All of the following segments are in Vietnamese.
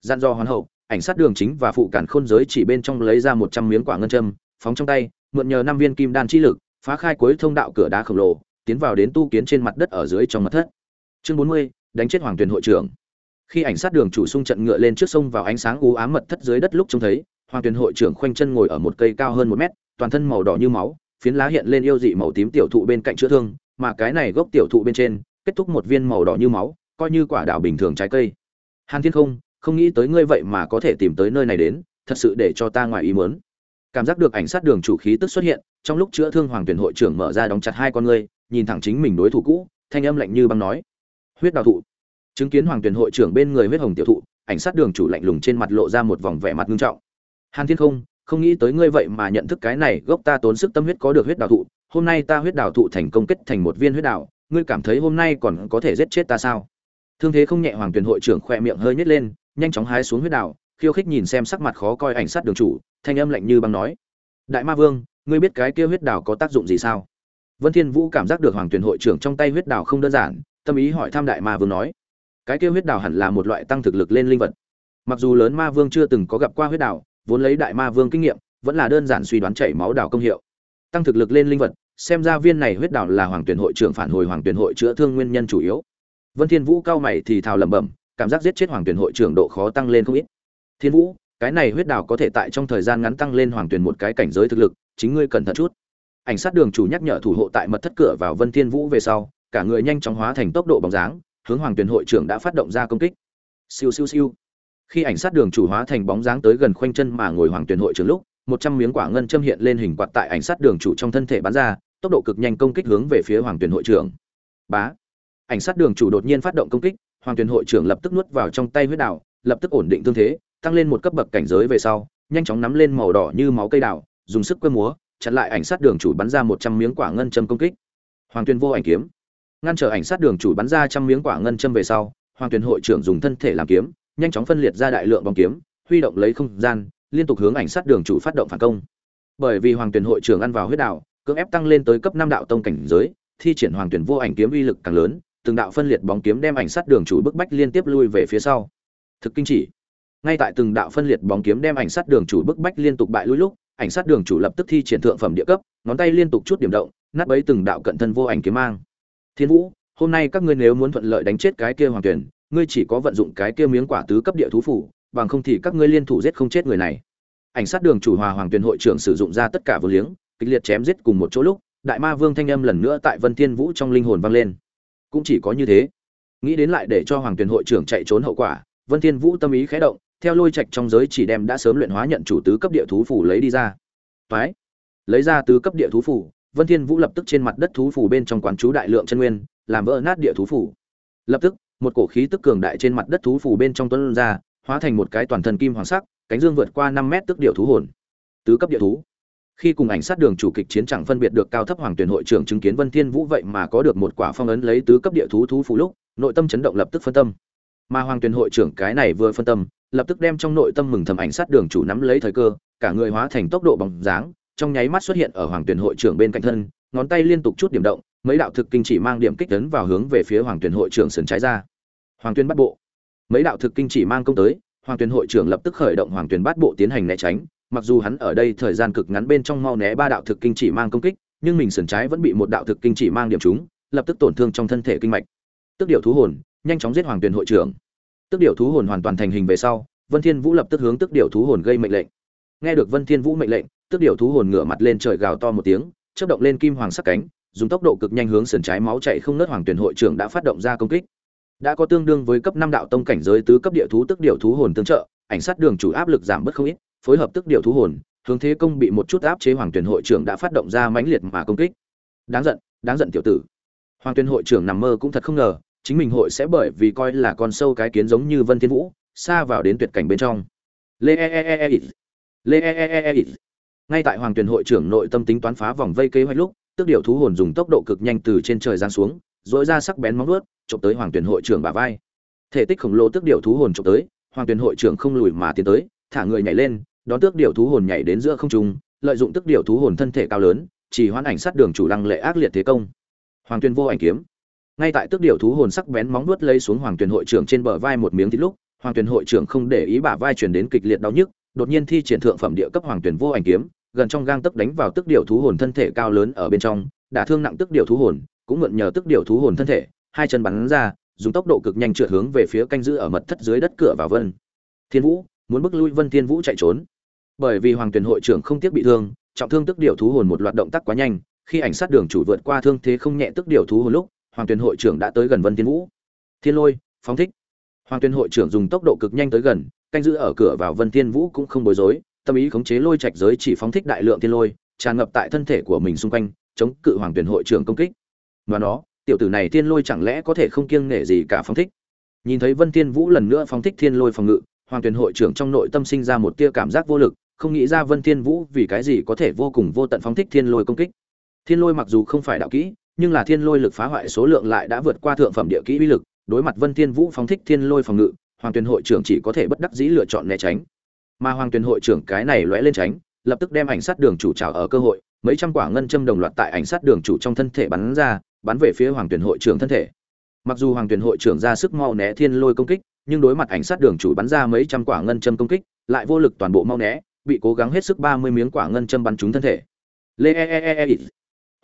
dặn dò hoàn hậu, ảnh sát đường chính và phụ cản khôn giới chỉ bên trong lấy ra một trăm miếng quả ngân châm, phóng trong tay, mượn nhờ năm viên kim đan chi lực, phá khai cuối thông đạo cửa đá khổng lồ, tiến vào đến tu kiến trên mặt đất ở dưới trong mật thất. Chương bốn mươi, đánh chết hoàng tuyền hội trưởng. Khi ảnh sát đường chủ xung trận ngựa lên trước sông vào ánh sáng u ám mật thất dưới đất lúc trông thấy, hoàng tuyền hội trưởng khoanh chân ngồi ở một cây cao hơn một mét, toàn thân màu đỏ như máu, phiến lá hiện lên yêu dị màu tím tiểu thụ bên cạnh chữa thương, mà cái này gốc tiểu thụ bên trên, kết thúc một viên màu đỏ như máu, coi như quả đào bình thường trái cây. Hàn thiên không không nghĩ tới ngươi vậy mà có thể tìm tới nơi này đến, thật sự để cho ta ngoài ý muốn. Cảm giác được ảnh sát đường chủ khí tức xuất hiện, trong lúc chữa thương hoàng tuyển hội trưởng mở ra đóng chặt hai con ngươi, nhìn thẳng chính mình đối thủ cũ, thanh âm lạnh như băng nói. Huyết đào thụ. Chứng kiến hoàng tuyển hội trưởng bên người huyết hồng tiểu thụ, ảnh sát đường chủ lạnh lùng trên mặt lộ ra một vòng vẻ mặt nghiêm trọng. Hàn thiên không không nghĩ tới ngươi vậy mà nhận thức cái này, gốc ta tốn sức tâm huyết có được huyết đào thụ, hôm nay ta huyết đào thụ thành công kết thành một viên huyết đào, ngươi cảm thấy hôm nay còn có thể giết chết ta sao? Thương thế không nhẹ, hoàng tuyển hội trưởng khoe miệng hơi nhếch lên nhanh chóng hái xuống huyết đạo, khiêu khích nhìn xem sắc mặt khó coi ảnh sát đường chủ thanh âm lạnh như băng nói. Đại ma vương ngươi biết cái kia huyết đạo có tác dụng gì sao? Vân thiên vũ cảm giác được hoàng tuyển hội trưởng trong tay huyết đạo không đơn giản tâm ý hỏi thăm đại ma vương nói. Cái kia huyết đạo hẳn là một loại tăng thực lực lên linh vật. Mặc dù lớn ma vương chưa từng có gặp qua huyết đạo, vốn lấy đại ma vương kinh nghiệm vẫn là đơn giản suy đoán chảy máu đào công hiệu. Tăng thực lực lên linh vật xem ra viên này huyết đạo là hoàng tuyển hội trưởng phản hồi hoàng tuyển hội chữa thương nguyên nhân chủ yếu. Vân thiên vũ cao mày thì thào lẩm bẩm cảm giác giết chết hoàng tuyển hội trưởng độ khó tăng lên không ít. Thiên vũ, cái này huyết đảo có thể tại trong thời gian ngắn tăng lên hoàng tuyển một cái cảnh giới thực lực, chính ngươi cẩn thận chút. Ảnh sát đường chủ nhắc nhở thủ hộ tại mật thất cửa vào vân thiên vũ về sau, cả người nhanh chóng hóa thành tốc độ bóng dáng, hướng hoàng tuyển hội trưởng đã phát động ra công kích. Siêu siêu siêu. Khi ảnh sát đường chủ hóa thành bóng dáng tới gần khoanh chân mà ngồi hoàng tuyển hội trưởng lúc, một trăm miếng quả ngân châm hiện lên hình quạt tại ảnh sát đường chủ trong thân thể bắn ra, tốc độ cực nhanh công kích hướng về phía hoàng tuyển hội trưởng. Bá. Ảnh sát đường chủ đột nhiên phát động công kích hoàng tuyển hội trưởng lập tức nuốt vào trong tay huyết đạo, lập tức ổn định thương thế, tăng lên một cấp bậc cảnh giới về sau, nhanh chóng nắm lên màu đỏ như máu cây đào, dùng sức quơ múa, chặn lại ảnh sát đường chủ bắn ra một trăm miếng quả ngân châm công kích. Hoàng tuyên vô ảnh kiếm. Ngăn trở ảnh sát đường chủ bắn ra trăm miếng quả ngân châm về sau, hoàng tuyển hội trưởng dùng thân thể làm kiếm, nhanh chóng phân liệt ra đại lượng bóng kiếm, huy động lấy không gian, liên tục hướng ảnh sát đường chủ phát động phản công. Bởi vì hoàng tuyển hội trưởng ăn vào huyết đạo, cưỡng ép tăng lên tới cấp năm đạo tông cảnh giới, thi triển hoàng tuyển vô ảnh kiếm uy lực càng lớn từng đạo phân liệt bóng kiếm đem ảnh sát đường chủ bức bách liên tiếp lui về phía sau. Thực kinh chỉ. Ngay tại từng đạo phân liệt bóng kiếm đem ảnh sát đường chủ bức bách liên tục bại lui lúc, ảnh sát đường chủ lập tức thi triển thượng phẩm địa cấp, ngón tay liên tục chút điểm động, nát bấy từng đạo cận thân vô ảnh kiếm mang. Thiên vũ, hôm nay các ngươi nếu muốn thuận lợi đánh chết cái kia hoàng tuyển, ngươi chỉ có vận dụng cái kia miếng quả tứ cấp địa thú phủ, bằng không thì các ngươi liên thủ giết không chết người này. Ảnh sát đường chủ hòa hoàng tuyển hội trưởng sử dụng ra tất cả vô liếng, kịch liệt chém giết cùng một chỗ lúc, đại ma vương thanh âm lần nữa tại vân thiên vũ trong linh hồn vang lên cũng chỉ có như thế. Nghĩ đến lại để cho hoàng tuyền hội trưởng chạy trốn hậu quả, vân thiên vũ tâm ý khẽ động, theo lôi trạch trong giới chỉ đem đã sớm luyện hóa nhận chủ tứ cấp địa thú phủ lấy đi ra. Toái, lấy ra tứ cấp địa thú phủ vân thiên vũ lập tức trên mặt đất thú phủ bên trong quán chú đại lượng chân nguyên, làm vỡ nát địa thú phủ lập tức, một cổ khí tức cường đại trên mặt đất thú phủ bên trong tuấn ra, hóa thành một cái toàn thân kim hoàng sắc, cánh dương vượt qua 5 mét tức điệu thú hồn. Tứ cấp địa thú khi cùng ảnh sát đường chủ kịch chiến chẳng phân biệt được cao thấp hoàng tuyển hội trưởng chứng kiến vân thiên vũ vậy mà có được một quả phong ấn lấy tứ cấp địa thú thú phù lúc, nội tâm chấn động lập tức phân tâm. Mà hoàng tuyển hội trưởng cái này vừa phân tâm, lập tức đem trong nội tâm mừng thầm ảnh sát đường chủ nắm lấy thời cơ, cả người hóa thành tốc độ bóng dáng, trong nháy mắt xuất hiện ở hoàng tuyển hội trưởng bên cạnh thân, ngón tay liên tục chút điểm động, mấy đạo thực kinh chỉ mang điểm kích tấn vào hướng về phía hoàng tuyển hội trưởng sườn trái ra. Hoàng tuyên bắt bộ. Mấy đạo thực kinh chỉ mang công tới, hoàng tuyển hội trưởng lập tức khởi động hoàng tuyển bắt bộ tiến hành né tránh mặc dù hắn ở đây thời gian cực ngắn bên trong mau né ba đạo thực kinh chỉ mang công kích, nhưng mình sườn trái vẫn bị một đạo thực kinh chỉ mang điểm trúng, lập tức tổn thương trong thân thể kinh mạch. Tức điểu thú hồn, nhanh chóng giết hoàng tuyền hội trưởng. Tức điểu thú hồn hoàn toàn thành hình về sau, vân thiên vũ lập tức hướng tức điểu thú hồn gây mệnh lệnh. Nghe được vân thiên vũ mệnh lệnh, tức điểu thú hồn ngửa mặt lên trời gào to một tiếng, chớp động lên kim hoàng sắc cánh, dùng tốc độ cực nhanh hướng sườn trái máu chảy không nứt hoàng tuyền hội trưởng đã phát động ra công kích. Đã có tương đương với cấp năm đạo tông cảnh giới tứ cấp địa thú tức điểu thú hồn tương trợ ảnh sát đường chủ áp lực giảm bớt không ít, phối hợp tức điều thú hồn, hướng thế công bị một chút áp chế hoàng tuyển hội trưởng đã phát động ra mãnh liệt mà công kích. Đáng giận đáng giận tiểu tử. Hoàng tuyển hội trưởng nằm mơ cũng thật không ngờ, chính mình hội sẽ bởi vì coi là con sâu cái kiến giống như vân thiên vũ, xa vào đến tuyệt cảnh bên trong. Lê e e e e, e, e. lê e, e e e e ngay tại hoàng tuyển hội trưởng nội tâm tính toán phá vòng vây kế hoạch lúc, tức điều thú hồn dùng tốc độ cực nhanh từ trên trời giáng xuống dội ra sắc bén móng vuốt, chụp tới hoàng tuyển hội trưởng bả vai. Thể tích khổng lồ tức điều thú hồn chụp tới hoàng tuyển hội trưởng không lùi mà tiến tới, thả người nhảy lên, đón tước điệu thú hồn nhảy đến giữa không trung, lợi dụng tức điệu thú hồn thân thể cao lớn, chỉ hoãn ảnh sát đường chủ lăng lệ ác liệt thế công. Hoàng Tuyền vô ảnh kiếm. Ngay tại tước điệu thú hồn sắc bén móng nuốt lấy xuống hoàng tuyển hội trưởng trên bờ vai một miếng thịt lúc, hoàng tuyển hội trưởng không để ý bả vai chuyển đến kịch liệt đau nhức, đột nhiên thi triển thượng phẩm địa cấp hoàng tuyển vô ảnh kiếm, gần trong gang tấc đánh vào tức điệu thú hồn thân thể cao lớn ở bên trong, đả thương nặng tức điệu thú hồn, cũng mượn nhờ tức điệu thú hồn thân thể, hai chân bắn ra dùng tốc độ cực nhanh trượt hướng về phía canh giữ ở mật thất dưới đất cửa vào vân. Thiên vũ, muốn bước lui vân thiên vũ chạy trốn. Bởi vì hoàng tuyển hội trưởng không tiếc bị thương, trọng thương tức điều thú hồn một loạt động tác quá nhanh, khi ảnh sát đường chủ vượt qua thương thế không nhẹ tức điều thú hồn lúc, hoàng tuyển hội trưởng đã tới gần vân thiên vũ. Thiên lôi, phóng thích. Hoàng tuyển hội trưởng dùng tốc độ cực nhanh tới gần, canh giữ ở cửa vào vân thiên vũ cũng không bối rối, tâm ý khống chế lôi trạch giới chỉ phóng thích đại lượng thiên lôi, tràn ngập tại thân thể của mình xung quanh, chống cự hoàng tuyển hội trưởng công kích. Và nó tiểu tử này thiên lôi chẳng lẽ có thể không kiêng nể gì cả phóng thích? Nhìn thấy vân thiên vũ lần nữa phóng thích thiên lôi phòng ngự, hoàng Tuyền hội trưởng trong nội tâm sinh ra một tia cảm giác vô lực, không nghĩ ra vân thiên vũ vì cái gì có thể vô cùng vô tận phóng thích thiên lôi công kích. Thiên lôi mặc dù không phải đạo kỹ, nhưng là thiên lôi lực phá hoại số lượng lại đã vượt qua thượng phẩm địa kỹ uy lực, đối mặt vân thiên vũ phóng thích thiên lôi phòng ngự, hoàng Tuyền hội trưởng chỉ có thể bất đắc dĩ lựa chọn né tránh. Mà hoàng Tuyền hội trưởng cái này lóe lên tránh, lập tức đem ảnh sát đường chủ trào ở cơ hội, mấy trăm quả ngân châm đồng loạt tại ảnh sát đường chủ trong thân thể bắn ra bắn về phía hoàng tuyển hội trưởng thân thể. Mặc dù hoàng tuyển hội trưởng ra sức mau né thiên lôi công kích, nhưng đối mặt ảnh sát đường chủ bắn ra mấy trăm quả ngân châm công kích, lại vô lực toàn bộ mau né, bị cố gắng hết sức ba mươi miếng quả ngân châm bắn trúng thân thể. Lê e e e e, e.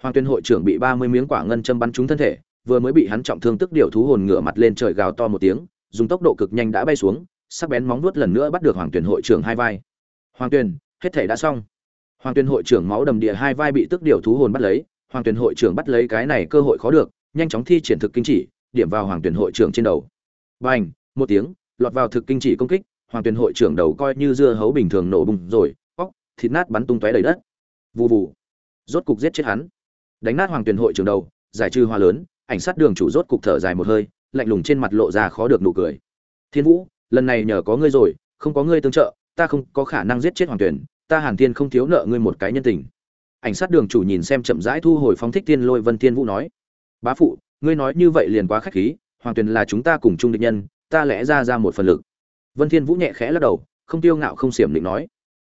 hoàng tuyên hội trưởng bị ba mươi miếng quả ngân châm bắn trúng thân thể, vừa mới bị hắn trọng thương tức điều thú hồn ngửa mặt lên trời gào to một tiếng, dùng tốc độ cực nhanh đã bay xuống, sắc bén móng vuốt lần nữa bắt được hoàng tuyển hội trưởng hai vai. Hoàng tuyển hết thể đã xong. Hoàng tuyển hội trưởng máu đầm địa hai vai bị tức điều thú hồn bắt lấy hoàng tuyển hội trưởng bắt lấy cái này cơ hội khó được nhanh chóng thi triển thực kinh chỉ điểm vào hoàng tuyển hội trưởng trên đầu. Bành một tiếng lọt vào thực kinh chỉ công kích hoàng tuyển hội trưởng đầu coi như dưa hấu bình thường nổ bùng rồi óc thịt nát bắn tung tóe đầy đất. Vụ vụ, rốt cục giết chết hắn. Đánh nát hoàng tuyển hội trưởng đầu giải trừ hoa lớn ảnh sát đường chủ rốt cục thở dài một hơi lạnh lùng trên mặt lộ ra khó được nụ cười. Thiên vũ lần này nhờ có ngươi rồi không có ngươi tương trợ ta không có khả năng giết chết hoàng tuyển ta hàn thiên không thiếu nợ ngươi một cái nhân tình ảnh sát đường chủ nhìn xem chậm rãi thu hồi phóng thích tiên lôi vân thiên vũ nói, bá phụ, ngươi nói như vậy liền quá khách khí, hoàng Tuyền là chúng ta cùng chung địch nhân, ta lẽ ra ra một phần lực. Vân thiên vũ nhẹ khẽ lắc đầu, không tiêu ngạo không xiểm định nói,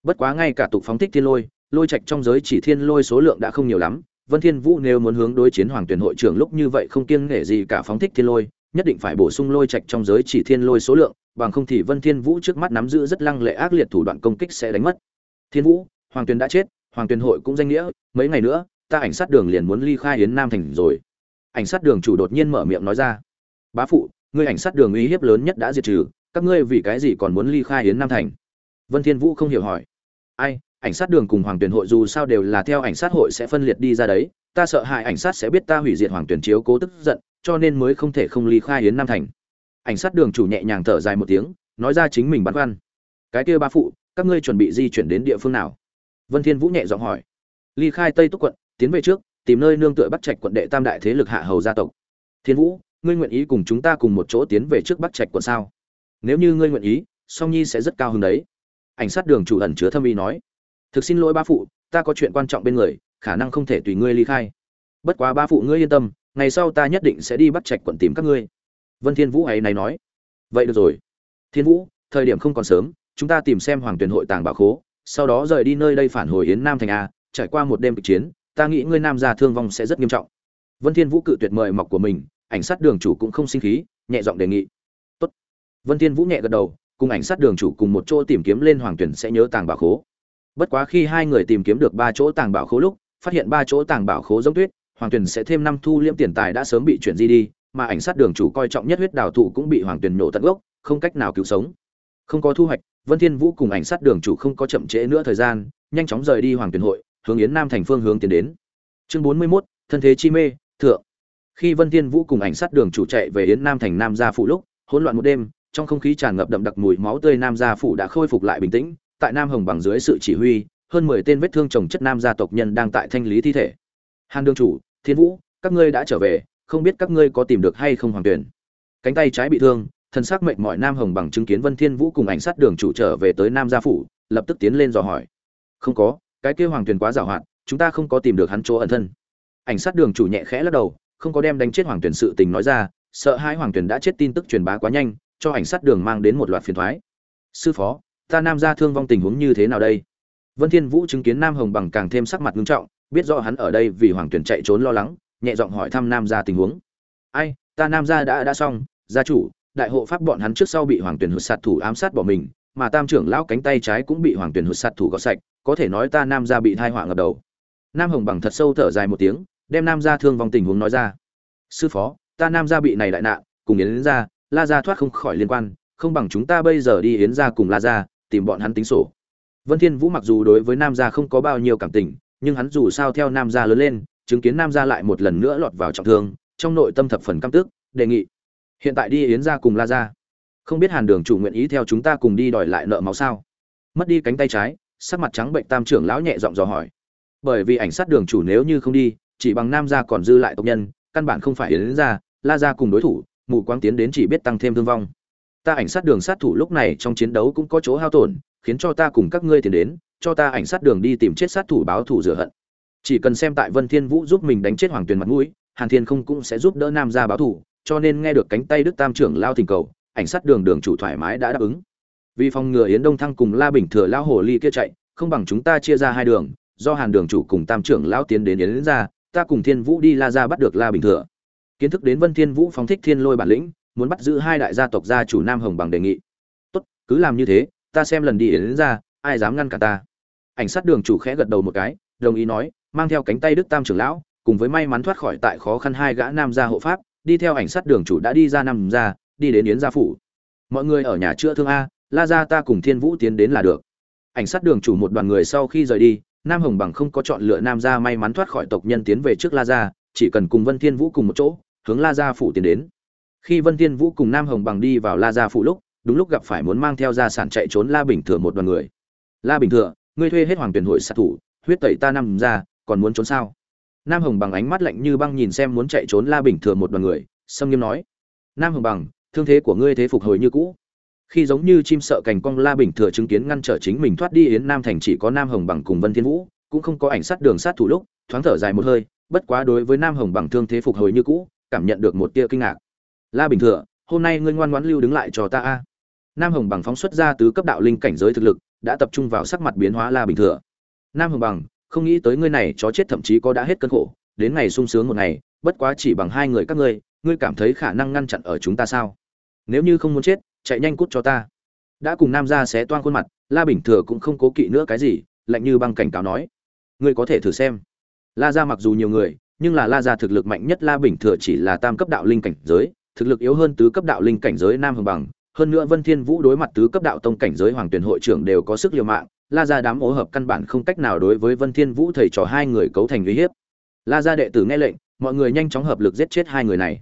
bất quá ngay cả tục phóng thích thiên lôi lôi trạch trong giới chỉ thiên lôi số lượng đã không nhiều lắm, vân thiên vũ nếu muốn hướng đối chiến hoàng Tuyền hội trưởng lúc như vậy không kiêng nể gì cả phóng thích thiên lôi, nhất định phải bổ sung lôi trạch trong giới chỉ thiên lôi số lượng, bằng không thì vân thiên vũ trước mắt nắm giữ rất lăng lệ ác liệt thủ đoạn công kích sẽ đánh mất. Thiên vũ, hoàng Tuyền đã chết hoàng Tuyền hội cũng danh nghĩa, mấy ngày nữa, ta ảnh sát đường liền muốn ly khai yến nam thành rồi. Ảnh sát đường chủ đột nhiên mở miệng nói ra. Bá phụ, ngươi ảnh sát đường uy hiếp lớn nhất đã diệt trừ, các ngươi vì cái gì còn muốn ly khai yến nam thành? Vân thiên vũ không hiểu hỏi. Ai, ảnh sát đường cùng hoàng tuyển hội dù sao đều là theo ảnh sát hội sẽ phân liệt đi ra đấy, ta sợ hại ảnh sát sẽ biết ta hủy diệt hoàng tuyển chiếu cố tức giận, cho nên mới không thể không ly khai yến nam thành. Ảnh sát đường chủ nhẹ nhàng thở dài một tiếng, nói ra chính mình băn khoăn. Cái kia ba phụ, các ngươi chuẩn bị di chuyển đến địa phương nào? Vân thiên vũ nhẹ giọng hỏi. Ly khai tây túc quận, tiến về trước, tìm nơi nương tựa bắt trạch quận đệ tam đại thế lực hạ hầu gia tộc. Thiên vũ, ngươi nguyện ý cùng chúng ta cùng một chỗ tiến về trước bắt trạch quận sao? Nếu như ngươi nguyện ý, song nhi sẽ rất cao hứng đấy. Ảnh sát đường chủ ẩn chứa thâm ý nói. Thực xin lỗi ba phụ, ta có chuyện quan trọng bên người, khả năng không thể tùy ngươi ly khai. Bất quá ba phụ ngươi yên tâm, ngày sau ta nhất định sẽ đi bắt trạch quận tìm các ngươi. Vân thiên vũ ấy này nói. Vậy được rồi. Thiên vũ, thời điểm không còn sớm, chúng ta tìm xem hoàng tuyển hội tàng bảo khố sau đó rời đi nơi đây phản hồi yến nam thành a, trải qua một đêm kịch chiến, ta nghĩ ngươi nam gia thương vong sẽ rất nghiêm trọng. Vân thiên vũ cự tuyệt mời mọc của mình, ảnh sát đường chủ cũng không sinh khí, nhẹ giọng đề nghị. Tốt. Vân thiên vũ nhẹ gật đầu, cùng ảnh sát đường chủ cùng một chỗ tìm kiếm lên hoàng tuyển sẽ nhớ tàng bảo khố. Bất quá khi hai người tìm kiếm được ba chỗ tàng bảo khố lúc, phát hiện ba chỗ tàng bảo khố giống tuyết, hoàng tuyển sẽ thêm năm thu liễm tiền tài đã sớm bị chuyển di đi, mà ảnh sát đường chủ coi trọng nhất huyết đào thụ cũng bị hoàng tuyển nổ tận gốc, không cách nào cứu sống không có thu hoạch vân thiên vũ cùng ảnh sát đường chủ không có chậm trễ nữa thời gian nhanh chóng rời đi hoàng tuyển hội hướng yến nam thành phương hướng tiến đến. Chương 41, thân thế chi mê thượng. Khi vân thiên vũ cùng ảnh sát đường chủ chạy về yến nam thành nam gia phụ lúc hỗn loạn một đêm trong không khí tràn ngập đậm đặc mùi máu tươi nam gia phụ đã khôi phục lại bình tĩnh tại nam hồng bằng dưới sự chỉ huy hơn mười tên vết thương chồng chất nam gia tộc nhân đang tại thanh lý thi thể. Hàn đường chủ thiên vũ các ngươi đã trở về không biết các ngươi có tìm được hay không hoàng tuyển cánh tay trái bị thương thân xác mệnh mọi nam hồng bằng chứng kiến vân thiên vũ cùng ảnh sát đường chủ trở về tới nam gia phủ, lập tức tiến lên dò hỏi. Không có, cái kia hoàng tuyển quá giàu hạn chúng ta không có tìm được hắn chỗ ẩn thân. Ảnh sát đường chủ nhẹ khẽ lắc đầu, không có đem đánh chết hoàng tuyển sự tình nói ra, sợ hai hoàng tuyển đã chết tin tức truyền bá quá nhanh, cho ảnh sát đường mang đến một loạt phiền thoái. Sư phó, ta nam gia thương vong tình huống như thế nào đây? Vân thiên vũ chứng kiến nam hồng bằng càng thêm sắc mặt nghiêm trọng, biết rõ hắn ở đây vì hoàng tuyển chạy trốn lo lắng, nhẹ giọng hỏi thăm nam gia tình huống. Ai, ta nam gia đã đã xong, gia chủ đại hộ pháp bọn hắn trước sau bị hoàng tuyển hụt sát thủ ám sát bỏ mình mà tam trưởng lão cánh tay trái cũng bị hoàng tuyển hụt sát thủ gọt sạch có thể nói ta nam gia bị thai họa ngập đầu. Nam hồng bằng thật sâu thở dài một tiếng đem nam gia thương vong tình huống nói ra. Sư phó ta nam gia bị này đại nạn cùng yến Gia, la gia thoát không khỏi liên quan không bằng chúng ta bây giờ đi yến Gia cùng la gia tìm bọn hắn tính sổ. Vân thiên vũ mặc dù đối với nam gia không có bao nhiêu cảm tình nhưng hắn dù sao theo nam gia lớn lên chứng kiến nam gia lại một lần nữa lọt vào trọng thương trong nội tâm thập phần căm tức đề nghị hiện tại đi yến ra cùng la gia. Không biết hàn đường chủ nguyện ý theo chúng ta cùng đi đòi lại nợ máu sao? Mất đi cánh tay trái, sắc mặt trắng bệnh tam trưởng lão nhẹ giọng dò hỏi. Bởi vì ảnh sát đường chủ nếu như không đi, chỉ bằng nam gia còn dư lại tộc nhân, căn bản không phải yến ra la ra cùng đối thủ, mù quáng tiến đến chỉ biết tăng thêm thương vong. Ta ảnh sát đường sát thủ lúc này trong chiến đấu cũng có chỗ hao tổn, khiến cho ta cùng các ngươi tiến đến, cho ta ảnh sát đường đi tìm chết sát thủ báo thủ rửa hận. Chỉ cần xem tại vân thiên vũ giúp mình đánh chết hoàng tuyền mặt mũi, hàn thiên không cũng sẽ giúp đỡ nam gia báo thủ cho nên nghe được cánh tay đức tam trưởng lao thỉnh cầu, ảnh sát đường đường chủ thoải mái đã đáp ứng. Vì phòng ngừa yến đông thăng cùng la bình thừa lao hồ ly kia chạy, không bằng chúng ta chia ra hai đường, do hàn đường chủ cùng tam trưởng lao tiến đến yến ra, ta cùng thiên vũ đi la ra bắt được la bình thừa. Kiến thức đến vân thiên vũ phóng thích thiên lôi bản lĩnh, muốn bắt giữ hai đại gia tộc gia chủ nam hồng bằng đề nghị. Tốt, cứ làm như thế, ta xem lần đi yến ra, ai dám ngăn cả ta. Ảnh sát đường chủ khẽ gật đầu một cái, đồng ý nói, mang theo cánh tay đức tam trưởng lão, cùng với may mắn thoát khỏi tại khó khăn hai gã nam gia hộ pháp đi theo ảnh sát đường chủ đã đi ra nằm ra, đi đến yến gia phủ. Mọi người ở nhà chữa thương a, la ra ta cùng thiên vũ tiến đến là được. Ảnh sát đường chủ một đoàn người sau khi rời đi, nam hồng bằng không có chọn lựa nam gia may mắn thoát khỏi tộc nhân tiến về trước la gia, chỉ cần cùng vân thiên vũ cùng một chỗ, hướng la gia phủ tiến đến. Khi vân thiên vũ cùng nam hồng bằng đi vào la gia phủ lúc, đúng lúc gặp phải muốn mang theo gia sản chạy trốn la bình thừa một đoàn người. La bình thừa, ngươi thuê hết hoàng tuyển hội sát thủ, huyết tẩy ta năm gia còn muốn trốn sao? Nam hồng bằng ánh mắt lạnh như băng nhìn xem muốn chạy trốn la bình thừa một đoàn người, sâm nghiêm nói, nam hồng bằng, thương thế của ngươi thế phục hồi như cũ. Khi giống như chim sợ cành cong la bình thừa chứng kiến ngăn trở chính mình thoát đi yến nam thành chỉ có nam hồng bằng cùng vân thiên vũ, cũng không có ảnh sát đường sát thủ lúc, thoáng thở dài một hơi, bất quá đối với nam hồng bằng thương thế phục hồi như cũ, cảm nhận được một tia kinh ngạc. La bình thừa, hôm nay ngươi ngoan ngoãn lưu đứng lại cho ta a. Nam hồng bằng phóng xuất ra tứ cấp đạo linh cảnh giới thực lực, đã tập trung vào sắc mặt biến hóa la bình thừa. Nam hồng bằng không nghĩ tới ngươi này chó chết thậm chí có đã hết cơn khổ, đến ngày sung sướng một ngày, bất quá chỉ bằng hai người các ngươi ngươi cảm thấy khả năng ngăn chặn ở chúng ta sao? Nếu như không muốn chết, chạy nhanh cút cho ta. Đã cùng nam gia xé toan khuôn mặt, la bình thừa cũng không cố kỵ nữa cái gì, lạnh như băng cảnh cáo nói, ngươi có thể thử xem. La gia mặc dù nhiều người, nhưng là la gia thực lực mạnh nhất la bình thừa chỉ là tam cấp đạo linh cảnh giới, thực lực yếu hơn tứ cấp đạo linh cảnh giới nam hồng bằng. Hơn nữa vân thiên vũ đối mặt tứ cấp đạo tông cảnh giới hoàng tuyển hội trưởng đều có sức liều mạng la gia đám ố hợp căn bản không cách nào đối với vân thiên vũ thầy trò hai người cấu thành uy hiếp. La gia đệ tử nghe lệnh, mọi người nhanh chóng hợp lực giết chết hai người này.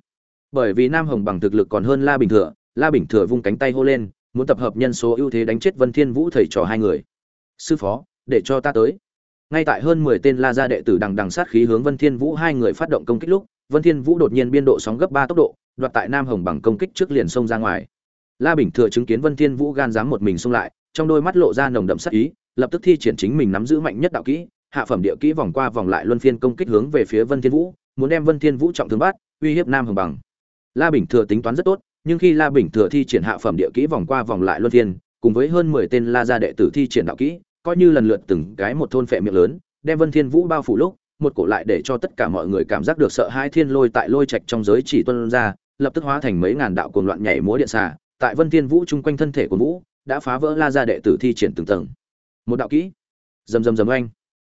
Bởi vì nam hồng bằng thực lực còn hơn la bình thừa, la bình thừa vung cánh tay hô lên, muốn tập hợp nhân số ưu thế đánh chết vân thiên vũ thầy trò hai người. Sư phó, để cho ta tới. Ngay tại hơn mười tên la gia đệ tử đằng đằng sát khí hướng vân thiên vũ hai người phát động công kích lúc, vân thiên vũ đột nhiên biên độ sóng gấp ba tốc độ, đoạt tại nam hồng bằng công kích trước liền xông ra ngoài. La bình thừa chứng kiến vân thiên vũ gan dám một mình xông lại trong đôi mắt lộ ra nồng đậm sát ý lập tức thi triển chính mình nắm giữ mạnh nhất đạo kỹ hạ phẩm địa kỹ vòng qua vòng lại luân phiên công kích hướng về phía vân thiên vũ muốn đem vân thiên vũ trọng thương bắt uy hiếp nam hồng bằng. La Bình Thừa tính toán rất tốt, nhưng khi La Bình Thừa thi triển hạ phẩm địa kỹ vòng qua vòng lại luân phiên, cùng với hơn 10 tên La gia đệ tử thi triển đạo kỹ, coi như lần lượt từng cái một thôn phệ miệng lớn, đem Vân Thiên Vũ bao phủ lúc, một cổ lại để cho tất cả mọi người cảm giác được sợ hãi thiên lôi tại lôi trạch trong giới chỉ tuôn ra, lập tức hóa thành mấy ngàn đạo cuồng loạn nhảy múa điện xà, tại Vân Thiên Vũ chung quanh thân thể của Vũ, đã phá vỡ La gia đệ tử thi triển từng tầng. Một đạo kỹ, rầm rầm rầm oanh.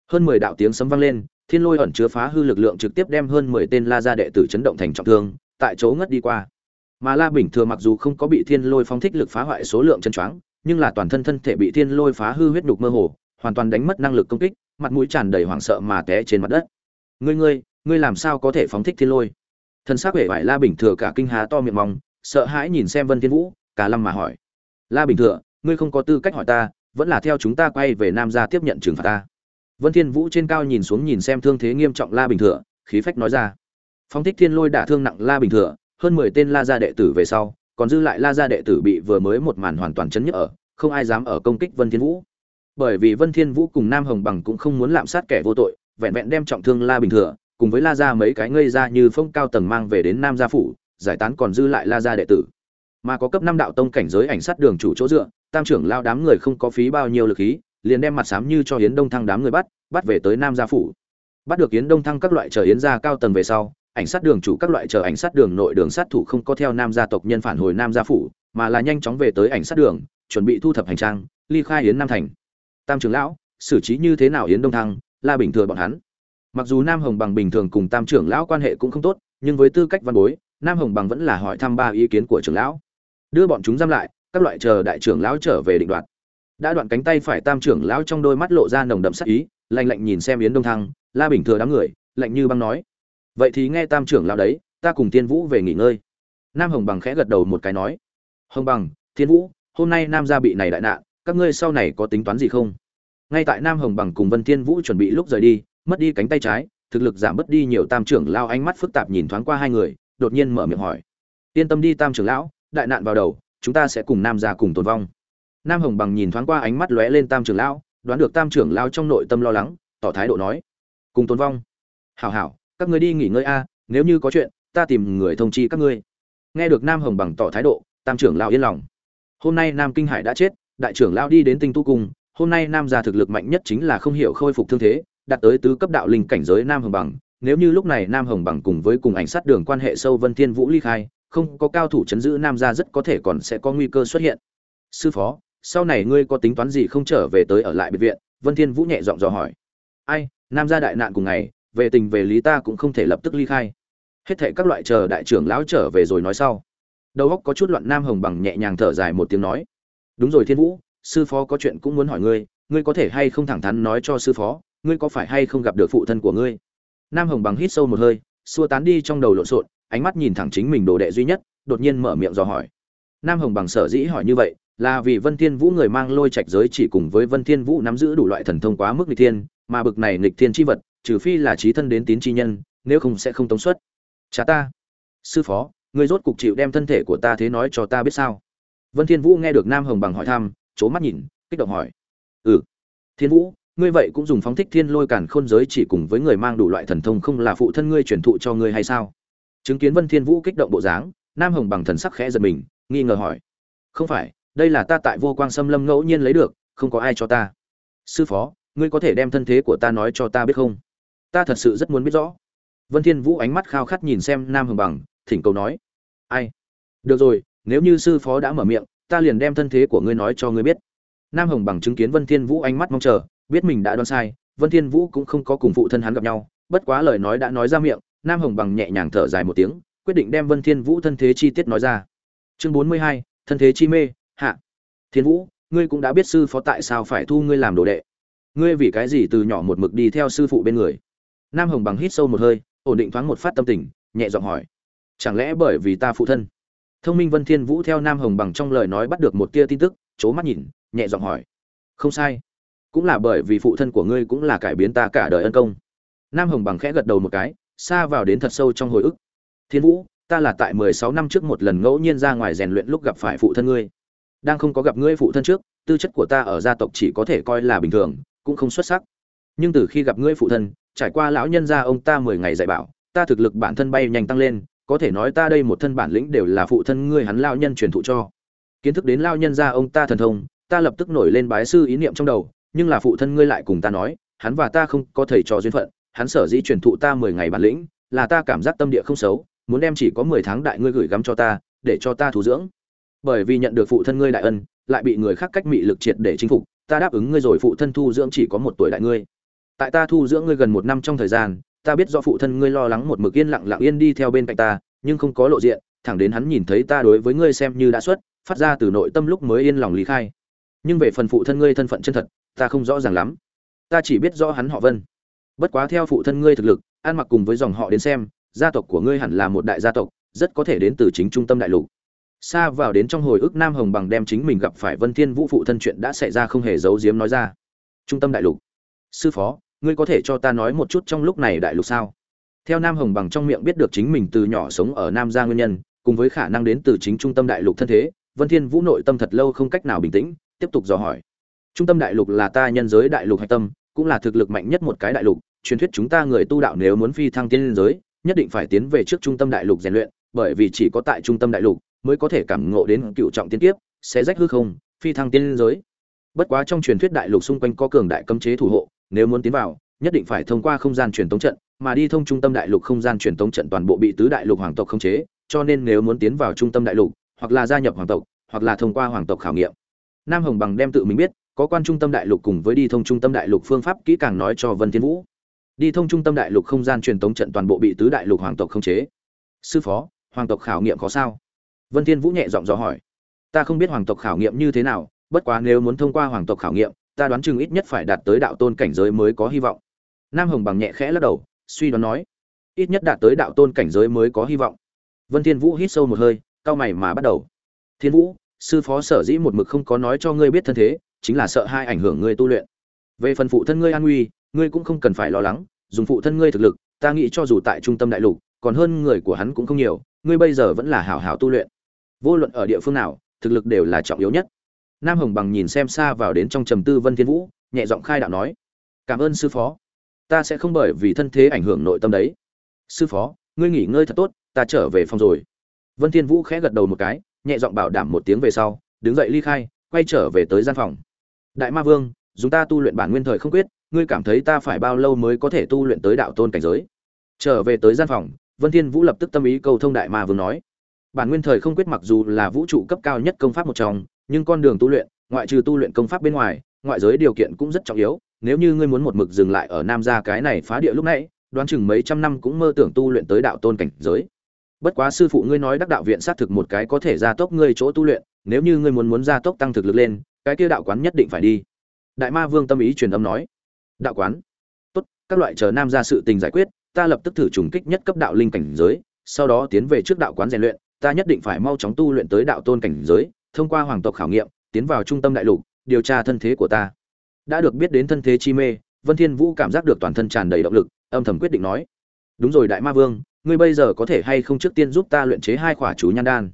Hơn 10 đạo tiếng sấm vang lên, thiên lôi ẩn chứa phá hư lực lượng trực tiếp đem hơn 10 tên La gia đệ tử chấn động thành trọng thương, tại chỗ ngất đi qua. Mà la bình thừa mặc dù không có bị thiên lôi phóng thích lực phá hoại số lượng chân choáng nhưng là toàn thân thân thể bị thiên lôi phá hư huyết đục mơ hồ hoàn toàn đánh mất năng lực công kích mặt mũi tràn đầy hoảng sợ mà té trên mặt đất. Ngươi ngươi ngươi làm sao có thể phóng thích thiên lôi? Thân xác vẻ vải la bình thừa cả kinh há to miệng mong sợ hãi nhìn xem vân thiên vũ cả lâm mà hỏi la bình thừa ngươi không có tư cách hỏi ta, vẫn là theo chúng ta quay về nam gia tiếp nhận trừng phạt ta. Vân thiên vũ trên cao nhìn xuống nhìn xem thương thế nghiêm trọng la bình thừa khí phách nói ra. Phong thích thiên lôi đả thương nặng la bình thừa hơn mười tên la gia đệ tử về sau, còn dư lại la gia đệ tử bị vừa mới một màn hoàn toàn chấn nhức ở, không ai dám ở công kích vân thiên vũ. Bởi vì vân thiên vũ cùng nam hồng bằng cũng không muốn lạm sát kẻ vô tội, vẹn vẹn đem trọng thương la bình thừa cùng với la gia mấy cái ngây ra như phong cao tầng mang về đến nam gia phủ, giải tán còn dư lại la gia đệ tử mà có cấp năm đạo tông cảnh giới ảnh sát đường chủ chỗ dựa, tam trưởng lao đám người không có phí bao nhiêu lực khí, liền đem mặt sám như cho hiến đông thăng đám người bắt bắt về tới nam gia phủ. Bắt được yến đông thăng các loại chờ yến gia cao tầng về sau, ảnh sát đường chủ các loại chờ ảnh sát đường nội đường sát thủ không có theo nam gia tộc nhân phản hồi nam gia phủ, mà là nhanh chóng về tới ảnh sát đường, chuẩn bị thu thập hành trang, ly khai yến nam thành. Tam trưởng lão, xử trí như thế nào yến đông thăng, la bình thừa bọn hắn? Mặc dù nam hồng bằng bình thường cùng tam trưởng lão quan hệ cũng không tốt, nhưng với tư cách văn bối, nam hồng bằng vẫn là hỏi thăm ba ý kiến của trưởng lão đưa bọn chúng giam lại, các loại chờ đại trưởng lão trở về định đoạt. Đã đoạn cánh tay phải tam trưởng lão trong đôi mắt lộ ra nồng đậm sắc ý, lạnh lạnh nhìn xem yến đông thăng, la bình thừa đám người, lạnh như băng nói. Vậy thì nghe tam trưởng lão đấy, ta cùng tiên vũ về nghỉ ngơi. Nam hồng bằng khẽ gật đầu một cái nói. Hồng bằng, thiên vũ, hôm nay nam gia bị này đại nạn, các ngươi sau này có tính toán gì không? Ngay tại nam hồng bằng cùng vân thiên vũ chuẩn bị lúc rời đi, mất đi cánh tay trái, thực lực giảm mất đi nhiều tam trưởng lao ánh mắt phức tạp nhìn thoáng qua hai người, đột nhiên mở miệng hỏi. Yên tâm đi tam trưởng lão đại nạn vào đầu, chúng ta sẽ cùng nam gia cùng tồn vong. Nam hồng bằng nhìn thoáng qua ánh mắt lóe lên tam trưởng lão, đoán được tam trưởng lão trong nội tâm lo lắng, tỏ thái độ nói, cùng tồn vong. Hảo hảo, các người đi nghỉ ngơi a, nếu như có chuyện, ta tìm người thông chi các ngươi. Nghe được nam hồng bằng tỏ thái độ, tam trưởng lão yên lòng. Hôm nay nam kinh hải đã chết, đại trưởng lão đi đến tinh tu cung, hôm nay nam gia thực lực mạnh nhất chính là không hiểu khôi phục thương thế, đạt tới tứ cấp đạo linh cảnh giới nam hồng bằng. Nếu như lúc này nam hồng bằng cùng với cùng ảnh sát đường quan hệ sâu vân thiên vũ ly khai không có cao thủ chấn giữ nam gia rất có thể còn sẽ có nguy cơ xuất hiện. Sư phó, sau này ngươi có tính toán gì không trở về tới ở lại biệt viện? Vân thiên vũ nhẹ giọng dò hỏi. Ai, nam gia đại nạn cùng ngày, về tình về lý ta cũng không thể lập tức ly khai. Hết thệ các loại chờ đại trưởng lão trở về rồi nói sau. Đầu óc có chút loạn nam hồng bằng nhẹ nhàng thở dài một tiếng nói. Đúng rồi thiên vũ, sư phó có chuyện cũng muốn hỏi ngươi ngươi có thể hay không thẳng thắn nói cho sư phó, ngươi có phải hay không gặp được phụ thân của ngươi? Nam hồng bằng hít sâu một hơi, xua tán đi trong đầu lộn xộn ánh mắt nhìn thẳng chính mình đồ đệ duy nhất, đột nhiên mở miệng dò hỏi. Nam hồng bằng sở dĩ hỏi như vậy, là vì vân thiên vũ người mang lôi trạch giới chỉ cùng với vân thiên vũ nắm giữ đủ loại thần thông quá mức nghịch thiên, mà bực này nghịch thiên chi vật, trừ phi là trí thân đến tín chi nhân, nếu không sẽ không tống xuất. Cha ta! Sư phó, ngươi rốt cục chịu đem thân thể của ta thế nói cho ta biết sao? Vân thiên vũ nghe được nam hồng bằng hỏi thăm, chố mắt nhìn, kích động hỏi. Ừ. Thiên vũ, ngươi vậy cũng dùng phóng thích thiên lôi cản khôn giới chỉ cùng với người mang đủ loại thần thông không là phụ thân ngươi truyền thụ cho ngươi hay sao? Chứng kiến vân thiên vũ kích động bộ dáng, nam hồng bằng thần sắc khẽ giật mình, nghi ngờ hỏi. Không phải, đây là ta tại vô quang xâm lâm ngẫu nhiên lấy được, không có ai cho ta. Sư phó, ngươi có thể đem thân thế của ta nói cho ta biết không? Ta thật sự rất muốn biết rõ. Vân thiên vũ ánh mắt khao khát nhìn xem nam hồng bằng, thỉnh cầu nói. Ai? Được rồi, nếu như sư phó đã mở miệng, ta liền đem thân thế của ngươi nói cho ngươi biết. Nam hồng bằng chứng kiến vân thiên vũ ánh mắt mong chờ, biết mình đã đoán sai, vân thiên vũ cũng không có cùng phụ thân hắn gặp nhau, bất quá lời nói đã nói ra miệng nam hồng bằng nhẹ nhàng thở dài một tiếng quyết định đem vân thiên vũ thân thế chi tiết nói ra. Chương 42, thân thế chi mê hạ. Thiên vũ ngươi cũng đã biết sư phó tại sao phải thu ngươi làm đồ đệ. Ngươi vì cái gì từ nhỏ một mực đi theo sư phụ bên người? Nam hồng bằng hít sâu một hơi ổn định thoáng một phát tâm tình nhẹ giọng hỏi. Chẳng lẽ bởi vì ta phụ thân? Thông minh vân thiên vũ theo nam hồng bằng trong lời nói bắt được một tia tin tức chớ mắt nhìn nhẹ giọng hỏi. Không sai. Cũng là bởi vì phụ thân của ngươi cũng là cải biến ta cả đời ân công. Nam hồng bằng khẽ gật đầu một cái xa vào đến thật sâu trong hồi ức. Thiên vũ, ta là tại mười sáu năm trước một lần ngẫu nhiên ra ngoài rèn luyện lúc gặp phải phụ thân ngươi. Đang không có gặp ngươi phụ thân trước, tư chất của ta ở gia tộc chỉ có thể coi là bình thường, cũng không xuất sắc. Nhưng từ khi gặp ngươi phụ thân, trải qua lão nhân gia ông ta mười ngày dạy bảo, ta thực lực bản thân bay nhanh tăng lên, có thể nói ta đây một thân bản lĩnh đều là phụ thân ngươi hắn lao nhân truyền thụ cho. Kiến thức đến lao nhân gia ông ta thần thông, ta lập tức nổi lên bái sư ý niệm trong đầu, nhưng là phụ thân ngươi lại cùng ta nói, hắn và ta không có thầy trò duyên phận hắn sở dĩ truyền thụ ta mười ngày bản lĩnh, là ta cảm giác tâm địa không xấu, muốn đem chỉ có mười tháng đại ngươi gửi gắm cho ta, để cho ta thu dưỡng. Bởi vì nhận được phụ thân ngươi đại ân, lại bị người khác cách mị lực triệt để chinh phục, ta đáp ứng ngươi rồi phụ thân thu dưỡng chỉ có một tuổi đại ngươi. Tại ta thu dưỡng ngươi gần một năm trong thời gian, ta biết do phụ thân ngươi lo lắng một mực yên lặng lặng yên đi theo bên cạnh ta, nhưng không có lộ diện, thẳng đến hắn nhìn thấy ta đối với ngươi xem như đã xuất, phát ra từ nội tâm lúc mới yên lòng lý khai. Nhưng về phần phụ thân ngươi thân phận chân thật, ta không rõ ràng lắm. Ta chỉ biết rõ hắn họ vân bất quá theo phụ thân ngươi thực lực, ăn mặc cùng với dòng họ đến xem, gia tộc của ngươi hẳn là một đại gia tộc, rất có thể đến từ chính trung tâm đại lục. Xa vào đến trong hồi ức nam hồng bằng đem chính mình gặp phải vân thiên vũ phụ thân chuyện đã xảy ra không hề giấu giếm nói ra. Trung tâm đại lục. Sư phó, ngươi có thể cho ta nói một chút trong lúc này đại lục sao? Theo nam hồng bằng trong miệng biết được chính mình từ nhỏ sống ở nam gia nguyên nhân, cùng với khả năng đến từ chính trung tâm đại lục thân thế, vân thiên vũ nội tâm thật lâu không cách nào bình tĩnh, tiếp tục dò hỏi. Trung tâm đại lục là ta nhân giới đại lục hạch tâm, cũng là thực lực mạnh nhất một cái đại lục truyền thuyết chúng ta người tu đạo nếu muốn phi thăng tiên giới nhất định phải tiến về trước trung tâm đại lục rèn luyện bởi vì chỉ có tại trung tâm đại lục mới có thể cảm ngộ đến cựu trọng tiên kiếp sẽ rách hư không phi thăng tiên giới bất quá trong truyền thuyết đại lục xung quanh có cường đại cấm chế thủ hộ nếu muốn tiến vào nhất định phải thông qua không gian truyền tống trận mà đi thông trung tâm đại lục không gian truyền tống trận toàn bộ bị tứ đại lục hoàng tộc khống chế, cho nên nếu muốn tiến vào trung tâm đại lục, hoặc là gia nhập hoàng tộc, hoặc là thông qua hoàng tộc khảo nghiệm. Nam Hồng Bằng đem tự mình biết, có quan trung tâm đại lục cùng với đi thông trung tâm đại lục phương pháp kỹ càng nói cho Vân Thiên Vũ. Đi thông trung tâm đại lục không gian truyền tống trận toàn bộ bị tứ đại lục hoàng tộc khống chế. Sư phó, hoàng tộc khảo nghiệm có sao? Vân Thiên Vũ nhẹ giọng dò hỏi. Ta không biết hoàng tộc khảo nghiệm như thế nào, bất quá nếu muốn thông qua hoàng tộc khảo nghiệm, ta đoán chừng ít nhất phải đạt tới đạo tôn cảnh giới mới có hy vọng. Nam Hồng Bằng nhẹ khẽ lắc đầu, suy đoán nói, ít nhất đạt tới đạo tôn cảnh giới mới có hy vọng. Vân Thiên Vũ hít sâu một hơi, cao mày mà bắt đầu. Thiên Vũ, sư phó sở dĩ một mực không có nói cho ngươi biết thân thế, chính là sợ hai ảnh hưởng ngươi tu luyện. Về phần phụ thân ngươi an nguy, ngươi cũng không cần phải lo lắng, dùng phụ thân ngươi thực lực, ta nghĩ cho dù tại trung tâm đại lục, còn hơn người của hắn cũng không nhiều, ngươi bây giờ vẫn là hảo hảo tu luyện. Vô luận ở địa phương nào, thực lực đều là trọng yếu nhất. Nam Hồng Bằng nhìn xem xa vào đến trong trầm tư Vân Thiên Vũ, nhẹ giọng khai đạo nói: "Cảm ơn sư phó, ta sẽ không bởi vì thân thế ảnh hưởng nội tâm đấy." "Sư phó, ngươi nghỉ ngơi thật tốt, ta trở về phòng rồi." Vân Thiên Vũ khẽ gật đầu một cái, nhẹ giọng bảo đảm một tiếng về sau, đứng dậy ly khai, quay trở về tới gian phòng. "Đại Ma Vương, dùng ta tu luyện bản nguyên thời không quyết, ngươi cảm thấy ta phải bao lâu mới có thể tu luyện tới đạo tôn cảnh giới?" Trở về tới gian phòng, Vân Thiên Vũ lập tức tâm ý cầu thông Đại Ma Vương nói: "Bản nguyên thời không quyết mặc dù là vũ trụ cấp cao nhất công pháp một trong, nhưng con đường tu luyện, ngoại trừ tu luyện công pháp bên ngoài, ngoại giới điều kiện cũng rất trọng yếu, nếu như ngươi muốn một mực dừng lại ở nam gia cái này phá địa lúc nãy, đoán chừng mấy trăm năm cũng mơ tưởng tu luyện tới đạo tôn cảnh giới. Bất quá sư phụ ngươi nói đắc đạo viện xác thực một cái có thể gia tốc ngươi chỗ tu luyện, nếu như ngươi muốn muốn gia tốc tăng thực lực lên, cái kia đạo quán nhất định phải đi. Đại Ma Vương tâm ý truyền âm nói. Đạo quán? Tốt, các loại chờ nam gia sự tình giải quyết, ta lập tức thử trùng kích nhất cấp đạo linh cảnh giới, sau đó tiến về trước đạo quán rèn luyện, ta nhất định phải mau chóng tu luyện tới đạo tôn cảnh giới, thông qua hoàng tộc khảo nghiệm, tiến vào trung tâm đại lục, điều tra thân thế của ta. Đã được biết đến thân thế chi mê, Vân Thiên Vũ cảm giác được toàn thân tràn đầy động lực, âm thầm quyết định nói: "Đúng rồi đại ma vương, ngươi bây giờ có thể hay không trước tiên giúp ta luyện chế hai khỏa chú nhan đan?"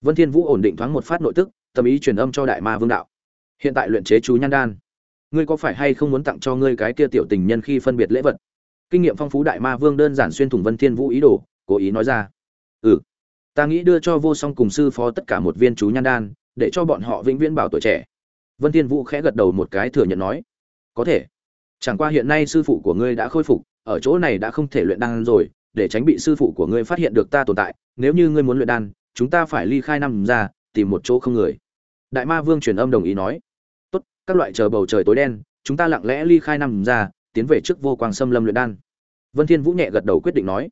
Vân Thiên Vũ ổn định thoáng một phát nội tức, tâm ý truyền âm cho đại ma vương đạo: "Hiện tại luyện chế chú nhan đan, ngươi có phải hay không muốn tặng cho ngươi cái kia tiểu tình nhân khi phân biệt lễ vật?" Kinh nghiệm phong phú đại ma vương đơn giản xuyên thủng Vân Thiên Vũ ý đồ, cố ý nói ra: "Ừ, ta nghĩ đưa cho vô song cùng sư phó tất cả một viên chú nhan đan, để cho bọn họ vĩnh viễn bảo tuổi trẻ." Vân Thiên Vũ khẽ gật đầu một cái thừa nhận nói: "Có thể. Chẳng qua hiện nay sư phụ của ngươi đã khôi phục, ở chỗ này đã không thể luyện đan rồi, để tránh bị sư phụ của ngươi phát hiện được ta tồn tại, nếu như ngươi muốn luyện đan, chúng ta phải ly khai năm ra, tìm một chỗ không người." Đại Ma Vương truyền âm đồng ý nói: các loại chờ bầu trời tối đen, chúng ta lặng lẽ ly khai năm ra, tiến về trước vô quang xâm lâm luyện đan." Vân Thiên Vũ nhẹ gật đầu quyết định nói.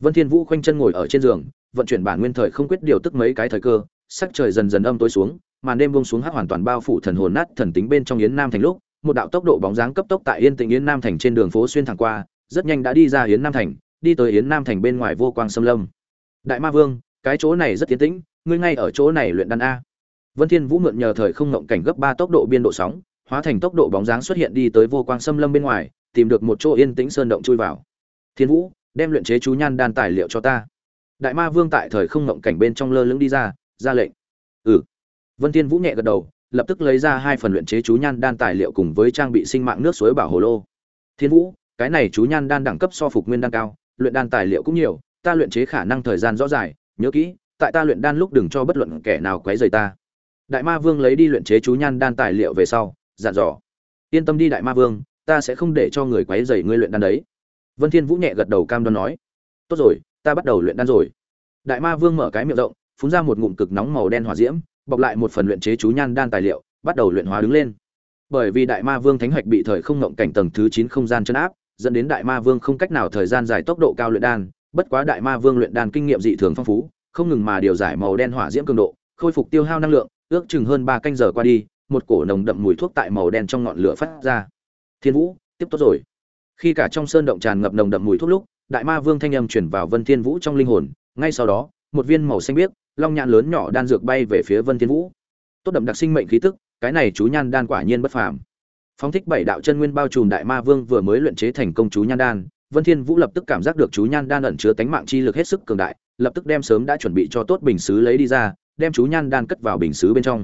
Vân Thiên Vũ khoanh chân ngồi ở trên giường, vận chuyển bản nguyên thời không quyết điều tức mấy cái thời cơ, sắc trời dần dần âm tối xuống, màn đêm buông xuống hắc hoàn toàn bao phủ thần hồn nát thần tính bên trong yến nam thành lúc một đạo tốc độ bóng dáng cấp tốc tại yên tĩnh yến nam thành trên đường phố xuyên thẳng qua rất nhanh đã đi ra yến nam thành đi tới yến nam thành bên ngoài vô quang xâm lâm đại ma vương cái chỗ này rất tiến tĩnh ngươi ngay ở chỗ này luyện đan a vân thiên vũ mượn nhờ thời không ngộng cảnh gấp ba tốc độ biên độ sóng hóa thành tốc độ bóng dáng xuất hiện đi tới vô quang xâm lâm bên ngoài tìm được một chỗ yên tĩnh sơn động chui vào thiên vũ đem luyện chế chú nhan đan tài liệu cho ta đại ma vương tại thời không ngộng cảnh bên trong lơ lửng đi ra ra lệnh ừ Vân Thiên Vũ nhẹ gật đầu, lập tức lấy ra hai phần luyện chế chú nhan đan tài liệu cùng với trang bị sinh mạng nước suối bảo hồ lô. Thiên Vũ, cái này chú nhan đan đẳng cấp so phục nguyên đan cao, luyện đan tài liệu cũng nhiều, ta luyện chế khả năng thời gian rõ dài, nhớ kỹ, tại ta luyện đan lúc đừng cho bất luận kẻ nào quấy rầy ta. Đại Ma Vương lấy đi luyện chế chú nhan đan tài liệu về sau, dặn dò: "Yên tâm đi Đại Ma Vương, ta sẽ không để cho người quấy rầy ngươi luyện đan đấy." Vân Thiên Vũ nhẹ gật đầu cam đoan nói: "Tốt rồi, ta bắt đầu luyện đan rồi." Đại Ma Vương mở cái miệng rộng, phun ra một ngụm cực nóng màu đen hỏa diễm, bọc lại một phần luyện chế chú nhan đan tài liệu, bắt đầu luyện hóa đứng lên. Bởi vì đại ma vương thánh hạch bị thời không ngộng cảnh tầng thứ chín không gian chấn áp, dẫn đến đại ma vương không cách nào thời gian dài tốc độ cao luyện đan, bất quá đại ma vương luyện đan kinh nghiệm dị thường phong phú, không ngừng mà điều giải màu đen hỏa diễm cường độ, khôi phục tiêu hao năng lượng, ước chừng hơn 3 canh giờ qua đi, một cổ nồng đậm mùi thuốc tại màu đen trong ngọn lửa phát ra. Thiên Vũ, tiếp tốt rồi. Khi cả trong sơn động tràn ngập nồng đậm mùi thuốc lúc, đại ma vương thanh âm truyền vào Vân Thiên Vũ trong linh hồn, ngay sau đó, một viên màu xanh biếc, long nhãn lớn nhỏ đan dược bay về phía Vân Thiên Vũ. Tốt đậm đặc sinh mệnh khí tức, cái này chú nhan đan quả nhiên bất phàm. Phóng thích bảy đạo chân nguyên bao trùm đại ma vương vừa mới luyện chế thành công chú nhan đan, Vân Thiên Vũ lập tức cảm giác được chú nhan đan ẩn chứa tánh mạng chi lực hết sức cường đại, lập tức đem sớm đã chuẩn bị cho tốt bình sứ lấy đi ra, đem chú nhan đan cất vào bình sứ bên trong.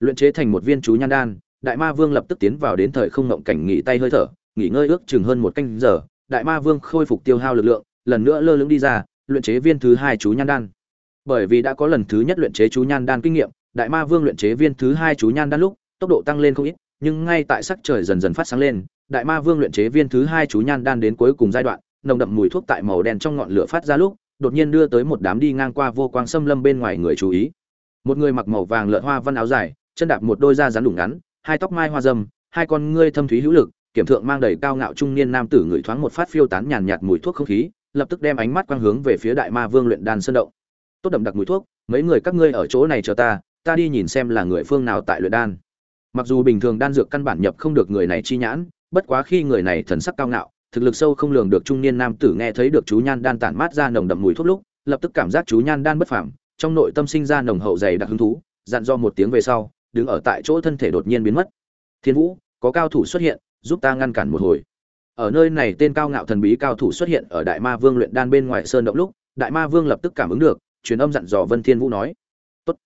Luyện chế thành một viên chú nhan đan, đại ma vương lập tức tiến vào đến thời không ngộng cảnh nghỉ tay hơi thở, nghỉ ngơi ước chừng hơn một canh giờ, đại ma vương khôi phục tiêu hao lực lượng, lần nữa lơ lửng đi ra, luyện chế viên thứ hai chú nhan đan bởi vì đã có lần thứ nhất luyện chế chú nhan đan kinh nghiệm đại ma vương luyện chế viên thứ hai chú nhan đan lúc tốc độ tăng lên không ít nhưng ngay tại sắc trời dần dần phát sáng lên đại ma vương luyện chế viên thứ hai chú nhan đan đến cuối cùng giai đoạn nồng đậm mùi thuốc tại màu đen trong ngọn lửa phát ra lúc đột nhiên đưa tới một đám đi ngang qua vô quang xâm lâm bên ngoài người chú ý một người mặc màu vàng lợn hoa văn áo dài, chân đạp một đôi da rắn đủng ngắn, hai tóc mai hoa dâm hai con ngươi thâm thúy hữu lực, kiểm thượng mang đầy cao ngạo trung niên nam tử người thoáng một phát phiêu tán nhàn nhạt mùi thuốc không khí, lập tức đem ánh mắt quang hướng về phía đại ma vương luyện đan sơn động. Tốt đậm đặc mùi thuốc, mấy người các ngươi ở chỗ này chờ ta ta đi nhìn xem là người phương nào tại luyện đan. Mặc dù bình thường đan dược căn bản nhập không được người này chi nhãn, bất quá khi người này thần sắc cao ngạo, thực lực sâu không lường được trung niên nam tử nghe thấy được chú nhan đan tản mát ra nồng đậm mùi thuốc lúc, lập tức cảm giác chú nhan đan bất phàm trong nội tâm sinh ra nồng hậu dày đặc hứng thú, dặn do một tiếng về sau, đứng ở tại chỗ thân thể đột nhiên biến mất. Thiên vũ, có cao thủ xuất hiện, giúp ta ngăn cản một hồi. Ở nơi này tên cao ngạo thần bí cao thủ xuất hiện ở đại ma vương luyện đan bên ngoài sơn động lúc, đại ma vương lập tức cảm ứng được, truyền âm dặn dò vân thiên vũ nói. Tốt.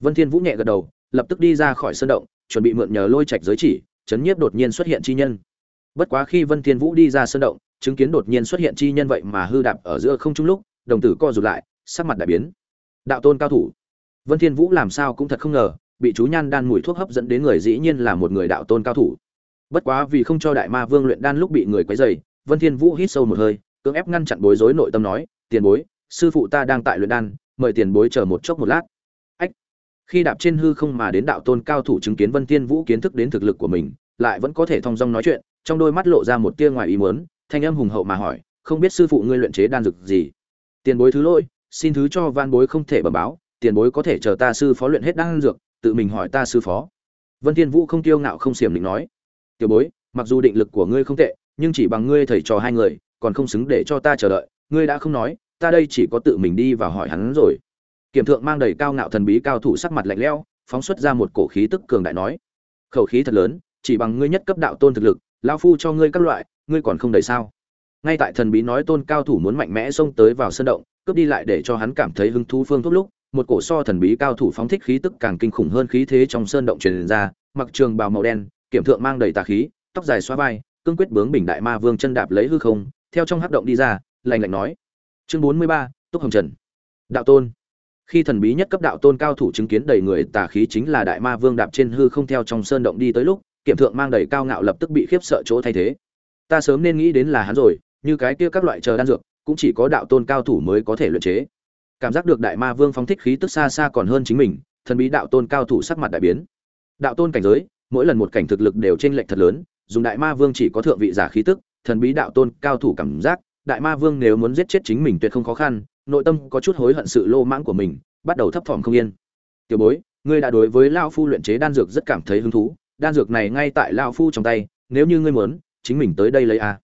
Vân thiên vũ nhẹ gật đầu, lập tức đi ra khỏi sơn động, chuẩn bị mượn nhờ lôi trạch giới chỉ, chấn nhiếp đột nhiên xuất hiện chi nhân. Bất quá khi vân thiên vũ đi ra sơn động, chứng kiến đột nhiên xuất hiện chi nhân vậy mà hư đạp ở giữa không trung lúc, đồng tử co rụt lại, sắc mặt đại biến đạo tôn cao thủ. Vân thiên vũ làm sao cũng thật không ngờ, bị chú nhan đan mùi thuốc hấp dẫn đến người dĩ nhiên là một người đạo tôn cao thủ. Bất quá vì không cho đại ma vương luyện đan lúc bị người quấy rầy, vân thiên vũ hít sâu một hơi, cưỡng ép ngăn chặn bối rối nội tâm nói, tiền bối, sư phụ ta đang tại luyện đan, mời tiền bối chờ một chốc một lát. Ách. Khi đạp trên hư không mà đến đạo tôn cao thủ chứng kiến vân thiên vũ kiến thức đến thực lực của mình, lại vẫn có thể thông dong nói chuyện, trong đôi mắt lộ ra một tia ngoài ý muốn, thanh âm hùng hậu mà hỏi, không biết sư phụ ngươi luyện chế đan dược gì? Tiền bối thứ lỗi xin thứ cho van bối không thể bẩm báo, tiền bối có thể chờ ta sư phó luyện hết đan dược, tự mình hỏi ta sư phó. Vân thiên vũ không tiêu ngạo không xiểm định nói. Tiểu bối, mặc dù định lực của ngươi không tệ, nhưng chỉ bằng ngươi thầy trò hai người, còn không xứng để cho ta chờ đợi. Ngươi đã không nói, ta đây chỉ có tự mình đi và hỏi hắn rồi. Kiểm thượng mang đầy cao ngạo thần bí cao thủ sắc mặt lạnh lẽo, phóng xuất ra một cổ khí tức cường đại nói. Khẩu khí thật lớn, chỉ bằng ngươi nhất cấp đạo tôn thực lực, lão phu cho ngươi các loại, ngươi còn không đầy sao. Ngay tại thần bí nói tôn cao thủ muốn mạnh mẽ xông tới vào sân động cướp đi lại để cho hắn cảm thấy hứng thú phương thuốc lúc, một cổ so thần bí cao thủ phóng thích khí tức càng kinh khủng hơn khí thế trong sơn động truyền ra, mặc trường bào màu đen, kiểm thượng mang đầy tà khí, tóc dài xóa vai, cương quyết bướng bình đại ma vương chân đạp lấy hư không, theo trong hắc động đi ra lành lạnh nói. Chương bốn mươi ba, túc hồng trần. Đạo tôn. Khi thần bí nhất cấp đạo tôn cao thủ chứng kiến đầy người tà khí chính là đại ma vương đạp trên hư không theo trong sơn động đi tới lúc, kiểm thượng mang đầy cao ngạo lập tức bị khiếp sợ chỗ thay thế. Ta sớm nên nghĩ đến là hắn rồi, như cái kia các loại chờ đan dược cũng chỉ có đạo tôn cao thủ mới có thể luyện chế. Cảm giác được đại ma vương phóng thích khí tức xa xa còn hơn chính mình, thần bí đạo tôn cao thủ sắc mặt đại biến. Đạo tôn cảnh giới, mỗi lần một cảnh thực lực đều trên lệch thật lớn, dùng đại ma vương chỉ có thượng vị giả khí tức, thần bí đạo tôn cao thủ cảm giác, đại ma vương nếu muốn giết chết chính mình tuyệt không khó khăn, nội tâm có chút hối hận sự lô mãng của mình, bắt đầu thấp thỏm không yên. Tiểu bối, ngươi đã đối với lao phu luyện chế đan dược rất cảm thấy hứng thú, đan dược này ngay tại lao phu trong tay, nếu như ngươi muốn, chính mình tới đây lấy a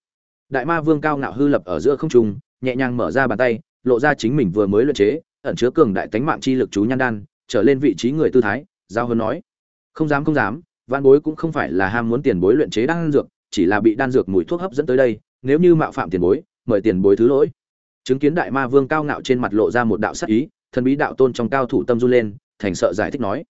đại ma vương cao ngạo hư lập ở giữa không trung nhẹ nhàng mở ra bàn tay, lộ ra chính mình vừa mới luyện chế, ẩn chứa cường đại tánh mạng chi lực chú nhan đan, trở lên vị trí người tư thái, giao hơn nói. Không dám không dám văn bối cũng không phải là ham muốn tiền bối luyện chế đan dược, chỉ là bị đan dược mùi thuốc hấp dẫn tới đây, nếu như mạo phạm tiền bối, mời tiền bối thứ lỗi. Chứng kiến đại ma vương cao ngạo trên mặt lộ ra một đạo sắc ý, thần bí đạo tôn trong cao thủ tâm du lên, thành sợ giải thích nói.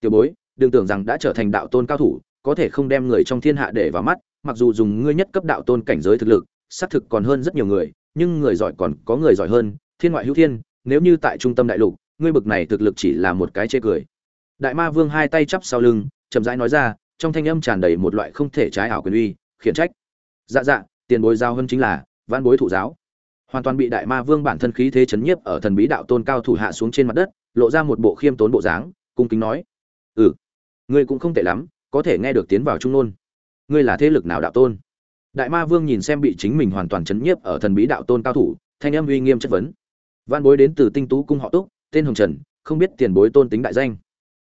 Tiểu bối, đừng tưởng rằng đã trở thành đạo tôn cao thủ, có thể không đem người trong thiên hạ để vào mắt, mặc dù dùng ngươi nhất cấp đạo tôn cảnh giới thực lực, xác thực còn hơn rất nhiều người nhưng người giỏi còn có người giỏi hơn, thiên ngoại hữu thiên, nếu như tại trung tâm đại lục, ngươi bực này thực lực chỉ là một cái chê cười. Đại ma vương hai tay chắp sau lưng, chậm rãi nói ra, trong thanh âm tràn đầy một loại không thể trái ảo quyền uy, khiển trách. Dạ dạ tiền bối giao hơn chính là văn bối thủ giáo. Hoàn toàn bị đại ma vương bản thân khí thế chấn nhiếp ở thần bí đạo tôn cao thủ hạ xuống trên mặt đất, lộ ra một bộ khiêm tốn bộ dáng, cung kính nói. Ừ ngươi cũng không tệ lắm, có thể nghe được tiến vào trung nôn. Ngươi là thế lực nào đạo tôn? Đại ma vương nhìn xem bị chính mình hoàn toàn chấn nhiếp ở thần bí đạo tôn cao thủ, thanh âm uy nghiêm chất vấn. Văn bối đến từ tinh tú cung họ túc, tên hồng trần, không biết tiền bối tôn tính đại danh.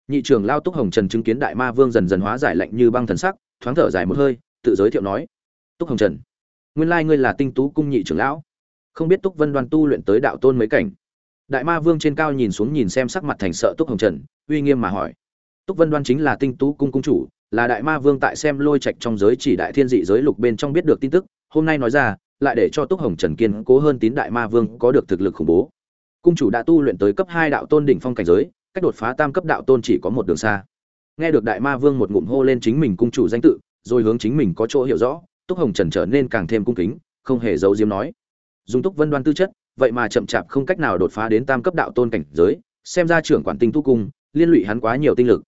Nhị trưởng lao túc hồng trần chứng kiến đại ma vương dần dần hóa giải lạnh như băng thần sắc, thoáng thở dài một hơi, tự giới thiệu nói, túc hồng trần, nguyên lai ngươi là tinh tú cung nhị trưởng lão. Không biết túc vân đoan tu luyện tới đạo tôn mấy cảnh? Đại ma vương trên cao nhìn xuống nhìn xem sắc mặt thành sợ túc hồng trần, uy nghiêm mà hỏi, túc vân đoan chính là tinh tú cung cung chủ là đại ma vương tại xem lôi trạch trong giới chỉ đại thiên dị giới lục bên trong biết được tin tức, hôm nay nói ra, lại để cho túc hồng trần kiên cố hơn tín đại ma vương có được thực lực khủng bố. Cung chủ đã tu luyện tới cấp hai đạo tôn đỉnh phong cảnh giới, cách đột phá tam cấp đạo tôn chỉ có một đường xa. Nghe được đại ma vương một ngụm hô lên chính mình cung chủ danh tự, rồi hướng chính mình có chỗ hiểu rõ, túc hồng trần trở nên càng thêm cung kính, không hề giấu diếm nói. Dùng túc vân đoan tư chất, vậy mà chậm chạp không cách nào đột phá đến tam cấp đạo tôn cảnh giới, xem ra trưởng quản tinh tu cung, liên lụy hắn quá nhiều tinh lực.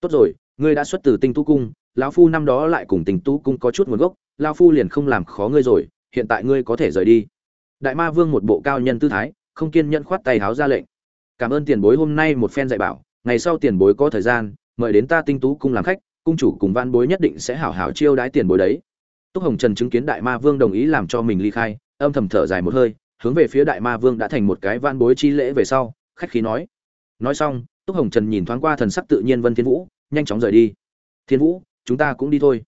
Tốt rồi ngươi đã xuất từ tinh tú cung, lão phu năm đó lại cùng tinh tú cung có chút nguồn gốc, lão phu liền không làm khó ngươi rồi, hiện tại ngươi có thể rời đi. Đại ma vương một bộ cao nhân tư thái, không kiên nhẫn khoát tay háo ra lệnh. Cảm ơn tiền bối hôm nay một phen dạy bảo, ngày sau tiền bối có thời gian, mời đến ta tinh tú cung làm khách, cung chủ cùng văn bối nhất định sẽ hảo hảo chiêu đái tiền bối đấy. Túc hồng trần chứng kiến đại ma vương đồng ý làm cho mình ly khai, âm thầm thở dài một hơi, hướng về phía đại ma vương đã thành một cái van bối chi lễ về sau, khách khí nói. Nói xong, túc hồng trần nhìn thoáng qua thần sắc tự nhiên vân thiên vũ nhanh chóng rời đi. Thiên vũ, chúng ta cũng đi thôi.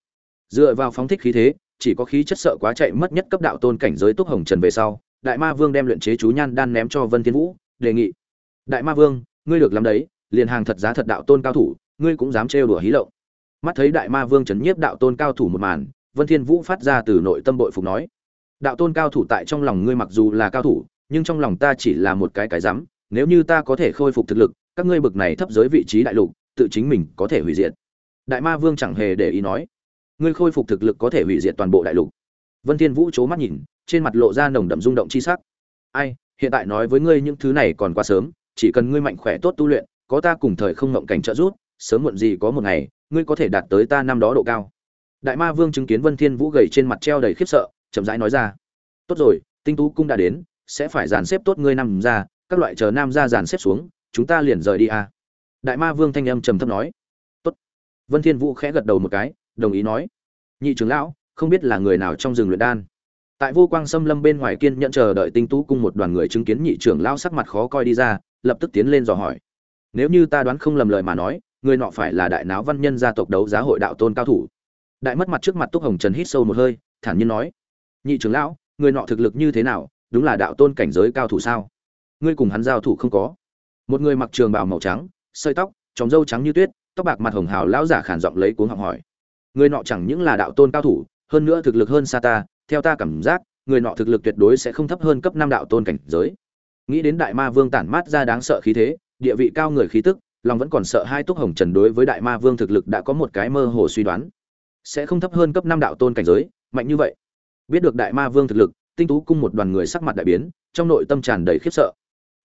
Dựa vào phóng thích khí thế, chỉ có khí chất sợ quá chạy mất nhất cấp đạo tôn cảnh giới túc hồng trần về sau, đại ma vương đem luyện chế chú nhan đan ném cho vân thiên vũ, đề nghị. Đại ma vương, ngươi được làm đấy, liền hàng thật giá thật đạo tôn cao thủ, ngươi cũng dám trêu đùa hí lộng. Mắt thấy đại ma vương chấn nhiếp đạo tôn cao thủ một màn, vân thiên vũ phát ra từ nội tâm bội phục nói. Đạo tôn cao thủ tại trong lòng ngươi mặc dù là cao thủ, nhưng trong lòng ta chỉ là một cái cái dám. nếu như ta có thể khôi phục thực lực, các ngươi bực này thấp giới vị trí đại lục tự chính mình có thể hủy diệt. Đại ma vương chẳng hề để ý nói, ngươi khôi phục thực lực có thể hủy diệt toàn bộ đại lục. Vân thiên vũ chố mắt nhìn, trên mặt lộ ra nồng đậm rung động chi sắc. Ai, hiện tại nói với ngươi những thứ này còn quá sớm, chỉ cần ngươi mạnh khỏe tốt tu luyện, có ta cùng thời không ngộng cảnh trợ giúp, sớm muộn gì có một ngày, ngươi có thể đạt tới ta năm đó độ cao. Đại ma vương chứng kiến vân thiên vũ gầy trên mặt treo đầy khiếp sợ, chậm rãi nói ra, tốt rồi, tinh tú cung đã đến, sẽ phải dàn xếp tốt ngươi nằm ra, các loại chờ nam ra dàn xếp xuống, chúng ta liền rời đi à đại ma vương thanh âm trầm thấp nói. Tốt. Vân thiên vũ khẽ gật đầu một cái, đồng ý nói. Nhị trưởng lão, không biết là người nào trong rừng luyện đan? Tại vô quang xâm lâm bên ngoài kiên nhận chờ đợi tinh tú cung một đoàn người chứng kiến nhị trưởng lão sắc mặt khó coi đi ra, lập tức tiến lên dò hỏi. Nếu như ta đoán không lầm lời mà nói, người nọ phải là đại náo văn nhân gia tộc đấu giá hội đạo tôn cao thủ. Đại mất mặt trước mặt túc hồng trần hít sâu một hơi, thản nhiên nói. Nhị trưởng lão, người nọ thực lực như thế nào, đúng là đạo tôn cảnh giới cao thủ sao? Ngươi cùng hắn giao thủ không có. Một người mặc trường bào màu trắng sợi tóc, tròng râu trắng như tuyết, tóc bạc mặt hồng hào lão giả khản giọng lấy cuống học hỏi. Người nọ chẳng những là đạo tôn cao thủ, hơn nữa thực lực hơn xa ta, theo ta cảm giác, người nọ thực lực tuyệt đối sẽ không thấp hơn cấp năm đạo tôn cảnh giới. Nghĩ đến đại ma vương tản mát ra đáng sợ khí thế, địa vị cao người khí tức, lòng vẫn còn sợ hai túc hồng trần đối với đại ma vương thực lực đã có một cái mơ hồ suy đoán. Sẽ không thấp hơn cấp năm đạo tôn cảnh giới, mạnh như vậy. Biết được đại ma vương thực lực, tinh tú cung một đoàn người sắc mặt đại biến, trong nội tâm tràn đầy khiếp sợ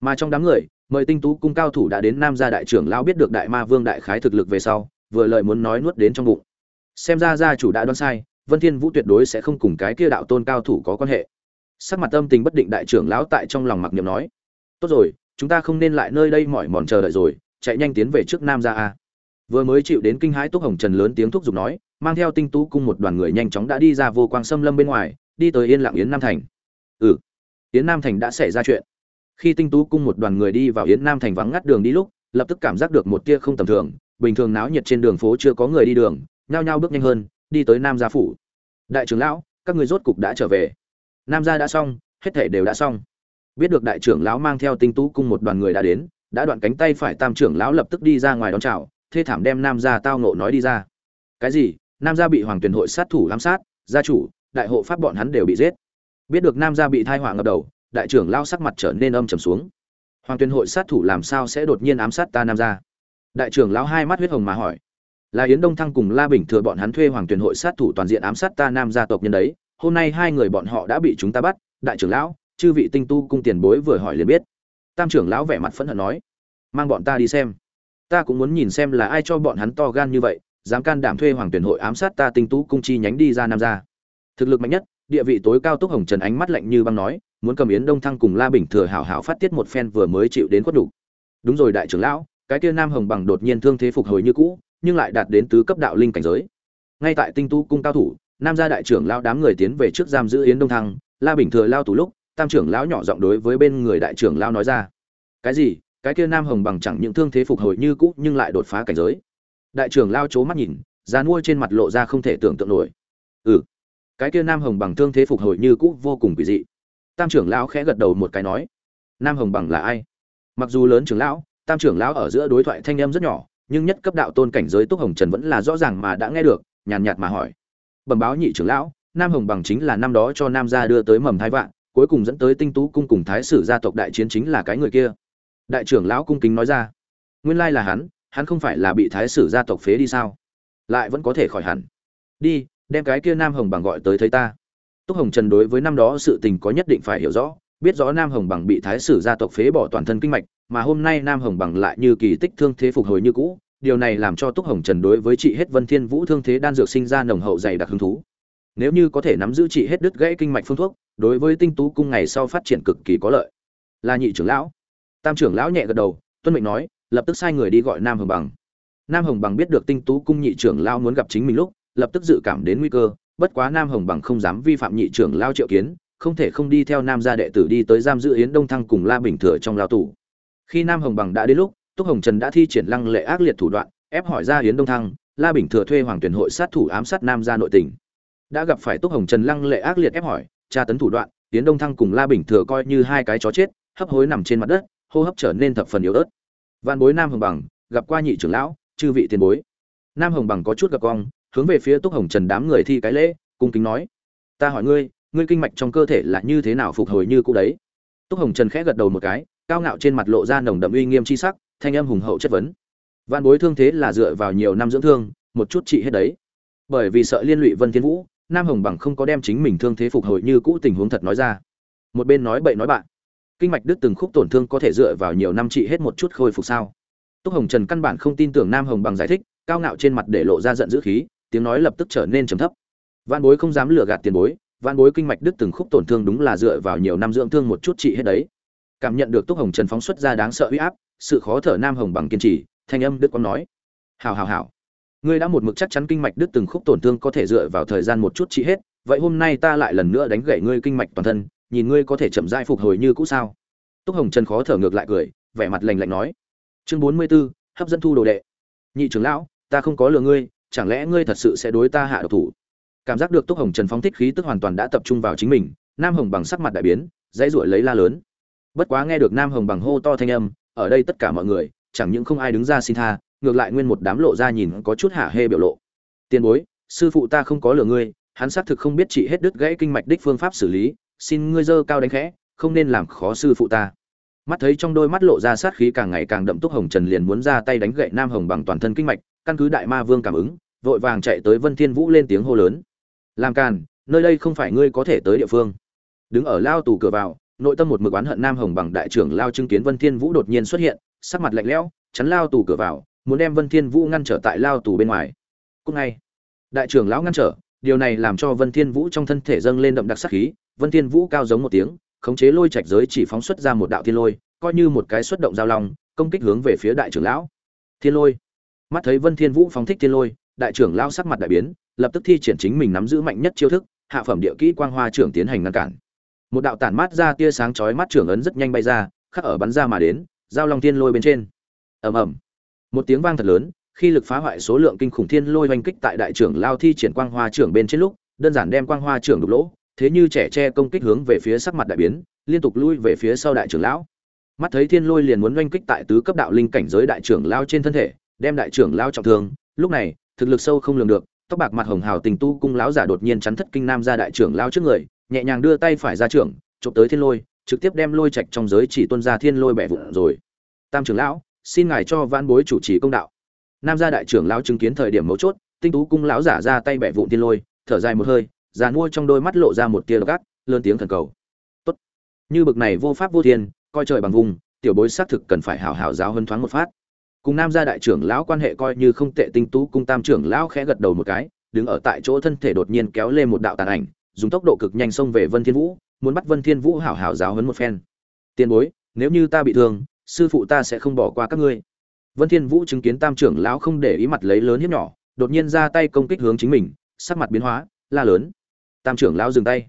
mà trong đám người, mời tinh tú cung cao thủ đã đến nam gia đại trưởng lão biết được đại ma vương đại khái thực lực về sau, vừa lời muốn nói nuốt đến trong bụng. Xem ra gia chủ đã đoán sai, vân thiên vũ tuyệt đối sẽ không cùng cái kia đạo tôn cao thủ có quan hệ. Sắc mặt tâm tình bất định đại trưởng lão tại trong lòng mặc niệm nói, tốt rồi, chúng ta không nên lại nơi đây mỏi mòn chờ đợi rồi, chạy nhanh tiến về trước nam gia a. Vừa mới chịu đến kinh hãi túc hồng trần lớn tiếng thúc giục nói, mang theo tinh tú cung một đoàn người nhanh chóng đã đi ra vô quang xâm lâm bên ngoài, đi tới yên lặng yến nam thành. Ừ yến nam thành đã xảy ra chuyện khi tinh tú cung một đoàn người đi vào yến nam thành vắng ngắt đường đi lúc, lập tức cảm giác được một tia không tầm thường, bình thường náo nhiệt trên đường phố chưa có người đi đường, nhao nhao bước nhanh hơn, đi tới nam gia phủ. Đại trưởng lão, các người rốt cục đã trở về. Nam gia đã xong, hết thể đều đã xong. Biết được đại trưởng lão mang theo tinh tú cung một đoàn người đã đến, đã đoạn cánh tay phải tam trưởng lão lập tức đi ra ngoài đón chào, thê thảm đem nam gia tao nộ nói đi ra. Cái gì? Nam gia bị hoàng tuyển hội sát thủ ám sát, gia chủ, đại hộ pháp bọn hắn đều bị giết. Biết được nam gia bị thai hỏa ngập đầu đại trưởng lao sắc mặt trở nên âm trầm xuống. Hoàng tuyên hội sát thủ làm sao sẽ đột nhiên ám sát ta nam gia? Đại trưởng lão hai mắt huyết hồng mà hỏi. Là yến đông thăng cùng la bình thừa bọn hắn thuê hoàng tuyên hội sát thủ toàn diện ám sát ta nam gia tộc nhân đấy. Hôm nay hai người bọn họ đã bị chúng ta bắt. Đại trưởng lão, chư vị tinh tu cung tiền bối vừa hỏi liền biết. Tam trưởng lão vẻ mặt phẫn hận nói. Mang bọn ta đi xem. Ta cũng muốn nhìn xem là ai cho bọn hắn to gan như vậy, dám can đảm thuê hoàng tuyển hội ám sát ta tinh tú cung chi nhánh đi ra nam ra thực lực mạnh nhất, địa vị tối cao túc hồng trần ánh mắt lạnh như băng nói muốn cầm yến đông thăng cùng la bình thừa hảo hảo phát tiết một phen vừa mới chịu đến khuất đủ đúng rồi đại trưởng lão, cái kia nam hồng bằng đột nhiên thương thế phục hồi như cũ, nhưng lại đạt đến tứ cấp đạo linh cảnh giới. Ngay tại tinh tu cung cao thủ, nam gia đại trưởng lão đám người tiến về trước giam giữ yến đông thăng, la bình thừa lao tù lúc, tam trưởng lão nhỏ giọng đối với bên người đại trưởng lão nói ra. Cái gì? Cái kia nam hồng bằng chẳng những thương thế phục hồi như cũ, nhưng lại đột phá cảnh giới. Đại trưởng lao chố mắt nhìn dàn nuôi trên mặt lộ ra không thể tưởng tượng nổi. Ừ cái kia nam hồng bằng thương thế phục hồi như cũ vô cùng kỳ dị tam trưởng lão khẽ gật đầu một cái nói, nam hồng bằng là ai? Mặc dù lớn trưởng lão, tam trưởng lão ở giữa đối thoại thanh em rất nhỏ, nhưng nhất cấp đạo tôn cảnh giới túc hồng trần vẫn là rõ ràng mà đã nghe được, nhàn nhạt mà hỏi. Bẩm báo nhị trưởng lão, nam hồng bằng chính là năm đó cho nam gia đưa tới mầm thái vạn, cuối cùng dẫn tới tinh tú cung cùng thái sử gia tộc đại chiến chính là cái người kia. Đại trưởng lão cung kính nói ra, nguyên lai là hắn hắn không phải là bị thái sử gia tộc phế đi sao? Lại vẫn có thể khỏi hẳn. Đi, đem cái kia nam hồng bằng gọi tới thấy ta túc hồng trần đối với năm đó sự tình có nhất định phải hiểu rõ, biết rõ nam hồng bằng bị thái sử gia tộc phế bỏ toàn thân kinh mạch, mà hôm nay nam hồng bằng lại như kỳ tích thương thế phục hồi như cũ, điều này làm cho túc hồng trần đối với chị hết vân thiên vũ thương thế đan dược sinh ra nồng hậu dày đặc hứng thú. Nếu như có thể nắm giữ chị hết đứt gãy kinh mạch phương thuốc, đối với tinh tú cung ngày sau phát triển cực kỳ có lợi. Là nhị trưởng lão. Tam trưởng lão nhẹ gật đầu, tuân mệnh nói, lập tức sai người đi gọi nam hồng bằng. Nam hồng bằng biết được tinh tú cung nhị trưởng lão muốn gặp chính mình lúc, lập tức dự cảm đến nguy cơ bất quá nam hồng bằng không dám vi phạm nhị trưởng lão triệu kiến, không thể không đi theo nam gia đệ tử đi tới giam giữ yến đông thăng cùng la bình thừa trong lao tù. Khi nam hồng bằng đã đến lúc, túc hồng trần đã thi triển lăng lệ ác liệt thủ đoạn, ép hỏi ra yến đông thăng, la bình thừa thuê hoàng tuyển hội sát thủ ám sát nam gia nội tỉnh đã gặp phải túc hồng trần lăng lệ ác liệt ép hỏi, tra tấn thủ đoạn, yến đông thăng cùng la bình thừa coi như hai cái chó chết, hấp hối nằm trên mặt đất, hô hấp trở nên thập phần yếu ớt. Văn bối nam hồng bằng, gặp qua nhị trưởng lão, chư vị tiền bối. Nam hồng bằng có chút gặp cong hướng về phía túc hồng trần đám người thi cái lễ, cung kính nói, ta hỏi ngươi ngươi kinh mạch trong cơ thể là như thế nào phục hồi như cũ đấy? Túc hồng trần khẽ gật đầu một cái, cao ngạo trên mặt lộ ra nồng đậm uy nghiêm chi sắc, thanh âm hùng hậu chất vấn văn bối thương thế là dựa vào nhiều năm dưỡng thương, một chút trị hết đấy. Bởi vì sợ liên lụy vân thiên vũ, nam hồng bằng không có đem chính mình thương thế phục hồi như cũ tình huống thật nói ra. Một bên nói bậy nói bạn, kinh mạch đứt từng khúc tổn thương có thể dựa vào nhiều năm trị hết một chút khôi phục sao? Túc hồng trần căn bản không tin tưởng nam hồng bằng giải thích, cao ngạo trên mặt để lộ ra giận dữ khí tiếng nói lập tức trở nên trầm thấp. Văn bối không dám lừa gạt tiền bối văn bối kinh mạch đứt từng khúc tổn thương đúng là dựa vào nhiều năm dưỡng thương một chút trị hết đấy. Cảm nhận được túc hồng trần phóng xuất ra đáng sợ uy áp sự khó thở nam hồng bằng kiên trì thanh âm đức quang nói. Hào hào hào ngươi đã một mực chắc chắn kinh mạch đứt từng khúc tổn thương có thể dựa vào thời gian một chút trị hết vậy hôm nay ta lại lần nữa đánh gãy ngươi kinh mạch toàn thân nhìn ngươi có thể chậm rãi phục hồi như cũ sao? Túc hồng trần khó thở ngược lại cười vẻ mặt lạnh lạnh nói. Chương bốn mươi 44, hấp dẫn thu đồ đệ. Nhị trưởng lão ta không có lừa ngươi chẳng lẽ ngươi thật sự sẽ đối ta hạ độc thủ? Cảm giác được túc hồng trần phóng thích khí tức hoàn toàn đã tập trung vào chính mình, nam hồng bằng sắc mặt đại biến, dãy ruổi lấy la lớn. Bất quá nghe được nam hồng bằng hô to thanh âm, ở đây tất cả mọi người, chẳng những không ai đứng ra xin tha, ngược lại nguyên một đám lộ ra nhìn có chút hạ hê biểu lộ. Tiền bối, sư phụ ta không có lừa ngươi, hắn xác thực không biết trị hết đứt gãy kinh mạch đích phương pháp xử lý, xin ngươi dơ cao đánh khẽ, không nên làm khó sư phụ ta. Mắt thấy trong đôi mắt lộ ra sát khí càng ngày càng đậm, túc hồng trần liền muốn ra tay đánh gậy nam hồng bằng toàn thân kinh mạch căn cứ đại ma vương cảm ứng, vội vàng chạy tới vân thiên vũ lên tiếng hô lớn. Làm càn, nơi đây không phải ngươi có thể tới địa phương. Đứng ở lao tù cửa vào, nội tâm một mực oán hận nam hồng bằng đại trưởng lao chứng kiến vân thiên vũ đột nhiên xuất hiện, sắc mặt lạnh lẽo, chắn lao tù cửa vào, muốn đem vân thiên vũ ngăn trở tại lao tù bên ngoài. Cũng ngay, đại trưởng lão ngăn trở, điều này làm cho vân thiên vũ trong thân thể dâng lên đậm đặc sát khí, vân thiên vũ cao giống một tiếng, khống chế lôi trạch giới chỉ phóng xuất ra một đạo thiên lôi, coi như một cái xuất động giao long, công kích hướng về phía đại trưởng lão. Thiên lôi! Mắt thấy vân thiên vũ phóng thích thiên lôi, đại trưởng lão sắc mặt đại biến, lập tức thi triển chính mình nắm giữ mạnh nhất chiêu thức, hạ phẩm địa kỹ quang hoa trưởng tiến hành ngăn cản. Một đạo tản mát ra tia sáng chói mắt trưởng ấn rất nhanh bay ra, khắc ở bắn ra mà đến, giao long thiên lôi bên trên. Ầm ầm. Một tiếng vang thật lớn, khi lực phá hoại số lượng kinh khủng thiên lôi oanh kích tại đại trưởng lao thi triển quang hoa trưởng bên trên lúc, đơn giản đem quang hoa trưởng đục lỗ, thế như trẻ tre công kích hướng về phía sắc mặt đại biến, liên tục lui về phía sau đại trưởng lão. Mắt thấy thiên lôi liền muốn oanh kích tại tứ cấp đạo linh cảnh giới đại trưởng lao trên thân thể đem đại trưởng lao trọng thương. Lúc này, thực lực sâu không lường được, tóc bạc mặt hồng hào tình tu cung lão giả đột nhiên chắn thất kinh nam ra đại trưởng lao trước người, nhẹ nhàng đưa tay phải ra trưởng, chụp tới thiên lôi, trực tiếp đem lôi trạch trong giới chỉ tuân ra thiên lôi bẻ vụn rồi. Tam trưởng lão, xin ngài cho vãn bối chủ trì công đạo. Nam gia đại trưởng lão chứng kiến thời điểm mấu chốt, tinh tú cung lão giả ra tay bẻ vụn thiên lôi, thở dài một hơi, già mua trong đôi mắt lộ ra một tia gắt lớn tiếng thần cầu. Tốt. Như bực này vô pháp vô thiên, coi trời bằng vùng, tiểu bối xác thực cần phải hảo hảo giáo hơn thoáng một phát cùng nam gia đại trưởng lão quan hệ coi như không tệ, tinh tú cung tam trưởng lão khẽ gật đầu một cái, đứng ở tại chỗ thân thể đột nhiên kéo lên một đạo tàn ảnh, dùng tốc độ cực nhanh xông về vân thiên vũ, muốn bắt vân thiên vũ hảo hảo giáo hấn một phen. Tiền bối, nếu như ta bị thương, sư phụ ta sẽ không bỏ qua các ngươi. Vân thiên vũ chứng kiến tam trưởng lão không để ý mặt lấy lớn hiếp nhỏ, đột nhiên ra tay công kích hướng chính mình, sắc mặt biến hóa, la lớn. Tam trưởng lão dừng tay.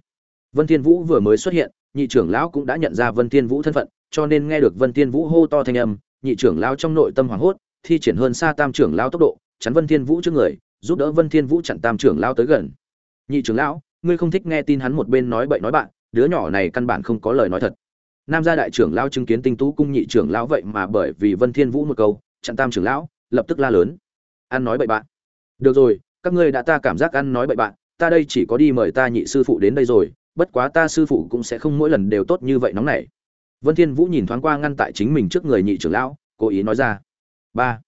Vân thiên vũ vừa mới xuất hiện, nhị trưởng lão cũng đã nhận ra vân thiên vũ thân phận, cho nên nghe được vân thiên vũ hô to thanh âm nhị trưởng lão trong nội tâm hoảng hốt, thi triển hơn xa tam trưởng lão tốc độ, chắn vân thiên vũ trước người, giúp đỡ vân thiên vũ chặn tam trưởng lão tới gần. Nhị trưởng lão, ngươi không thích nghe tin hắn một bên nói bậy nói bạn, đứa nhỏ này căn bản không có lời nói thật. Nam gia đại trưởng lão chứng kiến tinh tú cung nhị trưởng lão vậy mà bởi vì vân thiên vũ một câu, chặn tam trưởng lão, lập tức la lớn. Ăn nói bậy bạn. Được rồi, các ngươi đã ta cảm giác ăn nói bậy bạn, ta đây chỉ có đi mời ta nhị sư phụ đến đây rồi, bất quá ta sư phụ cũng sẽ không mỗi lần đều tốt như vậy nóng này vân thiên vũ nhìn thoáng qua ngăn tại chính mình trước người nhị trưởng lão, cố ý nói ra. Ba,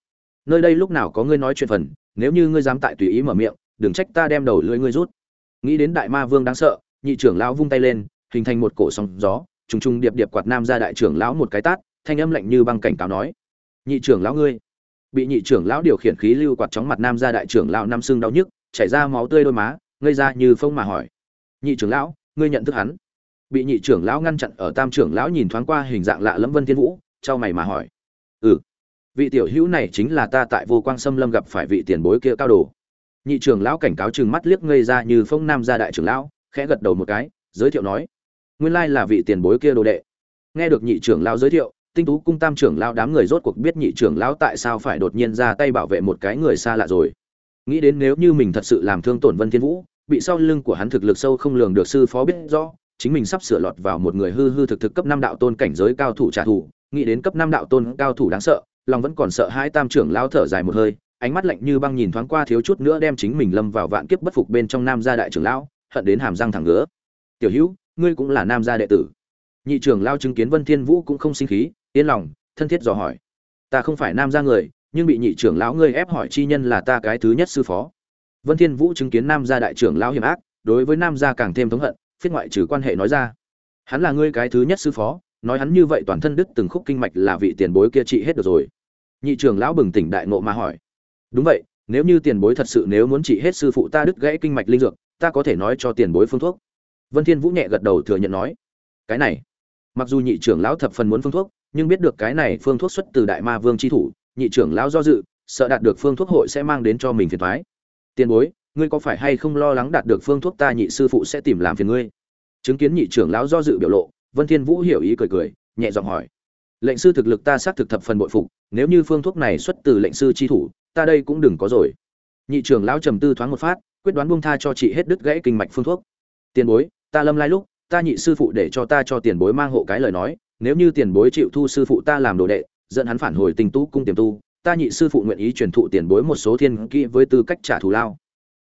nơi đây lúc nào có ngươi nói chuyện phần, nếu như ngươi dám tại tùy ý mở miệng, đừng trách ta đem đầu lưỡi ngươi rút. Nghĩ đến đại ma vương đáng sợ, nhị trưởng lão vung tay lên, hình thành một cổ sóng gió, trùng trùng điệp điệp quạt nam ra đại trưởng lão một cái tát, thanh âm lạnh như băng cảnh cáo nói. Nhị trưởng lão ngươi, bị nhị trưởng lão điều khiển khí lưu quạt chóng mặt nam ra đại trưởng lão năm xương đau nhức, chảy ra máu tươi đôi má, ngây ra như phong mà hỏi. Nhị trưởng lão, ngươi nhận thức hắn? Bị nhị trưởng lão ngăn chặn ở tam trưởng lão nhìn thoáng qua hình dạng lạ lẫm vân thiên vũ, trao mày mà hỏi. Ừ vị tiểu hữu này chính là ta tại vô quang xâm lâm gặp phải vị tiền bối kia cao đồ. Nhị trưởng lão cảnh cáo chừng mắt liếc ngây ra như phong nam gia đại trưởng lão, khẽ gật đầu một cái, giới thiệu nói. Nguyên lai là vị tiền bối kia đồ đệ. Nghe được nhị trưởng lão giới thiệu, tinh tú cung tam trưởng lão đám người rốt cuộc biết nhị trưởng lão tại sao phải đột nhiên ra tay bảo vệ một cái người xa lạ rồi. Nghĩ đến nếu như mình thật sự làm thương tổn vân thiên vũ, bị sau lưng của hắn thực lực sâu không lường được sư phó biết rõ chính mình sắp sửa lọt vào một người hư hư thực thực cấp năm đạo tôn cảnh giới cao thủ trả thù, nghĩ đến cấp năm đạo tôn cao thủ đáng sợ, lòng vẫn còn sợ hai tam trưởng lao thở dài một hơi, ánh mắt lạnh như băng nhìn thoáng qua thiếu chút nữa đem chính mình lâm vào vạn kiếp bất phục bên trong nam gia đại trưởng lão, hận đến hàm răng thẳng ngứa. Tiểu hữu, ngươi cũng là nam gia đệ tử. Nhị trưởng lao chứng kiến vân thiên vũ cũng không sinh khí, yên lòng, thân thiết dò hỏi. Ta không phải nam gia người, nhưng bị nhị trưởng lão ngươi ép hỏi chi nhân là ta cái thứ nhất sư phó. Vân thiên vũ chứng kiến nam gia đại trưởng lão hiểm ác, đối với nam gia càng thêm thống hận phiết ngoại trừ quan hệ nói ra. Hắn là ngươi cái thứ nhất sư phó, nói hắn như vậy toàn thân đứt từng khúc kinh mạch là vị tiền bối kia trị hết được rồi. Nhị trưởng lão bừng tỉnh đại ngộ mà hỏi. Đúng vậy, nếu như tiền bối thật sự nếu muốn trị hết sư phụ ta đứt gãy kinh mạch linh dược, ta có thể nói cho tiền bối phương thuốc. Vân thiên vũ nhẹ gật đầu thừa nhận nói. Cái này, mặc dù nhị trưởng lão thập phần muốn phương thuốc, nhưng biết được cái này phương thuốc xuất từ đại ma vương chi thủ, nhị trưởng lão do dự, sợ đạt được phương thuốc hội sẽ mang đến cho mình phiền toái. Tiền bối ngươi có phải hay không lo lắng đạt được phương thuốc ta nhị sư phụ sẽ tìm làm phiền ngươi? Chứng kiến nhị trưởng lão do dự biểu lộ, vân thiên vũ hiểu ý cười cười, nhẹ giọng hỏi. Lệnh sư thực lực ta xác thực thập phần bội phục, nếu như phương thuốc này xuất từ lệnh sư chi thủ, ta đây cũng đừng có rồi. Nhị trưởng lão trầm tư thoáng một phát, quyết đoán buông tha cho chị hết đứt gãy kinh mạch phương thuốc. Tiền bối, ta lâm lai lúc, ta nhị sư phụ để cho ta cho tiền bối mang hộ cái lời nói, nếu như tiền bối chịu thu sư phụ ta làm đồ đệ, dẫn hắn phản hồi tình tu cung tiềm tu, ta nhị sư phụ nguyện ý truyền thụ tiền bối một số thiên kỹ với tư cách trả thù lao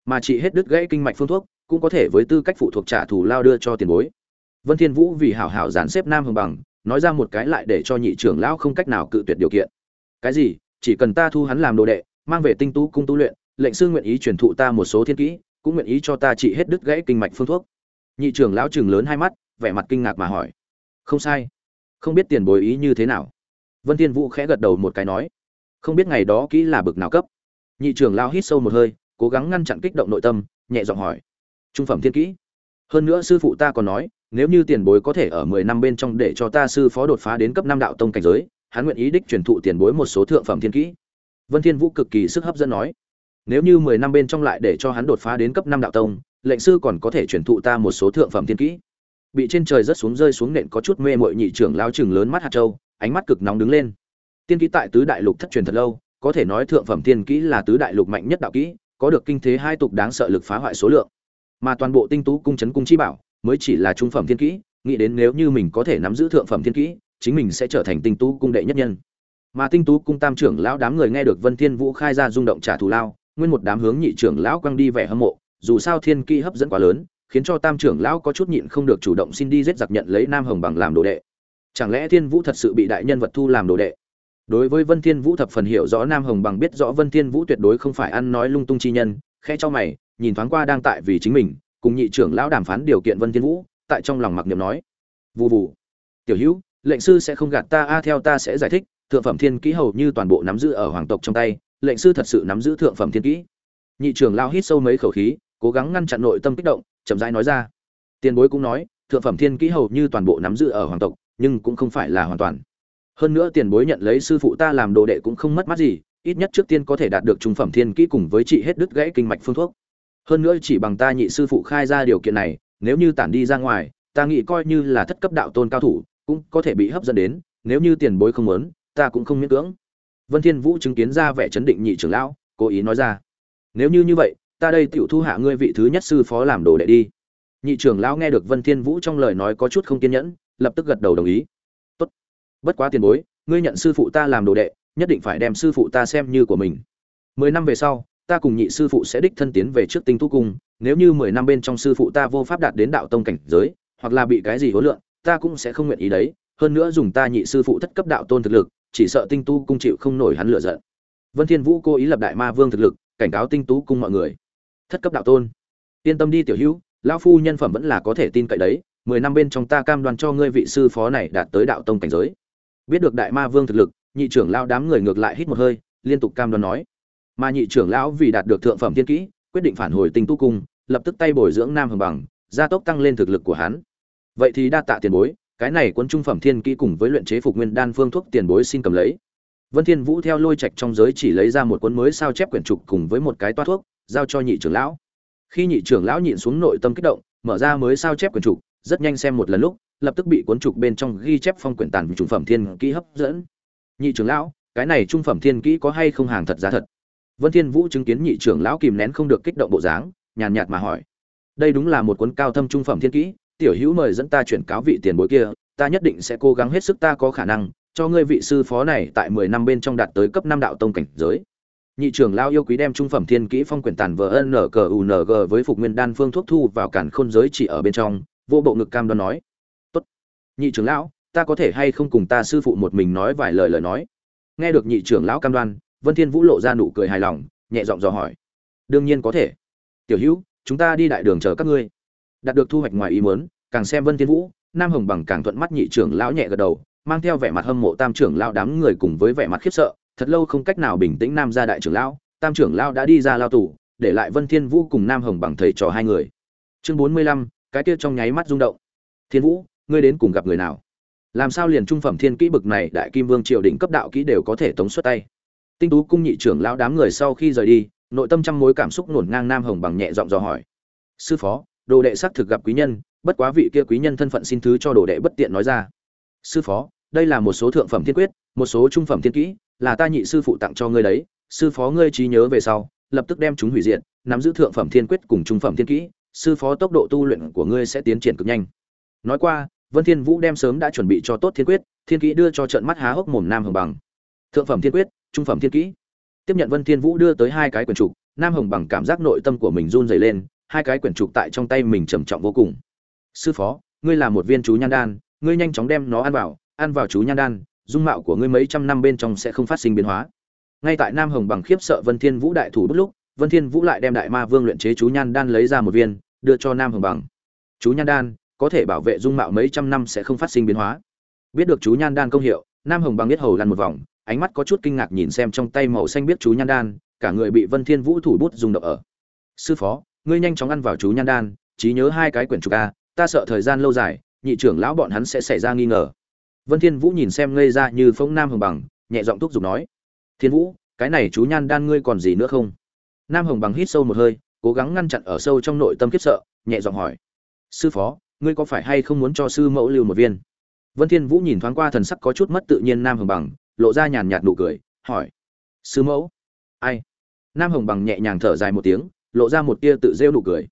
mà trị hết đứt gãy kinh mạch phương thuốc, cũng có thể với tư cách phụ thuộc trả thù lao đưa cho tiền bối. Vân thiên vũ vì hảo hảo dàn xếp nam hồng bằng, nói ra một cái lại để cho nhị trưởng lão không cách nào cự tuyệt điều kiện. Cái gì? Chỉ cần ta thu hắn làm đồ đệ, mang về tinh tú cung tu luyện, lệnh sư nguyện ý truyền thụ ta một số thiên kỹ, cũng nguyện ý cho ta trị hết đứt gãy kinh mạch phương thuốc. Nhị trưởng lão chừng lớn hai mắt, vẻ mặt kinh ngạc mà hỏi. Không sai. Không biết tiền bối ý như thế nào? Vân thiên vũ khẽ gật đầu một cái nói. Không biết ngày đó kỹ là bực nào cấp. Nhị trưởng lão hít sâu một hơi cố gắng ngăn chặn kích động nội tâm, nhẹ giọng hỏi. Trung phẩm thiên kỹ. Hơn nữa sư phụ ta còn nói, nếu như tiền bối có thể ở mười năm bên trong để cho ta sư phó đột phá đến cấp năm đạo tông cảnh giới, hắn nguyện ý đích truyền thụ tiền bối một số thượng phẩm thiên kỹ. Vân thiên vũ cực kỳ sức hấp dẫn nói. Nếu như mười năm bên trong lại để cho hắn đột phá đến cấp năm đạo tông, lệnh sư còn có thể truyền thụ ta một số thượng phẩm thiên kỹ. Bị trên trời rất xuống rơi xuống nện có chút mê mội nhị trưởng lao chừng lớn mắt hạt châu, ánh mắt cực nóng đứng lên. Tiên kỹ tại tứ đại lục thất truyền thật lâu, có thể nói thượng phẩm thiên kỹ là tứ đại lục mạnh nhất đạo kỹ có được kinh thế hai tục đáng sợ lực phá hoại số lượng. Mà toàn bộ tinh tú cung chấn cung chi bảo mới chỉ là trung phẩm thiên kỹ, nghĩ đến nếu như mình có thể nắm giữ thượng phẩm thiên kỹ, chính mình sẽ trở thành tinh tú cung đệ nhất nhân. Mà tinh tú cung tam trưởng lão đám người nghe được vân thiên vũ khai ra rung động trả thù lao, nguyên một đám hướng nhị trưởng lão quăng đi vẻ hâm mộ, dù sao thiên kỹ hấp dẫn quá lớn, khiến cho tam trưởng lão có chút nhịn không được chủ động xin đi giết giặc nhận lấy nam hồng bằng làm đồ đệ. Chẳng lẽ thiên vũ thật sự bị đại nhân vật thu làm đồ đệ? Đối với vân thiên vũ thập phần hiểu rõ nam hồng bằng biết rõ vân thiên vũ tuyệt đối không phải ăn nói lung tung chi nhân, khẽ cho mày, nhìn thoáng qua đang tại vì chính mình, cùng nhị trưởng lão đàm phán điều kiện vân thiên vũ, tại trong lòng mặc niệm nói, vù vù, tiểu hữu, lệnh sư sẽ không gạt ta, a, theo ta sẽ giải thích, thượng phẩm thiên kỹ hầu như toàn bộ nắm giữ ở hoàng tộc trong tay, lệnh sư thật sự nắm giữ thượng phẩm thiên kỹ. Nhị trưởng lão hít sâu mấy khẩu khí, cố gắng ngăn chặn nội tâm kích động, chậm rãi nói ra. Tiền bối cũng nói, thượng phẩm thiên kỹ hầu như toàn bộ nắm giữ ở hoàng tộc, nhưng cũng không phải là hoàn toàn hơn nữa tiền bối nhận lấy sư phụ ta làm đồ đệ cũng không mất mát gì, ít nhất trước tiên có thể đạt được trung phẩm thiên kỹ cùng với chị hết đứt gãy kinh mạch phương thuốc. Hơn nữa chỉ bằng ta nhị sư phụ khai ra điều kiện này, nếu như tản đi ra ngoài, ta nghĩ coi như là thất cấp đạo tôn cao thủ, cũng có thể bị hấp dẫn đến, nếu như tiền bối không muốn, ta cũng không miễn cưỡng. Vân thiên vũ chứng kiến ra vẻ chấn định nhị trưởng lão, cố ý nói ra, nếu như như vậy, ta đây tiểu thu hạ ngươi vị thứ nhất sư phó làm đồ đệ đi. Nhị trưởng lão nghe được vân thiên vũ trong lời nói có chút không kiên nhẫn, lập tức gật đầu đồng ý bất quá tiền bối, ngươi nhận sư phụ ta làm đồ đệ, nhất định phải đem sư phụ ta xem như của mình. Mười năm về sau, ta cùng nhị sư phụ sẽ đích thân tiến về trước tinh tu cung, nếu như mười năm bên trong sư phụ ta vô pháp đạt đến đạo tông cảnh giới, hoặc là bị cái gì hối lượng, ta cũng sẽ không nguyện ý đấy. Hơn nữa dùng ta nhị sư phụ thất cấp đạo tôn thực lực, chỉ sợ tinh tu cung chịu không nổi hắn lựa giận. Vân thiên vũ cố ý lập đại ma vương thực lực, cảnh cáo tinh tú cung mọi người. Thất cấp đạo tôn. Yên tâm đi tiểu hữu, lão phu nhân phẩm vẫn là có thể tin cậy đấy. Mười năm bên trong ta cam đoan cho ngươi vị sư phó này đạt tới đạo tông cảnh giới biết được đại ma vương thực lực, nhị trưởng lão đám người ngược lại hít một hơi, liên tục cam đoan nói. Mà nhị trưởng lão vì đạt được thượng phẩm thiên kỹ, quyết định phản hồi tinh tu cung, lập tức tay bồi dưỡng nam hồng bằng, gia tốc tăng lên thực lực của hắn. Vậy thì đa tạ tiền bối, cái này cuốn trung phẩm thiên kỹ cùng với luyện chế phục nguyên đan phương thuốc tiền bối xin cầm lấy. Vân thiên vũ theo lôi trạch trong giới chỉ lấy ra một cuốn mới sao chép quyển trục cùng với một cái toa thuốc, giao cho nhị trưởng lão. Khi nhị trưởng lão nhịn xuống nội tâm kích động, mở ra mới sao chép quyển trục, rất nhanh xem một lần lúc lập tức bị cuốn trục bên trong ghi chép phong quyển tàn trung phẩm thiên kỹ hấp dẫn. Nhị trưởng lão, cái này trung phẩm thiên kỹ có hay không hàng thật giá thật? Vân thiên vũ chứng kiến nhị trưởng lão kìm nén không được kích động bộ dáng, nhàn nhạt mà hỏi. Đây đúng là một cuốn cao thâm trung phẩm thiên kỹ, tiểu hữu mời dẫn ta chuyển cáo vị tiền bối kia, ta nhất định sẽ cố gắng hết sức ta có khả năng, cho ngươi vị sư phó này tại mười năm bên trong đạt tới cấp năm đạo tông cảnh giới. Nhị trưởng lão yêu quý đem trung phẩm thiên kỹ phong quyển tàn vờ n cờ u n g với phục nguyên đan phương thuốc thu vào cản khôn giới chỉ ở bên trong, vô bộ ngực cam đoan nói nhị trưởng lão ta có thể hay không cùng ta sư phụ một mình nói vài lời lời nói? Nghe được nhị trưởng lão cam đoan vân thiên vũ lộ ra nụ cười hài lòng nhẹ giọng dò hỏi. Đương nhiên có thể. Tiểu hữu chúng ta đi đại đường chờ các ngươi. Đạt được thu hoạch ngoài ý muốn càng xem vân thiên vũ nam hồng bằng càng thuận mắt nhị trưởng lão nhẹ gật đầu mang theo vẻ mặt hâm mộ tam trưởng lão đám người cùng với vẻ mặt khiếp sợ thật lâu không cách nào bình tĩnh nam gia đại trưởng lão tam trưởng lão đã đi ra lao tù để lại vân thiên vũ cùng nam hồng bằng thầy trò hai người. Chương bốn mươi lăm, cái kia trong nháy mắt rung động. Thiên vũ ngươi đến cùng gặp người nào? Làm sao liền trung phẩm thiên kỹ bực này đại kim vương triều đỉnh cấp đạo kỹ đều có thể tống xuất tay? Tinh tú cung nhị trưởng lão đám người sau khi rời đi, nội tâm trăm mối cảm xúc nổn ngang nam hồng bằng nhẹ giọng dò hỏi. Sư phó, đồ đệ xác thực gặp quý nhân, bất quá vị kia quý nhân thân phận xin thứ cho đồ đệ bất tiện nói ra. Sư phó, đây là một số thượng phẩm thiên quyết, một số trung phẩm thiên kỹ, là ta nhị sư phụ tặng cho ngươi đấy. Sư phó ngươi trí nhớ về sau, lập tức đem chúng hủy diệt, nắm giữ thượng phẩm thiên quyết cùng trung phẩm thiên kỹ. Sư phó tốc độ tu luyện của ngươi sẽ tiến triển cực nhanh. Nói qua vân thiên vũ đem sớm đã chuẩn bị cho tốt thiên quyết, thiên kỹ đưa cho trận mắt há hốc mồm nam hồng bằng. Thượng phẩm thiên quyết, trung phẩm thiên kỹ. Tiếp nhận vân thiên vũ đưa tới hai cái quyển trục, nam hồng bằng cảm giác nội tâm của mình run rẩy lên, hai cái quyển trục tại trong tay mình trầm trọng vô cùng. Sư phó, ngươi là một viên chú nhan đan, ngươi nhanh chóng đem nó ăn vào ăn vào chú nhan đan, dung mạo của ngươi mấy trăm năm bên trong sẽ không phát sinh biến hóa. Ngay tại nam hồng bằng khiếp sợ vân thiên vũ đại thủ bất lúc, vân thiên vũ lại đem đại ma vương luyện chế chú nhan đan lấy ra một viên, đưa cho nam hồng bằng. Chú nhan đan có thể bảo vệ dung mạo mấy trăm năm sẽ không phát sinh biến hóa. Biết được chú nhan đan công hiệu, nam hồng bằng biết hầu lăn một vòng, ánh mắt có chút kinh ngạc nhìn xem trong tay màu xanh biết chú nhan đan, cả người bị vân thiên vũ thủ bút dùng độc ở. Sư phó, ngươi nhanh chóng ăn vào chú nhan đan, trí nhớ hai cái quyển trục a, ta sợ thời gian lâu dài, nhị trưởng lão bọn hắn sẽ xảy ra nghi ngờ. Vân thiên vũ nhìn xem ngây ra như phong nam hồng bằng, nhẹ giọng thúc giục nói, thiên vũ, cái này chú nhan đan ngươi còn gì nữa không? Nam hồng bằng hít sâu một hơi, cố gắng ngăn chặn ở sâu trong nội tâm kiếp sợ, nhẹ giọng hỏi, sư phó ngươi có phải hay không muốn cho sư mẫu lưu một viên? Vân thiên vũ nhìn thoáng qua thần sắc có chút mất tự nhiên nam hồng bằng, lộ ra nhàn nhạt nụ cười, hỏi. Sư mẫu? Ai? Nam hồng bằng nhẹ nhàng thở dài một tiếng, lộ ra một tia tự rêu nụ cười.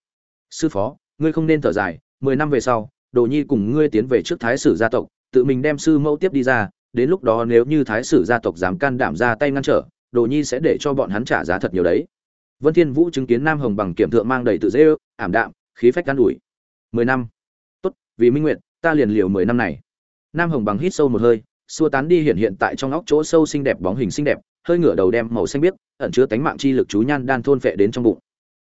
Sư phó, ngươi không nên thở dài, mười năm về sau, đồ nhi cùng ngươi tiến về trước thái sử gia tộc, tự mình đem sư mẫu tiếp đi ra, đến lúc đó nếu như thái sử gia tộc dám can đảm ra tay ngăn trở, đồ nhi sẽ để cho bọn hắn trả giá thật nhiều đấy. Vân thiên vũ chứng kiến nam hồng bằng kiểm thượng mang đầy tự dễ ảm đạm, khí phách can ủi. Mười năm vì minh nguyện ta liền liều mười năm này. Nam hồng bằng hít sâu một hơi, xua tán đi hiện hiện tại trong óc chỗ sâu xinh đẹp bóng hình xinh đẹp, hơi ngửa đầu đem màu xanh biếc, ẩn chứa tánh mạng chi lực chú nhan đan thôn phệ đến trong bụng.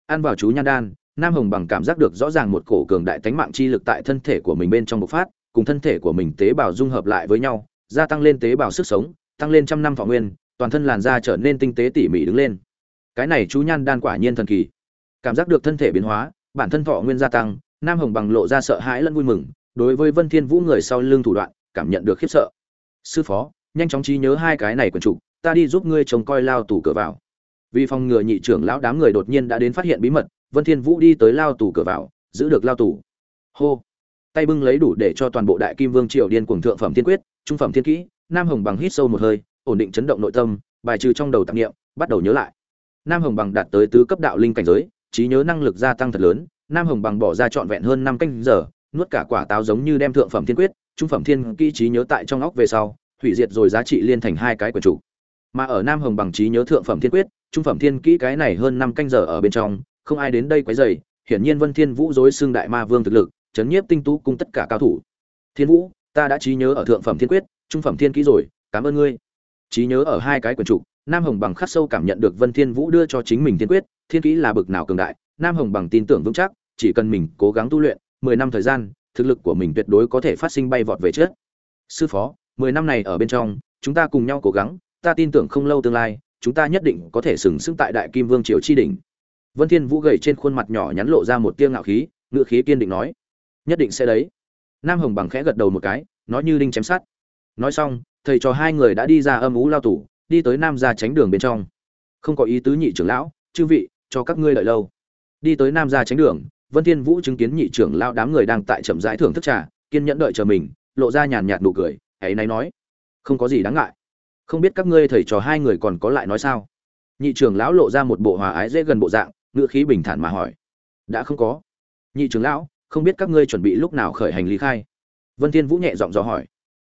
Ăn vào chú nhan đan, nam hồng bằng cảm giác được rõ ràng một cổ cường đại tánh mạng chi lực tại thân thể của mình bên trong bộc phát, cùng thân thể của mình tế bào dung hợp lại với nhau, gia tăng lên tế bào sức sống, tăng lên trăm năm thọ nguyên, toàn thân làn da trở nên tinh tế tỉ mỉ đứng lên. Cái này chú nhan đan quả nhiên thần kỳ. Cảm giác được thân thể biến hóa, bản thân thọ nguyên gia tăng nam hồng bằng lộ ra sợ hãi lẫn vui mừng, đối với vân thiên vũ người sau lưng thủ đoạn, cảm nhận được khiếp sợ. Sư phó, nhanh chóng trí nhớ hai cái này quần chủ, ta đi giúp ngươi trông coi lao tủ cửa vào. Vì phòng ngừa nhị trưởng lão đám người đột nhiên đã đến phát hiện bí mật, vân thiên vũ đi tới lao tủ cửa vào, giữ được lao tủ hô! Tay bưng lấy đủ để cho toàn bộ đại kim vương triều điên cuồng thượng phẩm thiên quyết, trung phẩm thiên kỹ, nam hồng bằng hít sâu một hơi, ổn định chấn động nội tâm, bài trừ trong đầu tạp niệm, bắt đầu nhớ lại. Nam hồng bằng đạt tới tứ cấp đạo linh cảnh giới, trí nhớ năng lực gia tăng thật lớn nam hồng bằng bỏ ra trọn vẹn hơn năm canh giờ, nuốt cả quả táo giống như đem thượng phẩm thiên quyết, trung phẩm thiên kỹ trí nhớ tại trong óc về sau, hủy diệt rồi giá trị liên thành hai cái quyền chủ. Mà ở nam hồng bằng trí nhớ thượng phẩm thiên quyết, trung phẩm thiên kỹ cái này hơn năm canh giờ ở bên trong, không ai đến đây quấy rầy, hiển nhiên vân thiên vũ dối xương đại ma vương thực lực, chấn nhiếp tinh tú cung tất cả cao thủ. Thiên vũ, ta đã trí nhớ ở thượng phẩm thiên quyết, trung phẩm thiên kỹ rồi, cảm ơn ngươi. Trí nhớ ở hai cái quyền chủ, nam hồng bằng khắc sâu cảm nhận được vân thiên vũ đưa cho chính mình thiên quyết, thiên kỹ là bực nào cường đại, nam hồng bằng tin tưởng vững chắc chỉ cần mình cố gắng tu luyện, mười năm thời gian, thực lực của mình tuyệt đối có thể phát sinh bay vọt về trước. Sư phó, mười năm này ở bên trong, chúng ta cùng nhau cố gắng, ta tin tưởng không lâu tương lai, chúng ta nhất định có thể sừng sững tại đại kim vương triều chi đỉnh. Vân thiên vũ gầy trên khuôn mặt nhỏ nhắn lộ ra một tia ngạo khí ngựa khí kiên định nói, nhất định sẽ đấy. Nam hồng bằng khẽ gật đầu một cái, nói như đinh chém sắt. nói xong, thầy trò hai người đã đi ra âm ú lao tủ đi tới nam gia tránh đường bên trong. Không có ý tứ nhị trưởng lão, chư vị, cho các ngươi đợi lâu. Đi tới nam gia tránh đường vân thiên vũ chứng kiến nhị trưởng lão đám người đang tại chậm rãi thưởng thức trà, kiên nhẫn đợi chờ mình, lộ ra nhàn nhạt nụ cười, ấy nay nói, không có gì đáng ngại. Không biết các ngươi thầy trò hai người còn có lại nói sao? Nhị trưởng lão lộ ra một bộ hòa ái dễ gần bộ dạng ngựa khí bình thản mà hỏi, đã không có. Nhị trưởng lão, không biết các ngươi chuẩn bị lúc nào khởi hành lý khai? Vân thiên vũ nhẹ giọng dò hỏi,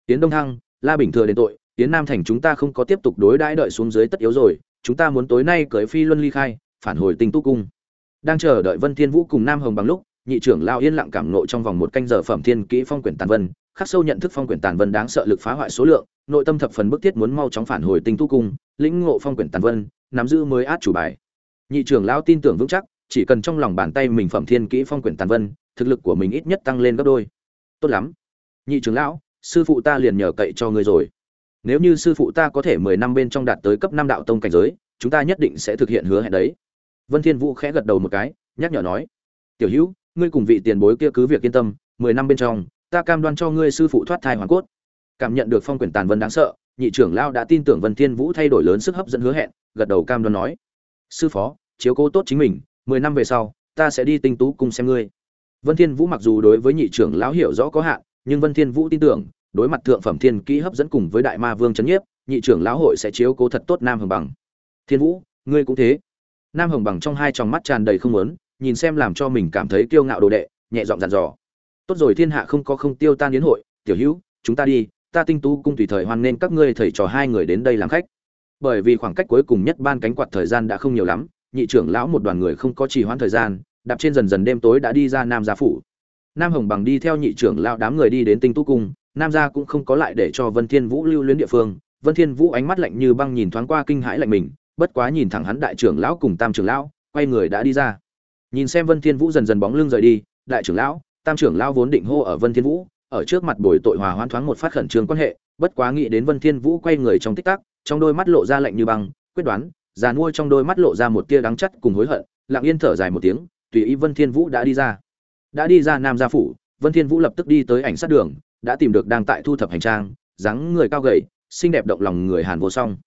tiến đông thăng, la bình thừa đến tội, tiến nam thành chúng ta không có tiếp tục đối đãi đợi xuống dưới tất yếu rồi, chúng ta muốn tối nay cởi phi luân ly khai, phản hồi tinh tu cung đang chờ đợi vân thiên vũ cùng nam hồng bằng lúc, nhị trưởng lão yên lặng cảm nộ trong vòng một canh giờ phẩm thiên kỹ phong quyển tàn vân, khắc sâu nhận thức phong quyển tàn vân đáng sợ lực phá hoại số lượng, nội tâm thập phần bức thiết muốn mau chóng phản hồi tinh tu cung, lĩnh ngộ phong quyển tàn vân, nắm giữ mới át chủ bài. Nhị trưởng lão tin tưởng vững chắc, chỉ cần trong lòng bàn tay mình phẩm thiên kỹ phong quyển tàn vân, thực lực của mình ít nhất tăng lên gấp đôi. Tốt lắm. Nhị trưởng lão, sư phụ ta liền nhờ cậy cho ngươi rồi. Nếu như sư phụ ta có thể mười năm bên trong đạt tới cấp năm đạo tông cảnh giới, chúng ta nhất định sẽ thực hiện hứa hẹn đấy vân thiên vũ khẽ gật đầu một cái, nhắc nhở nói, tiểu hữu, ngươi cùng vị tiền bối kia cứ việc yên tâm, mười năm bên trong, ta cam đoan cho ngươi sư phụ thoát thai hoàn cốt. Cảm nhận được phong quyền tàn vân đáng sợ, nhị trưởng lão đã tin tưởng vân thiên vũ thay đổi lớn sức hấp dẫn hứa hẹn, gật đầu cam đoan nói, sư phó, chiếu cố tốt chính mình, mười năm về sau, ta sẽ đi tinh tú cùng xem ngươi. Vân thiên vũ mặc dù đối với nhị trưởng lão hiểu rõ có hạn, nhưng vân thiên vũ tin tưởng, đối mặt thượng phẩm thiên kỹ hấp dẫn cùng với đại ma vương chấn nhiếp, nhị trưởng lão hội sẽ chiếu cố thật tốt nam hồng bằng. Thiên vũ, ngươi cũng thế nam hồng bằng trong hai tròng mắt tràn đầy không muốn, nhìn xem làm cho mình cảm thấy kiêu ngạo đồ đệ, nhẹ giọng dặn dò. Tốt rồi, thiên hạ không có không tiêu tan yến hội, tiểu hữu, chúng ta đi, ta tinh tú cung tùy thời hoan nên các ngươi thầy trò hai người đến đây làm khách. Bởi vì khoảng cách cuối cùng nhất ban cánh quạt thời gian đã không nhiều lắm, nhị trưởng lão một đoàn người không có trì hoãn thời gian, đạp trên dần dần đêm tối đã đi ra nam gia phủ. Nam hồng bằng đi theo nhị trưởng lão đám người đi đến tinh tú cung, nam gia cũng không có lại để cho vân thiên vũ lưu luyến địa phương. Vân thiên vũ ánh mắt lạnh như băng nhìn thoáng qua kinh hãi lạnh mình bất quá nhìn thẳng hắn đại trưởng lão cùng tam trưởng lão, quay người đã đi ra. Nhìn xem vân thiên vũ dần dần bóng lưng rời đi, đại trưởng lão, tam trưởng lão vốn định hô ở vân thiên vũ, ở trước mặt bồi tội hòa hoan thoáng một phát khẩn trương quan hệ, bất quá nghĩ đến vân thiên vũ quay người trong tích tắc, trong đôi mắt lộ ra lạnh như băng, quyết đoán, già nuôi trong đôi mắt lộ ra một tia đắng chắt cùng hối hận, lặng yên thở dài một tiếng, tùy ý vân thiên vũ đã đi ra. Đã đi ra nam gia phủ, vân thiên vũ lập tức đi tới ảnh sát đường, đã tìm được đang tại thu thập hành trang, dáng người cao gầy, xinh đẹp động lòng người hàn vô song.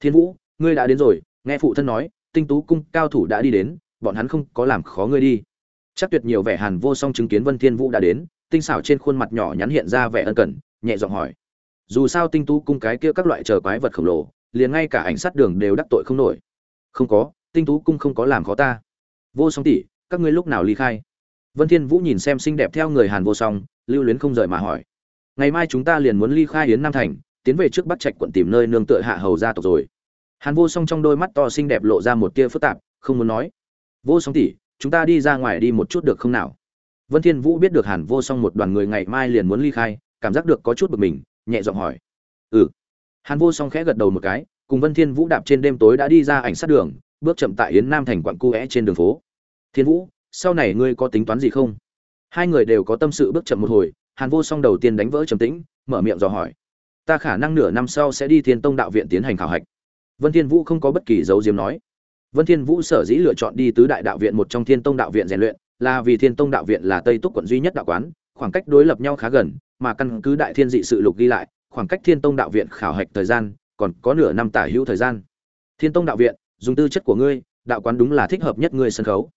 Thiên vũ ngươi đã đến rồi, nghe phụ thân nói, tinh tú cung cao thủ đã đi đến, bọn hắn không có làm khó ngươi đi. Chắc tuyệt nhiều vẻ hàn vô song chứng kiến vân thiên vũ đã đến, tinh xảo trên khuôn mặt nhỏ nhắn hiện ra vẻ ân cần, nhẹ giọng hỏi. Dù sao tinh tú cung cái kia các loại chờ quái vật khổng lồ, liền ngay cả ảnh sát đường đều đắc tội không nổi. Không có, tinh tú cung không có làm khó ta. Vô song tỷ, các ngươi lúc nào ly khai? Vân thiên vũ nhìn xem xinh đẹp theo người hàn vô song, lưu luyến không rời mà hỏi. Ngày mai chúng ta liền muốn ly khai yến nam thành, tiến về trước bắt trạch quận tìm nơi nương tựa hạ hầu gia tộc rồi hàn vô song trong đôi mắt to xinh đẹp lộ ra một tia phức tạp, không muốn nói. Vô song tỷ, chúng ta đi ra ngoài đi một chút được không nào? Vân thiên vũ biết được hàn vô song một đoàn người ngày mai liền muốn ly khai, cảm giác được có chút bực mình, nhẹ giọng hỏi. Ừ. Hàn vô song khẽ gật đầu một cái, cùng vân thiên vũ đạp trên đêm tối đã đi ra ảnh sát đường, bước chậm tại yến nam thành quận cu é trên đường phố. Thiên vũ, sau này ngươi có tính toán gì không? Hai người đều có tâm sự bước chậm một hồi, hàn vô song đầu tiên đánh vỡ trầm tĩnh, mở miệng dò hỏi. Ta khả năng nửa năm sau sẽ đi thiên tông đạo viện tiến hành khảo hạch vân thiên vũ không có bất kỳ dấu diếm nói. Vân thiên vũ sở dĩ lựa chọn đi tứ đại đạo viện một trong thiên tông đạo viện rèn luyện, là vì thiên tông đạo viện là tây túc quận duy nhất đạo quán, khoảng cách đối lập nhau khá gần, mà căn cứ đại thiên dị sự lục ghi lại, khoảng cách thiên tông đạo viện khảo hạch thời gian, còn có nửa năm tả hữu thời gian. Thiên tông đạo viện, dùng tư chất của ngươi, đạo quán đúng là thích hợp nhất ngươi sân khấu.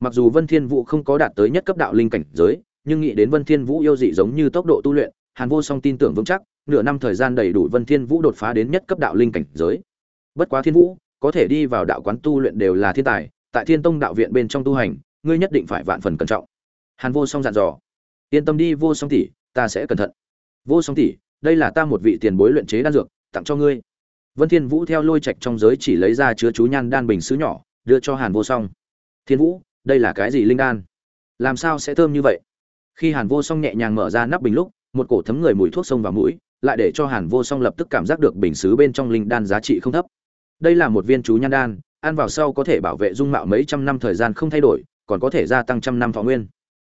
Mặc dù vân thiên vũ không có đạt tới nhất cấp đạo linh cảnh giới, nhưng nghĩ đến vân thiên vũ yêu dị giống như tốc độ tu luyện, hàn vô song tin tưởng vững chắc, nửa năm thời gian đầy đủ vân thiên vũ đột phá đến nhất cấp đạo linh cảnh giới bất quá thiên vũ, có thể đi vào đạo quán tu luyện đều là thiên tài, tại thiên tông đạo viện bên trong tu hành, ngươi nhất định phải vạn phần cẩn trọng. Hàn vô song dặn dò. Yên tâm đi, vô song tỷ, ta sẽ cẩn thận. Vô song tỷ, đây là ta một vị tiền bối luyện chế đan dược, tặng cho ngươi. Vân thiên vũ theo lôi trạch trong giới chỉ lấy ra chứa chú nhan đan bình sứ nhỏ, đưa cho hàn vô song. Thiên vũ, đây là cái gì linh đan? Làm sao sẽ thơm như vậy? Khi hàn vô song nhẹ nhàng mở ra nắp bình lúc, một cổ thấm người mùi thuốc sông vào mũi, lại để cho hàn vô song lập tức cảm giác được bình sứ bên trong linh đan giá trị không thấp đây là một viên chú nhan đan, ăn vào sau có thể bảo vệ dung mạo mấy trăm năm thời gian không thay đổi, còn có thể gia tăng trăm năm thọ nguyên.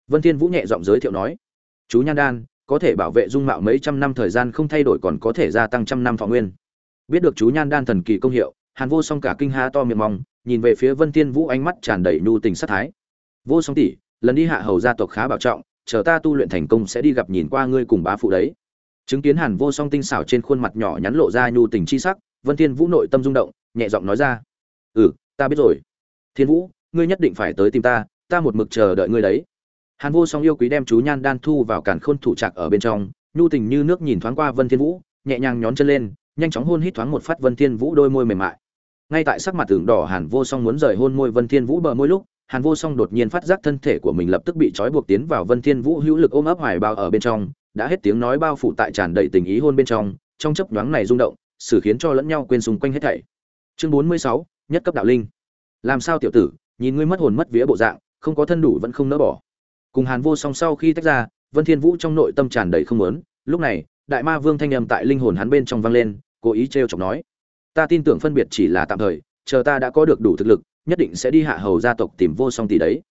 Vân thiên vũ nhẹ giọng giới thiệu nói, chú nhan đan, có thể bảo vệ dung mạo mấy trăm năm thời gian không thay đổi còn có thể gia tăng trăm năm thọ nguyên. Biết được chú nhan đan thần kỳ công hiệu, hàn vô song cả kinh ha to miệng mong, nhìn về phía vân thiên vũ ánh mắt tràn đầy nhu tình sát thái. Vô song tỷ, lần đi hạ hầu gia tộc khá bảo trọng, chờ ta tu luyện thành công sẽ đi gặp nhìn qua ngươi cùng bá phụ đấy. Chứng kiến hàn vô song tinh xảo trên khuôn mặt nhỏ nhắn lộ ra nhu tình chi sắc vân thiên vũ nội tâm rung động, nhẹ giọng nói ra. Ừ ta biết rồi. Thiên vũ, ngươi nhất định phải tới tìm ta ta một mực chờ đợi ngươi đấy. Hàn vô song yêu quý đem chú nhan đan thu vào càn khôn thủ trạc ở bên trong, nhu tình như nước nhìn thoáng qua vân thiên vũ, nhẹ nhàng nhón chân lên, nhanh chóng hôn hít thoáng một phát vân thiên vũ đôi môi mềm mại. Ngay tại sắc mặt tưởng đỏ, hàn vô song muốn rời hôn môi vân thiên vũ bờ môi lúc, hàn vô song đột nhiên phát giác thân thể của mình lập tức bị trói buộc tiến vào vân thiên vũ hữu lực ôm ấp hoài bao ở bên trong, đã hết tiếng nói bao phủ tại tràn đầy tình ý hôn bên trong trong chấp nhoáng này rung động xử khiến cho lẫn nhau quên xung quanh hết thảy. Chương 46, nhất cấp đạo linh. Làm sao tiểu tử nhìn ngươi mất hồn mất vía bộ dạng không có thân đủ vẫn không nỡ bỏ. Cùng hàn vô song sau khi tách ra vân thiên vũ trong nội tâm tràn đầy không muốn. Lúc này đại ma vương thanh âm tại linh hồn hắn bên trong vang lên cố ý trêu chọc nói ta tin tưởng phân biệt chỉ là tạm thời chờ ta đã có được đủ thực lực nhất định sẽ đi hạ hầu gia tộc tìm vô song tỷ đấy.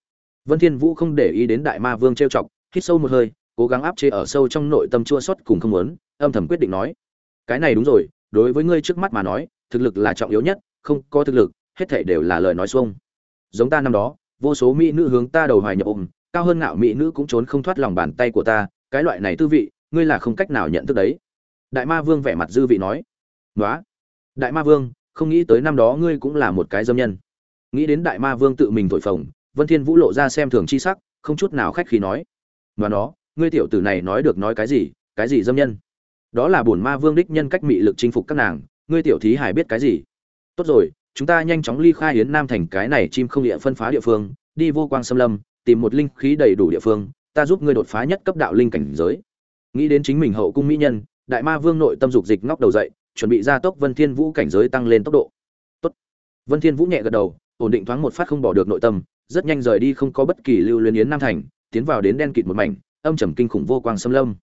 Vân thiên vũ không để ý đến đại ma vương trêu chọc hít sâu một hơi cố gắng áp chế ở sâu trong nội tâm chua xót cùng không muốn âm thầm quyết định nói cái này đúng rồi đối với ngươi trước mắt mà nói, thực lực là trọng yếu nhất, không có thực lực, hết thảy đều là lời nói xuông. Giống ta năm đó, vô số mỹ nữ hướng ta đầu hoài nhập ôm, cao hơn ngạo mỹ nữ cũng trốn không thoát lòng bàn tay của ta, cái loại này tư vị, ngươi là không cách nào nhận thức đấy. Đại ma vương vẻ mặt dư vị nói. Nói đại ma vương, không nghĩ tới năm đó ngươi cũng là một cái dâm nhân. Nghĩ đến đại ma vương tự mình thổi phồng, vân thiên vũ lộ ra xem thường chi sắc, không chút nào khách khí nói. Nói nó, ngươi tiểu tử này nói được nói cái gì cái gì dâm nhân? Đó là bổn ma vương đích nhân cách mị lực chinh phục các nàng, ngươi tiểu thí hải biết cái gì? Tốt rồi, chúng ta nhanh chóng ly khai yến nam thành cái này chim không địa phân phá địa phương, đi vô quang xâm lâm, tìm một linh khí đầy đủ địa phương, ta giúp ngươi đột phá nhất cấp đạo linh cảnh giới. Nghĩ đến chính mình hậu cung mỹ nhân, đại ma vương nội tâm dục dịch ngóc đầu dậy, chuẩn bị gia tốc vân thiên vũ cảnh giới tăng lên tốc độ. Tốt. Vân thiên vũ nhẹ gật đầu, ổn định thoáng một phát không bỏ được nội tâm, rất nhanh rời đi không có bất kỳ lưu luyến yến nam thành, tiến vào đến đen kịt một mảnh, âm trầm kinh khủng vô quang xâm lâm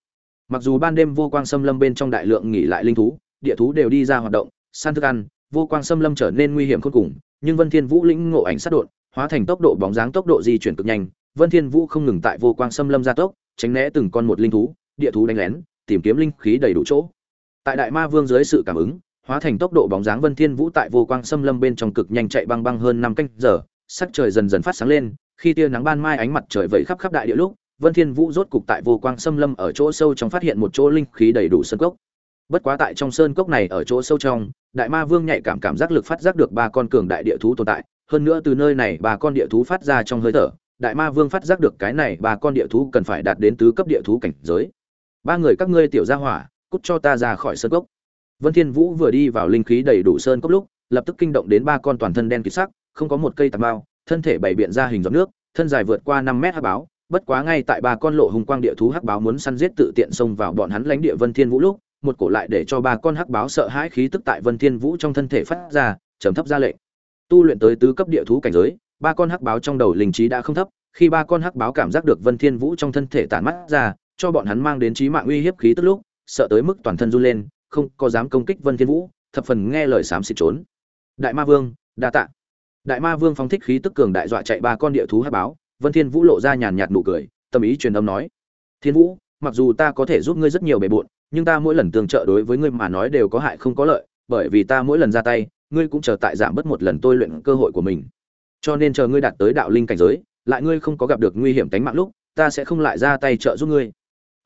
mặc dù ban đêm vô quang xâm lâm bên trong đại lượng nghỉ lại linh thú, địa thú đều đi ra hoạt động, săn thức ăn, vô quang xâm lâm trở nên nguy hiểm khôn cùng, nhưng vân thiên vũ lĩnh ngộ ảnh sát đột, hóa thành tốc độ bóng dáng tốc độ di chuyển cực nhanh. Vân thiên vũ không ngừng tại vô quang xâm lâm gia tốc, tránh né từng con một linh thú, địa thú đánh lén, tìm kiếm linh khí đầy đủ chỗ. Tại đại ma vương dưới sự cảm ứng, hóa thành tốc độ bóng dáng vân thiên vũ tại vô quang xâm lâm bên trong cực nhanh chạy băng băng hơn năm canh giờ, sắc trời dần dần phát sáng lên, khi tia nắng ban mai ánh mặt trời vẩy khắp khắp đại địa lúc vân thiên vũ rốt cục tại vô quang xâm lâm ở chỗ sâu trong phát hiện một chỗ linh khí đầy đủ sơn cốc. Bất quá tại trong sơn cốc này ở chỗ sâu trong, đại ma vương nhạy cảm cảm giác lực phát giác được ba con cường đại địa thú tồn tại. Hơn nữa từ nơi này ba con địa thú phát ra trong hơi thở, đại ma vương phát giác được cái này ba con địa thú cần phải đạt đến tứ cấp địa thú cảnh giới. Ba người các ngươi tiểu gia hỏa, cút cho ta ra khỏi sơn cốc. Vân thiên vũ vừa đi vào linh khí đầy đủ sơn cốc lúc, lập tức kinh động đến ba con toàn thân đen kịt sắc, không có một cây tàm bao thân thể bảy biện ra hình giọt nước, thân dài vượt qua 5 mét hắc báo bất quá ngay tại ba con lộ hùng quang địa thú hắc báo muốn săn giết tự tiện xông vào bọn hắn lãnh địa vân thiên vũ lúc, một cổ lại để cho ba con hắc báo sợ hãi khí tức tại vân thiên vũ trong thân thể phát ra, trầm thấp ra lệnh. Tu luyện tới tứ cấp địa thú cảnh giới, ba con hắc báo trong đầu linh trí đã không thấp, khi ba con hắc báo cảm giác được vân thiên vũ trong thân thể tản mắt ra, cho bọn hắn mang đến chí mạng uy hiếp khí tức lúc, sợ tới mức toàn thân run lên, không có dám công kích vân thiên vũ, thập phần nghe lời xám xịt trốn. Đại ma vương, đa tạ. Đại ma vương phóng thích khí tức cường đại dọa chạy ba con địa thú hắc báo vân thiên vũ lộ ra nhàn nhạt nụ cười, tâm ý truyền âm nói, thiên vũ, mặc dù ta có thể giúp ngươi rất nhiều bề bộn, nhưng ta mỗi lần tương trợ đối với ngươi mà nói đều có hại không có lợi, bởi vì ta mỗi lần ra tay, ngươi cũng chờ tại giảm bớt một lần tôi luyện cơ hội của mình. Cho nên chờ ngươi đạt tới đạo linh cảnh giới, lại ngươi không có gặp được nguy hiểm tính mạng lúc, ta sẽ không lại ra tay trợ giúp ngươi.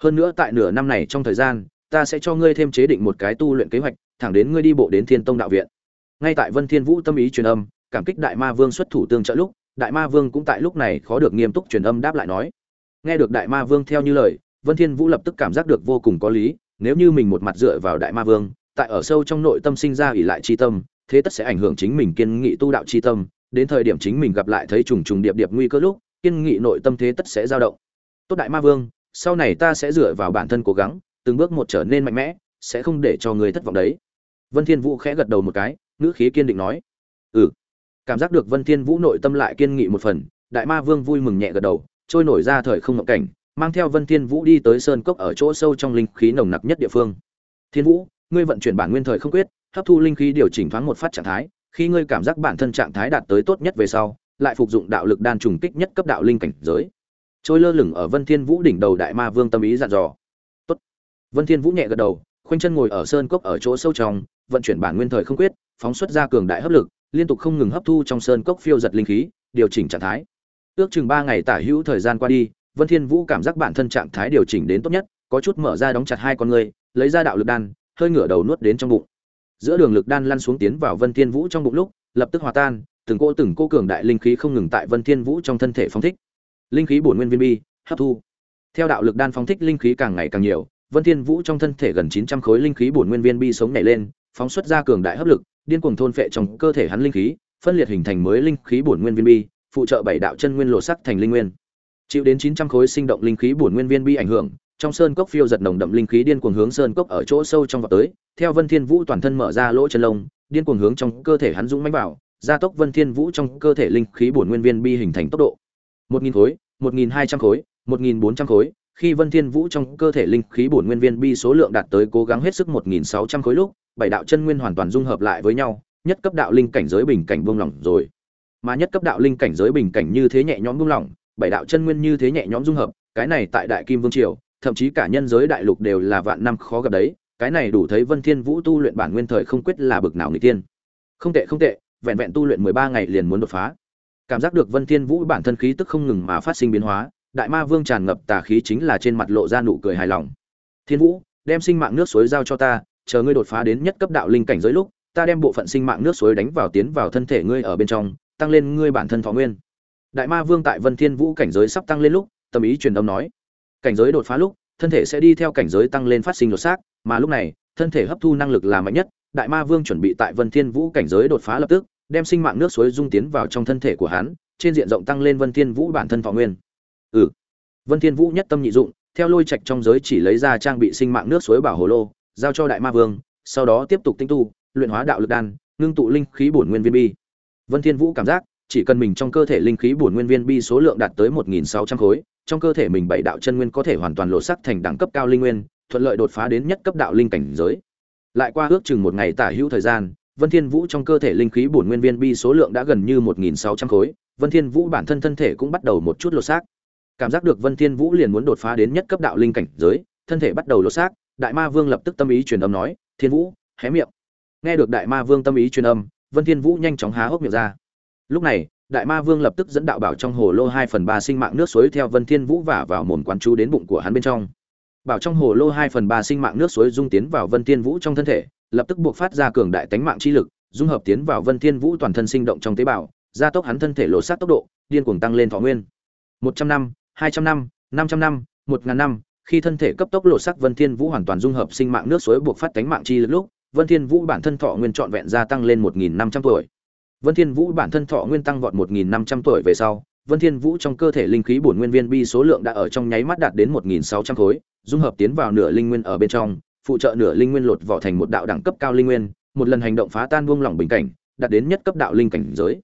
Hơn nữa tại nửa năm này trong thời gian, ta sẽ cho ngươi thêm chế định một cái tu luyện kế hoạch, thẳng đến ngươi đi bộ đến thiên tông đạo viện. Ngay tại vân thiên vũ tâm ý truyền âm, cảm kích đại ma vương xuất thủ tương trợ lúc đại ma vương cũng tại lúc này khó được nghiêm túc truyền âm đáp lại nói. Nghe được đại ma vương theo như lời, vân thiên vũ lập tức cảm giác được vô cùng có lý, nếu như mình một mặt dựa vào đại ma vương, tại ở sâu trong nội tâm sinh ra ỷ lại chi tâm, thế tất sẽ ảnh hưởng chính mình kiên nghị tu đạo chi tâm, đến thời điểm chính mình gặp lại thấy trùng trùng điệp điệp nguy cơ lúc, kiên nghị nội tâm thế tất sẽ dao động. Tốt đại ma vương, sau này ta sẽ dựa vào bản thân cố gắng, từng bước một trở nên mạnh mẽ, sẽ không để cho người thất vọng đấy. Vân thiên vũ khẽ gật đầu một cái, ngữ khí kiên định nói. Ừ cảm giác được vân thiên vũ nội tâm lại kiên nghị một phần, đại ma vương vui mừng nhẹ gật đầu, trôi nổi ra thời không ngậm cảnh, mang theo vân thiên vũ đi tới sơn cốc ở chỗ sâu trong linh khí nồng nặc nhất địa phương. Thiên vũ, ngươi vận chuyển bản nguyên thời không quyết, hấp thu linh khí điều chỉnh thoáng một phát trạng thái, khi ngươi cảm giác bản thân trạng thái đạt tới tốt nhất về sau, lại phục dụng đạo lực đan trùng kích nhất cấp đạo linh cảnh giới. Trôi lơ lửng ở vân thiên vũ đỉnh đầu đại ma vương tâm ý dặn dò. Tốt. Vân thiên vũ nhẹ gật đầu, khoanh chân ngồi ở sơn cốc ở chỗ sâu trong, vận chuyển bản nguyên thời không quyết, phóng xuất ra cường đại hấp lực liên tục không ngừng hấp thu trong sơn cốc phiêu giật linh khí điều chỉnh trạng thái ước chừng ba ngày tả hữu thời gian qua đi Vân Thiên Vũ cảm giác bản thân trạng thái điều chỉnh đến tốt nhất, có chút mở ra đóng chặt hai con ngươi, lấy ra đạo lực đan, hơi ngửa đầu nuốt đến trong bụng. Giữa đường lực đan lăn xuống tiến vào Vân Thiên Vũ trong bụng lúc, lập tức hòa tan, từng cô từng cô cường đại linh khí không ngừng tại Vân Thiên Vũ trong thân thể phóng thích. Linh khí bổn nguyên viên bi, hấp thu. Theo đạo lực đan phóng thích linh khí càng ngày càng nhiều, Vân Thiên Vũ trong thân thể gần 900 khối linh khí bổn nguyên viên bi sống nảy lên, phóng xuất ra cường đại hấp lực, điên cuồng thôn phệ trong cơ thể hắn linh khí, phân liệt hình thành mới linh khí bổn nguyên viên bi, phụ trợ bảy đạo chân nguyên lộ sắc thành linh nguyên. Chịu đến 900 khối sinh động linh khí bổn nguyên viên bi ảnh hưởng, trong sơn cốc phiêu giật nồng đậm linh khí điên cuồng hướng sơn cốc ở chỗ sâu trong vọt tới, theo Vân Thiên Vũ toàn thân mở ra lỗ chân lông, điên cuồng hướng trong cơ thể hắn dũng mãnh vào, gia tốc Vân Thiên Vũ trong cơ thể linh khí bổn nguyên viên bi hình thành tốc độ. 1000 khối, 1200 khối, 1400 khối, khi Vân Thiên Vũ trong cơ thể linh khí bổn nguyên viên bi số lượng đạt tới cố gắng hết sức 1600 khối lúc, bảy đạo chân nguyên hoàn toàn dung hợp lại với nhau, nhất cấp đạo linh cảnh giới bình cảnh buông lỏng rồi. Mà nhất cấp đạo linh cảnh giới bình cảnh như thế nhẹ nhõm buông lỏng, bảy đạo chân nguyên như thế nhẹ nhõm dung hợp, cái này tại Đại Kim Vương triều, thậm chí cả nhân giới đại lục đều là vạn năm khó gặp đấy, cái này đủ thấy Vân Thiên Vũ tu luyện bản nguyên thời không quyết là bực nào người tiên. Không tệ không tệ, vẹn vẹn tu luyện 13 ngày liền muốn đột phá. Cảm giác được Vân Thiên Vũ bản thân khí tức không ngừng mà phát sinh biến hóa, Đại Ma Vương tràn ngập tà khí chính là trên mặt lộ ra nụ cười hài lòng. Thiên Vũ, đem sinh mạng nước suối giao cho ta, chờ ngươi đột phá đến nhất cấp đạo linh cảnh giới lúc, ta đem bộ phận sinh mạng nước suối đánh vào tiến vào thân thể ngươi ở bên trong, tăng lên ngươi bản thân thọ nguyên. Đại Ma Vương tại Vân Thiên Vũ cảnh giới sắp tăng lên lúc, tâm ý truyền âm nói, cảnh giới đột phá lúc, thân thể sẽ đi theo cảnh giới tăng lên phát sinh đột xác, mà lúc này, thân thể hấp thu năng lực là mạnh nhất, Đại Ma Vương chuẩn bị tại Vân Thiên Vũ cảnh giới đột phá lập tức, đem sinh mạng nước suối dung tiến vào trong thân thể của hắn, trên diện rộng tăng lên Vân Thiên Vũ bản thân thọ nguyên. Ừ. Vân Thiên Vũ nhất tâm nhị dụng, theo lôi trạch trong giới chỉ lấy ra trang bị sinh mạng nước suối bảo hồ lô, giao cho Đại Ma Vương, sau đó tiếp tục tinh tu, luyện hóa đạo lực đan, ngưng tụ linh khí bổn nguyên viên bi. Vân Thiên Vũ cảm giác, chỉ cần mình trong cơ thể linh khí bổn nguyên viên bi số lượng đạt tới 1600 khối, trong cơ thể mình bảy đạo chân nguyên có thể hoàn toàn lộ sắc thành đẳng cấp cao linh nguyên, thuận lợi đột phá đến nhất cấp đạo linh cảnh giới. Lại qua ước chừng một ngày tả hữu thời gian, Vân Thiên Vũ trong cơ thể linh khí bổn nguyên viên bi số lượng đã gần như 1600 khối, Vân Thiên Vũ bản thân thân thể cũng bắt đầu một chút lột xác. Cảm giác được Vân Thiên Vũ liền muốn đột phá đến nhất cấp đạo linh cảnh giới, thân thể bắt đầu lột xác, Đại Ma Vương lập tức tâm ý truyền âm nói, "Thiên Vũ, hé miệng." Nghe được Đại Ma Vương tâm ý truyền âm, Vân Thiên Vũ nhanh chóng há hốc miệng ra. Lúc này, Đại Ma Vương lập tức dẫn đạo bảo trong hồ lô hai phần ba sinh mạng nước suối theo Vân Thiên Vũ vả vào mồm quán chú đến bụng của hắn bên trong. Bảo trong hồ lô hai phần ba sinh mạng nước suối dung tiến vào Vân Thiên Vũ trong thân thể, lập tức buộc phát ra cường đại tánh mạng chi lực, dung hợp tiến vào Vân Thiên Vũ toàn thân sinh động trong tế bào, gia tốc hắn thân thể lộ sát tốc độ, điên cuồng tăng lên thọ nguyên. 100 năm, 200 năm, 500 năm, 1000 năm, khi thân thể cấp tốc lộ sắc Vân Thiên Vũ hoàn toàn dung hợp sinh mạng nước suối buộc phát cánh mạng chi lực lúc, Vân Thiên Vũ bản thân thọ nguyên trọn vẹn gia tăng lên 1500 tuổi. Vân Thiên Vũ bản thân thọ nguyên tăng vọt 1500 tuổi về sau, Vân Thiên Vũ trong cơ thể linh khí bổn nguyên viên bi số lượng đã ở trong nháy mắt đạt đến 1600 khối, dung hợp tiến vào nửa linh nguyên ở bên trong, phụ trợ nửa linh nguyên lột vỏ thành một đạo đẳng cấp cao linh nguyên, một lần hành động phá tan buông lỏng bình cảnh, đạt đến nhất cấp đạo linh cảnh giới.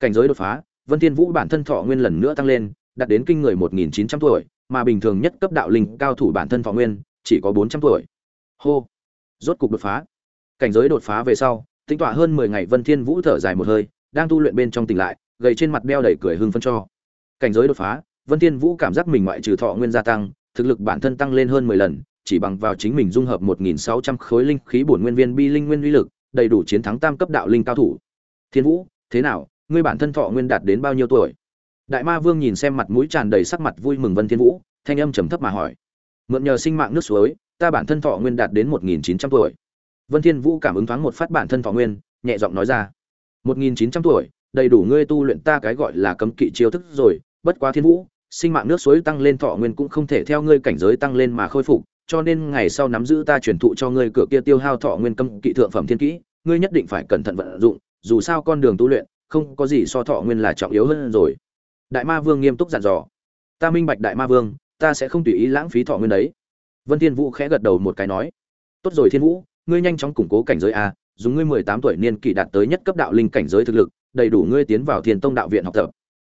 Cảnh giới đột phá, Vân Thiên Vũ bản thân thọ nguyên lần nữa tăng lên, đạt đến kinh người 1900 tuổi, mà bình thường nhất cấp đạo linh cao thủ bản thân phò nguyên chỉ có 400 tuổi. Hô, rốt cục đột phá. Cảnh giới đột phá về sau, tính tọa hơn 10 ngày Vân Thiên Vũ thở dài một hơi, đang tu luyện bên trong tỉnh lại, gầy trên mặt đeo đầy cười hưng phấn cho. Cảnh giới đột phá, Vân Thiên Vũ cảm giác mình ngoại trừ thọ nguyên gia tăng, thực lực bản thân tăng lên hơn 10 lần, chỉ bằng vào chính mình dung hợp 1600 khối linh khí bổn nguyên viên bi linh nguyên uy lực, đầy đủ chiến thắng tam cấp đạo linh cao thủ. Thiên Vũ, thế nào, ngươi bản thân thọ nguyên đạt đến bao nhiêu tuổi? Đại Ma Vương nhìn xem mặt mũi tràn đầy sắc mặt vui mừng Vân Thiên Vũ, thanh âm trầm thấp mà hỏi: "Mượn nhờ sinh mạng nước suối, ta bản thân thọ nguyên đạt đến 1900 tuổi." Vân Thiên Vũ cảm ứng thoáng một phát bản thân thọ nguyên, nhẹ giọng nói ra: "1900 tuổi, đầy đủ ngươi tu luyện ta cái gọi là cấm kỵ chiêu thức rồi, bất quá Thiên Vũ, sinh mạng nước suối tăng lên thọ nguyên cũng không thể theo ngươi cảnh giới tăng lên mà khôi phục, cho nên ngày sau nắm giữ ta truyền thụ cho ngươi cửa kia tiêu hao thọ nguyên cấm kỵ thượng phẩm thiên kỹ, ngươi nhất định phải cẩn thận vận dụng, dù sao con đường tu luyện, không có gì so thọ nguyên là trọng yếu hơn rồi." Đại Ma Vương nghiêm túc dặn dò: "Ta minh bạch Đại Ma Vương, ta sẽ không tùy ý lãng phí thọ nguyên đấy." Vân Thiên Vũ khẽ gật đầu một cái nói: "Tốt rồi Thiên Vũ, ngươi nhanh chóng củng cố cảnh giới a, dùng ngươi 18 tuổi niên kỷ đạt tới nhất cấp đạo linh cảnh giới thực lực, đầy đủ ngươi tiến vào Thiên Tông đạo viện học tập.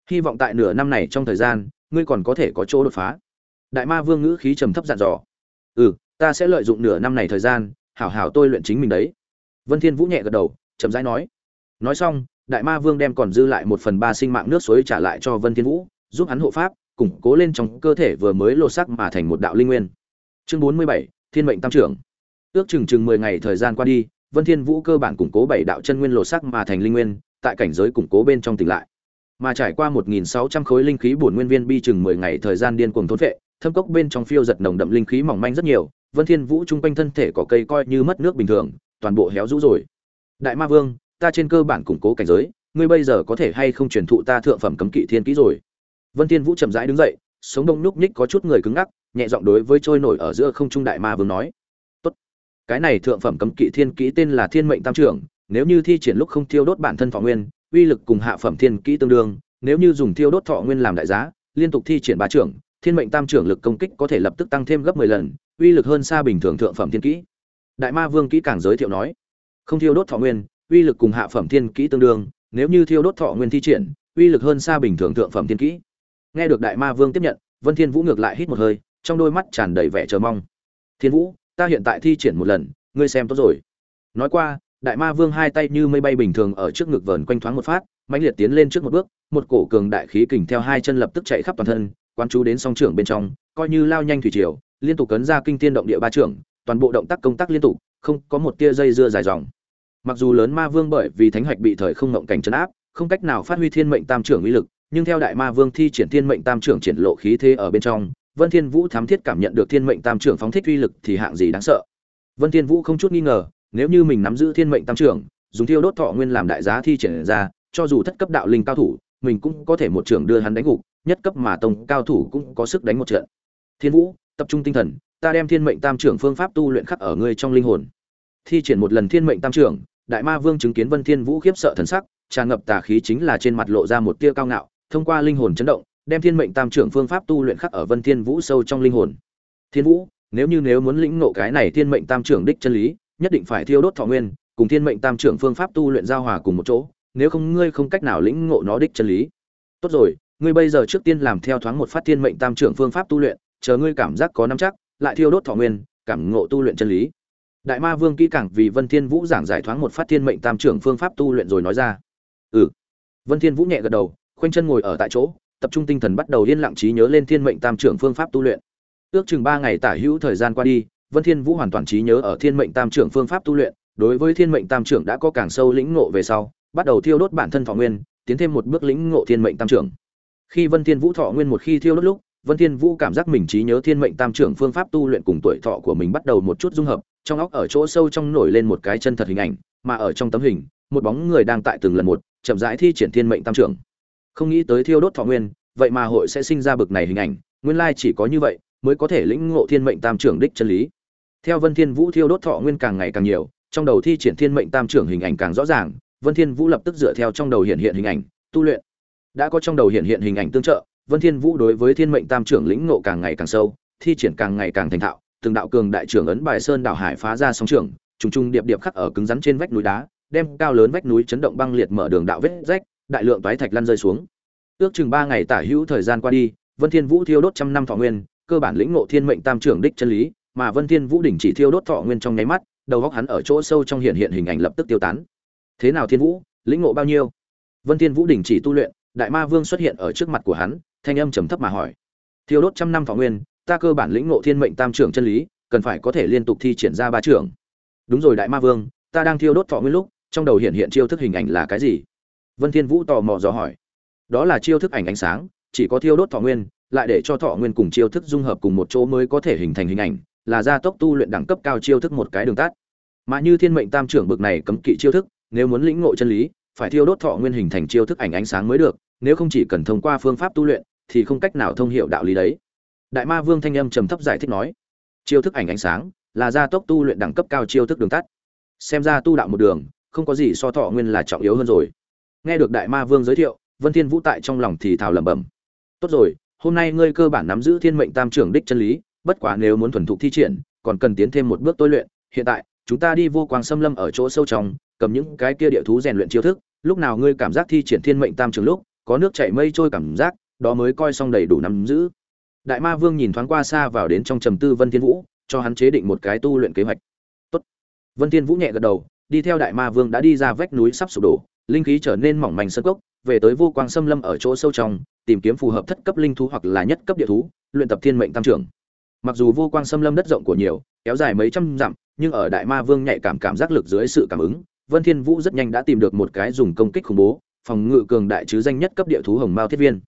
Hy vọng tại nửa năm này trong thời gian, ngươi còn có thể có chỗ đột phá." Đại Ma Vương ngữ khí trầm thấp dặn dò: "Ừ, ta sẽ lợi dụng nửa năm này thời gian, hảo hảo tôi luyện chính mình đấy." Vân Thiên Vũ nhẹ gật đầu, chậm rãi nói. Nói xong, Đại Ma Vương đem còn dư lại một phần ba sinh mạng nước suối trả lại cho Vân Thiên Vũ, giúp hắn hộ pháp, củng cố lên trong cơ thể vừa mới lột sắc mà thành một đạo linh nguyên. Chương 47, Thiên mệnh tam trưởng. Ước chừng chừng 10 ngày thời gian qua đi, Vân Thiên Vũ cơ bản củng cố bảy đạo chân nguyên lột sắc mà thành linh nguyên, tại cảnh giới củng cố bên trong tỉnh lại. Mà trải qua 1600 khối linh khí bổn nguyên viên bi chừng 10 ngày thời gian điên cuồng thôn phệ, thâm cốc bên trong phiêu giật nồng đậm linh khí mỏng manh rất nhiều, Vân Thiên Vũ trung quanh thân thể có cây coi như mất nước bình thường, toàn bộ héo rũ rồi. Đại Ma Vương, ta trên cơ bản củng cố cảnh giới, ngươi bây giờ có thể hay không truyền thụ ta thượng phẩm cấm kỵ thiên kỹ rồi. Vân Thiên Vũ chậm rãi đứng dậy, sống đông núc nhích có chút người cứng ngắc, nhẹ giọng đối với trôi nổi ở giữa không trung đại ma vương nói: "Tốt. Cái này thượng phẩm cấm kỵ thiên kỹ tên là Thiên Mệnh Tam Trưởng, nếu như thi triển lúc không thiêu đốt bản thân thọ nguyên, uy lực cùng hạ phẩm thiên kỹ tương đương, nếu như dùng thiêu đốt thọ nguyên làm đại giá, liên tục thi triển ba trưởng, Thiên Mệnh Tam Trưởng lực công kích có thể lập tức tăng thêm gấp 10 lần, uy lực hơn xa bình thường thượng phẩm thiên kỹ." Đại Ma Vương kỹ càng giới thiệu nói: "Không thiêu đốt thọ nguyên, uy lực cùng hạ phẩm thiên kỹ tương đương, nếu như thiêu đốt thọ nguyên thi triển, uy lực hơn xa bình thường thượng phẩm thiên kỹ." Nghe được Đại Ma Vương tiếp nhận, Vân Thiên Vũ ngược lại hít một hơi, trong đôi mắt tràn đầy vẻ chờ mong. "Thiên Vũ, ta hiện tại thi triển một lần, ngươi xem tốt rồi." Nói qua, Đại Ma Vương hai tay như mây bay bình thường ở trước ngực vờn quanh thoáng một phát, mãnh liệt tiến lên trước một bước, một cổ cường đại khí kình theo hai chân lập tức chạy khắp toàn thân, quan chú đến song trưởng bên trong, coi như lao nhanh thủy triều, liên tục cấn ra kinh thiên động địa ba trưởng, toàn bộ động tác công tác liên tục, không có một tia dây dưa dài dòng. Mặc dù lớn ma vương bởi vì thánh hoạch bị thời không ngộng cảnh chấn áp, không cách nào phát huy thiên mệnh tam trưởng uy lực, nhưng theo đại ma vương thi triển thiên mệnh tam trưởng triển lộ khí thế ở bên trong, Vân Thiên Vũ thám thiết cảm nhận được thiên mệnh tam trưởng phóng thích uy lực thì hạng gì đáng sợ. Vân Thiên Vũ không chút nghi ngờ, nếu như mình nắm giữ thiên mệnh tam trưởng, dùng thiêu đốt thọ nguyên làm đại giá thi triển ra, cho dù thất cấp đạo linh cao thủ, mình cũng có thể một trưởng đưa hắn đánh gục, nhất cấp mà tông cao thủ cũng có sức đánh một trận. Thiên Vũ, tập trung tinh thần, ta đem thiên mệnh tam trưởng phương pháp tu luyện khắc ở ngươi trong linh hồn. Thi triển một lần thiên mệnh tam trưởng, đại ma vương chứng kiến Vân Thiên Vũ khiếp sợ thần sắc, tràn ngập tà khí chính là trên mặt lộ ra một tia cao ngạo, thông qua linh hồn chấn động, đem thiên mệnh tam trưởng phương pháp tu luyện khắc ở Vân Thiên Vũ sâu trong linh hồn. Thiên Vũ, nếu như nếu muốn lĩnh ngộ cái này thiên mệnh tam trưởng đích chân lý, nhất định phải thiêu đốt thọ nguyên, cùng thiên mệnh tam trưởng phương pháp tu luyện giao hòa cùng một chỗ, nếu không ngươi không cách nào lĩnh ngộ nó đích chân lý. Tốt rồi, ngươi bây giờ trước tiên làm theo thoáng một phát thiên mệnh tam trưởng phương pháp tu luyện, chờ ngươi cảm giác có nắm chắc, lại thiêu đốt thọ nguyên, cảm ngộ tu luyện chân lý. Đại Ma Vương kỹ càng vì Vân Thiên Vũ giảng giải thoáng một phát thiên mệnh tam trưởng phương pháp tu luyện rồi nói ra. Ừ. Vân Thiên Vũ nhẹ gật đầu, khoanh chân ngồi ở tại chỗ, tập trung tinh thần bắt đầu yên lặng trí nhớ lên thiên mệnh tam trưởng phương pháp tu luyện. Ước chừng ba ngày tả hữu thời gian qua đi, Vân Thiên Vũ hoàn toàn trí nhớ ở thiên mệnh tam trưởng phương pháp tu luyện, đối với thiên mệnh tam trưởng đã có càng sâu lĩnh ngộ về sau, bắt đầu thiêu đốt bản thân thọ nguyên, tiến thêm một bước lĩnh ngộ thiên mệnh tam trưởng. Khi Vân Thiên Vũ thọ nguyên một khi thiêu đốt lúc, Vân Thiên Vũ cảm giác mình trí nhớ thiên mệnh tam trưởng phương pháp tu luyện cùng tuổi thọ của mình bắt đầu một chút dung hợp, trong óc ở chỗ sâu trong nổi lên một cái chân thật hình ảnh, mà ở trong tấm hình, một bóng người đang tại từng lần một, chậm rãi thi triển thiên mệnh tam trưởng. Không nghĩ tới thiêu đốt thọ nguyên, vậy mà hội sẽ sinh ra bực này hình ảnh, nguyên lai chỉ có như vậy mới có thể lĩnh ngộ thiên mệnh tam trưởng đích chân lý. Theo Vân Thiên Vũ thiêu đốt thọ nguyên càng ngày càng nhiều, trong đầu thi triển thiên mệnh tam trưởng hình ảnh càng rõ ràng, Vân Thiên Vũ lập tức dựa theo trong đầu hiện hiện hình ảnh, tu luyện. Đã có trong đầu hiện hiện hình ảnh tương trợ, Vân Thiên Vũ đối với thiên mệnh tam trưởng lĩnh ngộ càng ngày càng sâu, thi triển càng ngày càng thành thạo, từng đạo cường đại trưởng ấn bài sơn đảo hải phá ra sóng trưởng, trùng trùng điệp điệp khắc ở cứng rắn trên vách núi đá, đem cao lớn vách núi chấn động băng liệt mở đường đạo vết rách, đại lượng toái thạch lăn rơi xuống. Ước chừng 3 ngày tả hữu thời gian qua đi, Vân Thiên Vũ thiêu đốt trăm năm thọ nguyên, cơ bản lĩnh ngộ thiên mệnh tam trưởng đích chân lý, mà Vân Thiên Vũ đỉnh chỉ thiêu đốt thọ nguyên trong nháy mắt, đầu óc hắn ở chỗ sâu trong hiện hiện hình ảnh lập tức tiêu tán. Thế nào Thiên Vũ, lĩnh ngộ bao nhiêu? Vân Thiên Vũ đỉnh chỉ tu luyện, Đại Ma Vương xuất hiện ở trước mặt của hắn, thanh âm trầm thấp mà hỏi: "Thiêu đốt trăm năm thọ nguyên, ta cơ bản lĩnh ngộ thiên mệnh tam trưởng chân lý, cần phải có thể liên tục thi triển ra ba trưởng." Đúng rồi Đại Ma Vương, ta đang thiêu đốt thọ nguyên lúc, trong đầu hiện hiện chiêu thức hình ảnh là cái gì? Vân Thiên Vũ tò mò dò hỏi. Đó là chiêu thức ảnh ánh sáng, chỉ có thiêu đốt thọ nguyên, lại để cho thọ nguyên cùng chiêu thức dung hợp cùng một chỗ mới có thể hình thành hình ảnh, là gia tốc tu luyện đẳng cấp cao chiêu thức một cái đường tắt. Mà như Thiên Mệnh Tam trưởng bực này cấm kỵ chiêu thức, nếu muốn lĩnh ngộ chân lý, phải thiêu đốt thọ nguyên hình thành chiêu thức ảnh ánh sáng mới được, nếu không chỉ cần thông qua phương pháp tu luyện, thì không cách nào thông hiểu đạo lý đấy. Đại Ma Vương thanh âm trầm thấp giải thích nói, chiêu thức ảnh ánh sáng là gia tốc tu luyện đẳng cấp cao chiêu thức đường tắt. Xem ra tu đạo một đường, không có gì so thọ nguyên là trọng yếu hơn rồi. Nghe được Đại Ma Vương giới thiệu, Vân Thiên Vũ tại trong lòng thì thào lẩm bẩm. Tốt rồi, hôm nay ngươi cơ bản nắm giữ Thiên Mệnh Tam trưởng đích chân lý, bất quá nếu muốn thuần thục thi triển, còn cần tiến thêm một bước tôi luyện, hiện tại, chúng ta đi vô quang xâm lâm ở chỗ sâu trong, cầm những cái kia địa thú rèn luyện chiêu thức, lúc nào ngươi cảm giác thi triển Thiên Mệnh Tam trưởng lúc, có nước chảy mây trôi cảm giác, đó mới coi xong đầy đủ nắm giữ. Đại Ma Vương nhìn thoáng qua xa vào đến trong trầm tư Vân Thiên Vũ, cho hắn chế định một cái tu luyện kế hoạch. Tốt. Vân Thiên Vũ nhẹ gật đầu, đi theo Đại Ma Vương đã đi ra vách núi sắp sụp đổ, linh khí trở nên mỏng manh sơn cốc, về tới vô quang xâm lâm ở chỗ sâu trong, tìm kiếm phù hợp thất cấp linh thú hoặc là nhất cấp địa thú, luyện tập thiên mệnh tam trưởng. Mặc dù vô quang xâm lâm đất rộng của nhiều, kéo dài mấy trăm dặm, nhưng ở Đại Ma Vương nhạy cảm cảm giác lực dưới sự cảm ứng, Vân Thiên Vũ rất nhanh đã tìm được một cái dùng công kích khủng bố, phòng ngự cường đại chứ danh nhất cấp địa thú hồng mao thiết viên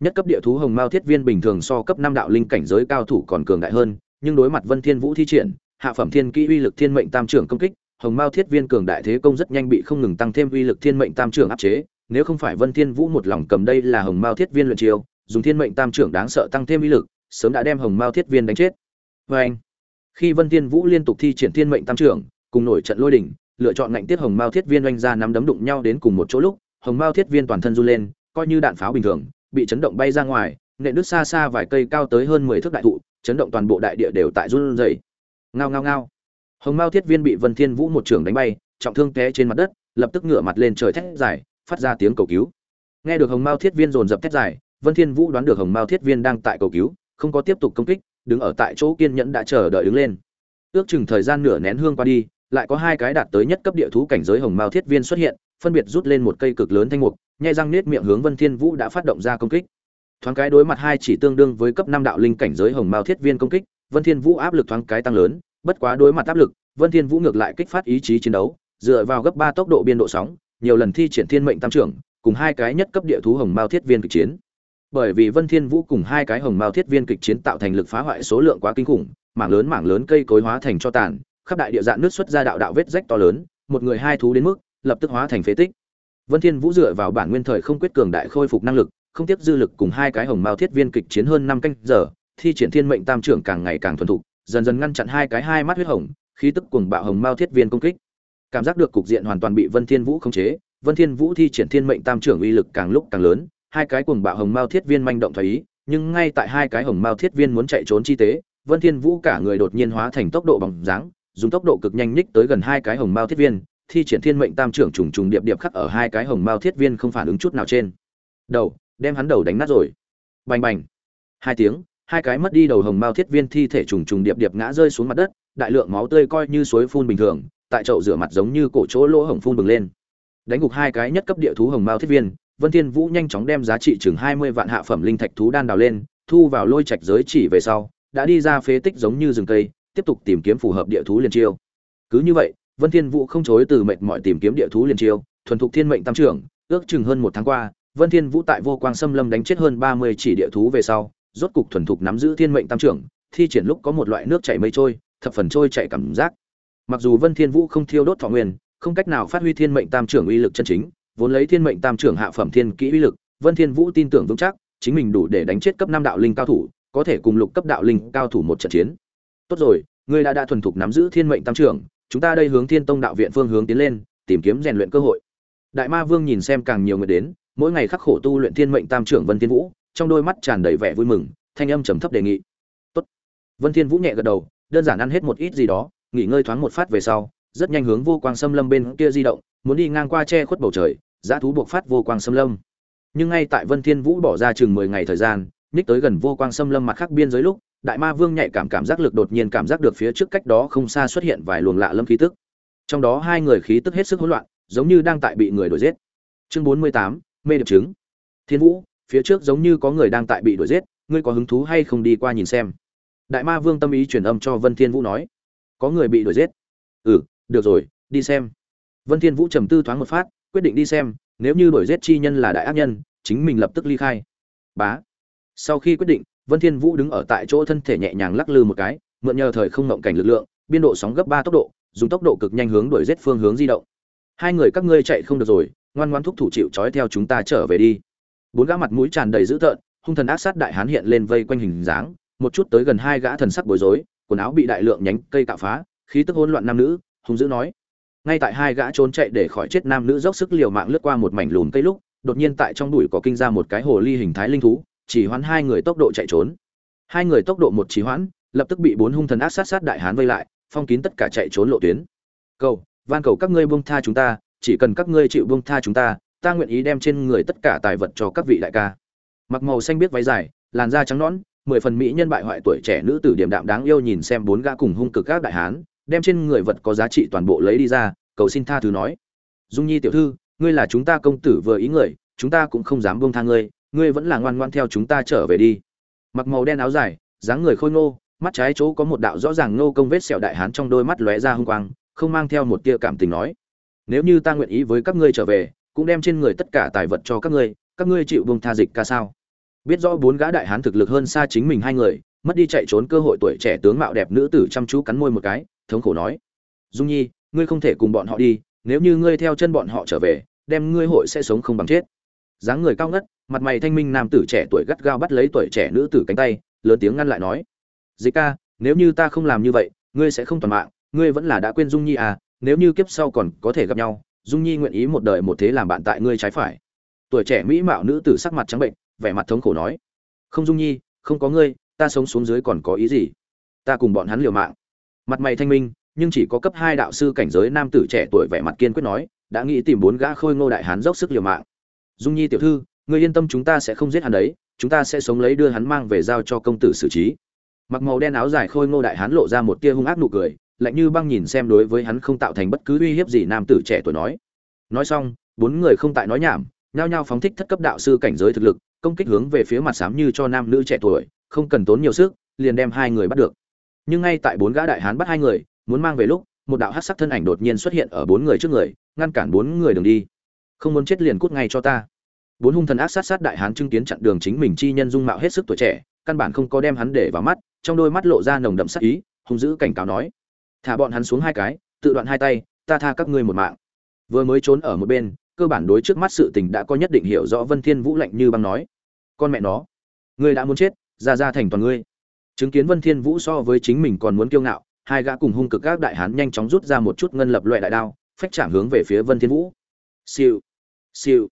nhất cấp địa thú hồng mao thiết viên bình thường so cấp năm đạo linh cảnh giới cao thủ còn cường đại hơn, nhưng đối mặt vân thiên vũ thi triển, hạ phẩm thiên kỹ uy lực thiên mệnh tam trưởng công kích, hồng mao thiết viên cường đại thế công rất nhanh bị không ngừng tăng thêm uy lực thiên mệnh tam trưởng áp chế. Nếu không phải vân thiên vũ một lòng cầm đây là hồng mao thiết viên luyện chiêu, dùng thiên mệnh tam trưởng đáng sợ tăng thêm uy lực, sớm đã đem hồng mao thiết viên đánh chết. Với anh, khi vân thiên vũ liên tục thi triển thiên mệnh tam trưởng, cùng nổi trận lôi đỉnh, lựa chọn ngạnh tiết hồng mao thiết viên oanh ra nắm đấm đụng nhau đến cùng một chỗ lúc, hồng mao thiết viên toàn thân run lên, coi như đạn pháo bình thường bị chấn động bay ra ngoài nện đứt xa xa vài cây cao tới hơn mười thước đại thụ, chấn động toàn bộ đại địa đều tại run rẩy. Ngao ngao ngao. Hồng mao thiết viên bị vân thiên vũ một trường đánh bay, trọng thương té trên mặt đất, lập tức ngửa mặt lên trời thét dài, phát ra tiếng cầu cứu. Nghe được hồng mao thiết viên dồn dập thét dài, vân thiên vũ đoán được hồng mao thiết viên đang tại cầu cứu, không có tiếp tục công kích, đứng ở tại chỗ kiên nhẫn đã chờ đợi đứng lên. Ước chừng thời gian nửa nén hương qua đi, lại có hai cái đạt tới nhất cấp địa thú cảnh giới hồng mao thiết viên xuất hiện, phân biệt rút lên một cây cực lớn thanh mục nhai răng nết miệng hướng vân thiên vũ đã phát động ra công kích. Thoáng cái đối mặt hai chỉ tương đương với cấp năm đạo linh cảnh giới hồng mao thiết viên công kích, vân thiên vũ áp lực thoáng cái tăng lớn, bất quá đối mặt áp lực, vân thiên vũ ngược lại kích phát ý chí chiến đấu, dựa vào gấp ba tốc độ biên độ sóng, nhiều lần thi triển thiên mệnh tam trưởng, cùng hai cái nhất cấp địa thú hồng mao thiết viên kịch chiến. Bởi vì vân thiên vũ cùng hai cái hồng mao thiết viên kịch chiến tạo thành lực phá hoại số lượng quá kinh khủng, mảng lớn mảng lớn cây cối hóa thành cho tàn, khắp đại địa dạng nước xuất ra đạo đạo vết rách to lớn, một người hai thú đến mức lập tức hóa thành phế tích vân thiên vũ dựa vào bản nguyên thời không quyết cường đại khôi phục năng lực, không tiếp dư lực cùng hai cái hồng mao thiết viên kịch chiến hơn năm canh giờ, thi triển thiên mệnh tam trưởng càng ngày càng thuần thục, dần dần ngăn chặn hai cái hai mắt huyết hồng, khí tức cuồng bạo hồng mao thiết viên công kích. Cảm giác được cục diện hoàn toàn bị vân thiên vũ khống chế, vân thiên vũ thi triển thiên mệnh tam trưởng uy lực càng lúc càng lớn, hai cái cuồng bạo hồng mao thiết viên manh động thấy ý, nhưng ngay tại hai cái hồng mao thiết viên muốn chạy trốn chi tế, vân thiên vũ cả người đột nhiên hóa thành tốc độ bằng dáng, dùng tốc độ cực nhanh nhích tới gần hai cái hồng mao thiết viên thi triển thiên mệnh tam trưởng trùng trùng điệp điệp khắc ở hai cái hồng mao thiết viên không phản ứng chút nào trên. Đầu, đem hắn đầu đánh nát rồi. Bành bành. Hai tiếng, hai cái mất đi đầu hồng mao thiết viên thi thể trùng trùng điệp điệp ngã rơi xuống mặt đất, đại lượng máu tươi coi như suối phun bình thường, tại chậu rửa mặt giống như cổ chỗ lỗ hồng phun bừng lên. Đánh gục hai cái nhất cấp địa thú hồng mao thiết viên, vân thiên vũ nhanh chóng đem giá trị chừng 20 vạn hạ phẩm linh thạch thú đan đào lên, thu vào lôi trạch giới chỉ về sau, đã đi ra phế tích giống như rừng cây, tiếp tục tìm kiếm phù hợp địa thú liên chiêu. Cứ như vậy vân thiên vũ không chối từ mệt mỏi tìm kiếm địa thú liên chiêu, thuần thục thiên mệnh tam trưởng, ước chừng hơn một tháng qua, vân thiên vũ tại vô quang xâm lâm đánh chết hơn 30 chỉ địa thú về sau, rốt cục thuần thục nắm giữ thiên mệnh tam trưởng, thi triển lúc có một loại nước chảy mây trôi, thập phần trôi chảy cảm giác. Mặc dù vân thiên vũ không thiêu đốt thọ nguyên, không cách nào phát huy thiên mệnh tam trưởng uy lực chân chính, vốn lấy thiên mệnh tam trưởng hạ phẩm thiên kỹ uy lực, vân thiên vũ tin tưởng vững chắc, chính mình đủ để đánh chết cấp năm đạo linh cao thủ, có thể cùng lục cấp đạo linh cao thủ một trận chiến. Tốt rồi, ngươi đã đã thuần thục nắm giữ thiên mệnh tam trưởng chúng ta đây hướng thiên tông đạo viện phương hướng tiến lên, tìm kiếm rèn luyện cơ hội. Đại ma vương nhìn xem càng nhiều người đến, mỗi ngày khắc khổ tu luyện thiên mệnh tam trưởng vân thiên vũ, trong đôi mắt tràn đầy vẻ vui mừng, thanh âm trầm thấp đề nghị. Tốt. Vân thiên vũ nhẹ gật đầu, đơn giản ăn hết một ít gì đó, nghỉ ngơi thoáng một phát về sau, rất nhanh hướng vô quang xâm lâm bên kia di động, muốn đi ngang qua che khuất bầu trời, dã thú buộc phát vô quang xâm lâm. Nhưng ngay tại vân thiên vũ bỏ ra chừng 10 ngày thời gian ních tới gần vô quang xâm lâm mặt khác biên giới lúc đại ma vương nhạy cảm cảm giác lực đột nhiên cảm giác được phía trước cách đó không xa xuất hiện vài luồng lạ lâm khí tức. Trong đó hai người khí tức hết sức hỗn loạn giống như đang tại bị người đuổi giết. Chương 48, mê điệp chứng thiên vũ phía trước giống như có người đang tại bị đuổi giết ngươi có hứng thú hay không đi qua nhìn xem? Đại ma vương tâm ý truyền âm cho vân thiên vũ nói. Có người bị đuổi giết. Ừ được rồi đi xem. Vân thiên vũ trầm tư thoáng một phát quyết định đi xem nếu như đuổi giết chi nhân là đại ác nhân chính mình lập tức ly khai. Bá. Sau khi quyết định vân thiên vũ đứng ở tại chỗ thân thể nhẹ nhàng lắc lư một cái, mượn nhờ thời không ngộng cảnh lực lượng, biên độ sóng gấp ba tốc độ, dùng tốc độ cực nhanh hướng đuổi giết phương hướng di động. Hai người các ngươi chạy không được rồi, ngoan ngoãn thúc thủ chịu trói theo chúng ta trở về đi. Bốn gã mặt mũi tràn đầy dữ tợn, hung thần ác sát đại hán hiện lên vây quanh hình dáng, một chút tới gần hai gã thần sắc bối rối, quần áo bị đại lượng nhánh cây cạo phá, khí tức hỗn loạn nam nữ, hung dữ nói. Ngay tại hai gã trốn chạy để khỏi chết nam nữ dốc sức liều mạng lướt qua một mảnh lùm cây lúc, đột nhiên tại trong bụi có kinh ra một cái hồ ly hình thái linh thú chỉ hoãn hai người tốc độ chạy trốn. Hai người tốc độ một chỉ hoãn, lập tức bị bốn hung thần ác sát sát đại hán vây lại, phong kín tất cả chạy trốn lộ tuyến. Cầu, van cầu các ngươi buông tha chúng ta, chỉ cần các ngươi chịu buông tha chúng ta ta nguyện ý đem trên người tất cả tài vật cho các vị đại ca. Mặc màu xanh biết váy dài, làn da trắng nõn, mười phần mỹ nhân bại hoại tuổi trẻ nữ tử điểm đạm đáng yêu nhìn xem bốn gã cùng hung cực các đại hán, đem trên người vật có giá trị toàn bộ lấy đi ra, cầu xin tha thứ nói. Dung nhi tiểu thư, ngươi là chúng ta công tử vừa ý người, chúng ta cũng không dám buông tha ngươi ngươi vẫn là ngoan ngoan theo chúng ta trở về đi. Mặc màu đen áo dài, dáng người khôi ngô, mắt trái chỗ có một đạo rõ ràng ngô công vết sẹo đại hán trong đôi mắt lóe ra hung quang, không mang theo một tia cảm tình nói, nếu như ta nguyện ý với các ngươi trở về, cũng đem trên người tất cả tài vật cho các ngươi các ngươi chịu buông tha dịch ca sao? Biết rõ bốn gã đại hán thực lực hơn xa chính mình hai người, mất đi chạy trốn cơ hội tuổi trẻ tướng mạo đẹp nữ tử chăm chú cắn môi một cái, thống khổ nói, dung nhi, ngươi không thể cùng bọn họ đi, nếu như ngươi theo chân bọn họ trở về, đem ngươi hội sẽ sống không bằng chết. Dáng người cao ngất mặt mày thanh minh nam tử trẻ tuổi gắt gao bắt lấy tuổi trẻ nữ tử cánh tay, lớn tiếng ngăn lại nói, dịch ca, nếu như ta không làm như vậy, ngươi sẽ không toàn mạng, ngươi vẫn là đã quên dung nhi à nếu như kiếp sau còn có thể gặp nhau, dung nhi nguyện ý một đời một thế làm bạn tại ngươi trái phải. Tuổi trẻ mỹ mạo nữ tử sắc mặt trắng bệnh, vẻ mặt thống khổ nói, không dung nhi, không có ngươi, ta sống xuống dưới còn có ý gì? Ta cùng bọn hắn liều mạng. Mặt mày thanh minh, nhưng chỉ có cấp hai đạo sư cảnh giới nam tử trẻ tuổi vẻ mặt kiên quyết nói, đã nghĩ tìm bốn gã khôi ngô đại hán dốc sức liều mạng. Dung nhi tiểu thư người yên tâm chúng ta sẽ không giết hắn đấy, chúng ta sẽ sống lấy đưa hắn mang về giao cho công tử xử trí. Mặc màu đen áo dài khôi ngô đại hán lộ ra một tia hung ác nụ cười, lạnh như băng nhìn xem đối với hắn không tạo thành bất cứ uy hiếp gì nam tử trẻ tuổi nói. Nói xong, bốn người không tại nói nhảm, nhao nhao phóng thích thất cấp đạo sư cảnh giới thực lực, công kích hướng về phía mặt xám như cho nam nữ trẻ tuổi, không cần tốn nhiều sức, liền đem hai người bắt được. Nhưng ngay tại bốn gã đại hán bắt hai người, muốn mang về lúc, một đạo hắc sắc thân ảnh đột nhiên xuất hiện ở bốn người trước người, ngăn cản bốn người đường đi. Không muốn chết liền cút ngay cho ta bốn hung thần ác sát sát đại hán chứng kiến chặn đường chính mình chi nhân dung mạo hết sức tuổi trẻ, căn bản không có đem hắn để vào mắt, trong đôi mắt lộ ra nồng đậm sát ý, hung dữ cảnh cáo nói, thả bọn hắn xuống hai cái, tự đoạn hai tay, ta tha các ngươi một mạng. Vừa mới trốn ở một bên, cơ bản đối trước mắt sự tình đã có nhất định hiểu rõ vân thiên vũ lạnh như băng nói, con mẹ nó, ngươi đã muốn chết, ra ra thành toàn ngươi. Chứng kiến vân thiên vũ so với chính mình còn muốn kiêu ngạo, hai gã cùng hung cực các đại hán nhanh chóng rút ra một chút ngân lập loại đại đao, phách chạm hướng về phía vân thiên vũ. Siêu siêu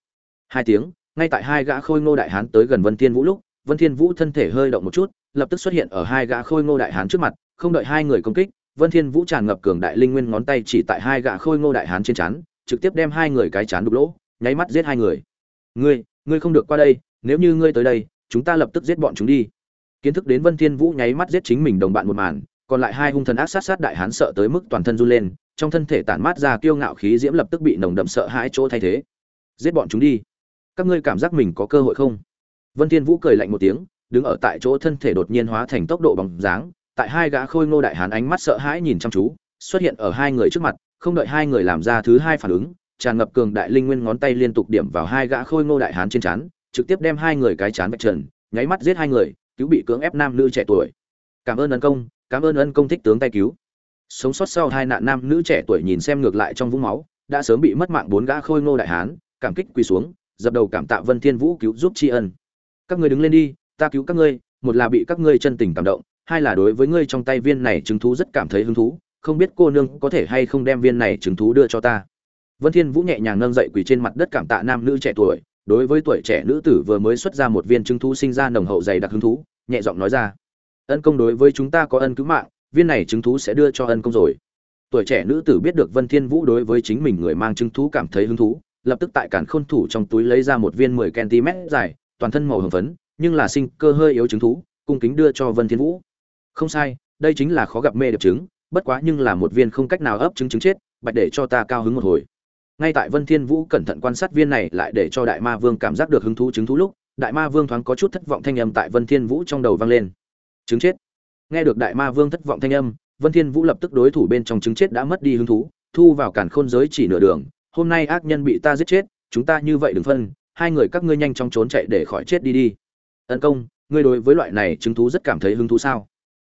hai tiếng, ngay tại hai gã khôi ngô đại hán tới gần vân thiên vũ lúc, vân thiên vũ thân thể hơi động một chút, lập tức xuất hiện ở hai gã khôi ngô đại hán trước mặt, không đợi hai người công kích, vân thiên vũ tràn ngập cường đại linh nguyên ngón tay chỉ tại hai gã khôi ngô đại hán trên chán trực tiếp đem hai người cái chán đục lỗ, nháy mắt giết hai người. Ngươi ngươi không được qua đây, nếu như ngươi tới đây, chúng ta lập tức giết bọn chúng đi. Kiến thức đến vân thiên vũ nháy mắt giết chính mình đồng bạn một màn, còn lại hai hung thần ác sát sát đại hán sợ tới mức toàn thân run lên, trong thân thể tản mát ra kiêu ngạo khí diễm lập tức bị nồng đậm sợ hãi chỗ thay thế. Giết bọn chúng đi các ngươi cảm giác mình có cơ hội không? Vân thiên vũ cười lạnh một tiếng, đứng ở tại chỗ thân thể đột nhiên hóa thành tốc độ bằng dáng, tại hai gã khôi ngô đại hán ánh mắt sợ hãi nhìn chăm chú, xuất hiện ở hai người trước mặt, không đợi hai người làm ra thứ hai phản ứng, tràn ngập cường đại linh nguyên ngón tay liên tục điểm vào hai gã khôi ngô đại hán trên chán trực tiếp đem hai người cái chán vạch trần, nháy mắt giết hai người, cứu bị cưỡng ép nam nữ trẻ tuổi. Cảm ơn ân công, cảm ơn ân công thích tướng tay cứu. Sống sót sau hai nạn nam nữ trẻ tuổi nhìn xem ngược lại trong vũng máu, đã sớm bị mất mạng bốn gã khôi ngô đại hán, cảm kích quỳ xuống dập đầu cảm tạ vân thiên vũ cứu giúp tri ân. Các ngươi đứng lên đi, ta cứu các ngươi, một là bị các ngươi chân tình cảm động, hai là đối với ngươi trong tay viên này chứng thú rất cảm thấy hứng thú, không biết cô nương có thể hay không đem viên này chứng thú đưa cho ta. Vân thiên vũ nhẹ nhàng nâng dậy quỳ trên mặt đất cảm tạ nam nữ trẻ tuổi, đối với tuổi trẻ nữ tử vừa mới xuất ra một viên chứng thú sinh ra nồng hậu dày đặc hứng thú, nhẹ giọng nói ra, ân công đối với chúng ta có ân cứu mạng, viên này chứng thú sẽ đưa cho ân công rồi. Tuổi trẻ nữ tử biết được vân thiên vũ đối với chính mình người mang chứng thú cảm thấy hứng thú lập tức tại cản khôn thủ trong túi lấy ra một viên 10 cm dài, toàn thân màu hồng phấn, nhưng là sinh cơ hơi yếu chứng thú, cung kính đưa cho vân thiên vũ. Không sai, đây chính là khó gặp mê điệp trứng, bất quá nhưng là một viên không cách nào ấp trứng trứng chết, bạch để cho ta cao hứng một hồi. Ngay tại vân thiên vũ cẩn thận quan sát viên này lại để cho đại ma vương cảm giác được hứng thú trứng thú lúc, đại ma vương thoáng có chút thất vọng thanh âm tại vân thiên vũ trong đầu vang lên. Trứng chết. Nghe được đại ma vương thất vọng thanh âm, vân thiên vũ lập tức đối thủ bên trong trứng chết đã mất đi hứng thú, thu vào cản khôn giới chỉ nửa đường hôm nay ác nhân bị ta giết chết, chúng ta như vậy đừng phân, hai người các ngươi nhanh chóng trốn chạy để khỏi chết đi đi. Ân công, ngươi đối với loại này trứng thú rất cảm thấy hứng thú sao?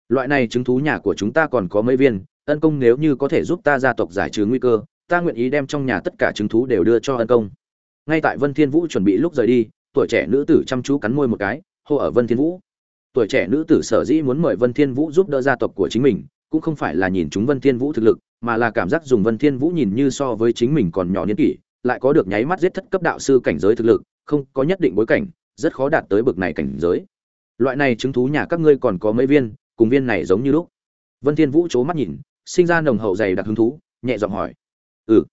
Loại này trứng thú nhà của chúng ta còn có mấy viên ân công nếu như có thể giúp ta gia tộc giải trừ nguy cơ, ta nguyện ý đem trong nhà tất cả trứng thú đều đưa cho ân công. Ngay tại vân thiên vũ chuẩn bị lúc rời đi, tuổi trẻ nữ tử chăm chú cắn môi một cái, hô ở vân thiên vũ. Tuổi trẻ nữ tử sở dĩ muốn mời vân thiên vũ giúp đỡ gia tộc của chính mình, cũng không phải là nhìn chúng vân thiên vũ thực lực mà là cảm giác dùng vân thiên vũ nhìn như so với chính mình còn nhỏ niên kỷ, lại có được nháy mắt giết thất cấp đạo sư cảnh giới thực lực, không có nhất định bối cảnh, rất khó đạt tới bậc này cảnh giới. Loại này chứng thú nhà các ngươi còn có mấy viên, cùng viên này giống như lúc. Vân thiên vũ chố mắt nhìn, sinh ra nồng hậu dày đặc hứng thú, nhẹ giọng hỏi. Ừ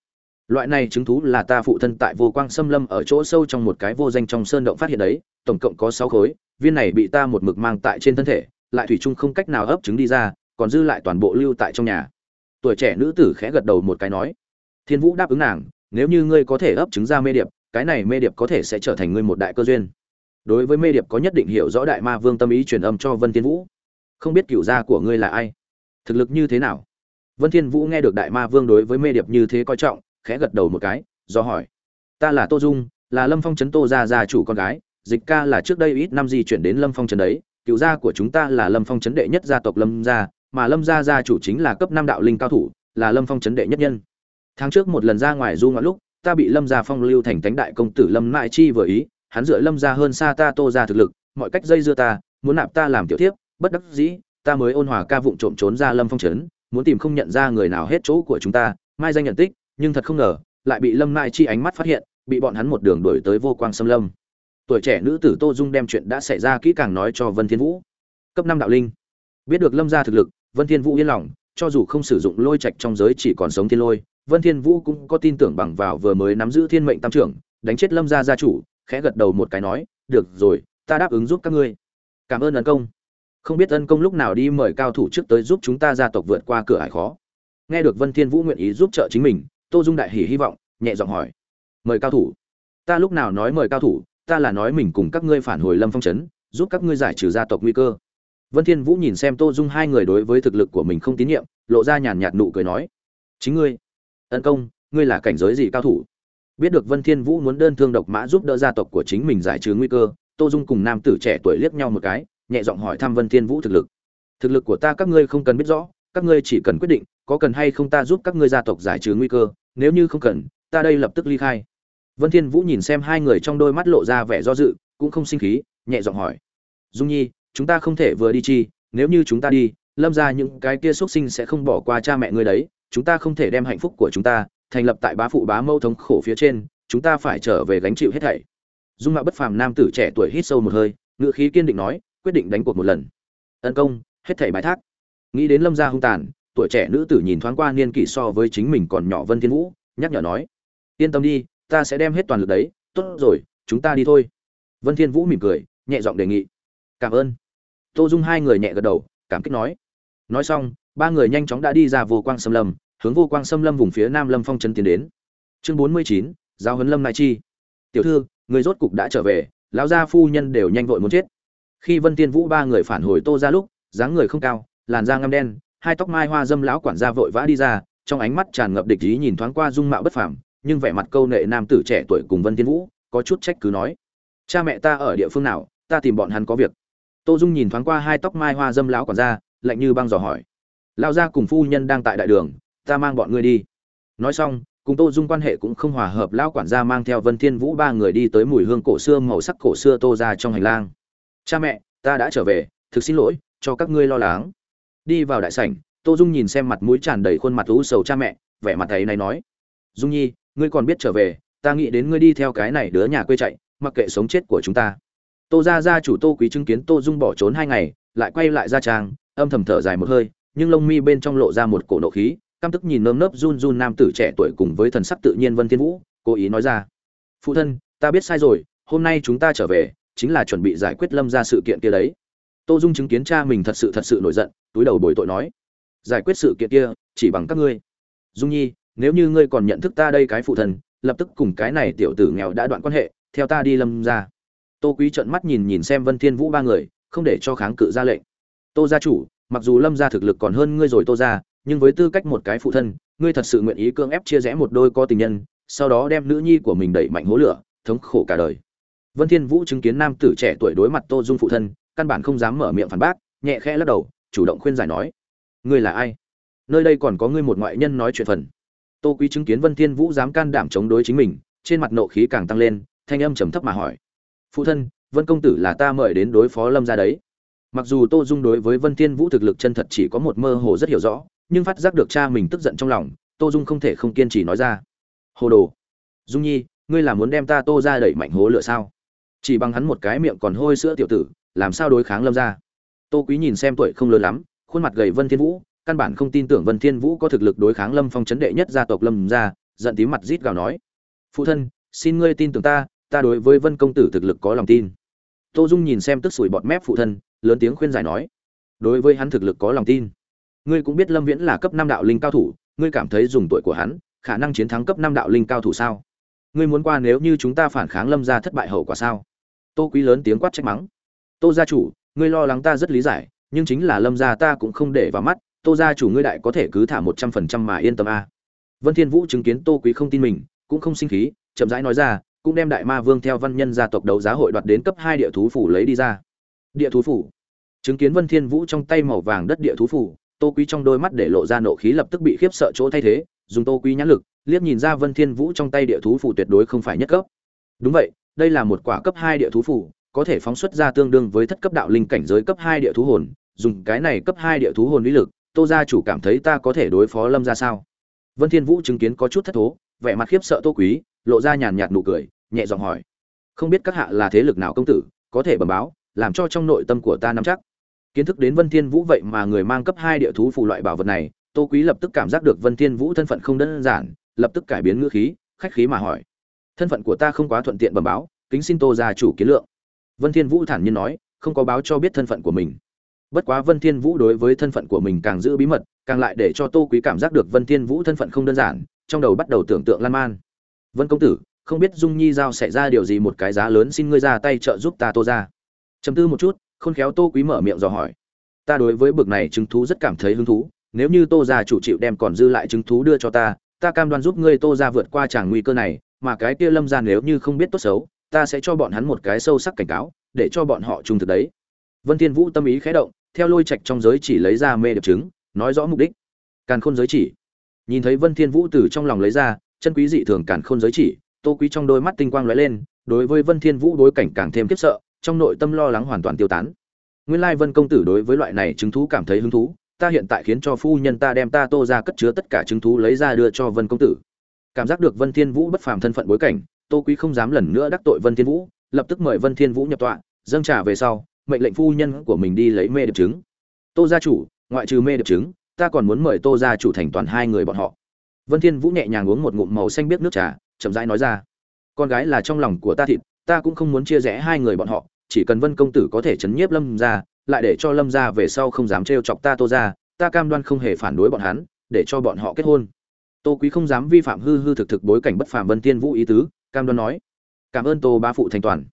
loại này chứng thú là ta phụ thân tại vô quang xâm lâm ở chỗ sâu trong một cái vô danh trong sơn động phát hiện đấy, tổng cộng có sáu khối, viên này bị ta một mực mang tại trên thân thể, lại thủy chung không cách nào ấp trứng đi ra, còn dư lại toàn bộ lưu tại trong nhà tuổi trẻ nữ tử khẽ gật đầu một cái nói, thiên vũ đáp ứng nàng, nếu như ngươi có thể ấp trứng ra mê điệp, cái này mê điệp có thể sẽ trở thành ngươi một đại cơ duyên. Đối với mê điệp có nhất định hiểu rõ đại ma vương tâm ý truyền âm cho vân thiên vũ, không biết cựu gia của ngươi là ai? Thực lực như thế nào? Vân thiên vũ nghe được đại ma vương đối với mê điệp như thế coi trọng, khẽ gật đầu một cái, do hỏi, ta là tô dung, là lâm phong trấn tô gia gia chủ con gái, dịch ca là trước đây ít năm gì chuyển đến lâm phong trấn đấy cựu gia của chúng ta là lâm phong trấn đệ nhất gia tộc lâm gia mà lâm gia gia chủ chính là cấp năm đạo linh cao thủ, là lâm phong trấn đệ nhất nhân. Tháng trước một lần ra ngoài du ngoạn lúc, ta bị lâm gia phong lưu thành tánh đại công tử lâm mại chi vừa ý, hắn dựa lâm gia hơn xa ta tô ra thực lực, mọi cách dây dưa ta, muốn nạp ta làm tiểu thiếp, bất đắc dĩ, ta mới ôn hòa ca vụng trộm trốn ra lâm phong trấn muốn tìm không nhận ra người nào hết chỗ của chúng ta, mai danh nhận tích, nhưng thật không ngờ, lại bị lâm mại chi ánh mắt phát hiện, bị bọn hắn một đường đuổi tới vô quang xâm lâm. Tuổi trẻ nữ tử tô dung đem chuyện đã xảy ra kỹ càng nói cho vân thiên vũ. Cấp năm đạo linh. Biết được lâm gia thực lực vân thiên vũ yên lòng, cho dù không sử dụng lôi trạch trong giới chỉ còn sống thiên lôi, vân thiên vũ cũng có tin tưởng bằng vào vừa mới nắm giữ thiên mệnh tam trưởng, đánh chết lâm gia gia chủ, khẽ gật đầu một cái nói, được rồi, ta đáp ứng giúp các ngươi. Cảm ơn ân công. Không biết ân công lúc nào đi mời cao thủ trước tới giúp chúng ta gia tộc vượt qua cửa ải khó. Nghe được vân thiên vũ nguyện ý giúp trợ chính mình, tô dung đại hỉ hy vọng, nhẹ giọng hỏi, mời cao thủ. Ta lúc nào nói mời cao thủ, ta là nói mình cùng các ngươi phản hồi lâm phong trấn giúp các ngươi giải trừ gia tộc nguy cơ vân thiên vũ nhìn xem tô dung hai người đối với thực lực của mình không tín nhiệm, lộ ra nhàn nhạt nụ cười nói, chính ngươi ân công, ngươi là cảnh giới gì cao thủ? Biết được vân thiên vũ muốn đơn thương độc mã giúp đỡ gia tộc của chính mình giải trừ nguy cơ, tô dung cùng nam tử trẻ tuổi liếc nhau một cái, nhẹ giọng hỏi thăm vân thiên vũ thực lực. Thực lực của ta các ngươi không cần biết rõ, các ngươi chỉ cần quyết định, có cần hay không ta giúp các ngươi gia tộc giải trừ nguy cơ, nếu như không cần, ta đây lập tức ly khai. Vân thiên vũ nhìn xem hai người trong đôi mắt lộ ra vẻ do dự, cũng không sinh khí, nhẹ giọng hỏi, dung nhi chúng ta không thể vừa đi chi, nếu như chúng ta đi, lâm ra những cái kia xuất sinh sẽ không bỏ qua cha mẹ ngươi đấy, chúng ta không thể đem hạnh phúc của chúng ta thành lập tại bá phụ bá mâu thống khổ phía trên, chúng ta phải trở về gánh chịu hết thảy. Dung mạo bất phàm nam tử trẻ tuổi hít sâu một hơi ngự khí kiên định nói, quyết định đánh cuộc một lần. Tấn công, hết thảy bái thác. Nghĩ đến lâm gia hung tàn, tuổi trẻ nữ tử nhìn thoáng qua niên kỷ so với chính mình còn nhỏ vân thiên vũ, nhắc nhở nói, yên tâm đi, ta sẽ đem hết toàn lực đấy, tốt rồi, chúng ta đi thôi. Vân thiên vũ mỉm cười, nhẹ giọng đề nghị cảm ơn. Tô dung hai người nhẹ gật đầu, cảm kích nói. Nói xong, ba người nhanh chóng đã đi ra vô quang xâm lâm, hướng vô quang xâm lâm vùng phía nam lâm phong chân tiến đến. Chương bốn mươi chín, giao huấn lâm nại chi. Tiểu thư, người rốt cục đã trở về, lão gia phu nhân đều nhanh vội muốn chết. Khi vân tiên vũ ba người phản hồi tô ra lúc, dáng người không cao, làn da ngăm đen, hai tóc mai hoa dâm lão quản gia vội vã đi ra, trong ánh mắt tràn ngập địch ý nhìn thoáng qua dung mạo bất phàm, nhưng vẻ mặt câu nệ nam tử trẻ tuổi cùng vân tiên vũ, có chút trách cứ nói. Cha mẹ ta ở địa phương nào, ta tìm bọn hắn có việc tô dung nhìn thoáng qua hai tóc mai hoa dâm lão quản gia, lạnh như băng dò hỏi. Lão gia cùng phu nhân đang tại đại đường, ta mang bọn ngươi đi. Nói xong, cùng tô dung quan hệ cũng không hòa hợp, lão quản gia mang theo vân thiên vũ ba người đi tới mùi hương cổ xưa màu sắc cổ xưa tô ra trong hành lang. Cha mẹ, ta đã trở về, thực xin lỗi, cho các ngươi lo lắng. Đi vào đại sảnh, tô dung nhìn xem mặt mũi tràn đầy khuôn mặt u sầu cha mẹ, vẻ mặt ấy này nói. Dung nhi, ngươi còn biết trở về, ta nghĩ đến ngươi đi theo cái này đứa nhà quê chạy, mặc kệ sống chết của chúng ta tô gia gia chủ tô quý chứng kiến tô dung bỏ trốn hai ngày, lại quay lại ra trang, âm thầm thở dài một hơi, nhưng lông mi bên trong lộ ra một cổ nộ khí, căm tức nhìn nơm nớp run run nam tử trẻ tuổi cùng với thần sắc tự nhiên vân thiên vũ, cố ý nói ra, phụ thân, ta biết sai rồi, hôm nay chúng ta trở về, chính là chuẩn bị giải quyết lâm ra sự kiện kia đấy. Tô dung chứng kiến cha mình thật sự thật sự nổi giận, túi đầu bồi tội nói, giải quyết sự kiện kia, chỉ bằng các ngươi. Dung nhi, nếu như ngươi còn nhận thức ta đây cái phụ thân lập tức cùng cái này tiểu tử nghèo đã đoạn quan hệ, theo ta đi lâm ra tô quý trợn mắt nhìn nhìn xem vân thiên vũ ba người, không để cho kháng cự ra lệnh. Tô gia chủ, mặc dù lâm gia thực lực còn hơn ngươi rồi tô gia, nhưng với tư cách một cái phụ thân, ngươi thật sự nguyện ý cưỡng ép chia rẽ một đôi có tình nhân, sau đó đem nữ nhi của mình đẩy mạnh hố lửa, thống khổ cả đời. Vân thiên vũ chứng kiến nam tử trẻ tuổi đối mặt tô dung phụ thân, căn bản không dám mở miệng phản bác, nhẹ khẽ lắc đầu, chủ động khuyên giải nói, ngươi là ai? Nơi đây còn có ngươi một ngoại nhân nói chuyện phần. Tô quý chứng kiến vân thiên vũ dám can đảm chống đối chính mình, trên mặt nộ khí càng tăng lên, thanh âm trầm thấp mà hỏi phụ thân, vân công tử là ta mời đến đối phó lâm gia đấy. Mặc dù tô dung đối với vân thiên vũ thực lực chân thật chỉ có một mơ hồ rất hiểu rõ, nhưng phát giác được cha mình tức giận trong lòng, tô dung không thể không kiên trì nói ra. Hồ đồ, dung nhi, ngươi là muốn đem ta tô ra đẩy mạnh hố lửa sao? Chỉ bằng hắn một cái miệng còn hôi sữa tiểu tử, làm sao đối kháng lâm ra tô quý nhìn xem tuổi không lớn lắm, khuôn mặt gầy vân thiên vũ, căn bản không tin tưởng vân thiên vũ có thực lực đối kháng lâm phong chấn đệ nhất gia tộc lâm ra giận tím mặt rít gào nói, phụ thân, xin ngươi tin tưởng ta ta đối với vân công tử thực lực có lòng tin. Tô dung nhìn xem tức sủi bọt mép phụ thân, lớn tiếng khuyên giải nói, đối với hắn thực lực có lòng tin. Ngươi cũng biết lâm viễn là cấp năm đạo linh cao thủ, ngươi cảm thấy dùng tuổi của hắn, khả năng chiến thắng cấp năm đạo linh cao thủ sao? Ngươi muốn qua nếu như chúng ta phản kháng lâm ra thất bại hậu quả sao? Tô quý lớn tiếng quát trách mắng, tô gia chủ, ngươi lo lắng ta rất lý giải, nhưng chính là lâm gia ta cũng không để vào mắt, tô gia chủ ngươi đại có thể cứ thả một trăm phần trăm mà yên tâm a. Vân thiên vũ chứng kiến tô quý không tin mình, cũng không sinh khí, chậm rãi nói ra cũng đem đại ma vương theo văn nhân gia tộc đấu giá hội đoạt đến cấp hai địa thú phủ lấy đi ra. Địa thú phủ. Chứng kiến vân thiên vũ trong tay màu vàng đất địa thú phủ, tô quý trong đôi mắt để lộ ra nộ khí lập tức bị khiếp sợ chỗ thay thế, dùng tô quý nhãn lực, liếc nhìn ra vân thiên vũ trong tay địa thú phủ tuyệt đối không phải nhất cấp. Đúng vậy, đây là một quả cấp hai địa thú phủ, có thể phóng xuất ra tương đương với thất cấp đạo linh cảnh giới cấp hai địa thú hồn, dùng cái này cấp hai địa thú hồn uy lực, tô gia chủ cảm thấy ta có thể đối phó lâm ra sao? Vân thiên vũ chứng kiến có chút thất thố vẻ mặt khiếp sợ tô quý, lộ ra nhàn nhạt nụ cười, nhẹ giọng hỏi. Không biết các hạ là thế lực nào công tử, có thể bẩm báo, làm cho trong nội tâm của ta nắm chắc. Kiến thức đến vân thiên vũ vậy mà người mang cấp hai địa thú phù loại bảo vật này, tô quý lập tức cảm giác được vân thiên vũ thân phận không đơn giản, lập tức cải biến ngữ khí, khách khí mà hỏi. Thân phận của ta không quá thuận tiện bẩm báo, kính xin tô gia chủ kiến lượng. Vân thiên vũ thản nhiên nói, không có báo cho biết thân phận của mình. Bất quá vân thiên vũ đối với thân phận của mình càng giữ bí mật, càng lại để cho tô quý cảm giác được vân thiên vũ thân phận không đơn giản trong đầu bắt đầu tưởng tượng lan man. Vân công tử, không biết dung nhi giao sẽ ra điều gì một cái giá lớn xin ngươi ra tay trợ giúp ta tô ra. Chầm tư một chút, khôn khéo tô quý mở miệng dò hỏi. Ta đối với bực này chứng thú rất cảm thấy hứng thú, nếu như tô gia chủ chịu đem còn dư lại chứng thú đưa cho ta ta cam đoan giúp ngươi tô ra vượt qua tràng nguy cơ này, mà cái kia lâm ra nếu như không biết tốt xấu, ta sẽ cho bọn hắn một cái sâu sắc cảnh cáo, để cho bọn họ trung thực đấy. Vân thiên vũ tâm ý khẽ động, theo lôi trạch trong giới chỉ lấy ra mê điệp chứng, nói rõ mục đích. Càn khôn giới chỉ nhìn thấy vân thiên vũ từ trong lòng lấy ra, chân quý dị thường càn khôn giới chỉ, tô quý trong đôi mắt tinh quang lóe lên, đối với vân thiên vũ đối cảnh càng thêm kiếp sợ, trong nội tâm lo lắng hoàn toàn tiêu tán. Nguyên lai vân công tử đối với loại này chứng thú cảm thấy hứng thú, ta hiện tại khiến cho phu nhân ta đem ta tô ra cất chứa tất cả chứng thú lấy ra đưa cho vân công tử. Cảm giác được vân thiên vũ bất phàm thân phận bối cảnh, tô quý không dám lần nữa đắc tội vân thiên vũ, lập tức mời vân thiên vũ nhập tọa, dâng trà về sau, mệnh lệnh phu nhân của mình đi lấy mê điệp chứng tô gia chủ, ngoại trừ mê điệp chứng ta còn muốn mời tô gia chủ thành toàn hai người bọn họ. Vân thiên vũ nhẹ nhàng uống một ngụm màu xanh biết nước trà, chậm rãi nói ra. Con gái là trong lòng của ta thịt, ta cũng không muốn chia rẽ hai người bọn họ, chỉ cần vân công tử có thể chấn nhiếp lâm gia, lại để cho lâm gia về sau không dám trêu chọc ta tô gia, ta cam đoan không hề phản đối bọn hắn, để cho bọn họ kết hôn. Tô quý không dám vi phạm hư hư thực thực bối cảnh bất phàm vân thiên vũ ý tứ, cam đoan nói. Cảm ơn tô ba phụ thành toàn.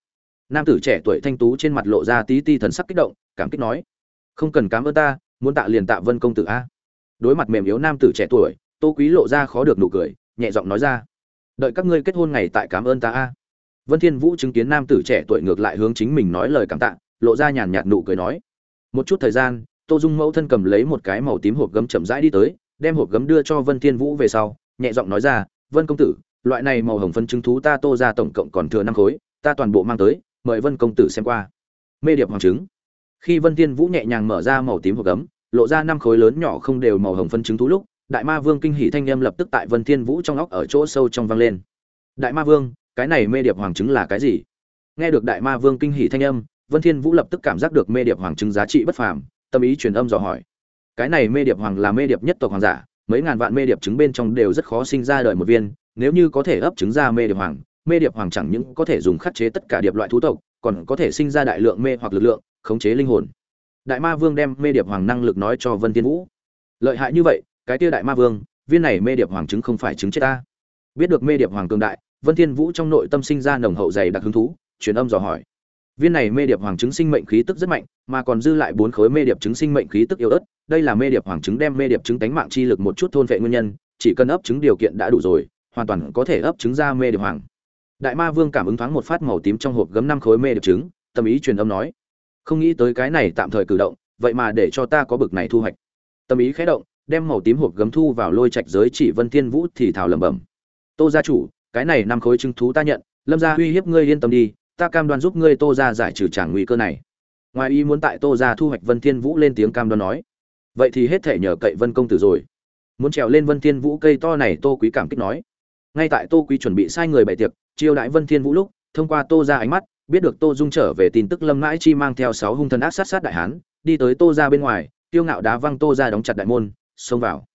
Nam tử trẻ tuổi thanh tú trên mặt lộ ra tí ti thần sắc kích động, cảm kích nói. Không cần cảm ơn ta, muốn tạ liền tạ vân công tử a đối mặt mềm yếu nam tử trẻ tuổi, tô quý lộ ra khó được nụ cười, nhẹ giọng nói ra. Đợi các ngươi kết hôn ngày tại cảm ơn ta a. Vân thiên vũ chứng kiến nam tử trẻ tuổi ngược lại hướng chính mình nói lời cảm tạ, lộ ra nhàn nhạt nụ cười nói. Một chút thời gian, tô dung mẫu thân cầm lấy một cái màu tím hộp gấm chậm rãi đi tới, đem hộp gấm đưa cho vân thiên vũ về sau, nhẹ giọng nói ra, vân công tử, loại này màu hồng phân chứng thú ta tô ra tổng cộng còn thừa năm khối, ta toàn bộ mang tới, mời vân công tử xem qua. Mê điệp hoàng trứng. Khi vân thiên vũ nhẹ nhàng mở ra màu tím hộp gấm lộ ra năm khối lớn nhỏ không đều màu hồng phân chứng thú lúc, đại ma vương kinh hỉ thanh âm lập tức tại vân thiên vũ trong óc ở chỗ sâu trong vang lên. Đại ma vương, cái này mê điệp hoàng chứng là cái gì? Nghe được đại ma vương kinh hỉ thanh âm, vân thiên vũ lập tức cảm giác được mê điệp hoàng chứng giá trị bất phàm, tâm ý truyền âm dò hỏi. Cái này mê điệp hoàng là mê điệp nhất tộc hoàng giả, mấy ngàn vạn mê điệp trứng bên trong đều rất khó sinh ra đời một viên, nếu như có thể ấp trứng ra mê điệp hoàng, mê điệp hoàng chẳng những có thể dùng khắc chế tất cả điệp loại thú tộc, còn có thể sinh ra đại lượng mê hoặc lực lượng, khống chế linh hồn đại ma vương đem mê điệp hoàng năng lực nói cho vân thiên vũ. Lợi hại như vậy cái tia đại ma vương viên này mê điệp hoàng chứng không phải chứng chết ta. Biết được mê điệp hoàng cường đại vân thiên vũ trong nội tâm sinh ra nồng hậu dày đặc hứng thú truyền âm dò hỏi. Viên này mê điệp hoàng chứng sinh mệnh khí tức rất mạnh mà còn dư lại bốn khối mê điệp chứng sinh mệnh khí tức yếu ớt đây là mê điệp hoàng chứng đem mê điệp chứng tánh mạng chi lực một chút thôn vệ nguyên nhân chỉ cần ấp chứng điều kiện đã đủ rồi hoàn toàn có thể ấp chứng ra mê điệp hoàng. Đại ma vương cảm ứng thoáng một phát màu tím trong hộp gấm năm khối mê điệp chứng, tâm ý truyền âm nói không nghĩ tới cái này tạm thời cử động, vậy mà để cho ta có bực này thu hoạch. Tâm ý khẽ động, đem màu tím hộp gấm thu vào lôi trạch giới chỉ vân thiên vũ thì thào lẩm bẩm. Tô gia chủ, cái này năm khối trứng thú ta nhận, lâm gia uy hiếp ngươi yên tâm đi, ta cam đoan giúp ngươi tô gia giải trừ tràng nguy cơ này. Ngoài ý muốn tại tô gia thu hoạch vân thiên vũ lên tiếng cam đoan nói. Vậy thì hết thể nhờ cậy vân công tử rồi. Muốn trèo lên vân thiên vũ cây to này tô quý cảm kích nói. Ngay tại tô quý chuẩn bị sai người bày tiệc, chiêu đãi vân thiên vũ lúc, thông qua tô gia ánh mắt biết được tô dung trở về tin tức lâm mãi chi mang theo sáu hung thần ác sát sát đại hán, đi tới tô gia bên ngoài, tiêu ngạo đá văng tô gia đóng chặt đại môn, xông vào.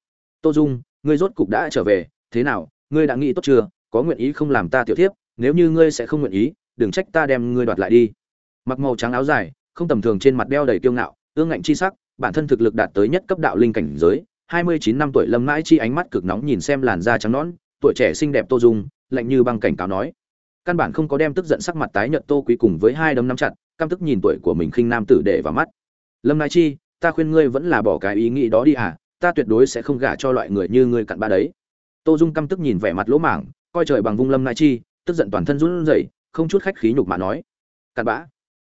Tô dung, ngươi rốt cục đã trở về, thế nào, ngươi đã nghĩ tốt chưa? Có nguyện ý không làm ta tiểu thiếp? Nếu như ngươi sẽ không nguyện ý, đừng trách ta đem ngươi đoạt lại đi. Mặc màu trắng áo dài, không tầm thường trên mặt đeo đầy kiêu ngạo, ương ngạnh chi sắc, bản thân thực lực đạt tới nhất cấp đạo linh cảnh giới, hai mươi chín năm tuổi lâm mãi chi ánh mắt cực nóng nhìn xem làn da trắng nõn, tuổi trẻ xinh đẹp tô dung, lạnh như băng cảnh cáo nói căn bản không có đem tức giận sắc mặt tái nhợt tô quý cùng với hai đấm nắm chặt, căm tức nhìn tuổi của mình khinh nam tử để vào mắt. Lâm mãi chi, ta khuyên ngươi vẫn là bỏ cái ý nghĩ đó đi à ta tuyệt đối sẽ không gả cho loại người như ngươi cặn ba đấy. Tô dung căm tức nhìn vẻ mặt lỗ mảng, coi trời bằng vung lâm nại chi, tức giận toàn thân run rẩy, không chút khách khí nhục mạ nói, cặn bã.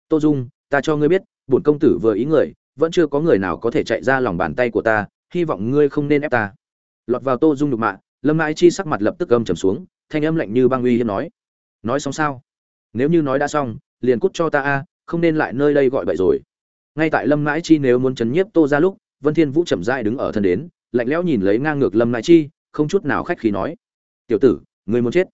Tô dung, ta cho ngươi biết, bổn công tử vừa ý người, vẫn chưa có người nào có thể chạy ra lòng bàn tay của ta, hy vọng ngươi không nên ép ta. Lọt vào tô dung nhục mạ, lâm nại chi sắc mặt lập tức âm trầm xuống, thanh âm lạnh như băng uy hiếp nói nói xong sao? Nếu như nói đã xong liền cút cho ta a không nên lại nơi đây gọi bậy rồi. Ngay tại lâm mãi chi nếu muốn chấn nhiếp tô ra lúc vân thiên vũ chậm rãi đứng ở thân đến lạnh lẽo nhìn lấy ngang ngược lâm mãi chi không chút nào khách khí nói. Tiểu tử ngươi muốn chết.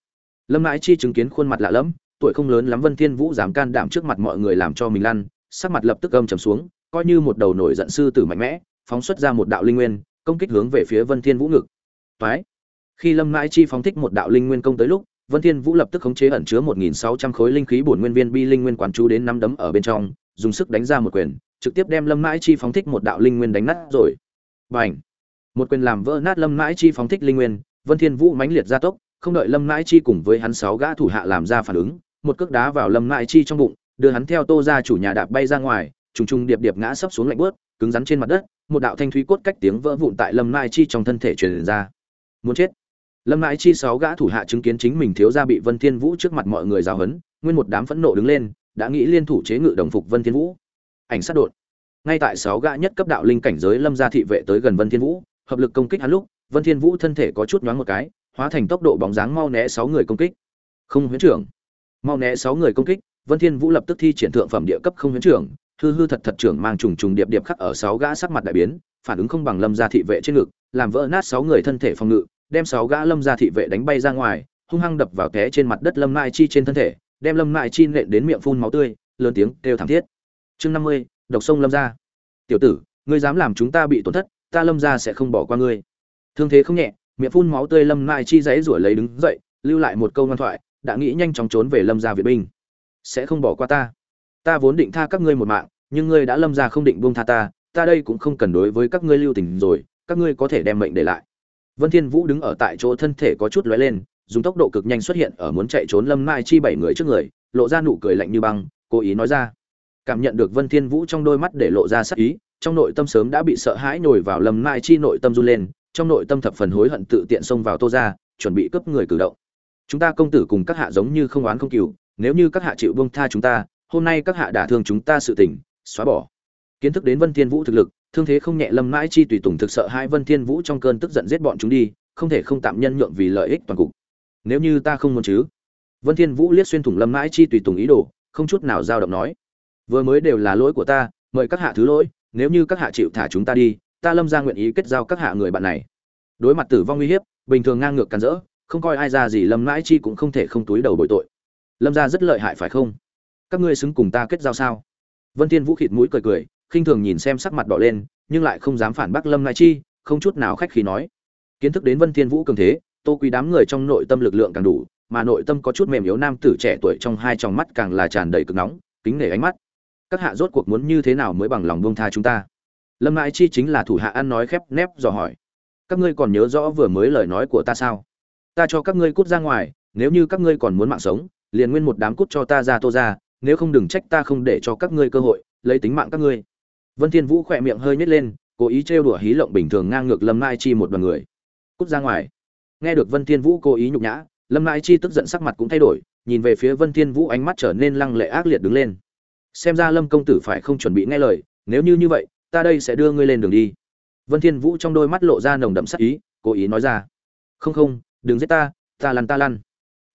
Lâm mãi chi chứng kiến khuôn mặt lạ lẫm tuổi không lớn lắm vân thiên vũ dám can đảm trước mặt mọi người làm cho mình lăn sắc mặt lập tức âm trầm xuống coi như một đầu nổi giận sư tử mạnh mẽ phóng xuất ra một đạo linh nguyên công kích hướng về phía vân thiên vũ ngực. Toái, khi lâm mãi chi phóng thích một đạo linh nguyên công tới lúc vân thiên vũ lập tức khống chế ẩn chứa 1.600 khối linh khí bổn nguyên viên bi linh nguyên quán chú đến năm đấm ở bên trong dùng sức đánh ra một quyền trực tiếp đem lâm mãi chi phóng thích một đạo linh nguyên đánh nát rồi. Bành, một quyền làm vỡ nát lâm mãi chi phóng thích linh nguyên vân thiên vũ mãnh liệt gia tốc không đợi lâm mãi chi cùng với hắn sáu gã thủ hạ làm ra phản ứng một cước đá vào lâm mãi chi trong bụng đưa hắn theo tô ra chủ nhà đạp bay ra ngoài trùng trùng điệp điệp ngã sấp xuống lạnh bước cứng rắn trên mặt đất một đạo thanh thúy cốt cách tiếng vỡ vụn tại lâm mãi chi trong thân thể truyền ra. Muốn chết! Lâm mãi chi sáu gã thủ hạ chứng kiến chính mình thiếu gia bị vân thiên vũ trước mặt mọi người giáo huấn, nguyên một đám phẫn nộ đứng lên, đã nghĩ liên thủ chế ngự đồng phục vân thiên vũ. Ảnh sát đột. Ngay tại sáu gã nhất cấp đạo linh cảnh giới lâm gia thị vệ tới gần vân thiên vũ, hợp lực công kích hắn lúc, vân thiên vũ thân thể có chút nhoáng một cái, hóa thành tốc độ bóng dáng mau né sáu người công kích. Không, huyễn trưởng. Mau né sáu người công kích, vân thiên vũ lập tức thi triển thượng phẩm địa cấp không huyễn trưởng, hư hư thật thật trưởng mang trùng trùng điệp điệp khắc ở sáu gã sắc mặt đại biến, phản ứng không bằng lâm gia thị vệ trên ngực, làm vỡ nát sáu người thân thể phòng ngự đem sáu gã lâm gia thị vệ đánh bay ra ngoài, hung hăng đập vào té trên mặt đất lâm mai chi trên thân thể, đem lâm mai chi nện đến miệng phun máu tươi, lớn tiếng kêu thảm thiết. Chương năm mươi, độc sông lâm gia. Tiểu tử, ngươi dám làm chúng ta bị tổn thất, ta lâm gia sẽ không bỏ qua ngươi. Thương thế không nhẹ, miệng phun máu tươi lâm mai chi dãy rủa lấy đứng dậy, lưu lại một câu ngoan thoại, đã nghĩ nhanh chóng trốn về lâm gia việt binh. Sẽ không bỏ qua ta. Ta vốn định tha các ngươi một mạng, nhưng ngươi đã lâm gia không định buông tha ta ta đây cũng không cần đối với các ngươi lưu tình rồi, các ngươi có thể đem mệnh để lại vân thiên vũ đứng ở tại chỗ thân thể có chút lóe lên dùng tốc độ cực nhanh xuất hiện ở muốn chạy trốn lâm mai chi bảy người trước người lộ ra nụ cười lạnh như băng cố ý nói ra. Cảm nhận được vân thiên vũ trong đôi mắt để lộ ra sắc ý trong nội tâm sớm đã bị sợ hãi nổi vào lâm mai chi nội tâm run lên trong nội tâm thập phần hối hận tự tiện xông vào tô ra chuẩn bị cướp người cử động. Chúng ta công tử cùng các hạ giống như không oán không kỷ, nếu như các hạ chịu buông tha chúng ta hôm nay các hạ đả thương chúng ta sự tình xóa bỏ. Kiến thức đến vân thiên vũ thực lực thương thế không nhẹ lâm mãi chi tùy tùng thực sợ hai vân thiên vũ trong cơn tức giận giết bọn chúng đi, không thể không tạm nhân nhượng vì lợi ích toàn cục. Nếu như ta không muốn chứ? Vân thiên vũ liếc xuyên thủng lâm mãi chi tùy tùng ý đồ, không chút nào dao động nói. Vừa mới đều là lỗi của ta, mời các hạ thứ lỗi, nếu như các hạ chịu thả chúng ta đi, ta lâm ra nguyện ý kết giao các hạ người bạn này. Đối mặt tử vong uy hiếp, bình thường ngang ngược cắn rỡ, không coi ai ra gì lâm mãi chi cũng không thể không túi đầu bội tội. Lâm ra rất lợi hại phải không? Các ngươi xứng cùng ta kết giao sao? Vân thiên vũ khịt mũi cười cười khinh thường nhìn xem sắc mặt đỏ lên, nhưng lại không dám phản bác lâm mãi chi, không chút nào khách khí nói. Kiến thức đến vân thiên vũ cường thế, tô quý đám người trong nội tâm lực lượng càng đủ, mà nội tâm có chút mềm yếu nam tử trẻ tuổi trong hai tròng mắt càng là tràn đầy cực nóng, kính nể ánh mắt. Các hạ rốt cuộc muốn như thế nào mới bằng lòng buông tha chúng ta? Lâm mãi chi chính là thủ hạ ăn nói khép nép dò hỏi. Các ngươi còn nhớ rõ vừa mới lời nói của ta sao? Ta cho các ngươi cút ra ngoài, nếu như các ngươi còn muốn mạng sống, liền nguyên một đám cút cho ta ra, tô ra, nếu không đừng trách ta không để cho các ngươi cơ hội, lấy tính mạng các ngươi vân thiên vũ khẽ miệng hơi nhếch lên, cố ý trêu đùa hí lộng bình thường ngang ngược lâm mai chi một đoàn người. Cút ra ngoài. Nghe được vân thiên vũ cố ý nhục nhã, lâm mai chi tức giận sắc mặt cũng thay đổi, nhìn về phía vân thiên vũ ánh mắt trở nên lăng lệ ác liệt đứng lên. Xem ra lâm công tử phải không chuẩn bị nghe lời, nếu như như vậy, ta đây sẽ đưa ngươi lên đường đi. Vân thiên vũ trong đôi mắt lộ ra nồng đậm sát ý, cố ý nói ra. Không không, đừng giết ta ta lăn ta lăn.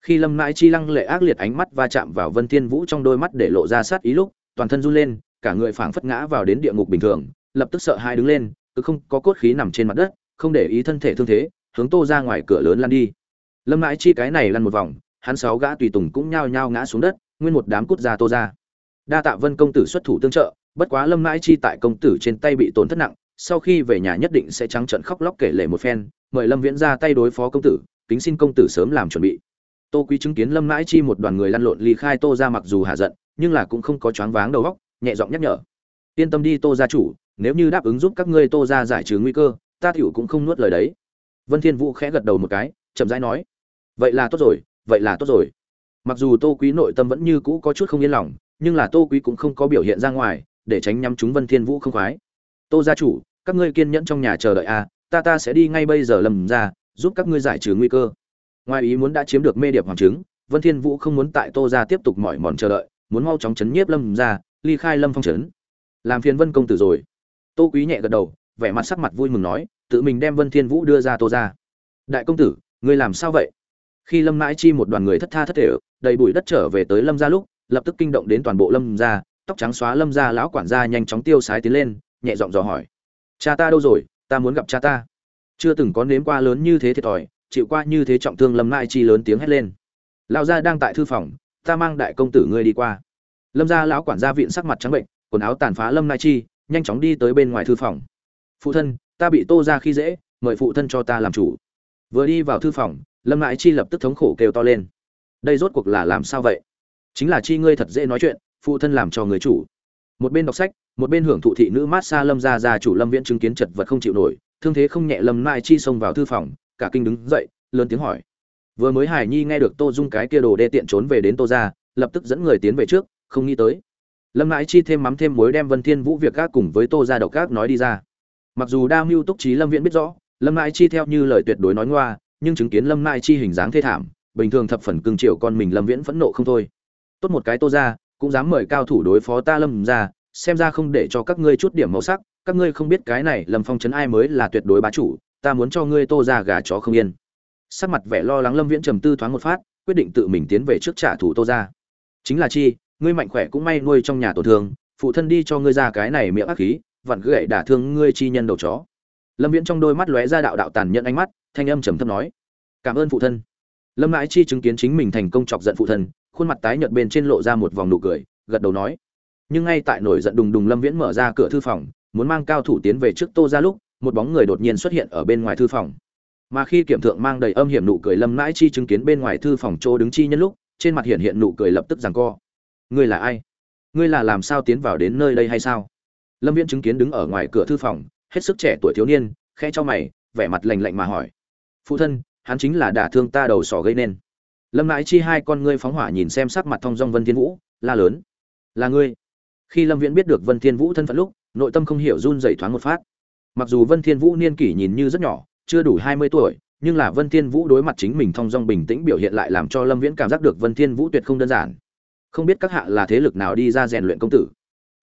Khi lâm mãi chi lăng lệ ác liệt ánh mắt va chạm vào vân thiên vũ trong đôi mắt để lộ ra sát ý lúc, toàn thân run lên cả người phảng phất ngã vào đến địa ngục bình thường, lập tức sợ hai đứng lên, cứ không có cốt khí nằm trên mặt đất, không để ý thân thể thương thế, hướng tô ra ngoài cửa lớn lăn đi. Lâm mãi chi cái này lăn một vòng, hắn sáu gã tùy tùng cũng nhao nhao ngã xuống đất, nguyên một đám cút ra tô ra. Đa tạ vân công tử xuất thủ tương trợ, bất quá lâm mãi chi tại công tử trên tay bị tổn thất nặng, sau khi về nhà nhất định sẽ trắng trận khóc lóc kể lể một phen, mời lâm viễn ra tay đối phó công tử, kính xin công tử sớm làm chuẩn bị. Tô quý chứng kiến lâm mãi chi một đoàn người lăn lộn ly khai tô ra mặc dù hạ giận, nhưng là cũng không có choáng váng đầu óc nhẹ giọng nhắc nhở. Yên tâm đi, tô gia chủ, nếu như đáp ứng giúp các ngươi tô ra giải trừ nguy cơ, ta tiểu cũng không nuốt lời đấy. Vân thiên vũ khẽ gật đầu một cái, chậm rãi nói, vậy là tốt rồi, vậy là tốt rồi. Mặc dù tô quý nội tâm vẫn như cũ có chút không yên lòng, nhưng là tô quý cũng không có biểu hiện ra ngoài, để tránh nhắm chúng vân thiên vũ không khoái. Tô gia chủ, các ngươi kiên nhẫn trong nhà chờ đợi a ta ta sẽ đi ngay bây giờ lầm ra, giúp các ngươi giải trừ nguy cơ. Ngoài ý muốn đã chiếm được mê điệp hoàng chứng, vân thiên vũ không muốn tại tô gia tiếp tục mỏi mòn chờ đợi, muốn mau chóng chấn nhiếp lâm gia ly khai lâm phong trấn. Làm phiền vân công tử rồi. Tô quý nhẹ gật đầu, vẻ mặt sắc mặt vui mừng nói, tự mình đem vân thiên vũ đưa ra tô ra. đại công tử, ngươi làm sao vậy? Khi lâm mãi chi một đoàn người thất tha thất thể, đầy bụi đất trở về tới lâm gia lúc, lập tức kinh động đến toàn bộ lâm gia, tóc trắng xóa lâm gia lão quản gia nhanh chóng tiêu sái tiến lên, nhẹ giọng dò hỏi. Cha ta đâu rồi? Ta muốn gặp cha ta. Chưa từng có nếm qua lớn như thế thiệt thòi, chịu qua như thế trọng thương lâm mãi chi lớn tiếng hét lên. Lão gia đang tại thư phòng, ta mang đại công tử ngươi đi qua lâm gia lão quản gia viện sắc mặt trắng bệnh, quần áo tàn phá lâm nai chi, nhanh chóng đi tới bên ngoài thư phòng. Phụ thân, ta bị tô ra khi dễ, mời phụ thân cho ta làm chủ. Vừa đi vào thư phòng, lâm nai chi lập tức thống khổ kêu to lên. Đây rốt cuộc là làm sao vậy? Chính là chi ngươi thật dễ nói chuyện, phụ thân làm cho người chủ. Một bên đọc sách, một bên hưởng thụ thị nữ mát xa lâm gia gia chủ lâm viễn chứng kiến chật vật không chịu nổi, thương thế không nhẹ lâm nai chi xông vào thư phòng, cả kinh đứng dậy, lớn tiếng hỏi. Vừa mới hải nhi nghe được tô dung cái kia đồ đê tiện trốn về đến tô ra lập tức dẫn người tiến về trước không nghĩ tới. Lâm mãi chi thêm mắm thêm muối đem vân thiên vũ việc các cùng với tô ra độc các nói đi ra. Mặc dù đa mưu túc trí lâm viễn biết rõ, lâm mãi chi theo như lời tuyệt đối nói ngoa, nhưng chứng kiến lâm mãi chi hình dáng thê thảm, bình thường thập phần cưng chiều con mình lâm viễn phẫn nộ không thôi. Tốt một cái tô ra cũng dám mời cao thủ đối phó ta lâm ra xem ra không để cho các ngươi chút điểm màu sắc, các ngươi không biết cái này lâm phong trấn ai mới là tuyệt đối bá chủ, ta muốn cho ngươi tô ra gà chó không yên. Sắc mặt vẻ lo lắng lâm viễn trầm tư thoáng một phát, quyết định tự mình tiến về trước trả thù tô ra chính là chi ngươi mạnh khỏe cũng may nuôi trong nhà tổn thương, phụ thân đi cho ngươi ra cái này miệng ác khí, vặn gậy đả thương ngươi chi nhân đầu chó. Lâm viễn trong đôi mắt lóe ra đạo đạo tàn nhẫn ánh mắt, thanh âm trầm thấp nói, cảm ơn phụ thân. Lâm mãi chi chứng kiến chính mình thành công chọc giận phụ thân, khuôn mặt tái nhợt bên trên lộ ra một vòng nụ cười, gật đầu nói, nhưng ngay tại nổi giận đùng đùng lâm viễn mở ra cửa thư phòng, muốn mang cao thủ tiến về trước tô ra lúc, một bóng người đột nhiên xuất hiện ở bên ngoài thư phòng. Mà khi kiểm thượng mang đầy âm hiểm nụ cười, lâm mãi chi chứng kiến bên ngoài thư phòng chỗ đứng chi nhân lúc, trên mặt hiện hiện nụ cười lập tức rằng co ngươi là ai? Ngươi là làm sao tiến vào đến nơi đây hay sao? Lâm viễn chứng kiến đứng ở ngoài cửa thư phòng, hết sức trẻ tuổi thiếu niên khe cho mày, vẻ mặt lành lạnh mà hỏi. Phụ thân, hắn chính là đả thương ta đầu sỏ gây nên. Lâm mãi chi hai con ngươi phóng hỏa nhìn xem sắc mặt thong dong vân thiên vũ, la lớn. Là ngươi. Khi lâm viễn biết được vân thiên vũ thân phận lúc, nội tâm không hiểu run dày thoáng một phát. Mặc dù vân thiên vũ niên kỷ nhìn như rất nhỏ, chưa đủ hai mươi tuổi, nhưng là vân thiên vũ đối mặt chính mình thong dong bình tĩnh biểu hiện lại làm cho lâm viễn cảm giác được vân thiên vũ tuyệt không đơn giản không biết các hạ là thế lực nào đi ra rèn luyện công tử.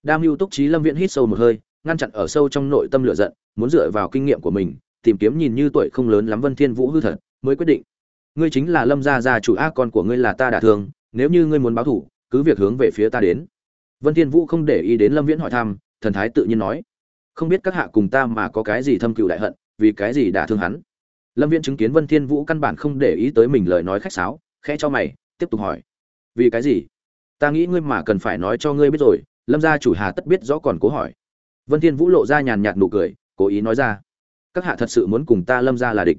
Đam mưu túc trí lâm viễn hít sâu một hơi, ngăn chặn ở sâu trong nội tâm lửa giận, muốn dựa vào kinh nghiệm của mình, tìm kiếm nhìn như tuổi không lớn lắm vân thiên vũ hư thật, mới quyết định. Ngươi chính là lâm gia gia chủ a, con của ngươi là ta đả thương, nếu như ngươi muốn báo thủ, cứ việc hướng về phía ta đến. Vân thiên vũ không để ý đến lâm viễn hỏi thăm, thần thái tự nhiên nói. Không biết các hạ cùng ta mà có cái gì thâm cựu đại hận, vì cái gì đả thương hắn? Lâm viễn chứng kiến vân thiên vũ căn bản không để ý tới mình lời nói khách sáo, khẽ cho mày, tiếp tục hỏi. Vì cái gì? Ta nghĩ ngươi mà cần phải nói cho ngươi biết rồi, lâm gia chủ hà tất biết rõ còn cố hỏi. Vân thiên vũ lộ ra nhàn nhạt nụ cười, cố ý nói ra. Các hạ thật sự muốn cùng ta lâm gia là địch.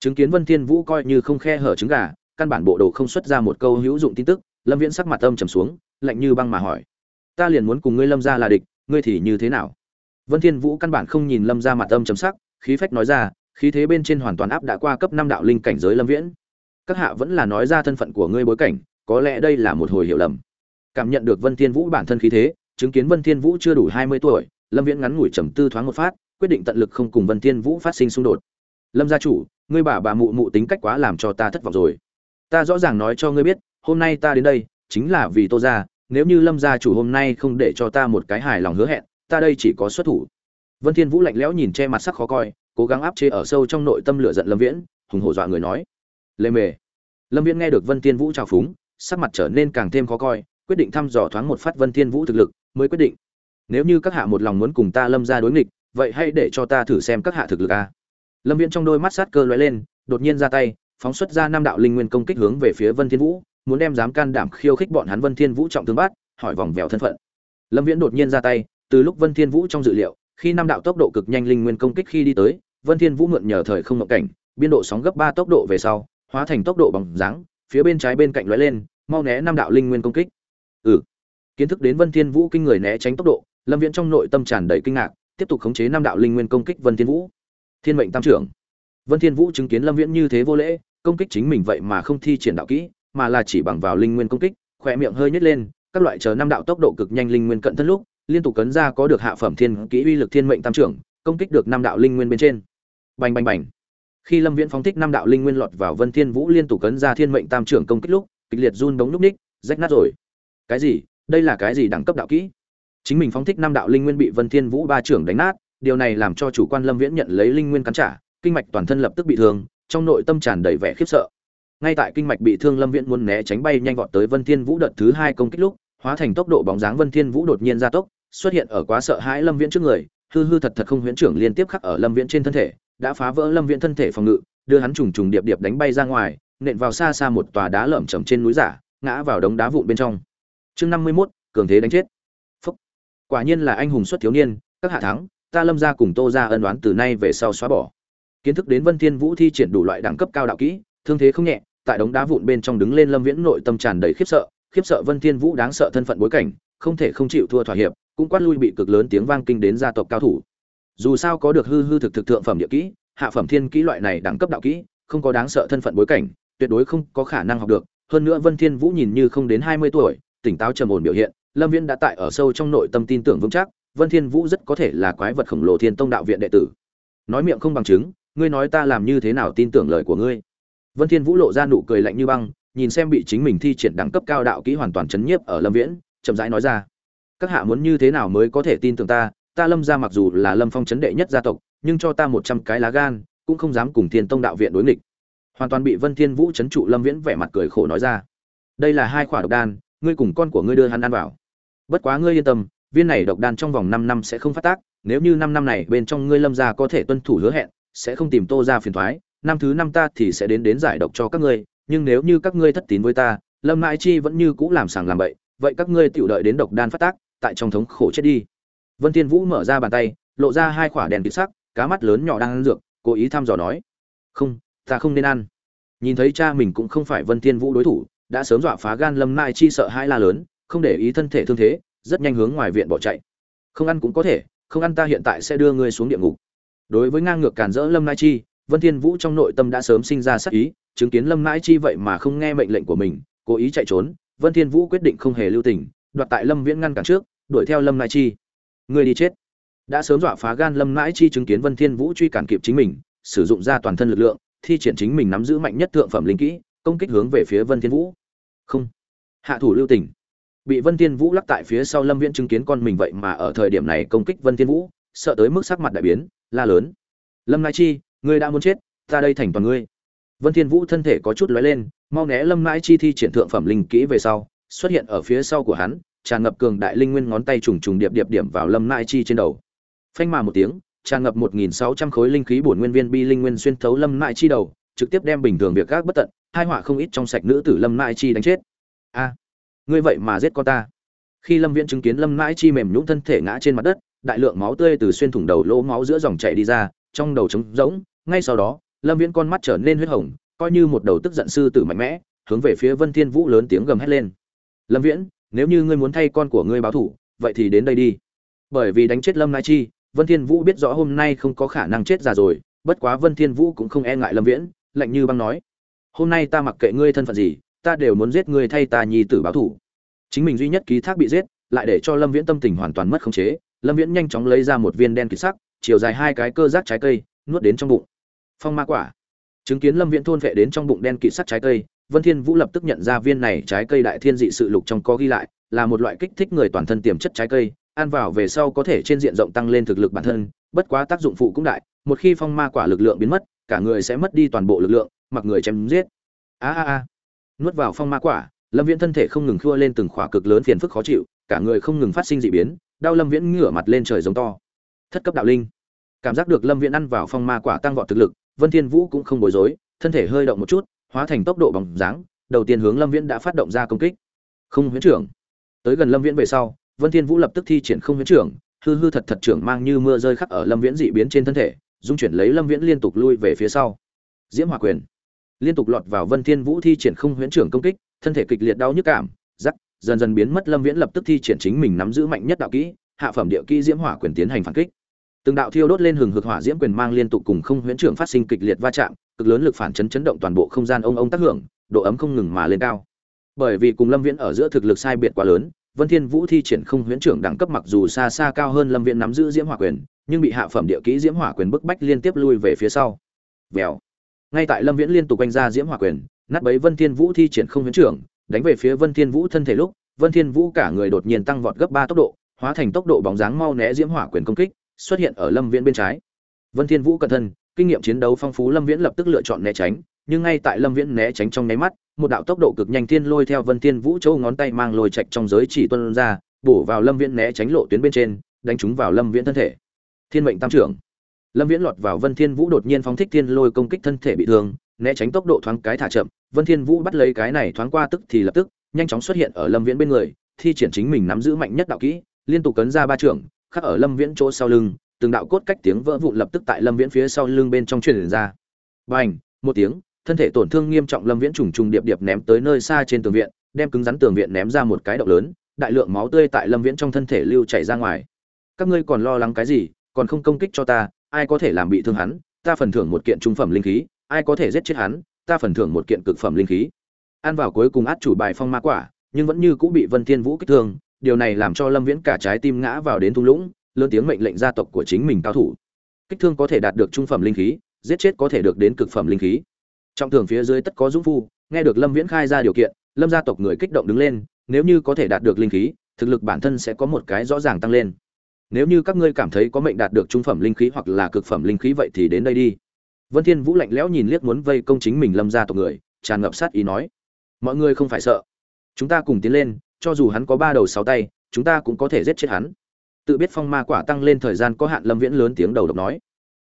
Chứng kiến vân thiên vũ coi như không khe hở trứng gà, căn bản bộ đồ không xuất ra một câu hữu dụng tin tức, lâm viễn sắc mặt âm trầm xuống, lạnh như băng mà hỏi. Ta liền muốn cùng ngươi lâm gia là địch, ngươi thì như thế nào? Vân thiên vũ căn bản không nhìn lâm gia mặt âm trầm sắc, khí phách nói ra, khí thế bên trên hoàn toàn áp đã qua cấp năm đạo linh cảnh giới lâm viễn. Các hạ vẫn là nói ra thân phận của ngươi bối cảnh, có lẽ đây là một hồi hiểu lầm cảm nhận được vân thiên vũ bản thân khí thế, chứng kiến vân thiên vũ chưa đủ hai mươi tuổi, lâm viễn ngắn ngủi trầm tư thoáng một phát, quyết định tận lực không cùng vân thiên vũ phát sinh xung đột. Lâm gia chủ, ngươi bà bà mụ mụ tính cách quá làm cho ta thất vọng rồi. Ta rõ ràng nói cho ngươi biết, hôm nay ta đến đây, chính là vì tô gia, nếu như lâm gia chủ hôm nay không để cho ta một cái hài lòng hứa hẹn, ta đây chỉ có xuất thủ. Vân thiên vũ lạnh lẽo nhìn che mặt sắc khó coi, cố gắng áp chế ở sâu trong nội tâm lửa giận lâm viễn, hùng hổ dọa người nói, lê mề. Lâm viễn nghe được vân thiên vũ chào phúng, sắc mặt trở nên càng thêm khó coi quyết định thăm dò thoáng một phát Vân Thiên Vũ thực lực, mới quyết định. Nếu như các hạ một lòng muốn cùng ta Lâm gia đối nghịch, vậy hãy để cho ta thử xem các hạ thực lực a. Lâm Viễn trong đôi mắt sát cơ lóe lên, đột nhiên ra tay, phóng xuất ra năm đạo linh nguyên công kích hướng về phía Vân Thiên Vũ, muốn đem dám can đảm khiêu khích bọn hắn Vân Thiên Vũ trọng thương bát, hỏi vòng vèo thân phận. Lâm Viễn đột nhiên ra tay, từ lúc Vân Thiên Vũ trong dự liệu, khi năm đạo tốc độ cực nhanh linh nguyên công kích khi đi tới, Vân Thiên Vũ mượn nhờ thời không ngộng cảnh, biên độ sóng gấp 3 tốc độ về sau, hóa thành tốc độ bằng dáng, phía bên trái bên cạnh lóe lên, mau né năm đạo linh nguyên công kích ừ. Kiến thức đến vân thiên vũ kinh người né tránh tốc độ, lâm viễn trong nội tâm tràn đầy kinh ngạc, tiếp tục khống chế năm đạo linh nguyên công kích vân thiên vũ. Thiên mệnh tam trưởng. Vân thiên vũ chứng kiến lâm viễn như thế vô lễ, công kích chính mình vậy mà không thi triển đạo kỹ, mà là chỉ bằng vào linh nguyên công kích khoe miệng hơi nhếch lên, các loại chờ năm đạo tốc độ cực nhanh linh nguyên cận thân lúc, liên tục cấn ra có được hạ phẩm thiên kỹ uy lực thiên mệnh tam trưởng, công kích được năm đạo linh nguyên bên trên. Bành bành bành. Khi lâm viễn phóng thích năm đạo linh nguyên lọt vào vân thiên vũ liên tục cấn ra thiên mệnh tam trưởng công kích lúc, kịch liệt run đống lúc ních, rách nát rồi cái gì? Đây là cái gì đẳng cấp đạo kỹ? Chính mình phóng thích năm đạo linh nguyên bị vân thiên vũ ba trưởng đánh nát, điều này làm cho chủ quan lâm viễn nhận lấy linh nguyên cắn trả, kinh mạch toàn thân lập tức bị thương, trong nội tâm tràn đầy vẻ khiếp sợ. Ngay tại kinh mạch bị thương lâm viễn muốn né tránh bay nhanh vọt tới vân thiên vũ đợt thứ hai công kích lúc, hóa thành tốc độ bóng dáng vân thiên vũ đột nhiên gia tốc, xuất hiện ở quá sợ hãi lâm viễn trước người, hư hư thật thật không huyễn trưởng liên tiếp khắc ở lâm viễn trên thân thể, đã phá vỡ lâm viễn thân thể phòng ngự, đưa hắn trùng trùng điệp điệp đánh bay ra ngoài, nện vào xa xa một tòa đá lởm chởm trên núi giả, ngã vào đống đá vụn bên trong chương năm mươi mốt, cường thế đánh chết. Phúc. quả nhiên là anh hùng xuất thiếu niên, các hạ thắng, ta lâm gia cùng tô gia ân đoán từ nay về sau xóa bỏ. Kiến thức đến vân thiên vũ thi triển đủ loại đẳng cấp cao đạo kỹ, thương thế không nhẹ, tại đống đá vụn bên trong đứng lên lâm viễn nội tâm tràn đầy khiếp sợ khiếp sợ vân thiên vũ đáng sợ thân phận bối cảnh, không thể không chịu thua thỏa hiệp, cũng quát lui bị cực lớn tiếng vang kinh đến gia tộc cao thủ. Dù sao có được hư hư thực thực thượng phẩm địa kỹ, hạ phẩm thiên kỹ loại này đẳng cấp đạo kỹ, không có đáng sợ thân phận bối cảnh, tuyệt đối không có khả năng học được. Hơn nữa vân thiên vũ nhìn như không đến 20 tuổi tỉnh táo trầm ổn biểu hiện, lâm viễn đã tại ở sâu trong nội tâm tin tưởng vững chắc, vân thiên vũ rất có thể là quái vật khổng lồ thiên tông đạo viện đệ tử. Nói miệng không bằng chứng, ngươi nói ta làm như thế nào tin tưởng lời của ngươi? Vân thiên vũ lộ ra nụ cười lạnh như băng, nhìn xem bị chính mình thi triển đẳng cấp cao đạo kỹ hoàn toàn chấn nhiếp ở lâm viễn, chậm rãi nói ra, các hạ muốn như thế nào mới có thể tin tưởng ta? Ta lâm gia mặc dù là lâm phong chấn đệ nhất gia tộc, nhưng cho ta một trăm cái lá gan, cũng không dám cùng thiên tông đạo viện đối nghịch. Hoàn toàn bị vân thiên vũ chấn trụ, lâm viễn vẻ mặt cười khổ nói ra, đây là hai khỏa độc đan ngươi cùng con của ngươi đưa hắn ăn vào. Bất quá ngươi yên tâm, viên này độc đan trong vòng 5 năm sẽ không phát tác, nếu như 5 năm này bên trong ngươi lâm gia có thể tuân thủ hứa hẹn, sẽ không tìm tô ra phiền thoái, năm thứ năm ta thì sẽ đến đến giải độc cho các ngươi, nhưng nếu như các ngươi thất tín với ta, lâm mãi chi vẫn như cũ làm sàng làm bậy, vậy các ngươi tự đợi đến độc đan phát tác, tại trong thống khổ chết đi. Vân thiên vũ mở ra bàn tay, lộ ra hai quả đèn kịt sắc, cá mắt lớn nhỏ đang ăn dược, cố ý thăm dò nói, không, ta không nên ăn. Nhìn thấy cha mình cũng không phải vân thiên vũ đối thủ đã sớm dọa phá gan lâm mai chi sợ hai la lớn, không để ý thân thể thương thế, rất nhanh hướng ngoài viện bỏ chạy. Không ăn cũng có thể, không ăn ta hiện tại sẽ đưa ngươi xuống địa ngục. Đối với ngang ngược cản rỡ lâm mai chi, vân thiên vũ trong nội tâm đã sớm sinh ra sắc ý, chứng kiến lâm mai chi vậy mà không nghe mệnh lệnh của mình, cố ý chạy trốn, vân thiên vũ quyết định không hề lưu tình, đoạt tại lâm viễn ngăn cản trước, đuổi theo lâm mai chi. Ngươi đi chết. Đã sớm dọa phá gan lâm mai chi chứng kiến vân thiên vũ truy cản kịp chính mình, sử dụng ra toàn thân lực lượng, thi triển chính mình nắm giữ mạnh nhất thượng phẩm linh kỹ công kích hướng về phía vân thiên vũ. Không. Hạ thủ lưu tình bị vân thiên vũ lắc tại phía sau lâm viễn chứng kiến con mình vậy mà ở thời điểm này công kích vân thiên vũ, sợ tới mức sắc mặt đại biến, la lớn. Lâm lai chi, ngươi đã muốn chết, ta đây thành toàn ngươi. Vân thiên vũ thân thể có chút lóe lên, mau né lâm lai chi thi triển thượng phẩm linh kỹ về sau, xuất hiện ở phía sau của hắn, tràn ngập cường đại linh nguyên ngón tay trùng trùng điệp điệp điểm vào lâm lai chi trên đầu. Phanh mà một tiếng, tràn ngập 1.600 khối linh khí bổn nguyên viên bi linh nguyên xuyên thấu lâm nai chi đầu, trực tiếp đem bình thường việc các bất tận hai họa không ít trong sạch nữ tử lâm mãi chi đánh chết. A, ngươi vậy mà giết con ta. Khi lâm viễn chứng kiến lâm mãi chi mềm nhũng thân thể ngã trên mặt đất, đại lượng máu tươi từ xuyên thủng đầu lỗ máu giữa dòng chảy đi ra, trong đầu trống rỗng, ngay sau đó, lâm viễn con mắt trở nên huyết hồng, coi như một đầu tức giận sư tử mạnh mẽ, hướng về phía vân thiên vũ lớn tiếng gầm hét lên. Lâm viễn, nếu như ngươi muốn thay con của ngươi báo thủ, vậy thì đến đây đi. Bởi vì đánh chết lâm nai chi, vân thiên vũ biết rõ hôm nay không có khả năng chết già rồi, bất quá vân thiên vũ cũng không e ngại lâm viễn, lạnh như băng nói hôm nay ta mặc kệ ngươi thân phận gì, ta đều muốn giết ngươi thay ta nhi tử báo thủ chính mình duy nhất ký thác bị giết, lại để cho lâm viễn tâm tình hoàn toàn mất khống chế. Lâm viễn nhanh chóng lấy ra một viên đen kịt sắc, chiều dài hai cái cơ giác trái cây, nuốt đến trong bụng. Phong ma quả. Chứng kiến lâm viễn thôn vệ đến trong bụng đen kịt sắc trái cây, vân thiên vũ lập tức nhận ra viên này trái cây đại thiên dị sự lục trong có ghi lại, là một loại kích thích người toàn thân tiềm chất trái cây, ăn vào về sau có thể trên diện rộng tăng lên thực lực bản thân, bất quá tác dụng phụ cũng đại, một khi phong ma quả lực lượng biến mất, cả người sẽ mất đi toàn bộ lực lượng mặc người chém giết. A a a. Nuốt vào phong ma quả, lâm viễn thân thể không ngừng khua lên từng khỏa cực lớn phiền phức khó chịu, cả người không ngừng phát sinh dị biến, đau lâm viễn ngửa mặt lên trời giống to. Thất cấp đạo linh. Cảm giác được lâm viễn ăn vào phong ma quả tăng vọt thực lực, vân thiên vũ cũng không bối rối, thân thể hơi động một chút, hóa thành tốc độ bằng dáng, đầu tiên hướng lâm viễn đã phát động ra công kích. Không huyễn trưởng. Tới gần lâm viễn về sau, vân thiên vũ lập tức thi triển không huyễn trưởng, hư hư thật thật trưởng mang như mưa rơi khắc ở lâm viễn dị biến trên thân thể, dung chuyển lấy lâm viễn liên tục lui về phía sau. Diễm hỏa quyền liên tục lọt vào vân thiên vũ thi triển không huyễn trưởng công kích, thân thể kịch liệt đau nhức cảm, rắc, dần dần biến mất lâm viễn lập tức thi triển chính mình nắm giữ mạnh nhất đạo kỹ, hạ phẩm địa kỹ diễm hỏa quyền tiến hành phản kích. Từng đạo thiêu đốt lên hừng hực hỏa diễm quyền mang liên tục cùng không huyễn trưởng phát sinh kịch liệt va chạm, cực lớn lực phản chấn chấn động toàn bộ không gian ông ông tác hưởng, độ ấm không ngừng mà lên cao. Bởi vì cùng lâm viễn ở giữa thực lực sai biệt quá lớn, vân thiên vũ thi triển không huyễn trưởng đẳng cấp mặc dù xa xa cao hơn lâm viễn nắm giữ diễm hỏa quyền, nhưng bị hạ phẩm địa kỹ diễm hỏa quyền bức bách liên tiếp lui về phía sau. Vèo ngay tại lâm viễn liên tục quanh ra diễm hòa quyền, nát bấy vân thiên vũ thi triển không huyễn trưởng, đánh về phía vân thiên vũ thân thể lúc, vân thiên vũ cả người đột nhiên tăng vọt gấp ba tốc độ, hóa thành tốc độ bóng dáng mau né diễm hỏa quyền công kích, xuất hiện ở lâm viễn bên trái. Vân thiên vũ cẩn thân kinh nghiệm chiến đấu phong phú lâm viễn lập tức lựa chọn né tránh, nhưng ngay tại lâm viễn né tránh trong nháy mắt, một đạo tốc độ cực nhanh thiên lôi theo vân thiên vũ châu ngón tay mang lôi chạch trong giới chỉ tuân ra, bổ vào lâm viễn né tránh lộ tuyến bên trên, đánh trúng vào lâm viễn thân thể. Thiên mệnh tam trưởng lâm viễn lọt vào vân thiên vũ đột nhiên phóng thích thiên lôi công kích thân thể bị thương, né tránh tốc độ thoáng cái thả chậm. Vân thiên vũ bắt lấy cái này thoáng qua tức thì lập tức, nhanh chóng xuất hiện ở lâm viễn bên người, thi triển chính mình nắm giữ mạnh nhất đạo kỹ, liên tục cấn ra ba trưởng, khắc ở lâm viễn chỗ sau lưng, từng đạo cốt cách tiếng vỡ vụn lập tức tại lâm viễn phía sau lưng bên trong truyền ra. Bành, một tiếng, thân thể tổn thương nghiêm trọng lâm viễn trùng trùng điệp điệp ném tới nơi xa trên tường viện, đem cứng rắn tường viện ném ra một cái động lớn, đại lượng máu tươi tại lâm viễn trong thân thể lưu chảy ra ngoài. Các ngươi còn lo lắng cái gì, còn không công kích cho ta ai có thể làm bị thương hắn, ta phần thưởng một kiện trung phẩm linh khí, ai có thể giết chết hắn, ta phần thưởng một kiện cực phẩm linh khí. Ăn vào cuối cùng át chủ bài phong ma quả, nhưng vẫn như cũng bị vân thiên vũ kích thương, điều này làm cho lâm viễn cả trái tim ngã vào đến thung lũng, lớn tiếng mệnh lệnh gia tộc của chính mình cao thủ. Kích thương có thể đạt được trung phẩm linh khí, giết chết có thể được đến cực phẩm linh khí. Trọng thường phía dưới tất có dũng phu, nghe được lâm viễn khai ra điều kiện, lâm gia tộc người kích động đứng lên, nếu như có thể đạt được linh khí, thực lực bản thân sẽ có một cái rõ ràng tăng lên nếu như các ngươi cảm thấy có mệnh đạt được trung phẩm linh khí hoặc là cực phẩm linh khí vậy thì đến đây đi. Vân thiên vũ lạnh lẽo nhìn liếc muốn vây công chính mình lâm gia tộc người, tràn ngập sát ý nói. Mọi người không phải sợ. Chúng ta cùng tiến lên, cho dù hắn có ba đầu sáu tay, chúng ta cũng có thể giết chết hắn. Tự biết phong ma quả tăng lên thời gian có hạn lâm viễn lớn tiếng đầu độc nói.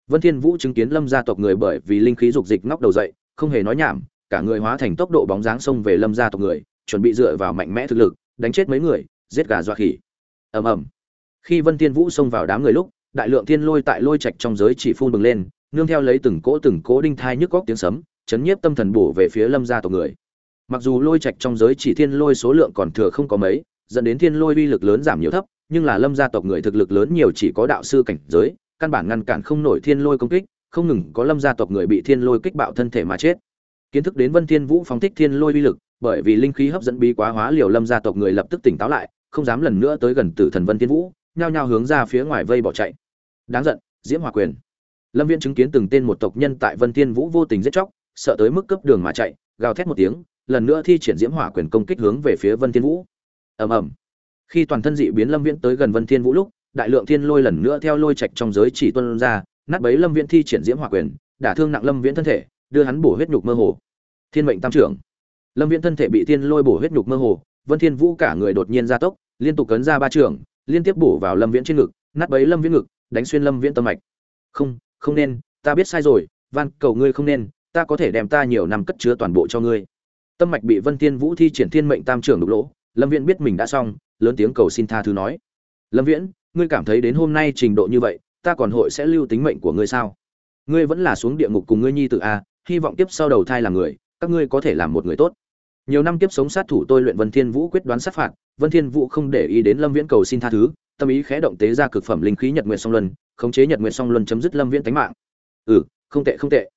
Vân thiên vũ chứng kiến lâm gia tộc người bởi vì linh khí dục dịch ngóc đầu dậy, không hề nói nhảm, cả người hóa thành tốc độ bóng dáng xông về lâm gia tộc người, chuẩn bị dựa vào mạnh mẽ thực lực, đánh chết mấy người, giết gà dọa khỉ. Ầm ầm khi vân thiên vũ xông vào đám người lúc, đại lượng thiên lôi tại lôi trạch trong giới chỉ phun bừng lên, nương theo lấy từng cỗ từng cỗ đinh thai nhức góc tiếng sấm, chấn nhiếp tâm thần bổ về phía lâm gia tộc người. Mặc dù lôi trạch trong giới chỉ thiên lôi số lượng còn thừa không có mấy, dẫn đến thiên lôi uy lực lớn giảm nhiều thấp, nhưng là lâm gia tộc người thực lực lớn nhiều chỉ có đạo sư cảnh giới, căn bản ngăn cản không nổi thiên lôi công kích, không ngừng có lâm gia tộc người bị thiên lôi kích bạo thân thể mà chết. Kiến thức đến vân thiên vũ phóng thích thiên lôi uy lực, bởi vì linh khí hấp dẫn bí quá hóa liều lâm gia tộc người lập tức tỉnh táo lại, không dám lần nữa tới gần tử thần vân thiên vũ nhao nhao hướng ra phía ngoài vây bỏ chạy. Đáng giận, diễm hòa quyền. Lâm viễn chứng kiến từng tên một tộc nhân tại vân thiên vũ vô tình giết chóc, sợ tới mức cấp đường mà chạy, gào thét một tiếng, lần nữa thi triển diễm hỏa quyền công kích hướng về phía vân thiên vũ. Ầm ầm. Khi toàn thân dị biến, lâm viễn tới gần vân thiên vũ lúc, đại lượng thiên lôi lần nữa theo lôi trạch trong giới chỉ tuân ra, nát bấy lâm viễn thi triển diễm hỏa quyền, đả thương nặng lâm viễn thân thể, đưa hắn bổ huyết nhục mơ hồ. Thiên mệnh tam trưởng. Lâm viễn thân thể bị thiên lôi bổ huyết nhục mơ hồ, vân thiên vũ cả người đột nhiên gia tốc, liên tục cấn ra ba trường liên tiếp bổ vào lâm viễn trên ngực, nát bấy lâm viễn ngực, đánh xuyên lâm viễn tâm mạch. Không không nên, ta biết sai rồi, van, cầu ngươi không nên, ta có thể đem ta nhiều năm cất chứa toàn bộ cho ngươi. Tâm mạch bị vân tiên vũ thi triển thiên mệnh tam trưởng đục lỗ, lâm viễn biết mình đã xong, lớn tiếng cầu xin tha thứ nói. Lâm viễn, ngươi cảm thấy đến hôm nay trình độ như vậy, ta còn hội sẽ lưu tính mệnh của ngươi sao? Ngươi vẫn là xuống địa ngục cùng ngươi nhi tự a à, hy vọng tiếp sau đầu thai làm người, các ngươi có thể làm một người tốt nhiều năm kiếp sống sát thủ tôi luyện vân thiên vũ quyết đoán sát phạt, vân thiên vũ không để ý đến lâm viễn cầu xin tha thứ, tâm ý khẽ động tế ra cực phẩm linh khí nhật nguyệt song luân, khống chế nhật nguyệt song luân chấm dứt lâm viễn tánh mạng. Ừ không tệ không tệ.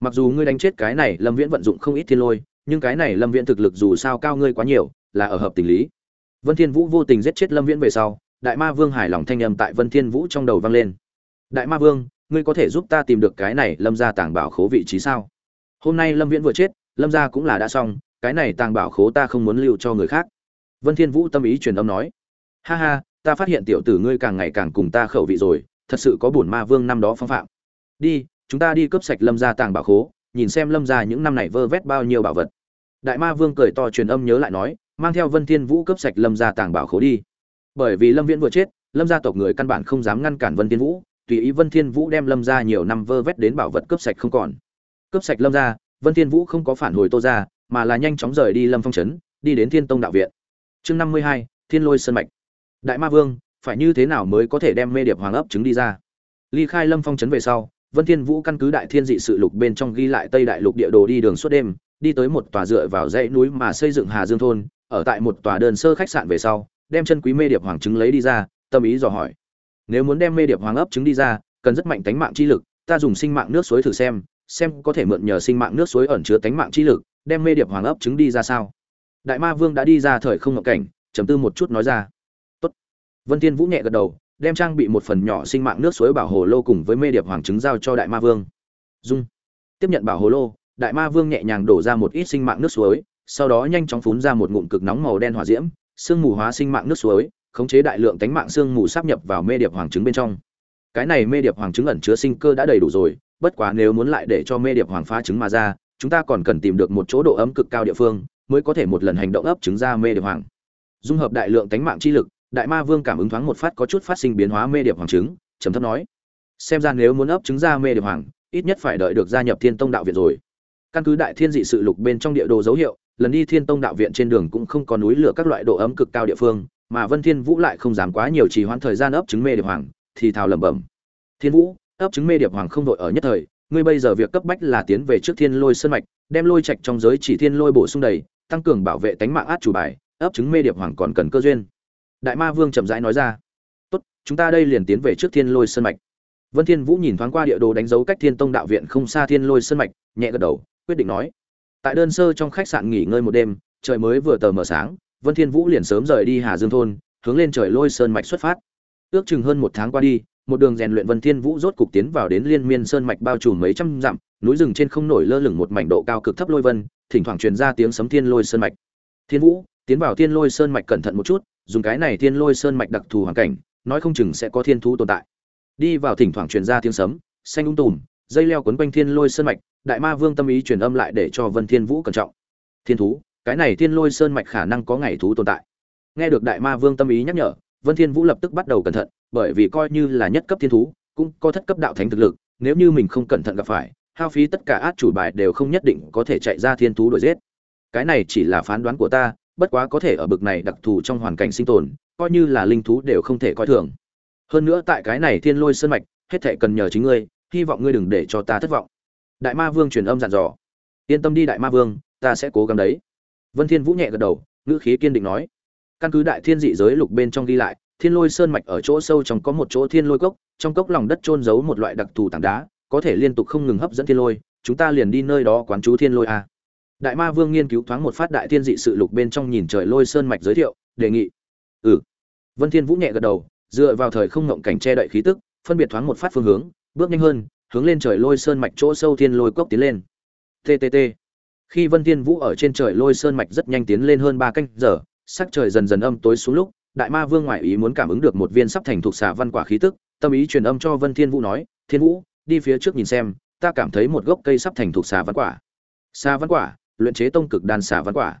Mặc dù ngươi đánh chết cái này, lâm viễn vận dụng không ít thiên lôi, nhưng cái này lâm viễn thực lực dù sao cao ngươi quá nhiều, là ở hợp tình lý. Vân thiên vũ vô tình giết chết lâm viễn về sau, đại ma vương hài lòng thanh âm tại vân thiên vũ trong đầu vang lên. Đại ma vương, ngươi có thể giúp ta tìm được cái này lâm gia tàng bảo khố vị trí sao? Hôm nay lâm viễn vừa chết, lâm gia cũng là đã xong cái này tàng bảo khố ta không muốn lưu cho người khác. Vân thiên vũ tâm ý truyền âm nói, ha ha, ta phát hiện tiểu tử ngươi càng ngày càng cùng ta khẩu vị rồi, thật sự có bổn ma vương năm đó phong phạm. Đi, chúng ta đi cướp sạch lâm gia tàng bảo khố, nhìn xem lâm gia những năm này vơ vét bao nhiêu bảo vật. Đại ma vương cười to truyền âm nhớ lại nói, mang theo vân thiên vũ cướp sạch lâm gia tàng bảo khố đi. Bởi vì lâm viễn vừa chết, lâm gia tộc người căn bản không dám ngăn cản vân thiên vũ, tùy ý vân thiên vũ đem lâm gia nhiều năm vơ vét đến bảo vật cướp sạch không còn. Cướp sạch lâm gia, vân thiên vũ không có phản hồi tô gia mà là nhanh chóng rời đi lâm phong trấn, đi đến thiên tông đạo viện. Chương năm mươi hai, thiên lôi sơn mạch. Đại ma vương, phải như thế nào mới có thể đem mê điệp hoàng ấp trứng đi ra? Ly khai lâm phong trấn về sau, vân thiên vũ căn cứ đại thiên dị sự lục bên trong ghi lại tây đại lục địa đồ đi đường suốt đêm, đi tới một tòa dựa vào dãy núi mà xây dựng hà dương thôn. Ở tại một tòa đơn sơ khách sạn về sau, đem chân quý mê điệp hoàng trứng lấy đi ra, tâm ý dò hỏi. Nếu muốn đem mê điệp hoàng ấp trứng đi ra, cần rất mạnh tánh mạng chi lực, ta dùng sinh mạng nước suối thử xem xem có thể mượn nhờ sinh mạng nước suối ẩn chứa tánh mạng chi lực đem mê điệp hoàng ấp trứng đi ra sao? Đại ma vương đã đi ra thời không ngộ cảnh, trầm tư một chút nói ra. Tốt. vân thiên vũ nhẹ gật đầu, đem trang bị một phần nhỏ sinh mạng nước suối bảo hồ lô cùng với mê điệp hoàng trứng giao cho đại ma vương. Dung. Tiếp nhận bảo hồ lô, đại ma vương nhẹ nhàng đổ ra một ít sinh mạng nước suối, sau đó nhanh chóng phun ra một ngụm cực nóng màu đen hỏa diễm, sương mù hóa sinh mạng nước suối, khống chế đại lượng tánh mạng sương mù sắp nhập vào mê điệp hoàng trứng bên trong. Cái này mê điệp hoàng trứng ẩn chứa sinh cơ đã đầy đủ rồi, bất quá nếu muốn lại để cho mê điệp hoàng phá trứng mà ra chúng ta còn cần tìm được một chỗ độ ấm cực cao địa phương mới có thể một lần hành động ấp trứng ra mê điệp hoàng. Dung hợp đại lượng tánh mạng chi lực, đại ma vương cảm ứng thoáng một phát có chút phát sinh biến hóa mê điệp hoàng trứng, trầm thấp nói. Xem ra nếu muốn ấp trứng ra mê điệp hoàng, ít nhất phải đợi được gia nhập thiên tông đạo viện rồi. Căn cứ đại thiên dị sự lục bên trong địa đồ dấu hiệu, lần đi thiên tông đạo viện trên đường cũng không có núi lửa các loại độ ấm cực cao địa phương, mà vân thiên vũ lại không dám quá nhiều trì hoãn thời gian ấp trứng mê điệp hoàng, thì thào lẩm bẩm. Thiên vũ, ấp trứng mê điệp hoàng không đội ở nhất thời ngươi bây giờ việc cấp bách là tiến về trước thiên lôi sơn mạch, đem lôi trạch trong giới chỉ thiên lôi bổ sung đầy, tăng cường bảo vệ tánh mạng át chủ bài, ấp trứng mê điệp hoàng còn cần cơ duyên. Đại ma vương chậm rãi nói ra. Tốt, chúng ta đây liền tiến về trước thiên lôi sơn mạch. Vân thiên vũ nhìn thoáng qua địa đồ đánh dấu cách thiên tông đạo viện không xa thiên lôi sơn mạch, nhẹ gật đầu, quyết định nói. Tại đơn sơ trong khách sạn nghỉ ngơi một đêm, trời mới vừa tờ mờ sáng, vân thiên vũ liền sớm rời đi hà dương thôn, hướng lên trời lôi sơn mạch xuất phát. Ước chừng hơn một tháng qua đi một đường rèn luyện vân thiên vũ rốt cục tiến vào đến liên miên sơn mạch bao trùm mấy trăm dặm, núi rừng trên không nổi lơ lửng một mảnh độ cao cực thấp lôi vân, thỉnh thoảng truyền ra tiếng sấm thiên lôi sơn mạch. Thiên vũ, tiến vào thiên lôi sơn mạch cẩn thận một chút, dùng cái này thiên lôi sơn mạch đặc thù hoàn cảnh, nói không chừng sẽ có thiên thú tồn tại. Đi vào thỉnh thoảng truyền ra tiếng sấm, xanh ung tùm, dây leo quấn quanh thiên lôi sơn mạch, đại ma vương tâm ý truyền âm lại để cho vân thiên vũ cẩn trọng. Thiên thú, cái này thiên lôi sơn mạch khả năng có ngày thú tồn tại. Nghe được đại ma vương tâm ý nhắc nhở vân thiên vũ lập tức bắt đầu cẩn thận, bởi vì coi như là nhất cấp thiên thú, cũng có thất cấp đạo thánh thực lực, nếu như mình không cẩn thận gặp phải, hao phí tất cả át chủ bài đều không nhất định có thể chạy ra thiên thú đuổi giết. Cái này chỉ là phán đoán của ta, bất quá có thể ở bực này đặc thù trong hoàn cảnh sinh tồn, coi như là linh thú đều không thể coi thường. Hơn nữa tại cái này thiên lôi sơn mạch, hết thảy cần nhờ chính ngươi, hy vọng ngươi đừng để cho ta thất vọng. Đại ma vương truyền âm dặn dò. Yên tâm đi đại ma vương, ta sẽ cố gắng đấy. Vân thiên vũ nhẹ gật đầu, ngữ khí kiên định nói căn cứ đại thiên dị giới lục bên trong ghi lại, thiên lôi sơn mạch ở chỗ sâu trong có một chỗ thiên lôi cốc, trong cốc lòng đất trôn giấu một loại đặc thù tảng đá, có thể liên tục không ngừng hấp dẫn thiên lôi, chúng ta liền đi nơi đó quán chú thiên lôi a đại ma vương nghiên cứu thoáng một phát đại thiên dị sự lục bên trong nhìn trời lôi sơn mạch giới thiệu, đề nghị. Ừ. Vân thiên vũ nhẹ gật đầu, dựa vào thời không ngộng cảnh che đậy khí tức, phân biệt thoáng một phát phương hướng, bước nhanh hơn, hướng lên trời lôi sơn mạch chỗ sâu thiên lôi cốc tiến lên. Ttt khi vân thiên vũ ở trên trời lôi sơn mạch rất nhanh tiến lên hơn ba canh giờ sắc trời dần dần âm tối xuống lúc, đại ma vương ngoại ý muốn cảm ứng được một viên sắp thành thuộc xà văn quả khí tức, tâm ý truyền âm cho vân thiên vũ nói, thiên vũ, đi phía trước nhìn xem, ta cảm thấy một gốc cây sắp thành thuộc xà văn quả. Xà văn quả, luyện chế tông cực đan xà văn quả.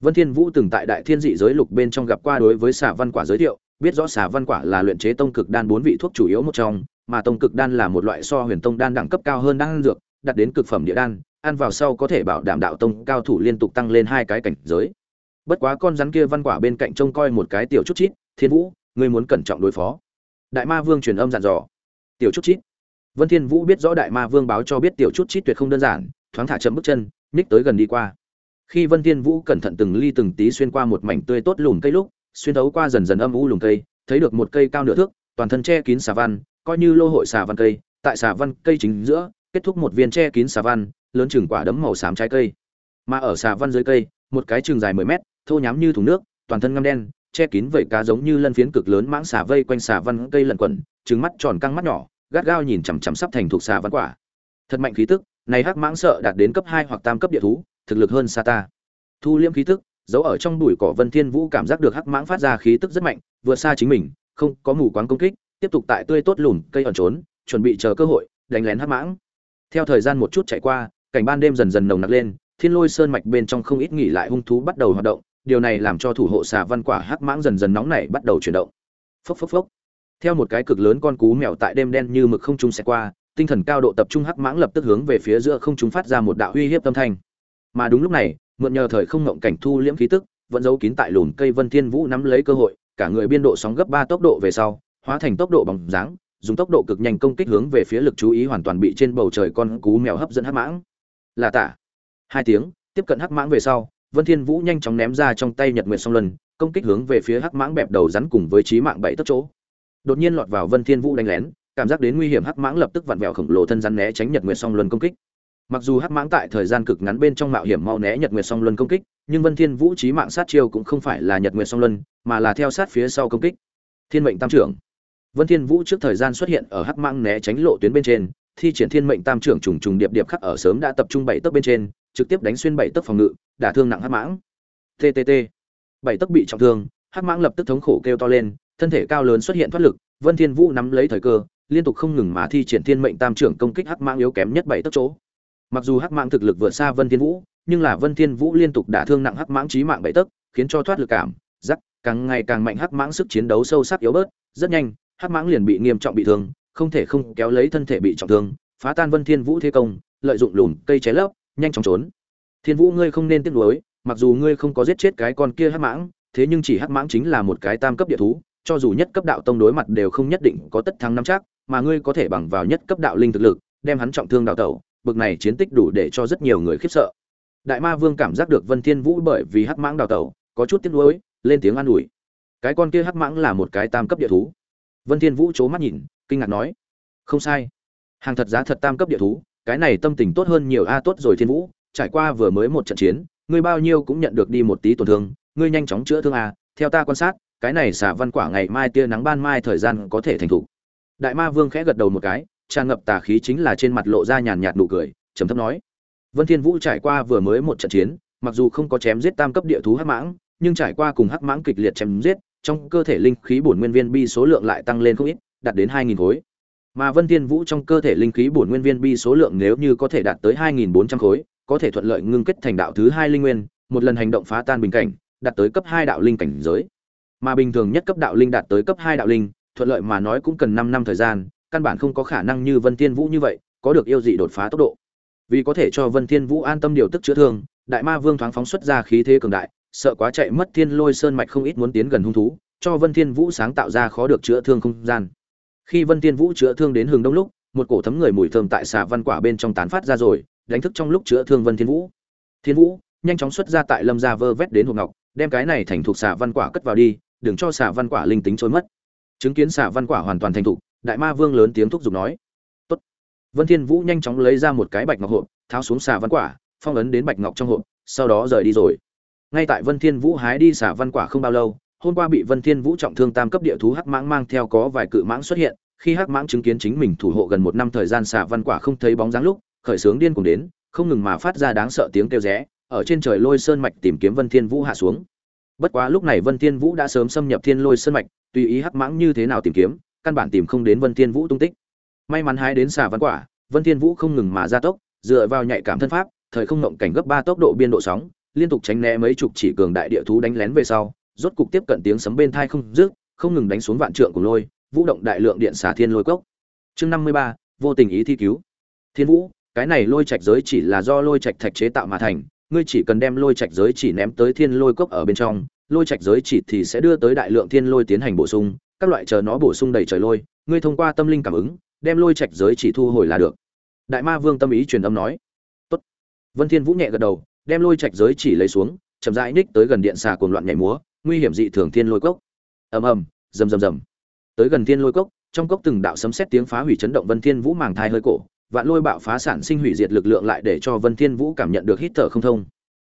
Vân thiên vũ từng tại đại thiên dị giới lục bên trong gặp qua đối với xà văn quả giới thiệu, biết rõ xà văn quả là luyện chế tông cực đan bốn vị thuốc chủ yếu một trong, mà tông cực đan là một loại so huyền tông đan đẳng cấp cao hơn đan dược đạt đến cực phẩm địa đan, ăn vào sau có thể bảo đảm đạo tông cao thủ liên tục tăng lên hai cái cảnh giới bất quá con rắn kia văn quả bên cạnh trông coi một cái tiểu chút chít, thiên vũ, ngươi muốn cẩn trọng đối phó. Đại ma vương truyền âm dặn dò. Tiểu chút chít. Vân thiên vũ biết rõ đại ma vương báo cho biết tiểu chút chít tuyệt không đơn giản, thoáng thả chậm bước chân, nhích tới gần đi qua. Khi vân thiên vũ cẩn thận từng ly từng tí xuyên qua một mảnh tươi tốt lùn cây lúc, xuyên thấu qua dần dần âm u lùn cây, thấy được một cây cao nửa thước, toàn thân che kín xà văn, coi như lô hội xà văn cây, tại xà văn cây chính giữa, kết thúc một viên che kín xà văn, lớn chừng quả đấm màu xám trái cây. Mà ở xà văn dưới cây, một cái trường dài 10 mét thô nhám như thùng nước, toàn thân ngăm đen, che kín vảy cá giống như lân phiến cực lớn mãng xà vây quanh xà văn cây lẩn quẩn trứng mắt tròn căng mắt nhỏ, gắt gao nhìn chằm chằm sắp thành thuộc xà văn quả. Thật mạnh khí tức, này hắc mãng sợ đạt đến cấp hai hoặc tam cấp địa thú, thực lực hơn xa ta. Thu liễm khí tức, giấu ở trong bụi cỏ vân thiên vũ cảm giác được hắc mãng phát ra khí tức rất mạnh vượt xa chính mình, không có mù quáng công kích, tiếp tục tại tươi tốt lùn cây ẩn trốn, chuẩn bị chờ cơ hội, đánh lén hắc mãng. Theo thời gian một chút chạy qua, cảnh ban đêm dần dần nồng nặc lên, thiên lôi sơn mạch bên trong không ít nghỉ lại hung thú bắt đầu hoạt động điều này làm cho thủ hộ xà văn quả hắc mãng dần dần nóng nảy bắt đầu chuyển động. Phốc phốc phốc. Theo một cái cực lớn con cú mèo tại đêm đen như mực không trung xẹt qua, tinh thần cao độ tập trung hắc mãng lập tức hướng về phía giữa không trung phát ra một đạo uy hiếp tâm thanh. Mà đúng lúc này, mượn nhờ thời không ngộng cảnh thu liễm khí tức, vẫn giấu kín tại lùn cây vân thiên vũ nắm lấy cơ hội, cả người biên độ sóng gấp ba tốc độ về sau, hóa thành tốc độ bằng dáng, dùng tốc độ cực nhanh công kích hướng về phía lực chú ý hoàn toàn bị trên bầu trời con cú mèo hấp dẫn hắc mãng. Là tả hai tiếng, tiếp cận hắc mãng về sau vân thiên vũ nhanh chóng ném ra trong tay nhật nguyệt song luân, công kích hướng về phía hắc mãng bẹp đầu rắn cùng với chí mạng bảy tấc chỗ. Đột nhiên lọt vào vân thiên vũ đánh lén, cảm giác đến nguy hiểm hắc mãng lập tức vặn vẹo khổng lồ thân rắn né tránh nhật nguyệt song luân công kích. Mặc dù hắc mãng tại thời gian cực ngắn bên trong mạo hiểm mau né nhật nguyệt song luân công kích, nhưng vân thiên vũ chí mạng sát chiêu cũng không phải là nhật nguyệt song luân, mà là theo sát phía sau công kích. Thiên mệnh tam trưởng. Vân thiên vũ trước thời gian xuất hiện ở hắc mãng né tránh lộ tuyến bên trên, thi triển thiên mệnh tam trưởng trùng trùng điệp điệp khắc ở sớm đã tập trung bảy tấc bên trên trực tiếp đánh xuyên bảy tấc phòng ngự đả thương nặng hắc mãng. Ttt bảy tấc bị trọng thương hắc mãng lập tức thống khổ kêu to lên thân thể cao lớn xuất hiện thoát lực vân thiên vũ nắm lấy thời cơ liên tục không ngừng mà thi triển thiên mệnh tam trưởng công kích hắc mãng yếu kém nhất bảy tấc chỗ. Mặc dù hắc mãng thực lực vượt xa vân thiên vũ nhưng là vân thiên vũ liên tục đả thương nặng hắc mãng chí mạng bảy tấc khiến cho thoát lực cảm rắc, càng ngày càng mạnh hắc mãng sức chiến đấu sâu sắc yếu bớt rất nhanh hắc mãng liền bị nghiêm trọng bị thương không thể không kéo lấy thân thể bị trọng thương phá tan vân thiên vũ thế công lợi dụng lùn cây cháy lấp nhanh chóng trốn. Thiên vũ, ngươi không nên tiếc nuối, mặc dù ngươi không có giết chết cái con kia hắc mãng, thế nhưng chỉ hắc mãng chính là một cái tam cấp địa thú, cho dù nhất cấp đạo tông đối mặt đều không nhất định có tất thắng năm chắc, mà ngươi có thể bằng vào nhất cấp đạo linh thực lực, đem hắn trọng thương đạo tẩu, bực này chiến tích đủ để cho rất nhiều người khiếp sợ. Đại ma vương cảm giác được vân thiên vũ bởi vì hắc mãng đào tẩu, có chút tiếc nuối, lên tiếng an ủi. Cái con kia hắc mãng là một cái tam cấp địa thú. Vân thiên vũ chố mắt nhìn, kinh ngạc nói, không sai. Hàng thật giá thật tam cấp địa thú cái này tâm tình tốt hơn nhiều. A, tốt rồi thiên vũ, trải qua vừa mới một trận chiến, ngươi bao nhiêu cũng nhận được đi một tí tổn thương, ngươi nhanh chóng chữa thương a. Theo ta quan sát, cái này xả văn quả ngày mai tia nắng ban mai thời gian có thể thành thủ. Đại ma vương khẽ gật đầu một cái, tràn ngập tà khí chính là trên mặt lộ ra nhàn nhạt nụ cười, trầm thấp nói. Vân thiên vũ trải qua vừa mới một trận chiến, mặc dù không có chém giết tam cấp địa thú hắc mãng, nhưng trải qua cùng hắc mãng kịch liệt chém giết, trong cơ thể linh khí bổn nguyên viên bi số lượng lại tăng lên không ít, đạt đến 2.000 khối mà vân thiên vũ trong cơ thể linh khí bổn nguyên viên bi số lượng nếu như có thể đạt tới 2.400 khối, có thể thuận lợi ngưng kết thành đạo thứ hai linh nguyên, một lần hành động phá tan bình cảnh, đạt tới cấp hai đạo linh cảnh giới. Mà bình thường nhất cấp đạo linh đạt tới cấp hai đạo linh, thuận lợi mà nói cũng cần 5 năm thời gian, căn bản không có khả năng như vân thiên vũ như vậy, có được yêu dị đột phá tốc độ. Vì có thể cho vân thiên vũ an tâm điều tức chữa thương, đại ma vương thoáng phóng xuất ra khí thế cường đại, sợ quá chạy mất thiên lôi sơn mạch không ít muốn tiến gần hung thú, cho vân thiên vũ sáng tạo ra khó được chữa thương không gian khi vân thiên vũ chữa thương đến hừng đông lúc, một cổ thấm người mùi thơm tại xà văn quả bên trong tán phát ra rồi, đánh thức trong lúc chữa thương vân thiên vũ. Thiên vũ, nhanh chóng xuất ra tại lâm gia vơ vét đến hộp ngọc, đem cái này thành thuộc xà văn quả cất vào đi, đừng cho xà văn quả linh tính trôi mất. Chứng kiến xà văn quả hoàn toàn thành thục, đại ma vương lớn tiếng thúc giục nói, Tốt. vân thiên vũ nhanh chóng lấy ra một cái bạch ngọc hộp, tháo xuống xà văn quả, phong ấn đến bạch ngọc trong hộp, sau đó rời đi rồi. Ngay tại vân thiên vũ hái đi xà văn quả không bao lâu hôm qua bị vân thiên vũ trọng thương tam cấp địa thú hắc mãng mang theo có vài cự mãng xuất hiện, khi hắc mãng chứng kiến chính mình thủ hộ gần một năm thời gian xà văn quả không thấy bóng dáng lúc, khởi sướng điên cuồng đến, không ngừng mà phát ra đáng sợ tiếng kêu rẽ, ở trên trời lôi sơn mạch tìm kiếm vân thiên vũ hạ xuống. Bất quá lúc này vân thiên vũ đã sớm xâm nhập thiên lôi sơn mạch, tùy ý hắc mãng như thế nào tìm kiếm, căn bản tìm không đến vân thiên vũ tung tích. May mắn hái đến xà văn quả, vân thiên vũ không ngừng mà gia tốc, dựa vào nhạy cảm thân pháp, thời không ngộng cảnh gấp ba tốc độ biên độ sóng, liên tục tránh né mấy chục chỉ cường đại địa thú đánh lén về sau rốt cục tiếp cận tiếng sấm bên thai không dứt, không ngừng đánh xuống vạn trượng của lôi, vũ động đại lượng điện xả thiên lôi cốc. Chương năm mươi ba, vô tình ý thi cứu. Thiên vũ, cái này lôi trạch giới chỉ là do lôi trạch thạch chế tạo mà thành, ngươi chỉ cần đem lôi trạch giới chỉ ném tới thiên lôi cốc ở bên trong, lôi trạch giới chỉ thì sẽ đưa tới đại lượng thiên lôi tiến hành bổ sung, các loại chờ nó bổ sung đầy trời lôi, ngươi thông qua tâm linh cảm ứng, đem lôi trạch giới chỉ thu hồi là được. Đại ma vương tâm ý truyền âm nói. Tốt. vân thiên vũ nhẹ gật đầu, đem lôi trạch giới chỉ lấy xuống, chậm rãi ních tới gần điện xà cuồng loạn nhảy múa nguy hiểm dị thường thiên lôi cốc. Ầm ầm, rầm rầm rầm. Tới gần thiên lôi cốc, trong cốc từng đạo sấm sét tiếng phá hủy chấn động vân thiên vũ màng thai hơi cổ, vạn lôi bạo phá sản sinh hủy diệt lực lượng lại để cho vân thiên vũ cảm nhận được hít thở không thông.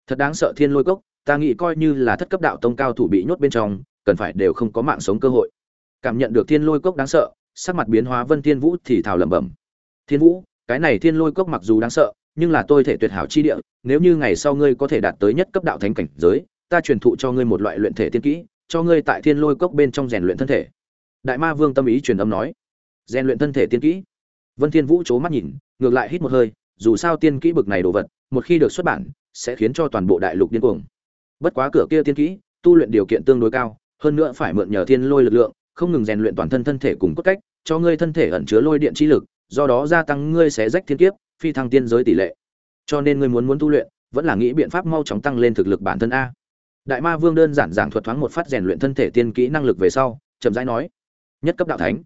Thật đáng sợ thiên lôi cốc, ta nghĩ coi như là thất cấp đạo tông cao thủ bị nhốt bên trong, cần phải đều không có mạng sống cơ hội. Cảm nhận được thiên lôi cốc đáng sợ, sắc mặt biến hóa vân thiên vũ thì thào lẩm bẩm. Thiên vũ, cái này thiên lôi cốc mặc dù đáng sợ, nhưng là tôi thể tuyệt hảo chi địa, nếu như ngày sau ngươi có thể đạt tới nhất cấp đạo thánh cảnh giới ta truyền thụ cho ngươi một loại luyện thể tiên kỹ, cho ngươi tại thiên lôi cốc bên trong rèn luyện thân thể. Đại ma vương tâm ý truyền âm nói. Rèn luyện thân thể tiên kỹ? Vân thiên vũ c mắt nhìn, ngược lại hít một hơi, dù sao tiên kỹ bực này đồ vật, một khi được xuất bản, sẽ khiến cho toàn bộ đại lục điên cuồng. Bất quá cửa kia tiên kỹ, tu luyện điều kiện tương đối cao, hơn nữa phải mượn nhờ thiên lôi lực lượng, không ngừng rèn luyện toàn thân thân thể cùng cốt cách, cho ngươi thân thể ẩn chứa lôi điện chi lực, do đó gia tăng ngươi sẽ rách thiên kiếp, phi thăng tiên giới tỷ lệ. Cho nên ngươi muốn muốn tu luyện, vẫn là nghĩ biện pháp mau chóng tăng lên thực lực bản thân a đại ma vương đơn giản giảng thuật thoáng một phát rèn luyện thân thể tiên kỹ năng lực về sau, chậm rãi nói, nhất cấp đạo thánh,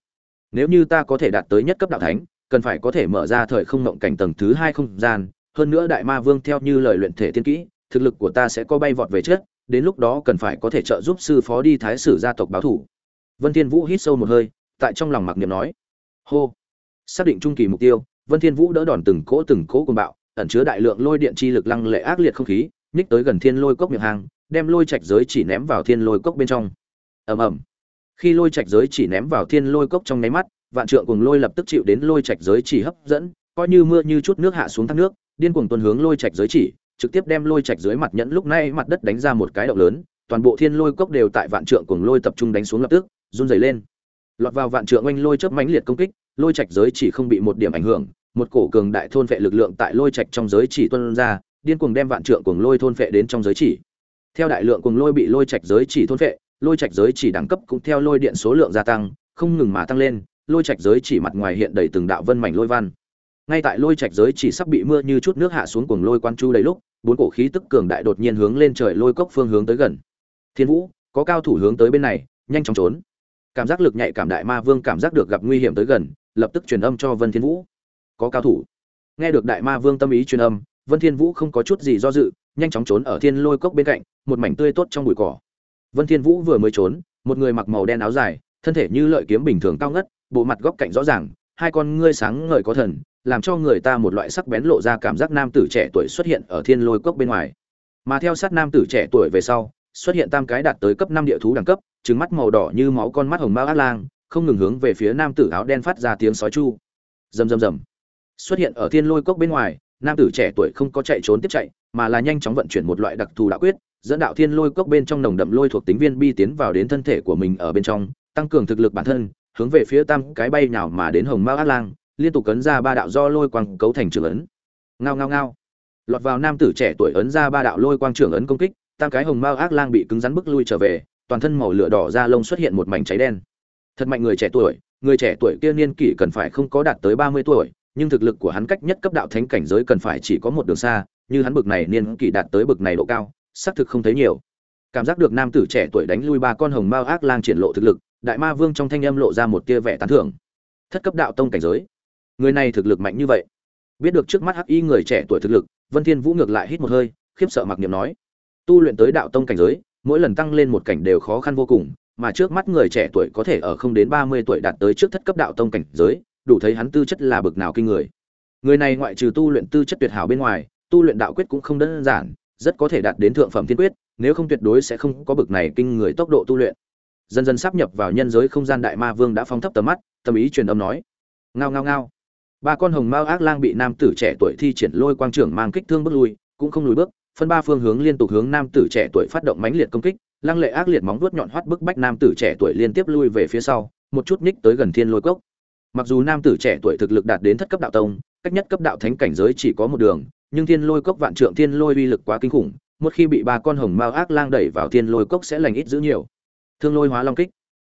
nếu như ta có thể đạt tới nhất cấp đạo thánh, cần phải có thể mở ra thời không mộng cảnh tầng thứ hai không gian. Hơn nữa đại ma vương theo như lời luyện thể tiên kỹ, thực lực của ta sẽ có bay vọt về trước, đến lúc đó cần phải có thể trợ giúp sư phó đi thái sử gia tộc báo thủ. Vân thiên vũ hít sâu một hơi, tại trong lòng mặc niệm nói, hô, xác định trung kỳ mục tiêu. Vân thiên vũ đỡ đòn từng cỗ từng cỗ cuồng bạo, ẩn chứa đại lượng lôi điện chi lực lăng lệ ác liệt không khí, nhích tới gần thiên lôi cốc miệng hang đem lôi trạch giới chỉ ném vào thiên lôi cốc bên trong. Ầm ầm. Khi lôi trạch giới chỉ ném vào thiên lôi cốc trong nháy mắt, vạn trượng cùng lôi lập tức chịu đến lôi trạch giới chỉ hấp dẫn, coi như mưa như chút nước hạ xuống thác nước, điên cuồng tuần hướng lôi trạch giới chỉ, trực tiếp đem lôi trạch dưới mặt nhẫn lúc này mặt đất đánh ra một cái động lớn, toàn bộ thiên lôi cốc đều tại vạn trượng cùng lôi tập trung đánh xuống lập tức, run rẩy lên. Lọt vào vạn trượng oanh lôi chớp mãnh liệt công kích, lôi trạch giới chỉ không bị một điểm ảnh hưởng, một cổ cường đại thôn vệ lực lượng tại lôi trạch trong giới chỉ tuôn ra, điên cuồng đem vạn trượng cuồng lôi thôn vệ đến trong giới chỉ theo đại lượng cùng lôi bị lôi trạch giới chỉ thôn phệ, lôi trạch giới chỉ đẳng cấp cũng theo lôi điện số lượng gia tăng không ngừng mà tăng lên lôi trạch giới chỉ mặt ngoài hiện đầy từng đạo vân mảnh lôi văn. Ngay tại lôi trạch giới chỉ sắp bị mưa như chút nước hạ xuống cuồng lôi quan chu đầy lúc bốn cổ khí tức cường đại đột nhiên hướng lên trời lôi cốc phương hướng tới gần. Thiên vũ có cao thủ hướng tới bên này nhanh chóng trốn. Cảm giác lực nhạy cảm đại ma vương cảm giác được gặp nguy hiểm tới gần lập tức truyền âm cho vân thiên vũ. Có cao thủ. Nghe được đại ma vương tâm ý truyền âm vân thiên vũ không có chút gì do dự nhanh chóng trốn ở thiên lôi cốc bên cạnh, một mảnh tươi tốt trong bụi cỏ. Vân thiên vũ vừa mới trốn, một người mặc màu đen áo dài, thân thể như lợi kiếm bình thường cao ngất, bộ mặt góc cạnh rõ ràng, hai con ngươi sáng ngời có thần, làm cho người ta một loại sắc bén lộ ra cảm giác nam tử trẻ tuổi xuất hiện ở thiên lôi cốc bên ngoài. Mà theo sát nam tử trẻ tuổi về sau, xuất hiện tam cái đạt tới cấp năm địa thú đẳng cấp trứng mắt màu đỏ như máu con mắt hồng mao át lang, không ngừng hướng về phía nam tử áo đen phát ra tiếng sói chu. Rầm rầm rầm. Xuất hiện ở thiên lôi cốc bên ngoài nam tử trẻ tuổi không có chạy trốn tiếp chạy, mà là nhanh chóng vận chuyển một loại đặc thù đạo quyết, dẫn đạo thiên lôi cốc bên trong nồng đậm lôi thuộc tính viên bi tiến vào đến thân thể của mình ở bên trong, tăng cường thực lực bản thân, hướng về phía tam cái bay nào mà đến hồng mao át lang, liên tục cấn ra ba đạo do lôi quang cấu thành trường ấn. Ngao ngao ngao. Lọt vào nam tử trẻ tuổi ấn ra ba đạo lôi quang trường ấn công kích, tam cái hồng mao ác lang bị cứng rắn bức lui trở về, toàn thân màu lửa đỏ da lông xuất hiện một mảnh cháy đen. Thật mạnh người trẻ tuổi, người trẻ tuổi kia niên kỷ cần phải không có đạt tới ba mươi tuổi nhưng thực lực của hắn cách nhất cấp đạo thánh cảnh giới cần phải chỉ có một đường xa, như hắn bực này niên kỳ đạt tới bực này độ cao, xác thực không thấy nhiều. Cảm giác được nam tử trẻ tuổi đánh lui ba con hồng mao ác lang triển lộ thực lực, đại ma vương trong thanh âm lộ ra một tia vẻ tán thưởng. Thất cấp đạo tông cảnh giới. Người này thực lực mạnh như vậy. Biết được trước mắt hắc y người trẻ tuổi thực lực, vân thiên vũ ngược lại hít một hơi, khiếp sợ mặc niệm nói. Tu luyện tới đạo tông cảnh giới, mỗi lần tăng lên một cảnh đều khó khăn vô cùng, mà trước mắt người trẻ tuổi có thể ở không đến ba mươi tuổi đạt tới trước thất cấp đạo tông cảnh giới đủ thấy hắn tư chất là bực nào kinh người. Người này ngoại trừ tu luyện tư chất tuyệt hảo bên ngoài, tu luyện đạo quyết cũng không đơn giản, rất có thể đạt đến thượng phẩm thiên quyết, nếu không tuyệt đối sẽ không có bực này kinh người tốc độ tu luyện. Dần dần sắp nhập vào nhân giới không gian đại ma vương đã phóng thấp tầm mắt, tâm ý truyền âm nói. Ngao ngao ngao. Ba con hồng mao ác lang bị nam tử trẻ tuổi thi triển lôi quang trưởng mang kích thương bước lui, cũng không lùi bước, phân ba phương hướng liên tục hướng nam tử trẻ tuổi phát động mãnh liệt công kích, lăng lệ ác liệt móng vuốt nhọn hoắt bức bách nam tử trẻ tuổi liên tiếp lui về phía sau, một chút nhích tới gần thiên lôi cốc mặc dù nam tử trẻ tuổi thực lực đạt đến thất cấp đạo tông, cách nhất cấp đạo thánh cảnh giới chỉ có một đường, nhưng thiên lôi cốc vạn trượng thiên lôi uy lực quá kinh khủng, một khi bị ba con hồng mao ác lang đẩy vào thiên lôi cốc sẽ lành ít giữ nhiều. Thương lôi hóa long kích.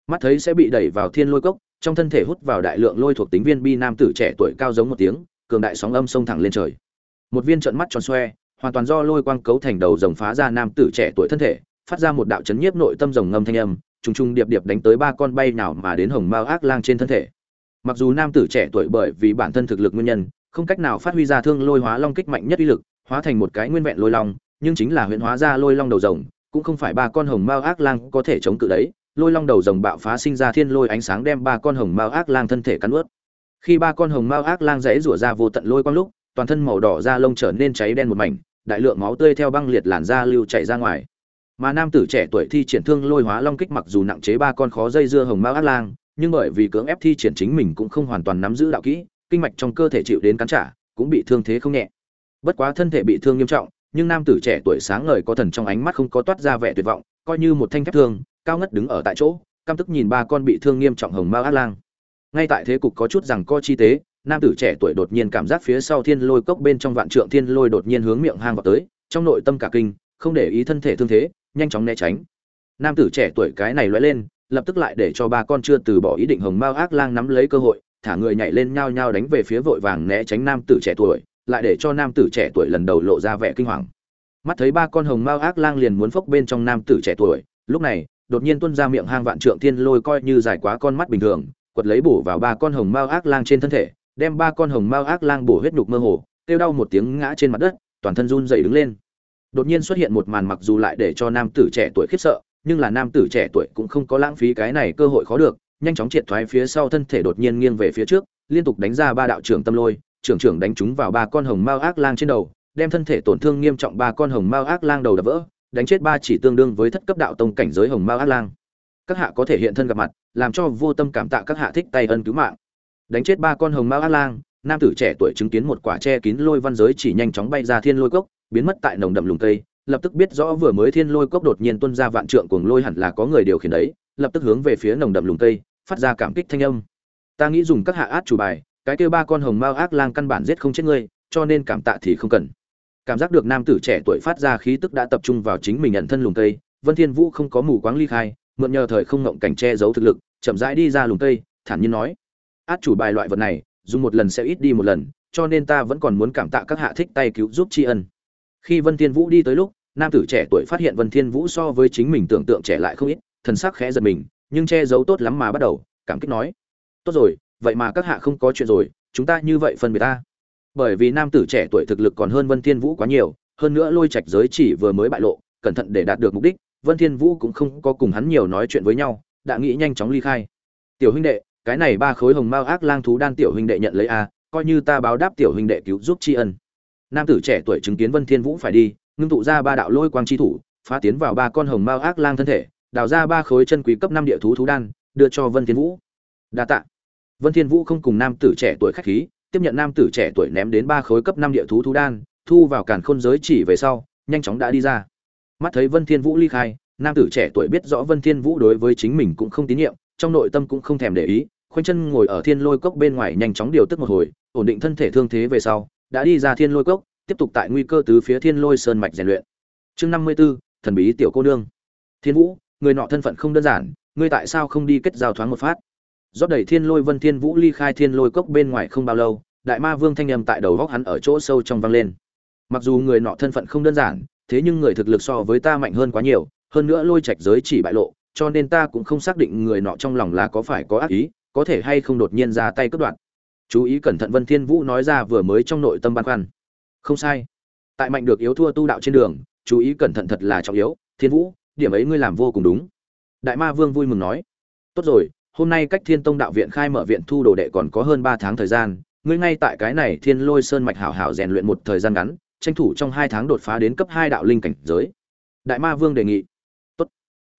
Mắt thấy sẽ bị đẩy vào thiên lôi cốc, trong thân thể hút vào đại lượng lôi thuộc tính viên bi nam tử trẻ tuổi cao giống một tiếng, cường đại sóng âm xông thẳng lên trời. Một viên trận mắt tròn xoe, hoàn toàn do lôi quang cấu thành đầu rồng phá ra nam tử trẻ tuổi thân thể, phát ra một đạo chấn nhiếp nội tâm rồng ngâm thanh âm, trùng trùng điệp điệp đánh tới ba con bay nào mà đến hồng mao ác lang trên thân thể mặc dù nam tử trẻ tuổi bởi vì bản thân thực lực nguyên nhân, không cách nào phát huy ra thương lôi hóa long kích mạnh nhất uy lực, hóa thành một cái nguyên vẹn lôi long, nhưng chính là huyện hóa ra lôi long đầu rồng, cũng không phải ba con hồng mao ác lang có thể chống cự đấy. Lôi long đầu rồng bạo phá sinh ra thiên lôi ánh sáng đem ba con hồng mao ác lang thân thể cắn ướt. Khi ba con hồng mao ác lang rẽ rủa ra vô tận lôi quang lúc, toàn thân màu đỏ da lông trở nên cháy đen một mảnh, đại lượng máu tươi theo băng liệt làn da lưu chảy ra ngoài. Mà nam tử trẻ tuổi thi triển thương lôi hóa long kích mặc dù nặng chế ba con khó dây dưa hồng mao ác lang nhưng bởi vì cưỡng ép thi triển chính mình cũng không hoàn toàn nắm giữ đạo kỹ, kinh mạch trong cơ thể chịu đến cắn trả, cũng bị thương thế không nhẹ. Bất quá thân thể bị thương nghiêm trọng, nhưng nam tử trẻ tuổi sáng ngời có thần trong ánh mắt không có toát ra vẻ tuyệt vọng, coi như một thanh thép thương, cao ngất đứng ở tại chỗ, căm tức nhìn ba con bị thương nghiêm trọng hồng mao ác lang. Ngay tại thế cục có chút rằng co chi tế, nam tử trẻ tuổi đột nhiên cảm giác phía sau thiên lôi cốc bên trong vạn trượng thiên lôi đột nhiên hướng miệng hang vào tới, trong nội tâm cả kinh, không để ý thân thể thương thế, nhanh chóng né tránh. Nam tử trẻ tuổi cái này lóe lên lập tức lại để cho ba con chưa từ bỏ ý định hồng mao ác lang nắm lấy cơ hội, thả người nhảy lên nhao nhao đánh về phía vội vàng né tránh nam tử trẻ tuổi, lại để cho nam tử trẻ tuổi lần đầu lộ ra vẻ kinh hoàng. Mắt thấy ba con hồng mao ác lang liền muốn phốc bên trong nam tử trẻ tuổi, lúc này, đột nhiên tuôn ra miệng hang vạn trượng thiên lôi coi như dài quá con mắt bình thường, quật lấy bổ vào ba con hồng mao ác lang trên thân thể, đem ba con hồng mao ác lang bổ huyết nhục mơ hồ, kêu đau một tiếng ngã trên mặt đất, toàn thân run dậy đứng lên. Đột nhiên xuất hiện một màn mặc dù lại để cho nam tử trẻ tuổi khiếp sợ nhưng là nam tử trẻ tuổi cũng không có lãng phí cái này cơ hội khó được, nhanh chóng triệt thoái phía sau thân thể đột nhiên nghiêng về phía trước, liên tục đánh ra ba đạo trưởng tâm lôi, trưởng trưởng đánh trúng vào ba con hồng mao ác lang trên đầu, đem thân thể tổn thương nghiêm trọng ba con hồng mao ác lang đầu đập vỡ, đánh chết ba chỉ tương đương với thất cấp đạo tông cảnh giới hồng mao ác lang. Các hạ có thể hiện thân gặp mặt, làm cho vô tâm cảm tạ các hạ thích tay ân cứu mạng. Đánh chết ba con hồng mao ác lang, nam tử trẻ tuổi chứng kiến một quả che kín lôi văn giới chỉ nhanh chóng bay ra thiên lôi cốc, biến mất tại nồng đậm lùng cây lập tức biết rõ vừa mới thiên lôi cốc đột nhiên tuân ra vạn trượng cuồng lôi hẳn là có người điều khiển đấy, lập tức hướng về phía nồng đậm lùng cây, phát ra cảm kích thanh âm. Ta nghĩ dùng các hạ át chủ bài, cái kia ba con hồng mao ác lang căn bản giết không chết ngươi, cho nên cảm tạ thì không cần. Cảm giác được nam tử trẻ tuổi phát ra khí tức đã tập trung vào chính mình nhận thân lùng cây, vân thiên vũ không có mù quáng ly khai, mượn nhờ thời không ngộng cảnh che giấu thực lực, chậm rãi đi ra lùng cây, thản nhiên nói, át chủ bài loại vật này, dùng một lần sẽ ít đi một lần, cho nên ta vẫn còn muốn cảm tạ các hạ thích tay cứu giúp tri ân. Khi vân thiên vũ đi tới lúc nam tử trẻ tuổi phát hiện vân thiên vũ so với chính mình tưởng tượng trẻ lại không ít, thần sắc khẽ giật mình, nhưng che giấu tốt lắm mà bắt đầu, cảm kích nói. Tốt rồi, vậy mà các hạ không có chuyện rồi, chúng ta như vậy phân biệt ta. Bởi vì nam tử trẻ tuổi thực lực còn hơn vân thiên vũ quá nhiều, hơn nữa lôi trạch giới chỉ vừa mới bại lộ, cẩn thận để đạt được mục đích, vân thiên vũ cũng không có cùng hắn nhiều nói chuyện với nhau, đã nghĩ nhanh chóng ly khai. Tiểu huynh đệ, cái này ba khối hồng mao ác lang thú đan tiểu huynh đệ nhận lấy a coi như ta báo đáp tiểu huynh đệ cứu giúp tri ân. Nam tử trẻ tuổi chứng kiến vân thiên vũ phải đi ngưng tụ ra ba đạo lôi quang chi thủ, phá tiến vào ba con hồng mao ác lang thân thể, đào ra ba khối chân quý cấp năm địa thú thú đan, đưa cho vân thiên vũ. Đa tạ. Vân thiên vũ không cùng nam tử trẻ tuổi khách khí, tiếp nhận nam tử trẻ tuổi ném đến ba khối cấp năm địa thú thú đan, thu vào càn khôn giới chỉ về sau, nhanh chóng đã đi ra. Mắt thấy vân thiên vũ ly khai, nam tử trẻ tuổi biết rõ vân thiên vũ đối với chính mình cũng không tín nhiệm, trong nội tâm cũng không thèm để ý, khoanh chân ngồi ở thiên lôi cốc bên ngoài nhanh chóng điều tức một hồi, ổn định thân thể thương thế về sau, đã đi ra thiên lôi cốc tiếp tục tại nguy cơ từ phía thiên lôi sơn mạch rèn luyện. Chương năm mươi 54, thần bí tiểu cô nương. Thiên vũ người nọ thân phận không đơn giản ngươi tại sao không đi kết giao thoáng một phát? Rót đẩy thiên lôi vân thiên vũ ly khai thiên lôi cốc bên ngoài không bao lâu đại ma vương thanh âm tại đầu góc hắn ở chỗ sâu trong vang lên. Mặc dù người nọ thân phận không đơn giản thế nhưng người thực lực so với ta mạnh hơn quá nhiều hơn nữa lôi trạch giới chỉ bại lộ cho nên ta cũng không xác định người nọ trong lòng là có phải có ác ý có thể hay không đột nhiên ra tay cướp đoạt. Chú ý cẩn thận vân thiên vũ nói ra vừa mới trong nội tâm băn khoăn không sai. Tại mạnh được yếu thua tu đạo trên đường, chú ý cẩn thận thật là trọng yếu. Thiên vũ, điểm ấy ngươi làm vô cùng đúng. Đại ma vương vui mừng nói. Tốt rồi, hôm nay cách thiên tông đạo viện khai mở viện thu đồ đệ còn có hơn ba tháng thời gian. Ngươi ngay tại cái này thiên lôi sơn mạch hảo hảo rèn luyện một thời gian ngắn, tranh thủ trong hai tháng đột phá đến cấp hai đạo linh cảnh giới. Đại ma vương đề nghị. Tốt.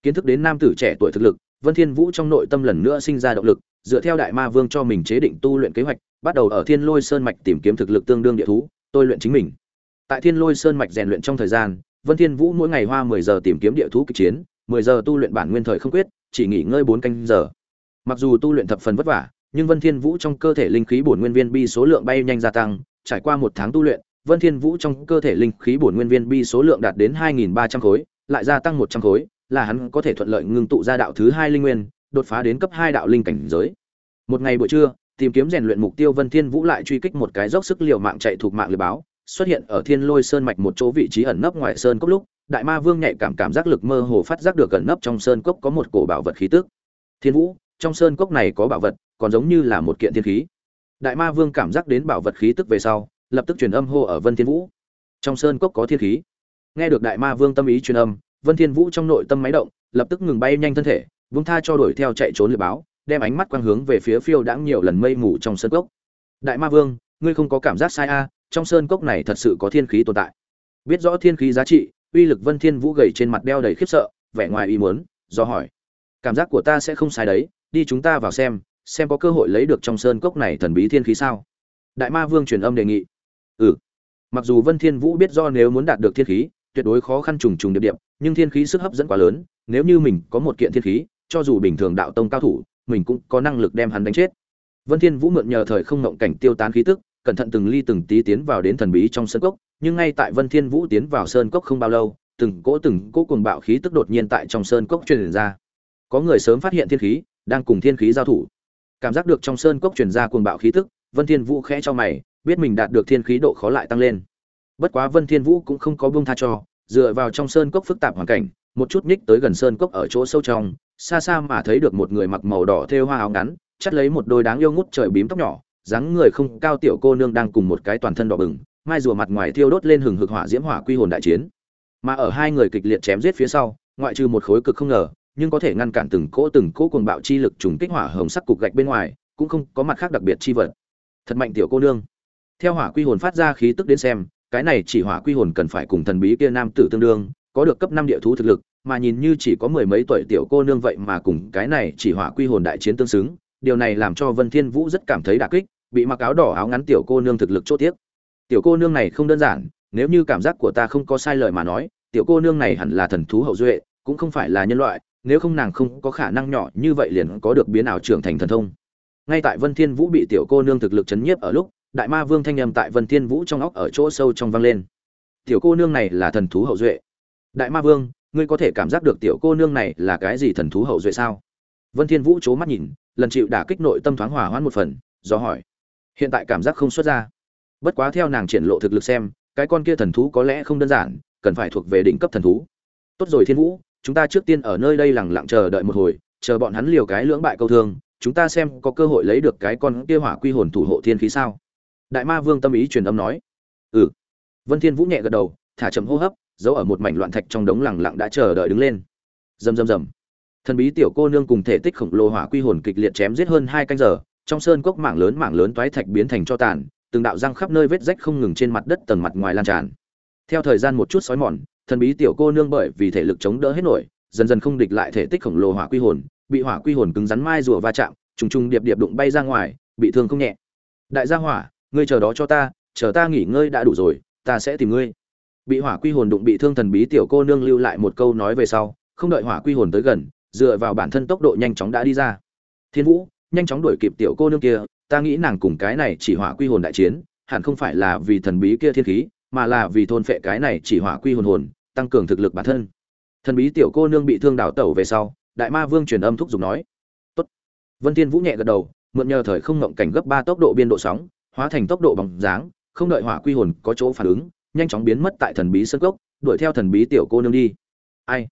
Kiến thức đến nam tử trẻ tuổi thực lực, vân thiên vũ trong nội tâm lần nữa sinh ra động lực, dựa theo đại ma vương cho mình chế định tu luyện kế hoạch, bắt đầu ở thiên lôi sơn mạch tìm kiếm thực lực tương đương địa thú tôi luyện chính mình. Tại thiên lôi sơn mạch rèn luyện trong thời gian, vân thiên vũ mỗi ngày hoa 10 giờ tìm kiếm địa thú kịch chiến 10 giờ tu luyện bản nguyên thời không quyết, chỉ nghỉ ngơi 4 canh giờ. Mặc dù tu luyện thập phần vất vả, nhưng vân thiên vũ trong cơ thể linh khí bổn nguyên viên bi số lượng bay nhanh gia tăng, trải qua một tháng tu luyện, vân thiên vũ trong cơ thể linh khí bổn nguyên viên bi số lượng đạt đến 2.300 khối, lại gia tăng 100 khối, là hắn có thể thuận lợi ngưng tụ ra đạo thứ hai linh nguyên, đột phá đến cấp hai đạo linh cảnh giới. Một ngày buổi trưa tìm kiếm rèn luyện mục tiêu vân thiên vũ lại truy kích một cái dốc sức liều mạng chạy thuộc mạng lưới báo, xuất hiện ở thiên lôi sơn mạch một chỗ vị trí ẩn nấp ngoài sơn cốc lúc, đại ma vương nhạy cảm cảm giác lực mơ hồ phát giác được gần nấp trong sơn cốc có một cổ bảo vật khí tức. Thiên vũ, trong sơn cốc này có bảo vật, còn giống như là một kiện thiên khí. Đại ma vương cảm giác đến bảo vật khí tức về sau, lập tức truyền âm hô ở vân thiên vũ. Trong sơn cốc có thiên khí. Nghe được đại ma vương tâm ý truyền âm, vân thiên vũ trong nội tâm máy động, lập tức ngừng bay nhanh thân thể, vung tha cho đuổi theo chạy trốn lừa báo đem ánh mắt quang hướng về phía phiêu đãng nhiều lần mây mù trong sơn cốc. Đại ma vương, ngươi không có cảm giác sai a, trong sơn cốc này thật sự có thiên khí tồn tại. Biết rõ thiên khí giá trị, uy lực vân thiên vũ gầy trên mặt đeo đầy khiếp sợ, vẻ ngoài ý muốn, do hỏi. Cảm giác của ta sẽ không sai đấy, đi chúng ta vào xem xem có cơ hội lấy được trong sơn cốc này thần bí thiên khí sao. Đại ma vương truyền âm đề nghị. Ừ. Mặc dù vân thiên vũ biết do nếu muốn đạt được thiên khí, tuyệt đối khó khăn trùng trùng điệp điệp, nhưng thiên khí sức hấp dẫn quá lớn, nếu như mình có một kiện thiên khí, cho dù bình thường đạo tông cao thủ mình cũng có năng lực đem hắn đánh chết. Vân thiên vũ mượn nhờ thời không ngộng cảnh tiêu tán khí tức, cẩn thận từng ly từng tí tiến vào đến thần bí trong sơn cốc, nhưng ngay tại vân thiên vũ tiến vào sơn cốc không bao lâu, từng cỗ từng cỗ cuồng bạo khí tức đột nhiên tại trong sơn cốc truyền ra. Có người sớm phát hiện thiên khí, đang cùng thiên khí giao thủ. Cảm giác được trong sơn cốc truyền ra cuồng bạo khí tức, vân thiên vũ khẽ cho mày, biết mình đạt được thiên khí độ khó lại tăng lên. Bất quá vân thiên vũ cũng không có buông tha cho, dựa vào trong sơn cốc phức tạp hoàn cảnh, một chút nhích tới gần sơn cốc ở chỗ sâu trong xa xa mà thấy được một người mặc màu đỏ thêu hoa áo ngắn, chắt lấy một đôi đáng yêu ngút trời bím tóc nhỏ, dáng người không cao tiểu cô nương đang cùng một cái toàn thân đỏ bừng, mai rùa mặt ngoài thiêu đốt lên hừng hực hỏa diễm hỏa quy hồn đại chiến. Mà ở hai người kịch liệt chém giết phía sau, ngoại trừ một khối cực không ngờ, nhưng có thể ngăn cản từng cỗ từng cỗ cuồng bạo chi lực trùng kích hỏa hồng sắc cục gạch bên ngoài, cũng không có mặt khác đặc biệt chi vật. Thật mạnh tiểu cô nương. Theo hỏa quy hồn phát ra khí tức đến xem, cái này chỉ hỏa quy hồn cần phải cùng thần bí kia nam tử tương đương, có được cấp năm địa thú thực lực mà nhìn như chỉ có mười mấy tuổi tiểu cô nương vậy mà cùng cái này chỉ hỏa quy hồn đại chiến tương xứng, điều này làm cho vân thiên vũ rất cảm thấy đả kích, bị mặc áo đỏ áo ngắn tiểu cô nương thực lực chốt tiếc tiểu cô nương này không đơn giản, nếu như cảm giác của ta không có sai lời mà nói, tiểu cô nương này hẳn là thần thú hậu duệ, cũng không phải là nhân loại, nếu không nàng không có khả năng nhỏ như vậy liền có được biến ảo trưởng thành thần thông. Ngay tại vân thiên vũ bị tiểu cô nương thực lực chấn nhiếp ở lúc, đại ma vương thanh âm tại vân thiên vũ trong óc ở chỗ sâu trong vang lên. Tiểu cô nương này là thần thú hậu duệ. Đại ma vương ngươi có thể cảm giác được tiểu cô nương này là cái gì thần thú hậu duệ sao? Vân thiên vũ chố mắt nhìn, lần chịu đả kích nội tâm thoáng hòa hoãn một phần, do hỏi. Hiện tại cảm giác không xuất ra. Bất quá theo nàng triển lộ thực lực xem, cái con kia thần thú có lẽ không đơn giản, cần phải thuộc về đỉnh cấp thần thú. Tốt rồi thiên vũ, chúng ta trước tiên ở nơi đây lặng lặng chờ đợi một hồi, chờ bọn hắn liều cái lưỡng bại câu thương, chúng ta xem có cơ hội lấy được cái con kia hỏa quy hồn thủ hộ thiên khí sao? Đại ma vương tâm ý truyền âm nói. Ừ. Vân thiên vũ nhẹ gật đầu, thả chậm hô hấp giấu ở một mảnh loạn thạch trong đống lẳng lặng đã chờ đợi đứng lên. Rầm rầm rầm. Thần bí tiểu cô nương cùng thể tích khổng lồ hỏa quy hồn kịch liệt chém giết hơn hai canh giờ, trong sơn cốc mảng lớn mảng lớn toái thạch biến thành cho tàn, từng đạo răng khắp nơi vết rách không ngừng trên mặt đất tầng mặt ngoài lan tràn. Theo thời gian một chút sói mòn, thần bí tiểu cô nương bởi vì thể lực chống đỡ hết nổi, dần dần không địch lại thể tích khổng lồ hỏa quy hồn, bị hỏa quy hồn cứng rắn mai rùa va chạm, trùng trùng điệp điệp đụng bay ra ngoài, bị thương không nhẹ. Đại gia hỏa, ngươi chờ đó cho ta, chờ ta nghỉ ngơi đã đủ rồi, ta sẽ tìm ngươi bị hỏa quy hồn đụng bị thương thần bí tiểu cô nương lưu lại một câu nói về sau, không đợi hỏa quy hồn tới gần, dựa vào bản thân tốc độ nhanh chóng đã đi ra. Thiên vũ, nhanh chóng đuổi kịp tiểu cô nương kia, ta nghĩ nàng cùng cái này chỉ hỏa quy hồn đại chiến, hẳn không phải là vì thần bí kia thiên khí, mà là vì thôn phệ cái này chỉ hỏa quy hồn hồn, tăng cường thực lực bản thân. Thần bí tiểu cô nương bị thương đảo tẩu về sau, đại ma vương truyền âm thúc giục nói. Tốt. Vân thiên vũ nhẹ gật đầu, mượn nhờ thời không ngộng cảnh gấp ba tốc độ biên độ sóng, hóa thành tốc độ bằng dáng, không đợi hỏa quy hồn có chỗ phản ứng nhanh chóng biến mất tại thần bí sân cốc, đuổi theo thần bí tiểu cô nương đi. Ai?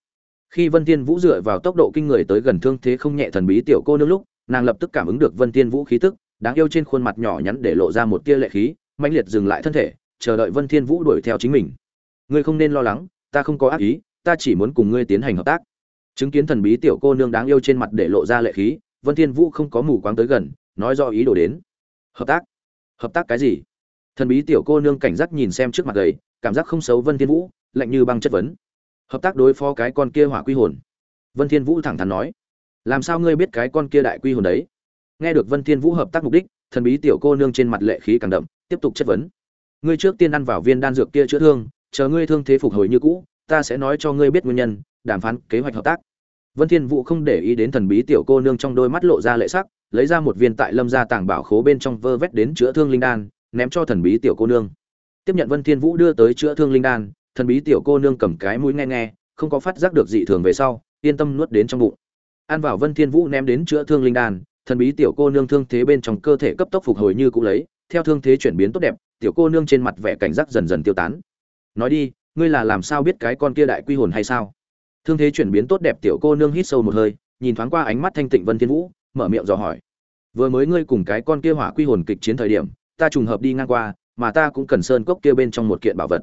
Khi vân thiên vũ dựa vào tốc độ kinh người tới gần thương thế không nhẹ thần bí tiểu cô nương lúc, nàng lập tức cảm ứng được vân thiên vũ khí tức, đáng yêu trên khuôn mặt nhỏ nhắn để lộ ra một tia lệ khí, mãnh liệt dừng lại thân thể, chờ đợi vân thiên vũ đuổi theo chính mình. Ngươi không nên lo lắng, ta không có ác ý, ta chỉ muốn cùng ngươi tiến hành hợp tác. Chứng kiến thần bí tiểu cô nương đáng yêu trên mặt để lộ ra lệ khí, vân thiên vũ không có mù quáng tới gần, nói do ý đồ đến. Hợp tác? Hợp tác cái gì? Thần bí tiểu cô nương cảnh giác nhìn xem trước mặt gầy, cảm giác không xấu vân thiên vũ, lạnh như băng chất vấn. Hợp tác đối phó cái con kia hỏa quy hồn. Vân thiên vũ thẳng thắn nói, làm sao ngươi biết cái con kia đại quy hồn đấy? Nghe được vân thiên vũ hợp tác mục đích, thần bí tiểu cô nương trên mặt lệ khí càng đậm, tiếp tục chất vấn. Ngươi trước tiên ăn vào viên đan dược kia chữa thương, chờ ngươi thương thế phục hồi như cũ, ta sẽ nói cho ngươi biết nguyên nhân, đàm phán kế hoạch hợp tác. Vân thiên vũ không để ý đến thần bí tiểu cô nương trong đôi mắt lộ ra lệ sắc, lấy ra một viên tại lâm gia tàng bảo khố bên trong vơ vét đến chữa thương linh đan ném cho thần bí tiểu cô nương. Tiếp nhận vân thiên vũ đưa tới chữa thương linh đan, thần bí tiểu cô nương cầm cái mũi nghe nghe, không có phát giác được dị thường về sau, yên tâm nuốt đến trong bụng. Ăn vào vân thiên vũ ném đến chữa thương linh đan, thần bí tiểu cô nương thương thế bên trong cơ thể cấp tốc phục hồi như cũ lấy, theo thương thế chuyển biến tốt đẹp, tiểu cô nương trên mặt vẻ cảnh giác dần dần tiêu tán. Nói đi, ngươi là làm sao biết cái con kia đại quy hồn hay sao? Thương thế chuyển biến tốt đẹp tiểu cô nương hít sâu một hơi, nhìn thoáng qua ánh mắt thanh tịnh vân thiên vũ, mở miệng dò hỏi. Vừa mới ngươi cùng cái con kia hỏa quy hồn kịch chiến thời điểm ta trùng hợp đi ngang qua, mà ta cũng cần sơn cốc kia bên trong một kiện bảo vật.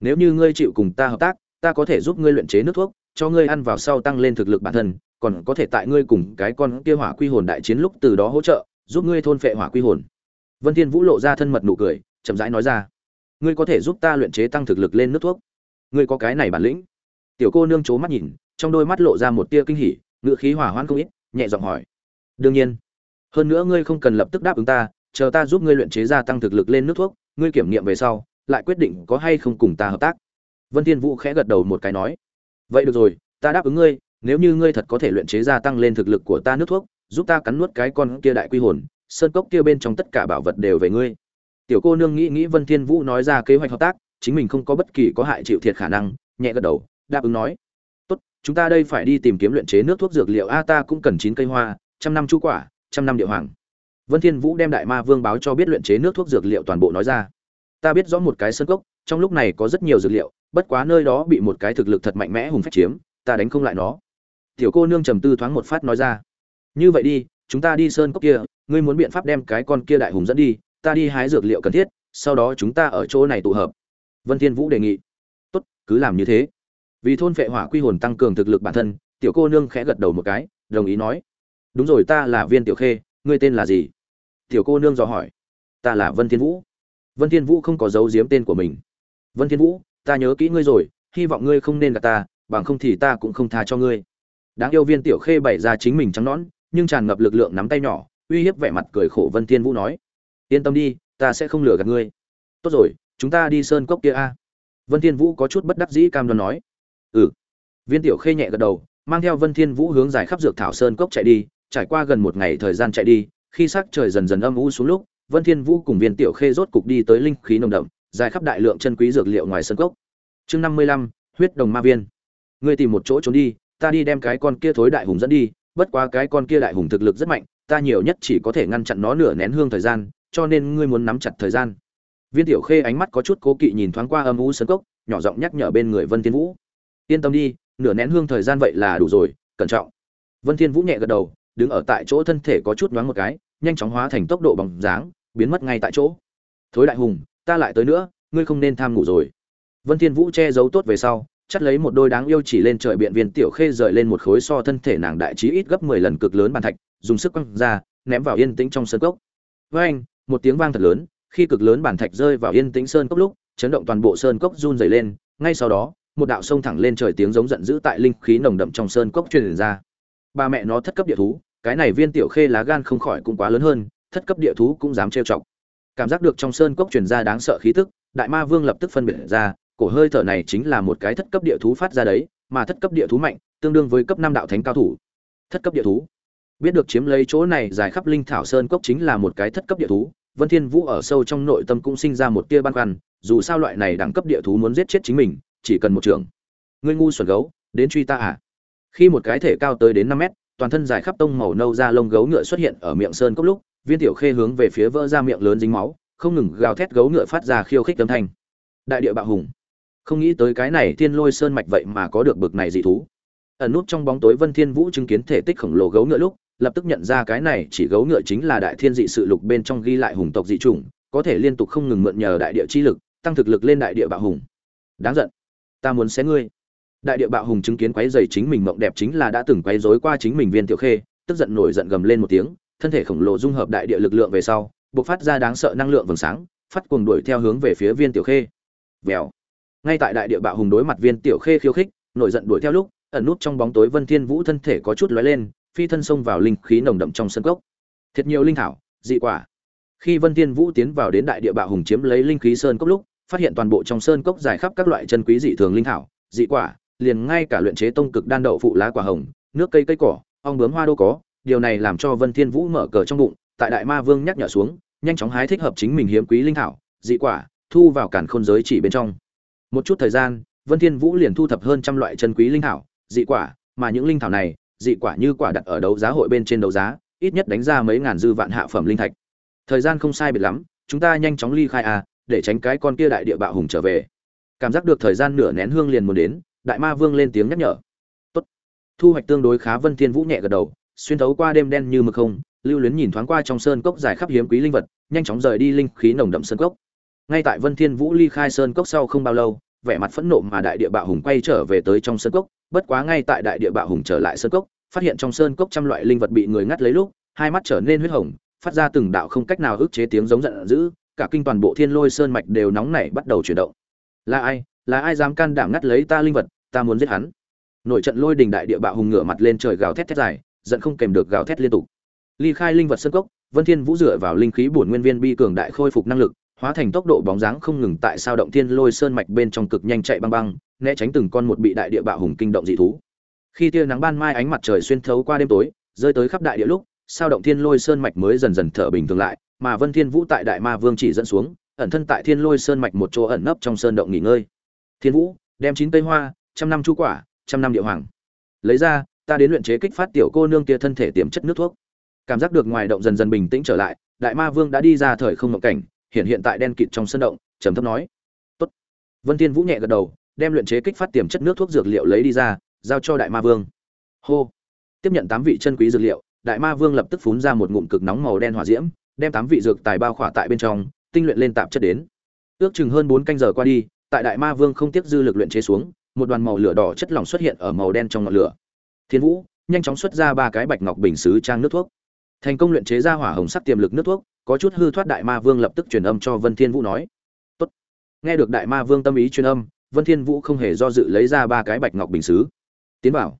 Nếu như ngươi chịu cùng ta hợp tác, ta có thể giúp ngươi luyện chế nước thuốc, cho ngươi ăn vào sau tăng lên thực lực bản thân, còn có thể tại ngươi cùng cái con kia hỏa quy hồn đại chiến lúc từ đó hỗ trợ, giúp ngươi thôn phệ hỏa quy hồn. Vân thiên vũ lộ ra thân mật nụ cười, chậm rãi nói ra. Ngươi có thể giúp ta luyện chế tăng thực lực lên nước thuốc. Ngươi có cái này bản lĩnh. Tiểu cô nương chố mắt nhìn, trong đôi mắt lộ ra một tia kinh hỉ ngựa khí hỏa hoãn không ít, nhẹ giọng hỏi. Đương nhiên. Hơn nữa ngươi không cần lập tức đáp ứng ta chờ ta giúp ngươi luyện chế ra tăng thực lực lên nước thuốc, ngươi kiểm nghiệm về sau, lại quyết định có hay không cùng ta hợp tác. Vân thiên vũ khẽ gật đầu một cái nói, vậy được rồi, ta đáp ứng ngươi, nếu như ngươi thật có thể luyện chế ra tăng lên thực lực của ta nước thuốc, giúp ta cắn nuốt cái con kia đại quy hồn, sơn cốc kia bên trong tất cả bảo vật đều về ngươi. Tiểu cô nương nghĩ nghĩ vân thiên vũ nói ra kế hoạch hợp tác, chính mình không có bất kỳ có hại chịu thiệt khả năng, nhẹ gật đầu, đáp ứng nói, tốt, chúng ta đây phải đi tìm kiếm luyện chế nước thuốc dược liệu. A, ta cũng cần chín cây hoa, trăm năm chu quả, trăm năm địa hoàng vân thiên vũ đem đại ma vương báo cho biết luyện chế nước thuốc dược liệu toàn bộ nói ra. Ta biết rõ một cái sơn cốc, trong lúc này có rất nhiều dược liệu, bất quá nơi đó bị một cái thực lực thật mạnh mẽ hùng phách chiếm, ta đánh không lại nó. Tiểu cô nương trầm tư thoáng một phát nói ra. Như vậy đi, chúng ta đi sơn cốc kia, ngươi muốn biện pháp đem cái con kia đại hùng dẫn đi, ta đi hái dược liệu cần thiết, sau đó chúng ta ở chỗ này tụ hợp. Vân thiên vũ đề nghị. Tốt, cứ làm như thế. Vì thôn phệ hỏa quy hồn tăng cường thực lực bản thân, tiểu cô nương khẽ gật đầu một cái, đồng ý nói. Đúng rồi, ta là viên tiểu khê, ngươi tên là gì? Tiểu cô nương dò hỏi. Ta là vân thiên vũ. Vân thiên vũ không có giấu giếm tên của mình. Vân thiên vũ, ta nhớ kỹ ngươi rồi, hy vọng ngươi không nên gặp ta, bằng không thì ta cũng không tha cho ngươi. Đáng yêu viên tiểu khê bày ra chính mình trắng nõn, nhưng tràn ngập lực lượng nắm tay nhỏ, uy hiếp vẻ mặt cười khổ vân thiên vũ nói. Yên tâm đi, ta sẽ không lừa gạt ngươi. Tốt rồi, chúng ta đi sơn cốc kia a. Vân thiên vũ có chút bất đắc dĩ cam đoan nói. Ừ. Viên tiểu khê nhẹ gật đầu, mang theo vân thiên vũ hướng dài khắp dược thảo sơn cốc chạy đi, trải qua gần một ngày thời gian chạy đi khi sắc trời dần dần âm u xuống lúc, vân thiên vũ cùng viên tiểu khê rốt cục đi tới linh khí nồng đậm, dài khắp đại lượng chân quý dược liệu ngoài sân cốc. Chương năm mươi lăm, huyết đồng ma viên. Ngươi tìm một chỗ trốn đi, ta đi đem cái con kia thối đại hùng dẫn đi, bất quá cái con kia đại hùng thực lực rất mạnh, ta nhiều nhất chỉ có thể ngăn chặn nó nửa nén hương thời gian, cho nên ngươi muốn nắm chặt thời gian. Viên tiểu khê ánh mắt có chút cố kỵ nhìn thoáng qua âm u sân cốc, nhỏ giọng nhắc nhở bên người vân thiên vũ. Yên tâm đi, nửa nén hương thời gian vậy là đủ rồi, cẩn trọng. Vân thiên vũ nhẹ gật đầu, đứng ở tại chỗ thân thể có chút nhoáng một cái nhanh chóng hóa thành tốc độ bằng dáng, biến mất ngay tại chỗ. Thối đại hùng, ta lại tới nữa, ngươi không nên tham ngủ rồi. Vân thiên vũ che giấu tốt về sau, chắt lấy một đôi đáng yêu chỉ lên trời biện viên tiểu khê rời lên một khối so thân thể nàng đại trí ít gấp 10 lần cực lớn bàn thạch, dùng sức quăng ra, ném vào yên tĩnh trong sơn cốc. Với anh, một tiếng vang thật lớn, khi cực lớn bàn thạch rơi vào yên tĩnh sơn cốc lúc, chấn động toàn bộ sơn cốc run rẩy lên, ngay sau đó, một đạo sông thẳng lên trời tiếng giống giận dữ tại linh khí nồng đậm trong sơn cốc truyền ra. Ba mẹ nó thất cấp địa thú cái này viên tiểu khê lá gan không khỏi cũng quá lớn hơn, thất cấp địa thú cũng dám trêu chọc. Cảm giác được trong sơn cốc truyền ra đáng sợ khí tức, đại ma vương lập tức phân biệt ra, cổ hơi thở này chính là một cái thất cấp địa thú phát ra đấy, mà thất cấp địa thú mạnh, tương đương với cấp năm đạo thánh cao thủ. Thất cấp địa thú. Biết được chiếm lấy chỗ này dài khắp linh thảo sơn cốc chính là một cái thất cấp địa thú, vân thiên vũ ở sâu trong nội tâm cũng sinh ra một tia băn khoăn, dù sao loại này đẳng cấp địa thú muốn giết chết chính mình, chỉ cần một trường. Ngươi ngu xuẩn gấu, đến truy ta à? Khi một cái thể cao tới đến năm mét toàn thân dài khắp tông màu nâu da lông gấu ngựa xuất hiện ở miệng sơn cốc lúc, viên tiểu khê hướng về phía vỡ ra miệng lớn dính máu, không ngừng gào thét gấu ngựa phát ra khiêu khích âm thanh. Đại địa bạo hùng. Không nghĩ tới cái này thiên lôi sơn mạch vậy mà có được bực này dị thú. Ẩn nút trong bóng tối vân thiên vũ chứng kiến thể tích khổng lồ gấu ngựa lúc, lập tức nhận ra cái này chỉ gấu ngựa chính là đại thiên dị sự lục bên trong ghi lại hùng tộc dị chủng, có thể liên tục không ngừng mượn nhờ đại địa chi lực, tăng thực lực lên đại địa bạo hùng. Đáng giận. Ta muốn xé ngươi đại địa bạo hùng chứng kiến quấy giày chính mình mộng đẹp chính là đã từng quấy rối qua chính mình viên tiểu khê, tức giận nổi giận gầm lên một tiếng, thân thể khổng lồ dung hợp đại địa lực lượng về sau, bộc phát ra đáng sợ năng lượng vầng sáng, phát cuồng đuổi theo hướng về phía viên tiểu khê. Vèo. Ngay tại đại địa bạo hùng đối mặt viên tiểu khê khiêu khích, nổi giận đuổi theo lúc, ẩn nút trong bóng tối vân thiên vũ thân thể có chút lóe lên, phi thân xông vào linh khí nồng đậm trong sân cốc. Thiệt nhiều linh thảo, dị quả. Khi vân thiên vũ tiến vào đến đại địa bạo hùng chiếm lấy linh khí sơn cốc lúc, phát hiện toàn bộ trong sơn cốc dài khắp các loại chân quý dị thường linh thảo, dị quả liền ngay cả luyện chế tông cực đan đậu phụ lá quả hồng, nước cây cây cỏ, ong bướm hoa đô có, điều này làm cho vân thiên vũ mở cờ trong bụng, tại đại ma vương nhắc nhở xuống, nhanh chóng hái thích hợp chính mình hiếm quý linh thảo, dị quả, thu vào cản khôn giới chỉ bên trong. Một chút thời gian, vân thiên vũ liền thu thập hơn trăm loại chân quý linh thảo, dị quả, mà những linh thảo này, dị quả như quả đặt ở đấu giá hội bên trên đấu giá, ít nhất đánh ra mấy ngàn dư vạn hạ phẩm linh thạch. Thời gian không sai biệt lắm, chúng ta nhanh chóng ly khai à để tránh cái con kia đại địa bạo hùng trở về. Cảm giác được thời gian nửa nén hương liền muốn đến đại ma vương lên tiếng nhắc nhở. Tốt. thu hoạch tương đối khá, vân thiên vũ nhẹ gật đầu, xuyên thấu qua đêm đen như mực không, lưu luyến nhìn thoáng qua trong sơn cốc dài khắp hiếm quý linh vật, nhanh chóng rời đi linh khí nồng đậm sơn cốc. Ngay tại vân thiên vũ ly khai sơn cốc sau không bao lâu, vẻ mặt phẫn nộ mà đại địa bạo hùng quay trở về tới trong sơn cốc, bất quá ngay tại đại địa bạo hùng trở lại sơn cốc, phát hiện trong sơn cốc trăm loại linh vật bị người ngắt lấy lúc, hai mắt trở nên huyết hồng, phát ra từng đạo không cách nào ức chế tiếng giống giận dữ, cả kinh toàn bộ thiên lôi sơn mạch đều nóng nảy bắt đầu chuyển động. Là ai? Là ai dám can đảm ngắt lấy ta linh vật, ta muốn giết hắn. Nội trận lôi đình đại địa bạo hùng ngửa mặt lên trời gào thét thét dài, giận không kèm được gào thét liên tục. Ly khai linh vật sơn cốc, vân thiên vũ dựa vào linh khí bổn nguyên viên bi cường đại khôi phục năng lực, hóa thành tốc độ bóng dáng không ngừng tại sao động thiên lôi sơn mạch bên trong cực nhanh chạy băng băng, né tránh từng con một bị đại địa bạo hùng kinh động dị thú. Khi tia nắng ban mai ánh mặt trời xuyên thấu qua đêm tối, rơi tới khắp đại địa lúc, sao động thiên lôi sơn mạch mới dần dần thở bình thường lại, mà vân thiên vũ tại đại ma vương chỉ dẫn xuống, ẩn thân tại thiên lôi sơn mạch một chỗ ẩn nấp trong sơn động nghỉ ngơi thiên vũ, đem chín cây hoa, trăm năm chu quả, trăm năm địa hoàng. Lấy ra, ta đến luyện chế kích phát tiểu cô nương kia thân thể tiềm chất nước thuốc. Cảm giác được ngoài động dần dần bình tĩnh trở lại, đại ma vương đã đi ra thời không ngộng cảnh, hiện hiện tại đen kịt trong sân động, trầm thấp nói. Tốt. Vân thiên vũ nhẹ gật đầu, đem luyện chế kích phát tiềm chất nước thuốc dược liệu lấy đi ra, giao cho đại ma vương. Hô. Tiếp nhận tám vị chân quý dược liệu, đại ma vương lập tức phun ra một ngụm cực nóng màu đen hỏa diễm, đem tám vị dược tài bao khỏa tại bên trong, tinh luyện lên tạp chất đến. Ước chừng hơn bốn canh giờ qua đi tại đại ma vương không tiếc dư lực luyện chế xuống, một đoàn màu lửa đỏ chất lỏng xuất hiện ở màu đen trong ngọn lửa. Thiên vũ, nhanh chóng xuất ra ba cái bạch ngọc bình xứ trang nước thuốc. Thành công luyện chế ra hỏa hồng sắc tiềm lực nước thuốc, có chút hư thoát đại ma vương lập tức truyền âm cho vân thiên vũ nói. Tốt. Nghe được đại ma vương tâm ý truyền âm, vân thiên vũ không hề do dự lấy ra ba cái bạch ngọc bình sứ tiến vào.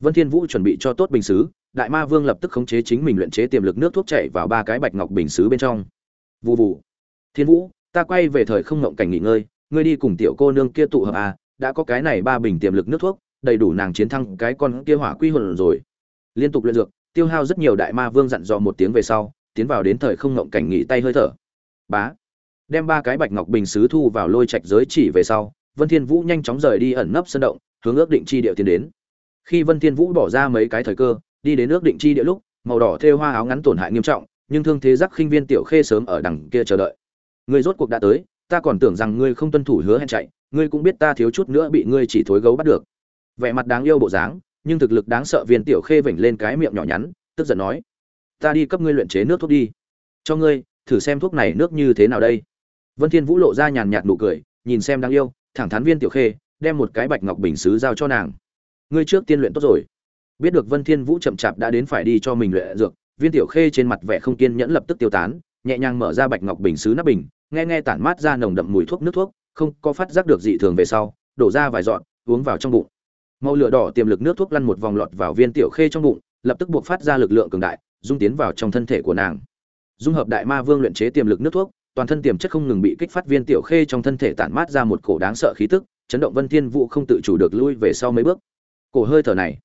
Vân thiên vũ chuẩn bị cho tốt bình sứ đại ma vương lập tức khống chế chính mình luyện chế tiềm lực nước thuốc chảy vào ba cái bạch ngọc bình sứ bên trong. Vù vù. Thiên vũ, ta quay về thời không ngộng cảnh nghỉ ngơi ngươi đi cùng tiểu cô nương kia tụ hợp à đã có cái này ba bình tiềm lực nước thuốc, đầy đủ nàng chiến thắng cái con kia hỏa quy hồn rồi. Liên tục luyện dược, tiêu hao rất nhiều đại ma vương dặn dò một tiếng về sau, tiến vào đến thời không ngộng cảnh nghỉ tay hơi thở. Bá. Đem ba cái bạch ngọc bình sứ thu vào lôi trạch giới chỉ về sau, vân thiên vũ nhanh chóng rời đi ẩn nấp sân động, hướng ước định chi địa tiến đến. Khi vân thiên vũ bỏ ra mấy cái thời cơ, đi đến ước định chi địa lúc, màu đỏ thêu hoa áo ngắn tổn hại nghiêm trọng, nhưng thương thế giác khinh viên tiểu khê sớm ở đằng kia chờ đợi. Ngươi rốt cuộc đã tới ta còn tưởng rằng ngươi không tuân thủ hứa hẹn chạy, ngươi cũng biết ta thiếu chút nữa bị ngươi chỉ thối gấu bắt được. Vẻ mặt đáng yêu bộ dáng, nhưng thực lực đáng sợ viên tiểu khê vểnh lên cái miệng nhỏ nhắn, tức giận nói, ta đi cấp ngươi luyện chế nước thuốc đi. Cho ngươi, thử xem thuốc này nước như thế nào đây. Vân thiên vũ lộ ra nhàn nhạt nụ cười, nhìn xem đáng yêu, thẳng thắn viên tiểu khê, đem một cái bạch ngọc bình sứ giao cho nàng. Ngươi trước tiên luyện tốt rồi. Biết được vân thiên vũ chậm chạp đã đến phải đi cho mình luyện dược, viên tiểu khê trên mặt vẻ không kiên nhẫn lập tức tiêu tán, nhẹ nhàng mở ra bạch ngọc bình sứ nắp bình nghe nghe tản mát ra nồng đậm mùi thuốc nước thuốc, không có phát giác được dị thường về sau, đổ ra vài giọt, uống vào trong bụng. Màu lửa đỏ tiềm lực nước thuốc lăn một vòng lọt vào viên tiểu khê trong bụng, lập tức buộc phát ra lực lượng cường đại, dung tiến vào trong thân thể của nàng. Dung hợp đại ma vương luyện chế tiềm lực nước thuốc, toàn thân tiềm chất không ngừng bị kích phát viên tiểu khê trong thân thể tản mát ra một cổ đáng sợ khí tức, chấn động vân thiên vũ không tự chủ được lui về sau mấy bước. Cổ hơi thở này,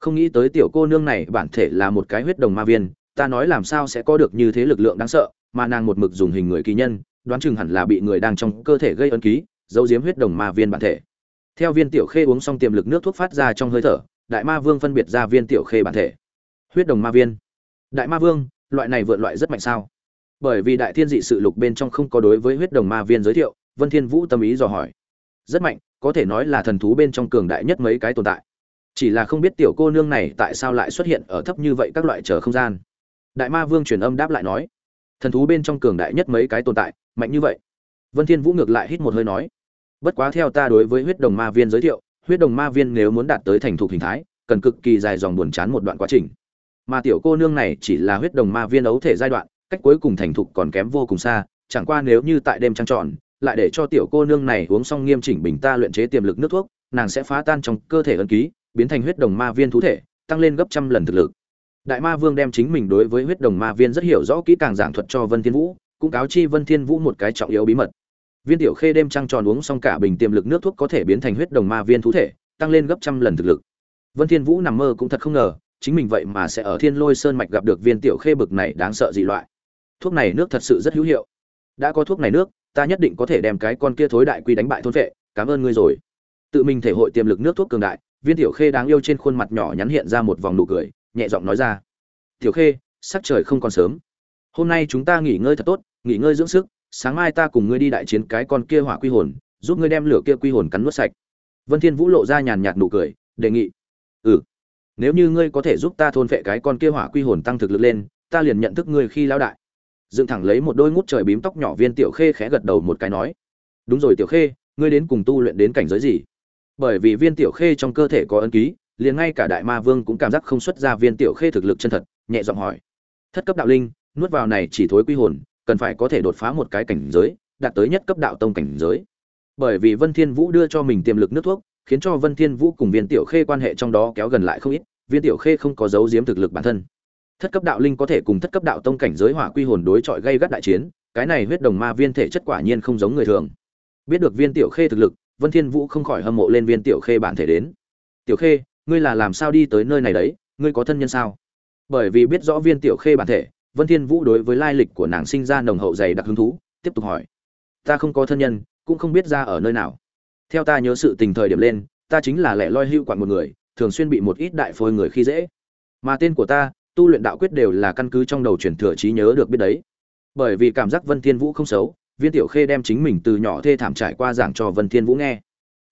không nghĩ tới tiểu cô nương này bản thể là một cái huyết đồng ma viên, ta nói làm sao sẽ có được như thế lực lượng đáng sợ, mà nàng một mực dùng hình người kỳ nhân đoán chừng hẳn là bị người đang trong cơ thể gây ấn ký, giấu giếm huyết đồng ma viên bản thể. Theo viên tiểu khê uống xong tiềm lực nước thuốc phát ra trong hơi thở, đại ma vương phân biệt ra viên tiểu khê bản thể. Huyết đồng ma viên. Đại ma vương, loại này vượt loại rất mạnh sao? Bởi vì đại thiên dị sự lục bên trong không có đối với huyết đồng ma viên giới thiệu, vân thiên vũ tâm ý dò hỏi. Rất mạnh, có thể nói là thần thú bên trong cường đại nhất mấy cái tồn tại. Chỉ là không biết tiểu cô nương này tại sao lại xuất hiện ở thấp như vậy các loại trở không gian. Đại ma vương truyền âm đáp lại nói thần thú bên trong cường đại nhất mấy cái tồn tại, mạnh như vậy. Vân thiên vũ ngược lại hít một hơi nói, bất quá theo ta đối với huyết đồng ma viên giới thiệu, huyết đồng ma viên nếu muốn đạt tới thành thục hình thái, cần cực kỳ dài dòng buồn chán một đoạn quá trình. Mà tiểu cô nương này chỉ là huyết đồng ma viên ấu thể giai đoạn, cách cuối cùng thành thục còn kém vô cùng xa, chẳng qua nếu như tại đêm trăng tròn, lại để cho tiểu cô nương này uống xong nghiêm chỉnh bình ta luyện chế tiềm lực nước thuốc, nàng sẽ phá tan trong cơ thể ân ký, biến thành huyết đồng ma viên thú thể, tăng lên gấp trăm lần thực lực đại ma vương đem chính mình đối với huyết đồng ma viên rất hiểu rõ kỹ càng giảng thuật cho vân thiên vũ, cũng cáo chi vân thiên vũ một cái trọng yếu bí mật. Viên tiểu khê đêm trăng tròn uống xong cả bình tiềm lực nước thuốc có thể biến thành huyết đồng ma viên thú thể, tăng lên gấp trăm lần thực lực. Vân thiên vũ nằm mơ cũng thật không ngờ, chính mình vậy mà sẽ ở thiên lôi sơn mạch gặp được viên tiểu khê bực này đáng sợ dị loại. Thuốc này nước thật sự rất hữu hiệu. Đã có thuốc này nước, ta nhất định có thể đem cái con kia thối đại quy đánh bại thôn vệ, cảm ơn ngươi rồi. Tự mình thể hội tiềm lực nước thuốc cường đại, viên tiểu khê đáng yêu trên khuôn mặt nhỏ nhắn hiện ra một vòng nụ cười nhẹ giọng nói ra. Tiểu khê sắc trời không còn sớm. Hôm nay chúng ta nghỉ ngơi thật tốt, nghỉ ngơi dưỡng sức, sáng mai ta cùng ngươi đi đại chiến cái con kia hỏa quy hồn, giúp ngươi đem lửa kia quy hồn cắn nuốt sạch. Vân thiên vũ lộ ra nhàn nhạt nụ cười, đề nghị. Ừ nếu như ngươi có thể giúp ta thôn phệ cái con kia hỏa quy hồn tăng thực lực lên, ta liền nhận thức ngươi khi lão đại. Dựng thẳng lấy một đôi ngút trời bím tóc nhỏ viên tiểu khê khẽ gật đầu một cái nói. Đúng rồi tiểu khê, ngươi đến cùng tu luyện đến cảnh giới gì? Bởi vì viên tiểu khê trong cơ thể có ấn ký liền ngay cả đại ma vương cũng cảm giác không xuất ra viên tiểu khê thực lực chân thật, nhẹ giọng hỏi. Thất cấp đạo linh, nuốt vào này chỉ thối quy hồn, cần phải có thể đột phá một cái cảnh giới, đạt tới nhất cấp đạo tông cảnh giới. Bởi vì vân thiên vũ đưa cho mình tiềm lực nước thuốc, khiến cho vân thiên vũ cùng viên tiểu khê quan hệ trong đó kéo gần lại không ít, viên tiểu khê không có giấu giếm thực lực bản thân. Thất cấp đạo linh có thể cùng thất cấp đạo tông cảnh giới hỏa quy hồn đối chọi gây gắt đại chiến, cái này huyết đồng ma viên thể chất quả nhiên không giống người thường. Biết được viên tiểu khê thực lực, vân thiên vũ không khỏi hâm mộ lên viên tiểu khê bản thể đến. Tiểu khê ngươi là làm sao đi tới nơi này đấy, ngươi có thân nhân sao? Bởi vì biết rõ viên tiểu khê bản thể, vân thiên vũ đối với lai lịch của nàng sinh ra nồng hậu dày đặc hứng thú, tiếp tục hỏi. Ta không có thân nhân, cũng không biết ra ở nơi nào. Theo ta nhớ sự tình thời điểm lên, ta chính là lẻ loi hưu quản một người, thường xuyên bị một ít đại phôi người khi dễ. Mà tên của ta, tu luyện đạo quyết đều là căn cứ trong đầu truyền thừa trí nhớ được biết đấy. Bởi vì cảm giác vân thiên vũ không xấu, viên tiểu khê đem chính mình từ nhỏ thê thảm trải qua giảng cho vân thiên vũ nghe.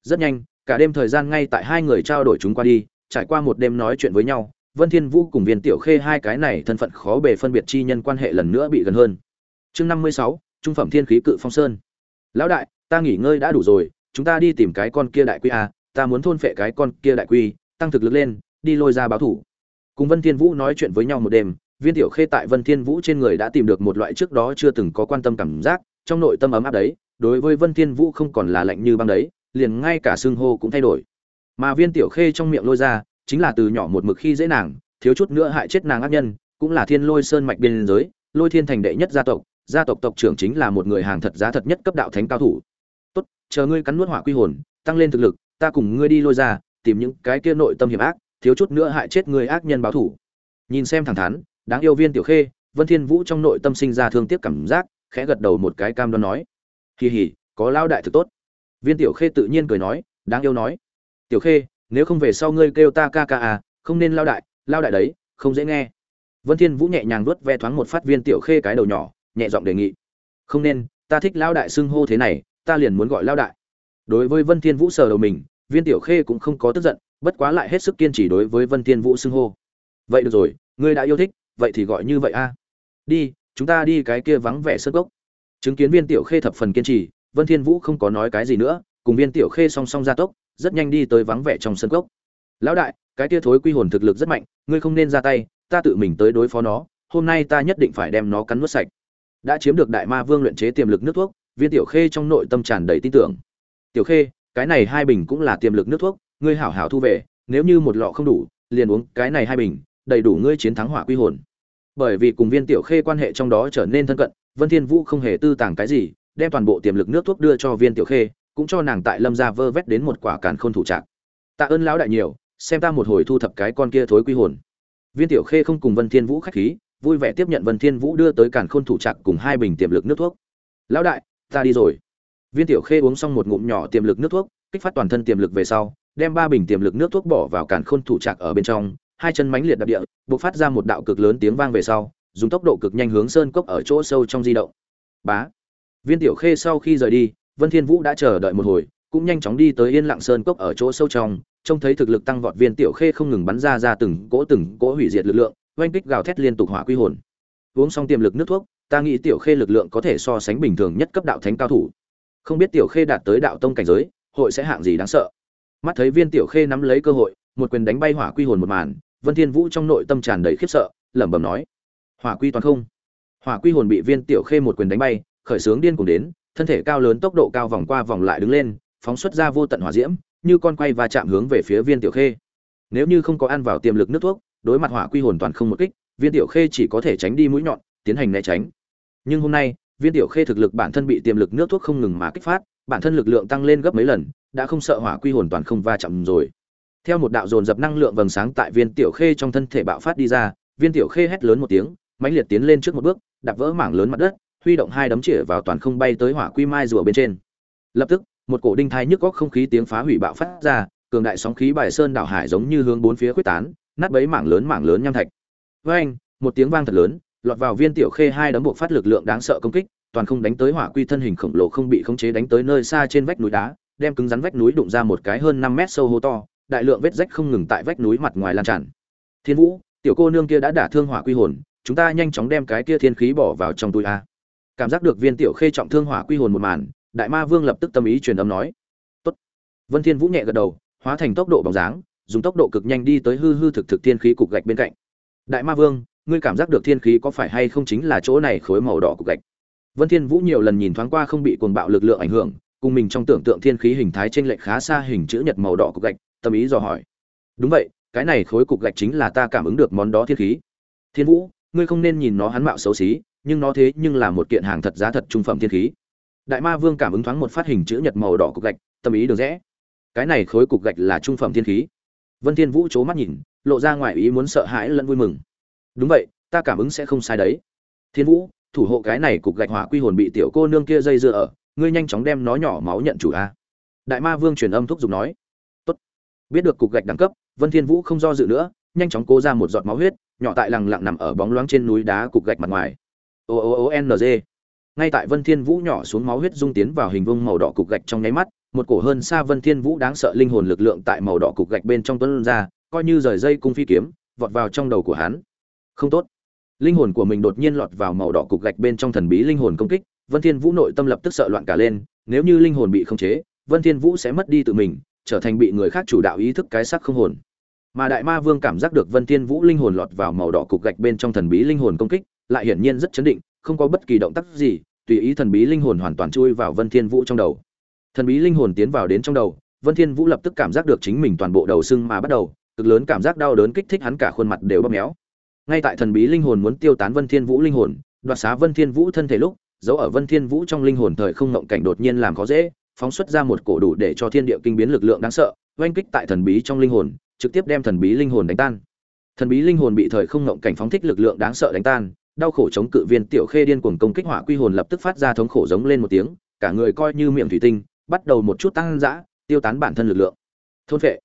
Rất nhanh cả đêm thời gian ngay tại hai người trao đổi chúng qua đi, trải qua một đêm nói chuyện với nhau, vân thiên vũ cùng viên tiểu khê hai cái này thân phận khó bề phân biệt chi nhân quan hệ lần nữa bị gần hơn. Chương năm mươi sáu, trung phẩm thiên khí cự phong sơn. Lão đại, ta nghỉ ngơi đã đủ rồi, chúng ta đi tìm cái con kia đại quy a ta muốn thôn phệ cái con kia đại quy, tăng thực lực lên, đi lôi ra báo thủ. Cùng vân thiên vũ nói chuyện với nhau một đêm, viên tiểu khê tại vân thiên vũ trên người đã tìm được một loại trước đó chưa từng có quan tâm cảm giác, trong nội tâm ấm áp đấy, đối với vân thiên vũ không còn là lạnh như băng đấy liền ngay cả xương hô cũng thay đổi. Mà viên tiểu khê trong miệng lôi ra, chính là từ nhỏ một mực khi dễ nàng, thiếu chút nữa hại chết nàng ác nhân, cũng là thiên lôi sơn mạch biên giới, lôi thiên thành đệ nhất gia tộc gia tộc tộc trưởng chính là một người hàng thật giá thật nhất cấp đạo thánh cao thủ. Tốt, chờ ngươi cắn nuốt hỏa quy hồn, tăng lên thực lực, ta cùng ngươi đi lôi ra, tìm những cái kia nội tâm hiểm ác, thiếu chút nữa hại chết người ác nhân báo thủ. Nhìn xem thẳng thắn, đáng yêu viên tiểu khê, vân thiên vũ trong nội tâm sinh ra thương tiếc cảm giác, khẽ gật đầu một cái cam đoan nói kỳ hỉ có lao đại thực tốt viên tiểu khê tự nhiên cười nói đáng yêu nói. Tiểu khê nếu không về sau ngươi kêu ta ca ca à không nên lao đại lao đại đấy không dễ nghe. Vân thiên vũ nhẹ nhàng vuốt ve thoáng một phát viên tiểu khê cái đầu nhỏ nhẹ giọng đề nghị không nên ta thích lao đại xưng hô thế này ta liền muốn gọi lao đại. Đối với vân thiên vũ sờ đầu mình viên tiểu khê cũng không có tức giận bất quá lại hết sức kiên trì đối với vân thiên vũ xưng hô. Vậy được rồi ngươi đã yêu thích vậy thì gọi như vậy a. Đi chúng ta đi cái kia vắng vẻ sơn gốc, chứng kiến viên tiểu khê thập phần kiên trì vân thiên vũ không có nói cái gì nữa, cùng viên tiểu khê song song ra tốc, rất nhanh đi tới vắng vẻ trong sân cốc. Lão đại, cái kia thối quy hồn thực lực rất mạnh, ngươi không nên ra tay, ta tự mình tới đối phó nó, hôm nay ta nhất định phải đem nó cắn nuốt sạch. Đã chiếm được đại ma vương luyện chế tiềm lực nước thuốc, viên tiểu khê trong nội tâm tràn đầy tin tưởng. Tiểu khê, cái này hai bình cũng là tiềm lực nước thuốc, ngươi hảo hảo thu về, nếu như một lọ không đủ, liền uống cái này hai bình, đầy đủ ngươi chiến thắng hỏa quy hồn. Bởi vì cùng viên tiểu khê quan hệ trong đó trở nên thân cận, vân thiên vũ không hề tư tàng cái gì đem toàn bộ tiềm lực nước thuốc đưa cho viên tiểu khê, cũng cho nàng tại lâm gia vơ vét đến một quả càn khôn thủ trạng tạ ơn lão đại nhiều, xem ta một hồi thu thập cái con kia thối quy hồn. Viên tiểu khê không cùng vân thiên vũ khách khí, vui vẻ tiếp nhận vân thiên vũ đưa tới càn khôn thủ trạng cùng hai bình tiềm lực nước thuốc. Lão đại, ta đi rồi. Viên tiểu khê uống xong một ngụm nhỏ tiềm lực nước thuốc, kích phát toàn thân tiềm lực về sau, đem ba bình tiềm lực nước thuốc bỏ vào càn khôn thủ trạng ở bên trong, hai chân mánh liệt đạp địa buộc phát ra một đạo cực lớn tiếng vang về sau, dùng tốc độ cực nhanh hướng sơn cốc ở chỗ sâu trong di động. Bá viên tiểu khê sau khi rời đi, vân thiên vũ đã chờ đợi một hồi, cũng nhanh chóng đi tới yên lặng sơn cốc ở chỗ sâu trong, trông thấy thực lực tăng vọt viên tiểu khê không ngừng bắn ra ra từng cỗ từng cỗ hủy diệt lực lượng, oanh kích gào thét liên tục hỏa quy hồn. Uống xong tiềm lực nước thuốc, ta nghĩ tiểu khê lực lượng có thể so sánh bình thường nhất cấp đạo thánh cao thủ. Không biết tiểu khê đạt tới đạo tông cảnh giới, hội sẽ hạng gì đáng sợ. Mắt thấy viên tiểu khê nắm lấy cơ hội, một quyền đánh bay hỏa quy hồn một màn, vân thiên vũ trong nội tâm tràn đầy khiếp sợ, lẩm bẩm nói, hỏa quy toàn không? Hỏa quy hồn bị viên tiểu khê một quyền đánh bay khởi sướng điên cuồng đến, thân thể cao lớn tốc độ cao vòng qua vòng lại đứng lên, phóng xuất ra vô tận hỏa diễm, như con quay và chạm hướng về phía viên tiểu khê. Nếu như không có ăn vào tiềm lực nước thuốc, đối mặt hỏa quy hồn toàn không một kích, viên tiểu khê chỉ có thể tránh đi mũi nhọn, tiến hành né tránh. Nhưng hôm nay, viên tiểu khê thực lực bản thân bị tiềm lực nước thuốc không ngừng mà kích phát, bản thân lực lượng tăng lên gấp mấy lần, đã không sợ hỏa quy hồn toàn không va chạm rồi. Theo một đạo dồn dập năng lượng vầng sáng tại viên tiểu khê trong thân thể bạo phát đi ra, viên tiểu khê hét lớn một tiếng, mãnh liệt tiến lên trước một bước, đạp vỡ mảng lớn mặt đất huy động hai đấm chĩa vào toàn không bay tới hỏa quy mai rùa bên trên. Lập tức, một cổ đinh thai nhức góc không khí tiếng phá hủy bạo phát ra, cường đại sóng khí bài sơn đảo hải giống như hướng bốn phía quyết tán, nát bấy mảng lớn mảng lớn nham thạch. Với anh, một tiếng vang thật lớn, lọt vào viên tiểu khê hai đấm buộc phát lực lượng đáng sợ công kích, toàn không đánh tới hỏa quy thân hình khổng lồ không bị khống chế đánh tới nơi xa trên vách núi đá, đem cứng rắn vách núi đụng ra một cái hơn năm mét sâu hố to, đại lượng vết rách không ngừng tại vách núi mặt ngoài lan tràn. Thiên vũ, tiểu cô nương kia đã đả thương hỏa quy hồn, chúng ta nhanh chóng đem cái kia thiên khí bỏ vào trong túi a cảm giác được viên tiểu khê trọng thương hỏa quy hồn một màn, đại ma vương lập tức tâm ý truyền âm nói. Tốt. Vân thiên vũ nhẹ gật đầu, hóa thành tốc độ bóng dáng, dùng tốc độ cực nhanh đi tới hư hư thực thực thiên khí cục gạch bên cạnh. Đại ma vương, ngươi cảm giác được thiên khí có phải hay không chính là chỗ này khối màu đỏ cục gạch? Vân thiên vũ nhiều lần nhìn thoáng qua không bị cuồng bạo lực lượng ảnh hưởng, cùng mình trong tưởng tượng thiên khí hình thái trên lệch khá xa hình chữ nhật màu đỏ cục gạch, tâm ý dò hỏi. Đúng vậy, cái này khối cục gạch chính là ta cảm ứng được món đó thiên khí. Thiên vũ, ngươi không nên nhìn nó hắn mạo xấu xí nhưng nó thế nhưng là một kiện hàng thật giá thật trung phẩm thiên khí. Đại ma vương cảm ứng thoáng một phát hình chữ nhật màu đỏ cục gạch, tâm ý được rẽ. Cái này khối cục gạch là trung phẩm thiên khí. Vân thiên vũ c mắt nhìn, lộ ra ngoài ý muốn sợ hãi lẫn vui mừng. Đúng vậy, ta cảm ứng sẽ không sai đấy. Thiên vũ, thủ hộ cái này cục gạch hỏa quy hồn bị tiểu cô nương kia dây dưa ở, ngươi nhanh chóng đem nó nhỏ máu nhận chủ a. Đại ma vương truyền âm thúc giục nói. Tốt. Biết được cục gạch đẳng cấp, vân thiên vũ không do dự nữa, nhanh chóng cố ra một giọt máu huyết, nhỏ tại lằng lặng nằm ở bóng loáng trên núi đá cục gạch mặt ngoài o o o n g. Ngay tại vân thiên vũ nhỏ xuống máu huyết dung tiến vào hình vuông màu đỏ cục gạch trong nháy mắt, một cổ hơn xa vân thiên vũ đáng sợ linh hồn lực lượng tại màu đỏ cục gạch bên trong tuấn ra, coi như rời dây cung phi kiếm, vọt vào trong đầu của hắn. Không tốt. Linh hồn của mình đột nhiên lọt vào màu đỏ cục gạch bên trong thần bí linh hồn công kích, vân thiên vũ nội tâm lập tức sợ loạn cả lên, nếu như linh hồn bị khống chế, vân thiên vũ sẽ mất đi tự mình, trở thành bị người khác chủ đạo ý thức cái xác không hồn. Mà đại ma vương cảm giác được vân thiên vũ linh hồn lọt vào màu đỏ cục gạch bên trong thần bí linh hồn công kích lại hiển nhiên rất chấn định, không có bất kỳ động tác gì, tùy ý thần bí linh hồn hoàn toàn chui vào vân thiên vũ trong đầu. Thần bí linh hồn tiến vào đến trong đầu, vân thiên vũ lập tức cảm giác được chính mình toàn bộ đầu sưng mà bắt đầu, cực lớn cảm giác đau đớn kích thích hắn cả khuôn mặt đều bóp méo. Ngay tại thần bí linh hồn muốn tiêu tán vân thiên vũ linh hồn, đoạt xá vân thiên vũ thân thể lúc giấu ở vân thiên vũ trong linh hồn thời không ngộng cảnh đột nhiên làm khó dễ, phóng xuất ra một cổ đủ để cho thiên địa kinh biến lực lượng đáng sợ, oanh kích tại thần bí trong linh hồn, trực tiếp đem thần bí linh hồn đánh tan. Thần bí linh hồn bị thời không ngộng cảnh phóng thích lực lượng đáng sợ đánh tan đau khổ chống cự viên tiểu khê điên cuồng công kích hỏa quy hồn lập tức phát ra thống khổ giống lên một tiếng, cả người coi như miệng thủy tinh, bắt đầu một chút tăng dã, tiêu tán bản thân lực lượng. Thôn phệ.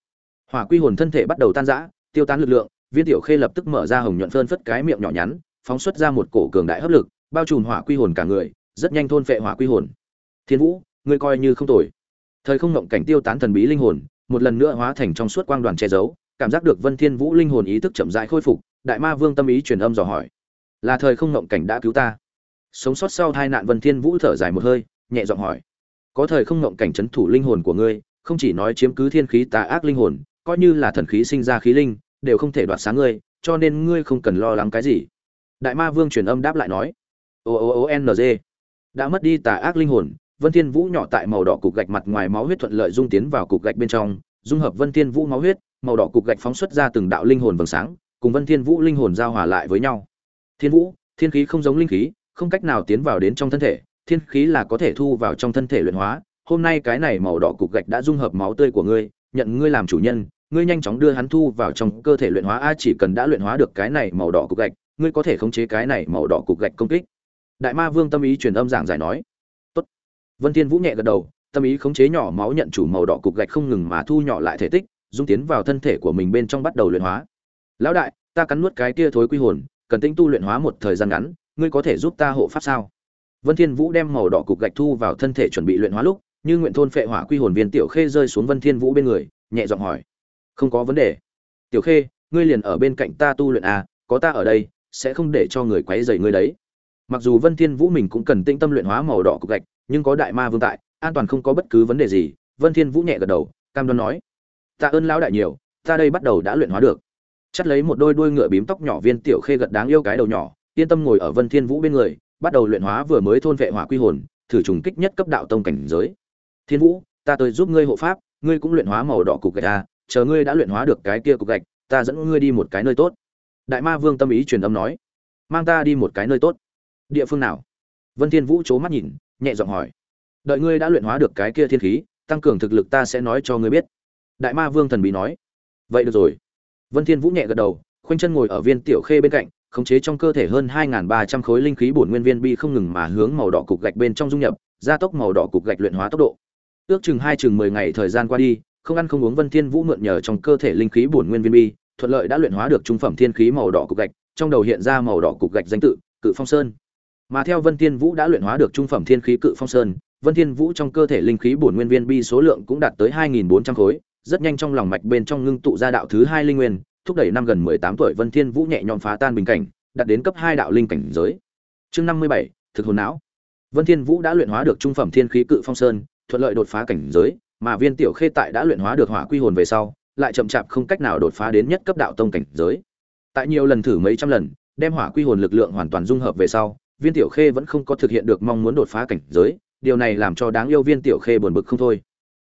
Hỏa quy hồn thân thể bắt đầu tan dã, tiêu tán lực lượng, viên tiểu khê lập tức mở ra hồng nhuận phơn phất cái miệng nhỏ nhắn, phóng xuất ra một cổ cường đại hấp lực, bao trùm hỏa quy hồn cả người, rất nhanh thôn phệ hỏa quy hồn. Thiên vũ, ngươi coi như không tồi. Thời không ngộng cảnh tiêu tán thần bí linh hồn, một lần nữa hóa thành trong suốt quang đoàn che giấu, cảm giác được vân thiên vũ linh hồn ý thức chậm rãi khôi phục, đại ma vương tâm ý truyền âm dò hỏi là thời không ngộng cảnh đã cứu ta. Sống sót sau hai nạn vân thiên vũ thở dài một hơi, nhẹ giọng hỏi, có thời không ngộng cảnh chấn thủ linh hồn của ngươi, không chỉ nói chiếm cứ thiên khí tà ác linh hồn, coi như là thần khí sinh ra khí linh, đều không thể đoạt sáng ngươi, cho nên ngươi không cần lo lắng cái gì. Đại ma vương truyền âm đáp lại nói, o o o, n, g, đã mất đi tà ác linh hồn, vân thiên vũ nhỏ tại màu đỏ cục gạch mặt ngoài máu huyết thuận lợi dung tiến vào cục gạch bên trong, dung hợp vân thiên vũ máu huyết, màu đỏ cục gạch phóng xuất ra từng đạo linh hồn vầng sáng, cùng vân thiên vũ linh hồn giao hòa lại với nhau thiên vũ, thiên khí không giống linh khí, không cách nào tiến vào đến trong thân thể, thiên khí là có thể thu vào trong thân thể luyện hóa. Hôm nay cái này màu đỏ cục gạch đã dung hợp máu tươi của ngươi, nhận ngươi làm chủ nhân, ngươi nhanh chóng đưa hắn thu vào trong cơ thể luyện hóa. A, chỉ cần đã luyện hóa được cái này màu đỏ cục gạch, ngươi có thể khống chế cái này màu đỏ cục gạch công kích. Đại ma vương tâm ý truyền âm giảng giải nói. Tốt. Vân thiên vũ nhẹ gật đầu, tâm ý khống chế nhỏ máu nhận chủ màu đỏ cục gạch không ngừng mà thu nhỏ lại thể tích, dung tiến vào thân thể của mình bên trong bắt đầu luyện hóa. Lão đại, ta cắn nuốt cái kia thối quy hồn cần tinh tu luyện hóa một thời gian ngắn, ngươi có thể giúp ta hộ pháp sao? Vân thiên vũ đem màu đỏ cục gạch thu vào thân thể chuẩn bị luyện hóa lúc, như nguyện thôn phệ hỏa quy hồn viên tiểu khê rơi xuống vân thiên vũ bên người, nhẹ giọng hỏi. Không có vấn đề. Tiểu khê, ngươi liền ở bên cạnh ta tu luyện à có ta ở đây, sẽ không để cho người quấy rầy ngươi đấy. Mặc dù vân thiên vũ mình cũng cần tĩnh tâm luyện hóa màu đỏ cục gạch, nhưng có đại ma vương tại, an toàn không có bất cứ vấn đề gì. Vân thiên vũ nhẹ gật đầu, cam đoan nói. Tạ ơn lão đại nhiều, ta đây bắt đầu đã luyện hóa được chắt lấy một đôi đuôi ngựa bím tóc nhỏ viên tiểu khê gật đáng yêu cái đầu nhỏ, yên tâm ngồi ở vân thiên vũ bên người, bắt đầu luyện hóa vừa mới thôn vệ hỏa quy hồn, thử trùng kích nhất cấp đạo tông cảnh giới. Thiên vũ, ta tới giúp ngươi hộ pháp, ngươi cũng luyện hóa màu đỏ cục gạch ta chờ ngươi đã luyện hóa được cái kia cục gạch, ta dẫn ngươi đi một cái nơi tốt. Đại ma vương tâm ý truyền âm nói, mang ta đi một cái nơi tốt. Địa phương nào? Vân thiên vũ chớ mắt nhìn, nhẹ giọng hỏi. Đợi ngươi đã luyện hóa được cái kia thiên khí, tăng cường thực lực ta sẽ nói cho ngươi biết. Đại ma vương thần bí nói. Vậy được rồi vân thiên vũ nhẹ gật đầu, khoanh chân ngồi ở viên tiểu khê bên cạnh, khống chế trong cơ thể hơn 2.300 khối linh khí bổn nguyên viên bi không ngừng mà hướng màu đỏ cục gạch bên trong dung nhập, gia tốc màu đỏ cục gạch luyện hóa tốc độ. Ước chừng hai chừng 10 ngày thời gian qua đi, không ăn không uống vân thiên vũ mượn nhờ trong cơ thể linh khí bổn nguyên viên bi, thuận lợi đã luyện hóa được trung phẩm thiên khí màu đỏ cục gạch, trong đầu hiện ra màu đỏ cục gạch danh tự, cự phong sơn. Mà theo vân thiên vũ đã luyện hóa được trung phẩm thiên khí cự phong sơn, vân thiên vũ trong cơ thể linh khí bổn nguyên viên bi số lượng cũng đạt tới 2.400 khối rất nhanh trong lòng mạch bên trong ngưng tụ ra đạo thứ hai linh nguyên thúc đẩy năm gần 18 tuổi vân thiên vũ nhẹ nhõm phá tan bình cảnh đạt đến cấp hai đạo linh cảnh giới. Chương 57, thực hồn não. Vân thiên vũ đã luyện hóa được trung phẩm thiên khí cự phong sơn thuận lợi đột phá cảnh giới mà viên tiểu khê tại đã luyện hóa được hỏa quy hồn về sau lại chậm chạp không cách nào đột phá đến nhất cấp đạo tông cảnh giới. Tại nhiều lần thử mấy trăm lần đem hỏa quy hồn lực lượng hoàn toàn dung hợp về sau viên tiểu khê vẫn không có thực hiện được mong muốn đột phá cảnh giới điều này làm cho đáng yêu viên tiểu khê buồn bực không thôi.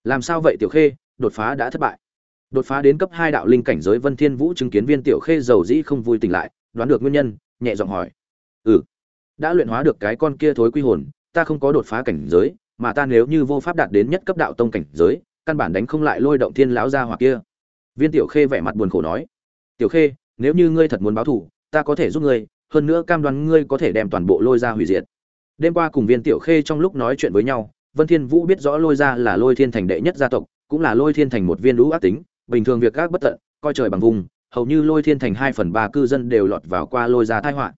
Làm sao vậy tiểu khê? Đột phá đã thất bại. Đột phá đến cấp hai đạo linh cảnh giới vân thiên vũ chứng kiến viên tiểu khê giàu dĩ không vui tỉnh lại, đoán được nguyên nhân, nhẹ giọng hỏi. Ừ đã luyện hóa được cái con kia thối quy hồn, ta không có đột phá cảnh giới, mà ta nếu như vô pháp đạt đến nhất cấp đạo tông cảnh giới, căn bản đánh không lại lôi động thiên lão gia hoặc kia. Viên tiểu khê vẻ mặt buồn khổ nói. Tiểu khê, nếu như ngươi thật muốn báo thù ta có thể giúp ngươi, hơn nữa cam đoan ngươi có thể đem toàn bộ lôi ra hủy diệt. Đêm qua cùng viên tiểu khê trong lúc nói chuyện với nhau, vân thiên vũ biết rõ lôi ra là lôi thiên thành đệ nhất gia tộc cũng là lôi thiên thành một viên lũ ác tính, bình thường việc gác bất tận, coi trời bằng vùng, hầu như lôi thiên thành hai phần ba cư dân đều lọt vào qua lôi ra tai họa.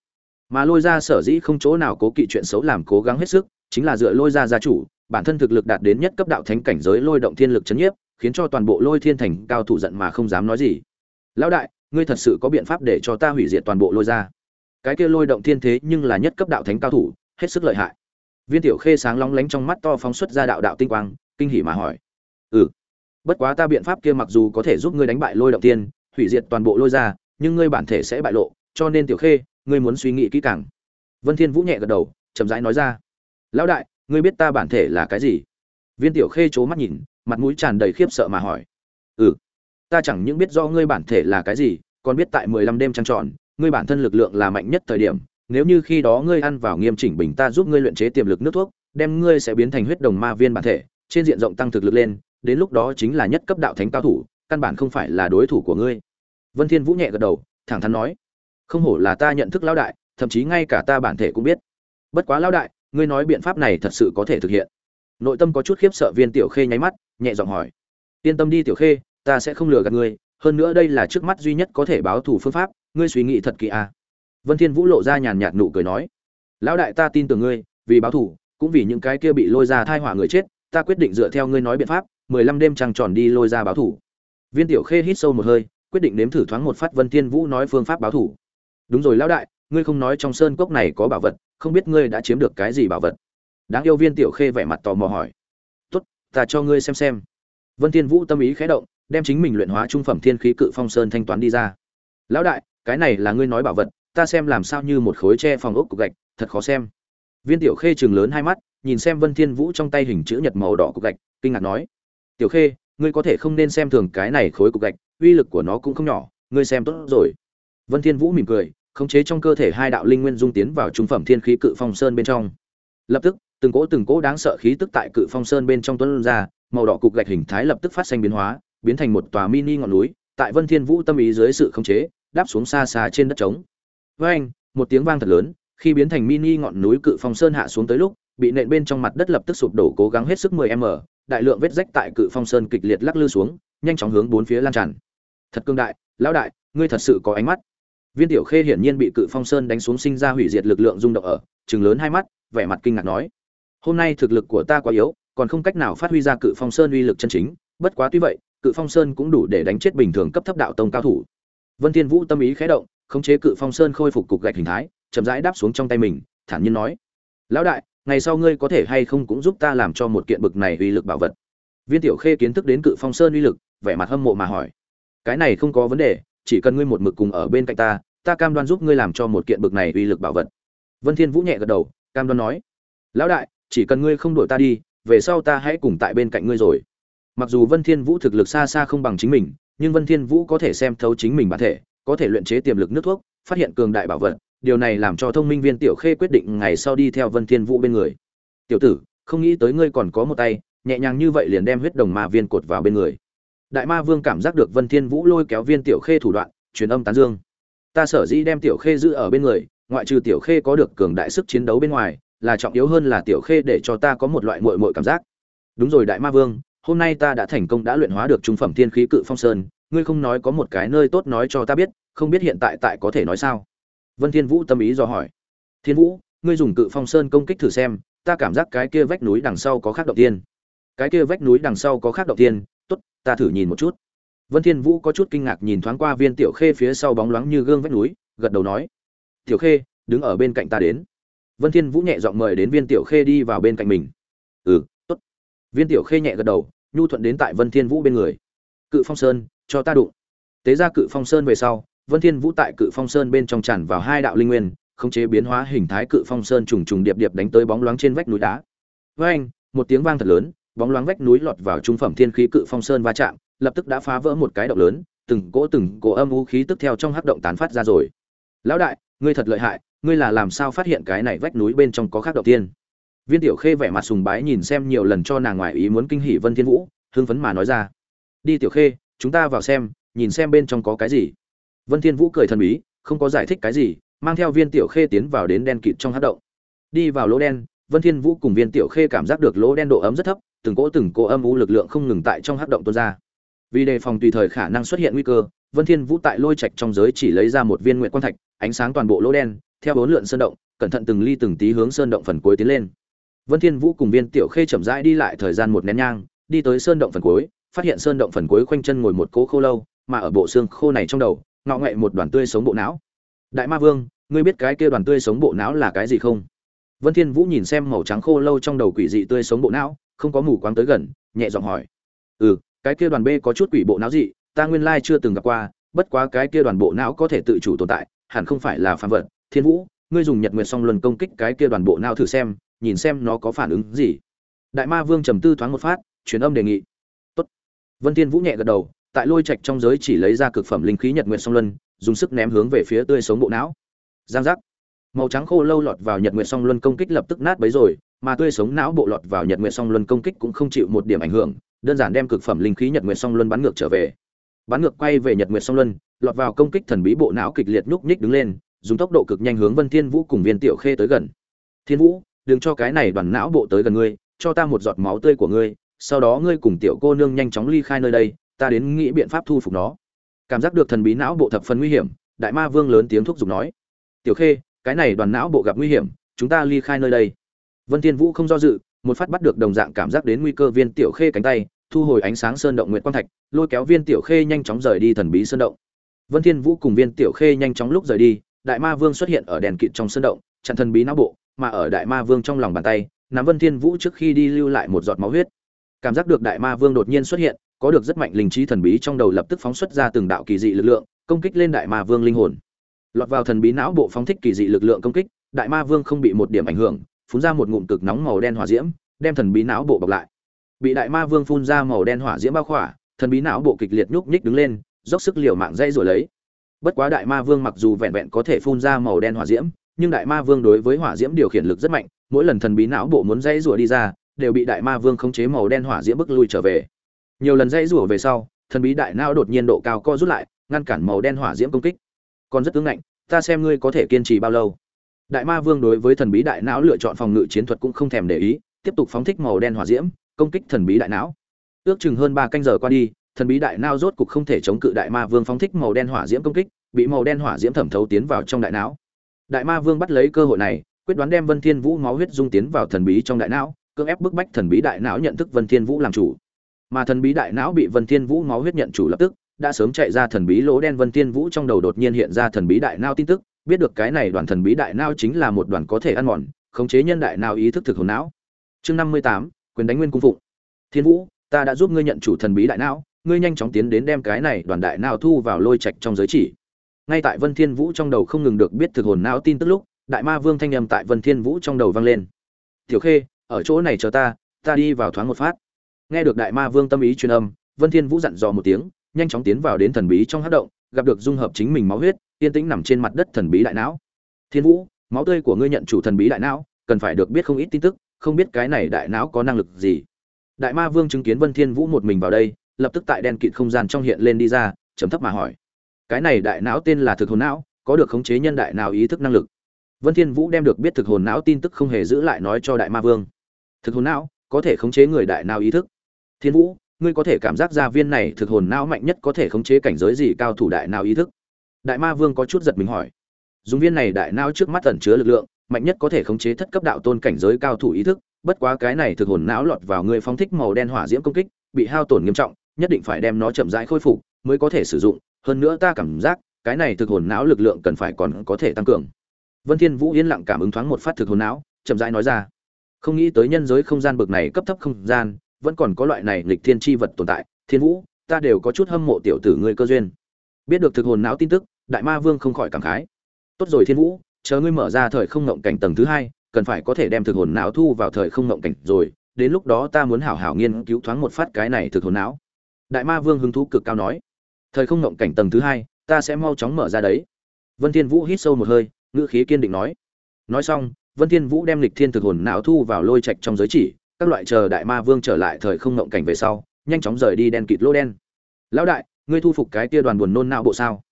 Mà lôi ra sở dĩ không chỗ nào cố kỵ chuyện xấu làm cố gắng hết sức, chính là dựa lôi ra gia chủ, bản thân thực lực đạt đến nhất cấp đạo thánh cảnh giới lôi động thiên lực chấn nhiếp, khiến cho toàn bộ lôi thiên thành cao thủ giận mà không dám nói gì. Lão đại, ngươi thật sự có biện pháp để cho ta hủy diệt toàn bộ lôi ra cái kia lôi động thiên thế nhưng là nhất cấp đạo thánh cao thủ, hết sức lợi hại. Viên tiểu khê sáng lóng lánh trong mắt to phóng xuất ra đạo đạo tinh quang, kinh hỉ mà hỏi ừ. Bất quá ta biện pháp kia mặc dù có thể giúp ngươi đánh bại lôi động Tiên, hủy diệt toàn bộ lôi ra nhưng ngươi bản thể sẽ bại lộ cho nên tiểu khê ngươi muốn suy nghĩ kỹ càng. Vân thiên vũ nhẹ gật đầu chậm rãi nói ra. Lão đại ngươi biết ta bản thể là cái gì? Viên tiểu khê chố mắt nhìn mặt mũi tràn đầy khiếp sợ mà hỏi. Ừ. Ta chẳng những biết do ngươi bản thể là cái gì còn biết tại mười lăm đêm trăng tròn ngươi bản thân lực lượng là mạnh nhất thời điểm. Nếu như khi đó ngươi ăn vào nghiêm chỉnh bình ta giúp ngươi luyện chế tiềm lực nước thuốc đem ngươi sẽ biến thành huyết đồng ma viên bản thể trên diện rộng tăng thực lực lên đến lúc đó chính là nhất cấp đạo thánh cao thủ, căn bản không phải là đối thủ của ngươi. Vân thiên vũ nhẹ gật đầu, thẳng thắn nói, không hổ là ta nhận thức lão đại, thậm chí ngay cả ta bản thể cũng biết. Bất quá lão đại, ngươi nói biện pháp này thật sự có thể thực hiện. Nội tâm có chút khiếp sợ viên tiểu khê nháy mắt, nhẹ giọng hỏi, yên tâm đi tiểu khê, ta sẽ không lừa gạt ngươi, hơn nữa đây là trước mắt duy nhất có thể báo thù phương pháp, ngươi suy nghĩ thật kỹ à. vân thiên vũ lộ ra nhàn nhạt nụ cười nói, lão đại ta tin tưởng ngươi, vì báo thù, cũng vì những cái kia bị lôi ra thai họa người chết, ta quyết định dựa theo ngươi nói biện pháp mười lăm đêm trăng tròn đi lôi ra báo thủ. viên tiểu khê hít sâu một hơi, quyết định nếm thử thoáng một phát vân thiên vũ nói phương pháp báo thủ. đúng rồi lão đại, ngươi không nói trong sơn cốc này có bảo vật, không biết ngươi đã chiếm được cái gì bảo vật. Đáng yêu viên tiểu khê vẻ mặt tò mò hỏi. Tốt, ta cho ngươi xem xem. Vân thiên vũ tâm ý khẽ động, đem chính mình luyện hóa trung phẩm thiên khí cự phong sơn thanh toán đi ra. Lão đại, cái này là ngươi nói bảo vật, ta xem làm sao như một khối tre phòng ốc cục gạch, thật khó xem. Viên tiểu khê chừng lớn hai mắt, nhìn xem vân thiên vũ trong tay hình chữ nhật màu đỏ cục gạch, kinh ngạc nói tiểu khê, ngươi có thể không nên xem thường cái này khối cục gạch, uy lực của nó cũng không nhỏ, ngươi xem tốt rồi. Vân thiên vũ mỉm cười, khống chế trong cơ thể hai đạo linh nguyên dung tiến vào trung phẩm thiên khí cự phong sơn bên trong. Lập tức, từng cỗ từng cỗ đáng sợ khí tức tại cự phong sơn bên trong tuôn ra, màu đỏ cục gạch hình thái lập tức phát sinh biến hóa, biến thành một tòa mini ngọn núi, tại vân thiên vũ tâm ý dưới sự khống chế, đáp xuống xa xa trên đất trống. Với anh, một tiếng vang thật lớn, khi biến thành mini ngọn núi cự phong sơn hạ xuống tới lúc, bị nện bên trong mặt đất lập tức sụp đổ cố gắng hết sức 10 m đại lượng vết rách tại cự phong sơn kịch liệt lắc lư xuống, nhanh chóng hướng bốn phía lan tràn. Thật cương đại, lão đại, ngươi thật sự có ánh mắt. Viên tiểu khê hiển nhiên bị cự phong sơn đánh xuống sinh ra hủy diệt lực lượng rung động ở chừng lớn hai mắt, vẻ mặt kinh ngạc nói, hôm nay thực lực của ta quá yếu, còn không cách nào phát huy ra cự phong sơn uy lực chân chính, bất quá tuy vậy, cự phong sơn cũng đủ để đánh chết bình thường cấp thấp đạo tông cao thủ. Vân thiên vũ tâm ý khẽ động, khống chế cự phong sơn khôi phục cục gạch hình thái, chậm rãi đáp xuống trong tay mình, thản nhiên nói, lão đại ngày sau ngươi có thể hay không cũng giúp ta làm cho một kiện bực này uy lực bảo vật. Viên tiểu khê kiến thức đến cự phong sơn uy lực, vẻ mặt hâm mộ mà hỏi. Cái này không có vấn đề, chỉ cần ngươi một mực cùng ở bên cạnh ta ta cam đoan giúp ngươi làm cho một kiện bực này uy lực bảo vật. Vân thiên vũ nhẹ gật đầu, cam đoan nói. Lão đại, chỉ cần ngươi không đuổi ta đi, về sau ta hãy cùng tại bên cạnh ngươi rồi. Mặc dù vân thiên vũ thực lực xa xa không bằng chính mình, nhưng vân thiên vũ có thể xem thấu chính mình bản thể, có thể luyện chế tiềm lực nước thuốc, phát hiện cường đại bảo vật điều này làm cho thông minh viên tiểu khê quyết định ngày sau đi theo vân thiên vũ bên người. Tiểu tử, không nghĩ tới ngươi còn có một tay, nhẹ nhàng như vậy liền đem huyết đồng ma viên cột vào bên người. Đại ma vương cảm giác được vân thiên vũ lôi kéo viên tiểu khê thủ đoạn, truyền âm tán dương. Ta sở dĩ đem tiểu khê giữ ở bên người, ngoại trừ tiểu khê có được cường đại sức chiến đấu bên ngoài, là trọng yếu hơn là tiểu khê để cho ta có một loại muội muội cảm giác. Đúng rồi đại ma vương, hôm nay ta đã thành công đã luyện hóa được trung phẩm thiên khí cự phong sơn, ngươi không nói có một cái nơi tốt nói cho ta biết, không biết hiện tại tại có thể nói sao? Vân thiên vũ tâm ý do hỏi. Thiên vũ, ngươi dùng cự phong sơn công kích thử xem, ta cảm giác cái kia vách núi đằng sau có khác động tiên. Cái kia vách núi đằng sau có khác động tiên? Tốt, ta thử nhìn một chút. Vân thiên vũ có chút kinh ngạc nhìn thoáng qua viên tiểu khê phía sau bóng loáng như gương vách núi, gật đầu nói, tiểu khê, đứng ở bên cạnh ta đến. Vân thiên vũ nhẹ giọng mời đến viên tiểu khê đi vào bên cạnh mình. Ừ tốt. Viên tiểu khê nhẹ gật đầu, nhu thuận đến tại vân thiên vũ bên người. Cự phong sơn, cho ta đụng. Tế ra cự phong sơn về sau vân thiên vũ tại cự phong sơn bên trong tràn vào hai đạo linh nguyên khống chế biến hóa hình thái cự phong sơn trùng trùng điệp điệp đánh tới bóng loáng trên vách núi đá. Oeng, một tiếng vang thật lớn bóng loáng vách núi lọt vào trung phẩm thiên khí cự phong sơn va chạm lập tức đã phá vỡ một cái động lớn từng cỗ từng cỗ âm u khí tức theo trong hắc động tán phát ra rồi. Lão đại ngươi thật lợi hại ngươi là làm sao phát hiện cái này vách núi bên trong có khác động tiên? Viên tiểu khê vẻ mặt sùng bái nhìn xem nhiều lần cho nàng ngoài ý muốn kinh hỉ vân thiên vũ hưng phấn mà nói ra. Đi tiểu khê chúng ta vào xem nhìn xem bên trong có cái gì vân thiên vũ cười thần bí, không có giải thích cái gì, mang theo viên tiểu khê tiến vào đến đen kịt trong hắc động. Đi vào lỗ đen, vân thiên vũ cùng viên tiểu khê cảm giác được lỗ đen độ ấm rất thấp, từng cỗ từng cỗ âm u lực lượng không ngừng tại trong hắc động tuôn ra. Vì đề phòng tùy thời khả năng xuất hiện nguy cơ, vân thiên vũ tại lôi trạch trong giới chỉ lấy ra một viên nguyệt quan thạch, ánh sáng toàn bộ lỗ đen, theo bốn lượn sơn động, cẩn thận từng ly từng tí hướng sơn động phần cuối tiến lên. Vân thiên vũ cùng viên tiểu khê chậm rãi đi lại thời gian một nén nhang, đi tới sơn động phần cuối, phát hiện sơn động phần cuối khoanh chân ngồi một cố khô lâu, mà ở bộ xương khô này trong đầu ngọ nghệ một đoàn tươi sống bộ não. Đại ma vương, ngươi biết cái kia đoàn tươi sống bộ não là cái gì không? Vân thiên vũ nhìn xem màu trắng khô lâu trong đầu quỷ dị tươi sống bộ não, không có mù quáng tới gần, nhẹ giọng hỏi. Ừ cái kia đoàn b có chút quỷ bộ não dị ta nguyên lai chưa từng gặp qua, bất quá cái kia đoàn bộ não có thể tự chủ tồn tại, hẳn không phải là phàm vật. Thiên vũ, ngươi dùng nhật nguyệt song luân công kích cái kia đoàn bộ não thử xem, nhìn xem nó có phản ứng gì. Đại ma vương trầm tư thoáng một phát, truyền âm đề nghị. Tốt. vân thiên vũ nhẹ gật đầu tại lôi trạch trong giới chỉ lấy ra cực phẩm linh khí nhật nguyện song luân, dùng sức ném hướng về phía tươi sống bộ não. Giang giác. Màu trắng khô lâu lọt vào nhật nguyện song luân công kích lập tức nát bấy rồi, mà tươi sống não bộ lọt vào nhật nguyện song luân công kích cũng không chịu một điểm ảnh hưởng, đơn giản đem cực phẩm linh khí nhật nguyện song luân bắn ngược trở về. Bắn ngược quay về nhật nguyện song luân, lọt vào công kích thần bí bộ não kịch liệt nhúc nhích đứng lên, dùng tốc độ cực nhanh hướng vân thiên vũ cùng viên tiểu khê tới gần. Thiên vũ, đừng cho cái này đoàn não bộ tới gần ngươi, cho ta một giọt máu tươi của ngươi, sau đó ngươi cùng tiểu cô nương nhanh chóng ly khai nơi đây ta đến nghĩ biện pháp thu phục nó. Cảm giác được thần bí não bộ thập phần nguy hiểm, đại ma vương lớn tiếng thúc giục nói. Tiểu khê, cái này đoàn não bộ gặp nguy hiểm, chúng ta ly khai nơi đây. Vân thiên vũ không do dự, một phát bắt được đồng dạng cảm giác đến nguy cơ viên tiểu khê cánh tay, thu hồi ánh sáng sơn động nguyệt quang thạch, lôi kéo viên tiểu khê nhanh chóng rời đi thần bí sơn động. Vân thiên vũ cùng viên tiểu khê nhanh chóng lúc rời đi, đại ma vương xuất hiện ở đèn kịt trong sơn động, chặn thần bí não bộ, mà ở đại ma vương trong lòng bàn tay, nắm vân thiên vũ trước khi đi lưu lại một giọt máu huyết. Cảm giác được đại ma vương đột nhiên xuất hiện có được rất mạnh linh trí thần bí trong đầu lập tức phóng xuất ra từng đạo kỳ dị lực lượng, công kích lên đại ma vương linh hồn. Lọt vào thần bí não bộ phóng thích kỳ dị lực lượng công kích, đại ma vương không bị một điểm ảnh hưởng, phun ra một ngụm cực nóng màu đen hỏa diễm, đem thần bí não bộ bọc lại. Bị đại ma vương phun ra màu đen hỏa diễm bao khỏa, thần bí não bộ kịch liệt nhúc nhích đứng lên, dốc sức liều mạng dây rồi lấy. Bất quá đại ma vương mặc dù vẹn vẹn có thể phun ra màu đen hỏa diễm, nhưng đại ma vương đối với hỏa diễm điều khiển lực rất mạnh, mỗi lần thần bí não bộ muốn dây rủa đi ra, đều bị đại ma vương khống chế màu đen hỏa diễm bức lui trở về nhiều lần dây rủa về sau, thần bí đại não đột nhiên độ cao co rút lại, ngăn cản màu đen hỏa diễm công kích. Còn rất tướng ngạnh, ta xem ngươi có thể kiên trì bao lâu. Đại ma vương đối với thần bí đại não lựa chọn phòng ngự chiến thuật cũng không thèm để ý, tiếp tục phóng thích màu đen hỏa diễm, công kích thần bí đại não. Ước chừng hơn ba canh giờ qua đi, thần bí đại não rốt cục không thể chống cự đại ma vương phóng thích màu đen hỏa diễm công kích, bị màu đen hỏa diễm thẩm thấu tiến vào trong đại não. Đại ma vương bắt lấy cơ hội này, quyết đoán đem vân thiên vũ máu huyết dung tiến vào thần bí trong đại não, cưỡng ép bức bách thần bí đại não nhận thức vân thiên vũ làm chủ mà thần bí đại não bị vân thiên vũ máu huyết nhận chủ lập tức, đã sớm chạy ra thần bí lỗ đen vân thiên vũ trong đầu đột nhiên hiện ra thần bí đại não tin tức, biết được cái này đoàn thần bí đại não chính là một đoàn có thể ăn mòn, khống chế nhân đại não ý thức thực hồn não. Chương năm mươi tám, quyền đánh nguyên cung phụng. Thiên vũ, ta đã giúp ngươi nhận chủ thần bí đại não, ngươi nhanh chóng tiến đến đem cái này đoàn đại não thu vào lôi trạch trong giới chỉ. Ngay tại vân thiên vũ trong đầu không ngừng được biết thực hồn não tin tức lúc, đại ma vương thanh âm tại vân thiên vũ trong đầu vang lên. Tiểu khê, ở chỗ này chờ ta ta đi vào thoáng một phát nghe được đại ma vương tâm ý truyền âm, vân thiên vũ dặn dò một tiếng, nhanh chóng tiến vào đến thần bí trong hắc động, gặp được dung hợp chính mình máu huyết, yên tĩnh nằm trên mặt đất thần bí đại não. Thiên vũ, máu tươi của ngươi nhận chủ thần bí đại não, cần phải được biết không ít tin tức, không biết cái này đại não có năng lực gì. Đại ma vương chứng kiến vân thiên vũ một mình vào đây, lập tức tại đen kịt không gian trong hiện lên đi ra chấm thấp mà hỏi. Cái này đại não tên là thực hồn não, có được khống chế nhân đại nào ý thức năng lực. Vân thiên vũ đem được biết thực hồn não tin tức không hề giữ lại nói cho đại ma vương. Thực hồn não, có thể khống chế người đại nào ý thức thiên vũ, ngươi có thể cảm giác ra viên này thực hồn não mạnh nhất có thể khống chế cảnh giới gì cao thủ đại nào ý thức? Đại ma vương có chút giật mình hỏi. Dùng viên này đại não trước mắt ẩn chứa lực lượng, mạnh nhất có thể khống chế thất cấp đạo tôn cảnh giới cao thủ ý thức, bất quá cái này thực hồn não lọt vào người phóng thích màu đen hỏa diễm công kích, bị hao tổn nghiêm trọng, nhất định phải đem nó chậm rãi khôi phục mới có thể sử dụng. Hơn nữa ta cảm giác, cái này thực hồn não lực lượng cần phải còn có thể tăng cường. Vân thiên vũ yên lặng cảm ứng thoáng một phát thực hồn não, chậm rãi nói ra. Không nghĩ tới nhân giới không gian bực này cấp thấp không gian vẫn còn có loại này lịch thiên chi vật tồn tại, thiên vũ, ta đều có chút hâm mộ tiểu tử ngươi cơ duyên. Biết được thực hồn não tin tức, đại ma vương không khỏi cảm khái. Tốt rồi thiên vũ, chờ ngươi mở ra thời không ngộng cảnh tầng thứ hai, cần phải có thể đem thực hồn não thu vào thời không ngộng cảnh rồi, đến lúc đó ta muốn hảo hảo nghiên cứu thoáng một phát cái này thực hồn não. Đại ma vương hứng thú cực cao nói. Thời không ngộng cảnh tầng thứ hai, ta sẽ mau chóng mở ra đấy. Vân thiên vũ hít sâu một hơi, ngữ khí kiên định nói. Nói xong, vân thiên vũ đem lịch thiên thực hồn não thu vào lôi trạch trong giới chỉ các loại chờ đại ma vương trở lại thời không ngộng cảnh về sau, nhanh chóng rời đi đen kịt lô đen. Lão đại, ngươi thu phục cái tia đoàn buồn nôn não bộ sao?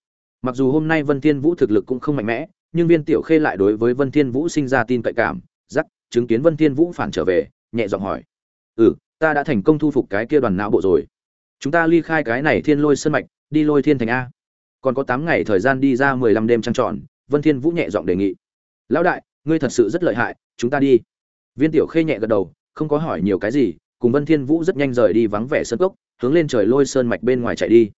Mặc dù hôm nay vân thiên vũ thực lực cũng không mạnh mẽ, nhưng viên tiểu khê lại đối với vân thiên vũ sinh ra tin cậy cảm giắc chứng kiến vân thiên vũ phản trở về, nhẹ giọng hỏi ừ ta đã thành công thu phục cái kia đoàn não bộ rồi. Chúng ta ly khai cái này thiên lôi sơn mạch, đi lôi thiên thành a. Còn có tám ngày thời gian đi ra mười lăm đêm trăng tròn, vân thiên vũ nhẹ giọng đề nghị, lão đại, ngươi thật sự rất lợi hại, chúng ta đi. Viên tiểu khê nhẹ gật đầu không có hỏi nhiều cái gì, cùng vân thiên vũ rất nhanh rời đi vắng vẻ sân cốc, hướng lên trời lôi sơn mạch bên ngoài chạy đi.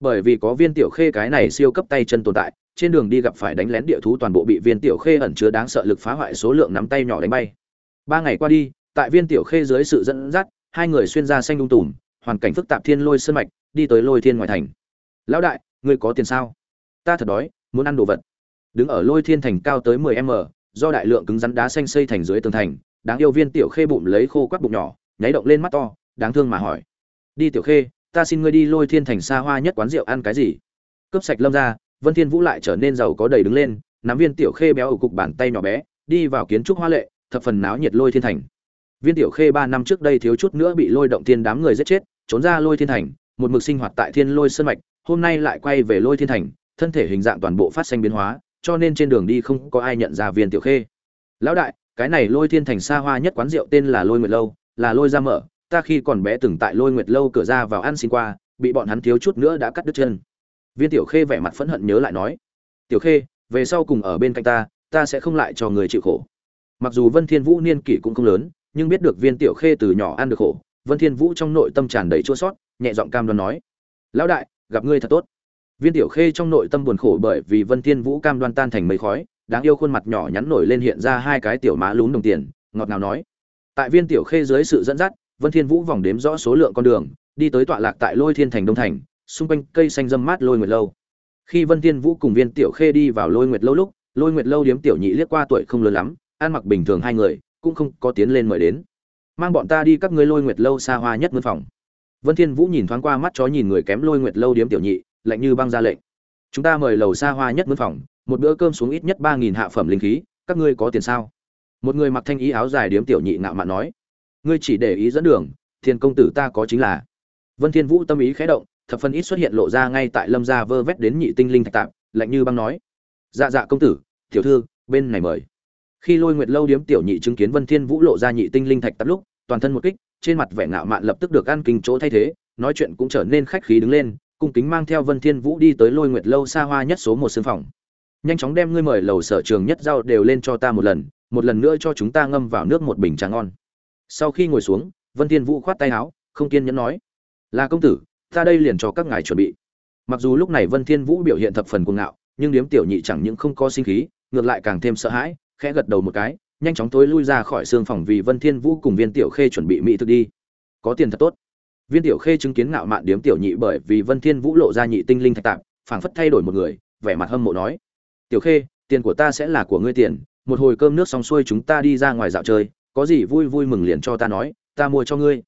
Bởi vì có viên tiểu khê cái này siêu cấp tay chân tồn tại, trên đường đi gặp phải đánh lén địa thú toàn bộ bị viên tiểu khê ẩn chứa đáng sợ lực phá hoại số lượng nắm tay nhỏ đánh bay. Ba ngày qua đi, tại viên tiểu khê dưới sự dẫn dắt, hai người xuyên ra xanh đung tùm, hoàn cảnh phức tạp thiên lôi sơn mạch, đi tới lôi thiên ngoài thành. Lão đại, ngươi có tiền sao? Ta thật đói, muốn ăn đồ vật. Đứng ở lôi thiên thành cao tới 10 m do đại lượng cứng rắn đá xanh xây thành dưới tường thành đáng yêu viên tiểu khê bụng lấy khô quắt bụng nhỏ, nháy động lên mắt to, đáng thương mà hỏi. Đi tiểu khê, ta xin ngươi đi lôi thiên thành xa hoa nhất quán rượu ăn cái gì? Cướp sạch lâm ra, vân thiên vũ lại trở nên giàu có đầy đứng lên, nắm viên tiểu khê béo ở cục bàn tay nhỏ bé, đi vào kiến trúc hoa lệ, thập phần náo nhiệt lôi thiên thành. Viên tiểu khê ba năm trước đây thiếu chút nữa bị lôi động thiên đám người giết chết, trốn ra lôi thiên thành, một mực sinh hoạt tại thiên lôi sơn mạch, hôm nay lại quay về lôi thiên thành, thân thể hình dạng toàn bộ phát sinh biến hóa, cho nên trên đường đi không có ai nhận ra viên tiểu khê. Lão đại cái này lôi thiên thành xa hoa nhất quán rượu tên là lôi nguyệt lâu, là lôi ra mở, ta khi còn bé từng tại lôi nguyệt lâu cửa ra vào ăn xin qua, bị bọn hắn thiếu chút nữa đã cắt đứt chân. Viên tiểu khê vẻ mặt phẫn hận nhớ lại nói, tiểu khê, về sau cùng ở bên cạnh ta ta sẽ không lại cho người chịu khổ. Mặc dù vân thiên vũ niên kỷ cũng không lớn, nhưng biết được viên tiểu khê từ nhỏ ăn được khổ, vân thiên vũ trong nội tâm tràn đầy chua sót, nhẹ giọng cam đoan nói, lão đại, gặp ngươi thật tốt. Viên tiểu khê trong nội tâm buồn khổ bởi vì vân thiên vũ cam đoan tan thành mây khói đáng yêu khuôn mặt nhỏ nhắn nổi lên hiện ra hai cái tiểu má lún đồng tiền, ngọt ngào nói. Tại viên tiểu khê dưới sự dẫn dắt, vân thiên vũ vòng đếm rõ số lượng con đường, đi tới tọa lạc tại lôi thiên thành đông thành, xung quanh cây xanh râm mát lôi nguyệt lâu. Khi vân thiên vũ cùng viên tiểu khê đi vào lôi nguyệt lâu lúc, lôi nguyệt lâu điếm tiểu nhị liếc qua tuổi không lớn lắm, ăn mặc bình thường hai người, cũng không có tiến lên mời đến. Mang bọn ta đi các ngươi lôi nguyệt lâu xa hoa nhất mướn phòng. Vân thiên vũ nhìn thoáng qua mắt chó nhìn người kém lôi nguyệt lâu điếm tiểu nhị, lạnh như băng ra lệnh. Chúng ta mời lầu xa hoa nhất mướn phòng một bữa cơm xuống ít nhất ba nghìn hạ phẩm linh khí, các ngươi có tiền sao? Một người mặc thanh ý áo dài điếm tiểu nhị ngạo mạn nói. Ngươi chỉ để ý dẫn đường, thiên công tử ta có chính là. Vân thiên vũ tâm ý khẽ động, thập phân ít xuất hiện lộ ra ngay tại lâm gia vơ vét đến nhị tinh linh thạch tạm lạnh như băng nói. Dạ dạ công tử, tiểu thư, bên này mời. Khi lôi nguyệt lâu điếm tiểu nhị chứng kiến vân thiên vũ lộ ra nhị tinh linh thạch tạm lúc, toàn thân một kích, trên mặt vẻ ngạo mạn lập tức được ăn kinh chỗ thay thế, nói chuyện cũng trở nên khách khí đứng lên, cung kính mang theo vân thiên vũ đi tới lôi nguyệt lâu xa hoa nhất số một sương phòng nhanh chóng đem ngươi mời lầu sở trường nhất rau đều lên cho ta một lần một lần nữa cho chúng ta ngâm vào nước một bình trà ngon. Sau khi ngồi xuống, vân thiên vũ khoát tay áo, không kiên nhẫn nói, là công tử, ta đây liền cho các ngài chuẩn bị. Mặc dù lúc này vân thiên vũ biểu hiện thập phần cuồng ngạo, nhưng điếm tiểu nhị chẳng những không có sinh khí, ngược lại càng thêm sợ hãi, khẽ gật đầu một cái, nhanh chóng tối lui ra khỏi xương phòng vì vân thiên vũ cùng viên tiểu khê chuẩn bị mỹ thực đi. Có tiền thật tốt. Viên tiểu khê chứng kiến ngạo mạn điếm tiểu nhị bởi vì vân thiên vũ lộ ra nhị tinh linh thạch tạm phảng phất thay đổi một người, vẻ mặt hâm mộ nói tiểu khê, tiền của ta sẽ là của ngươi tiền, một hồi cơm nước xong xuôi chúng ta đi ra ngoài dạo chơi, có gì vui vui mừng liền cho ta nói, ta mua cho ngươi.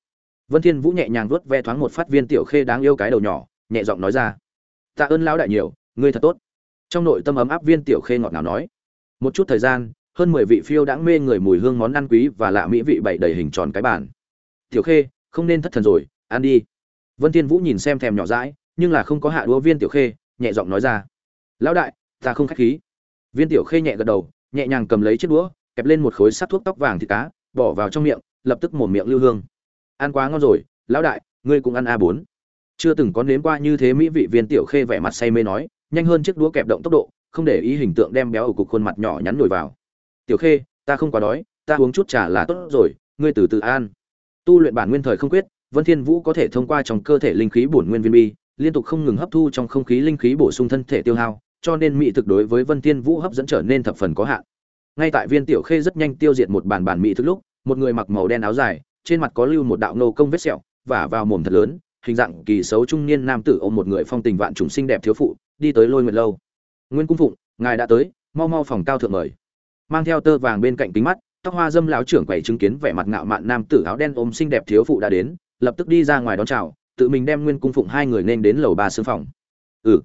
Vân thiên vũ nhẹ nhàng vuốt ve thoáng một phát viên tiểu khê đáng yêu cái đầu nhỏ, nhẹ giọng nói ra. Tạ ơn lão đại nhiều, ngươi thật tốt. Trong nội tâm ấm áp viên tiểu khê ngọt ngào nói. Một chút thời gian, hơn mười vị phiêu đãng mê người mùi hương món ăn quý và lạ mỹ vị bày đầy hình tròn cái bàn. Tiểu khê, không nên thất thần rồi, ăn đi. Vân thiên vũ nhìn xem thèm nhỏ dãi, nhưng là không có hạ đũa viên tiểu khê, nhẹ giọng nói ra. Lão đại ta không khách khí. Viên tiểu khê nhẹ gật đầu, nhẹ nhàng cầm lấy chiếc đũa, kẹp lên một khối sắt thuốc tóc vàng thịt cá, bỏ vào trong miệng, lập tức mồm miệng lưu hương. Ăn quá ngon rồi, lão đại, ngươi cũng ăn a bốn. Chưa từng có nếm qua như thế mỹ vị, viên tiểu khê vẻ mặt say mê nói, nhanh hơn chiếc đũa kẹp động tốc độ, không để ý hình tượng đem béo ở cục khuôn mặt nhỏ nhắn nổi vào. Tiểu khê, ta không quá đói, ta uống chút trà là tốt rồi, ngươi từ từ ăn. Tu luyện bản nguyên thời không quyết, vân thiên vũ có thể thông qua trong cơ thể linh khí bổn nguyên viên bi, liên tục không ngừng hấp thu trong không khí linh khí bổ sung thân thể tiêu hao cho nên mỹ thực đối với vân thiên vũ hấp dẫn trở nên thập phần có hạn. Ngay tại viên tiểu khê rất nhanh tiêu diệt một bàn bàn mỹ thực lúc, một người mặc màu đen áo dài, trên mặt có lưu một đạo nô công vết sẹo, và vào mồm thật lớn, hình dạng kỳ xấu trung niên nam tử ôm một người phong tình vạn trùng xinh đẹp thiếu phụ, đi tới lôi nguyệt lâu. Nguyên cung phụng, ngài đã tới, mau mau phòng cao thượng mời. Mang theo tơ vàng bên cạnh kính mắt, tóc hoa dâm lão trưởng quầy chứng kiến vẻ mặt ngạo mạn nam tử áo đen ôm xinh đẹp thiếu phụ đã đến, lập tức đi ra ngoài đón chào, tự mình đem nguyên cung phụng hai người nên đến lầu ba xương phòng. Ừ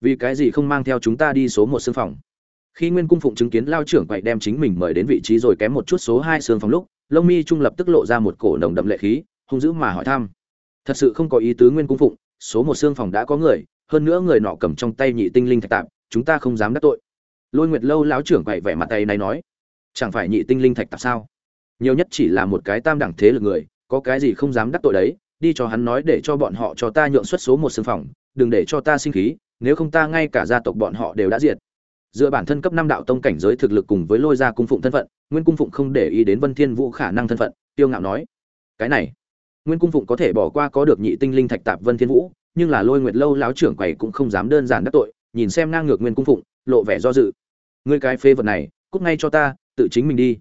vì cái gì không mang theo chúng ta đi số một xương phòng? Khi nguyên cung phụng chứng kiến lao trưởng quậy đem chính mình mời đến vị trí rồi kém một chút số hai xương phòng lúc, lông mi trung lập tức lộ ra một cổ nồng đậm lệ khí, hung dữ mà hỏi thăm. Thật sự không có ý tứ, nguyên cung phụng, số một xương phòng đã có người, hơn nữa người nọ cầm trong tay nhị tinh linh thạch tạp, chúng ta không dám đắc tội. Lôi nguyệt lâu lão trưởng quậy vẻ mặt tay này nói, chẳng phải nhị tinh linh thạch tạp sao? Nhiều nhất chỉ là một cái tam đẳng thế lực người, có cái gì không dám đắc tội đấy, đi cho hắn nói để cho bọn họ cho ta nhượng xuất số một xương phòng, đừng để cho ta sinh khí nếu không ta ngay cả gia tộc bọn họ đều đã diệt. Dựa bản thân cấp năm đạo tông cảnh giới thực lực cùng với lôi ra cung phụng thân phận, nguyên cung phụng không để ý đến vân thiên vũ khả năng thân phận, tiêu ngạo nói, cái này, nguyên cung phụng có thể bỏ qua có được nhị tinh linh thạch tạp vân thiên vũ, nhưng là lôi nguyệt lâu láo trưởng quầy cũng không dám đơn giản đắc tội, nhìn xem ngang ngược nguyên cung phụng, lộ vẻ do dự. Ngươi cái phê vật này, cút ngay cho ta, tự chính mình đi.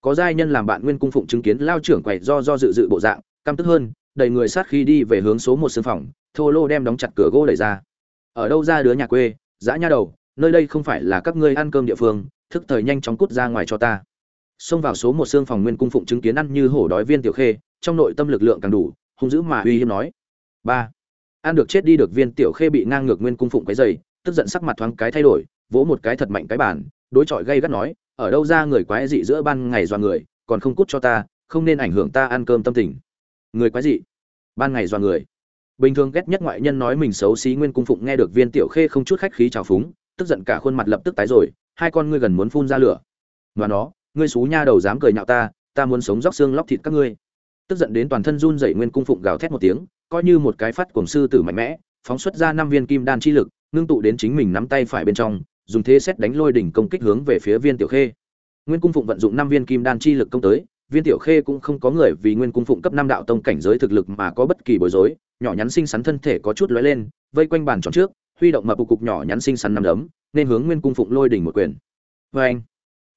Có giai nhân làm bạn nguyên cung phụng chứng kiến lao trưởng quầy do do dự dự bộ dạng, căm tức hơn, đầy người sát khi đi về hướng số một sương phòng, thô lô đem đóng chặt cửa gỗ đẩy ra ở đâu ra đứa nhà quê, dã nha đầu, nơi đây không phải là các ngươi ăn cơm địa phương, thức thời nhanh chóng cút ra ngoài cho ta. Xông vào số một xương phòng nguyên cung phụng chứng kiến ăn như hổ đói viên tiểu khê, trong nội tâm lực lượng càng đủ, hung dữ mà uy hiếp nói. Ba. Ăn được chết đi được viên tiểu khê bị ngang ngược nguyên cung phụng cái dày tức giận sắc mặt thoáng cái thay đổi, vỗ một cái thật mạnh cái bàn, đối chọi gây gắt nói, ở đâu ra người quái dị giữa ban ngày dọa người, còn không cút cho ta, không nên ảnh hưởng ta ăn cơm tâm tình. Người quái dị? Ban ngày dọa người? Bình thường ghét nhất ngoại nhân nói mình xấu xí nguyên cung phụng nghe được viên tiểu khê không chút khách khí trào phúng, tức giận cả khuôn mặt lập tức tái rồi, hai con ngươi gần muốn phun ra lửa. Và nó, ngươi xú nha đầu dám cười nhạo ta ta muốn sống róc xương lóc thịt các ngươi. Tức giận đến toàn thân run rẩy nguyên cung phụng gào thét một tiếng, coi như một cái phát cổng sư tử mạnh mẽ, phóng xuất ra năm viên kim đan chi lực, ngưng tụ đến chính mình nắm tay phải bên trong, dùng thế xét đánh lôi đỉnh công kích hướng về phía viên tiểu khê. Nguyên cung phụng vận dụng năm viên kim đan chi lực công tới viên tiểu khê cũng không có người vì nguyên cung phụng cấp năm đạo tông cảnh giới thực lực mà có bất kỳ bối rối, nhỏ nhắn xinh xắn thân thể có chút lóe lên, vây quanh bàn tròn trước, huy động mập cục nhỏ nhắn xinh xắn nằm đấm, nên hướng nguyên cung phụng lôi đỉnh một quyền. Vê anh,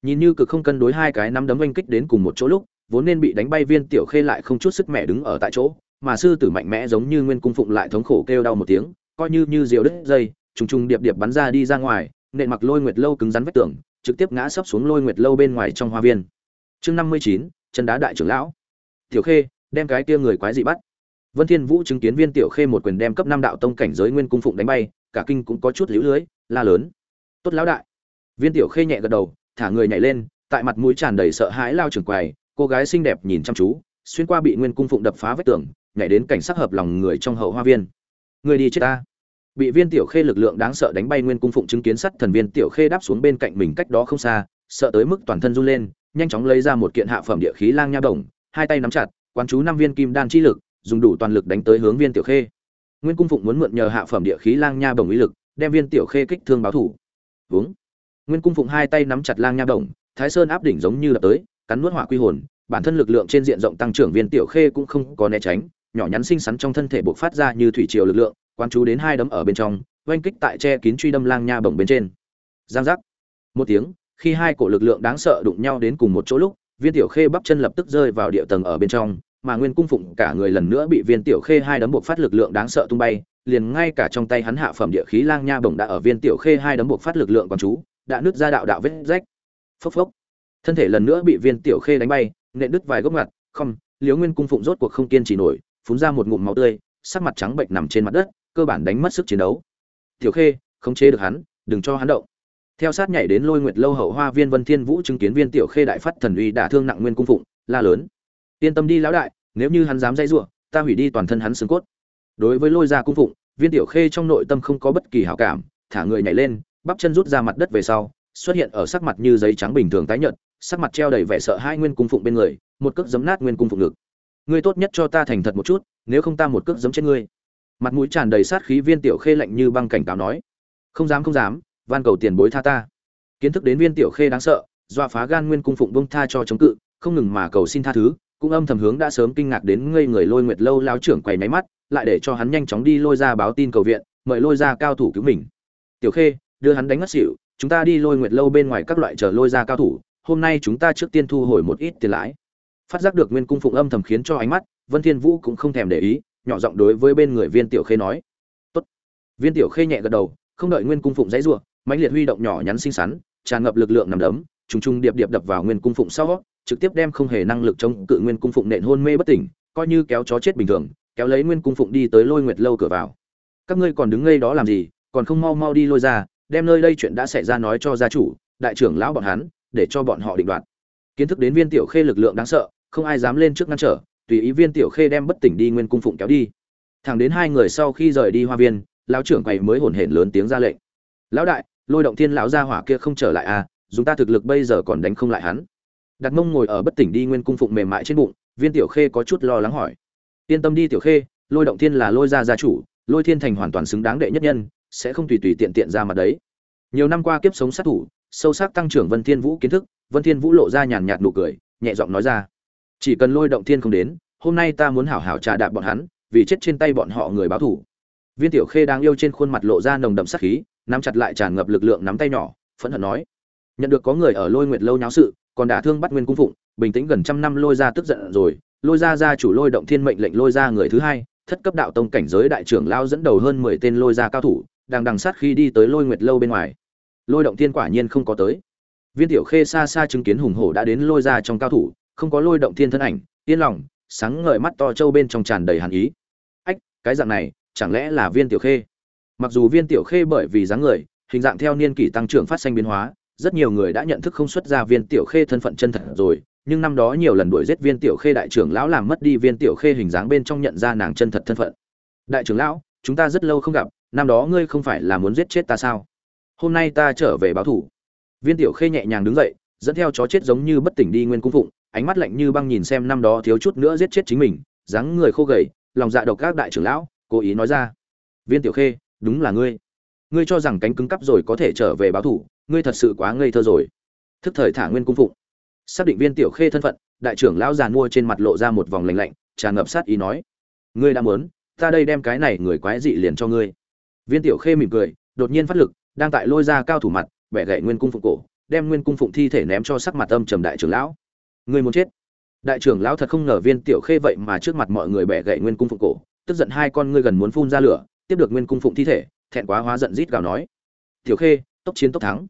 nhìn như cực không cân đối hai cái nắm đấm oanh kích đến cùng một chỗ lúc, vốn nên bị đánh bay viên tiểu khê lại không chút sức mẹ đứng ở tại chỗ, mà sư tử mạnh mẽ giống như nguyên cung phụng lại thống khổ kêu đau một tiếng, coi như như diều đứt dây, trùng trùng điệp điệp bắn ra đi ra ngoài, nện mặc lôi nguyệt lâu cứng rắn vách tường, trực tiếp ngã sấp xuống lôi nguyệt lâu bên ngoài trong hoa viên. Chương năm mươi chín chân đá đại trưởng lão. Tiểu khê, đem cái kia người quái dị bắt. Vân thiên vũ chứng kiến viên tiểu khê một quyền đem cấp năm đạo tông cảnh giới nguyên cung phụng đánh bay, cả kinh cũng có chút liễu lưới, la lớn. Tốt lão đại. Viên tiểu khê nhẹ gật đầu, thả người nhảy lên, tại mặt mũi tràn đầy sợ hãi lao trưởng quầy, cô gái xinh đẹp nhìn chăm chú, xuyên qua bị nguyên cung phụng đập phá vách tường, nhảy đến cảnh sắc hợp lòng người trong hậu hoa viên. Người đi chết ta. Bị viên tiểu khê lực lượng đáng sợ đánh bay nguyên cung phụng chứng kiến sắt thần viên tiểu khê đáp xuống bên cạnh mình cách đó không xa, sợ tới mức toàn thân run lên nhanh chóng lấy ra một kiện hạ phẩm địa khí lang nha đồng, hai tay nắm chặt, quán chú năm viên kim đan chi lực, dùng đủ toàn lực đánh tới hướng viên tiểu khê. Nguyên cung phụng muốn mượn nhờ hạ phẩm địa khí lang nha đồng ý lực, đem viên tiểu khê kích thương báo thủ. Vướng nguyên cung phụng hai tay nắm chặt lang nha đồng, thái sơn áp đỉnh giống như đập tới, cắn nuốt hỏa quy hồn, bản thân lực lượng trên diện rộng tăng trưởng viên tiểu khê cũng không có né tránh, nhỏ nhắn xinh xắn trong thân thể bộc phát ra như thủy triều lực lượng quan chú đến hai đấm ở bên trong, oanh kích tại che kín truy đâm lang nha bổng bên trên. Giang giác. Một tiếng khi hai cổ lực lượng đáng sợ đụng nhau đến cùng một chỗ lúc, viên tiểu khê bắp chân lập tức rơi vào địa tầng ở bên trong, mà nguyên cung phụng cả người lần nữa bị viên tiểu khê hai đấm buộc phát lực lượng đáng sợ tung bay, liền ngay cả trong tay hắn hạ phẩm địa khí lang nha bổng đã ở viên tiểu khê hai đấm buộc phát lực lượng còn chú, đã nứt ra đạo đạo vết rách. Phốc phốc. Thân thể lần nữa bị viên tiểu khê đánh bay, nện đứt vài gốc ngặt, không liếu nguyên cung phụng rốt cuộc không kiên trì nổi, phun ra một ngụm máu tươi, sắc mặt trắng bệnh nằm trên mặt đất, cơ bản đánh mất sức chiến đấu. Tiểu khê, khống chế được hắn, đừng cho hắn động theo sát nhảy đến lôi nguyệt lâu hậu hoa viên vân thiên vũ chứng kiến viên tiểu khê đại phát thần uy đả thương nặng nguyên cung phụng, la lớn. Yên tâm đi lão đại, nếu như hắn dám dây rủa, ta hủy đi toàn thân hắn xương cốt. Đối với lôi gia cung phụng, viên tiểu khê trong nội tâm không có bất kỳ hảo cảm, thả người nhảy lên, bắp chân rút ra mặt đất về sau, xuất hiện ở sắc mặt như giấy trắng bình thường tái nhợt, sắc mặt treo đầy vẻ sợ hai nguyên cung phụng bên người, một cước giấm nát nguyên cung phụng ngực. Ngươi tốt nhất cho ta thành thật một chút, nếu không ta một cước giấm chết ngươi. Mặt mũi tràn đầy sát khí viên tiểu khê lạnh như băng cảnh cáo nói. Không dám không dám van cầu tiền bối tha ta. Kiến thức đến viên tiểu khê đáng sợ doa phá gan nguyên cung phụng bông tha cho chống cự, không ngừng mà cầu xin tha thứ, cũng âm thầm hướng đã sớm kinh ngạc đến ngây người lôi nguyệt lâu lao trưởng quầy máy mắt, lại để cho hắn nhanh chóng đi lôi ra báo tin cầu viện, mời lôi ra cao thủ cứu mình. Tiểu khê, đưa hắn đánh ngất xỉu, chúng ta đi lôi nguyệt lâu bên ngoài các loại chờ lôi ra cao thủ, hôm nay chúng ta trước tiên thu hồi một ít tiền lãi. Phát giác được nguyên cung phụng âm thầm khiến cho ánh mắt, vân thiên vũ cũng không thèm để ý, nhỏ giọng đối với bên người viên tiểu khê nói. Tốt. Viên tiểu khê nhẹ gật đầu, không đợi nguyên cung phụng dãy rủa mãnh liệt huy động nhỏ nhắn xinh xắn, tràn ngập lực lượng nằm đấm, trùng trùng điệp điệp đập vào nguyên cung phụng sau, trực tiếp đem không hề năng lực chống cự nguyên cung phụng nện hôn mê bất tỉnh, coi như kéo chó chết bình thường, kéo lấy nguyên cung phụng đi tới lôi nguyệt lâu cửa vào. Các ngươi còn đứng ngây đó làm gì, còn không mau mau đi lôi ra, đem nơi đây chuyện đã xảy ra nói cho gia chủ, đại trưởng lão bọn hắn, để cho bọn họ định đoạt. Kiến thức đến viên tiểu khê lực lượng đáng sợ, không ai dám lên trước ngăn trở, tùy ý viên tiểu khê đem bất tỉnh đi nguyên cung phụng kéo đi. Thẳng đến hai người sau khi rời đi hoa viên, lão trưởng quầy mới hổn hển lớn tiếng ra lệnh. Lão đại lôi động thiên lão gia hỏa kia không trở lại à dùng ta thực lực bây giờ còn đánh không lại hắn. Đặt mông ngồi ở bất tỉnh đi nguyên cung phụng mềm mại trên bụng, viên tiểu khê có chút lo lắng hỏi. Yên tâm đi tiểu khê, lôi động thiên là lôi gia gia chủ, lôi thiên thành hoàn toàn xứng đáng đệ nhất nhân, sẽ không tùy tùy tiện tiện ra mặt đấy. Nhiều năm qua kiếp sống sát thủ, sâu sắc tăng trưởng vân thiên vũ kiến thức, vân thiên vũ lộ ra nhàn nhạt nụ cười, nhẹ giọng nói ra. Chỉ cần lôi động thiên không đến, hôm nay ta muốn hảo hảo trà đạp bọn hắn, vì chết trên tay bọn họ người báo thủ. Viên tiểu khê đang yêu trên khuôn mặt lộ ra nồng đậm sát khí nắm chặt lại tràn ngập lực lượng nắm tay nhỏ, phẫn hận nói. Nhận được có người ở lôi nguyệt lâu nháo sự, còn đả thương bắt nguyên cung phụng, bình tĩnh gần trăm năm lôi ra tức giận rồi, lôi ra gia chủ lôi động thiên mệnh lệnh lôi ra người thứ hai, thất cấp đạo tông cảnh giới đại trưởng lao dẫn đầu hơn mười tên lôi ra cao thủ, đang đằng sát khi đi tới lôi nguyệt lâu bên ngoài. Lôi động thiên quả nhiên không có tới. Viên tiểu khê xa xa chứng kiến hùng hổ đã đến lôi ra trong cao thủ, không có lôi động thiên thân ảnh, yên lòng, sáng ngời mắt to trâu bên trong tràn đầy hàn ý. Ách, cái dạng này, chẳng lẽ là viên tiểu khê? Mặc dù viên tiểu khê bởi vì dáng người, hình dạng theo niên kỷ tăng trưởng phát sinh biến hóa, rất nhiều người đã nhận thức không xuất ra viên tiểu khê thân phận chân thật rồi, nhưng năm đó nhiều lần đuổi giết viên tiểu khê đại trưởng lão làm mất đi viên tiểu khê hình dáng bên trong nhận ra nàng chân thật thân phận. Đại trưởng lão, chúng ta rất lâu không gặp, năm đó ngươi không phải là muốn giết chết ta sao? Hôm nay ta trở về báo thủ. Viên tiểu khê nhẹ nhàng đứng dậy, dẫn theo chó chết giống như bất tỉnh đi nguyên cung phụng, ánh mắt lạnh như băng nhìn xem năm đó thiếu chút nữa giết chết chính mình, dáng người khô gầy, lòng dạ độc các đại trưởng lão, cố ý nói ra. Viên tiểu khê đúng là ngươi. Ngươi cho rằng cánh cứng cắp rồi có thể trở về báo thủ, ngươi thật sự quá ngây thơ rồi. Thức thời thả nguyên cung phụng. Xác định viên tiểu khê thân phận, đại trưởng lão già mua trên mặt lộ ra một vòng lạnh lạnh, tràn ngập sát ý nói. Ngươi đã muốn, ta đây đem cái này người quái dị liền cho ngươi. Viên tiểu khê mỉm cười, đột nhiên phát lực, đang tại lôi ra cao thủ mặt, bẻ gậy nguyên cung phụng cổ, đem nguyên cung phụng thi thể ném cho sắc mặt âm trầm đại trưởng lão. Ngươi muốn chết. Đại trưởng lão thật không ngờ viên tiểu khê vậy mà trước mặt mọi người bẻ gậy nguyên cung phụng cổ, tức giận hai con ngươi gần muốn phun ra lửa tiếp được nguyên cung phụng thi thể, thẹn quá hóa giận rít gào nói, tiểu khê, tốc chiến tốc thắng.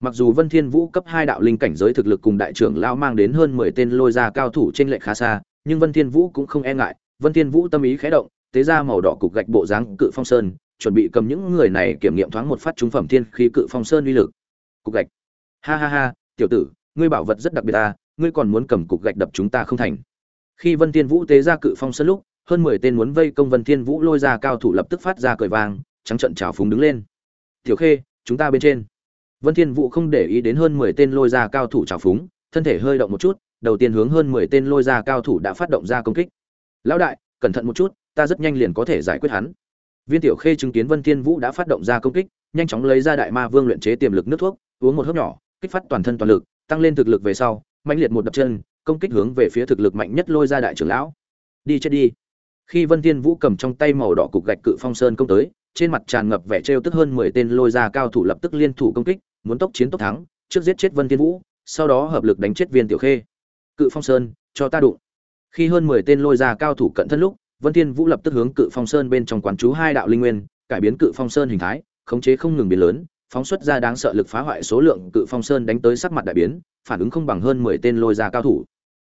Mặc dù vân thiên vũ cấp hai đạo linh cảnh giới thực lực cùng đại trưởng lao mang đến hơn mười tên lôi ra cao thủ trên lệch khá xa, nhưng vân thiên vũ cũng không e ngại. Vân thiên vũ tâm ý khẽ động, tế ra màu đỏ cục gạch bộ dáng cự phong sơn, chuẩn bị cầm những người này kiểm nghiệm thoáng một phát trung phẩm thiên khí cự phong sơn uy lực. Cục gạch. Ha ha ha, tiểu tử, ngươi bảo vật rất đặc biệt ta, ngươi còn muốn cầm cục gạch đập chúng ta không thành. Khi vân thiên vũ tế ra cự phong sơn lúc hơn mười tên muốn vây công vân thiên vũ lôi ra cao thủ lập tức phát ra cười vang, trắng trận trào phúng đứng lên. Tiểu khê, chúng ta bên trên. Vân thiên vũ không để ý đến hơn mười tên lôi ra cao thủ trào phúng, thân thể hơi động một chút, đầu tiên hướng hơn mười tên lôi ra cao thủ đã phát động ra công kích. Lão đại, cẩn thận một chút, ta rất nhanh liền có thể giải quyết hắn. Viên tiểu khê chứng kiến vân thiên vũ đã phát động ra công kích, nhanh chóng lấy ra đại ma vương luyện chế tiềm lực nước thuốc, uống một hớp nhỏ, kích phát toàn thân toàn lực, tăng lên thực lực về sau, mãnh liệt một đập chân, công kích hướng về phía thực lực mạnh nhất lôi ra đại trưởng lão. Đi chết đi khi vân thiên vũ cầm trong tay màu đỏ cục gạch cự phong sơn công tới, trên mặt tràn ngập vẻ trêu tức hơn mười tên lôi ra cao thủ lập tức liên thủ công kích, muốn tốc chiến tốc thắng, trước giết chết vân thiên vũ, sau đó hợp lực đánh chết viên tiểu khê. Cự phong sơn, cho ta đụng. Khi hơn mười tên lôi ra cao thủ cận thân lúc, vân thiên vũ lập tức hướng cự phong sơn bên trong quán chú hai đạo linh nguyên, cải biến cự phong sơn hình thái, khống chế không ngừng biến lớn, phóng xuất ra đáng sợ lực phá hoại số lượng cự phong sơn đánh tới sắc mặt đại biến, phản ứng không bằng hơn mười tên lôi ra cao thủ.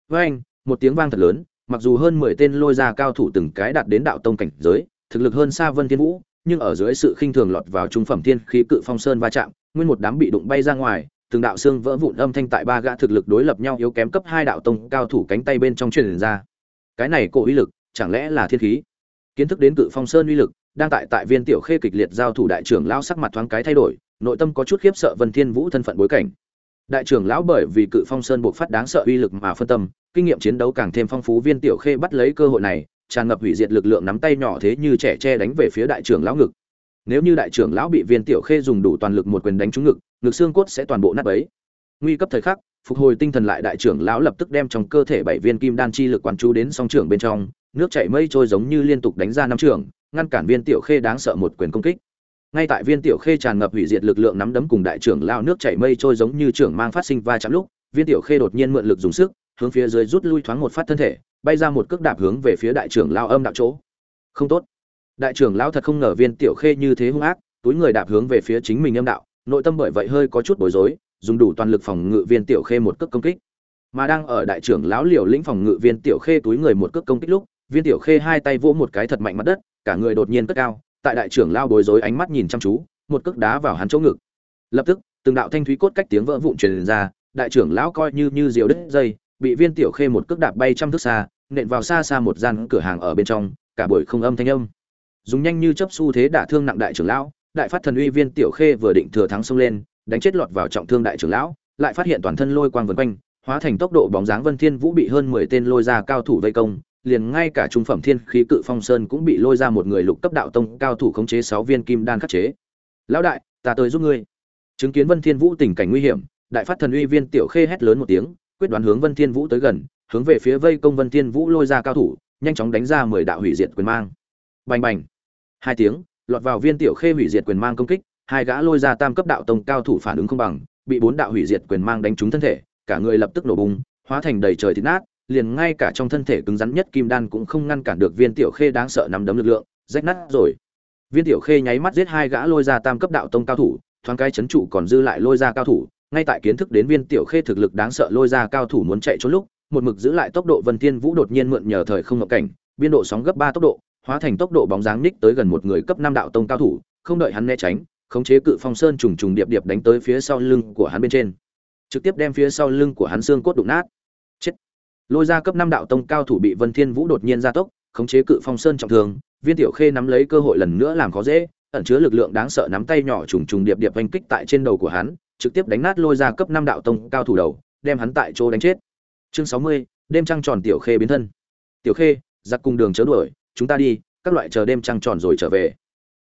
Với anh một tiếng vang thật lớn mặc dù hơn mười tên lôi ra cao thủ từng cái đạt đến đạo tông cảnh giới, thực lực hơn xa vân thiên vũ, nhưng ở dưới sự khinh thường lọt vào trung phẩm thiên khí cự phong sơn va chạm, nguyên một đám bị đụng bay ra ngoài, từng đạo xương vỡ vụn âm thanh tại ba gã thực lực đối lập nhau yếu kém cấp hai đạo tông cao thủ cánh tay bên trong truyền ra. Cái này cổ uy lực, chẳng lẽ là thiên khí? Kiến thức đến cự phong sơn uy lực, đang tại tại viên tiểu khê kịch liệt giao thủ đại trưởng lão sắc mặt thoáng cái thay đổi, nội tâm có chút khiếp sợ vân thiên vũ thân phận bối cảnh. Đại trưởng lão bởi vì cự phong sơn buộc phát đáng sợ uy lực mà phân tâm kinh nghiệm chiến đấu càng thêm phong phú viên tiểu khê bắt lấy cơ hội này tràn ngập hủy diệt lực lượng nắm tay nhỏ thế như trẻ che đánh về phía đại trưởng lão ngực nếu như đại trưởng lão bị viên tiểu khê dùng đủ toàn lực một quyền đánh trúng ngực ngực xương cốt sẽ toàn bộ nát ấy. nguy cấp thời khắc phục hồi tinh thần lại đại trưởng lão lập tức đem trong cơ thể bảy viên kim đan chi lực quán chú đến song trưởng bên trong nước chảy mây trôi giống như liên tục đánh ra năm trưởng ngăn cản viên tiểu khê đáng sợ một quyền công kích ngay tại viên tiểu khê tràn ngập hủy diệt lực lượng nắm đấm cùng đại trưởng lão, nước chảy mây trôi giống như trưởng mang phát sinh va chạm lúc viên tiểu khê đột nhiên mượn lực dùng sức hướng phía dưới rút lui thoáng một phát thân thể, bay ra một cước đạp hướng về phía đại trưởng lao âm đạo chỗ. Không tốt. Đại trưởng lão thật không ngờ viên tiểu khê như thế hung ác, túi người đạp hướng về phía chính mình âm đạo, nội tâm bởi vậy hơi có chút bối rối, dùng đủ toàn lực phòng ngự viên tiểu khê một cước công kích. Mà đang ở đại trưởng lão liều lĩnh phòng ngự viên tiểu khê túi người một cước công kích lúc, viên tiểu khê hai tay vỗ một cái thật mạnh mặt đất, cả người đột nhiên cất cao, tại đại trưởng lao bối rối ánh mắt nhìn chăm chú, một cước đá vào hắn chỗ ngực. Lập tức, từng đạo thanh thúy cốt cách tiếng vỡ vụn truyền ra, đại trưởng lão coi như như diều đứt dây bị viên tiểu khê một cước đạp bay trăm thước xa, nện vào xa xa một gian cửa hàng ở bên trong, cả buổi không âm thanh âm. Dùng nhanh như chấp xu thế đả thương nặng đại trưởng lão, đại phát thần uy viên tiểu khê vừa định thừa thắng xông lên, đánh chết lọt vào trọng thương đại trưởng lão, lại phát hiện toàn thân lôi quang vần quanh, hóa thành tốc độ bóng dáng vân thiên vũ bị hơn mười tên lôi ra cao thủ vây công, liền ngay cả trung phẩm thiên khí cự phong sơn cũng bị lôi ra một người lục cấp đạo tông cao thủ khống chế sáu viên kim đan khắc chế. Lão đại, ta tới giúp ngươi. Chứng kiến vân thiên vũ tình cảnh nguy hiểm, đại phát thần uy viên tiểu khê hét lớn một tiếng quyết đoán hướng vân thiên vũ tới gần, hướng về phía vây công vân thiên vũ lôi ra cao thủ, nhanh chóng đánh ra mười đạo hủy diệt quyền mang. Bành bành. Hai tiếng, lọt vào viên tiểu khê hủy diệt quyền mang công kích, hai gã lôi ra tam cấp đạo tông cao thủ phản ứng không bằng, bị bốn đạo hủy diệt quyền mang đánh trúng thân thể, cả người lập tức nổ bùng, hóa thành đầy trời thịt nát, liền ngay cả trong thân thể cứng rắn nhất kim đan cũng không ngăn cản được viên tiểu khê đáng sợ nắm đấm lực lượng, rách nát rồi. Viên tiểu khê nháy mắt giết hai gã lôi ra tam cấp đạo tông cao thủ, thoáng cái chấn trụ còn dư lại lôi ra cao thủ ngay tại kiến thức đến viên tiểu khê thực lực đáng sợ lôi ra cao thủ muốn chạy trốn lúc, một mực giữ lại tốc độ vân thiên vũ đột nhiên mượn nhờ thời không ngộ cảnh, biên độ sóng gấp ba tốc độ, hóa thành tốc độ bóng dáng ních tới gần một người cấp năm đạo tông cao thủ, không đợi hắn né tránh, khống chế cự phong sơn trùng trùng điệp điệp đánh tới phía sau lưng của hắn bên trên. Trực tiếp đem phía sau lưng của hắn xương cốt đụng nát. Chết. Lôi ra cấp năm đạo tông cao thủ bị vân thiên vũ đột nhiên gia tốc, khống chế cự phong sơn trọng thương, viên tiểu khê nắm lấy cơ hội lần nữa làm khó dễ, ẩn chứa lực lượng đáng sợ nắm tay nhỏ trùng trùng điệp điệp oanh kích tại trên đầu của hắn trực tiếp đánh nát lôi ra cấp năm đạo tông cao thủ đầu, đem hắn tại chỗ đánh chết. Chương sáu mươi, đêm trăng tròn tiểu khê biến thân. Tiểu khê, giặc cùng đường chớ đuổi, chúng ta đi, các loại chờ đêm trăng tròn rồi trở về.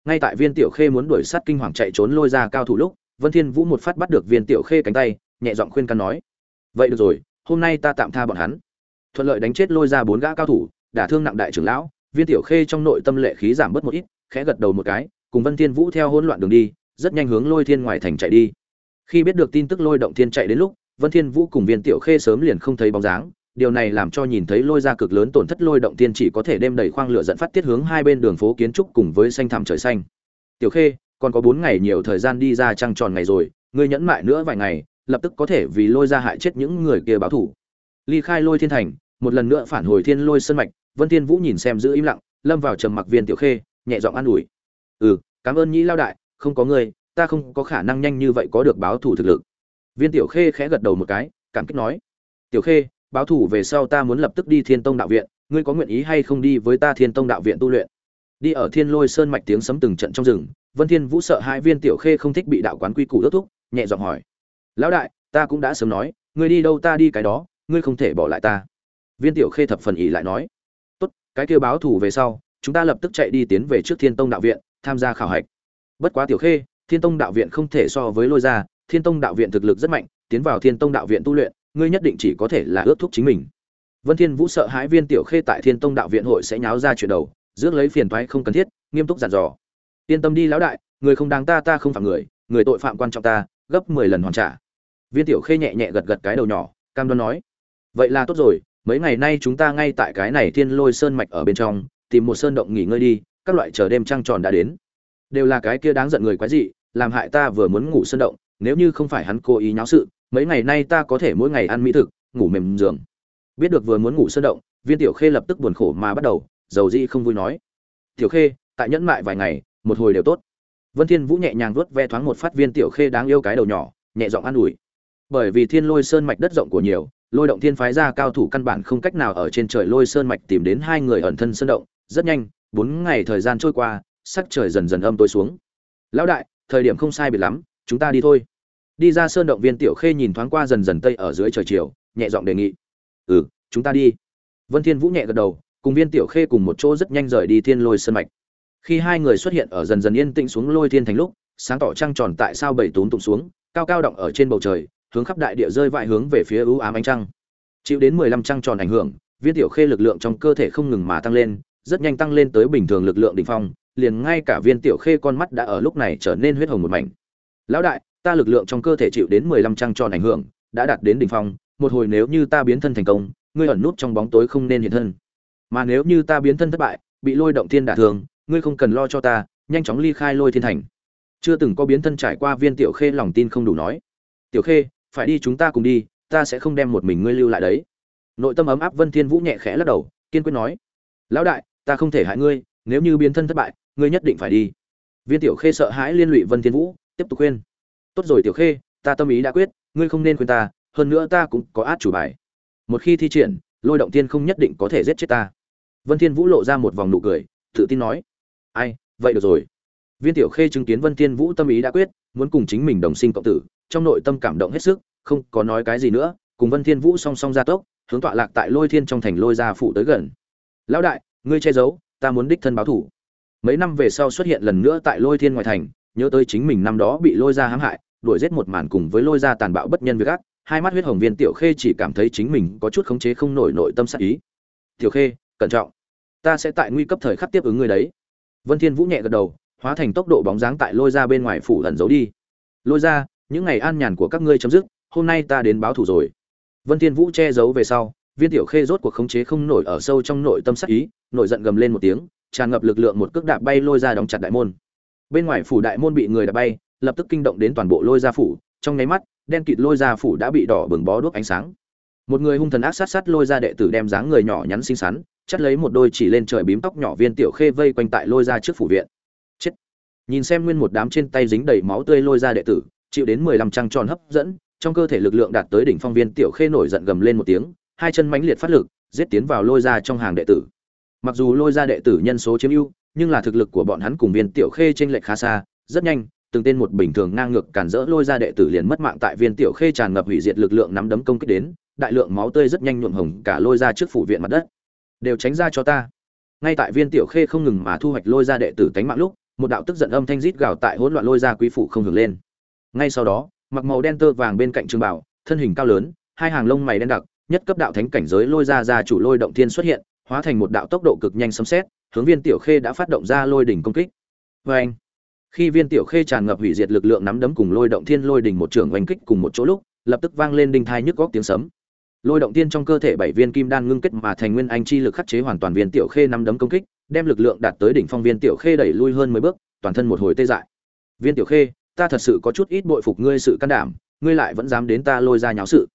Ngay tại viên tiểu khê muốn đuổi sát kinh hoàng chạy trốn lôi ra cao thủ lúc, vân thiên vũ một phát bắt được viên tiểu khê cánh tay, nhẹ giọng khuyên can nói, vậy được rồi, hôm nay ta tạm tha bọn hắn. Thuận lợi đánh chết lôi ra bốn gã cao thủ, đả thương nặng đại trưởng lão, viên tiểu khê trong nội tâm lệ khí giảm bớt một ít, khẽ gật đầu một cái, cùng vân thiên vũ theo hỗn loạn đường đi, rất nhanh hướng lôi thiên ngoài thành chạy đi khi biết được tin tức lôi động thiên chạy đến lúc, vân thiên vũ cùng viên tiểu khê sớm liền không thấy bóng dáng, điều này làm cho nhìn thấy lôi ra cực lớn tổn thất lôi động thiên chỉ có thể đem đầy khoang lửa dẫn phát tiết hướng hai bên đường phố kiến trúc cùng với xanh thẳm trời xanh tiểu khê, còn có bốn ngày nhiều thời gian đi ra trăng tròn ngày rồi, ngươi nhẫn mại nữa vài ngày, lập tức có thể vì lôi ra hại chết những người kia báo thù. ly khai lôi thiên thành, một lần nữa phản hồi thiên lôi sơn mạch, vân thiên vũ nhìn xem giữ im lặng, lâm vào trầm mặc viên tiểu khê, nhẹ giọng an ủi ừ cảm ơn nhĩ lao đại, không có ngươi ta không có khả năng nhanh như vậy có được báo thủ thực lực. Viên tiểu khê khẽ gật đầu một cái, cảm kích nói, tiểu khê, báo thủ về sau ta muốn lập tức đi thiên tông đạo viện, ngươi có nguyện ý hay không đi với ta thiên tông đạo viện tu luyện? Đi ở thiên lôi sơn mạch tiếng sấm từng trận trong rừng, vân thiên vũ sợ hai viên tiểu khê không thích bị đạo quán quy củ đốt thúc nhẹ giọng hỏi, lão đại, ta cũng đã sớm nói, ngươi đi đâu ta đi cái đó, ngươi không thể bỏ lại ta. Viên tiểu khê thập phần ỉ lại nói, tốt, cái kêu báo thủ về sau, chúng ta lập tức chạy đi tiến về trước thiên tông đạo viện, tham gia khảo hạch. Bất quá tiểu khê thiên tông đạo viện không thể so với lôi ra thiên tông đạo viện thực lực rất mạnh, tiến vào thiên tông đạo viện tu luyện, ngươi nhất định chỉ có thể là ước thúc chính mình. Vân thiên vũ sợ hãi viên tiểu khê tại thiên tông đạo viện hội sẽ nháo ra chuyện đầu, rước lấy phiền toái không cần thiết, nghiêm túc dặn dò. Yên tâm đi lão đại, người không đáng ta ta không phạm người người tội phạm quan trọng ta, gấp 10 lần hoàn trả. Viên tiểu khê nhẹ nhẹ gật gật cái đầu nhỏ, cam đoan nói. Vậy là tốt rồi, mấy ngày nay chúng ta ngay tại cái này thiên lôi sơn mạch ở bên trong, tìm một sơn động nghỉ ngơi đi, các loại chờ đêm trăng tròn đã đến đều là cái kia đáng giận người quái dị, làm hại ta vừa muốn ngủ sơn động, nếu như không phải hắn cố ý nháo sự, mấy ngày nay ta có thể mỗi ngày ăn mỹ thực, ngủ mềm giường. Biết được vừa muốn ngủ sơn động, viên tiểu khê lập tức buồn khổ mà bắt đầu, dầu dĩ không vui nói. Tiểu khê, tại nhẫn mại vài ngày, một hồi đều tốt. Vân thiên vũ nhẹ nhàng vuốt ve thoáng một phát viên tiểu khê đáng yêu cái đầu nhỏ, nhẹ giọng an ủi. Bởi vì thiên lôi sơn mạch đất rộng của nhiều, lôi động thiên phái ra cao thủ căn bản không cách nào ở trên trời lôi sơn mạch tìm đến hai người ẩn thân sơn động. Rất nhanh, bốn ngày thời gian trôi qua sắc trời dần dần âm tối xuống. Lão đại, thời điểm không sai biệt lắm, chúng ta đi thôi. Đi ra sơn động viên tiểu khê nhìn thoáng qua dần dần tây ở dưới trời chiều, nhẹ giọng đề nghị. Ừ chúng ta đi. Vân thiên vũ nhẹ gật đầu, cùng viên tiểu khê cùng một chỗ rất nhanh rời đi thiên lôi sơn mạch. Khi hai người xuất hiện ở dần dần yên tĩnh xuống lôi thiên thành lúc, sáng tỏ trăng tròn tại sao bảy tún tụng xuống, cao cao động ở trên bầu trời, hướng khắp đại địa rơi vãi hướng về phía ưu ám ánh trăng. Chịu đến mười lăm trăng tròn ảnh hưởng, viên tiểu khê lực lượng trong cơ thể không ngừng mà tăng lên, rất nhanh tăng lên tới bình thường lực lượng đỉnh phong liền ngay cả viên tiểu khê con mắt đã ở lúc này trở nên huyết hồng một mảnh. Lão đại, ta lực lượng trong cơ thể chịu đến mười lăm trăng tròn ảnh hưởng, đã đạt đến đỉnh phong, một hồi nếu như ta biến thân thành công, ngươi ẩn nút trong bóng tối không nên hiện thân. Mà nếu như ta biến thân thất bại, bị lôi động thiên đả thương ngươi không cần lo cho ta, nhanh chóng ly khai lôi thiên thành. Chưa từng có biến thân trải qua viên tiểu khê lòng tin không đủ nói. Tiểu khê, phải đi chúng ta cùng đi, ta sẽ không đem một mình ngươi lưu lại đấy. Nội tâm ấm áp vân thiên vũ nhẹ khẽ lắc đầu, kiên quyết nói. Lão đại, ta không thể hại ngươi, nếu như biến thân thất bại ngươi nhất định phải đi. Viên tiểu khê sợ hãi liên lụy vân thiên vũ, tiếp tục khuyên. Tốt rồi tiểu khê, ta tâm ý đã quyết, ngươi không nên khuyên ta, hơn nữa ta cũng có át chủ bài. Một khi thi triển, lôi động tiên không nhất định có thể giết chết ta. Vân thiên vũ lộ ra một vòng nụ cười, tự tin nói. Ai, vậy được rồi. Viên tiểu khê chứng kiến vân thiên vũ tâm ý đã quyết, muốn cùng chính mình đồng sinh cộng tử, trong nội tâm cảm động hết sức, không có nói cái gì nữa, cùng vân thiên vũ song song ra tốc, hướng tọa lạc tại lôi thiên trong thành lôi gia phụ tới gần. Lão đại, ngươi che giấu, ta muốn đích thân báo thủ mấy năm về sau xuất hiện lần nữa tại lôi thiên ngoài thành, nhớ tới chính mình năm đó bị lôi ra hãm hại, đuổi giết một màn cùng với lôi ra tàn bạo bất nhân việc ác, hai mắt huyết hồng viên tiểu khê chỉ cảm thấy chính mình có chút khống chế không nổi nội tâm sát ý. Tiểu khê, cẩn trọng. Ta sẽ tại nguy cấp thời khắc tiếp ứng người đấy. Vân thiên vũ nhẹ gật đầu, hóa thành tốc độ bóng dáng tại lôi ra bên ngoài phủ lần giấu đi. Lôi ra những ngày an nhàn của các ngươi chấm dứt, hôm nay ta đến báo thù rồi. Vân thiên vũ che giấu về sau, viên tiểu khê rốt cuộc khống chế không nổi ở sâu trong nội tâm sát ý nội giận gầm lên một tiếng tràn ngập lực lượng một cước đạp bay lôi ra đóng chặt đại môn. Bên ngoài phủ đại môn bị người đạp bay, lập tức kinh động đến toàn bộ lôi gia phủ, trong nháy mắt, đen kịt lôi gia phủ đã bị đỏ bừng bó đuốc ánh sáng. Một người hung thần ác sát sát lôi ra đệ tử đem dáng người nhỏ nhắn xinh xắn chắt lấy một đôi chỉ lên trời bím tóc nhỏ viên tiểu khê vây quanh tại lôi ra trước phủ viện. Chết! Nhìn xem nguyên một đám trên tay dính đầy máu tươi lôi ra đệ tử, chịu đến mười lăm trăng tròn hấp dẫn, trong cơ thể lực lượng đạt tới đỉnh phong viên tiểu khê nổi giận gầm lên một tiếng, hai chân mãnh liệt phát lực, giết tiến vào lôi ra trong hàng đệ tử mặc dù lôi ra đệ tử nhân số chiếm ưu, nhưng là thực lực của bọn hắn cùng viên tiểu khê t r ê n lệch khá xa, rất nhanh, từng tên một bình thường ngang ngược cản rỡ lôi ra đệ tử liền mất mạng tại viên tiểu khê tràn ngập hủy diệt lực lượng nắm đấm công kích đến, đại lượng máu tươi rất nhanh nhuộm hồng cả lôi ra trước phủ viện mặt đất. Đều tránh ra cho ta. Ngay tại viên tiểu khê không ngừng mà thu hoạch lôi ra đệ tử tánh mạng lúc, một đạo tức giận âm thanh rít gào tại hỗn loạn lôi ra quý phủ không ngừng lên. Ngay sau đó, mặc màu đen tơ vàng bên cạnh trường bảo, thân hình cao lớn, hai hàng lông mày đen đặc, nhất cấp đạo thánh cảnh giới lôi ra ra chủ lôi động thiên xuất hiện hóa thành một đạo tốc độ cực nhanh sấm xét hướng viên tiểu khê đã phát động ra lôi đỉnh công kích. Vê anh, khi viên tiểu khê tràn ngập hủy diệt lực lượng nắm đấm cùng lôi động thiên lôi đỉnh một trường oanh kích cùng một chỗ lúc, lập tức vang lên đinh thai nhức góc tiếng sấm. Lôi động thiên trong cơ thể bảy viên kim đan ngưng kết mà thành nguyên anh chi lực khắc chế hoàn toàn viên tiểu khê nắm đấm công kích, đem lực lượng đạt tới đỉnh phong viên tiểu khê đẩy lui hơn mười bước, toàn thân một hồi tê dại. Viên tiểu khê, ta thật sự có chút ít bội phục ngươi sự can đảm, ngươi lại vẫn dám đến ta lôi ra nháo sự.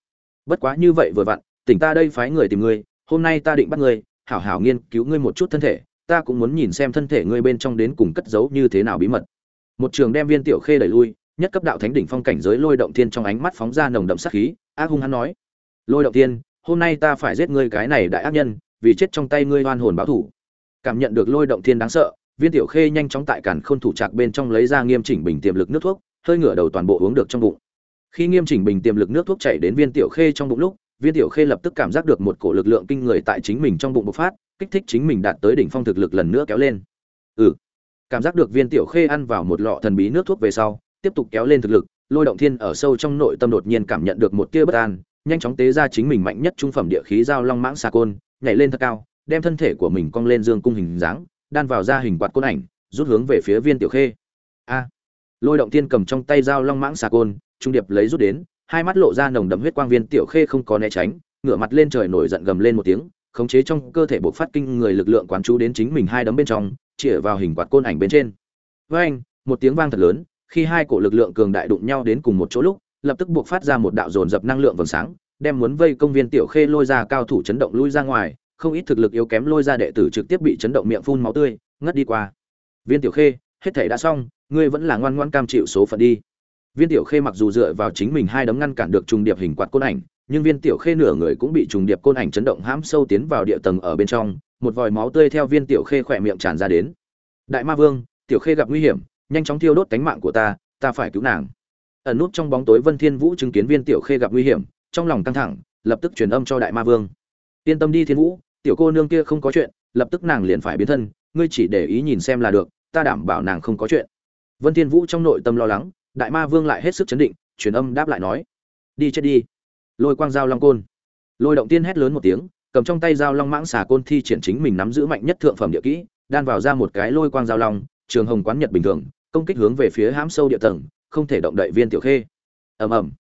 Bất quá như vậy vừa vặn, tỉnh ta đây phái người tìm ngươi, hôm nay ta định bắt ngươi hảo hảo nghiên cứu ngươi một chút thân thể, ta cũng muốn nhìn xem thân thể ngươi bên trong đến cùng cất giấu như thế nào bí mật. Một trường đem viên tiểu khê đẩy lui, nhất cấp đạo thánh đỉnh phong cảnh giới lôi động thiên trong ánh mắt phóng ra nồng đậm sát khí, ác hung hắn nói, lôi động thiên, hôm nay ta phải giết ngươi cái này đại ác nhân, vì chết trong tay ngươi oan hồn báo thủ. Cảm nhận được lôi động thiên đáng sợ, viên tiểu khê nhanh chóng tại cản khôn thủ trạc bên trong lấy ra nghiêm chỉnh bình tiềm lực nước thuốc, hơi ngửa đầu toàn bộ uống được trong bụng. Khi nghiêm chỉnh bình tiềm lực nước thuốc chảy đến viên tiểu khê trong bụng lúc viên tiểu khê lập tức cảm giác được một cổ lực lượng kinh người tại chính mình trong bụng bộc phát, kích thích chính mình đạt tới đỉnh phong thực lực lần nữa kéo lên. Ừ. Cảm giác được viên tiểu khê ăn vào một lọ thần bí nước thuốc về sau, tiếp tục kéo lên thực lực, lôi động thiên ở sâu trong nội tâm đột nhiên cảm nhận được một tia bất an, nhanh chóng tế ra chính mình mạnh nhất trung phẩm địa khí giao long mãng xà côn, nhảy lên thật cao, đem thân thể của mình cong lên dương cung hình dáng, đan vào ra hình quạt côn ảnh, rút hướng về phía viên tiểu khê. A. Lôi động thiên cầm trong tay giao long mãng xà côn, trung điệp lấy rút đến hai mắt lộ ra nồng đậm huyết quang viên tiểu khê không có né tránh, ngửa mặt lên trời nổi giận gầm lên một tiếng, khống chế trong cơ thể bộc phát kinh người lực lượng quán chú đến chính mình hai đấm bên trong, chĩa vào hình quạt côn ảnh bên trên. Với anh, một tiếng vang thật lớn, khi hai cổ lực lượng cường đại đụng nhau đến cùng một chỗ lúc, lập tức buộc phát ra một đạo dồn dập năng lượng vầng sáng, đem muốn vây công viên tiểu khê lôi ra cao thủ chấn động lui ra ngoài, không ít thực lực yếu kém lôi ra đệ tử trực tiếp bị chấn động miệng phun máu tươi, ngất đi qua. Viên tiểu khê, hết thể đã xong, ngươi vẫn là ngoan ngoan cam chịu số phận đi viên tiểu khê mặc dù dựa vào chính mình hai đấm ngăn cản được trùng điệp hình quạt côn ảnh, nhưng viên tiểu khê nửa người cũng bị trùng điệp côn ảnh chấn động hãm sâu tiến vào địa tầng ở bên trong, một vòi máu tươi theo viên tiểu khê khỏe miệng tràn ra đến. Đại ma vương, tiểu khê gặp nguy hiểm, nhanh chóng thiêu đốt cánh mạng của ta ta phải cứu nàng. Ẩn nút trong bóng tối vân thiên vũ chứng kiến viên tiểu khê gặp nguy hiểm, trong lòng căng thẳng, lập tức truyền âm cho đại ma vương. Yên tâm đi thiên vũ, tiểu cô nương kia không có chuyện, lập tức nàng liền phải biến thân, ngươi chỉ để ý nhìn xem là được, ta đảm bảo nàng không có chuyện. Vân thiên vũ trong nội tâm lo lắng đại ma vương lại hết sức chấn định, truyền âm đáp lại nói, đi chết đi. Lôi quang dao long côn. Lôi động tiên hét lớn một tiếng, cầm trong tay dao long mãng xà côn thi triển chính mình nắm giữ mạnh nhất thượng phẩm địa kỹ, đan vào ra một cái lôi quang dao long, trường hồng quán nhật bình thường, công kích hướng về phía hãm sâu địa tầng, không thể động đậy viên tiểu khê. Ầm ầm.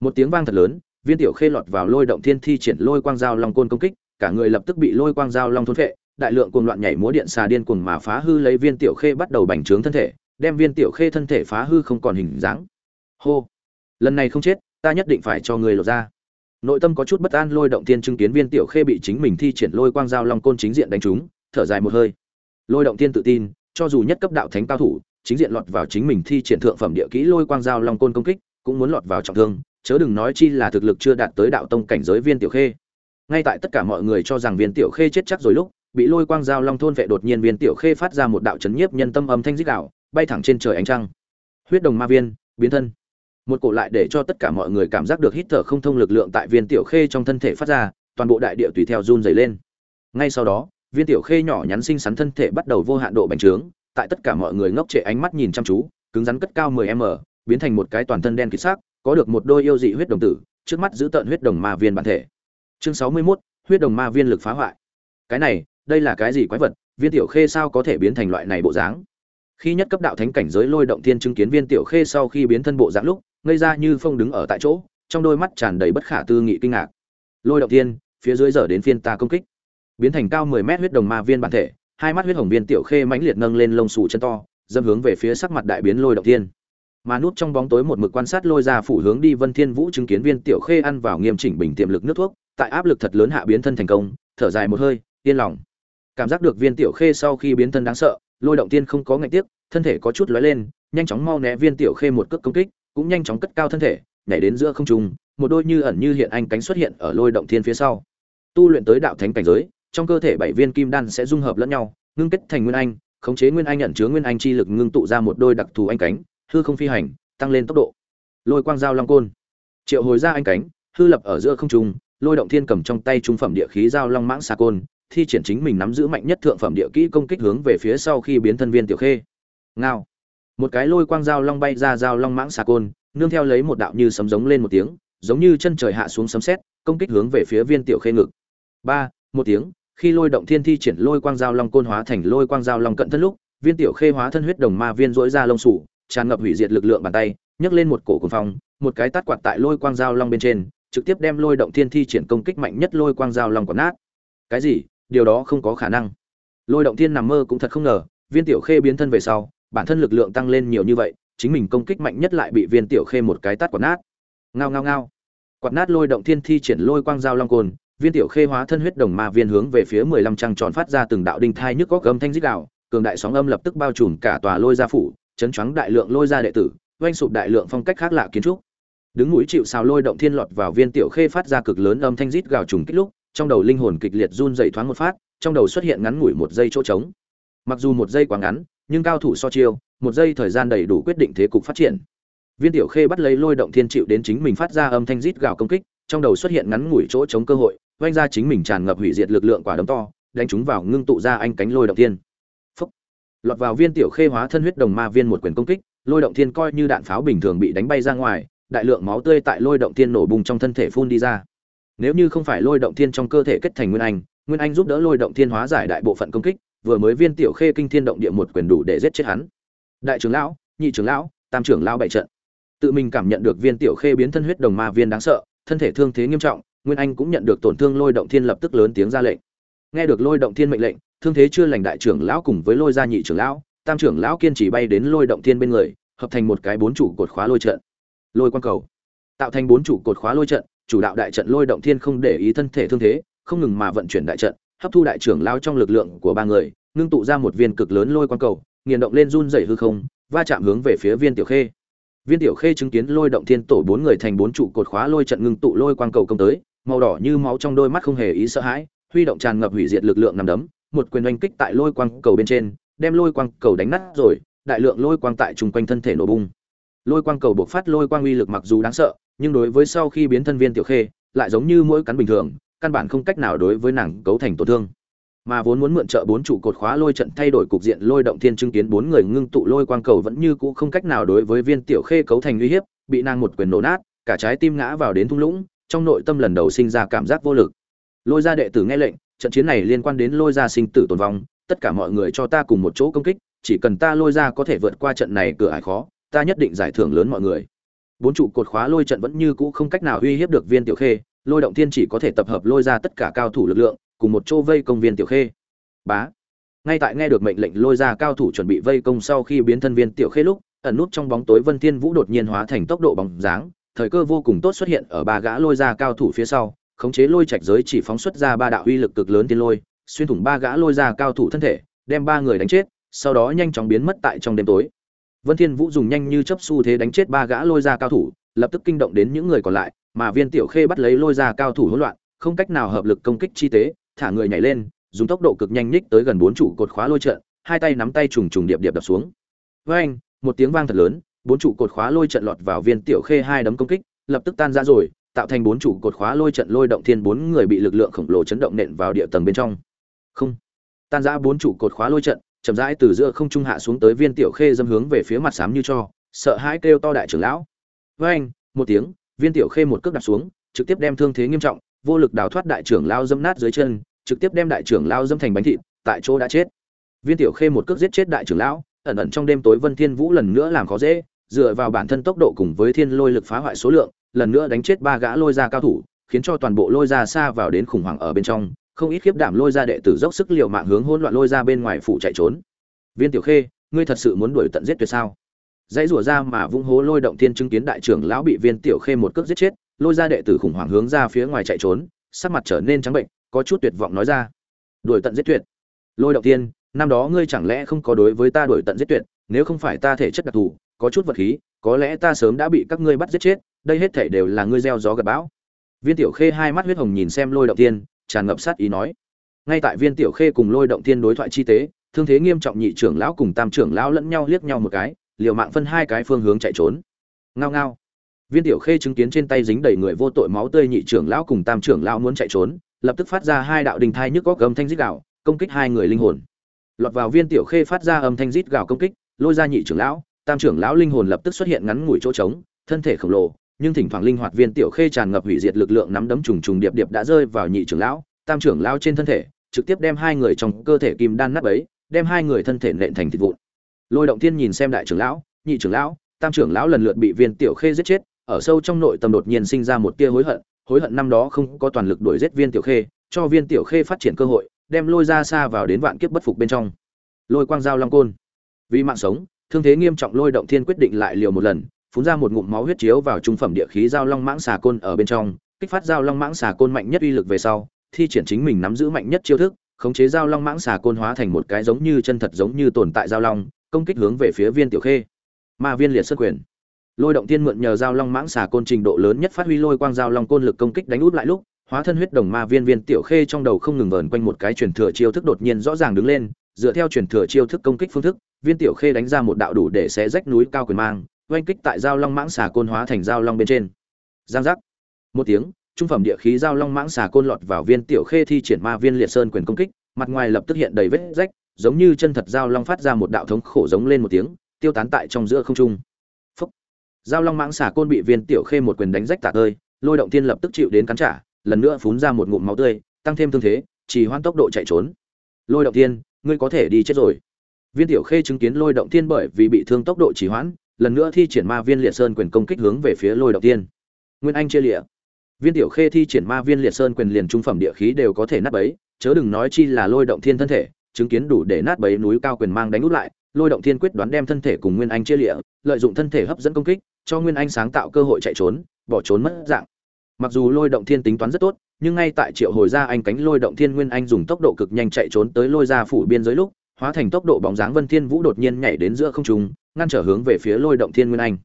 Một tiếng vang thật lớn, viên tiểu khê lọt vào lôi động thiên thi triển lôi quang dao long côn công kích, cả người lập tức bị lôi quang dao long thôn phệ, đại lượng cuồng loạn nhảy múa điện xà điên cuồng mà phá hư lấy viên tiểu khê bắt đầu bành trướng thân thể đem viên tiểu khê thân thể phá hư không còn hình dáng. Hô, lần này không chết, ta nhất định phải cho người lột ra nội tâm có chút bất an lôi động tiên chứng kiến viên tiểu khê bị chính mình thi triển lôi quang giao long côn chính diện đánh trúng, thở dài một hơi. Lôi động tiên tự tin, cho dù nhất cấp đạo thánh cao thủ, chính diện lọt vào chính mình thi triển thượng phẩm địa kỹ lôi quang giao long côn công kích, cũng muốn lọt vào trọng thương, chớ đừng nói chi là thực lực chưa đạt tới đạo tông cảnh giới viên tiểu khê. Ngay tại tất cả mọi người cho rằng viên tiểu khê chết chắc rồi lúc, bị lôi quang giao long thôn vệ đột nhiên viên tiểu khê phát ra một đạo chấn nhiếp nhân tâm âm thanh dích đạo bay thẳng trên trời ánh trăng. Huyết đồng ma viên biến thân. Một cổ lại để cho tất cả mọi người cảm giác được hít thở không thông lực lượng tại viên tiểu khê trong thân thể phát ra toàn bộ đại địa tùy theo run dày lên. Ngay sau đó viên tiểu khê nhỏ nhắn xinh xắn thân thể bắt đầu vô hạn độ bành trướng tại tất cả mọi người ngốc trệ ánh mắt nhìn chăm chú cứng rắn cất cao 10 m biến thành một cái toàn thân đen kịt sắc có được một đôi yêu dị huyết đồng tử trước mắt giữ tận huyết đồng ma viên bản thể. Chương 61, huyết đồng ma viên lực phá hoại. Cái này đây là cái gì quái vật? Viên tiểu khê sao có thể biến thành loại này bộ dáng? Khi nhất cấp đạo thánh cảnh giới lôi động thiên chứng kiến viên tiểu khê sau khi biến thân bộ dạng lúc, ngây ra như phong đứng ở tại chỗ, trong đôi mắt tràn đầy bất khả tư nghị kinh ngạc. Lôi động thiên, phía dưới giờ đến phiên ta công kích. Biến thành cao 10 mét huyết đồng ma viên bản thể, hai mắt huyết hồng viên tiểu khê mãnh liệt nâng lên lông xù chân to, dâm hướng về phía sắc mặt đại biến lôi động thiên. Mà nút trong bóng tối một mực quan sát lôi ra phủ hướng đi vân thiên vũ chứng kiến viên tiểu khê ăn vào nghiêm chỉnh bình tiềm lực nước thuốc, tại áp lực thật lớn hạ biến thân thành công, thở dài một hơi, yên lòng. Cảm giác được viên tiểu khê sau khi biến thân đáng sợ lôi động tiên không có ngạnh tiếc thân thể có chút lóe lên, nhanh chóng mau né viên tiểu khê một cước công kích, cũng nhanh chóng cất cao thân thể, nhảy đến giữa không trung, một đôi như ẩn như hiện anh cánh xuất hiện ở lôi động thiên phía sau. Tu luyện tới đạo thánh cảnh giới, trong cơ thể bảy viên kim đan sẽ dung hợp lẫn nhau, ngưng kết thành nguyên anh, khống chế nguyên anh nhận chứa nguyên anh chi lực ngưng tụ ra một đôi đặc thù anh cánh, hư không phi hành, tăng lên tốc độ. Lôi quang dao long côn. Triệu hồi ra anh cánh, hư lập ở giữa không trung, lôi động thiên cầm trong tay trung phẩm địa khí dao long mãng xà côn thi triển chính mình nắm giữ mạnh nhất thượng phẩm địa kỹ công kích hướng về phía sau khi biến thân viên tiểu khê. Ngao. Một cái lôi quang dao long bay ra dao long mãng xà côn, nương theo lấy một đạo như sấm giống lên một tiếng, giống như chân trời hạ xuống sấm sét, công kích hướng về phía viên tiểu khê ngực. Ba, một tiếng, khi lôi động thiên thi triển lôi quang dao long côn hóa thành lôi quang dao long cận thân lúc, viên tiểu khê hóa thân huyết đồng ma viên rỗi ra lông sủ, tràn ngập hủy diệt lực lượng bàn tay, nhấc lên một cổ cuồng phong, một cái tát quạt tại lôi quang dao long bên trên, trực tiếp đem lôi động thiên thi triển công kích mạnh nhất lôi quang dao long quạt nát. Cái gì? Điều đó không có khả năng. Lôi động thiên nằm mơ cũng thật không ngờ, viên tiểu khê biến thân về sau, bản thân lực lượng tăng lên nhiều như vậy, chính mình công kích mạnh nhất lại bị viên tiểu khê một cái tát quạt nát. Ngao ngao ngao. Quạt nát lôi động thiên thi triển lôi quang giao long cồn viên tiểu khê hóa thân huyết đồng ma viên hướng về phía mười lăm trăng tròn phát ra từng đạo đinh thai nhức góc âm thanh dích đạo cường đại sóng âm lập tức bao trùm cả tòa lôi gia phủ, chấn choáng đại lượng lôi gia đệ tử oanh sụp đại lượng phong cách khác lạ kiến trúc. Đứng mũi chịu xào lôi động thiên lọt vào viên tiểu khê phát ra cực lớn âm thanh rít gào trùng kích lúc trong đầu linh hồn kịch liệt run dày thoáng một phát, trong đầu xuất hiện ngắn ngủi một giây chỗ trống. Mặc dù một giây quá ngắn, nhưng cao thủ so chiêu, một giây thời gian đầy đủ quyết định thế cục phát triển. Viên tiểu khê bắt lấy lôi động thiên chịu đến chính mình phát ra âm thanh rít gào công kích, trong đầu xuất hiện ngắn ngủi chỗ chống cơ hội oanh ra chính mình tràn ngập hủy diệt lực lượng quả đấm to, đánh chúng vào ngưng tụ ra anh cánh lôi động thiên. Phúc. lọt vào viên tiểu khê hóa thân huyết đồng ma viên một quyền công kích, lôi động thiên coi như đạn pháo bình thường bị đánh bay ra ngoài, đại lượng máu tươi tại lôi động thiên nổ bùng trong thân thể phun đi ra nếu như không phải lôi động thiên trong cơ thể kết thành nguyên anh nguyên anh giúp đỡ lôi động thiên hóa giải đại bộ phận công kích, vừa mới viên tiểu khê kinh thiên động địa một quyền đủ để giết chết hắn. Đại trưởng lão, nhị trưởng lão, tam trưởng lão bại trận. Tự mình cảm nhận được viên tiểu khê biến thân huyết đồng ma viên đáng sợ, thân thể thương thế nghiêm trọng, nguyên anh cũng nhận được tổn thương lôi động thiên lập tức lớn tiếng ra lệnh. Nghe được lôi động thiên mệnh lệnh, thương thế chưa lành đại trưởng lão cùng với lôi gia nhị trưởng lão, tam trưởng lão kiên trì bay đến lôi động thiên bên người, hợp thành một cái bốn trụ cột khóa lôi trận. Lôi quan cầu. Tạo thành bốn trụ cột khóa lôi trận chủ đạo đại trận lôi động thiên không để ý thân thể thương thế, không ngừng mà vận chuyển đại trận, hấp thu đại trưởng lao trong lực lượng của ba người, ngưng tụ ra một viên cực lớn lôi quang cầu, nghiền động lên run rẩy hư không, va chạm hướng về phía viên tiểu khê. Viên tiểu khê chứng kiến lôi động thiên tổ bốn người thành bốn trụ cột khóa lôi trận ngưng tụ lôi quang cầu công tới, màu đỏ như máu trong đôi mắt không hề ý sợ hãi, huy động tràn ngập hủy diệt lực lượng nằm đấm, một quyền oanh kích tại lôi quang cầu bên trên, đem lôi quang cầu đánh nát rồi, đại lượng lôi quang tại trùng quanh thân thể nổ bung lôi quang cầu bộc phát lôi quang uy lực mặc dù đáng sợ, nhưng đối với sau khi biến thân viên tiểu khê, lại giống như mỗi cắn bình thường, căn bản không cách nào đối với nàng cấu thành tổn thương. Mà vốn muốn mượn trợ bốn trụ cột khóa lôi trận thay đổi cục diện lôi động thiên chứng kiến bốn người ngưng tụ lôi quang cầu vẫn như cũ không cách nào đối với viên tiểu khê cấu thành uy hiếp, bị nàng một quyền nổ nát, cả trái tim ngã vào đến thung lũng, trong nội tâm lần đầu sinh ra cảm giác vô lực. Lôi gia đệ tử nghe lệnh, trận chiến này liên quan đến lôi gia sinh tử tồn vong, tất cả mọi người cho ta cùng một chỗ công kích, chỉ cần ta lôi ra có thể vượt qua trận này cửa ải khó ta nhất định giải thưởng lớn mọi người. Bốn trụ cột khóa lôi trận vẫn như cũ không cách nào uy hiếp được viên tiểu khê, lôi động thiên chỉ có thể tập hợp lôi ra tất cả cao thủ lực lượng, cùng một chỗ vây công viên tiểu khê. Bá. Ngay tại nghe được mệnh lệnh lôi ra cao thủ chuẩn bị vây công sau khi biến thân viên tiểu khê lúc, ẩn nút trong bóng tối vân thiên vũ đột nhiên hóa thành tốc độ bóng dáng, thời cơ vô cùng tốt xuất hiện ở ba gã lôi ra cao thủ phía sau, khống chế lôi trạch giới chỉ phóng xuất ra ba đạo uy lực cực lớn tiên lôi, xuyên thủng ba gã lôi ra cao thủ thân thể, đem ba người đánh chết, sau đó nhanh chóng biến mất tại trong đêm tối vân thiên vũ dùng nhanh như chớp xu thế đánh chết ba gã lôi ra cao thủ lập tức kinh động đến những người còn lại mà viên tiểu khê bắt lấy lôi ra cao thủ hỗn loạn không cách nào hợp lực công kích chi tế thả người nhảy lên dùng tốc độ cực nhanh nhích tới gần bốn trụ cột khóa lôi trận hai tay nắm tay trùng trùng điệp điệp đập xuống. Oeng, một tiếng vang thật lớn bốn trụ cột khóa lôi trận lọt vào viên tiểu khê hai đấm công kích lập tức tan ra rồi tạo thành bốn trụ cột khóa lôi trận lôi động thiên bốn người bị lực lượng khổng lồ chấn động nện vào địa tầng bên trong. Không tan ra bốn trụ cột khóa lôi trận chậm rãi từ giữa không trung hạ xuống tới viên tiểu khê dâm hướng về phía mặt xám như cho, sợ hãi kêu to đại trưởng lão. Với anh, một tiếng, viên tiểu khê một cước đặt xuống, trực tiếp đem thương thế nghiêm trọng, vô lực đào thoát đại trưởng lao dâm nát dưới chân, trực tiếp đem đại trưởng lao dâm thành bánh thịt, tại chỗ đã chết. Viên tiểu khê một cước giết chết đại trưởng lão, ẩn ẩn trong đêm tối vân thiên vũ lần nữa làm khó dễ, dựa vào bản thân tốc độ cùng với thiên lôi lực phá hoại số lượng, lần nữa đánh chết ba gã lôi ra cao thủ, khiến cho toàn bộ lôi ra xa vào đến khủng hoảng ở bên trong không ít khiếp đảm lôi ra đệ tử dốc sức liều mạng hướng hỗn loạn lôi ra bên ngoài phủ chạy trốn. Viên tiểu khê ngươi thật sự muốn đuổi tận giết tuyệt sao? Dãy rủa ra mà vung hố lôi động thiên chứng kiến đại trưởng lão bị viên tiểu khê một cước giết chết lôi ra đệ tử khủng hoảng hướng ra phía ngoài chạy trốn sắc mặt trở nên trắng bệnh có chút tuyệt vọng nói ra. Đuổi tận giết tuyệt. Lôi động thiên, năm đó ngươi chẳng lẽ không có đối với ta đuổi tận giết tuyệt nếu không phải ta thể chất đặc thù có chút vật khí có lẽ ta sớm đã bị các ngươi bắt giết chết đây hết thảy đều là ngươi gieo gió gặp bão. Viên tiểu khê hai mắt huyết hồng nhìn xem lôi động thiên tràn ngập sát ý nói. Ngay tại viên tiểu khê cùng lôi động thiên đối thoại chi tế, thương thế nghiêm trọng nhị trưởng lão cùng tam trưởng lão lẫn nhau liếc nhau một cái, liều mạng phân hai cái phương hướng chạy trốn. Ngao ngao. Viên tiểu khê chứng kiến trên tay dính đầy người vô tội máu tươi nhị trưởng lão cùng tam trưởng lão muốn chạy trốn, lập tức phát ra hai đạo đình thai nhức góc âm thanh rít gạo công kích hai người linh hồn. Lọt vào viên tiểu khê phát ra âm thanh rít gạo công kích, lôi ra nhị trưởng lão, tam trưởng lão linh hồn lập tức xuất hiện ngắn ngủi chỗ trống, thân thể khổng lồ nhưng thỉnh thoảng linh hoạt viên tiểu khê tràn ngập hủy diệt lực lượng nắm đấm trùng trùng điệp điệp đã rơi vào nhị trưởng lão, tam trưởng lão trên thân thể, trực tiếp đem hai người trong cơ thể kim đan nát ấy đem hai người thân thể nện thành thịt vụn. Lôi động thiên nhìn xem đại trưởng lão, nhị trưởng lão, tam trưởng lão lần lượt bị viên tiểu khê giết chết, ở sâu trong nội tâm đột nhiên sinh ra một tia hối hận hối hận năm đó không có toàn lực đuổi giết viên tiểu khê, cho viên tiểu khê phát triển cơ hội, đem lôi ra xa vào đến vạn kiếp bất phục bên trong. Lôi quang dao long côn. Vì mạng sống, thương thế nghiêm trọng lôi động thiên quyết định lại liều một lần phun ra một ngụm máu huyết chiếu vào trung phẩm địa khí giao long mãng xà côn ở bên trong, kích phát giao long mãng xà côn mạnh nhất uy lực về sau, thi triển chính mình nắm giữ mạnh nhất chiêu thức, khống chế giao long mãng xà côn hóa thành một cái giống như chân thật giống như tồn tại giao long, công kích hướng về phía viên tiểu khê. Ma viên liệt xuất quyền. Lôi động tiên mượn nhờ giao long mãng xà côn trình độ lớn nhất phát huy lôi quang giao long côn lực công kích đánh út lại lúc, hóa thân huyết đồng ma viên viên tiểu khê trong đầu không ngừng vờn quanh một cái truyền thừa chiêu thức đột nhiên rõ ràng đứng lên, dựa theo truyền thừa chiêu thức công kích phương thức, viên tiểu khê đánh ra một đạo đủ để xé rách núi cao quyền mang oanh kích tại giao long mãng xà côn hóa thành giao long bên trên. Giang giác. Một tiếng, trung phẩm địa khí giao long mãng xà côn lọt vào viên tiểu khê thi triển ma viên liệt sơn quyền công kích, mặt ngoài lập tức hiện đầy vết rách, giống như chân thật giao long phát ra một đạo thống khổ giống lên một tiếng, tiêu tán tại trong giữa không trung. Phúc. giao long mãng xà côn bị viên tiểu khê một quyền đánh rách tạc ơi lôi động tiên lập tức chịu đến cắn trả, lần nữa phun ra một ngụm máu tươi, tăng thêm thương thế chỉ hoãn tốc độ chạy trốn. Lôi động tiên ngươi có thể đi chết rồi. Viên tiểu khê chứng kiến lôi động tiên bởi vì bị thương tốc độ chỉ hoãn lần nữa thi triển ma viên liệt sơn quyền công kích hướng về phía lôi động tiên. Nguyên anh chia lịa viên tiểu khê thi triển ma viên liệt sơn quyền liền trung phẩm địa khí đều có thể nát bấy, chớ đừng nói chi là lôi động thiên thân thể, chứng kiến đủ để nát bấy núi cao quyền mang đánh út lại, lôi động thiên quyết đoán đem thân thể cùng nguyên anh chia lịa lợi dụng thân thể hấp dẫn công kích, cho nguyên anh sáng tạo cơ hội chạy trốn, bỏ trốn mất dạng. Mặc dù lôi động thiên tính toán rất tốt, nhưng ngay tại triệu hồi ra anh cánh lôi động thiên nguyên anh dùng tốc độ cực nhanh chạy trốn tới lôi ra phủ biên giới lúc hóa thành tốc độ bóng dáng vân thiên vũ đột nhiên nhảy đến giữa không trung, ngăn trở hướng về phía lôi động thiên nguyên anh.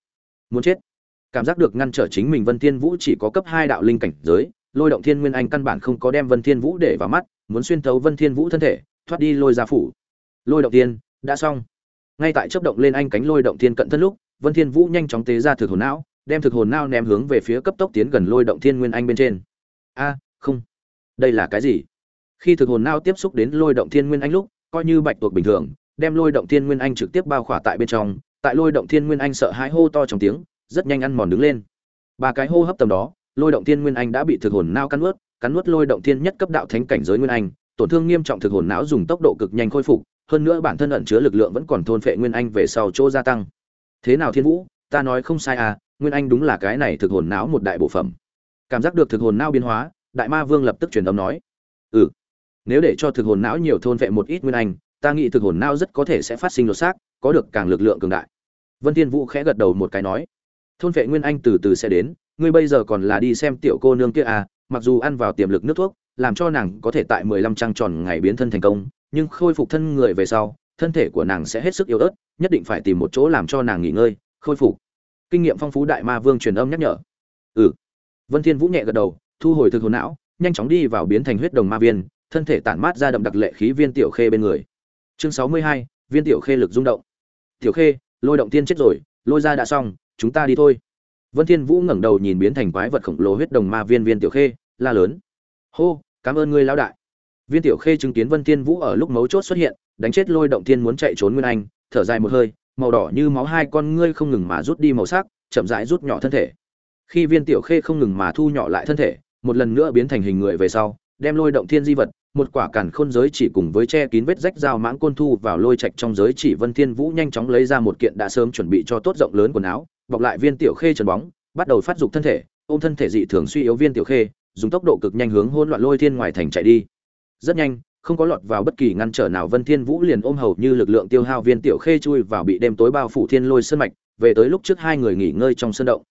Muốn chết. Cảm giác được ngăn trở chính mình vân thiên vũ chỉ có cấp hai đạo linh cảnh giới, lôi động thiên nguyên anh căn bản không có đem vân thiên vũ để vào mắt, muốn xuyên thấu vân thiên vũ thân thể, thoát đi lôi ra phủ. Lôi động thiên, đã xong. Ngay tại chớp động lên anh cánh lôi động thiên cận thân lúc, vân thiên vũ nhanh chóng tế ra thực hồn não, đem thực hồn não ném hướng về phía cấp tốc tiến gần lôi động thiên nguyên anh bên trên. A, không. Đây là cái gì? Khi thực hồn não tiếp xúc đến lôi động thiên nguyên anh lúc coi như bạch tuộc bình thường, đem lôi động thiên nguyên anh trực tiếp bao khỏa tại bên trong, tại lôi động thiên nguyên anh sợ hãi hô to trong tiếng, rất nhanh ăn mòn đứng lên. Ba cái hô hấp tầm đó, lôi động thiên nguyên anh đã bị thực hồn não cắn nuốt cắn nuốt lôi động thiên nhất cấp đạo thánh cảnh giới nguyên anh, tổn thương nghiêm trọng thực hồn não dùng tốc độ cực nhanh khôi phục, hơn nữa bản thân ẩn chứa lực lượng vẫn còn thôn phệ nguyên anh về sau chỗ gia tăng. Thế nào thiên vũ, ta nói không sai à nguyên anh đúng là cái này thực hồn não một đại bộ phẩm. Cảm giác được thực hồn não biến hóa, đại ma vương lập tức truyền âm nói. Ừ nếu để cho thực hồn não nhiều thôn vệ một ít nguyên anh, ta nghĩ thực hồn não rất có thể sẽ phát sinh lột xác, có được càng lực lượng cường đại. Vân thiên vũ khẽ gật đầu một cái nói, thôn vệ nguyên anh từ từ sẽ đến, ngươi bây giờ còn là đi xem tiểu cô nương kia à mặc dù ăn vào tiềm lực nước thuốc, làm cho nàng có thể tại 15 trăng tròn ngày biến thân thành công, nhưng khôi phục thân người về sau, thân thể của nàng sẽ hết sức yếu ớt, nhất định phải tìm một chỗ làm cho nàng nghỉ ngơi, khôi phục. Kinh nghiệm phong phú đại ma vương truyền âm nhắc nhở. Ừ. Vân thiên vũ nhẹ gật đầu, thu hồi thực hồn não, nhanh chóng đi vào biến thành huyết đồng ma viên thân thể tản mát ra đậm đặc lệ khí viên tiểu khê bên người. Chương 62, viên tiểu khê lực rung động. Tiểu khê lôi động tiên chết rồi lôi ra đã xong chúng ta đi thôi. Vân thiên vũ ngẩng đầu nhìn biến thành quái vật khổng lồ huyết đồng ma viên viên tiểu khê la lớn. Hô cảm ơn ngươi lão đại. Viên tiểu khê chứng kiến vân thiên vũ ở lúc mấu chốt xuất hiện đánh chết lôi động thiên muốn chạy trốn nguyên anh thở dài một hơi màu đỏ như máu hai con ngươi không ngừng mà rút đi màu sắc chậm rãi rút nhỏ thân thể. Khi viên tiểu khê không ngừng mà thu nhỏ lại thân thể một lần nữa biến thành hình người về sau đem lôi động thiên di vật một quả cản khôn giới chỉ cùng với che kín vết rách dao mãng côn thu vào lôi trạch trong giới chỉ, vân thiên vũ nhanh chóng lấy ra một kiện đã sớm chuẩn bị cho tốt rộng lớn quần áo, bọc lại viên tiểu khê trần bóng, bắt đầu phát dục thân thể, ôm thân thể dị thường suy yếu viên tiểu khê, dùng tốc độ cực nhanh hướng hỗn loạn lôi thiên ngoài thành chạy đi. Rất nhanh, không có lọt vào bất kỳ ngăn trở nào, vân thiên vũ liền ôm hầu như lực lượng tiêu hao viên tiểu khê chui vào bị đêm tối bao phủ thiên lôi sơn mạch, về tới lúc trước hai người nghỉ ngơi trong sân động.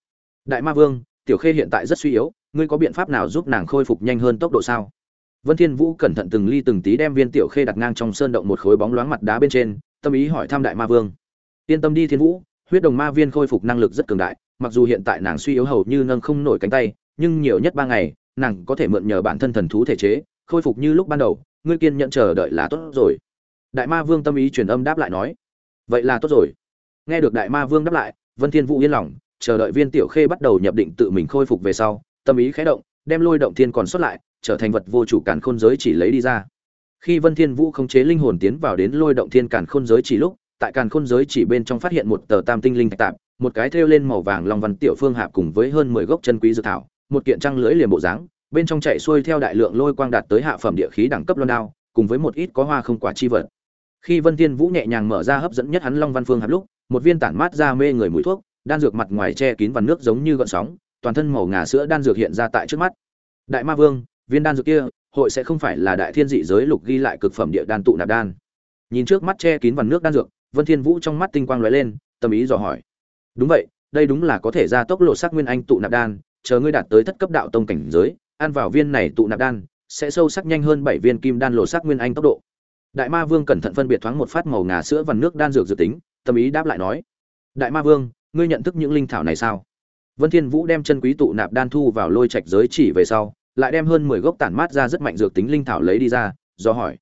Đại ma vương, tiểu khê hiện tại rất suy yếu, ngươi có biện pháp nào giúp nàng khôi phục nhanh hơn tốc độ sao? Vân thiên vũ cẩn thận từng ly từng tí đem viên tiểu khê đặt ngang trong sơn động một khối bóng loáng mặt đá bên trên, tâm ý hỏi thăm đại ma vương. Yên tâm đi thiên vũ, huyết đồng ma viên khôi phục năng lực rất cường đại, mặc dù hiện tại nàng suy yếu hầu như nâng không nổi cánh tay, nhưng nhiều nhất ba ngày, nàng có thể mượn nhờ bản thân thần thú thể chế, khôi phục như lúc ban đầu, ngươi kiên nhẫn chờ đợi là tốt rồi. Đại ma vương tâm ý truyền âm đáp lại nói, vậy là tốt rồi. Nghe được đại ma vương đáp lại, vân thiên vũ yên lòng, chờ đợi viên tiểu khê bắt đầu nhập định tự mình khôi phục về sau, tâm ý khẽ động, đem lôi động thiên còn xuất lại trở thành vật vô chủ cản khôn giới chỉ lấy đi ra. Khi vân thiên vũ khống chế linh hồn tiến vào đến lôi động thiên cản khôn giới chỉ lúc, tại càn khôn giới chỉ bên trong phát hiện một tờ tam tinh linh thạch tạp, một cái thêu lên màu vàng long văn tiểu phương hạp cùng với hơn mười gốc chân quý dược thảo, một kiện trăng lưỡi liềm bộ dáng, bên trong chạy xuôi theo đại lượng lôi quang đạt tới hạ phẩm địa khí đẳng cấp loan đao, cùng với một ít có hoa không quả chi vật. Khi vân thiên vũ nhẹ nhàng mở ra hấp dẫn nhất hắn long văn phương hạp lúc, một viên tản mát ra mê người mùi thuốc, đan dược mặt ngoài che kín vằn nước giống như gợn sóng, toàn thân màu ngà sữa đan dược hiện ra tại trước mắt. Đại ma vương viên đan dược kia, hội sẽ không phải là đại thiên dị giới lục ghi lại cực phẩm địa đan tụ nạp đan. Nhìn trước mắt che kín vằn nước đan dược, vân thiên vũ trong mắt tinh quang lóe lên, tâm ý dò hỏi. Đúng vậy, đây đúng là có thể ra tốc lộ sắc nguyên anh tụ nạp đan, chờ ngươi đạt tới thất cấp đạo tông cảnh giới, ăn vào viên này tụ nạp đan, sẽ sâu sắc nhanh hơn bảy viên kim đan lộ sắc nguyên anh tốc độ. Đại ma vương cẩn thận phân biệt thoáng một phát màu ngà sữa vằn nước đan dược dự tính, tâm ý đáp lại nói. Đại ma vương, ngươi nhận thức những linh thảo này sao? Vân thiên vũ đem chân quý tụ nạp đan thu vào lôi trạch giới chỉ về sau lại đem hơn mười gốc tản mát ra rất mạnh dược tính linh thảo lấy đi ra do hỏi.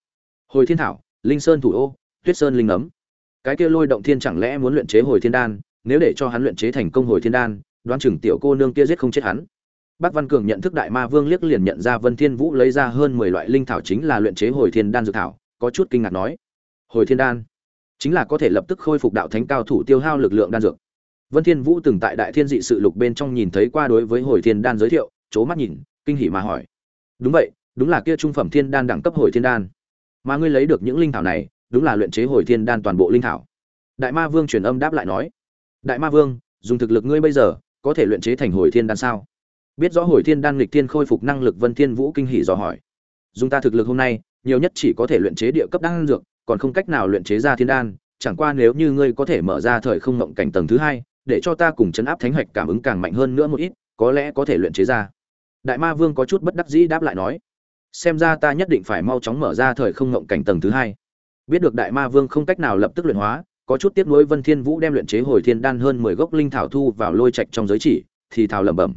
Hồi thiên thảo linh sơn thủ ô tuyết sơn linh ấm. Cái kia lôi động thiên chẳng lẽ muốn luyện chế hồi thiên đan nếu để cho hắn luyện chế thành công hồi thiên đan đoán chừng tiểu cô nương kia giết không chết hắn. Bác Văn Cường nhận thức đại ma vương liếc liền nhận ra Vân Thiên Vũ lấy ra hơn 10 loại linh thảo chính là luyện chế hồi thiên đan dược thảo, có chút kinh ngạc nói: "Hồi thiên đan, chính là có thể lập tức khôi phục đạo thánh cao thủ tiêu hao lực lượng đan dược." Vân Thiên Vũ từng tại Đại Thiên dị sự lục bên trong nhìn thấy qua đối với hồi thiên đan giới thiệu, chố mắt nhìn, kinh hỉ mà hỏi: "Đúng vậy, đúng là kia trung phẩm thiên đan đẳng cấp hồi thiên đan. Mà ngươi lấy được những linh thảo này, đúng là luyện chế hồi thiên đan toàn bộ linh thảo." Đại Ma Vương truyền âm đáp lại nói: "Đại Ma Vương, dùng thực lực ngươi bây giờ, có thể luyện chế thành hồi thiên đan sao?" biết rõ hồi thiên đan lịch thiên khôi phục năng lực vân thiên vũ kinh hỉ dò hỏi dùng ta thực lực hôm nay nhiều nhất chỉ có thể luyện chế địa cấp đan dược còn không cách nào luyện chế ra thiên đan chẳng qua nếu như ngươi có thể mở ra thời không ngộng cảnh tầng thứ hai để cho ta cùng chấn áp thánh hoạch cảm ứng càng mạnh hơn nữa một ít có lẽ có thể luyện chế ra đại ma vương có chút bất đắc dĩ đáp lại nói, xem ra ta nhất định phải mau chóng mở ra thời không ngộng cảnh tầng thứ hai. Biết được đại ma vương không cách nào lập tức luyện hóa, có chút tiếp nối vân thiên vũ đem luyện chế hồi thiên đan hơn mười gốc linh thảo thu vào lôi trạch trong giới chỉ, thì thảo lẩm bẩm,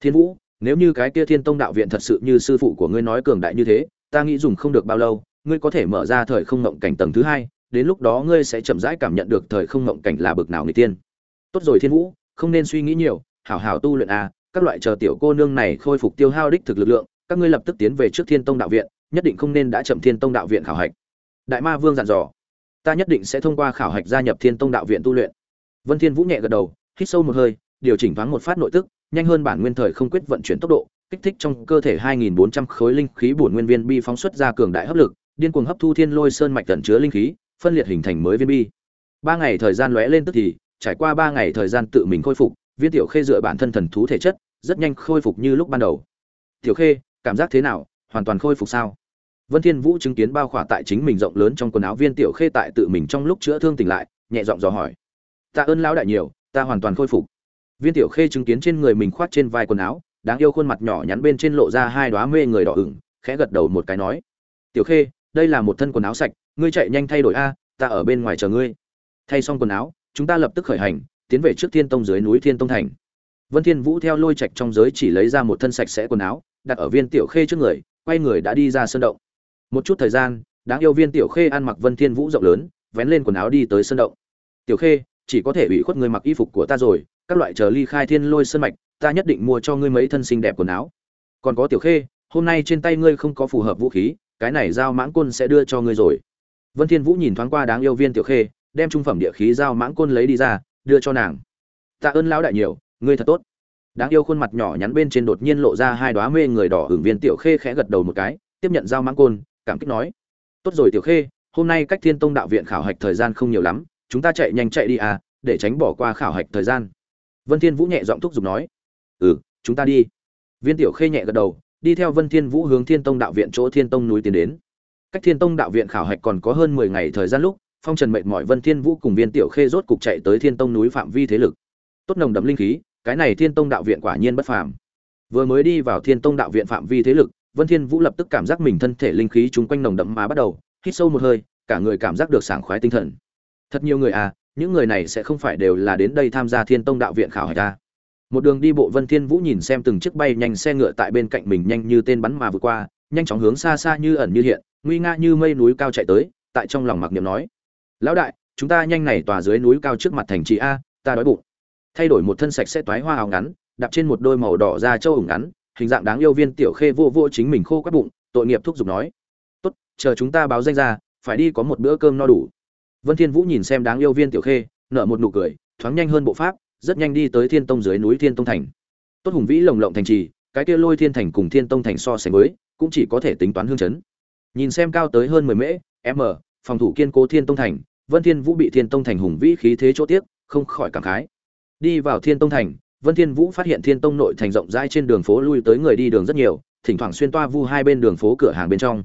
thiên vũ, nếu như cái kia thiên tông đạo viện thật sự như sư phụ của ngươi nói cường đại như thế, ta nghĩ dùng không được bao lâu, ngươi có thể mở ra thời không ngộng cảnh tầng thứ hai, đến lúc đó ngươi sẽ chậm rãi cảm nhận được thời không ngộng cảnh là bực nào người tiên. Tốt rồi thiên vũ, không nên suy nghĩ nhiều, hảo hảo tu luyện a các loại chờ tiểu cô nương này khôi phục tiêu hao đích thực lực lượng các ngươi lập tức tiến về trước thiên tông đạo viện nhất định không nên đã chậm thiên tông đạo viện khảo hạch đại ma vương dặn dò ta nhất định sẽ thông qua khảo hạch gia nhập thiên tông đạo viện tu luyện vân thiên vũ nhẹ gật đầu hít sâu một hơi điều chỉnh thoáng một phát nội tức nhanh hơn bản nguyên thời không quyết vận chuyển tốc độ, kích thích trong cơ thể 2400 khối linh khí bổn nguyên viên bi phóng xuất ra cường đại hấp lực, điên cuồng hấp thu thiên lôi sơn mạch tận chứa linh khí, phân liệt hình thành mới viên bi. Ba ngày thời gian lóe lên tức thì, trải qua ba ngày thời gian tự mình khôi phục, viên tiểu khê dựa bản thân thần thú thể chất, rất nhanh khôi phục như lúc ban đầu. Tiểu khê, cảm giác thế nào? Hoàn toàn khôi phục sao? Vân Thiên Vũ chứng kiến bao khỏa tại chính mình rộng lớn trong quần áo viên tiểu khê tại tự mình trong lúc chữa thương tỉnh lại, nhẹ giọng dò hỏi. Tạ ơn lão đại nhiều, ta hoàn toàn khôi phục viên tiểu khê chứng kiến trên người mình khoác trên vai quần áo đáng yêu khuôn mặt nhỏ nhắn bên trên lộ ra hai đóa mê người đỏ ửng khẽ gật đầu một cái nói tiểu khê đây là một thân quần áo sạch ngươi chạy nhanh thay đổi a ta ở bên ngoài chờ ngươi thay xong quần áo chúng ta lập tức khởi hành tiến về trước thiên tông dưới núi thiên tông thành vân thiên vũ theo lôi trạch trong giới chỉ lấy ra một thân sạch sẽ quần áo, đặt ở viên tiểu khê trước người, quay người đã đi ra sân động. Một chút thời gian, đáng yêu viên tiểu khê ăn mặc vân thiên vũ rộng lớn, vén lên quần áo đi tới sân động. Tiểu khê, chỉ có thể ủy khuất người mặc y phục của ta rồi, các loại chờ ly khai thiên lôi sơn mạch, ta nhất định mua cho ngươi mấy thân xinh đẹp quần áo. Còn có tiểu khê, hôm nay trên tay ngươi không có phù hợp vũ khí, cái này giao mãng côn sẽ đưa cho ngươi rồi. Vân thiên vũ nhìn thoáng qua đáng yêu viên tiểu khê, đem trung phẩm địa khí giao mãng côn lấy đi ra, đưa cho nàng. Tạ ơn lão đại nhiều ngươi thật tốt. Đáng yêu khuôn mặt nhỏ nhắn bên trên đột nhiên lộ ra hai đóa mê người đỏ hưởng viên tiểu khê khẽ gật đầu một cái, tiếp nhận dao mãng côn, cảm kích nói. Tốt rồi tiểu khê, hôm nay cách thiên tông đạo viện khảo hạch thời gian không nhiều lắm, chúng ta chạy nhanh chạy đi à để tránh bỏ qua khảo hạch thời gian. Vân thiên vũ nhẹ giọng thúc giục nói. Ừ chúng ta đi. Viên tiểu khê nhẹ gật đầu, đi theo vân thiên vũ hướng thiên tông đạo viện chỗ thiên tông núi tiến đến. Cách thiên tông đạo viện khảo hạch còn có hơn mười ngày thời gian lúc, phong trần mệnh mọi vân thiên vũ cùng viên tiểu khê rốt cục chạy tới thiên tông núi phạm vi thế lực tốt nồng đậm linh khí, cái này thiên tông đạo viện quả nhiên bất phàm. Vừa mới đi vào thiên tông đạo viện phạm vi thế lực, vân thiên vũ lập tức cảm giác mình thân thể linh khí chúng quanh nồng đậm mà bắt đầu, hít sâu một hơi, cả người cảm giác được sảng khoái tinh thần. Thật nhiều người à những người này sẽ không phải đều là đến đây tham gia thiên tông đạo viện khảo hạch ta. Một đường đi bộ vân thiên vũ nhìn xem từng chiếc bay nhanh xe ngựa tại bên cạnh mình nhanh như tên bắn mà vượt qua, nhanh chóng hướng xa xa như ẩn như hiện, nguy nga như mây núi cao chạy tới, tại trong lòng mặc niệm nói, lão đại, chúng ta nhanh này tòa dưới núi cao trước mặt thành trì a, ta đói bụng thay đổi một thân sạch sẽ toái hoa áo ngắn, đạp trên một đôi màu đỏ da trâu ủng ngắn, hình dạng đáng yêu viên tiểu khê vô vô chính mình khô quắt bụng, tội nghiệp thúc giục nói. Tốt, chờ chúng ta báo danh ra, phải đi có một bữa cơm no đủ. Vân thiên vũ nhìn xem đáng yêu viên tiểu khê, nở một nụ cười, thoáng nhanh hơn bộ pháp, rất nhanh đi tới thiên tông dưới núi thiên tông thành. Tốt hùng vĩ lồng lộng thành trì, cái kia lôi thiên thành cùng thiên tông thành so sánh với, cũng chỉ có thể tính toán hương chấn. Nhìn xem cao tới hơn 10 mễ, m, phòng thủ kiên cố thiên tông thành, vân thiên vũ bị thiên tông thành hùng vĩ khí thế chỗ tiếc, không khỏi cảm khái đi vào thiên tông thành, vân thiên vũ phát hiện thiên tông nội thành rộng rãi trên đường phố lui tới người đi đường rất nhiều, thỉnh thoảng xuyên toa vu hai bên đường phố cửa hàng bên trong.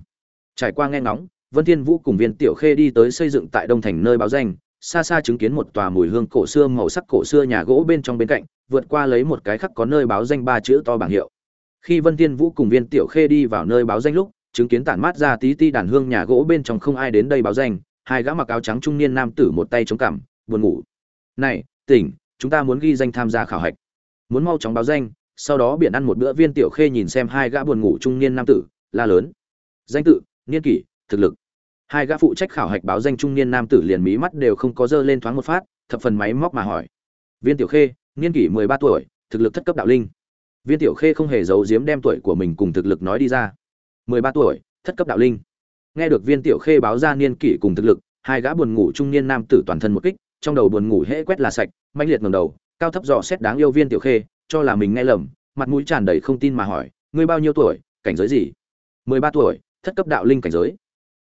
Trải qua nghe ngóng, vân thiên vũ cùng viên tiểu khê đi tới xây dựng tại đông thành nơi báo danh, xa xa chứng kiến một tòa mùi hương cổ xưa màu sắc cổ xưa nhà gỗ bên trong bên cạnh, vượt qua lấy một cái khắc có nơi báo danh ba chữ to bảng hiệu. Khi vân thiên vũ cùng viên tiểu khê đi vào nơi báo danh lúc, chứng kiến tản mát ra tí ti đàn hương nhà gỗ bên trong không ai đến đây báo danh, hai gã mặc áo trắng trung niên nam tử một tay chống cằm, buồn ngủ. Này, tỉnh chúng ta muốn ghi danh tham gia khảo hạch. Muốn mau chóng báo danh, sau đó biển ăn một bữa viên tiểu khê nhìn xem hai gã buồn ngủ trung niên nam tử, la lớn. Danh tự, niên kỷ, thực lực. Hai gã phụ trách khảo hạch báo danh trung niên nam tử liền mí mắt đều không có dơ lên thoáng một phát, thập phần máy móc mà hỏi. Viên tiểu khê, niên kỷ mười ba tuổi, thực lực thất cấp đạo linh. Viên tiểu khê không hề giấu giếm đem tuổi của mình cùng thực lực nói đi ra. Mười ba tuổi, thất cấp đạo linh. Nghe được viên tiểu khê báo ra niên kỷ cùng thực lực, hai gã buồn ngủ trung niên nam tử toàn thân một kích trong đầu buồn ngủ hễ quét là sạch mạnh liệt ngầm đầu, cao thấp dò xét đáng yêu viên tiểu khê, cho là mình nghe lầm, mặt mũi tràn đầy không tin mà hỏi, ngươi bao nhiêu tuổi, cảnh giới gì? Mười ba tuổi, thất cấp đạo linh cảnh giới.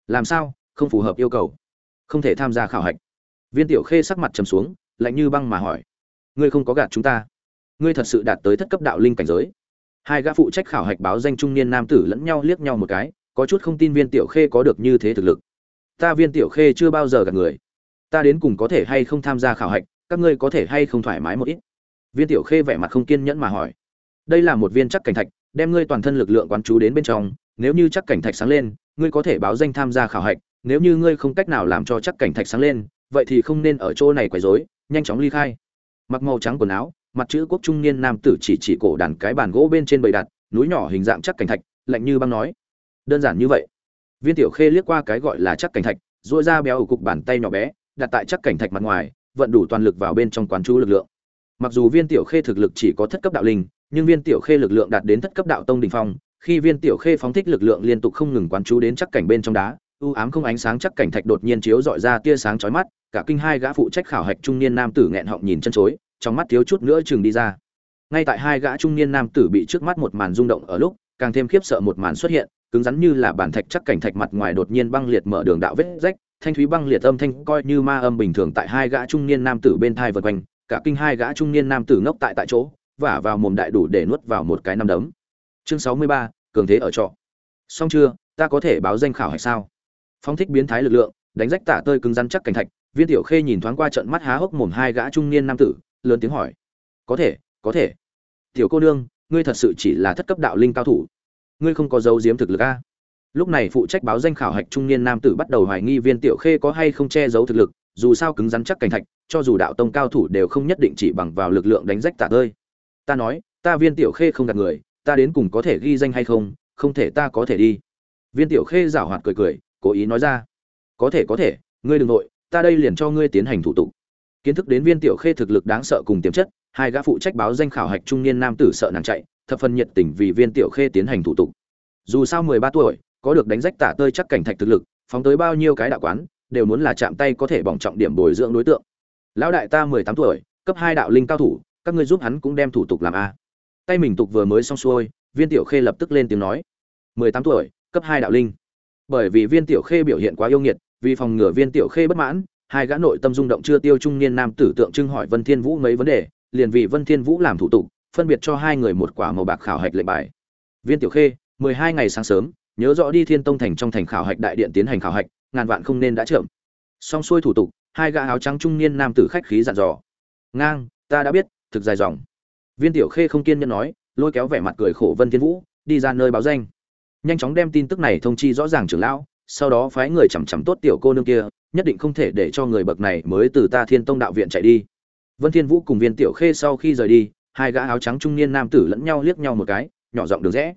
Làm sao, không phù hợp yêu cầu? Không thể tham gia khảo hạch. Viên tiểu khê sắc mặt trầm xuống, lạnh như băng mà hỏi, ngươi không có gạt chúng ta? Ngươi thật sự đạt tới thất cấp đạo linh cảnh giới? Hai gã phụ trách khảo hạch báo danh trung niên nam tử lẫn nhau liếc nhau một cái, có chút không tin viên tiểu khê có được như thế thực lực. Ta viên tiểu khê chưa bao giờ gạt người ta đến cùng có thể hay không tham gia khảo hạch, các ngươi có thể hay không thoải mái một ít. Viên tiểu khê vẻ mặt không kiên nhẫn mà hỏi. Đây là một viên chắc cảnh thạch, đem ngươi toàn thân lực lượng quán chú đến bên trong, nếu như chắc cảnh thạch sáng lên, ngươi có thể báo danh tham gia khảo hạch, nếu như ngươi không cách nào làm cho chắc cảnh thạch sáng lên, vậy thì không nên ở chỗ này quấy rối, nhanh chóng ly khai. Mặc màu trắng quần áo, mặt chữ quốc trung niên nam tử chỉ chỉ cổ đàn cái bàn gỗ bên trên bầy đặt, núi nhỏ hình dạng chắc cảnh thạch, lạnh như băng nói. Đơn giản như vậy. Viên tiểu khê liếc qua cái gọi là chắc cảnh thạch dội ra béo ở cục bàn tay nhỏ bé đặt tại chắc cảnh thạch mặt ngoài, vận đủ toàn lực vào bên trong quán chú lực lượng. Mặc dù viên tiểu khê thực lực chỉ có thất cấp đạo linh, nhưng viên tiểu khê lực lượng đạt đến thất cấp đạo tông đỉnh phong, khi viên tiểu khê phóng thích lực lượng liên tục không ngừng quán chú đến chắc cảnh bên trong đá ưu ám không ánh sáng chắc cảnh thạch đột nhiên chiếu dọi ra tia sáng chói mắt, cả kinh hai gã phụ trách khảo hạch trung niên nam tử nghẹn họng nhìn chân chối, trong mắt thiếu chút nữa chừng đi ra. Ngay tại hai gã trung niên nam tử bị trước mắt một màn rung động ở lúc, càng thêm khiếp sợ một màn xuất hiện, cứng rắn như là bản thạch chắc cảnh thạch mặt ngoài đột nhiên băng liệt mở đường đạo vết rách thanh thúy băng liệt âm thanh coi như ma âm bình thường tại hai gã trung niên nam tử bên thai vật quanh, cả kinh hai gã trung niên nam tử ngốc tại tại chỗ, vả vào mồm đại đủ để nuốt vào một cái năm đấm. Chương sáu mươi ba, cường thế ở trọ. Xong chưa, ta có thể báo danh khảo hay sao? Phong thích biến thái lực lượng, đánh rách tả tơi cứng rắn chắc cảnh thạch, viên tiểu khê nhìn thoáng qua trận mắt há hốc mồm hai gã trung niên nam tử, lớn tiếng hỏi. Có thể có thể. Tiểu cô nương, ngươi thật sự chỉ là thất cấp đạo linh cao thủ. Ngươi không có dấu diếm thực lực a? Lúc này phụ trách báo danh khảo hạch trung niên nam tử bắt đầu hoài nghi viên tiểu khê có hay không che giấu thực lực, dù sao cứng rắn chắc cảnh thạch, cho dù đạo tông cao thủ đều không nhất định chỉ bằng vào lực lượng đánh rách tạ tơi. Ta nói, ta viên tiểu khê không gạt người, ta đến cùng có thể ghi danh hay không không thể ta có thể đi. Viên tiểu khê giảo hoạt cười cười, cố ý nói ra. Có thể có thể, ngươi đừng nội, ta đây liền cho ngươi tiến hành thủ tục. Kiến thức đến viên tiểu khê thực lực đáng sợ cùng tiềm chất, hai gã phụ trách báo danh khảo hạch trung niên nam tử sợ nàng chạy, thập phần nhiệt tình vì viên tiểu khê tiến hành thủ tục. Dù sao mười ba tuổi có được đánh rách tả tơi chắc cảnh thạch thực lực, phóng tới bao nhiêu cái đạo quán, đều muốn là chạm tay có thể bỏng trọng điểm bồi dưỡng đối tượng. Lão đại ta mười tám tuổi, cấp hai đạo linh cao thủ, các ngươi giúp hắn cũng đem thủ tục làm a. Tay mình tục vừa mới xong xuôi, viên tiểu khê lập tức lên tiếng nói. Mười tám tuổi, cấp hai đạo linh. Bởi vì viên tiểu khê biểu hiện quá yêu nghiệt, vì phòng ngừa viên tiểu khê bất mãn, hai gã nội tâm rung động chưa tiêu trung niên nam tử tượng trưng hỏi vân thiên vũ mấy vấn đề, liền vì vân thiên vũ làm thủ tục, phân biệt cho hai người một quả màu bạc khảo hạch lệnh bài. Viên tiểu khê, mười hai ngày sáng sớm nhớ rõ đi thiên tông thành trong thành khảo hạch đại điện tiến hành khảo hạch, ngàn vạn không nên đã chậm. Xong xuôi thủ tục, hai gã áo trắng trung niên nam tử khách khí dặn dò. Ngang, ta đã biết, thực dài dòng. Viên tiểu khê không kiên nhẫn nói, lôi kéo vẻ mặt cười khổ vân thiên vũ, đi ra nơi báo danh. Nhanh chóng đem tin tức này thông chi rõ ràng trưởng lão, sau đó phái người chằm chằm tốt tiểu cô nương kia, nhất định không thể để cho người bậc này mới từ ta thiên tông đạo viện chạy đi. Vân thiên vũ cùng viên tiểu khê sau khi rời đi, hai gã áo trắng trung niên nam tử lẫn nhau liếc nhau một cái, nhỏ giọng đường rẽ.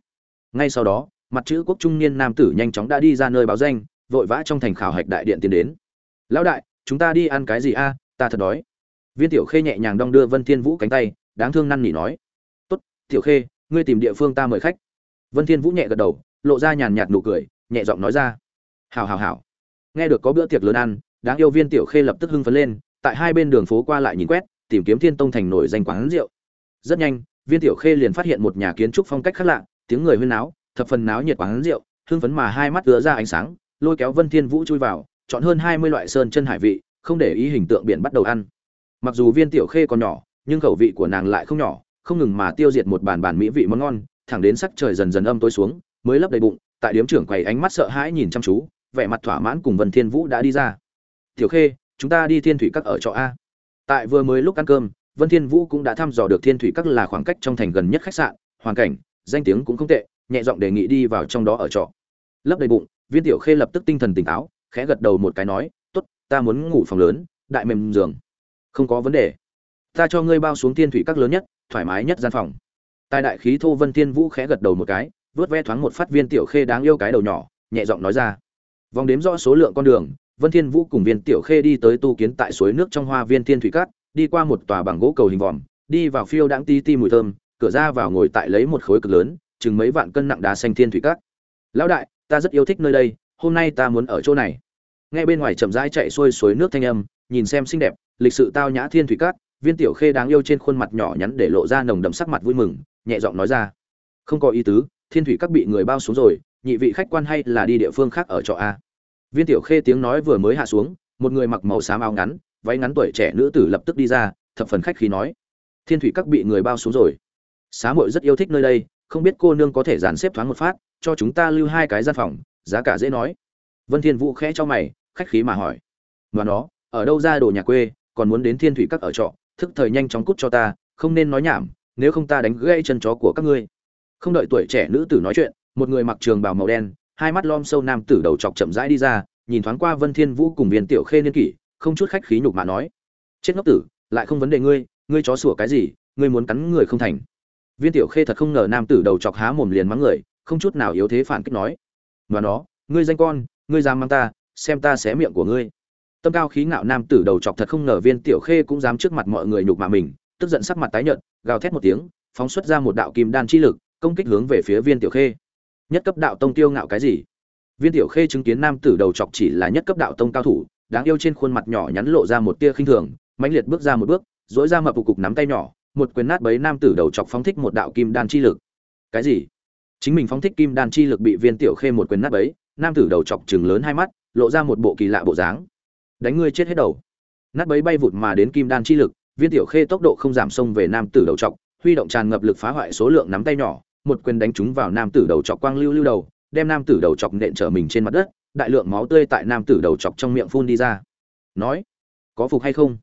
Ngay sau đó mặt chữ quốc trung niên nam tử nhanh chóng đã đi ra nơi báo danh, vội vã trong thành khảo hạch đại điện tiến đến. Lão đại, chúng ta đi ăn cái gì a? Ta thật đói. Viên tiểu khê nhẹ nhàng đong đưa vân thiên vũ cánh tay, đáng thương năn nỉ nói. Tốt, tiểu khê, ngươi tìm địa phương ta mời khách. Vân thiên vũ nhẹ gật đầu, lộ ra nhàn nhạt nụ cười, nhẹ giọng nói ra. Hảo hảo hảo. Nghe được có bữa tiệc lớn ăn, đáng yêu viên tiểu khê lập tức hưng phấn lên, tại hai bên đường phố qua lại nhìn quét, tìm kiếm thiên tông thành nổi danh quán rượu. Rất nhanh, viên tiểu khê liền phát hiện một nhà kiến trúc phong cách khác lạ, tiếng người huyên náo thập phần náo nhiệt quán rượu hương phấn mà hai mắt ứa ra ánh sáng, lôi kéo vân thiên vũ chui vào, chọn hơn hai mươi loại sơn chân hải vị, không để ý hình tượng biển bắt đầu ăn. Mặc dù viên tiểu khê còn nhỏ, nhưng khẩu vị của nàng lại không nhỏ, không ngừng mà tiêu diệt một bàn bàn mỹ vị món ngon, thẳng đến sắc trời dần dần âm tối xuống, mới lấp đầy bụng, tại điếm trưởng quầy ánh mắt sợ hãi nhìn chăm chú, vẻ mặt thỏa mãn cùng vân thiên vũ đã đi ra. Tiểu khê, chúng ta đi thiên thủy các ở trọ a. Tại vừa mới lúc ăn cơm, vân thiên vũ cũng đã thăm dò được thiên thủy các là khoảng cách trong thành gần nhất khách sạn, hoàn cảnh, danh tiếng cũng không tệ nhẹ giọng đề nghị đi vào trong đó ở trọ. Lấp đầy bụng, viên tiểu khê lập tức tinh thần tỉnh táo, khẽ gật đầu một cái nói, tốt, ta muốn ngủ phòng lớn, đại mềm giường. Không có vấn đề. Ta cho ngươi bao xuống thiên thủy các lớn nhất, thoải mái nhất gian phòng. Tài đại khí thô vân thiên vũ khẽ gật đầu một cái, vớt ve thoáng một phát viên tiểu khê đáng yêu cái đầu nhỏ, nhẹ giọng nói ra. Vòng đếm rõ số lượng con đường, vân thiên vũ cùng viên tiểu khê đi tới tu kiến tại suối nước trong hoa viên thiên thủy cát, đi qua một tòa bằng gỗ cầu hình vòm, đi vào phiêu đãng ti ti mùi thơm, cửa ra vào ngồi tại lấy một khối cực lớn chừng mấy vạn cân nặng đá xanh thiên thủy cát lão đại, ta rất yêu thích nơi đây, hôm nay ta muốn ở chỗ này. Nghe bên ngoài chậm rãi chạy xuôi suối nước thanh âm, nhìn xem xinh đẹp, lịch sự tao nhã thiên thủy cát viên tiểu khê đáng yêu trên khuôn mặt nhỏ nhắn để lộ ra nồng đậm sắc mặt vui mừng, nhẹ giọng nói ra. Không có ý tứ, thiên thủy các bị người bao xuống rồi, nhị vị khách quan hay là đi địa phương khác ở trọ a. Viên tiểu khê tiếng nói vừa mới hạ xuống, một người mặc màu xám áo ngắn, váy ngắn tuổi trẻ nữ tử lập tức đi ra, thập phần khách khí nói. Thiên thủy các bị người bao xuống rồi. Xá muội rất yêu thích nơi đây không biết cô nương có thể dàn xếp thoáng một phát, cho chúng ta lưu hai cái gian phòng, giá cả dễ nói. Vân thiên vũ khẽ cho mày, khách khí mà hỏi. Ngoài nó, ở đâu ra đồ nhà quê, còn muốn đến thiên thủy các ở trọ, thức thời nhanh chóng cút cho ta, không nên nói nhảm, nếu không ta đánh gãy chân chó của các ngươi. Không đợi tuổi trẻ nữ tử nói chuyện, một người mặc trường bào màu đen, hai mắt lom sâu nam tử đầu chọc chậm rãi đi ra, nhìn thoáng qua vân thiên vũ cùng viên tiểu khê niên kỷ, không chút khách khí nhục mà nói. Chết ngốc tử, lại không vấn đề ngươi ngươi chó sủa cái gì, ngươi muốn cắn người không thành viên tiểu khê thật không ngờ nam tử đầu chọc há mồm liền mắng người, không chút nào yếu thế phản kích nói. Và nó, ngươi danh con, ngươi dám mang ta, xem ta xé miệng của ngươi. Tâm cao khí ngạo nam tử đầu chọc thật không ngờ viên tiểu khê cũng dám trước mặt mọi người nhục mạ mình, tức giận sắc mặt tái nhợt, gào thét một tiếng, phóng xuất ra một đạo kim đan chi lực, công kích hướng về phía viên tiểu khê. Nhất cấp đạo tông tiêu ngạo cái gì? Viên tiểu khê chứng kiến nam tử đầu chọc chỉ là nhất cấp đạo tông cao thủ, đáng yêu trên khuôn mặt nhỏ nhắn lộ ra một tia khinh thường, mãnh liệt bước ra một bước dỗi ra mập cục nắm tay nhỏ một quyền nát bấy nam tử đầu chọc phóng thích một đạo kim đan chi lực. Cái gì? Chính mình phóng thích kim đan chi lực bị viên tiểu khê một quyền nát bấy nam tử đầu chọc chừng lớn hai mắt lộ ra một bộ kỳ lạ bộ dáng. Đánh ngươi chết hết đầu. Nát bấy bay vụt mà đến kim đan chi lực viên tiểu khê tốc độ không giảm xông về nam tử đầu chọc, huy động tràn ngập lực phá hoại số lượng nắm tay nhỏ một quyền đánh trúng vào nam tử đầu chọc quang lưu lưu đầu đem nam tử đầu chọc nện trở mình trên mặt đất đại lượng máu tươi tại nam tử đầu chọc trong miệng phun đi ra. Nói có phục hay không?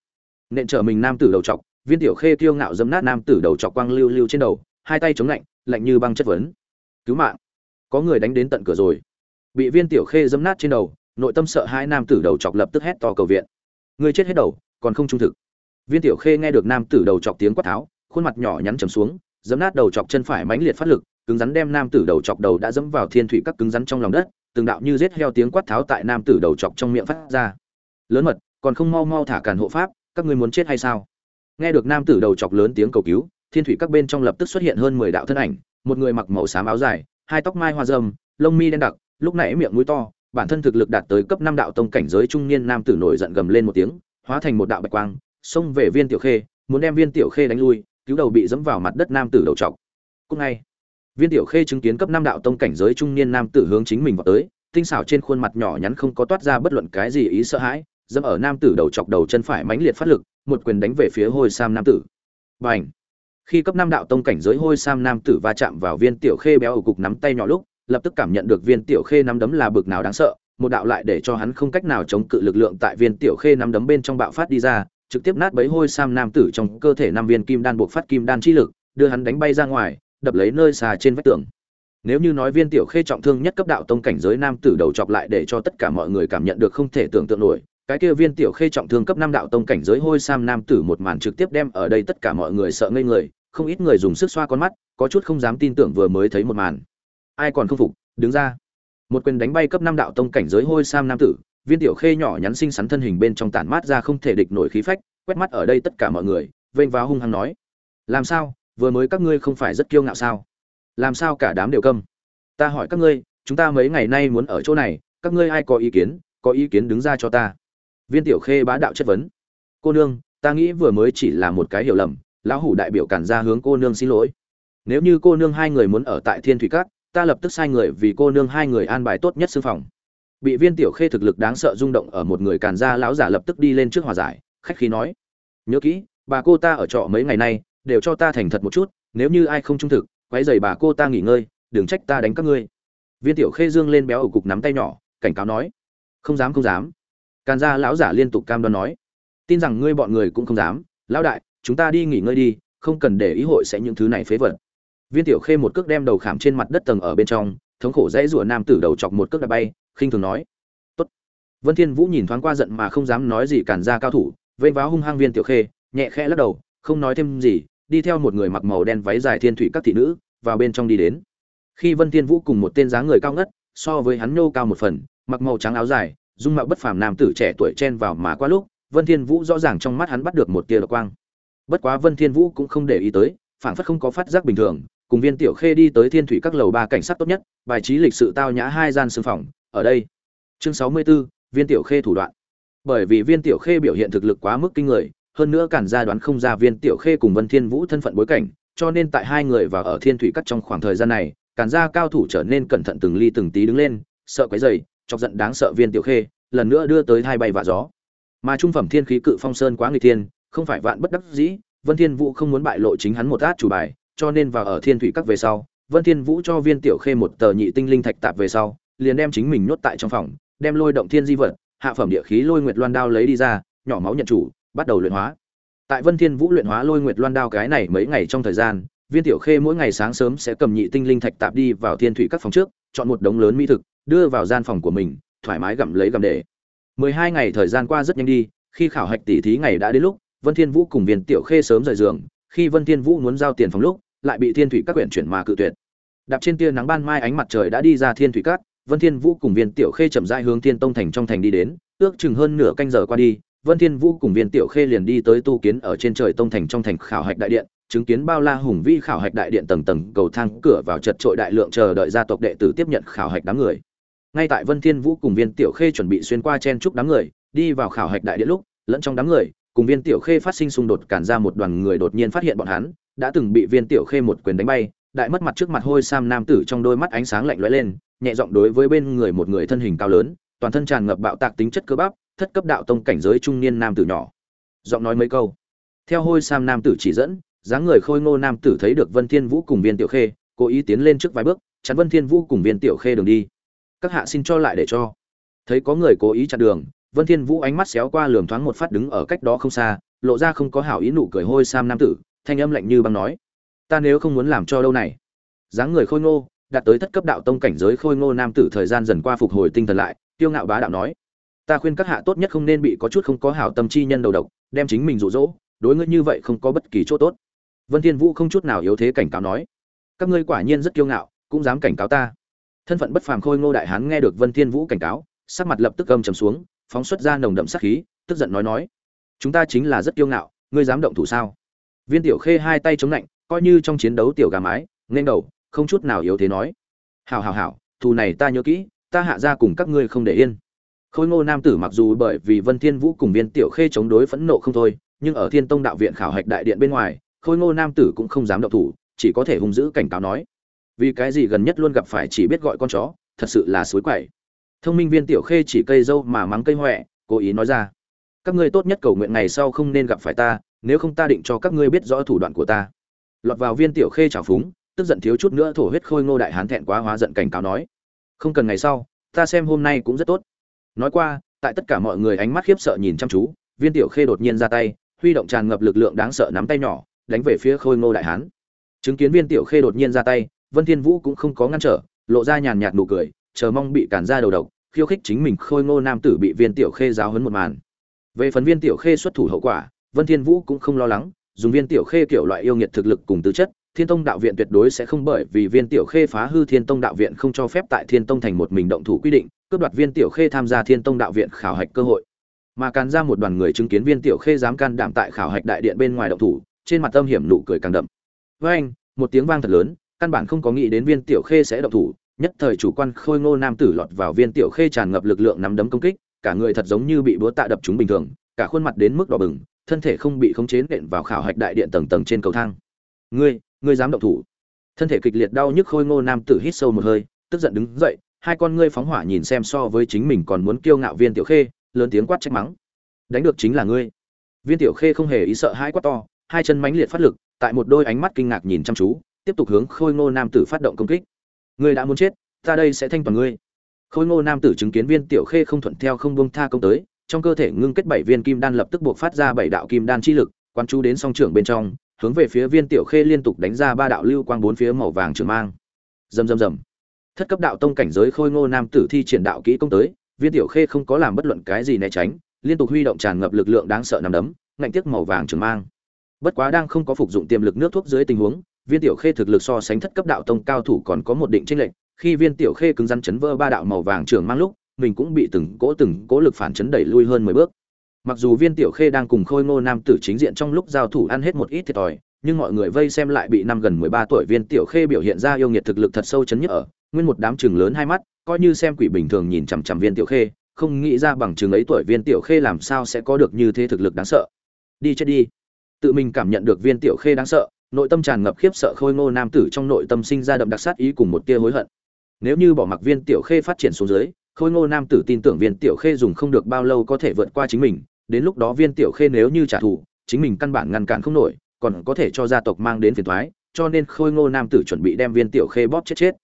Nện trở mình nam tử đầu chọc viên tiểu khê kiêu ngạo dấm nát nam tử đầu chọc quang lưu lưu trên đầu, hai tay chống lạnh lạnh như băng chất vấn. Cứu mạng, có người đánh đến tận cửa rồi. Bị viên tiểu khê dấm nát trên đầu, nội tâm sợ hai nam tử đầu chọc lập tức hét to cầu viện. Người chết hết đầu, còn không trung thực. Viên tiểu khê nghe được nam tử đầu chọc tiếng quát tháo, khuôn mặt nhỏ nhắn trầm xuống dấm nát đầu chọc chân phải mãnh liệt phát lực, cứng rắn đem nam tử đầu chọc đầu đã dẫm vào thiên thủy các cứng rắn trong lòng đất, từng đạo như rết heo tiếng quát tháo tại nam tử đầu chọc trong miệng phát ra. Lớn mật, còn không mau mau thả càn hộ pháp, các ngươi muốn chết hay sao? Nghe được nam tử đầu chọc lớn tiếng cầu cứu, thiên thủy các bên trong lập tức xuất hiện hơn mười đạo thân ảnh, một người mặc màu xám áo dài, hai tóc mai hoa râm, lông mi đen đặc, lúc nãy miệng mũi to, bản thân thực lực đạt tới cấp năm đạo tông cảnh giới trung niên nam tử nổi giận gầm lên một tiếng, hóa thành một đạo bạch quang, xông về viên tiểu khê, muốn đem viên tiểu khê đánh lui, cứu đầu bị dẫm vào mặt đất nam tử đầu chọc. cúc ngay, viên tiểu khê chứng kiến cấp năm đạo tông cảnh giới trung niên nam tử hướng chính mình vào tới, tinh xảo trên khuôn mặt nhỏ nhắn không có toát ra bất luận cái gì ý sợ hãi, dẫm ở nam tử đầu chọc đầu chân phải mãnh liệt phát lực một quyền đánh về phía hôi sam nam tử. Bành, khi cấp năm đạo tông cảnh giới hôi sam nam tử va chạm vào viên tiểu khê béo ở cục nắm tay nhỏ lúc lập tức cảm nhận được viên tiểu khê nắm đấm là bực nào đáng sợ một đạo lại để cho hắn không cách nào chống cự lực lượng tại viên tiểu khê nắm đấm bên trong bạo phát đi ra trực tiếp nát bấy hôi sam nam tử trong cơ thể năm viên kim đan buộc phát kim đan chi lực đưa hắn đánh bay ra ngoài đập lấy nơi xà trên vách tường. Nếu như nói viên tiểu khê trọng thương nhất cấp đạo tông cảnh giới nam tử đầu chọc lại để cho tất cả mọi người cảm nhận được không thể tưởng tượng nổi cái kia viên tiểu khê trọng thương cấp năm đạo tông cảnh giới hôi sam nam tử một màn trực tiếp đem ở đây tất cả mọi người sợ ngây người, không ít người dùng sức xoa con mắt, có chút không dám tin tưởng vừa mới thấy một màn. Ai còn không phục, đứng ra. Một quyền đánh bay cấp năm đạo tông cảnh giới hôi sam nam tử, viên tiểu khê nhỏ nhắn xinh xắn thân hình bên trong tản mát ra không thể địch nổi khí phách, quét mắt ở đây tất cả mọi người, vênh vào hung hăng nói. Làm sao, vừa mới các ngươi không phải rất kiêu ngạo sao? Làm sao cả đám đều câm? Ta hỏi các ngươi, chúng ta mấy ngày nay muốn ở chỗ này, các ngươi ai có ý kiến, có ý kiến đứng ra cho ta viên tiểu khê bá đạo chất vấn. Cô nương, ta nghĩ vừa mới chỉ là một cái hiểu lầm, lão hủ đại biểu cản ra hướng cô nương xin lỗi. Nếu như cô nương hai người muốn ở tại thiên thủy cát ta lập tức sai người vì cô nương hai người an bài tốt nhất sư phòng. Bị viên tiểu khê thực lực đáng sợ rung động ở một người càn ra, lão giả lập tức đi lên trước hòa giải, khách khí nói, nhớ kỹ, bà cô ta ở trọ mấy ngày nay, đều cho ta thành thật một chút, nếu như ai không trung thực, quấy giày bà cô ta nghỉ ngơi, đừng trách ta đánh các ngươi. Viên tiểu khê dương lên béo ở cục nắm tay nhỏ, cảnh cáo nói, không dám không dám càn gia lão giả liên tục cam đoan nói. Tin rằng ngươi bọn người cũng không dám. Lão đại, chúng ta đi nghỉ ngơi đi, không cần để ý hội sẽ những thứ này phế vật. Viên tiểu khê một cước đem đầu khảm trên mặt đất tầng ở bên trong, thống khổ dãy rủa nam tử đầu chọc một cước đã bay, khinh thường nói. Tốt. Vân thiên vũ nhìn thoáng qua giận mà không dám nói gì cản ra cao thủ, vây váo hung hăng viên tiểu khê, nhẹ khẽ lắc đầu, không nói thêm gì, đi theo một người mặc màu đen váy dài thiên thủy các thị nữ, vào bên trong đi đến. Khi vân thiên vũ cùng một tên dáng người cao ngất, so với hắn nhô cao một phần, mặc màu trắng áo dài dung mạo bất phàm nam tử trẻ tuổi chen vào mà qua lúc vân thiên vũ rõ ràng trong mắt hắn bắt được một tia độc quang. Bất quá vân thiên vũ cũng không để ý tới phảng phất không có phát giác bình thường cùng viên tiểu khê đi tới thiên thủy các lầu ba cảnh sát tốt nhất bài trí lịch sự tao nhã hai gian sương phòng ở đây. Chương sáu mươi 64, viên tiểu khê thủ đoạn. Bởi vì viên tiểu khê biểu hiện thực lực quá mức kinh người hơn nữa cản ra đoán không ra viên tiểu khê cùng vân thiên vũ thân phận bối cảnh cho nên tại hai người và ở thiên thủy các trong khoảng thời gian này cản ra cao thủ trở nên cẩn thận từng ly từng tí đứng lên sợ quấy dày chọc giận đáng sợ viên tiểu khê, lần nữa đưa tới hai bay vạ gió. Mà trung phẩm thiên khí cự phong sơn quá người thiên, không phải vạn bất đắc dĩ, vân thiên vũ không muốn bại lộ chính hắn một át chủ bài, cho nên vào ở thiên thủy các về sau, vân thiên vũ cho viên tiểu khê một tờ nhị tinh linh thạch tạp về sau, liền đem chính mình nhốt tại trong phòng, đem lôi động thiên di vật, hạ phẩm địa khí lôi nguyệt loan đao lấy đi ra, nhỏ máu nhận chủ, bắt đầu luyện hóa. Tại vân thiên vũ luyện hóa lôi nguyệt loan đao cái này mấy ngày trong thời gian, viên tiểu khê mỗi ngày sáng sớm sẽ cầm nhị tinh linh thạch tạp đi vào thiên thủy các phòng trước, chọn một đống lớn mỹ thực đưa vào gian phòng của mình, thoải mái gặm lấy gặm để. 12 ngày thời gian qua rất nhanh đi, khi khảo hạch tỷ thí ngày đã đến lúc, vân thiên vũ cùng viên tiểu khê sớm rời giường, khi vân thiên vũ muốn giao tiền phòng lúc, lại bị thiên thủy các quyển chuyển mà cự tuyệt. Đạp trên tia nắng ban mai ánh mặt trời đã đi ra thiên thủy các, vân thiên vũ cùng viên tiểu khê chậm rãi hướng thiên tông thành trong thành đi đến, ước chừng hơn nửa canh giờ qua đi, vân thiên vũ cùng viên tiểu khê liền đi tới tu kiến ở trên trời tông thành trong thành khảo hạch đại điện, chứng kiến bao la hùng vĩ khảo hạch đại điện tầng tầng cầu thang cửa vào chật trội đại lượng chờ đợi gia tộc đệ tử tiếp nhận khảo hạch đám người ngay tại vân thiên vũ cùng viên tiểu khê chuẩn bị xuyên qua chen trúc đám người, đi vào khảo hạch đại điện lúc, lẫn trong đám người, cùng viên tiểu khê phát sinh xung đột cản ra một đoàn người đột nhiên phát hiện bọn hắn, đã từng bị viên tiểu khê một quyền đánh bay, đại mất mặt trước mặt hôi sam nam tử trong đôi mắt ánh sáng lạnh lóe lên, nhẹ giọng đối với bên người một người thân hình cao lớn, toàn thân tràn ngập bạo tạc tính chất cơ bắp, thất cấp đạo tông cảnh giới trung niên nam tử nhỏ. Giọng nói mấy câu. Theo hôi sam nam tử chỉ dẫn, dáng người khôi ngô nam tử thấy được vân thiên vũ cùng viên tiểu khê, cố ý tiến lên trước vài bước, chắn vân thiên vũ cùng viên tiểu khê đường đi các hạ xin cho lại để cho. Thấy có người cố ý chặn đường, vân thiên vũ ánh mắt xéo qua lườm thoáng một phát đứng ở cách đó không xa, lộ ra không có hảo ý nụ cười hôi sam nam tử, thanh âm lạnh như băng nói, ta nếu không muốn làm cho đâu này? Dáng người khôi ngô, đạt tới thất cấp đạo tông cảnh giới khôi ngô nam tử thời gian dần qua phục hồi tinh thần lại tiêu ngạo bá đạo nói, ta khuyên các hạ tốt nhất không nên bị có chút không có hảo tâm chi nhân đầu độc, đem chính mình rụ rỗ đối ngươi như vậy không có bất kỳ chỗ tốt. Vân thiên vũ không chút nào yếu thế cảnh cáo nói, các ngươi quả nhiên rất kiêu ngạo, cũng dám cảnh cáo ta thân phận bất phàm khôi ngô đại hán nghe được vân thiên vũ cảnh cáo, sắc mặt lập tức gầm trầm xuống, phóng xuất ra nồng đậm sát khí, tức giận nói nói, chúng ta chính là rất kiêu ngạo, ngươi dám động thủ sao? Viên tiểu khê hai tay chống lạnh, coi như trong chiến đấu tiểu gà mái, nên đầu, không chút nào yếu thế nói, hảo hảo hảo, thù này ta nhớ kỹ, ta hạ ra cùng các ngươi không để yên. Khôi ngô nam tử mặc dù bởi vì vân thiên vũ cùng viên tiểu khê chống đối phẫn nộ không thôi, nhưng ở thiên tông đạo viện khảo hạch đại điện bên ngoài, khôi ngô nam tử cũng không dám động thủ, chỉ có thể hung dữ cảnh cáo nói vì cái gì gần nhất luôn gặp phải chỉ biết gọi con chó, thật sự là suối quậy thông minh viên tiểu khê chỉ cây dâu mà mắng cây huệ cố ý nói ra. Các ngươi tốt nhất cầu nguyện ngày sau không nên gặp phải ta, nếu không ta định cho các ngươi biết rõ thủ đoạn của ta. Lọt vào viên tiểu khê trào phúng, tức giận thiếu chút nữa thổ huyết khôi ngô đại hán thẹn quá hóa giận cảnh cáo nói. Không cần ngày sau, ta xem hôm nay cũng rất tốt. Nói qua, tại tất cả mọi người ánh mắt khiếp sợ nhìn chăm chú, viên tiểu khê đột nhiên ra tay, huy động tràn ngập lực lượng đáng sợ nắm tay nhỏ, đánh về phía khôi ngô đại hán. Chứng kiến viên tiểu khê đột nhiên ra tay vân thiên vũ cũng không có ngăn trở, lộ ra nhàn nhạt nụ cười, chờ mong bị cản ra đầu độc, khiêu khích chính mình khôi ngô nam tử bị viên tiểu khê giáo huấn một màn. Về phần viên tiểu khê xuất thủ hậu quả, vân thiên vũ cũng không lo lắng, dùng viên tiểu khê kiểu loại yêu nghiệt thực lực cùng tư chất, thiên tông đạo viện tuyệt đối sẽ không bởi vì viên tiểu khê phá hư thiên tông đạo viện không cho phép tại thiên tông thành một mình động thủ quy định, cướp đoạt viên tiểu khê tham gia thiên tông đạo viện khảo hạch cơ hội. Mà càn ra một đoàn người chứng kiến viên tiểu khê dám can đảm tại khảo hạch đại điện bên ngoài động thủ, trên mặt tâm hiểm nụ cười càng đậm. Với anh một tiếng vang thật lớn căn bản không có nghĩ đến viên tiểu khê sẽ động thủ, nhất thời chủ quan khôi ngô nam tử lọt vào viên tiểu khê tràn ngập lực lượng nắm đấm công kích, cả người thật giống như bị búa tạ đập chúng bình thường, cả khuôn mặt đến mức đỏ bừng, thân thể không bị khống chế nện vào khảo hạch đại điện tầng tầng trên cầu thang. Ngươi ngươi dám động thủ? Thân thể kịch liệt đau nhức khôi ngô nam tử hít sâu một hơi, tức giận đứng dậy, hai con ngươi phóng hỏa nhìn xem so với chính mình còn muốn kiêu ngạo viên tiểu khê, lớn tiếng quát trách mắng. Đánh được chính là ngươi. Viên tiểu khê không hề ý sợ hai quát to, hai chân mãnh liệt phát lực, tại một đôi ánh mắt kinh ngạc nhìn chăm chú tiếp tục hướng khôi ngô nam tử phát động công kích. Ngươi đã muốn chết, ta đây sẽ thanh toàn ngươi. Khôi ngô nam tử chứng kiến viên tiểu khê không thuận theo không buông tha công tới, trong cơ thể ngưng kết bảy viên kim đan lập tức buộc phát ra bảy đạo kim đan chi lực quan chú đến song trưởng bên trong, hướng về phía viên tiểu khê liên tục đánh ra ba đạo lưu quang bốn phía màu vàng trường mang. Rầm rầm rầm. Thất cấp đạo tông cảnh giới khôi ngô nam tử thi triển đạo kỹ công tới, viên tiểu khê không có làm bất luận cái gì né tránh, liên tục huy động tràn ngập lực lượng đáng sợ nằm đấm, ngạnh tiếc màu vàng trường mang. Bất quá đang không có phục dụng tiềm lực nước thuốc dưới tình huống viên tiểu khê thực lực so sánh thất cấp đạo tông cao thủ còn có một định chênh lệch, khi viên tiểu khê cứng rắn chấn vỡ ba đạo màu vàng trường mang lúc, mình cũng bị từng cỗ từng cỗ lực phản chấn đẩy lui hơn mười bước. Mặc dù viên tiểu khê đang cùng khôi ngô nam tử chính diện trong lúc giao thủ ăn hết một ít thiệt thòi, nhưng mọi người vây xem lại bị năm gần mười ba tuổi viên tiểu khê biểu hiện ra yêu nghiệt thực lực thật sâu chấn nhất ở, nguyên một đám chừng lớn hai mắt, coi như xem quỷ bình thường nhìn chằm chằm viên tiểu khê, không nghĩ ra bằng chừng ấy tuổi viên tiểu khê làm sao sẽ có được như thế thực lực đáng sợ. Đi chết đi. Tự mình cảm nhận được viên tiểu khê đáng sợ nội tâm tràn ngập khiếp sợ khôi ngô nam tử trong nội tâm sinh ra đậm đặc sát ý cùng một tia hối hận. Nếu như bỏ mặc viên tiểu khê phát triển xuống dưới, khôi ngô nam tử tin tưởng viên tiểu khê dùng không được bao lâu có thể vượt qua chính mình, đến lúc đó viên tiểu khê nếu như trả thù, chính mình căn bản ngăn cản không nổi, còn có thể cho gia tộc mang đến phiền thoái cho nên khôi ngô nam tử chuẩn bị đem viên tiểu khê bóp chết chết.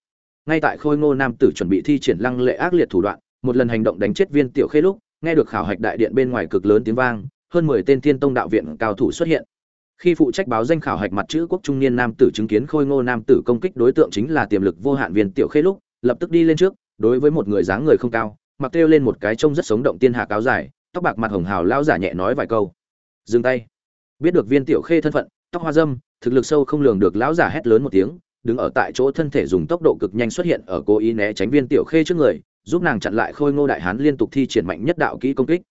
Ngay tại khôi ngô nam tử chuẩn bị thi triển lăng lệ ác liệt thủ đoạn, một lần hành động đánh chết viên tiểu khê lúc, nghe được khảo hạch đại điện bên ngoài cực lớn tiếng vang, hơn mười tên thiên tông đạo viện cao thủ xuất hiện khi phụ trách báo danh khảo hạch mặt chữ quốc trung niên nam tử chứng kiến khôi ngô nam tử công kích đối tượng chính là tiềm lực vô hạn viên tiểu khê lúc, lập tức đi lên trước, đối với một người dáng người không cao, mặc kêu lên một cái trông rất sống động tiên hạ cáo dài, tóc bạc mặt hồng hào lao giả nhẹ nói vài câu. Dừng tay. Biết được viên tiểu khê thân phận, tóc hoa dâm, thực lực sâu không lường được lão giả hét lớn một tiếng, đứng ở tại chỗ thân thể dùng tốc độ cực nhanh xuất hiện ở cố ý né tránh viên tiểu khê trước người, giúp nàng chặn lại khôi ngô đại hán liên tục thi triển mạnh nhất đạo kỹ công kích.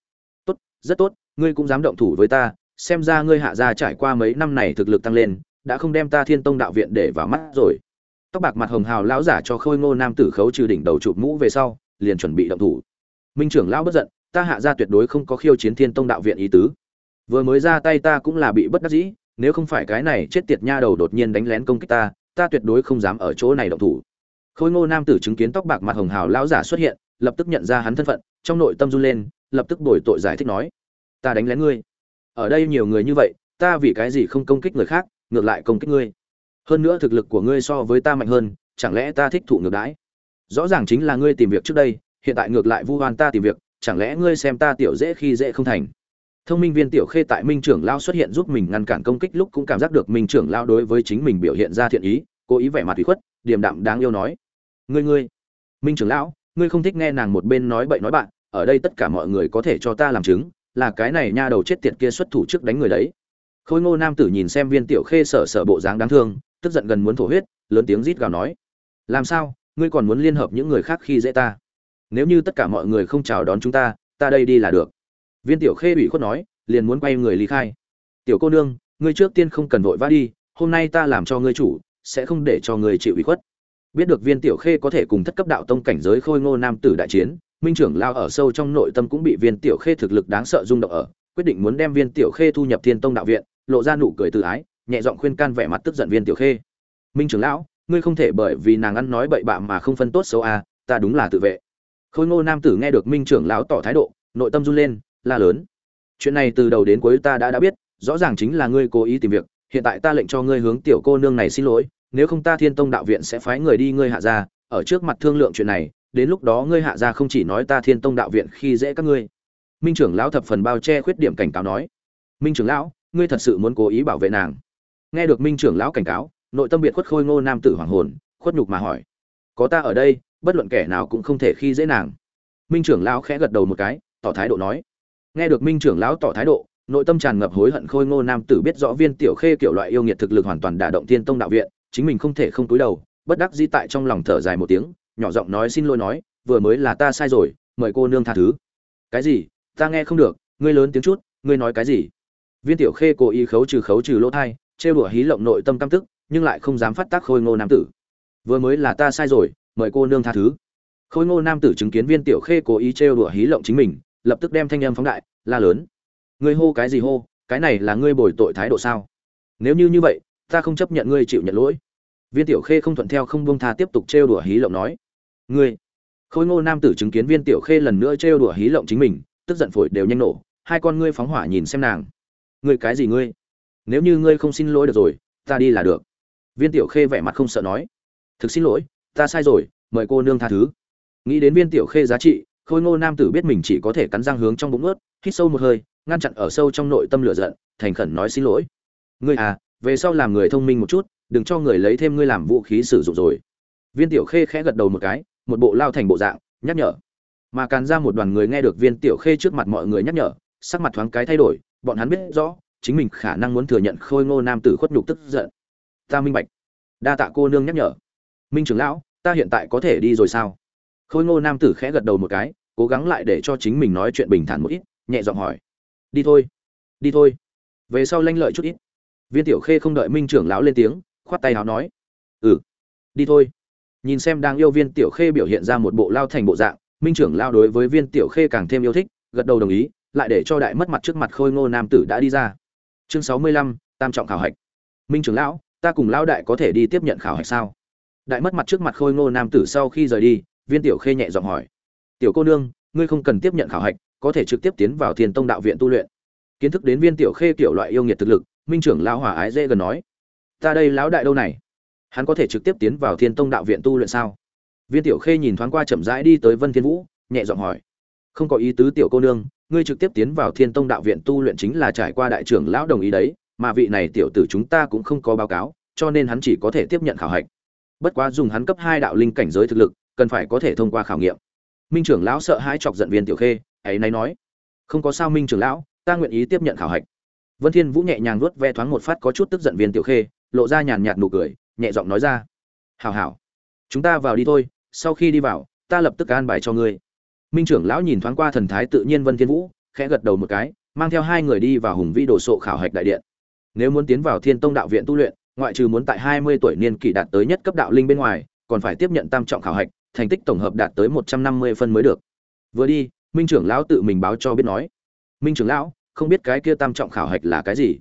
Tốt, rất tốt, ngươi cũng dám động thủ với ta xem ra ngươi hạ gia trải qua mấy năm này thực lực tăng lên, đã không đem ta thiên tông đạo viện để vào mắt rồi. Tóc bạc mặt hồng hào lão giả cho khôi ngô nam tử khấu trừ đỉnh đầu chụp mũ về sau, liền chuẩn bị động thủ. Minh trưởng lão bất giận, ta hạ gia tuyệt đối không có khiêu chiến thiên tông đạo viện ý tứ. Vừa mới ra tay ta cũng là bị bất đắc dĩ, nếu không phải cái này chết tiệt nha đầu đột nhiên đánh lén công kích ta ta tuyệt đối không dám ở chỗ này động thủ. Khôi ngô nam tử chứng kiến tóc bạc mặt hồng hào lão giả xuất hiện, lập tức nhận ra hắn thân phận, trong nội tâm run lên, lập tức đổi tội giải thích nói, ta đánh lén ngươi ở đây nhiều người như vậy, ta vì cái gì không công kích người khác, ngược lại công kích ngươi? Hơn nữa thực lực của ngươi so với ta mạnh hơn, chẳng lẽ ta thích thụ ngược đãi? Rõ ràng chính là ngươi tìm việc trước đây, hiện tại ngược lại vu hoan ta tìm việc, chẳng lẽ ngươi xem ta tiểu dễ khi dễ không thành? Thông minh viên tiểu khê tại minh trưởng lao xuất hiện giúp mình ngăn cản công kích lúc cũng cảm giác được minh trưởng lao đối với chính mình biểu hiện ra thiện ý, cố ý vẻ mặt ủy khuất, điềm đạm đáng yêu nói. Ngươi ngươi, minh trưởng lão, ngươi không thích nghe nàng một bên nói bậy nói bạn, ở đây tất cả mọi người có thể cho ta làm chứng là cái này nha đầu chết tiệt kia xuất thủ trước đánh người đấy. Khôi ngô nam tử nhìn xem viên tiểu khê sở sở bộ dáng đáng thương, tức giận gần muốn thổ huyết, lớn tiếng rít gào nói, làm sao? Ngươi còn muốn liên hợp những người khác khi dễ ta? Nếu như tất cả mọi người không chào đón chúng ta ta đây đi là được. Viên tiểu khê ủy khuất nói, liền muốn quay người lý khai. Tiểu cô nương, ngươi trước tiên không cần vội vã đi, hôm nay ta làm cho ngươi chủ, sẽ không để cho ngươi chịu ủy khuất. Biết được viên tiểu khê có thể cùng thất cấp đạo tông cảnh giới khôi ngô nam tử đại chiến minh trưởng lao ở sâu trong nội tâm cũng bị viên tiểu khê thực lực đáng sợ rung động ở, quyết định muốn đem viên tiểu khê thu nhập thiên tông đạo viện, lộ ra nụ cười tự ái, nhẹ giọng khuyên can vẻ mặt tức giận viên tiểu khê. Minh trưởng lão, ngươi không thể bởi vì nàng ăn nói bậy bạ mà không phân tốt xấu a ta đúng là tự vệ. Khôi ngô nam tử nghe được minh trưởng lão tỏ thái độ, nội tâm run lên, la lớn. Chuyện này từ đầu đến cuối ta đã đã biết, rõ ràng chính là ngươi cố ý tìm việc, hiện tại ta lệnh cho ngươi hướng tiểu cô nương này xin lỗi, nếu không ta thiên tông đạo viện sẽ phái người đi ngươi hạ ra ở trước mặt thương lượng chuyện này đến lúc đó ngươi hạ ra không chỉ nói ta thiên tông đạo viện khi dễ các ngươi. Minh trưởng lão thập phần bao che khuyết điểm cảnh cáo nói. Minh trưởng lão, ngươi thật sự muốn cố ý bảo vệ nàng. Nghe được minh trưởng lão cảnh cáo, nội tâm biệt khuất khôi ngô nam tử hoàng hồn, khuất nhục mà hỏi. Có ta ở đây, bất luận kẻ nào cũng không thể khi dễ nàng. Minh trưởng lão khẽ gật đầu một cái, tỏ thái độ nói. Nghe được minh trưởng lão tỏ thái độ, nội tâm tràn ngập hối hận khôi ngô nam tử biết rõ viên tiểu khê kiểu loại yêu nghiệt thực lực hoàn toàn đả động thiên tông đạo viện, chính mình không thể không túi đầu, bất đắc dĩ tại trong lòng thở dài một tiếng nhỏ giọng nói xin lỗi nói, vừa mới là ta sai rồi, mời cô nương tha thứ. Cái gì? Ta nghe không được, ngươi lớn tiếng chút, ngươi nói cái gì? Viên tiểu khê cố ý khấu trừ khấu trừ lỗ thai, trêu đùa hí lộng nội tâm căm tức, nhưng lại không dám phát tác khôi ngô nam tử. Vừa mới là ta sai rồi, mời cô nương tha thứ. Khôi ngô nam tử chứng kiến viên tiểu khê cố ý trêu đùa hí lộng chính mình, lập tức đem thanh âm phóng đại, la lớn. Ngươi hô cái gì hô? Cái này là ngươi bồi tội thái độ sao? Nếu như như vậy, ta không chấp nhận ngươi chịu nhận lỗi viên tiểu khê không thuận theo không buông tha tiếp tục trêu đùa hí lộng nói. Ngươi, khôi ngô nam tử chứng kiến viên tiểu khê lần nữa trêu đùa hí lộng chính mình, tức giận phổi đều nhanh nổ, hai con ngươi phóng hỏa nhìn xem nàng. Ngươi cái gì ngươi? Nếu như ngươi không xin lỗi được rồi, ta đi là được. Viên tiểu khê vẻ mặt không sợ nói. Thực xin lỗi, ta sai rồi, mời cô nương tha thứ. Nghĩ đến viên tiểu khê giá trị, khôi ngô nam tử biết mình chỉ có thể cắn răng hướng trong bụng ướt, hít sâu một hơi, ngăn chặn ở sâu trong nội tâm lửa giận, thành khẩn nói xin lỗi. Ngươi à về sau làm người thông minh một chút đừng cho người lấy thêm ngươi làm vũ khí sử dụng rồi. Viên tiểu khê khẽ gật đầu một cái, một bộ lao thành bộ dạng, nhắc nhở. Mà càn ra một đoàn người nghe được viên tiểu khê trước mặt mọi người nhắc nhở, sắc mặt thoáng cái thay đổi, bọn hắn biết rõ, chính mình khả năng muốn thừa nhận khôi ngô nam tử khuất nhục tức giận. Ta minh bạch. Đa tạ cô nương nhắc nhở. Minh trưởng lão, ta hiện tại có thể đi rồi sao? Khôi ngô nam tử khẽ gật đầu một cái, cố gắng lại để cho chính mình nói chuyện bình thản một ít, nhẹ giọng hỏi. Đi thôi. Đi thôi. Về sau lanh lợi chút ít. Viên tiểu khê không đợi minh trưởng lão lên tiếng khoát tay áo nói ừ đi thôi. Nhìn xem đang yêu viên tiểu khê biểu hiện ra một bộ lao thành bộ dạng, minh trưởng lao đối với viên tiểu khê càng thêm yêu thích, gật đầu đồng ý, lại để cho đại mất mặt trước mặt khôi ngô nam tử đã đi ra. Chương sáu mươi lăm, tam trọng khảo hạch. Minh trưởng lão, ta cùng lao đại có thể đi tiếp nhận khảo hạch sao? Đại mất mặt trước mặt khôi ngô nam tử sau khi rời đi, viên tiểu khê nhẹ giọng hỏi, tiểu cô nương, ngươi không cần tiếp nhận khảo hạch, có thể trực tiếp tiến vào thiền tông đạo viện tu luyện. Kiến thức đến viên tiểu khê kiểu loại yêu nghiệt thực lực, minh trưởng lão hòa ái dễ gần nói ta đây lão đại đâu này? Hắn có thể trực tiếp tiến vào thiên tông đạo viện tu luyện sao? Viên tiểu khê nhìn thoáng qua chậm rãi đi tới vân thiên vũ, nhẹ giọng hỏi. Không có ý tứ tiểu cô nương, ngươi trực tiếp tiến vào thiên tông đạo viện tu luyện chính là trải qua đại trưởng lão đồng ý đấy, mà vị này tiểu tử chúng ta cũng không có báo cáo, cho nên hắn chỉ có thể tiếp nhận khảo hạch. Bất quá dùng hắn cấp hai đạo linh cảnh giới thực lực, cần phải có thể thông qua khảo nghiệm. Minh trưởng lão sợ hãi chọc giận viên tiểu khê, ấy nay nói. Không có sao minh trưởng lão, ta nguyện ý tiếp nhận khảo hạch. Vân thiên vũ nhẹ nhàng nuốt ve thoáng một phát có chút tức giận viên tiểu khê lộ ra nhàn nhạt nụ cười, nhẹ giọng nói ra. Hảo hảo, chúng ta vào đi thôi, sau khi đi vào, ta lập tức an bài cho ngươi. Minh trưởng lão nhìn thoáng qua thần thái tự nhiên vân thiên vũ, khẽ gật đầu một cái, mang theo hai người đi vào hùng vĩ đồ sộ khảo hạch đại điện. Nếu muốn tiến vào thiên tông đạo viện tu luyện, ngoại trừ muốn tại 20 tuổi niên kỷ đạt tới nhất cấp đạo linh bên ngoài, còn phải tiếp nhận tam trọng khảo hạch, thành tích tổng hợp đạt tới 150 phân mới được. Vừa đi, minh trưởng lão tự mình báo cho biết nói, minh trưởng lão, không biết cái kia tam trọng khảo hạch là cái gì?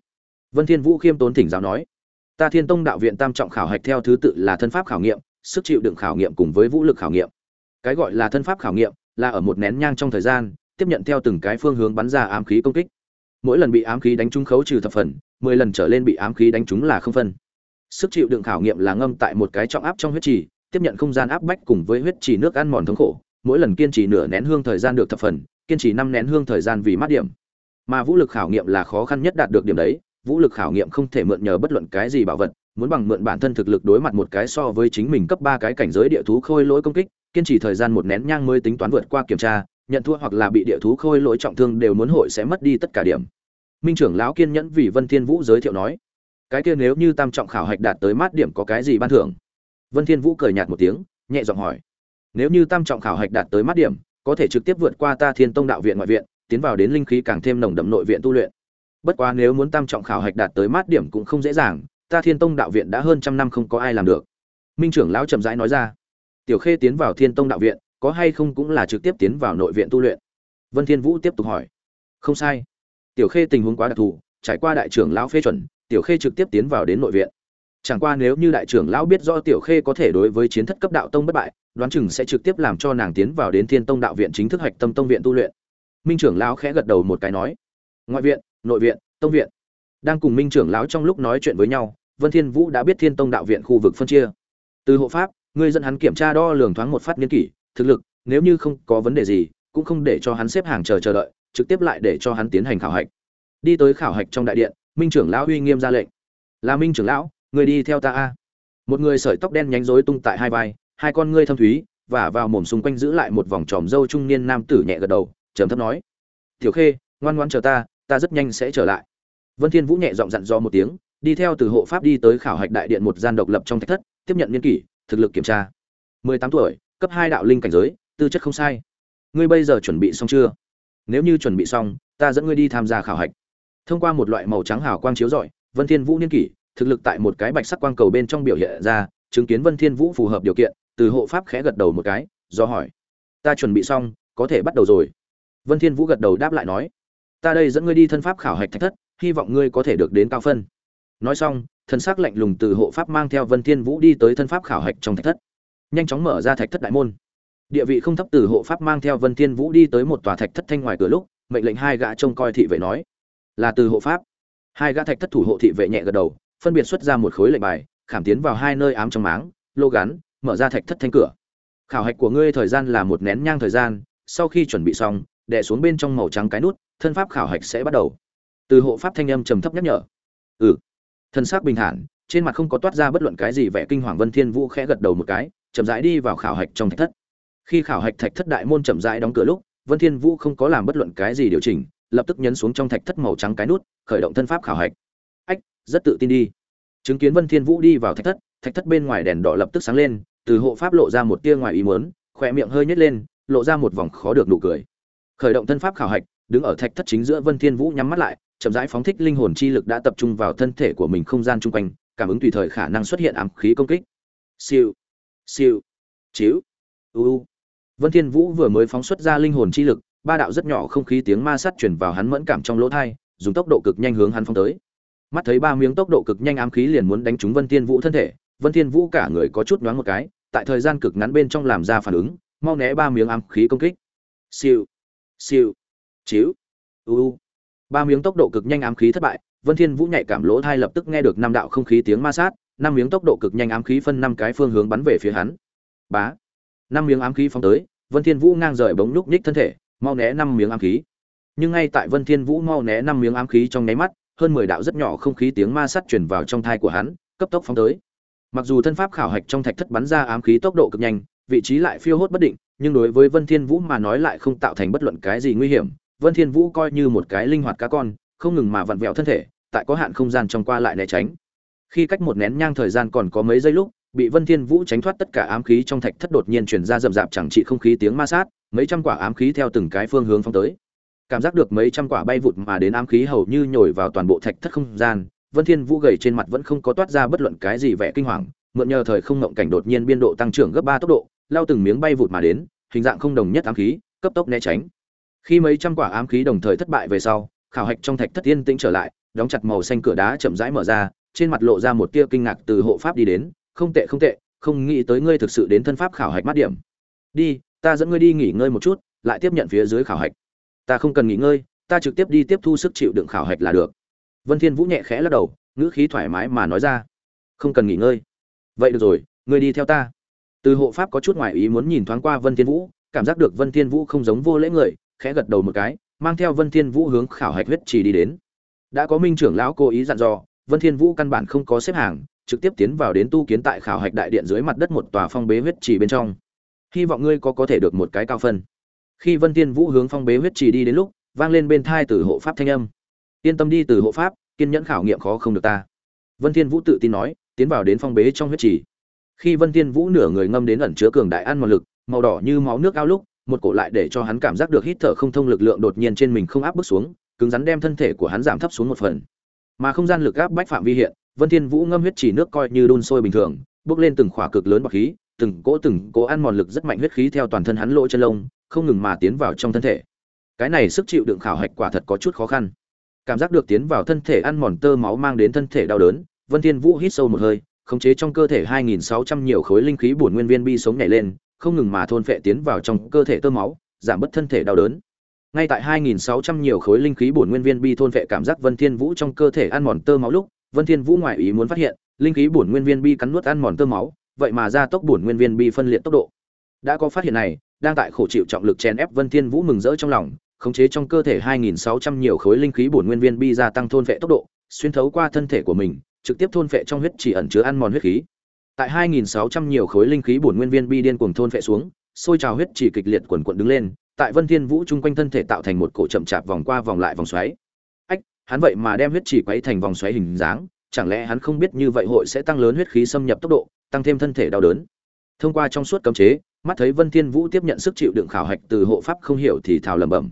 Vân thiên vũ khiêm tốn thỉnh giáo nói ta thiên tông đạo viện tam trọng khảo hạch theo thứ tự là thân pháp khảo nghiệm, sức chịu đựng khảo nghiệm cùng với vũ lực khảo nghiệm. Cái gọi là thân pháp khảo nghiệm là ở một nén nhang trong thời gian, tiếp nhận theo từng cái phương hướng bắn ra ám khí công kích. Mỗi lần bị ám khí đánh trúng khấu trừ thập phần, mười lần trở lên bị ám khí đánh trúng là không phân. Sức chịu đựng khảo nghiệm là ngâm tại một cái trọng áp trong huyết trì, tiếp nhận không gian áp bách cùng với huyết trì nước ăn mòn thống khổ, mỗi lần kiên trì nửa nén hương thời gian được thập phần, kiên trì năm nén hương thời gian vì mát điểm. Mà vũ lực khảo nghiệm là khó khăn nhất đạt được điểm đấy vũ lực khảo nghiệm không thể mượn nhờ bất luận cái gì bảo vật, muốn bằng mượn bản thân thực lực đối mặt một cái so với chính mình cấp ba cái cảnh giới địa thú khôi lỗi công kích, kiên trì thời gian một nén nhang mới tính toán vượt qua kiểm tra, nhận thua hoặc là bị địa thú khôi lỗi trọng thương đều muốn hội sẽ mất đi tất cả điểm. Minh trưởng lão kiên nhẫn vì vân thiên vũ giới thiệu nói, cái kia nếu như tam trọng khảo hạch đạt tới mát điểm có cái gì ban thưởng? Vân thiên vũ cười nhạt một tiếng, nhẹ giọng hỏi, nếu như tam trọng khảo hạch đạt tới mát điểm, có thể trực tiếp vượt qua ta thiên tông đạo viện ngoại viện, tiến vào đến linh khí càng thêm nồng đậm nội viện tu luyện bất quá nếu muốn tam trọng khảo hạch đạt tới mát điểm cũng không dễ dàng, ta thiên tông đạo viện đã hơn trăm năm không có ai làm được. Minh trưởng lão chậm rãi nói ra. Tiểu khê tiến vào thiên tông đạo viện, có hay không cũng là trực tiếp tiến vào nội viện tu luyện. Vân thiên vũ tiếp tục hỏi. Không sai. Tiểu khê tình huống quá đặc thù, trải qua đại trưởng lão phê chuẩn, tiểu khê trực tiếp tiến vào đến nội viện. Chẳng qua nếu như đại trưởng lão biết rõ tiểu khê có thể đối với chiến thất cấp đạo tông bất bại, đoán chừng sẽ trực tiếp làm cho nàng tiến vào đến thiên tông đạo viện chính thức hạch tâm tông viện tu luyện. Minh trưởng lão khẽ gật đầu một cái nói. Ngoại viện nội viện, tông viện. Đang cùng minh trưởng lão trong lúc nói chuyện với nhau, vân thiên vũ đã biết thiên tông đạo viện khu vực phân chia. Từ hộ pháp ngươi dẫn hắn kiểm tra đo lường thoáng một phát niên kỷ, thực lực, nếu như không có vấn đề gì, cũng không để cho hắn xếp hàng chờ chờ đợi, trực tiếp lại để cho hắn tiến hành khảo hạch. Đi tới khảo hạch trong đại điện, minh trưởng lão uy nghiêm ra lệnh. Là minh trưởng lão, người đi theo ta a. Một người sợi tóc đen nhánh rối tung tại hai vai, hai con ngươi thâm thúy, và vào mồm xung quanh giữ lại một vòng tròm râu trung niên nam tử nhẹ gật đầu, trầm thấp nói, tiểu khê, ngoan ngoan chờ ta ta rất nhanh sẽ trở lại. Vân thiên vũ nhẹ giọng dặn dò một tiếng, đi theo từ hộ pháp đi tới khảo hạch đại điện một gian độc lập trong thạch thất, tiếp nhận niên kỷ, thực lực kiểm tra. 18 tuổi, cấp hai đạo linh cảnh giới, tư chất không sai. Ngươi bây giờ chuẩn bị xong chưa? Nếu như chuẩn bị xong, ta dẫn ngươi đi tham gia khảo hạch. Thông qua một loại màu trắng hào quang chiếu rọi, vân thiên vũ niên kỷ, thực lực tại một cái bạch sắc quang cầu bên trong biểu hiện ra, chứng kiến vân thiên vũ phù hợp điều kiện, từ hộ pháp khẽ gật đầu một cái, do hỏi. Ta chuẩn bị xong, có thể bắt đầu rồi. Vân thiên vũ gật đầu đáp lại nói ta đây dẫn ngươi đi thân pháp khảo hạch thạch thất, hy vọng ngươi có thể được đến cao phân. Nói xong thân sắc lạnh lùng từ hộ pháp mang theo vân thiên vũ đi tới thân pháp khảo hạch trong thạch thất. Nhanh chóng mở ra thạch thất đại môn. Địa vị không thấp từ hộ pháp mang theo vân thiên vũ đi tới một tòa thạch thất thanh ngoài cửa lúc, mệnh lệnh hai gã trông coi thị vệ nói, là từ hộ pháp. Hai gã thạch thất thủ hộ thị vệ nhẹ gật đầu, phân biệt xuất ra một khối lệnh bài, khảm tiến vào hai nơi ám trong máng, lô gắn, mở ra thạch thất thanh cửa. Khảo hạch của ngươi thời gian là một nén nhang thời gian, sau khi chuẩn bị xong đè xuống bên trong màu trắng cái nút, thân pháp khảo hạch sẽ bắt đầu. Từ hộ pháp thanh âm trầm thấp nhắc nhở. Ừ. Thân xác bình thản, trên mặt không có toát ra bất luận cái gì vẻ kinh hoàng vân thiên vũ khẽ gật đầu một cái, chậm rãi đi vào khảo hạch trong thạch thất. Khi khảo hạch thạch thất đại môn chậm rãi đóng cửa lúc, vân thiên vũ không có làm bất luận cái gì điều chỉnh, lập tức nhấn xuống trong thạch thất màu trắng cái nút, khởi động thân pháp khảo hạch. Ách, rất tự tin đi. Chứng kiến vân thiên vũ đi vào thạch thất thạch thất bên ngoài đèn đỏ lập tức sáng lên, từ hộ pháp lộ ra một tia ngoài ý muốn khỏe miệng hơi nhếch lên, lộ ra một vòng khó được nụ cười khởi động thân pháp khảo hạch, đứng ở thạch thất chính giữa vân thiên vũ nhắm mắt lại, chậm rãi phóng thích linh hồn chi lực đã tập trung vào thân thể của mình không gian chung quanh, cảm ứng tùy thời khả năng xuất hiện ám khí công kích. Siêu siêu, chiếu, u vân thiên vũ vừa mới phóng xuất ra linh hồn chi lực, ba đạo rất nhỏ không khí tiếng ma sát truyền vào hắn mẫn cảm trong lỗ tai dùng tốc độ cực nhanh hướng hắn phóng tới. Mắt thấy ba miếng tốc độ cực nhanh ám khí liền muốn đánh trúng vân thiên vũ thân thể, vân thiên vũ cả người có chút nhoáng một cái, tại thời gian cực ngắn bên trong làm ra phản ứng, mau né ba miếng ám khí công kích. Siêu siêu. Chiếu uu ba miếng tốc độ cực nhanh ám khí thất bại, vân thiên vũ nhạy cảm lỗ thai lập tức nghe được năm đạo không khí tiếng ma sát, năm miếng tốc độ cực nhanh ám khí phân năm cái phương hướng bắn về phía hắn. Bá. Năm miếng ám khí phóng tới, vân thiên vũ ngang rời bóng lúc nhích thân thể, mau né năm miếng ám khí. Nhưng ngay tại vân thiên vũ mau né năm miếng ám khí trong nháy mắt, hơn mười đạo rất nhỏ không khí tiếng ma sát truyền vào trong thai của hắn, cấp tốc phóng tới. Mặc dù thân pháp khảo hạch trong thạch thất bắn ra ám khí tốc độ cực nhanh, vị trí lại phiêu hốt bất định nhưng đối với vân thiên vũ mà nói lại không tạo thành bất luận cái gì nguy hiểm. Vân thiên vũ coi như một cái linh hoạt cá con, không ngừng mà vặn vẹo thân thể, tại có hạn không gian trong qua lại né tránh. Khi cách một nén nhang thời gian còn có mấy giây lúc, bị vân thiên vũ tránh thoát tất cả ám khí trong thạch thất đột nhiên truyền ra rầm rạp chẳng trị không khí tiếng ma sát, mấy trăm quả ám khí theo từng cái phương hướng phóng tới. Cảm giác được mấy trăm quả bay vụt mà đến ám khí hầu như nhồi vào toàn bộ thạch thất không gian, vân thiên vũ gầy trên mặt vẫn không có toát ra bất luận cái gì vẻ kinh hoàng, mượn nhờ thời không ngộng cảnh đột nhiên biên độ tăng trưởng gấp ba tốc độ lao từng miếng bay vụt mà đến, hình dạng không đồng nhất ám khí, cấp tốc né tránh. Khi mấy trăm quả ám khí đồng thời thất bại về sau, khảo hạch trong thạch thất yên tĩnh trở lại, đóng chặt màu xanh cửa đá chậm rãi mở ra, trên mặt lộ ra một tia kinh ngạc từ hộ pháp đi đến, không tệ không tệ, không nghĩ tới ngươi thực sự đến thân pháp khảo hạch mát điểm. Đi, ta dẫn ngươi đi nghỉ ngơi một chút, lại tiếp nhận phía dưới khảo hạch. Ta không cần nghỉ ngơi, ta trực tiếp đi tiếp thu sức chịu đựng khảo hạch là được. Vân thiên vũ nhẹ khẽ lắc đầu, ngữ khí thoải mái mà nói ra, không cần nghỉ ngơi. Vậy được rồi, ngươi đi theo ta từ hộ pháp có chút ngoài ý muốn nhìn thoáng qua vân thiên vũ, cảm giác được vân thiên vũ không giống vô lễ người, khẽ gật đầu một cái, mang theo vân thiên vũ hướng khảo hạch huyết trì đi đến. Đã có minh trưởng lão cố ý dặn dò, vân thiên vũ căn bản không có xếp hàng, trực tiếp tiến vào đến tu kiến tại khảo hạch đại điện dưới mặt đất một tòa phong bế huyết trì bên trong. Hy vọng ngươi có có thể được một cái cao phân. Khi vân thiên vũ hướng phong bế huyết trì đi đến lúc, vang lên bên thai từ hộ pháp thanh âm. Yên tâm đi từ hộ pháp, kiên nhẫn khảo nghiệm khó không được ta. Vân thiên vũ tự tin nói, tiến vào đến phong bế trong huyết trì khi vân thiên vũ nửa người ngâm đến ẩn chứa cường đại ăn mòn lực, màu đỏ như máu nước ao lúc, một cổ lại để cho hắn cảm giác được hít thở không thông lực lượng đột nhiên trên mình không áp bức xuống, cứng rắn đem thân thể của hắn giảm thấp xuống một phần. Mà không gian lực áp bách phạm vi hiện, vân thiên vũ ngâm huyết chỉ nước coi như đun sôi bình thường, bước lên từng khỏa cực lớn bọc khí, từng cỗ từng cỗ ăn mòn lực rất mạnh huyết khí theo toàn thân hắn lỗ chân lông, không ngừng mà tiến vào trong thân thể. Cái này sức chịu đựng khảo hạch quả thật có chút khó khăn. Cảm giác được tiến vào thân thể ăn mòn tơ máu mang đến thân thể đau đớn, vân thiên vũ hít sâu một hơi khống chế trong cơ thể 2.600 nhiều khối linh khí bổn nguyên viên bi sống nhảy lên, không ngừng mà thôn phệ tiến vào trong cơ thể tơ máu, giảm bớt thân thể đau đớn. Ngay tại 2.600 nhiều khối linh khí bổn nguyên viên bi thôn phệ cảm giác vân thiên vũ trong cơ thể ăn mòn tơ máu lúc, vân thiên vũ ngoại ý muốn phát hiện, linh khí bổn nguyên viên bi cắn nuốt ăn mòn tơ máu, vậy mà gia tốc bổn nguyên viên bi phân liệt tốc độ. Đã có phát hiện này, đang tại khổ chịu trọng lực chèn ép vân thiên vũ mừng rỡ trong lòng, khống chế trong cơ thể 2.600 nhiều khối linh khí bổn nguyên viên bi gia tăng thôn phệ tốc độ, xuyên thấu qua thân thể của mình trực tiếp thôn phệ trong huyết chỉ ẩn chứa ăn mòn huyết khí tại 2600 nhiều khối linh khí bổn nguyên viên bi điên cuồng thôn phệ xuống, sôi trào huyết chỉ kịch liệt quần quần đứng lên, tại Vân Thiên Vũ trung quanh thân thể tạo thành một cổ chậm chạp vòng qua vòng lại vòng xoáy. Ách, hắn vậy mà đem huyết chỉ quấy thành vòng xoáy hình dáng, chẳng lẽ hắn không biết như vậy hội sẽ tăng lớn huyết khí xâm nhập tốc độ, tăng thêm thân thể đau đớn. Thông qua trong suốt cấm chế, mắt thấy Vân Thiên Vũ tiếp nhận sức chịu đựng khảo hạch từ hộ pháp không hiểu thì thào lẩm bẩm.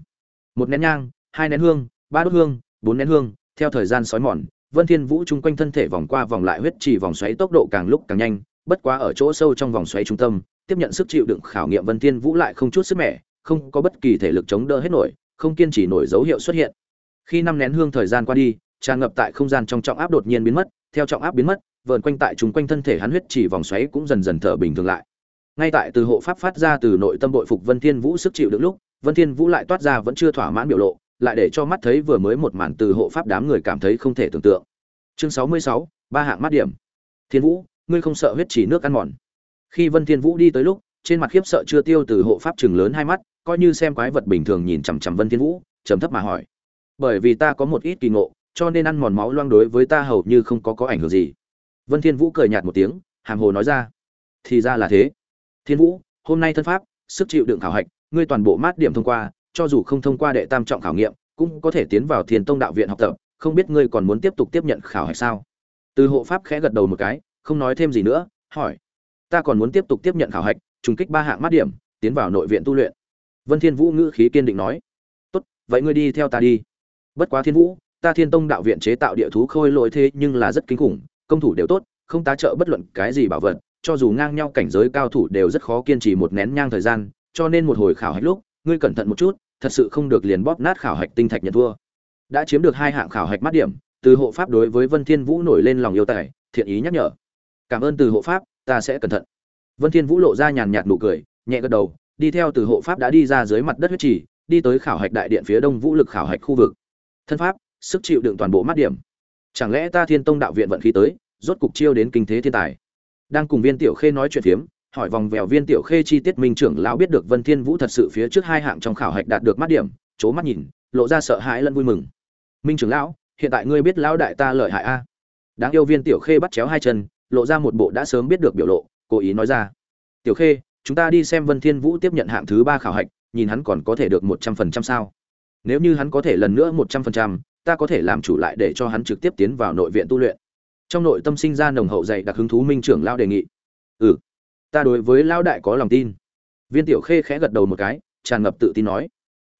Một nén nhang, hai nén hương, ba đốt hương, bốn nén hương, theo thời gian sói mòn, Vân Thiên Vũ trung quanh thân thể vòng qua vòng lại huyết chỉ vòng xoáy tốc độ càng lúc càng nhanh, bất quá ở chỗ sâu trong vòng xoáy trung tâm, tiếp nhận sức chịu đựng khảo nghiệm Vân Thiên Vũ lại không chút sức mẻ, không có bất kỳ thể lực chống đỡ hết nổi, không kiên trì nổi dấu hiệu xuất hiện. Khi năm nén hương thời gian qua đi, tràn ngập tại không gian trong trọng áp đột nhiên biến mất, theo trọng áp biến mất, vờn quanh tại trung quanh thân thể hắn huyết chỉ vòng xoáy cũng dần dần thở bình thường lại. Ngay tại từ hộ pháp phát ra từ nội tâm bội phục Vân Thiên Vũ sức chịu đựng lúc, Vân Thiên Vũ lại toát ra vẫn chưa thỏa mãn biểu lộ, lại để cho mắt thấy vừa mới một màn từ hộ pháp đám người cảm thấy không thể tưởng tượng. Chương 66, ba hạng mắt điểm. Thiên Vũ, ngươi không sợ huyết chỉ nước ăn mòn? Khi Vân Thiên Vũ đi tới lúc, trên mặt khiếp sợ chưa tiêu từ hộ pháp trừng lớn hai mắt, coi như xem quái vật bình thường nhìn chằm chằm Vân Thiên Vũ, trầm thấp mà hỏi: "Bởi vì ta có một ít kỳ ngộ, cho nên ăn mòn máu loang đối với ta hầu như không có có ảnh hưởng gì." Vân Thiên Vũ cười nhạt một tiếng, hàm hồ nói ra: "Thì ra là thế. Thiên Vũ, hôm nay thân pháp, sức chịu đựng khảo hạch, ngươi toàn bộ mát điểm thông qua, cho dù không thông qua đệ tam trọng khảo nghiệm, cũng có thể tiến vào Thiên Tông đạo viện học tập, không biết ngươi còn muốn tiếp tục tiếp nhận khảo hạch sao?" Từ hộ pháp khẽ gật đầu một cái, không nói thêm gì nữa, hỏi: "Ta còn muốn tiếp tục tiếp nhận khảo hạch, trùng kích ba hạng mát điểm, tiến vào nội viện tu luyện." Vân Thiên Vũ ngữ khí kiên định nói: "Tốt, vậy ngươi đi theo ta đi. Bất quá Thiên Vũ, ta Thiên Tông đạo viện chế tạo địa thú khôi lỗi thế nhưng là rất kinh khủng, công thủ đều tốt, không tá trợ bất luận cái gì bảo vật, cho dù ngang nhau cảnh giới cao thủ đều rất khó kiên trì một nén nhang thời gian, cho nên một hồi khảo hạch lúc, ngươi cẩn thận một chút, thật sự không được liền bóp nát khảo hạch tinh thạch nhận thua." Đã chiếm được hai hạng khảo hạch mắt điểm, từ hộ pháp đối với Vân Thiên Vũ nổi lên lòng yêu tài, thiện ý nhắc nhở. "Cảm ơn từ hộ pháp, ta sẽ cẩn thận." Vân Thiên Vũ lộ ra nhàn nhạt nụ cười, nhẹ gật đầu, đi theo từ hộ pháp đã đi ra dưới mặt đất huyết trì, đi tới khảo hạch đại điện phía đông vũ lực khảo hạch khu vực. Thân pháp, sức chịu đựng toàn bộ mắt điểm. Chẳng lẽ ta Thiên Tông đạo viện vận khí tới, rốt cục chiêu đến kinh thế thiên tài. Đang cùng Viên Tiểu Khê nói chuyện phiếm, hỏi vòng vèo Viên Tiểu Khê chi tiết minh trưởng lão biết được Vân Thiên Vũ thật sự phía trước hai hạng trong khảo hạch đạt được mắt điểm, chố mắt nhìn, lộ ra sợ hãi lẫn vui mừng. Minh trưởng lão, hiện tại ngươi biết lão đại ta lợi hại a? Đáng yêu Viên Tiểu Khê bắt chéo hai chân, lộ ra một bộ đã sớm biết được biểu lộ, cố ý nói ra. Tiểu Khê, chúng ta đi xem Vân Thiên Vũ tiếp nhận hạng thứ ba khảo hạch, nhìn hắn còn có thể được một trăm phần trăm sao? Nếu như hắn có thể lần nữa một trăm phần trăm, ta có thể làm chủ lại để cho hắn trực tiếp tiến vào nội viện tu luyện. Trong nội tâm sinh ra nồng hậu dày đặc hứng thú Minh trưởng lão đề nghị. Ừ, ta đối với lão đại có lòng tin. Viên Tiểu Khê khẽ gật đầu một cái, tràn ngập tự tin nói.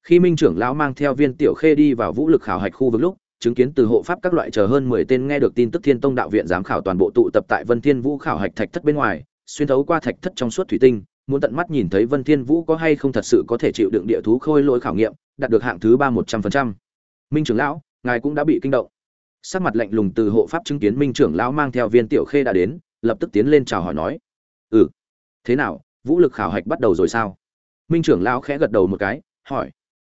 Khi Minh trưởng lão mang theo Viên Tiểu Khê đi vào vũ lực khảo hạch khu vực lúc, chứng kiến từ hộ pháp các loại chờ hơn mười tên nghe được tin tức Thiên Tông đạo viện giám khảo toàn bộ tụ tập tại Vân Thiên Vũ khảo hạch thạch thất bên ngoài, xuyên thấu qua thạch thất trong suốt thủy tinh, muốn tận mắt nhìn thấy Vân Thiên Vũ có hay không thật sự có thể chịu đựng địa thú khôi lỗi khảo nghiệm, đạt được hạng thứ ba một trăm phần trăm. Minh trưởng lão, ngài cũng đã bị kinh động. Sắc mặt lạnh lùng từ hộ pháp chứng kiến Minh trưởng lão mang theo viên tiểu khê đã đến, lập tức tiến lên chào hỏi nói: "Ừ, thế nào, vũ lực khảo hạch bắt đầu rồi sao?" Minh trưởng lão khẽ gật đầu một cái, hỏi: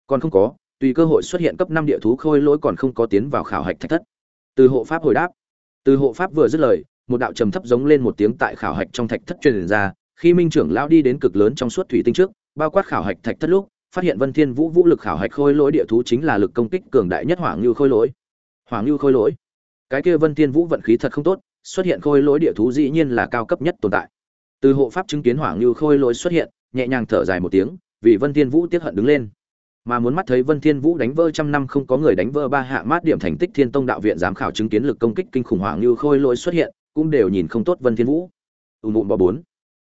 "Còn không có, tùy cơ hội xuất hiện cấp năm địa thú khôi lỗi còn không có tiến vào khảo hạch thạch thất." Từ hộ pháp hồi đáp. Từ hộ pháp vừa dứt lời, một đạo trầm thấp giống lên một tiếng tại khảo hạch trong thạch thất truyền ra, khi Minh trưởng lão đi đến cực lớn trong suốt thủy tinh trước, bao quát khảo hạch thạch thất lúc, phát hiện Vân Thiên Vũ vũ lực khảo hạch khôi lỗi địa thú chính là lực công kích cường đại nhất Hoàng lưu khôi lỗi. Hoàng lưu khôi lỗi. Cái kia Vân Thiên Vũ vận khí thật không tốt, xuất hiện khôi lỗi địa thú dĩ nhiên là cao cấp nhất tồn tại. Từ hộ pháp chứng kiến Hoàng Nưu khôi lỗi xuất hiện, nhẹ nhàng thở dài một tiếng, vì Vân Thiên Vũ tiếc hận đứng lên. Mà muốn mắt thấy Vân Thiên Vũ đánh vỡ trăm năm không có người đánh vỡ ba hạ mát điểm thành tích Thiên Tông đạo viện giám khảo chứng kiến lực công kích kinh khủng Hoàng Nưu khôi lỗi xuất hiện, cũng đều nhìn không tốt Vân Thiên Vũ. Ùm ùm bò bốn.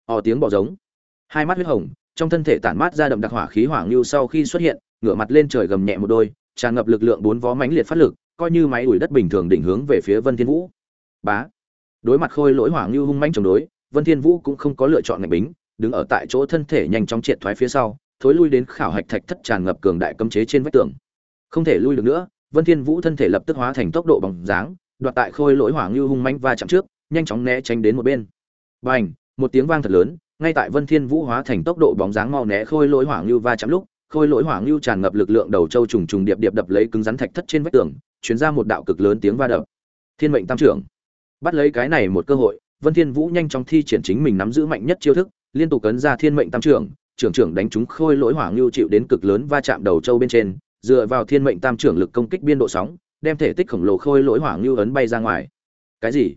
Ò tiếng bò giống. Hai mắt huyết hồng, trong thân thể tản mát ra đậm đặc hỏa khí Hoàng Nưu sau khi xuất hiện, ngửa mặt lên trời gầm nhẹ một đôi, tràn ngập lực lượng bốn vó mãnh liệt phát lực, coi như máy đuổi đất bình thường định hướng về phía Vân Thiên Vũ. Bá. Đối mặt khôi lỗi Hoàng Nưu hung mãnh chống đối, Vân Thiên Vũ cũng không có lựa chọn ngạnh bính, đứng ở tại chỗ thân thể nhanh chóng triệt thoái phía sau, thối lui đến khảo hạch thạch thất tràn ngập cường đại cấm chế trên vách tường. Không thể lui được nữa, Vân Thiên Vũ thân thể lập tức hóa thành tốc độ bằng dáng, đoạt tại khôi lỗi Hoàng lưu hung mãnh va chạm trước, nhanh chóng né tránh đến một bên. Bành, một tiếng vang thật lớn, ngay tại Vân Thiên Vũ hóa thành tốc độ bóng dáng mau né khôi lỗi Hoàng lưu va chạm lúc, khôi lỗi Hoàng lưu tràn ngập lực lượng đầu châu trùng trùng điệp điệp đập lấy cứng rắn thạch thất trên vách tường, truyền ra một đạo cực lớn tiếng va đập. Thiên mệnh tam trưởng, bắt lấy cái này một cơ hội, Vân Thiên Vũ nhanh chóng thi triển chính mình nắm giữ mạnh nhất chiêu thức, liên tục cấn ra thiên mệnh tam trưởng, trưởng trưởng đánh trúng khôi lỗi Hoàng Nưu chịu đến cực lớn va chạm đầu châu bên trên, dựa vào thiên mệnh tam trưởng lực công kích biên độ sóng, đem thể tích khổng lồ khôi lỗi Hoàng Nưu ấn bay ra ngoài. Cái gì?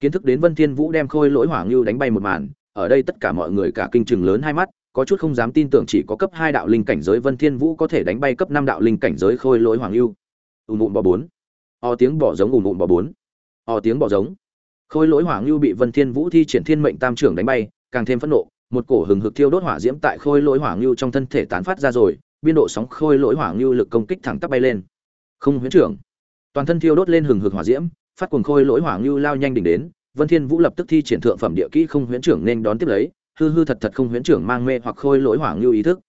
kiến thức đến vân thiên vũ đem khôi lỗi hỏa lưu đánh bay một màn ở đây tất cả mọi người cả kinh trừng lớn hai mắt có chút không dám tin tưởng chỉ có cấp hai đạo linh cảnh giới vân thiên vũ có thể đánh bay cấp năm đạo linh cảnh giới khôi lỗi hoàng lưu. ùm ùm bò bốn o tiếng bò giống ùm ùm bò bốn o tiếng bò giống khôi lỗi hỏa ngưu bị vân thiên vũ thi triển thiên mệnh tam trưởng đánh bay, càng thêm phẫn nộ, một cổ hừng hực thiêu đốt hỏa diễm tại khôi lỗi hỏa ngưu trong thân thể tán phát ra rồi, biên độ sóng khôi lỗi hỏa ngưu lực công kích thẳng tắp bay lên. Không, huyễn trưởng. Toàn thân thiêu đốt lên hừng hực hỏa diễm, phát cuồng khôi lỗi hỏa ngưu lao nhanh đỉnh đến, vân thiên vũ lập tức thi triển thượng phẩm địa kỹ không huyễn trưởng nên đón tiếp lấy, hư hư thật thật không huyễn trưởng mang mê hoặc khôi lỗi hỏa ngưu ý thức.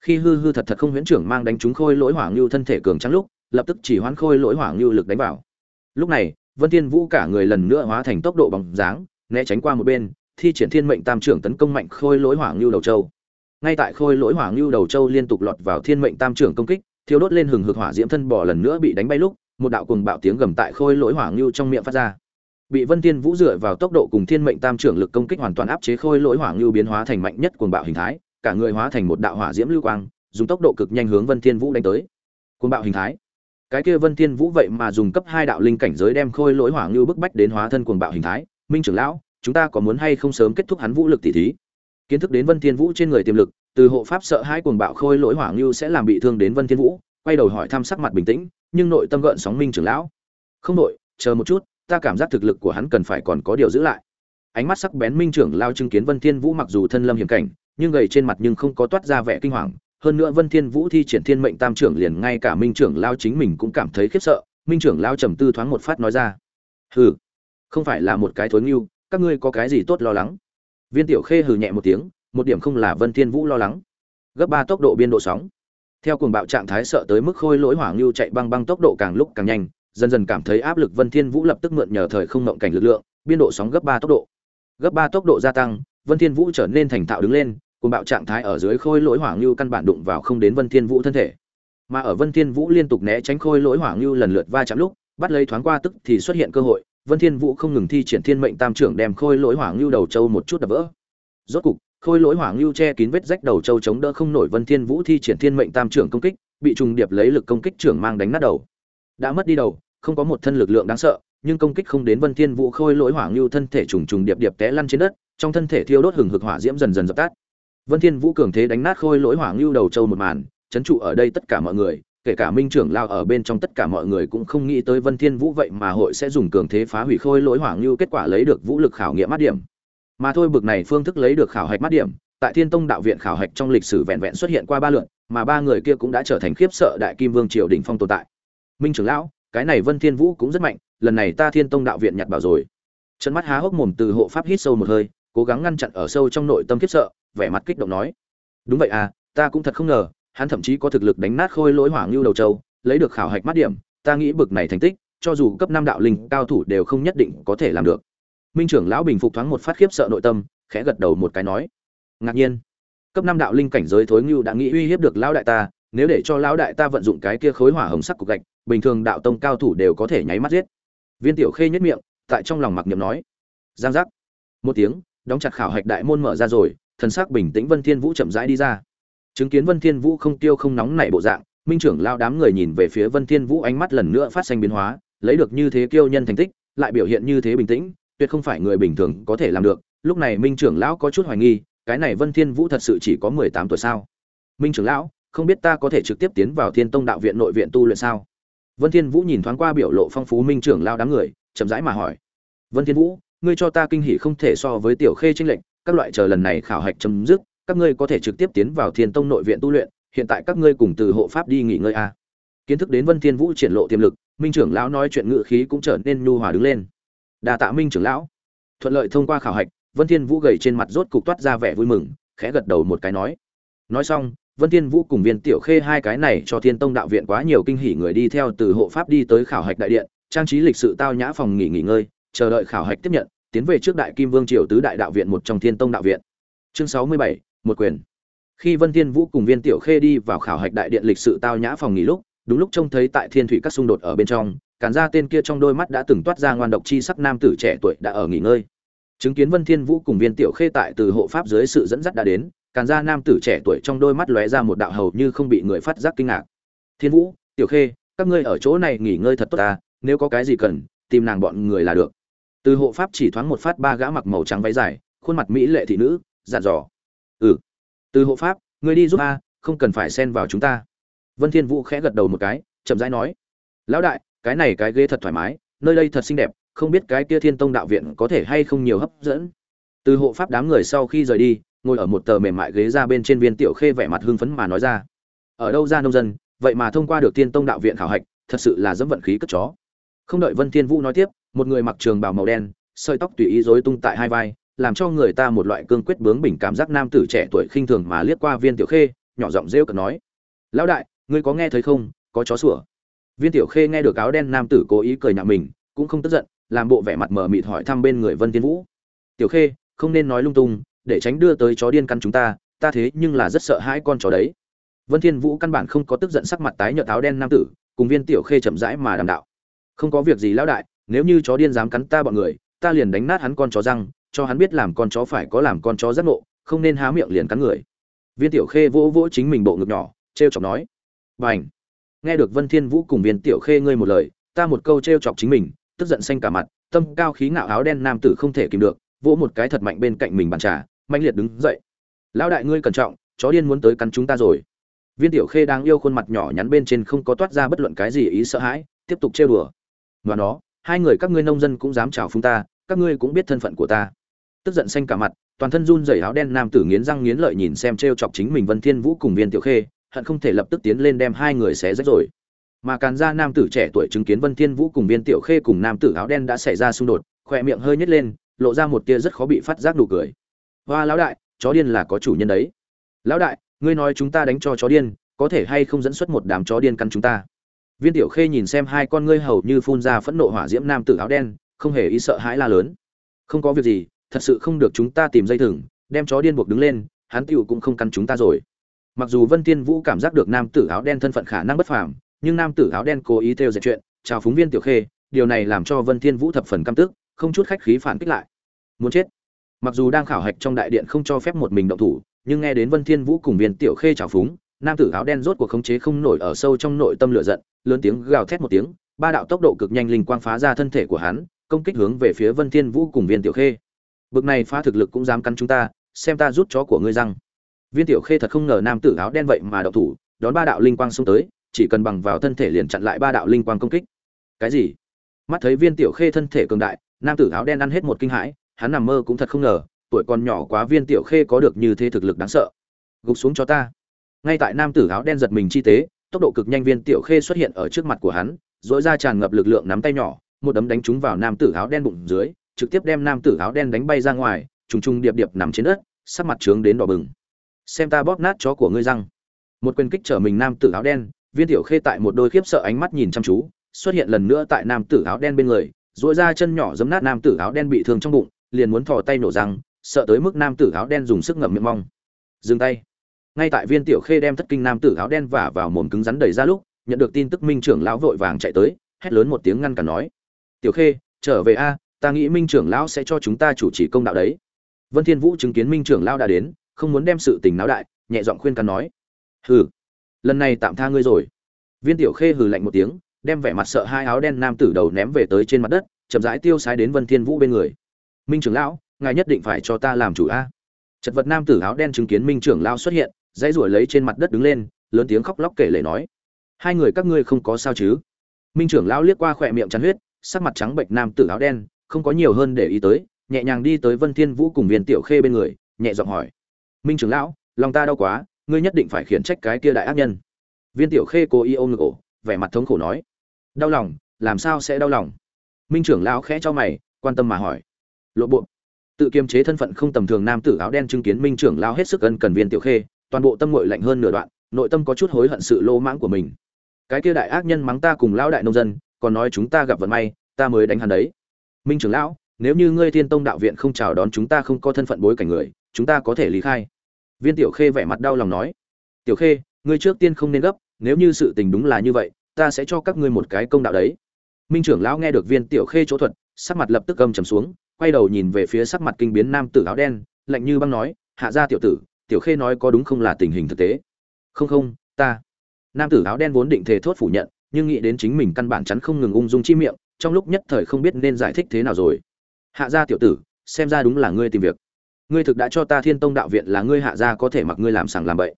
Khi hư hư thật thật không huyễn trưởng mang đánh trúng khôi lỗi hỏa ngưu thân thể cường trắng lúc, lập tức chỉ hoán khôi lỗi hỏa ngưu lực đánh vào. Lúc này vân thiên vũ cả người lần nữa hóa thành tốc độ bằng dáng, né tránh qua một bên, thi triển thiên mệnh tam trưởng tấn công mạnh khôi lỗi hỏa ngưu đầu châu. Ngay tại khôi lỗi hỏa ngưu đầu châu liên tục lọt vào thiên mệnh tam trưởng công kích, thiêu đốt lên hừng hực hỏa diễm thân bò lần nữa bị đánh bay lúc, một đạo cuồng bạo tiếng gầm tại khôi lỗi hỏa ngưu trong miệng phát ra. Bị vân thiên vũ dựa vào tốc độ cùng thiên mệnh tam trưởng lực công kích hoàn toàn áp chế khôi lỗi hỏa ngưu biến hóa thành mạnh nhất cuồng bạo hình thái, cả người hóa thành một đạo hỏa diễm lưu quang, dùng tốc độ cực nhanh hướng vân thiên vũ đánh tới. Cuồng bạo hình thái cái kia vân thiên vũ vậy mà dùng cấp hai đạo linh cảnh giới đem khôi lỗi hỏa ngưu bức bách đến hóa thân cuồng bạo hình thái. Minh trưởng lão, chúng ta có muốn hay không sớm kết thúc hắn vũ lực tỷ thí? Kiến thức đến vân thiên vũ trên người tiềm lực, từ hộ pháp sợ hai cuồng bạo khôi lỗi hỏa ngưu sẽ làm bị thương đến vân thiên vũ, quay đầu hỏi thăm sắc mặt bình tĩnh, nhưng nội tâm gợn sóng minh trưởng lão. Không nội chờ một chút, ta cảm giác thực lực của hắn cần phải còn có điều giữ lại. Ánh mắt sắc bén minh trưởng lao chứng kiến vân thiên vũ mặc dù thân lâm hiểm cảnh, nhưng gầy trên mặt nhưng không có toát ra vẻ kinh hoàng hơn nữa vân thiên vũ thi triển thiên mệnh tam trưởng liền ngay cả minh trưởng lao chính mình cũng cảm thấy khiếp sợ minh trưởng lao trầm tư thoáng một phát nói ra. Hừ không phải là một cái thối nhưu, các ngươi có cái gì tốt lo lắng? Viên tiểu khê hừ nhẹ một tiếng một điểm không là vân thiên vũ lo lắng. Gấp ba tốc độ biên độ sóng. Theo cuồng bạo trạng thái sợ tới mức khôi lỗi hỏa lưu chạy băng băng tốc độ càng lúc càng nhanh dần dần cảm thấy áp lực Vân Thiên Vũ lập tức mượn nhờ thời không ngộng cảnh lực lượng, biên độ sóng gấp ba tốc độ. Gấp ba tốc độ gia tăng, Vân Thiên Vũ trở nên thành thạo đứng lên, cùng bạo trạng thái ở dưới khôi lỗi hoàng lưu căn bản đụng vào không đến Vân Thiên Vũ thân thể. Mà ở Vân Thiên Vũ liên tục né tránh khôi lỗi hoàng lưu lần lượt va chạm lúc, bắt lấy thoáng qua tức thì xuất hiện cơ hội, Vân Thiên Vũ không ngừng thi triển Thiên Mệnh Tam trưởng đem khôi lỗi hoàng lưu đầu châu một chút đập vỡ. Rốt cục, khôi lỗi hoàng lưu che kín vết rách đầu châu chống đỡ không nổi Vân Thiên Vũ thi triển Thiên Mệnh Tam trưởng công kích, bị trùng điệp lấy lực công kích trưởng mang đánh nát đầu. Đã mất đi đầu, không có một thân lực lượng đáng sợ, nhưng công kích không đến Vân Thiên Vũ Khôi lỗi hoàng lưu thân thể trùng trùng điệp điệp té lăn trên đất, trong thân thể thiêu đốt hừng hực hỏa diễm dần dần dập tắt. Vân Thiên Vũ cường thế đánh nát Khôi lỗi hỏa lưu đầu châu một màn, chấn trụ ở đây tất cả mọi người, kể cả Minh trưởng lao ở bên trong tất cả mọi người cũng không nghĩ tới Vân Thiên Vũ vậy mà hội sẽ dùng cường thế phá hủy Khôi lỗi hỏa lưu kết quả lấy được vũ lực khảo nghiệm mắt điểm. Mà thôi bực này phương thức lấy được khảo hạch mắt điểm, tại Thiên Tông đạo viện khảo hạch trong lịch sử vẹn vẹn xuất hiện qua ba lượt, mà ba người kia cũng đã trở thành khiếp sợ đại kim vương triều đỉnh phong tồn tại. Minh trưởng lão, cái này Vân Thiên Vũ cũng rất mạnh, lần này ta Thiên Tông đạo viện nhặt bảo rồi. Trấn mắt há hốc mồm từ hộ pháp hít sâu một hơi, cố gắng ngăn chặn ở sâu trong nội tâm khiếp sợ, vẻ mặt kích động nói: "Đúng vậy à, ta cũng thật không ngờ, hắn thậm chí có thực lực đánh nát khôi lỗi hỏa lưu đầu châu, lấy được khảo hạch mắt điểm, ta nghĩ bực này thành tích, cho dù cấp năm đạo linh cao thủ đều không nhất định có thể làm được." Minh trưởng lão bình phục thoáng một phát khiếp sợ nội tâm, khẽ gật đầu một cái nói: "Ngạc nhiên, cấp năm đạo linh cảnh giới thối lưu đã nghĩ uy hiếp được lão đại ta, nếu để cho lão đại ta vận dụng cái kia khối hỏa hồng sắc cục gạch, bình thường đạo tông cao thủ đều có thể nháy mắt giết. Viên tiểu khê nhất miệng tại trong lòng mặc niệm nói giang giác. Một tiếng đóng chặt khảo hạch đại môn mở ra rồi thần sắc bình tĩnh vân thiên vũ chậm rãi đi ra. Chứng kiến vân thiên vũ không tiêu không nóng nảy bộ dạng minh trưởng lao đám người nhìn về phía vân thiên vũ ánh mắt lần nữa phát sinh biến hóa lấy được như thế kiêu nhân thành tích lại biểu hiện như thế bình tĩnh tuyệt không phải người bình thường có thể làm được. Lúc này minh trưởng lão có chút hoài nghi cái này vân thiên vũ thật sự chỉ có 18 tuổi sao? Minh trưởng lão không biết ta có thể trực tiếp tiến vào thiên tông đạo viện nội viện tu luyện sao? Vân Thiên Vũ nhìn thoáng qua biểu lộ phong phú minh trưởng lao đám người, chậm rãi mà hỏi: "Vân Thiên Vũ, ngươi cho ta kinh hỉ không thể so với tiểu khê trinh lệnh, các loại chờ lần này khảo hạch chấm dứt, các ngươi có thể trực tiếp tiến vào Thiên Tông nội viện tu luyện, hiện tại các ngươi cùng từ hộ pháp đi nghỉ ngơi a." À. Kiến thức đến Vân Thiên Vũ triển lộ tiềm lực, Minh trưởng lão nói chuyện ngữ khí cũng trở nên nhu hòa đứng lên. Đa tạ Minh trưởng lão. Thuận lợi thông qua khảo hạch, Vân Thiên Vũ gầy trên mặt rốt cục toát ra vẻ vui mừng, khẽ gật đầu một cái nói: Nói xong, Vân Thiên Vũ cùng Viên Tiểu Khê hai cái này cho Thiên Tông đạo viện quá nhiều kinh hỉ người đi theo từ hộ pháp đi tới khảo hạch đại điện, trang trí lịch sự tao nhã phòng nghỉ nghỉ ngơi, chờ đợi khảo hạch tiếp nhận, tiến về trước Đại Kim Vương triều tứ đại đạo viện một trong Thiên Tông đạo viện. Chương 67, một quyền. Khi Vân Thiên Vũ cùng Viên Tiểu Khê đi vào khảo hạch đại điện lịch sự tao nhã phòng nghỉ lúc, đúng lúc trông thấy tại Thiên Thủy các xung đột ở bên trong, cản ra tên kia trong đôi mắt đã từng toát ra ngoan độc chi sắc nam tử trẻ tuổi đã ở nghỉ ngơi. Chứng kiến Vân Thiên Vũ cùng Viên Tiểu Khê tại từ hộ pháp dưới sự dẫn dắt đã đến, càn ra nam tử trẻ tuổi trong đôi mắt lóe ra một đạo hầu như không bị người phát giác kinh ngạc thiên vũ tiểu khê các ngươi ở chỗ này nghỉ ngơi thật tốt ta nếu có cái gì cần tìm nàng bọn người là được từ hộ pháp chỉ thoáng một phát ba gã mặc màu trắng váy dài, khuôn mặt mỹ lệ thị nữ, dặn dò. Ừ. Từ hộ pháp người đi giúp a không cần phải xen vào chúng ta. Vân thiên vũ khẽ gật đầu một cái, chậm rãi nói. Lão đại, cái này cái ghế thật thoải mái, nơi đây thật xinh đẹp, không biết cái kia thiên tông đạo viện có thể hay không nhiều hấp dẫn. Từ hộ pháp đám người sau khi rời đi, ngồi ở một tờ mềm mại ghế ra bên trên viên tiểu khê vẻ mặt hưng phấn mà nói ra. Ở đâu ra nông dân, vậy mà thông qua được thiên tông đạo viện khảo hạch, thật sự là dẫm vận khí cất chó. Không đợi vân thiên vũ nói tiếp một người mặc trường bào màu đen, sợi tóc tùy ý rối tung tại hai vai, làm cho người ta một loại cương quyết bướng bỉnh cảm giác nam tử trẻ tuổi khinh thường mà liếc qua viên tiểu khê, nhỏ giọng rêu cợt nói, lão đại, ngươi có nghe thấy không? Có chó sủa. Viên tiểu khê nghe được áo đen nam tử cố ý cười nhạo mình, cũng không tức giận, làm bộ vẻ mặt mờ mịt hỏi thăm bên người vân thiên vũ. Tiểu khê, không nên nói lung tung, để tránh đưa tới chó điên căn chúng ta ta thế nhưng là rất sợ hãi con chó đấy. Vân thiên vũ căn bản không có tức giận sắc mặt tái nhợt áo đen nam tử, cùng viên tiểu khê chậm rãi mà đàm đạo. Không có việc gì lão đại nếu như chó điên dám cắn ta bọn người, ta liền đánh nát hắn con chó răng, cho hắn biết làm con chó phải có làm con chó rất nộ không nên há miệng liền cắn người. Viên tiểu khê vỗ vỗ chính mình bộ ngực nhỏ, trêu chọc nói, Bành. nghe được vân thiên vũ cùng viên tiểu khê ngươi một lời, ta một câu trêu chọc chính mình, tức giận xanh cả mặt, tâm cao khí ngạo áo đen nam tử không thể kìm được, vỗ một cái thật mạnh bên cạnh mình bàn trà mạnh liệt đứng dậy. Lão đại ngươi cẩn trọng, chó điên muốn tới cắn chúng ta rồi. Viên tiểu khê đang yêu khuôn mặt nhỏ nhắn bên trên không có toát ra bất luận cái gì ý sợ hãi, tiếp tục trêu đùa. Và nó hai người các ngươi nông dân cũng dám chào phúng ta, các ngươi cũng biết thân phận của ta. Tức giận xanh cả mặt, toàn thân run rẩy áo đen nam tử nghiến răng nghiến lợi nhìn xem trêu chọc chính mình vân thiên vũ cùng viên tiểu khê, hận không thể lập tức tiến lên đem hai người xé rách rồi. Mà càn ra nam tử trẻ tuổi chứng kiến vân thiên vũ cùng viên tiểu khê cùng nam tử áo đen đã xảy ra xung đột khoe miệng hơi nhếch lên, lộ ra một tia rất khó bị phát giác nụ cười. Hoa lão đại, chó điên là có chủ nhân đấy. Lão đại, ngươi nói chúng ta đánh cho chó điên, có thể hay không dẫn xuất một đám chó điên cắn chúng ta? Viên tiểu khê nhìn xem hai con ngươi hầu như phun ra phẫn nộ hỏa diễm nam tử áo đen, không hề ý sợ hãi la lớn. Không có việc gì, thật sự không được chúng ta tìm dây thừng, đem chó điên buộc đứng lên, hắn tựu cũng không cắn chúng ta rồi. Mặc dù vân tiên vũ cảm giác được nam tử áo đen thân phận khả năng bất phàm, nhưng nam tử áo đen cố ý theo dệt chuyện, chào phúng viên tiểu khê, điều này làm cho vân thiên vũ thập phần căm tức, không chút khách khí phản kích lại. Muốn chết. Mặc dù đang khảo hạch trong đại điện không cho phép một mình động thủ, nhưng nghe đến vân thiên vũ cùng viên tiểu khê chào phúng nam tử áo đen rốt cuộc khống chế không nổi ở sâu trong nội tâm lửa giận, lớn tiếng gào thét một tiếng, ba đạo tốc độ cực nhanh linh quang phá ra thân thể của hắn, công kích hướng về phía vân thiên vũ cùng viên tiểu khê. Bực này phá thực lực cũng dám cắn chúng ta, xem ta rút chó của ngươi răng. Viên tiểu khê thật không ngờ nam tử áo đen vậy mà động thủ, đón ba đạo linh quang xung tới, chỉ cần bằng vào thân thể liền chặn lại ba đạo linh quang công kích. Cái gì? Mắt thấy viên tiểu khê thân thể cường đại, nam tử áo đen ăn hết một kinh hãi, hắn nằm mơ cũng thật không ngờ, tuổi còn nhỏ quá viên tiểu khê có được như thế thực lực đáng sợ. Gục xuống cho ta ngay tại nam tử áo đen giật mình chi tế, tốc độ cực nhanh viên tiểu khê xuất hiện ở trước mặt của hắn dỗi ra tràn ngập lực lượng nắm tay nhỏ, một đấm đánh trúng vào nam tử áo đen bụng dưới, trực tiếp đem nam tử áo đen đánh bay ra ngoài, trùng trùng điệp điệp nằm trên đất, sắc mặt trướng đến đỏ bừng. Xem ta bóp nát chó của ngươi răng. Một quyền kích trở mình nam tử áo đen, viên tiểu khê tại một đôi khiếp sợ ánh mắt nhìn chăm chú, xuất hiện lần nữa tại nam tử áo đen bên người dỗi ra chân nhỏ giấm nát nam tử áo đen bị thương trong bụng, liền muốn thò tay nổ răng, sợ tới mức nam tử áo đen dùng sức ngậm miệng mong. Dừng tay ngay tại viên tiểu khê đem thất kinh nam tử áo đen vả vào mồm cứng rắn đầy ra lúc, nhận được tin tức minh trưởng lão vội vàng chạy tới, hét lớn một tiếng ngăn cản nói, tiểu khê, trở về a, ta nghĩ minh trưởng lão sẽ cho chúng ta chủ trì công đạo đấy. Vân thiên vũ chứng kiến minh trưởng lão đã đến, không muốn đem sự tình náo đại, nhẹ giọng khuyên can nói, hừ, lần này tạm tha ngươi rồi. Viên tiểu khê hừ lạnh một tiếng, đem vẻ mặt sợ hai áo đen nam tử đầu ném về tới trên mặt đất, chậm rãi tiêu sái đến vân thiên vũ bên người. Minh trưởng lão, ngài nhất định phải cho ta làm chủ a. Chật vật nam tử áo đen chứng kiến minh trưởng lão xuất hiện dãy ruổi lấy trên mặt đất đứng lên, lớn tiếng khóc lóc kể lể nói, hai người các ngươi không có sao chứ? Minh trưởng lão liếc qua khỏe miệng chắn huyết, sắc mặt trắng bệnh nam tử áo đen, không có nhiều hơn để ý tới, nhẹ nhàng đi tới vân thiên vũ cùng viên tiểu khê bên người, nhẹ giọng hỏi, minh trưởng lão, lòng ta đau quá, ngươi nhất định phải khiển trách cái kia đại ác nhân. Viên tiểu khê cố ý ôm ngực ổ, vẻ mặt thống khổ nói, đau lòng, làm sao sẽ đau lòng? Minh trưởng lão khẽ cho mày, quan tâm mà hỏi, lộ bộ. Tự kiềm chế thân phận không tầm thường nam tử áo đen chứng kiến minh trưởng lão hết sức ân cần viên tiểu khê toàn bộ tâm ngội lạnh hơn nửa đoạn, nội tâm có chút hối hận sự lô mãng của mình. Cái kia đại ác nhân mắng ta cùng lão đại nông dân, còn nói chúng ta gặp vận may, ta mới đánh hắn đấy. Minh trưởng lão, nếu như ngươi thiên tông đạo viện không chào đón chúng ta không có thân phận bối cảnh người, chúng ta có thể lý khai. Viên tiểu khê vẻ mặt đau lòng nói. Tiểu khê, ngươi trước tiên không nên gấp, nếu như sự tình đúng là như vậy, ta sẽ cho các ngươi một cái công đạo đấy. Minh trưởng lão nghe được viên tiểu khê chỗ thuật, sắc mặt lập tức cầm trầm xuống, quay đầu nhìn về phía sắc mặt kinh biến nam tử áo đen, lạnh như băng nói, hạ gia tiểu tử tiểu khê nói có đúng không là tình hình thực tế? Không không, ta. Nam tử áo đen vốn định thề thốt phủ nhận, nhưng nghĩ đến chính mình căn bản chắn không ngừng ung dung chi miệng, trong lúc nhất thời không biết nên giải thích thế nào rồi. Hạ gia tiểu tử, xem ra đúng là ngươi tìm việc. Ngươi thực đã cho ta thiên tông đạo viện là ngươi hạ gia có thể mặc ngươi làm sàng làm bậy.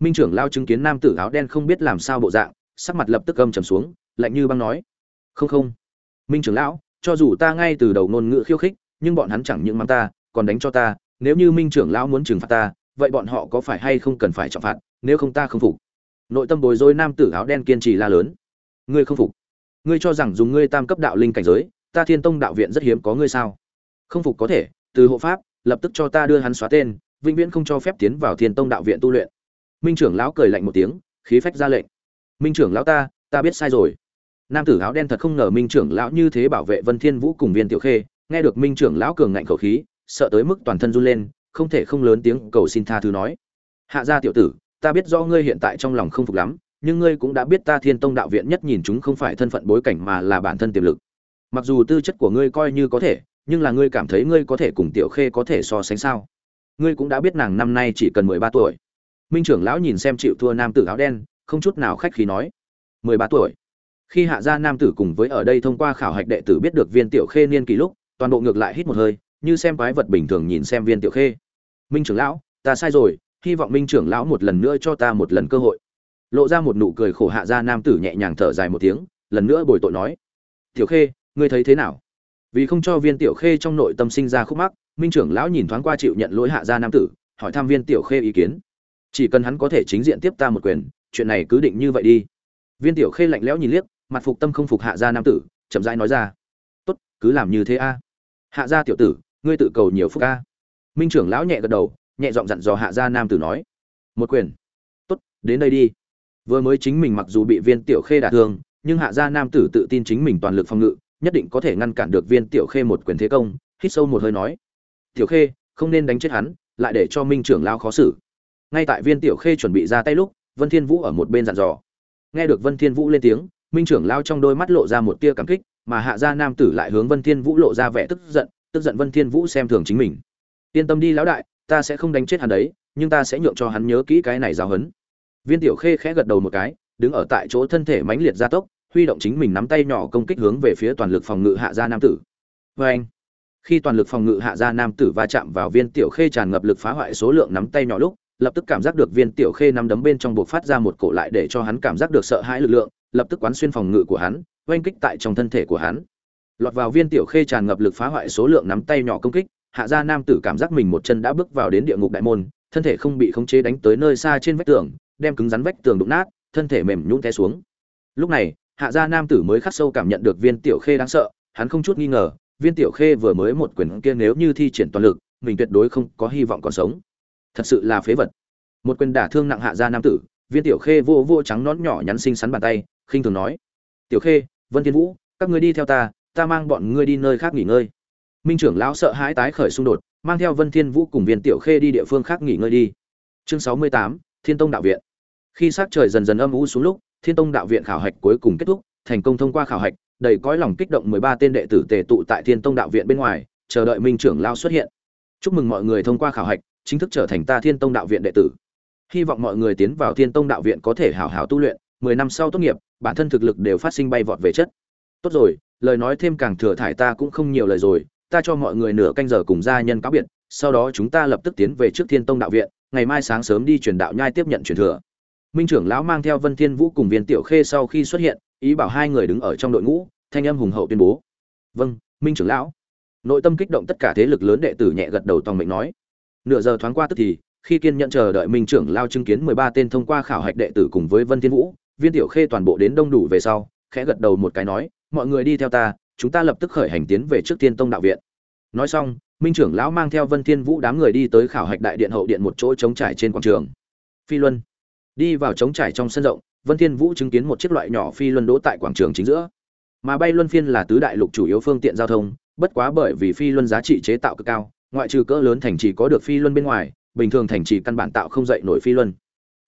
Minh trưởng lao chứng kiến nam tử áo đen không biết làm sao bộ dạng, sắc mặt lập tức gầm trầm xuống, lạnh như băng nói. Không không. Minh trưởng lão, cho dù ta ngay từ đầu ngôn ngữ khiêu khích, nhưng bọn hắn chẳng những mắng ta, còn đánh cho ta, nếu như minh trưởng lão muốn trừng phạt ta vậy bọn họ có phải hay không cần phải trọng phạt, nếu không ta không phục? Nội tâm bối rối nam tử áo đen kiên trì la lớn. Ngươi không phục? Ngươi cho rằng dùng ngươi tam cấp đạo linh cảnh giới, ta thiên tông đạo viện rất hiếm có ngươi sao? Không phục có thể, từ hộ pháp, lập tức cho ta đưa hắn xóa tên, vĩnh viễn không cho phép tiến vào thiên tông đạo viện tu luyện. Minh trưởng lão cười lạnh một tiếng, khí phách ra lệnh. Minh trưởng lão ta ta biết sai rồi. Nam tử áo đen thật không ngờ minh trưởng lão như thế bảo vệ vân thiên vũ cùng viên tiểu khê, nghe được minh trưởng lão cường ngạnh khẩu khí, sợ tới mức toàn thân run lên không thể không lớn tiếng cầu xin tha thứ nói. Hạ gia tiểu tử, ta biết do ngươi hiện tại trong lòng không phục lắm, nhưng ngươi cũng đã biết ta thiên tông đạo viện nhất nhìn chúng không phải thân phận bối cảnh mà là bản thân tiềm lực. Mặc dù tư chất của ngươi coi như có thể, nhưng là ngươi cảm thấy ngươi có thể cùng tiểu khê có thể so sánh sao? Ngươi cũng đã biết nàng năm nay chỉ cần mười ba tuổi. Minh trưởng lão nhìn xem chịu thua nam tử áo đen, không chút nào khách khí nói, mười ba tuổi? Khi hạ gia nam tử cùng với ở đây thông qua khảo hạch đệ tử biết được viên tiểu khê niên kỷ lúc, toàn bộ ngược lại hít một hơi, như xem quái vật bình thường nhìn xem viên tiểu khê minh trưởng lão, ta sai rồi, hy vọng minh trưởng lão một lần nữa cho ta một lần cơ hội. Lộ ra một nụ cười khổ hạ gia nam tử nhẹ nhàng thở dài một tiếng, lần nữa bồi tội nói. Tiểu khê, ngươi thấy thế nào? Vì không cho viên tiểu khê trong nội tâm sinh ra khúc mắc, minh trưởng lão nhìn thoáng qua chịu nhận lỗi hạ gia nam tử, hỏi thăm viên tiểu khê ý kiến. Chỉ cần hắn có thể chính diện tiếp ta một quyền, chuyện này cứ định như vậy đi. Viên tiểu khê lạnh lẽo nhìn liếc, mặt phục tâm không phục hạ gia nam tử, chậm rãi nói ra. Tốt, cứ làm như thế a. Hạ gia tiểu tử, ngươi tự cầu nhiều phúc a minh trưởng lão nhẹ gật đầu, nhẹ giọng dặn dò hạ gia nam tử nói, một quyền. Tốt, đến đây đi. Vừa mới chính mình mặc dù bị viên tiểu khê đả thương, nhưng hạ gia nam tử tự tin chính mình toàn lực phòng ngự, nhất định có thể ngăn cản được viên tiểu khê một quyền thế công, hít sâu một hơi nói, tiểu khê, không nên đánh chết hắn, lại để cho minh trưởng lão khó xử. Ngay tại viên tiểu khê chuẩn bị ra tay lúc, vân thiên vũ ở một bên dặn dò. Nghe được vân thiên vũ lên tiếng, minh trưởng lao trong đôi mắt lộ ra một tia cảm kích, mà hạ gia nam tử lại hướng vân thiên vũ lộ ra vẻ tức giận tức giận vân thiên vũ xem thường chính mình yên tâm đi lão đại, ta sẽ không đánh chết hắn đấy, nhưng ta sẽ nhượng cho hắn nhớ kỹ cái này giáo hấn viên tiểu khê khẽ gật đầu một cái, đứng ở tại chỗ thân thể mãnh liệt gia tốc, huy động chính mình nắm tay nhỏ công kích hướng về phía toàn lực phòng ngự hạ gia nam tử. Vê anh, khi toàn lực phòng ngự hạ gia nam tử va chạm vào viên tiểu khê tràn ngập lực phá hoại số lượng nắm tay nhỏ lúc, lập tức cảm giác được viên tiểu khê nắm đấm bên trong buộc phát ra một cổ lại để cho hắn cảm giác được sợ hãi lực lượng, lập tức quán xuyên phòng ngự của hắn, oanh kích tại trong thân thể của hắn. Lọt vào viên tiểu khê tràn ngập lực phá hoại số lượng nắm tay nhỏ công kích hạ gia nam tử cảm giác mình một chân đã bước vào đến địa ngục đại môn, thân thể không bị khống chế đánh tới nơi xa trên vách tường, đem cứng rắn vách tường đụng nát, thân thể mềm nhũn té xuống. Lúc này, hạ gia nam tử mới khắc sâu cảm nhận được viên tiểu khê đáng sợ, hắn không chút nghi ngờ, viên tiểu khê vừa mới một quyền kia nếu như thi triển toàn lực, mình tuyệt đối không có hy vọng còn sống. Thật sự là phế vật. Một quyền đả thương nặng hạ gia nam tử, viên tiểu khê vô vô trắng nón nhỏ nhắn xinh xắn bàn tay, khinh thường nói, tiểu khê, vân thiên vũ, các ngươi đi theo ta ta mang bọn ngươi đi nơi khác nghỉ ngơi minh trưởng lão sợ hãi tái khởi xung đột, mang theo vân thiên vũ cùng viên tiểu khê đi địa phương khác nghỉ ngơi đi. Chương sáu mươi tám, thiên tông đạo viện. Khi sắc trời dần dần âm u xuống lúc, thiên tông đạo viện khảo hạch cuối cùng kết thúc, thành công thông qua khảo hạch, đầy cõi lòng kích động mười ba tên đệ tử tề tụ tại thiên tông đạo viện bên ngoài, chờ đợi minh trưởng lão xuất hiện. Chúc mừng mọi người thông qua khảo hạch, chính thức trở thành ta thiên tông đạo viện đệ tử. Hy vọng mọi người tiến vào thiên tông đạo viện có thể hảo hảo tu luyện, mười năm sau tốt nghiệp, bản thân thực lực đều phát sinh bay vọt về chất. Tốt rồi, lời nói thêm càng thừa thải ta cũng không nhiều lời rồi ta cho mọi người nửa canh giờ cùng gia nhân cáo biệt, sau đó chúng ta lập tức tiến về trước thiên tông đạo viện, ngày mai sáng sớm đi truyền đạo nhai tiếp nhận truyền thừa. Minh trưởng lão mang theo vân thiên vũ cùng viên tiểu khê sau khi xuất hiện, ý bảo hai người đứng ở trong đội ngũ, thanh âm hùng hậu tuyên bố. Vâng minh trưởng lão. Nội tâm kích động tất cả thế lực lớn đệ tử nhẹ gật đầu tòng mệnh nói. Nửa giờ thoáng qua tức thì, khi kiên nhận chờ đợi minh trưởng lao chứng kiến mười ba tên thông qua khảo hạch đệ tử cùng với vân thiên vũ, viên tiểu khê toàn bộ đến đông đủ về sau, khẽ gật đầu một cái nói, mọi người đi theo ta chúng ta lập tức khởi hành tiến về trước tiên tông đạo viện. Nói xong, minh trưởng lão mang theo vân thiên vũ đám người đi tới khảo hạch đại điện hậu điện một chỗ trống trải trên quảng trường. Phi luân. Đi vào trống trải trong sân rộng, vân thiên vũ chứng kiến một chiếc loại nhỏ phi luân đỗ tại quảng trường chính giữa. Mà bay luân phiên là tứ đại lục chủ yếu phương tiện giao thông, bất quá bởi vì phi luân giá trị chế tạo cực cao, ngoại trừ cỡ lớn thành trì có được phi luân bên ngoài, bình thường thành trì căn bản tạo không dậy nổi phi luân.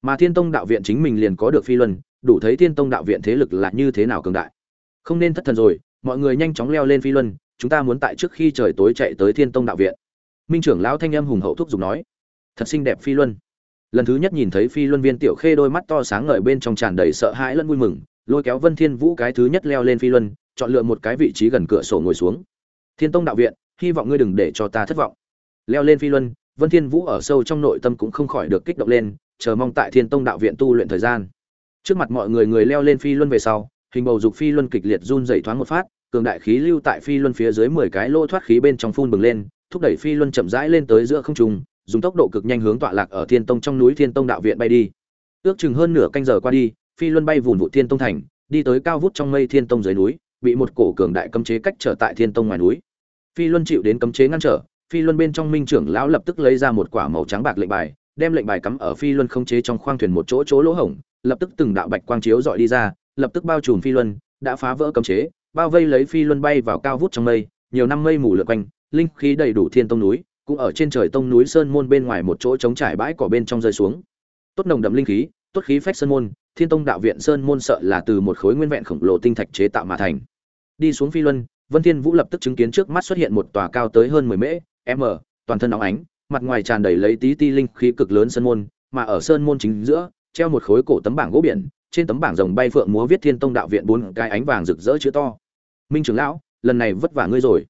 Mà thiên tông đạo viện chính mình liền có được phi luân, đủ thấy thiên tông đạo viện thế lực là như thế nào cường đại. Không nên thất thần rồi mọi người nhanh chóng leo lên phi luân, chúng ta muốn tại trước khi trời tối chạy tới thiên tông đạo viện. Minh trưởng lão thanh âm hùng hậu thúc giục nói, thật xinh đẹp phi luân. Lần thứ nhất nhìn thấy phi luân viên tiểu khê đôi mắt to sáng ngời bên trong tràn đầy sợ hãi lẫn vui mừng, lôi kéo vân thiên vũ cái thứ nhất leo lên phi luân, chọn lựa một cái vị trí gần cửa sổ ngồi xuống. Thiên tông đạo viện, hy vọng ngươi đừng để cho ta thất vọng. Leo lên phi luân, vân thiên vũ ở sâu trong nội tâm cũng không khỏi được kích động lên, chờ mong tại thiên tông đạo viện tu luyện thời gian. Trước mặt mọi người người leo lên phi luân về sau, hình bầu dục phi luân kịch liệt run dày thoáng một phát cường đại khí lưu tại phi luân phía dưới mười cái lỗ thoát khí bên trong phun bừng lên, thúc đẩy phi luân chậm rãi lên tới giữa không trung, dùng tốc độ cực nhanh hướng tọa lạc ở thiên tông trong núi thiên tông đạo viện bay đi. Ước chừng hơn nửa canh giờ qua đi, phi luân bay vụn vụ thiên tông thành, đi tới cao vút trong mây thiên tông dưới núi, bị một cổ cường đại cấm chế cách trở tại thiên tông ngoài núi. Phi luân chịu đến cấm chế ngăn trở, phi luân bên trong minh trưởng lão lập tức lấy ra một quả màu trắng bạc lệnh bài, đem lệnh bài cắm ở phi luân không chế trong khoang thuyền một chỗ chỗ lỗ hổng, lập tức từng đạo bạch quang chiếu dọi đi ra, lập tức bao trùm phi luân, đã phá vỡ cấm chế bao vây lấy phi luân bay vào cao vút trong mây, nhiều năm mây mù lượn quanh, linh khí đầy đủ thiên tông núi, cũng ở trên trời tông núi sơn môn bên ngoài một chỗ trống trải bãi cỏ bên trong rơi xuống. Tốt nồng đậm linh khí, tốt khí phách sơn môn, thiên tông đạo viện sơn môn sợ là từ một khối nguyên vẹn khổng lồ tinh thạch chế tạo mà thành. Đi xuống phi luân, vân thiên vũ lập tức chứng kiến trước mắt xuất hiện một tòa cao tới hơn 10 mễ, m, toàn thân óng ánh, mặt ngoài tràn đầy lấy tí ti linh khí cực lớn sơn môn, mà ở sơn môn chính giữa, treo một khối cổ tấm bảng gỗ biển, trên tấm bảng rồng bay phượng múa viết thiên tông đạo viện bốn cái ánh vàng rực rỡ chữ to minh trưởng lão, lần này vất vả ngươi rồi.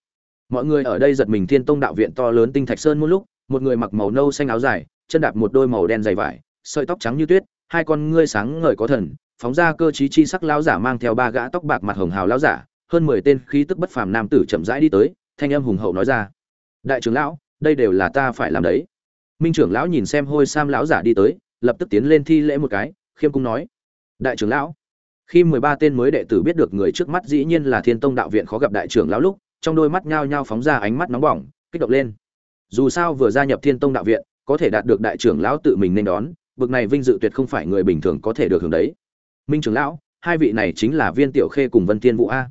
Mọi người ở đây giật mình thiên tông đạo viện to lớn tinh thạch sơn một lúc, một người mặc màu nâu xanh áo dài, chân đạp một đôi màu đen dày vải, sợi tóc trắng như tuyết, hai con ngươi sáng ngời có thần, phóng ra cơ trí chi sắc lão giả mang theo ba gã tóc bạc mặt hồng hào lão giả, hơn mười tên khí tức bất phàm nam tử chậm rãi đi tới, thanh âm hùng hậu nói ra. Đại trưởng lão, đây đều là ta phải làm đấy. Minh trưởng lão nhìn xem hôi sam lão giả đi tới, lập tức tiến lên thi lễ một cái, khiêm cung nói. Đại trưởng lão khi mười ba tên mới đệ tử biết được người trước mắt dĩ nhiên là thiên tông đạo viện khó gặp đại trưởng lão lúc, trong đôi mắt nhao nhao phóng ra ánh mắt nóng bỏng, kích động lên. Dù sao vừa gia nhập thiên tông đạo viện, có thể đạt được đại trưởng lão tự mình nên đón, bực này vinh dự tuyệt không phải người bình thường có thể được hưởng đấy. Minh trưởng lão, hai vị này chính là viên tiểu khê cùng vân thiên vũ a.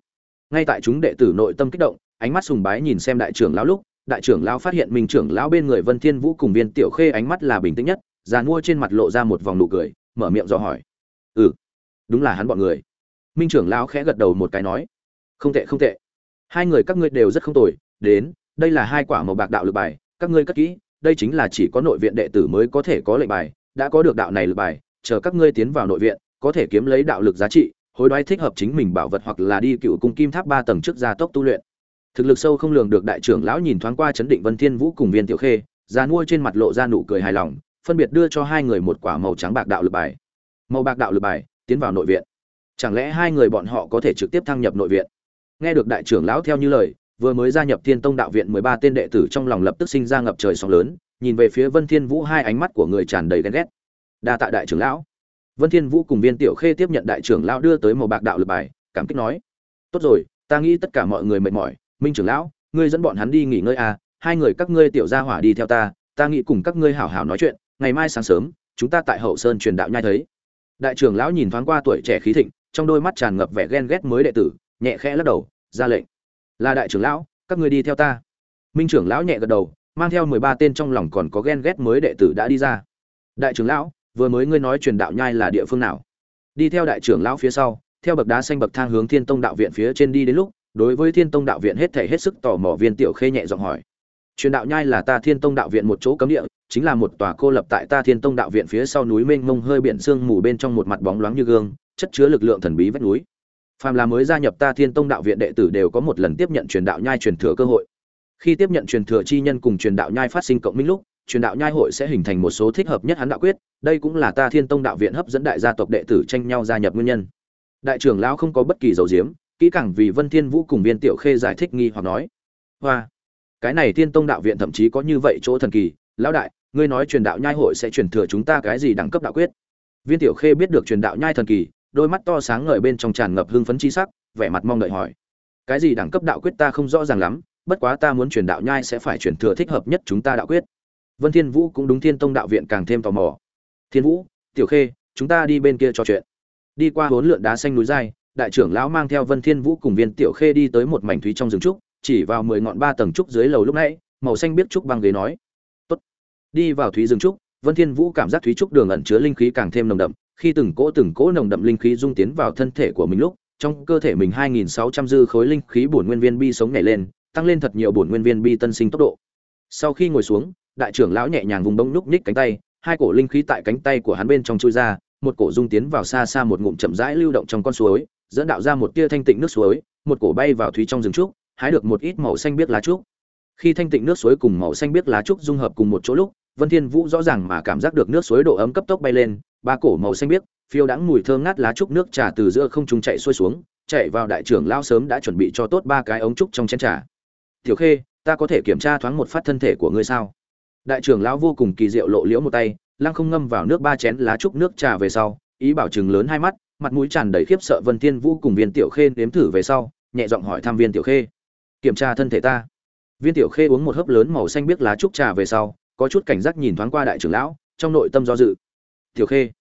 Ngay tại chúng đệ tử nội tâm kích động, ánh mắt sùng bái nhìn xem đại trưởng lão lúc, đại trưởng lão phát hiện minh trưởng lão bên người vân thiên vũ cùng viên tiểu khê ánh mắt là bình tĩnh nhất, già mua trên mặt lộ ra một vòng nụ cười, mở miệng dò hỏi. Ừ đúng là hắn bọn người. Minh trưởng lão khẽ gật đầu một cái nói, không tệ không tệ. Hai người các ngươi đều rất không tồi, đến, đây là hai quả màu bạc đạo lực bài, các ngươi cất kỹ, đây chính là chỉ có nội viện đệ tử mới có thể có lệnh bài, đã có được đạo này lực bài, chờ các ngươi tiến vào nội viện, có thể kiếm lấy đạo lực giá trị, hối đoái thích hợp chính mình bảo vật hoặc là đi cựu cung kim tháp ba tầng trước gia tốc tu luyện. Thực lực sâu không lường được đại trưởng lão nhìn thoáng qua chấn định vân thiên vũ cùng viên tiểu khê, già nuôi trên mặt lộ ra nụ cười hài lòng, phân biệt đưa cho hai người một quả màu trắng bạc đạo lực bài. Màu bạc đạo lực bài tiến vào nội viện. Chẳng lẽ hai người bọn họ có thể trực tiếp thăng nhập nội viện? Nghe được đại trưởng lão theo như lời, vừa mới gia nhập thiên tông đạo viện mười ba tên đệ tử trong lòng lập tức sinh ra ngập trời sóng lớn, nhìn về phía vân thiên vũ hai ánh mắt của người tràn đầy ghen ghét. Đa tạ đại trưởng lão. Vân thiên vũ cùng viên tiểu khê tiếp nhận đại trưởng lão đưa tới màu bạc đạo lực bài, cảm kích nói, tốt rồi, ta nghĩ tất cả mọi người mệt mỏi. Minh trưởng lão, ngươi dẫn bọn hắn đi nghỉ ngơi à hai người các ngươi tiểu gia hỏa đi theo ta ta nghĩ cùng các ngươi hảo hảo nói chuyện. Ngày mai sáng sớm, chúng ta tại hậu sơn truyền đạo nhai thấy đại trưởng lão nhìn thoáng qua tuổi trẻ khí thịnh, trong đôi mắt tràn ngập vẻ ghen ghét mới đệ tử, nhẹ khẽ lắc đầu, ra lệnh. Là đại trưởng lão, các ngươi đi theo ta. Minh trưởng lão nhẹ gật đầu, mang theo mười ba tên trong lòng còn có ghen ghét mới đệ tử đã đi ra. Đại trưởng lão, vừa mới ngươi nói truyền đạo nhai là địa phương nào? Đi theo đại trưởng lão phía sau, theo bậc đá xanh bậc thang hướng thiên tông đạo viện phía trên đi đến lúc, đối với thiên tông đạo viện hết thể hết sức tò mò, viên tiểu khê nhẹ giọng hỏi. Truyền đạo nhai là ta thiên tông đạo viện một chỗ cấm địa chính là một tòa cô lập tại ta thiên tông đạo viện phía sau núi mênh mông hơi biển sương mù bên trong một mặt bóng loáng như gương, chất chứa lực lượng thần bí vách núi. Phàm là mới gia nhập ta thiên tông đạo viện đệ tử đều có một lần tiếp nhận truyền đạo nhai truyền thừa cơ hội. Khi tiếp nhận truyền thừa chi nhân cùng truyền đạo nhai phát sinh cộng minh lúc, truyền đạo nhai hội sẽ hình thành một số thích hợp nhất hắn đạo quyết, đây cũng là ta thiên tông đạo viện hấp dẫn đại gia tộc đệ tử tranh nhau gia nhập nguyên nhân. Đại trưởng lão không có bất kỳ dầu diếm, kỹ càng vì vân thiên vũ cùng viên tiểu khê giải thích nghi hoặc nói. Hoa, cái này thiên tông đạo viện thậm chí có như vậy chỗ thần kỳ lão đại, ngươi nói truyền đạo nhai hội sẽ truyền thừa chúng ta cái gì đẳng cấp đạo quyết? Viên tiểu khê biết được truyền đạo nhai thần kỳ, đôi mắt to sáng ngời bên trong tràn ngập hưng phấn chi sắc, vẻ mặt mong đợi hỏi, cái gì đẳng cấp đạo quyết ta không rõ ràng lắm, bất quá ta muốn truyền đạo nhai sẽ phải truyền thừa thích hợp nhất chúng ta đạo quyết. Vân thiên vũ cũng đúng thiên tông đạo viện càng thêm tò mò. Thiên vũ, tiểu khê, chúng ta đi bên kia trò chuyện. Đi qua hốn lượn đá xanh núi dai đại trưởng lão mang theo vân thiên vũ cùng viên tiểu khê đi tới một mảnh thúy trong rừng trúc, chỉ vào mười ngọn ba tầng trúc dưới lầu lúc nãy, màu xanh biết trúc băng ghế nói đi vào thúy rừng trúc, vân thiên vũ cảm giác thúy trúc đường ẩn chứa linh khí càng thêm nồng đậm, khi từng cỗ từng cỗ nồng đậm linh khí dung tiến vào thân thể của mình lúc, trong cơ thể mình 2.600 dư khối linh khí bổn nguyên viên bi sống nhảy lên, tăng lên thật nhiều bổn nguyên viên bi tân sinh tốc độ. Sau khi ngồi xuống, đại trưởng lão nhẹ nhàng vùng bông núc ních cánh tay, hai cổ linh khí tại cánh tay của hắn bên trong chui ra, một cổ dung tiến vào xa xa một ngụm chậm rãi lưu động trong con suối, dẫn đạo ra một tia thanh tịnh nước suối, một cổ bay vào thúy trong rừng trúc, hái được một ít màu xanh biết lá trúc. Khi thanh tịnh nước suối cùng màu xanh biếc lá trúc dung hợp cùng một chỗ lúc vân thiên vũ rõ ràng mà cảm giác được nước suối độ ấm cấp tốc bay lên, ba cổ màu xanh biếc, phiêu đãng mùi thơm ngát lá trúc nước trà từ giữa không trung chạy xuôi xuống, chạy vào đại trưởng lao sớm đã chuẩn bị cho tốt ba cái ống trúc trong chén trà. Tiểu khê, ta có thể kiểm tra thoáng một phát thân thể của ngươi sao? Đại trưởng lão vô cùng kỳ diệu lộ liễu một tay, lăng không ngâm vào nước ba chén lá trúc nước trà về sau, ý bảo trừng lớn hai mắt, mặt mũi tràn đầy khiếp sợ vân thiên vũ cùng viên tiểu khê nếm thử về sau, nhẹ giọng hỏi thăm viên tiểu khê. Kiểm tra thân thể ta. Viên tiểu khê uống một hớp lớn màu xanh biếc lá trúc trà về sau có chút cảnh giác nhìn thoáng qua đại trưởng lão, trong nội tâm do dự. Tiểu khê,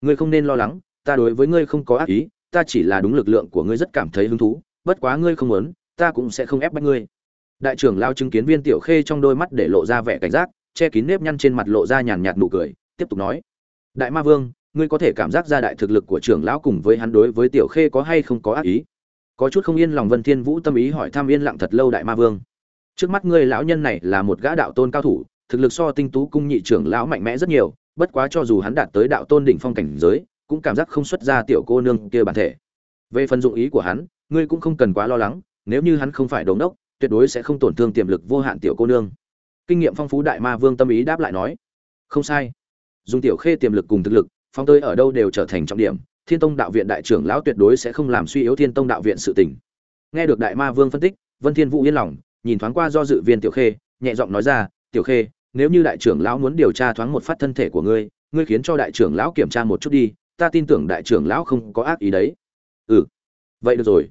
ngươi không nên lo lắng, ta đối với ngươi không có ác ý, ta chỉ là đúng lực lượng của ngươi rất cảm thấy hứng thú, bất quá ngươi không muốn, ta cũng sẽ không ép bắt ngươi. Đại trưởng lao chứng kiến viên tiểu khê trong đôi mắt để lộ ra vẻ cảnh giác, che kín nếp nhăn trên mặt lộ ra nhàn nhạt nụ cười, tiếp tục nói, đại ma vương, ngươi có thể cảm giác ra đại thực lực của trưởng lão cùng với hắn đối với tiểu khê có hay không có ác ý? Có chút không yên lòng vân thiên vũ tâm ý hỏi thăm yên lặng thật lâu đại ma vương. Trước mắt ngươi lão nhân này là một gã đạo tôn cao thủ thực lực so tinh tú cung nhị trưởng lão mạnh mẽ rất nhiều, bất quá cho dù hắn đạt tới đạo tôn đỉnh phong cảnh giới, cũng cảm giác không xuất ra tiểu cô nương kia bản thể. Về phần dụng ý của hắn, ngươi cũng không cần quá lo lắng, nếu như hắn không phải đống đốc, tuyệt đối sẽ không tổn thương tiềm lực vô hạn tiểu cô nương. Kinh nghiệm phong phú đại ma vương tâm ý đáp lại nói, không sai. Dùng tiểu khê tiềm lực cùng thực lực, phong tơi ở đâu đều trở thành trọng điểm, thiên tông đạo viện đại trưởng lão tuyệt đối sẽ không làm suy yếu thiên tông đạo viện sự tình. Nghe được đại ma vương phân tích, vân thiên vũ yên lòng, nhìn thoáng qua do dự viên tiểu khê, nhẹ giọng nói ra, tiểu khê nếu như đại trưởng lão muốn điều tra thoáng một phát thân thể của ngươi ngươi khiến cho đại trưởng lão kiểm tra một chút đi, ta tin tưởng đại trưởng lão không có ác ý đấy. Ừ vậy được rồi.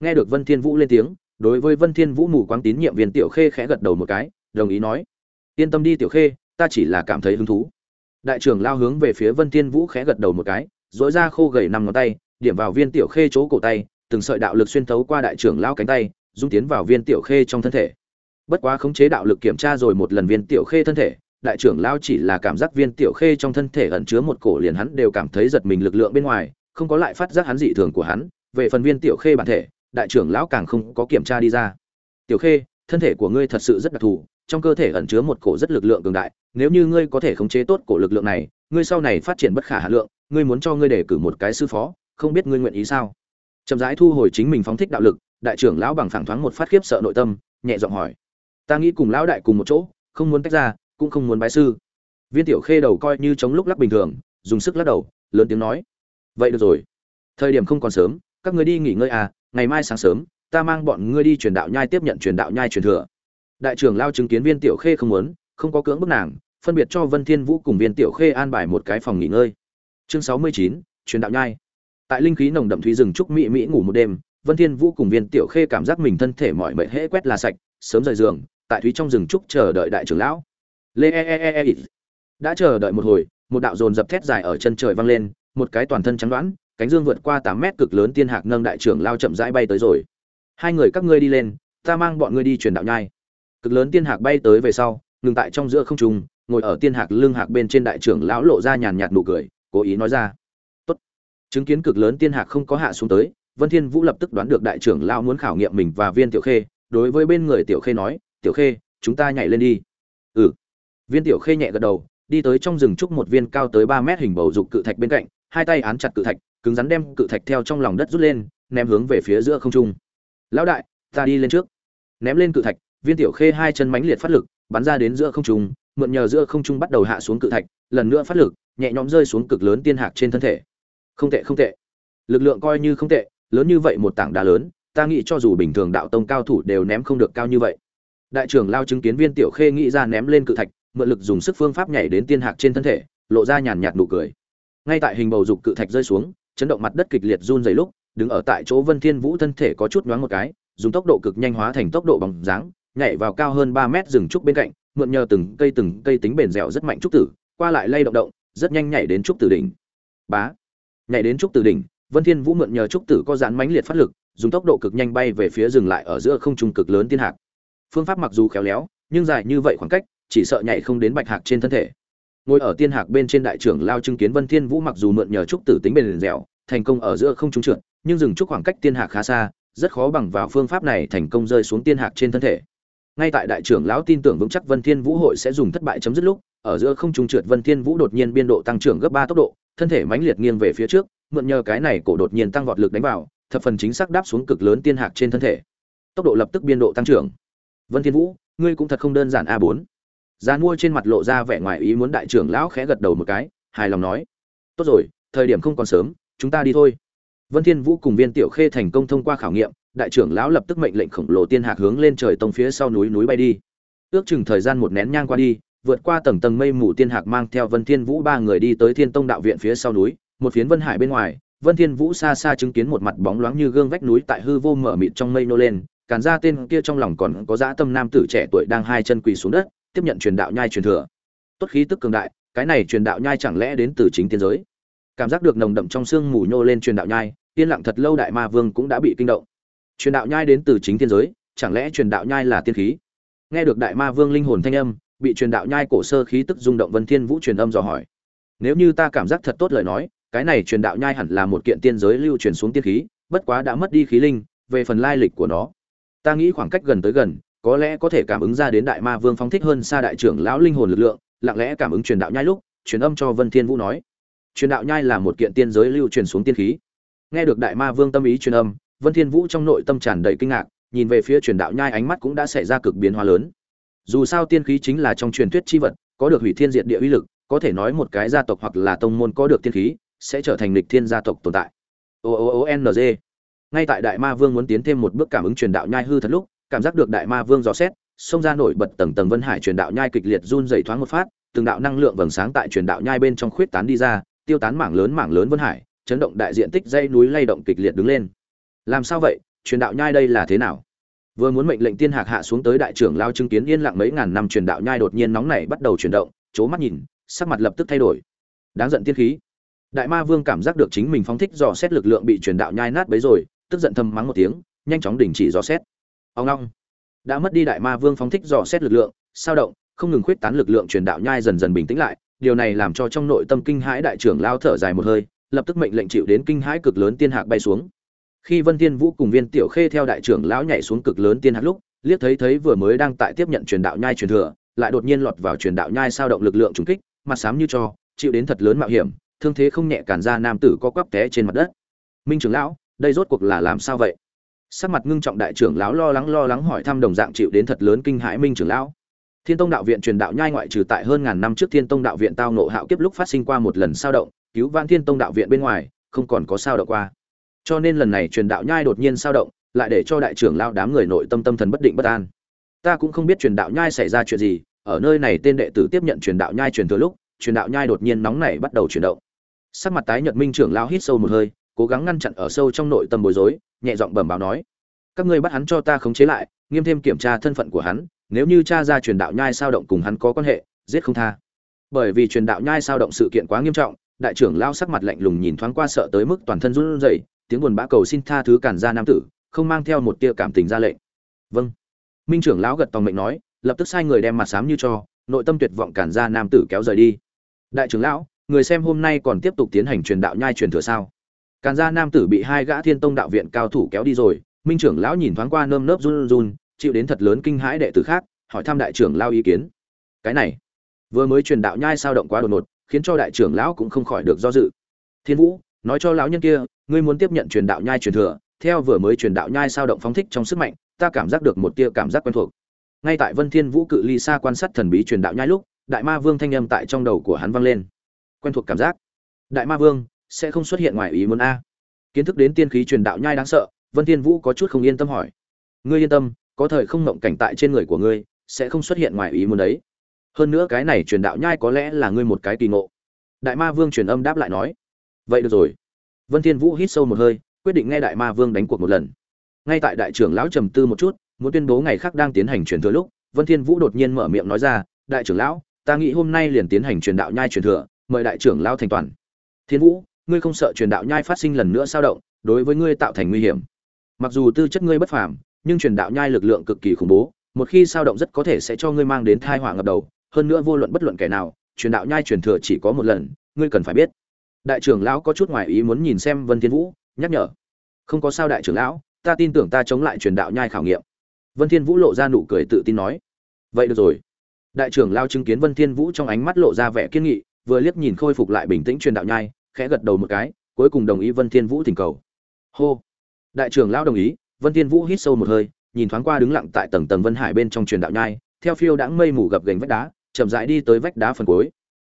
Nghe được vân thiên vũ lên tiếng, đối với vân thiên vũ mù quáng tín nhiệm viên tiểu khê khẽ gật đầu một cái, đồng ý nói, yên tâm đi tiểu khê, ta chỉ là cảm thấy hứng thú. Đại trưởng lao hướng về phía vân thiên vũ khẽ gật đầu một cái dỗi ra khô gầy năm ngón tay, điểm vào viên tiểu khê chỗ cổ tay, từng sợi đạo lực xuyên thấu qua đại trưởng lao cánh tay, dung tiến vào viên tiểu khê trong thân thể bất quá khống chế đạo lực kiểm tra rồi một lần viên tiểu khê thân thể, đại trưởng lao chỉ là cảm giác viên tiểu khê trong thân thể ẩn chứa một cổ liền hắn đều cảm thấy giật mình lực lượng bên ngoài, không có lại phát giác hắn dị thường của hắn. Về phần viên tiểu khê bản thể, đại trưởng lão càng không có kiểm tra đi ra. Tiểu khê, thân thể của ngươi thật sự rất đặc thù, trong cơ thể ẩn chứa một cổ rất lực lượng cường đại, nếu như ngươi có thể khống chế tốt cổ lực lượng này, ngươi sau này phát triển bất khả hà lượng, ngươi muốn cho ngươi đề cử một cái sư phó, không biết ngươi nguyện ý sao? Chậm rãi thu hồi chính mình phóng thích đạo lực, đại trưởng lão bằng phẳng thoáng một phát khiếp sợ nội tâm, nhẹ giọng hỏi ta nghĩ cùng lão đại cùng một chỗ, không muốn tách ra, cũng không muốn bái sư. Viên tiểu khê đầu coi như chống lúc lắc bình thường, dùng sức lắc đầu, lớn tiếng nói. Vậy được rồi. Thời điểm không còn sớm, các người đi nghỉ ngơi à ngày mai sáng sớm, ta mang bọn ngươi đi truyền đạo nhai tiếp nhận truyền đạo nhai truyền thừa. Đại trưởng lao chứng kiến viên tiểu khê không muốn, không có cưỡng bức nàng, phân biệt cho vân thiên vũ cùng viên tiểu khê an bài một cái phòng nghỉ ngơi. Chương sáu mươi chín, truyền đạo nhai. Tại linh khí nồng đậm thúy rừng trúc mỹ mỹ ngủ một đêm, vân thiên vũ cùng viên tiểu khê cảm giác mình thân thể mỏi mệt hễ quét là sạch sớm rời giường, tại thúy trong rừng trúc chờ đợi đại trưởng lão. Lê e, e e e e đã chờ đợi một hồi, một đạo dồn dập thét dài ở chân trời vang lên, một cái toàn thân trắng đoán, cánh dương vượt qua tám mét cực lớn tiên hạc nâng đại trưởng lao chậm rãi bay tới rồi. Hai người các ngươi đi lên, ta mang bọn ngươi đi truyền đạo nhai. Cực lớn tiên hạc bay tới về sau, ngừng tại trong giữa không trung, ngồi ở tiên hạc lưng hạc bên trên đại trưởng lão lộ ra nhàn nhạt nụ cười, cố ý nói ra. Tốt. Chứng kiến cực lớn tiên hạc không có hạ xuống tới, vân thiên vũ lập tức đoán được đại trưởng lão muốn khảo nghiệm mình và viên tiểu khê đối với bên người tiểu khê nói, tiểu khê, chúng ta nhảy lên đi. Ừ. Viên tiểu khê nhẹ gật đầu, đi tới trong rừng trúc một viên cao tới ba mét hình bầu dục cự thạch bên cạnh, hai tay án chặt cự thạch, cứng rắn đem cự thạch theo trong lòng đất rút lên, ném hướng về phía giữa không trung. Lão đại, ta đi lên trước. Ném lên cự thạch, viên tiểu khê hai chân mãnh liệt phát lực, bắn ra đến giữa không trung, mượn nhờ giữa không trung bắt đầu hạ xuống cự thạch, lần nữa phát lực, nhẹ nhõm rơi xuống cực lớn tiên hạc trên thân thể. Không tệ không tệ. Lực lượng coi như không tệ, lớn như vậy một tảng đá lớn ta nghĩ cho dù bình thường đạo tông cao thủ đều ném không được cao như vậy. Đại trưởng lao chứng kiến viên tiểu khê nghĩ ra ném lên cự thạch, mượn lực dùng sức phương pháp nhảy đến tiên hạc trên thân thể, lộ ra nhàn nhạt nụ cười. Ngay tại hình bầu dục cự thạch rơi xuống, chấn động mặt đất kịch liệt run dày lúc, đứng ở tại chỗ vân thiên vũ thân thể có chút nhoáng một cái, dùng tốc độ cực nhanh hóa thành tốc độ bằng dáng, nhảy vào cao hơn ba mét rừng trúc bên cạnh, mượn nhờ từng cây từng cây tính bền dẻo rất mạnh trúc tử, qua lại lay động động, rất nhanh nhảy đến trúc tử đỉnh. Bá! Nhảy đến trúc tử đỉnh, vân thiên vũ mượn nhờ trúc tử có dán mãnh liệt phát lực dùng tốc độ cực nhanh bay về phía dừng lại ở giữa không trung cực lớn tiên hạc. Phương pháp mặc dù khéo léo, nhưng dài như vậy khoảng cách, chỉ sợ nhảy không đến bạch hạc trên thân thể. Ngồi ở tiên hạc bên trên đại trưởng lao chứng kiến vân thiên vũ mặc dù mượn nhờ trúc tử tính bền dẻo, thành công ở giữa không trung trượt, nhưng dừng trúc khoảng cách tiên hạc khá xa, rất khó bằng vào phương pháp này thành công rơi xuống tiên hạc trên thân thể. Ngay tại đại trưởng lão tin tưởng vững chắc vân thiên vũ hội sẽ dùng thất bại chấm dứt lúc, ở giữa không trung trượt vân thiên vũ đột nhiên biên độ tăng trưởng gấp ba tốc độ, thân thể mãnh liệt nghiêng về phía trước, mượn nhờ cái này cổ đột nhiên tăng vọt lực đánh vào thập phần chính xác đáp xuống cực lớn tiên hạc trên thân thể. Tốc độ lập tức biên độ tăng trưởng. Vân thiên vũ, ngươi cũng thật không đơn giản a bốn. Gian mua trên mặt lộ ra vẻ ngoài ý muốn đại trưởng lão khẽ gật đầu một cái, hài lòng nói. Tốt rồi, thời điểm không còn sớm, chúng ta đi thôi. Vân thiên vũ cùng viên tiểu khê thành công thông qua khảo nghiệm, đại trưởng lão lập tức mệnh lệnh khổng lồ tiên hạc hướng lên trời tông phía sau núi núi bay đi. Ước chừng thời gian một nén nhang qua đi, vượt qua tầng tầng mây mù tiên hạc mang theo vân thiên vũ ba người đi tới thiên tông đạo viện phía sau núi, một phiến vân hải bên ngoài vân thiên vũ xa xa chứng kiến một mặt bóng loáng như gương vách núi tại hư vô mở mịt trong mây nô lên, càn ra tên kia trong lòng còn có dã tâm nam tử trẻ tuổi đang hai chân quỳ xuống đất, tiếp nhận truyền đạo nhai truyền thừa. Tốt khí tức cường đại, cái này truyền đạo nhai chẳng lẽ đến từ chính tiên giới? Cảm giác được nồng đậm trong xương mù nhô lên truyền đạo nhai, yên lặng thật lâu đại ma vương cũng đã bị kinh động. Truyền đạo nhai đến từ chính tiên giới, chẳng lẽ truyền đạo nhai là tiên khí? Nghe được đại ma vương linh hồn thanh âm, bị truyền đạo nhai cổ sơ khí tức rung động vân thiên vũ truyền âm dò hỏi. Nếu như ta cảm giác thật tốt lời nói cái này truyền đạo nhai hẳn là một kiện tiên giới lưu truyền xuống tiên khí, bất quá đã mất đi khí linh, về phần lai lịch của nó, ta nghĩ khoảng cách gần tới gần, có lẽ có thể cảm ứng ra đến đại ma vương phóng thích hơn xa đại trưởng lão linh hồn lực lượng, lặng lẽ cảm ứng truyền đạo nhai lúc, truyền âm cho vân thiên vũ nói. Truyền đạo nhai là một kiện tiên giới lưu truyền xuống tiên khí. Nghe được đại ma vương tâm ý truyền âm, vân thiên vũ trong nội tâm tràn đầy kinh ngạc, nhìn về phía truyền đạo nhai ánh mắt cũng đã xảy ra cực biến hóa lớn. Dù sao tiên khí chính là trong truyền thuyết chi vật, có được hủy thiên diệt địa uy lực, có thể nói một cái gia tộc hoặc là tông môn có được tiên khí sẽ trở thành lịch thiên gia tộc tồn tại. O o o n g. Ngay tại đại ma vương muốn tiến thêm một bước cảm ứng truyền đạo nhai hư thật lúc, cảm giác được đại ma vương dò xét, xông ra nổi bật tầng tầng vân hải truyền đạo nhai kịch liệt run dày thoáng một phát, từng đạo năng lượng vầng sáng tại truyền đạo nhai bên trong khuyết tán đi ra, tiêu tán mảng lớn mảng lớn vân hải, chấn động đại diện tích dây núi lay động kịch liệt đứng lên. Làm sao vậy? Truyền đạo nhai đây là thế nào? Vừa muốn mệnh lệnh tiên hạc hạ xuống tới đại trưởng lao chứng kiến yên lặng mấy ngàn năm truyền đạo nhai đột nhiên nóng này bắt đầu chuyển động, chố mắt nhìn, sắc mặt lập tức thay đổi. Đáng giận tiên khí đại ma vương cảm giác được chính mình phóng thích dò xét lực lượng bị truyền đạo nhai nát bấy rồi, tức giận thầm mắng một tiếng, nhanh chóng đình chỉ dò xét. Ông long đã mất đi đại ma vương phóng thích dò xét lực lượng, sao động, không ngừng khuyết tán lực lượng truyền đạo nhai dần dần bình tĩnh lại, điều này làm cho trong nội tâm kinh hãi đại trưởng lao thở dài một hơi, lập tức mệnh lệnh chịu đến kinh hãi cực lớn tiên hạc bay xuống. Khi vân thiên vũ cùng viên tiểu khê theo đại trưởng lão nhảy xuống cực lớn tiên hạc lúc, liếc thấy thấy vừa mới đang tại tiếp nhận truyền đạo nhai truyền thừa, lại đột nhiên lọt vào truyền đạo nhai sao động lực lượng trùng kích, mặt sám như cho, chịu đến thật lớn mạo hiểm thương thế không nhẹ cản ra nam tử có quắp té trên mặt đất. Minh trưởng lão, đây rốt cuộc là làm sao vậy? Sắc mặt ngưng trọng đại trưởng lão lo lắng lo lắng hỏi thăm đồng dạng chịu đến thật lớn kinh hãi minh trưởng lão. Thiên tông đạo viện truyền đạo nhai ngoại trừ tại hơn ngàn năm trước thiên tông đạo viện tao nộ hạo kiếp lúc phát sinh qua một lần sao động, cứu vãn thiên tông đạo viện bên ngoài, không còn có sao động qua. Cho nên lần này truyền đạo nhai đột nhiên sao động, lại để cho đại trưởng lao đám người nội tâm tâm thần bất định bất an. Ta cũng không biết truyền đạo nhai xảy ra chuyện gì, ở nơi này tên đệ tử tiếp nhận truyền đạo nhai truyền thừa lúc, truyền đạo nhai đột nhiên nóng nảy bắt đầu chuyển động sắc mặt tái nhợt, minh trưởng lao hít sâu một hơi cố gắng ngăn chặn ở sâu trong nội tâm bối rối nhẹ giọng bẩm báo nói các ngươi bắt hắn cho ta khống chế lại nghiêm thêm kiểm tra thân phận của hắn nếu như cha ra truyền đạo nhai sao động cùng hắn có quan hệ giết không tha. Bởi vì truyền đạo nhai sao động sự kiện quá nghiêm trọng đại trưởng lao sắc mặt lạnh lùng nhìn thoáng qua sợ tới mức toàn thân run rẩy tiếng buồn bã cầu xin tha thứ cản ra nam tử không mang theo một tia cảm tình ra lệnh. Vâng. Minh trưởng lão gật tòng mệnh nói lập tức sai người đem mặt sám như cho nội tâm tuyệt vọng cản ra nam tử kéo rời đi. Đại trưởng lão người xem hôm nay còn tiếp tục tiến hành truyền đạo nhai truyền thừa sao? Càn gia nam tử bị hai gã thiên tông đạo viện cao thủ kéo đi rồi, minh trưởng lão nhìn thoáng qua nơm nớp run run, chịu đến thật lớn kinh hãi đệ tử khác, hỏi thăm đại trưởng lao ý kiến. Cái này, vừa mới truyền đạo nhai sao động quá đột ngột, khiến cho đại trưởng lão cũng không khỏi được do dự. Thiên vũ, nói cho lão nhân kia, ngươi muốn tiếp nhận truyền đạo nhai truyền thừa, theo vừa mới truyền đạo nhai sao động phóng thích trong sức mạnh, ta cảm giác được một tia cảm giác quen thuộc. Ngay tại vân thiên vũ cự ly xa quan sát thần bí truyền đạo nhai lúc, đại ma vương thanh âm tại trong đầu của hắn vang lên quen thuộc cảm giác. Đại ma vương, sẽ không xuất hiện ngoài ý muốn a. Kiến thức đến tiên khí truyền đạo nhai đáng sợ, vân thiên vũ có chút không yên tâm hỏi. Ngươi yên tâm, có thời không ngộng cảnh tại trên người của ngươi, sẽ không xuất hiện ngoài ý muốn đấy. Hơn nữa cái này truyền đạo nhai có lẽ là ngươi một cái kỳ ngộ. Đại ma vương truyền âm đáp lại nói. Vậy được rồi. Vân thiên vũ hít sâu một hơi, quyết định nghe đại ma vương đánh cuộc một lần. Ngay tại đại trưởng lão trầm tư một chút, muốn tuyên bố ngày khác đang tiến hành truyền thừa lúc, vân thiên vũ đột nhiên mở miệng nói ra, đại trưởng lão, ta nghĩ hôm nay liền tiến hành truyền đạo nhai truyền thừa mời đại trưởng lão thành toàn. Thiên vũ, ngươi không sợ truyền đạo nhai phát sinh lần nữa sao động, đối với ngươi tạo thành nguy hiểm. Mặc dù tư chất ngươi bất phàm, nhưng truyền đạo nhai lực lượng cực kỳ khủng bố, một khi sao động rất có thể sẽ cho ngươi mang đến tai họa ngập đầu, hơn nữa vô luận bất luận kẻ nào, truyền đạo nhai truyền thừa chỉ có một lần, ngươi cần phải biết. Đại trưởng lão có chút ngoài ý muốn nhìn xem vân thiên vũ, nhắc nhở. Không có sao đại trưởng lão, ta tin tưởng ta chống lại truyền đạo nhai khảo nghiệm. Vân thiên vũ lộ ra nụ cười tự tin nói. Vậy được rồi. Đại trưởng lão chứng kiến vân thiên vũ trong ánh mắt lộ ra vẻ kiên nghị vừa liếc nhìn khôi phục lại bình tĩnh truyền đạo nhai, khẽ gật đầu một cái, cuối cùng đồng ý vân thiên vũ thỉnh cầu. Hô. Đại trưởng lão đồng ý, vân thiên vũ hít sâu một hơi, nhìn thoáng qua đứng lặng tại tầng tầng vân hải bên trong truyền đạo nhai, theo phiêu đãng mây mù gập gành vách đá, chậm rãi đi tới vách đá phần cuối.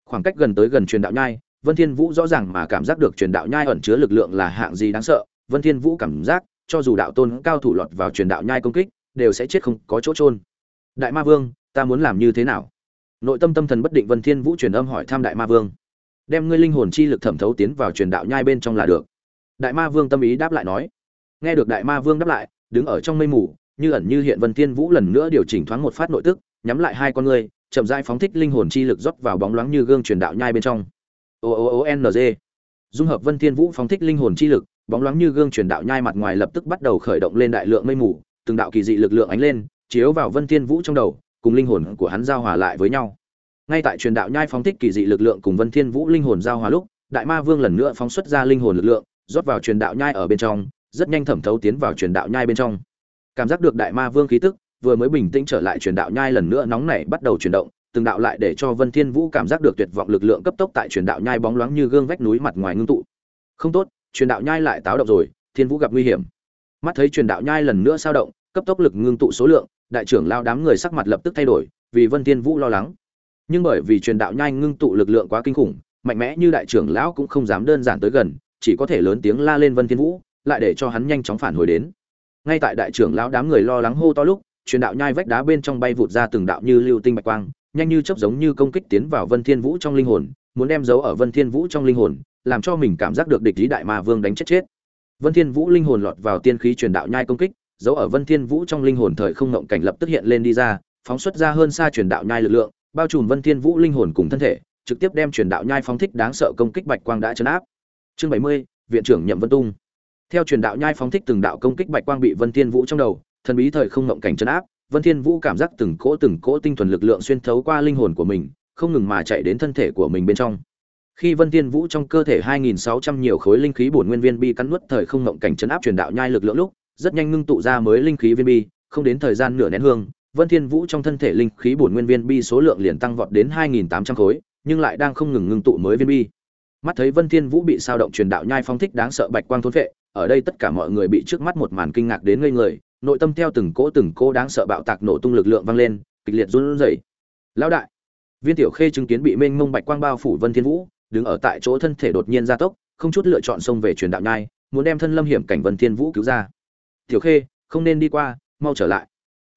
Khoảng cách gần tới gần truyền đạo nhai, vân thiên vũ rõ ràng mà cảm giác được truyền đạo nhai ẩn chứa lực lượng là hạng gì đáng sợ, vân thiên vũ cảm giác, cho dù đạo tôn cao thủ lọt vào truyền đạo nhai công kích, đều sẽ chết không có chỗ trôn đại ma vương, ta muốn làm như thế nào? Nội tâm tâm thần bất định vân thiên vũ truyền âm hỏi thăm đại ma vương. Đem ngươi linh hồn chi lực thẩm thấu tiến vào truyền đạo nhai bên trong là được. Đại ma vương tâm ý đáp lại nói. Nghe được đại ma vương đáp lại, đứng ở trong mây mù, như ẩn như hiện vân thiên vũ lần nữa điều chỉnh thoáng một phát nội tức, nhắm lại hai con ngươi, chậm rãi phóng thích linh hồn chi lực rót vào bóng loáng như gương truyền đạo nhai bên trong. O o o n g. Dung hợp vân thiên vũ phóng thích linh hồn chi lực, bóng loáng như gương truyền đạo nhai mặt ngoài lập tức bắt đầu khởi động lên đại lượng mây mù, từng đạo kỳ dị lực lượng ánh lên, chiếu vào vân thiên vũ trong đầu cùng linh hồn của hắn giao hòa lại với nhau. Ngay tại truyền đạo nhai phóng thích kỳ dị lực lượng cùng vân thiên vũ linh hồn giao hòa lúc, đại ma vương lần nữa phóng xuất ra linh hồn lực lượng, rót vào truyền đạo nhai ở bên trong, rất nhanh thẩm thấu tiến vào truyền đạo nhai bên trong. Cảm giác được đại ma vương khí tức, vừa mới bình tĩnh trở lại truyền đạo nhai lần nữa nóng nảy bắt đầu chuyển động, từng đạo lại để cho vân thiên vũ cảm giác được tuyệt vọng lực lượng cấp tốc tại truyền đạo nhai bóng loáng như gương vách núi mặt ngoài ngưng tụ. Không tốt, truyền đạo nhai lại táo động rồi, thiên vũ gặp nguy hiểm. Mắt thấy truyền đạo nhai lần nữa sao động, cấp tốc lực ngưng tụ số lượng đại trưởng lao đám người sắc mặt lập tức thay đổi, vì vân thiên vũ lo lắng. Nhưng bởi vì truyền đạo nhai ngưng tụ lực lượng quá kinh khủng, mạnh mẽ như đại trưởng lão cũng không dám đơn giản tới gần, chỉ có thể lớn tiếng la lên vân thiên vũ, lại để cho hắn nhanh chóng phản hồi đến. Ngay tại đại trưởng lão đám người lo lắng hô to lúc, truyền đạo nhai vách đá bên trong bay vụt ra từng đạo như lưu tinh bạch quang, nhanh như chớp giống như công kích tiến vào vân thiên vũ trong linh hồn, muốn đem giấu ở vân thiên vũ trong linh hồn, làm cho mình cảm giác được địch lý đại ma vương đánh chết chết. Vân thiên vũ linh hồn lọt vào tiên khí truyền đạo nhai công kích giấu ở vân thiên vũ trong linh hồn thời không ngộng cảnh lập tức hiện lên đi ra phóng xuất ra hơn xa truyền đạo nhai lực lượng bao trùm vân thiên vũ linh hồn cùng thân thể trực tiếp đem truyền đạo nhai phóng thích đáng sợ công kích bạch quang đã chấn áp. Chương 70, viện trưởng nhậm vân tung. Theo truyền đạo nhai phóng thích từng đạo công kích bạch quang bị vân thiên vũ trong đầu thần bí thời không ngộng cảnh chấn áp vân thiên vũ cảm giác từng cỗ từng cỗ tinh thuần lực lượng xuyên thấu qua linh hồn của mình không ngừng mà chạy đến thân thể của mình bên trong. Khi vân thiên vũ trong cơ thể 2.600 nhiều khối linh khí bổn nguyên viên bi cắn nuốt thời không ngộng cảnh trấn áp truyền đạo nhai lực lượng lúc rất nhanh ngưng tụ ra mới linh khí viên bi, không đến thời gian nửa nén hương, vân thiên vũ trong thân thể linh khí bổn nguyên viên bi số lượng liền tăng vọt đến 2.800 khối, nhưng lại đang không ngừng ngưng tụ mới viên bi. Mắt thấy vân thiên vũ bị sao động truyền đạo nhai phong thích đáng sợ bạch quang thôn phệ, ở đây tất cả mọi người bị trước mắt một màn kinh ngạc đến ngây người, nội tâm theo từng cỗ từng cỗ đáng sợ bạo tạc nổ tung lực lượng vang lên, kịch liệt run rẩy. Lão đại, viên tiểu khê chứng kiến bị mênh mông bạch quang bao phủ vân thiên vũ, đứng ở tại chỗ thân thể đột nhiên gia tốc, không chút lựa chọn xông về truyền đạo nhai, muốn đem thân lâm hiểm cảnh vân thiên vũ cứu ra tiểu khê, không nên đi qua, mau trở lại.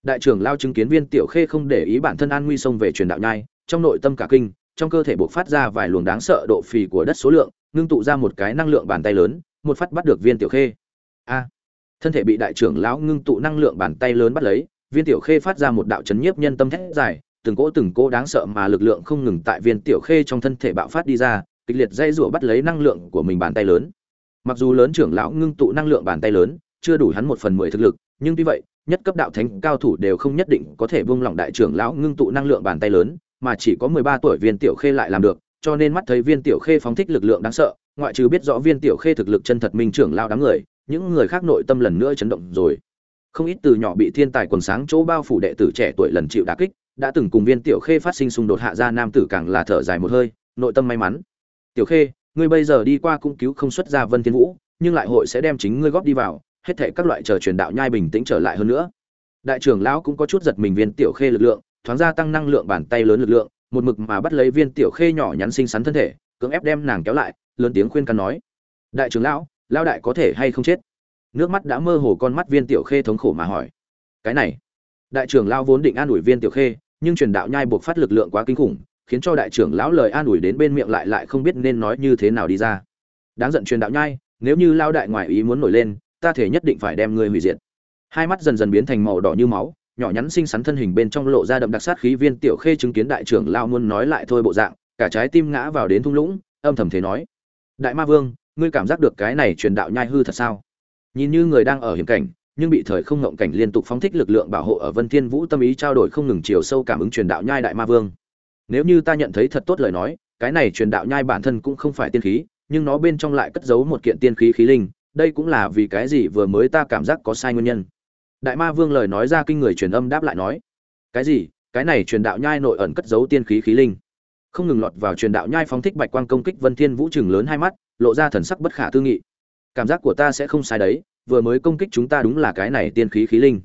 Đại trưởng lao chứng kiến viên tiểu khê không để ý bản thân an nguy xông về truyền đạo nhai, trong nội tâm cả kinh, trong cơ thể buộc phát ra vài luồng đáng sợ độ phì của đất số lượng, ngưng tụ ra một cái năng lượng bàn tay lớn, một phát bắt được viên tiểu khê. A! Thân thể bị đại trưởng lão ngưng tụ năng lượng bàn tay lớn bắt lấy, viên tiểu khê phát ra một đạo chấn nhiếp nhân tâm thét dài, từng cỗ từng cỗ đáng sợ mà lực lượng không ngừng tại viên tiểu khê trong thân thể bạo phát đi ra, kịch liệt dây rủa bắt lấy năng lượng của mình bàn tay lớn. Mặc dù lớn trưởng lão ngưng tụ năng lượng bàn tay lớn chưa đủ hắn một phần mười thực lực, nhưng tuy vậy, nhất cấp đạo thánh cao thủ đều không nhất định có thể buông lỏng đại trưởng lão ngưng tụ năng lượng bàn tay lớn, mà chỉ có mười ba tuổi viên tiểu khê lại làm được, cho nên mắt thấy viên tiểu khê phóng thích lực lượng đáng sợ, ngoại trừ biết rõ viên tiểu khê thực lực chân thật minh trưởng lao đám người, những người khác nội tâm lần nữa chấn động rồi. Không ít từ nhỏ bị thiên tài quần sáng chỗ bao phủ đệ tử trẻ tuổi lần chịu đả kích, đã từng cùng viên tiểu khê phát sinh xung đột hạ gia nam tử càng là thở dài một hơi, nội tâm may mắn. Tiểu khê, ngươi bây giờ đi qua cũng cứu không xuất ra vân thiên vũ, nhưng lại hội sẽ đem chính ngươi góp đi vào hết thảy các loại chờ truyền đạo nhai bình tĩnh trở lại hơn nữa. Đại trưởng lão cũng có chút giật mình viên tiểu khê lực lượng, thoáng gia tăng năng lượng bàn tay lớn lực lượng, một mực mà bắt lấy viên tiểu khê nhỏ nhắn xinh xắn thân thể, cưỡng ép đem nàng kéo lại, lớn tiếng khuyên can nói. Đại trưởng lão lao đại có thể hay không chết? Nước mắt đã mơ hồ con mắt viên tiểu khê thống khổ mà hỏi. Cái này, đại trưởng lão vốn định an ủi viên tiểu khê, nhưng truyền đạo nhai buộc phát lực lượng quá kinh khủng, khiến cho đại trưởng lão lời an ủi đến bên miệng lại lại không biết nên nói như thế nào đi ra. Đáng giận truyền đạo nhai, nếu như lao đại ngoài ý muốn nổi lên ta thể nhất định phải đem ngươi hủy diệt. Hai mắt dần dần biến thành màu đỏ như máu, nhỏ nhắn xinh xắn thân hình bên trong lộ ra đậm đặc sát khí viên tiểu khê chứng kiến đại trưởng lao muốn nói lại thôi bộ dạng, cả trái tim ngã vào đến thung lũng, âm thầm thế nói. Đại ma vương, ngươi cảm giác được cái này truyền đạo nhai hư thật sao? Nhìn như người đang ở hiểm cảnh, nhưng bị thời không ngộng cảnh liên tục phóng thích lực lượng bảo hộ ở vân thiên vũ tâm ý trao đổi không ngừng chiều sâu cảm ứng truyền đạo nhai đại ma vương. Nếu như ta nhận thấy thật tốt lời nói, cái này truyền đạo nhai bản thân cũng không phải tiên khí, nhưng nó bên trong lại cất giấu một kiện tiên khí khí linh đây cũng là vì cái gì vừa mới ta cảm giác có sai nguyên nhân. Đại ma vương lời nói ra kinh người truyền âm đáp lại nói, cái gì? Cái này truyền đạo nhai nội ẩn cất giấu tiên khí khí linh. Không ngừng lọt vào truyền đạo nhai phóng thích bạch quang công kích vân thiên vũ chừng lớn hai mắt, lộ ra thần sắc bất khả tư nghị. Cảm giác của ta sẽ không sai đấy, vừa mới công kích chúng ta đúng là cái này tiên khí khí linh.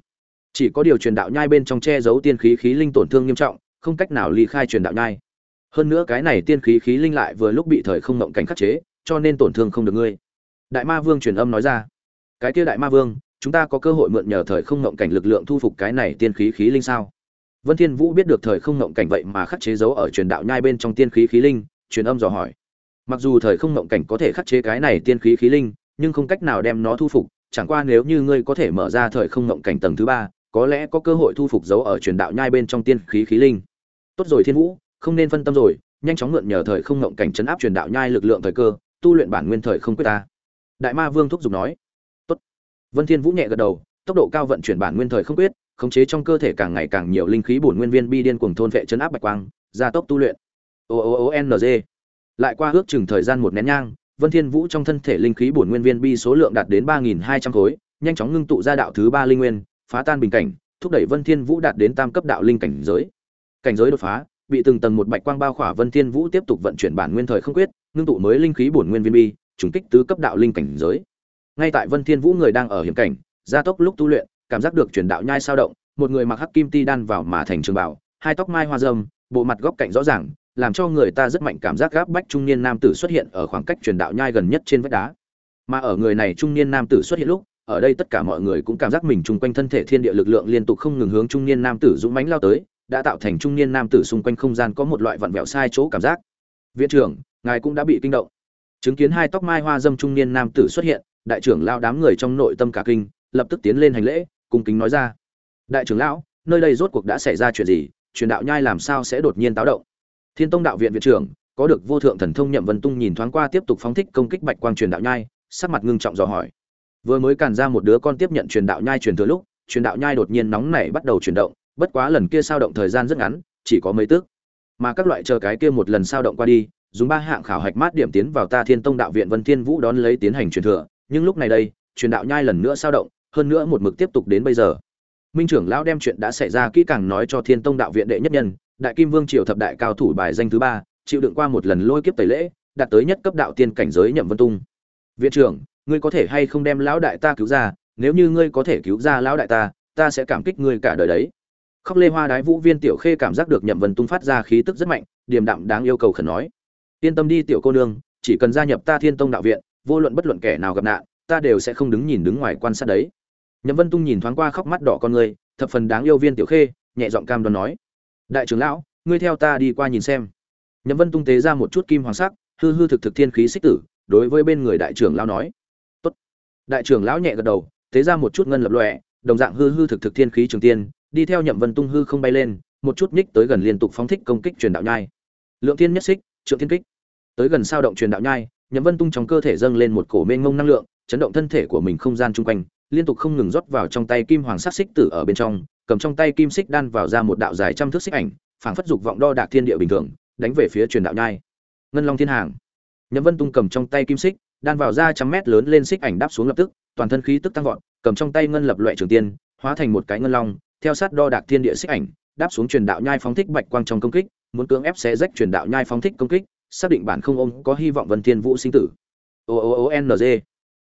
Chỉ có điều truyền đạo nhai bên trong che giấu tiên khí khí linh tổn thương nghiêm trọng, không cách nào ly khai truyền đạo nhai. Hơn nữa cái này tiên khí khí linh lại vừa lúc bị thời không ngộng cảnh khắc chế, cho nên tổn thương không được ngươi đại ma vương truyền âm nói ra. Cái kia đại ma vương, chúng ta có cơ hội mượn nhờ thời không ngộng cảnh lực lượng thu phục cái này tiên khí khí linh sao? Vân thiên vũ biết được thời không ngộng cảnh vậy mà khắc chế giấu ở truyền đạo nhai bên trong tiên khí khí linh, truyền âm dò hỏi. Mặc dù thời không ngộng cảnh có thể khắc chế cái này tiên khí khí linh, nhưng không cách nào đem nó thu phục, chẳng qua nếu như ngươi có thể mở ra thời không ngộng cảnh tầng thứ ba, có lẽ có cơ hội thu phục dấu ở truyền đạo nhai bên trong tiên khí khí linh. Tốt rồi thiên vũ, không nên phân tâm rồi, nhanh chóng mượn nhờ thời không ngộng cảnh chấn áp truyền đạo nhai lực lượng thời cơ, tu luyện bản nguyên thời không quyết ta đại ma vương thúc giục nói. Tốt. Vân thiên vũ nhẹ gật đầu, tốc độ cao vận chuyển bản nguyên thời không quyết, khống chế trong cơ thể càng ngày càng nhiều linh khí bổn nguyên viên bi điên cuồng thôn vệ chấn áp bạch quang, gia tốc tu luyện. O o o n g. Lại qua ước chừng thời gian một nén nhang, vân thiên vũ trong thân thể linh khí bổn nguyên viên bi số lượng đạt đến ba nghìn hai trăm khối, nhanh chóng ngưng tụ ra đạo thứ ba linh nguyên, phá tan bình cảnh, thúc đẩy vân thiên vũ đạt đến tam cấp đạo linh cảnh giới. Cảnh giới đột phá, bị từng tầng một bạch quang bao khỏa, vân thiên vũ tiếp tục vận chuyển bản nguyên thời không quyết, ngưng tụ mới linh khí bổn nguyên viên bi trùng kích tứ cấp đạo linh cảnh giới. Ngay tại vân thiên vũ người đang ở hiểm cảnh, gia tốc lúc tu luyện, cảm giác được truyền đạo nhai sao động, một người mặc hắc kim ti đan vào mà thành trường bảo hai tóc mai hoa râm, bộ mặt góc cạnh rõ ràng, làm cho người ta rất mạnh cảm giác gáp bách trung niên nam tử xuất hiện ở khoảng cách truyền đạo nhai gần nhất trên vách đá. Mà ở người này trung niên nam tử xuất hiện lúc, ở đây tất cả mọi người cũng cảm giác mình chung quanh thân thể thiên địa lực lượng liên tục không ngừng hướng trung niên nam tử dũng mãnh lao tới, đã tạo thành trung niên nam tử xung quanh không gian có một loại vặn vẹo sai chỗ cảm giác. Viện trưởng, ngài cũng đã bị kinh động chứng kiến hai tóc mai hoa dâm trung niên nam tử xuất hiện, đại trưởng lao đám người trong nội tâm cả kinh, lập tức tiến lên hành lễ, cung kính nói ra. Đại trưởng lão, nơi đây rốt cuộc đã xảy ra chuyện gì? Truyền đạo nhai làm sao sẽ đột nhiên táo động? Thiên tông đạo viện viện trưởng, có được vô thượng thần thông nhậm vân tung nhìn thoáng qua tiếp tục phóng thích công kích bạch quang truyền đạo nhai, sắc mặt ngưng trọng dò hỏi. Vừa mới càn ra một đứa con tiếp nhận truyền đạo nhai truyền thừa lúc, truyền đạo nhai đột nhiên nóng nảy bắt đầu chuyển động, bất quá lần kia sao động thời gian rất ngắn, chỉ có mấy tước mà các loại chờ cái kia một lần sao động qua đi dùng ba hạng khảo hạch mát điểm tiến vào ta thiên tông đạo viện vân thiên vũ đón lấy tiến hành truyền thừa, nhưng lúc này đây, truyền đạo nhai lần nữa sao động, hơn nữa một mực tiếp tục đến bây giờ. Minh trưởng lão đem chuyện đã xảy ra kỹ càng nói cho thiên tông đạo viện đệ nhất nhân, đại kim vương triều thập đại cao thủ bài danh thứ ba, chịu đựng qua một lần lôi kiếp tẩy lễ, đạt tới nhất cấp đạo tiên cảnh giới nhậm vân tung. Viện trưởng, ngươi có thể hay không đem lão đại ta cứu ra, nếu như ngươi có thể cứu ra lão đại ta ta sẽ cảm kích ngươi cả đời đấy. Khóc lê hoa đái vũ viên tiểu khê cảm giác được nhậm vân tung phát ra khí tức rất mạnh, điềm đạm đáng yêu cầu khẩn nói yên tâm đi tiểu cô nương, chỉ cần gia nhập ta thiên tông đạo viện, vô luận bất luận kẻ nào gặp nạn, ta đều sẽ không đứng nhìn đứng ngoài quan sát đấy. Nhậm vân tung nhìn thoáng qua khóc mắt đỏ con người, thập phần đáng yêu viên tiểu khê, nhẹ giọng cam đoan nói, đại trưởng lão, ngươi theo ta đi qua nhìn xem. Nhậm vân tung tế ra một chút kim hoàng sắc, hư hư thực thực thiên khí xích tử, đối với bên người đại trưởng lão nói, tốt. Đại trưởng lão nhẹ gật đầu, tế ra một chút ngân lập lòe, đồng dạng hư hư thực thực thiên khí trường tiên, đi theo nhậm vân tung hư không bay lên, một chút nhích tới gần liên tục phóng thích công kích truyền đạo nhai. Lượng thiên nhất xích, trượng thiên kích tới gần sao động truyền đạo nhai, nhậm vân tung trong cơ thể dâng lên một cổ mênh ngông năng lượng, chấn động thân thể của mình không gian chung quanh, liên tục không ngừng rót vào trong tay kim hoàng sắc xích tử ở bên trong, cầm trong tay kim xích đan vào ra một đạo dài trăm thước xích ảnh, phảng phất dục vọng đo đạc thiên địa bình thường, đánh về phía truyền đạo nhai. Ngân long thiên hàng. Nhậm vân tung cầm trong tay kim xích, đan vào ra trăm mét lớn lên xích ảnh đáp xuống lập tức, toàn thân khí tức tăng vọt, cầm trong tay ngân lập loại trường tiên, hóa thành một cái ngân long, theo sát đo đạc thiên địa xích ảnh, đáp xuống truyền đạo nhai phóng thích bạch quang trong công kích, muốn cưỡng ép xé rách truyền đạo nhai phóng thích công kích xác định bản không ôm có hy vọng vân thiên vũ sinh tử. O o o n g.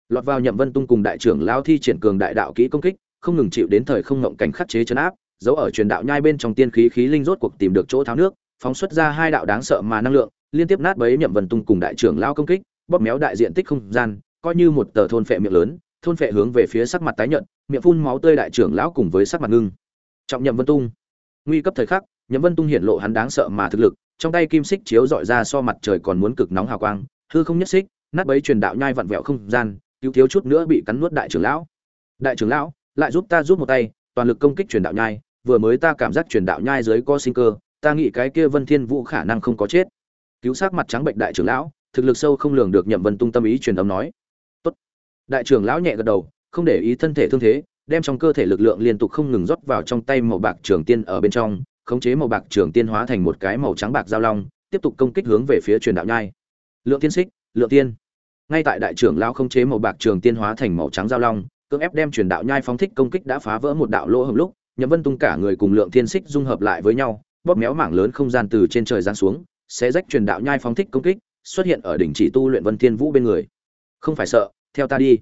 Lọt vào nhậm vân tung cùng đại trưởng lao thi triển cường đại đạo kỹ công kích, không ngừng chịu đến thời không ngộng cảnh khắc chế chấn áp, giấu ở truyền đạo nhai bên trong tiên khí khí linh rốt cuộc tìm được chỗ tháo nước, phóng xuất ra hai đạo đáng sợ mà năng lượng, liên tiếp nát bấy nhậm vân tung cùng đại trưởng lao công kích, bóp méo đại diện tích không gian, coi như một tờ thôn phệ miệng lớn, thôn phệ hướng về phía sắc mặt tái nhợt, miệng phun máu tươi đại trưởng lão cùng với sắc mặt ngưng. Trọng nhậm vân tung. Nguy cấp thời khắc, nhậm vân tung hiển lộ hắn đáng sợ mà thực lực trong tay kim xích chiếu dọi ra so mặt trời còn muốn cực nóng hào quang, hư không nhất xích, nát bấy truyền đạo nhai vặn vẹo không gian, cứu thiếu chút nữa bị cắn nuốt đại trưởng lão. Đại trưởng lão, lại giúp ta giúp một tay, toàn lực công kích truyền đạo nhai, vừa mới ta cảm giác truyền đạo nhai dưới có sinh cơ, ta nghĩ cái kia vân thiên vũ khả năng không có chết. Cứu sát mặt trắng bệnh đại trưởng lão, thực lực sâu không lường được nhậm vân tung tâm ý truyền âm nói. Tốt. Đại trưởng lão nhẹ gật đầu, không để ý thân thể thương thế, đem trong cơ thể lực lượng liên tục không ngừng rót vào trong tay màu bạc trường tiên ở bên trong khống chế màu bạc trường tiên hóa thành một cái màu trắng bạc giao long, tiếp tục công kích hướng về phía truyền đạo nhai. Lượng tiên xích, lượng tiên. Ngay tại đại trưởng lão khống chế màu bạc trường tiên hóa thành màu trắng giao long, cưỡng ép đem truyền đạo nhai phóng thích công kích đã phá vỡ một đạo lỗ hổng lúc, nhậm vân tung cả người cùng lượng tiên xích dung hợp lại với nhau, bóp méo mảng lớn không gian từ trên trời giáng xuống sẽ rách truyền đạo nhai phóng thích công kích, xuất hiện ở đỉnh chỉ tu luyện vân thiên vũ bên người. Không phải sợ, theo ta đi.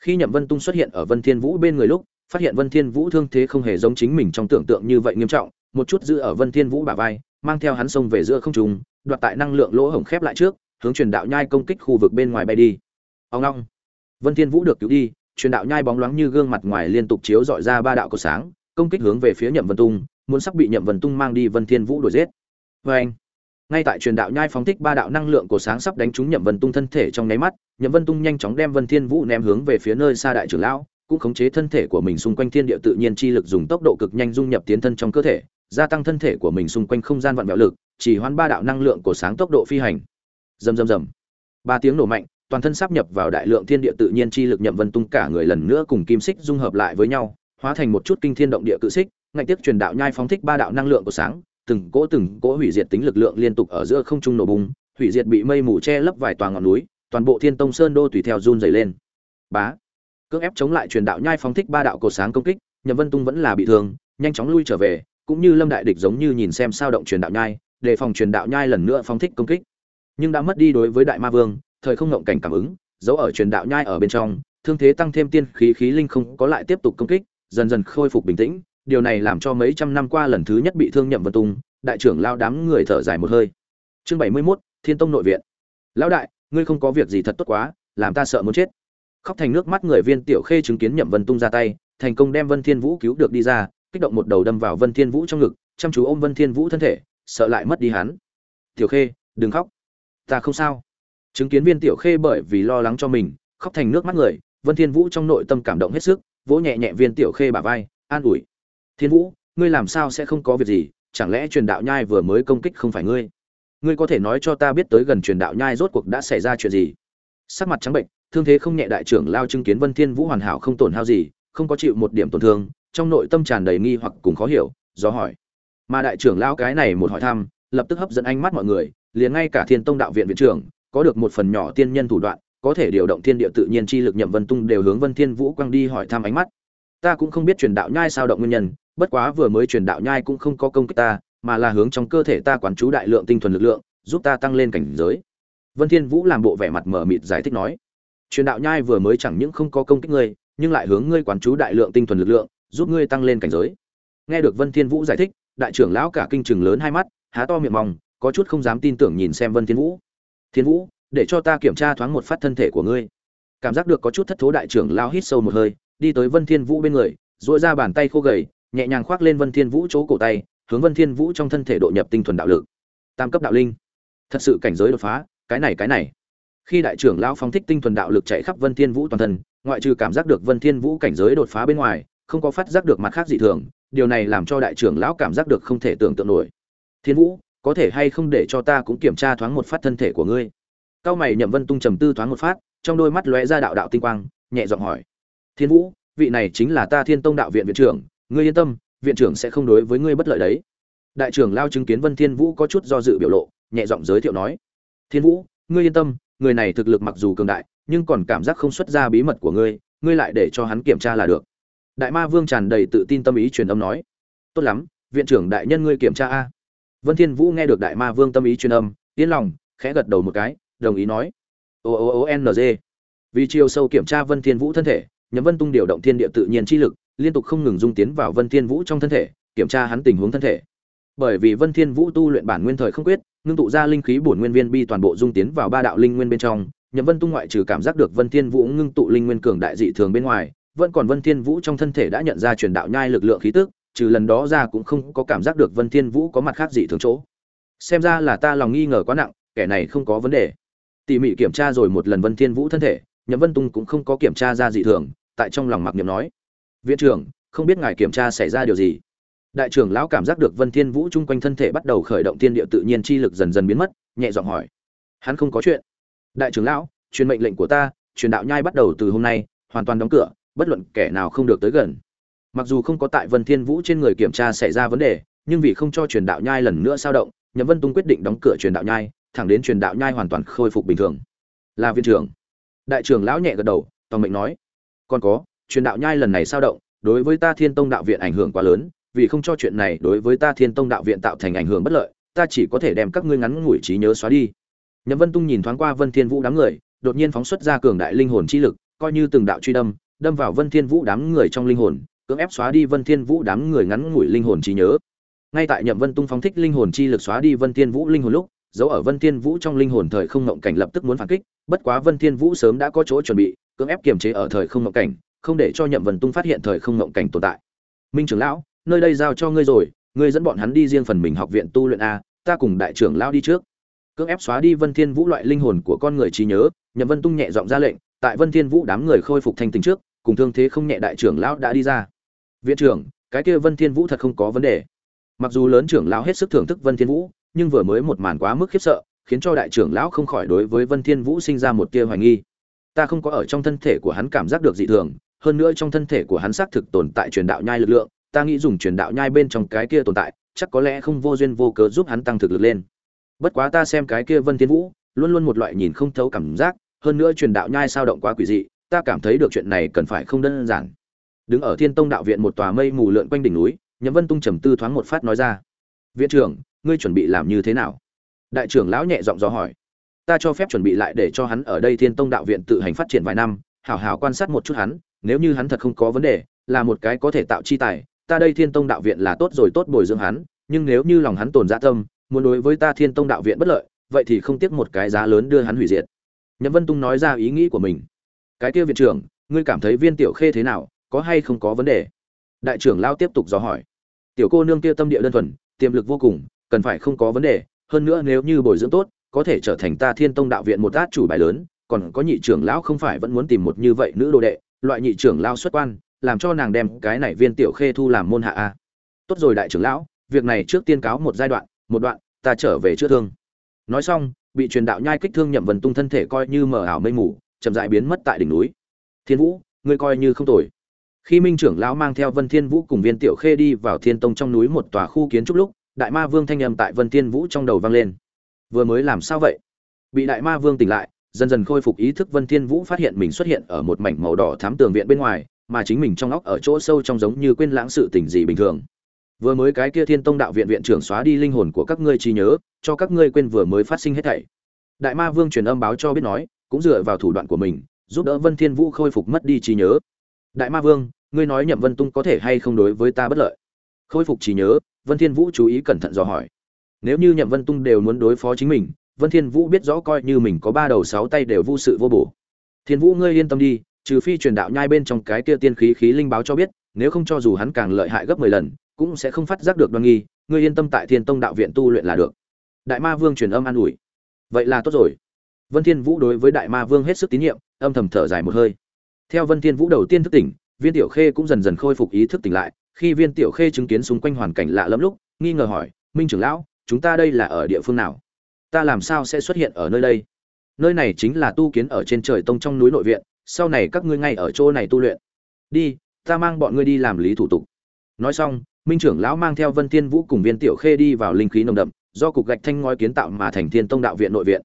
Khi nhậm vân tung xuất hiện ở vân thiên vũ bên người lúc, phát hiện vân thiên vũ thương thế không hề giống chính mình trong tưởng tượng như vậy nghiêm trọng một chút giữ ở vân thiên vũ bả vai, mang theo hắn xông về giữa không trung, đoạt tại năng lượng lỗ hổng khép lại trước, hướng truyền đạo nhai công kích khu vực bên ngoài bay đi. Ông long vân thiên vũ được cứu đi, truyền đạo nhai bóng loáng như gương mặt ngoài liên tục chiếu dọi ra ba đạo cầu sáng, công kích hướng về phía nhậm vân tung, muốn sắp bị nhậm vân tung mang đi vân thiên vũ đuổi giết. Với anh, ngay tại truyền đạo nhai phóng thích ba đạo năng lượng của sáng sắp đánh trúng nhậm vân tung thân thể trong nháy mắt, nhậm vân tung nhanh chóng đem vân thiên vũ ném hướng về phía nơi xa đại trưởng lão, cũng khống chế thân thể của mình xung quanh thiên địa tự nhiên chi lực dùng tốc độ cực nhanh dung nhập tiến thân trong cơ thể gia tăng thân thể của mình xung quanh không gian vặn vẹo lực, chỉ hoán ba đạo năng lượng của sáng tốc độ phi hành. Rầm rầm rầm. Ba tiếng nổ mạnh, toàn thân sắp nhập vào đại lượng thiên địa tự nhiên chi lực nhậm vân tung cả người lần nữa cùng kim xích dung hợp lại với nhau, hóa thành một chút kinh thiên động địa cự xích, ngạnh tiếp truyền đạo nhai phóng thích ba đạo năng lượng của sáng, từng cỗ từng cỗ hủy diệt tính lực lượng liên tục ở giữa không trung nổ bùng, hủy diệt bị mây mù che lấp vài tòa ngọn núi, toàn bộ thiên tông sơn đô tùy theo run dày lên. Bá. Cưỡng ép chống lại truyền đạo nhai phóng thích ba đạo cột sáng công kích, nhậm vân tung vẫn là bị thương, nhanh chóng lui trở về cũng như lâm đại địch giống như nhìn xem sao động truyền đạo nhai đề phòng truyền đạo nhai lần nữa phóng thích công kích. Nhưng đã mất đi đối với đại ma vương thời không ngộng cảnh cảm ứng giấu ở truyền đạo nhai ở bên trong thương thế tăng thêm tiên khí khí linh không có lại tiếp tục công kích dần dần khôi phục bình tĩnh điều này làm cho mấy trăm năm qua lần thứ nhất bị thương nhậm vân tung đại trưởng lao đám người thở dài một hơi. Chương bảy mươi 71, thiên tông nội viện. Lão đại ngươi không có việc gì thật tốt quá làm ta sợ muốn chết. Khóc thành nước mắt người viên tiểu khê chứng kiến nhậm vân tung ra tay thành công đem vân thiên vũ cứu được đi ra kích động một đầu đâm vào vân thiên vũ trong ngực, chăm chú ôm vân thiên vũ thân thể, sợ lại mất đi hắn. Tiểu khê, đừng khóc. Ta không sao. Chứng kiến viên tiểu khê bởi vì lo lắng cho mình, khóc thành nước mắt người, vân thiên vũ trong nội tâm cảm động hết sức, vỗ nhẹ nhẹ viên tiểu khê bả vai, an ủi. Thiên vũ, ngươi làm sao sẽ không có việc gì, chẳng lẽ truyền đạo nhai vừa mới công kích không phải ngươi? Ngươi có thể nói cho ta biết tới gần truyền đạo nhai rốt cuộc đã xảy ra chuyện gì? Sắc mặt trắng bệnh, thương thế không nhẹ đại trưởng lao chứng kiến vân thiên vũ hoàn hảo không tổn hao gì, không có chịu một điểm tổn thương trong nội tâm tràn đầy nghi hoặc cùng khó hiểu, do hỏi. Mà đại trưởng lão cái này một hỏi thăm, lập tức hấp dẫn ánh mắt mọi người, liền ngay cả thiên tông đạo viện viện trưởng, có được một phần nhỏ tiên nhân thủ đoạn, có thể điều động thiên địa tự nhiên chi lực nhậm vân tung đều hướng vân thiên vũ quang đi hỏi thăm ánh mắt. Ta cũng không biết truyền đạo nhai sao động nguyên nhân, bất quá vừa mới truyền đạo nhai cũng không có công kích ta, mà là hướng trong cơ thể ta quán chú đại lượng tinh thuần lực lượng, giúp ta tăng lên cảnh giới. Vân thiên vũ làm bộ vẻ mặt mở mịt giải thích nói, truyền đạo nhai vừa mới chẳng những không có công kích ngươi, nhưng lại hướng ngươi quán chú đại lượng tinh thuần lực lượng giúp ngươi tăng lên cảnh giới. Nghe được vân thiên vũ giải thích, đại trưởng lão cả kinh trừng lớn hai mắt, há to miệng mong, có chút không dám tin tưởng nhìn xem vân thiên vũ. Thiên vũ, để cho ta kiểm tra thoáng một phát thân thể của ngươi. Cảm giác được có chút thất thố đại trưởng lão hít sâu một hơi, đi tới vân thiên vũ bên người, duỗi ra bàn tay khô gầy, nhẹ nhàng khoác lên vân thiên vũ chỗ cổ tay, hướng vân thiên vũ trong thân thể độ nhập tinh thuần đạo lực. Tam cấp đạo linh. Thật sự cảnh giới đột phá, cái này cái này. Khi đại trưởng lão phóng thích tinh thuần đạo lực chạy khắp vân thiên vũ toàn thân, ngoại trừ cảm giác được vân thiên vũ cảnh giới đột phá bên ngoài không có phát giác được mặt khác dị thường, điều này làm cho đại trưởng lão cảm giác được không thể tưởng tượng nổi. Thiên vũ, có thể hay không để cho ta cũng kiểm tra thoáng một phát thân thể của ngươi? Cao mày nhậm vân tung trầm tư thoáng một phát, trong đôi mắt lóe ra đạo đạo tinh quang, nhẹ giọng hỏi. Thiên vũ, vị này chính là ta thiên tông đạo viện viện trưởng, ngươi yên tâm, viện trưởng sẽ không đối với ngươi bất lợi đấy. Đại trưởng lao chứng kiến vân thiên vũ có chút do dự biểu lộ, nhẹ giọng giới thiệu nói. Thiên vũ, ngươi yên tâm, người này thực lực mặc dù cường đại, nhưng còn cảm giác không xuất ra bí mật của ngươi ngươi lại để cho hắn kiểm tra là được đại ma vương tràn đầy tự tin tâm ý truyền âm nói. Tốt lắm, viện trưởng đại nhân ngươi kiểm tra a. Vân thiên vũ nghe được đại ma vương tâm ý truyền âm, yên lòng, khẽ gật đầu một cái, đồng ý nói. O o o, n, g. Vì chiều sâu kiểm tra vân thiên vũ thân thể, nhậm vân tung điều động thiên địa tự nhiên chi lực, liên tục không ngừng dung tiến vào vân thiên vũ trong thân thể, kiểm tra hắn tình huống thân thể. Bởi vì vân thiên vũ tu luyện bản nguyên thời không quyết, ngưng tụ ra linh khí bổn nguyên viên bi toàn bộ dung tiến vào ba đạo linh nguyên bên trong, nhậm vân tung ngoại trừ cảm giác được vân thiên vũ ngưng tụ linh nguyên cường đại dị thường bên ngoài vẫn còn vân thiên vũ trong thân thể đã nhận ra truyền đạo nhai lực lượng khí tức, trừ lần đó ra cũng không có cảm giác được vân thiên vũ có mặt khác gì thường chỗ. Xem ra là ta lòng nghi ngờ quá nặng, kẻ này không có vấn đề. Tỉ mỉ kiểm tra rồi một lần vân thiên vũ thân thể, nhậm vân tung cũng không có kiểm tra ra dị thường, tại trong lòng mặc niệm nói, viện trưởng, không biết ngài kiểm tra xảy ra điều gì? Đại trưởng lão cảm giác được vân thiên vũ chung quanh thân thể bắt đầu khởi động tiên địa tự nhiên chi lực dần dần biến mất, nhẹ giọng hỏi, hắn không có chuyện? Đại trưởng lão, truyền mệnh lệnh của ta, truyền đạo nhai bắt đầu từ hôm nay, hoàn toàn đóng cửa bất luận kẻ nào không được tới gần. Mặc dù không có tại vân thiên vũ trên người kiểm tra xảy ra vấn đề, nhưng vì không cho truyền đạo nhai lần nữa sao động, nhậm vân tung quyết định đóng cửa truyền đạo nhai, thẳng đến truyền đạo nhai hoàn toàn khôi phục bình thường. Là viện trưởng. Đại trưởng lão nhẹ gật đầu, tòng mệnh nói, còn có, truyền đạo nhai lần này sao động, đối với ta thiên tông đạo viện ảnh hưởng quá lớn, vì không cho chuyện này đối với ta thiên tông đạo viện tạo thành ảnh hưởng bất lợi, ta chỉ có thể đem các ngươi ngắn ngủi trí nhớ xóa đi. Nhậm vân tung nhìn thoáng qua vân thiên vũ đám người, đột nhiên phóng xuất ra cường đại linh hồn chi lực, coi như từng đạo truy đâm đâm vào vân thiên vũ đám người trong linh hồn, cưỡng ép xóa đi vân thiên vũ đám người ngắn ngủi linh hồn trí nhớ. Ngay tại nhậm vân tung phóng thích linh hồn chi lực xóa đi vân thiên vũ linh hồn lúc, dấu ở vân thiên vũ trong linh hồn thời không ngộng cảnh lập tức muốn phản kích, bất quá vân thiên vũ sớm đã có chỗ chuẩn bị, cưỡng ép kiềm chế ở thời không ngộng cảnh, không để cho nhậm vân tung phát hiện thời không ngộng cảnh tồn tại. Minh trưởng lão, nơi đây giao cho ngươi rồi, ngươi dẫn bọn hắn đi riêng phần mình học viện tu luyện a, ta cùng đại trưởng lão đi trước. Cưỡng ép xóa đi vân thiên vũ loại linh hồn của con người trí nhớ, nhậm vân tung nhẹ giọng ra lệnh, tại vân thiên vũ đám người khôi phục thanh tình trước cùng thương thế không nhẹ đại trưởng lão đã đi ra. Viện trưởng, cái kia vân thiên vũ thật không có vấn đề. Mặc dù lớn trưởng lão hết sức thưởng thức vân thiên vũ, nhưng vừa mới một màn quá mức khiếp sợ, khiến cho đại trưởng lão không khỏi đối với vân thiên vũ sinh ra một tia hoài nghi. Ta không có ở trong thân thể của hắn cảm giác được dị thường, hơn nữa trong thân thể của hắn xác thực tồn tại truyền đạo nhai lực lượng, ta nghĩ dùng truyền đạo nhai bên trong cái kia tồn tại, chắc có lẽ không vô duyên vô cớ giúp hắn tăng thực lực lên. Bất quá ta xem cái kia vân thiên vũ, luôn luôn một loại nhìn không thấu cảm giác, hơn nữa truyền đạo nhai sao động quá quỷ dị ta cảm thấy được chuyện này cần phải không đơn giản. Đứng ở thiên tông đạo viện một tòa mây mù lượn quanh đỉnh núi, nhậm vân tung trầm tư thoáng một phát nói ra, viện trưởng, ngươi chuẩn bị làm như thế nào? Đại trưởng lão nhẹ giọng dò hỏi. Ta cho phép chuẩn bị lại để cho hắn ở đây thiên tông đạo viện tự hành phát triển vài năm, hảo hảo quan sát một chút hắn, nếu như hắn thật không có vấn đề, là một cái có thể tạo chi tài, ta đây thiên tông đạo viện là tốt rồi tốt bồi dưỡng hắn, nhưng nếu như lòng hắn tồn dạ tâm, muốn đối với ta thiên tông đạo viện bất lợi, vậy thì không tiếc một cái giá lớn đưa hắn hủy diệt. Nhậm vân tung nói ra ý nghĩ của mình cái kia viện trưởng, ngươi cảm thấy viên tiểu khê thế nào, có hay không có vấn đề? Đại trưởng lao tiếp tục dò hỏi. Tiểu cô nương kia tâm địa đơn thuần, tiềm lực vô cùng, cần phải không có vấn đề, hơn nữa nếu như bồi dưỡng tốt, có thể trở thành ta thiên tông đạo viện một át chủ bài lớn, còn có nhị trưởng lão không phải vẫn muốn tìm một như vậy nữ đồ đệ, loại nhị trưởng lao xuất quan, làm cho nàng đem cái này viên tiểu khê thu làm môn hạ a. Tốt rồi đại trưởng lão, việc này trước tiên cáo một giai đoạn, một đoạn, ta trở về chữa thương. Nói xong, bị truyền đạo nhai kích thương nhậm vần tung thân thể coi như mờ ảo mây mù chậm rãi biến mất tại đỉnh núi. Thiên vũ, ngươi coi như không tồi. Khi minh trưởng lão mang theo vân thiên vũ cùng viên tiểu khê đi vào thiên tông trong núi một tòa khu kiến trúc lúc, đại ma vương thanh âm tại vân thiên vũ trong đầu vang lên. Vừa mới làm sao vậy? Bị đại ma vương tỉnh lại, dần dần khôi phục ý thức vân thiên vũ phát hiện mình xuất hiện ở một mảnh màu đỏ thám tường viện bên ngoài, mà chính mình trong óc ở chỗ sâu trong giống như quên lãng sự tình gì bình thường. Vừa mới cái kia thiên tông đạo viện viện trưởng xóa đi linh hồn của các ngươi trí nhớ, cho các ngươi quên vừa mới phát sinh hết thảy. Đại ma vương truyền âm báo cho biết nói cũng dựa vào thủ đoạn của mình, giúp đỡ vân thiên vũ khôi phục mất đi trí nhớ. Đại ma vương, ngươi nói nhậm vân tung có thể hay không đối với ta bất lợi? Khôi phục trí nhớ, vân thiên vũ chú ý cẩn thận dò hỏi. Nếu như nhậm vân tung đều muốn đối phó chính mình, vân thiên vũ biết rõ coi như mình có ba đầu sáu tay đều vô sự vô bổ. Thiên vũ ngươi yên tâm đi, trừ phi truyền đạo nhai bên trong cái kia tiên khí khí linh báo cho biết, nếu không cho dù hắn càng lợi hại gấp 10 lần, cũng sẽ không phát giác được đoan nghi, ngươi yên tâm tại thiên tông đạo viện tu luyện là được. Đại ma vương truyền âm an ủi. Vậy là tốt rồi vân thiên vũ đối với đại ma vương hết sức tín nhiệm, âm thầm thở dài một hơi. Theo vân thiên vũ đầu tiên thức tỉnh, viên tiểu khê cũng dần dần khôi phục ý thức tỉnh lại. Khi viên tiểu khê chứng kiến xung quanh hoàn cảnh lạ lẫm lúc, nghi ngờ hỏi, minh trưởng lão, chúng ta đây là ở địa phương nào? Ta làm sao sẽ xuất hiện ở nơi đây? Nơi này chính là tu kiến ở trên trời tông trong núi nội viện, sau này các ngươi ngay ở chỗ này tu luyện. Đi, ta mang bọn ngươi đi làm lý thủ tục. Nói xong, minh trưởng lão mang theo vân thiên vũ cùng viên tiểu khê đi vào linh khí nồng đậm, do cục gạch thanh ngói kiến tạo mà thành thiên tông đạo viện nội viện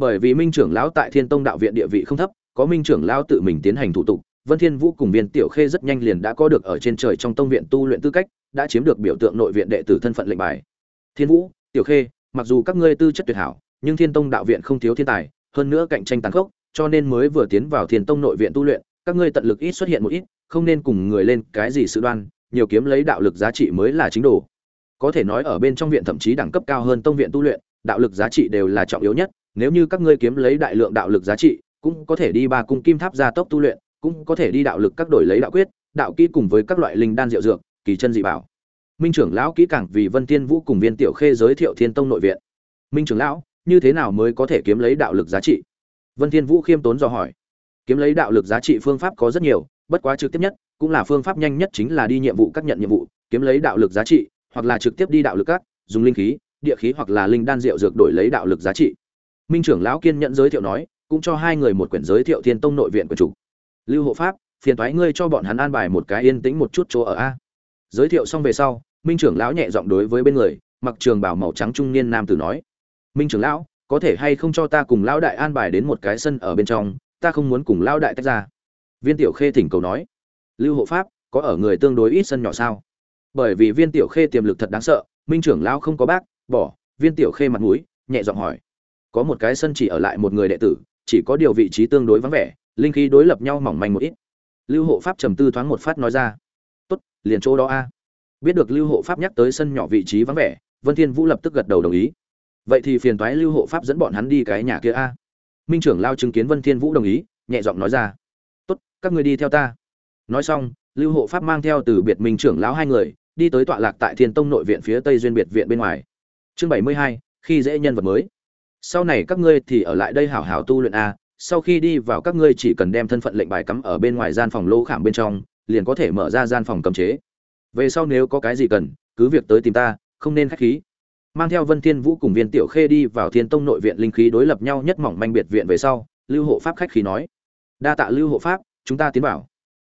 bởi vì minh trưởng lão tại thiên tông đạo viện địa vị không thấp, có minh trưởng lão tự mình tiến hành thủ tục, vân thiên vũ cùng viên tiểu khê rất nhanh liền đã có được ở trên trời trong tông viện tu luyện tư cách, đã chiếm được biểu tượng nội viện đệ tử thân phận lệnh bài. Thiên vũ, tiểu khê, mặc dù các ngươi tư chất tuyệt hảo, nhưng thiên tông đạo viện không thiếu thiên tài, hơn nữa cạnh tranh tàn khốc, cho nên mới vừa tiến vào thiên tông nội viện tu luyện, các ngươi tận lực ít xuất hiện một ít, không nên cùng người lên cái gì sự đoan, nhiều kiếm lấy đạo lực giá trị mới là chính đồ. Có thể nói ở bên trong viện thậm chí đẳng cấp cao hơn tông viện tu luyện, đạo lực giá trị đều là trọng yếu nhất nếu như các ngươi kiếm lấy đại lượng đạo lực giá trị, cũng có thể đi ba cung kim tháp gia tốc tu luyện, cũng có thể đi đạo lực các đổi lấy đạo quyết, đạo kỹ cùng với các loại linh đan diệu dược, kỳ chân dị bảo. Minh trưởng lão kỹ càng vì vân tiên vũ cùng viên tiểu khê giới thiệu thiên tông nội viện. Minh trưởng lão, như thế nào mới có thể kiếm lấy đạo lực giá trị? Vân thiên vũ khiêm tốn dò hỏi. Kiếm lấy đạo lực giá trị phương pháp có rất nhiều, bất quá trực tiếp nhất, cũng là phương pháp nhanh nhất chính là đi nhiệm vụ các nhận nhiệm vụ, kiếm lấy đạo lực giá trị, hoặc là trực tiếp đi đạo lực các, dùng linh khí, địa khí hoặc là linh đan rượu dược đổi lấy đạo lực giá trị minh trưởng lão kiên nhận giới thiệu nói, cũng cho hai người một quyển giới thiệu thiên tông nội viện của chủ. Lưu hộ pháp, phiền thoái ngươi cho bọn hắn an bài một cái yên tĩnh một chút chỗ ở a. Giới thiệu xong về sau, minh trưởng lão nhẹ giọng đối với bên người, mặc trường bảo màu trắng trung niên nam tử nói, minh trưởng lão, có thể hay không cho ta cùng lão đại an bài đến một cái sân ở bên trong, ta không muốn cùng lão đại tách ra. Viên tiểu khê thỉnh cầu nói, lưu hộ pháp, có ở người tương đối ít sân nhỏ sao? Bởi vì viên tiểu khê tiềm lực thật đáng sợ, minh trưởng lão không có bác, bỏ, viên tiểu khê mặt mũi, nhẹ giọng hỏi có một cái sân chỉ ở lại một người đệ tử, chỉ có điều vị trí tương đối vắng vẻ, linh khí đối lập nhau mỏng manh một ít. Lưu hộ pháp trầm tư thoáng một phát nói ra, tốt, liền chỗ đó a. Biết được lưu hộ pháp nhắc tới sân nhỏ vị trí vắng vẻ, vân thiên vũ lập tức gật đầu đồng ý. Vậy thì phiền toái lưu hộ pháp dẫn bọn hắn đi cái nhà kia a. Minh trưởng lao chứng kiến vân thiên vũ đồng ý, nhẹ giọng nói ra, tốt, các ngươi đi theo ta. Nói xong, lưu hộ pháp mang theo từ biệt minh trưởng lão hai người, đi tới tọa lạc tại thiên tông nội viện phía tây duyên biệt viện bên ngoài. Chương bảy mươi hai, khi dễ nhân vật mới sau này các ngươi thì ở lại đây hảo hảo tu luyện a, sau khi đi vào các ngươi chỉ cần đem thân phận lệnh bài cắm ở bên ngoài gian phòng lô khảm bên trong, liền có thể mở ra gian phòng cấm chế. Về sau nếu có cái gì cần, cứ việc tới tìm ta, không nên khách khí. Mang theo vân thiên vũ cùng viên tiểu khê đi vào thiên tông nội viện linh khí đối lập nhau nhất mỏng manh biệt viện về sau, lưu hộ pháp khách khí nói, đa tạ lưu hộ pháp, chúng ta tiến vào.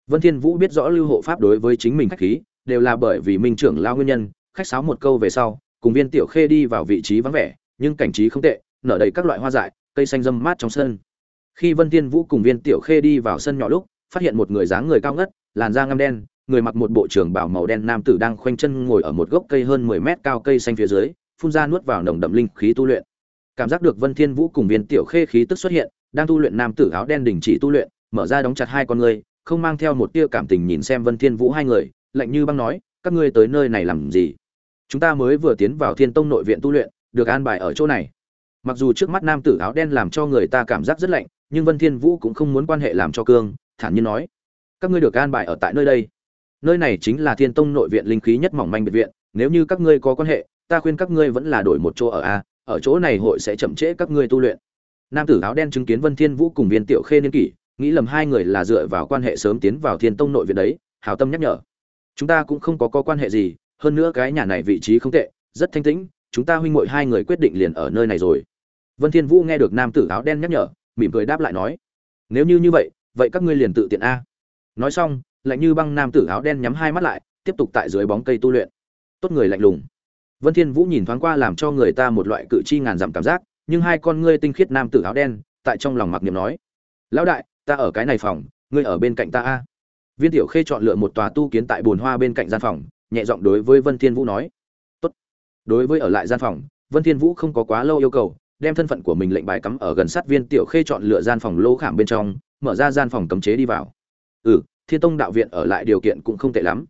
Vân thiên vũ biết rõ lưu hộ pháp đối với chính mình khách khí, đều là bởi vì minh trưởng lao nguyên nhân, khách sáo một câu về sau, cùng viên tiểu khê đi vào vị trí vắng vẻ, nhưng cảnh trí không tệ nở đầy các loại hoa dại cây xanh râm mát trong sân. Khi vân thiên vũ cùng viên tiểu khê đi vào sân nhỏ lúc phát hiện một người dáng người cao ngất làn da ngăm đen người mặc một bộ trưởng bảo màu đen nam tử đang khoanh chân ngồi ở một gốc cây hơn 10 mét cao cây xanh phía dưới phun ra nuốt vào nồng đậm linh khí tu luyện. Cảm giác được vân thiên vũ cùng viên tiểu khê khí tức xuất hiện đang tu luyện nam tử áo đen đình chỉ tu luyện mở ra đóng chặt hai con người, không mang theo một tia cảm tình nhìn xem vân thiên vũ hai người lạnh như băng nói các ngươi tới nơi này làm gì? Chúng ta mới vừa tiến vào thiên tông nội viện tu luyện được an bài ở chỗ này mặc dù trước mắt nam tử áo đen làm cho người ta cảm giác rất lạnh, nhưng vân thiên vũ cũng không muốn quan hệ làm cho cương, thản nhiên nói, các ngươi được an bài ở tại nơi đây. Nơi này chính là thiên tông nội viện linh khí nhất mỏng manh biệt viện, nếu như các ngươi có quan hệ, ta khuyên các ngươi vẫn là đổi một chỗ ở a, ở chỗ này hội sẽ chậm trễ các ngươi tu luyện. Nam tử áo đen chứng kiến vân thiên vũ cùng viên tiểu khê niên kỷ, nghĩ lầm hai người là dựa vào quan hệ sớm tiến vào thiên tông nội viện đấy hảo tâm nhắc nhở. Chúng ta cũng không có có quan hệ gì, hơn nữa cái nhà này vị trí không tệ, rất thanh tĩnh chúng ta huynh muội hai người quyết định liền ở nơi này rồi. Vân thiên vũ nghe được nam tử áo đen nhắc nhở, mỉm cười đáp lại nói, nếu như như vậy vậy các ngươi liền tự tiện a. Nói xong, lạnh như băng nam tử áo đen nhắm hai mắt lại, tiếp tục tại dưới bóng cây tu luyện. Tốt người lạnh lùng. Vân thiên vũ nhìn thoáng qua làm cho người ta một loại cự chi ngàn dặm cảm giác, nhưng hai con ngươi tinh khiết nam tử áo đen, tại trong lòng mặc niệm nói, lão đại, ta ở cái này phòng, ngươi ở bên cạnh ta a. Viên tiểu khê chọn lựa một tòa tu kiến tại bồn hoa bên cạnh gian phòng, nhẹ giọng đối với vân thiên vũ nói đối với ở lại gian phòng, vân thiên vũ không có quá lâu yêu cầu, đem thân phận của mình lệnh bài cắm ở gần sát viên tiểu khê chọn lựa gian phòng lô khảm bên trong, mở ra gian phòng cấm chế đi vào. Ừ thiên tông đạo viện ở lại điều kiện cũng không tệ lắm.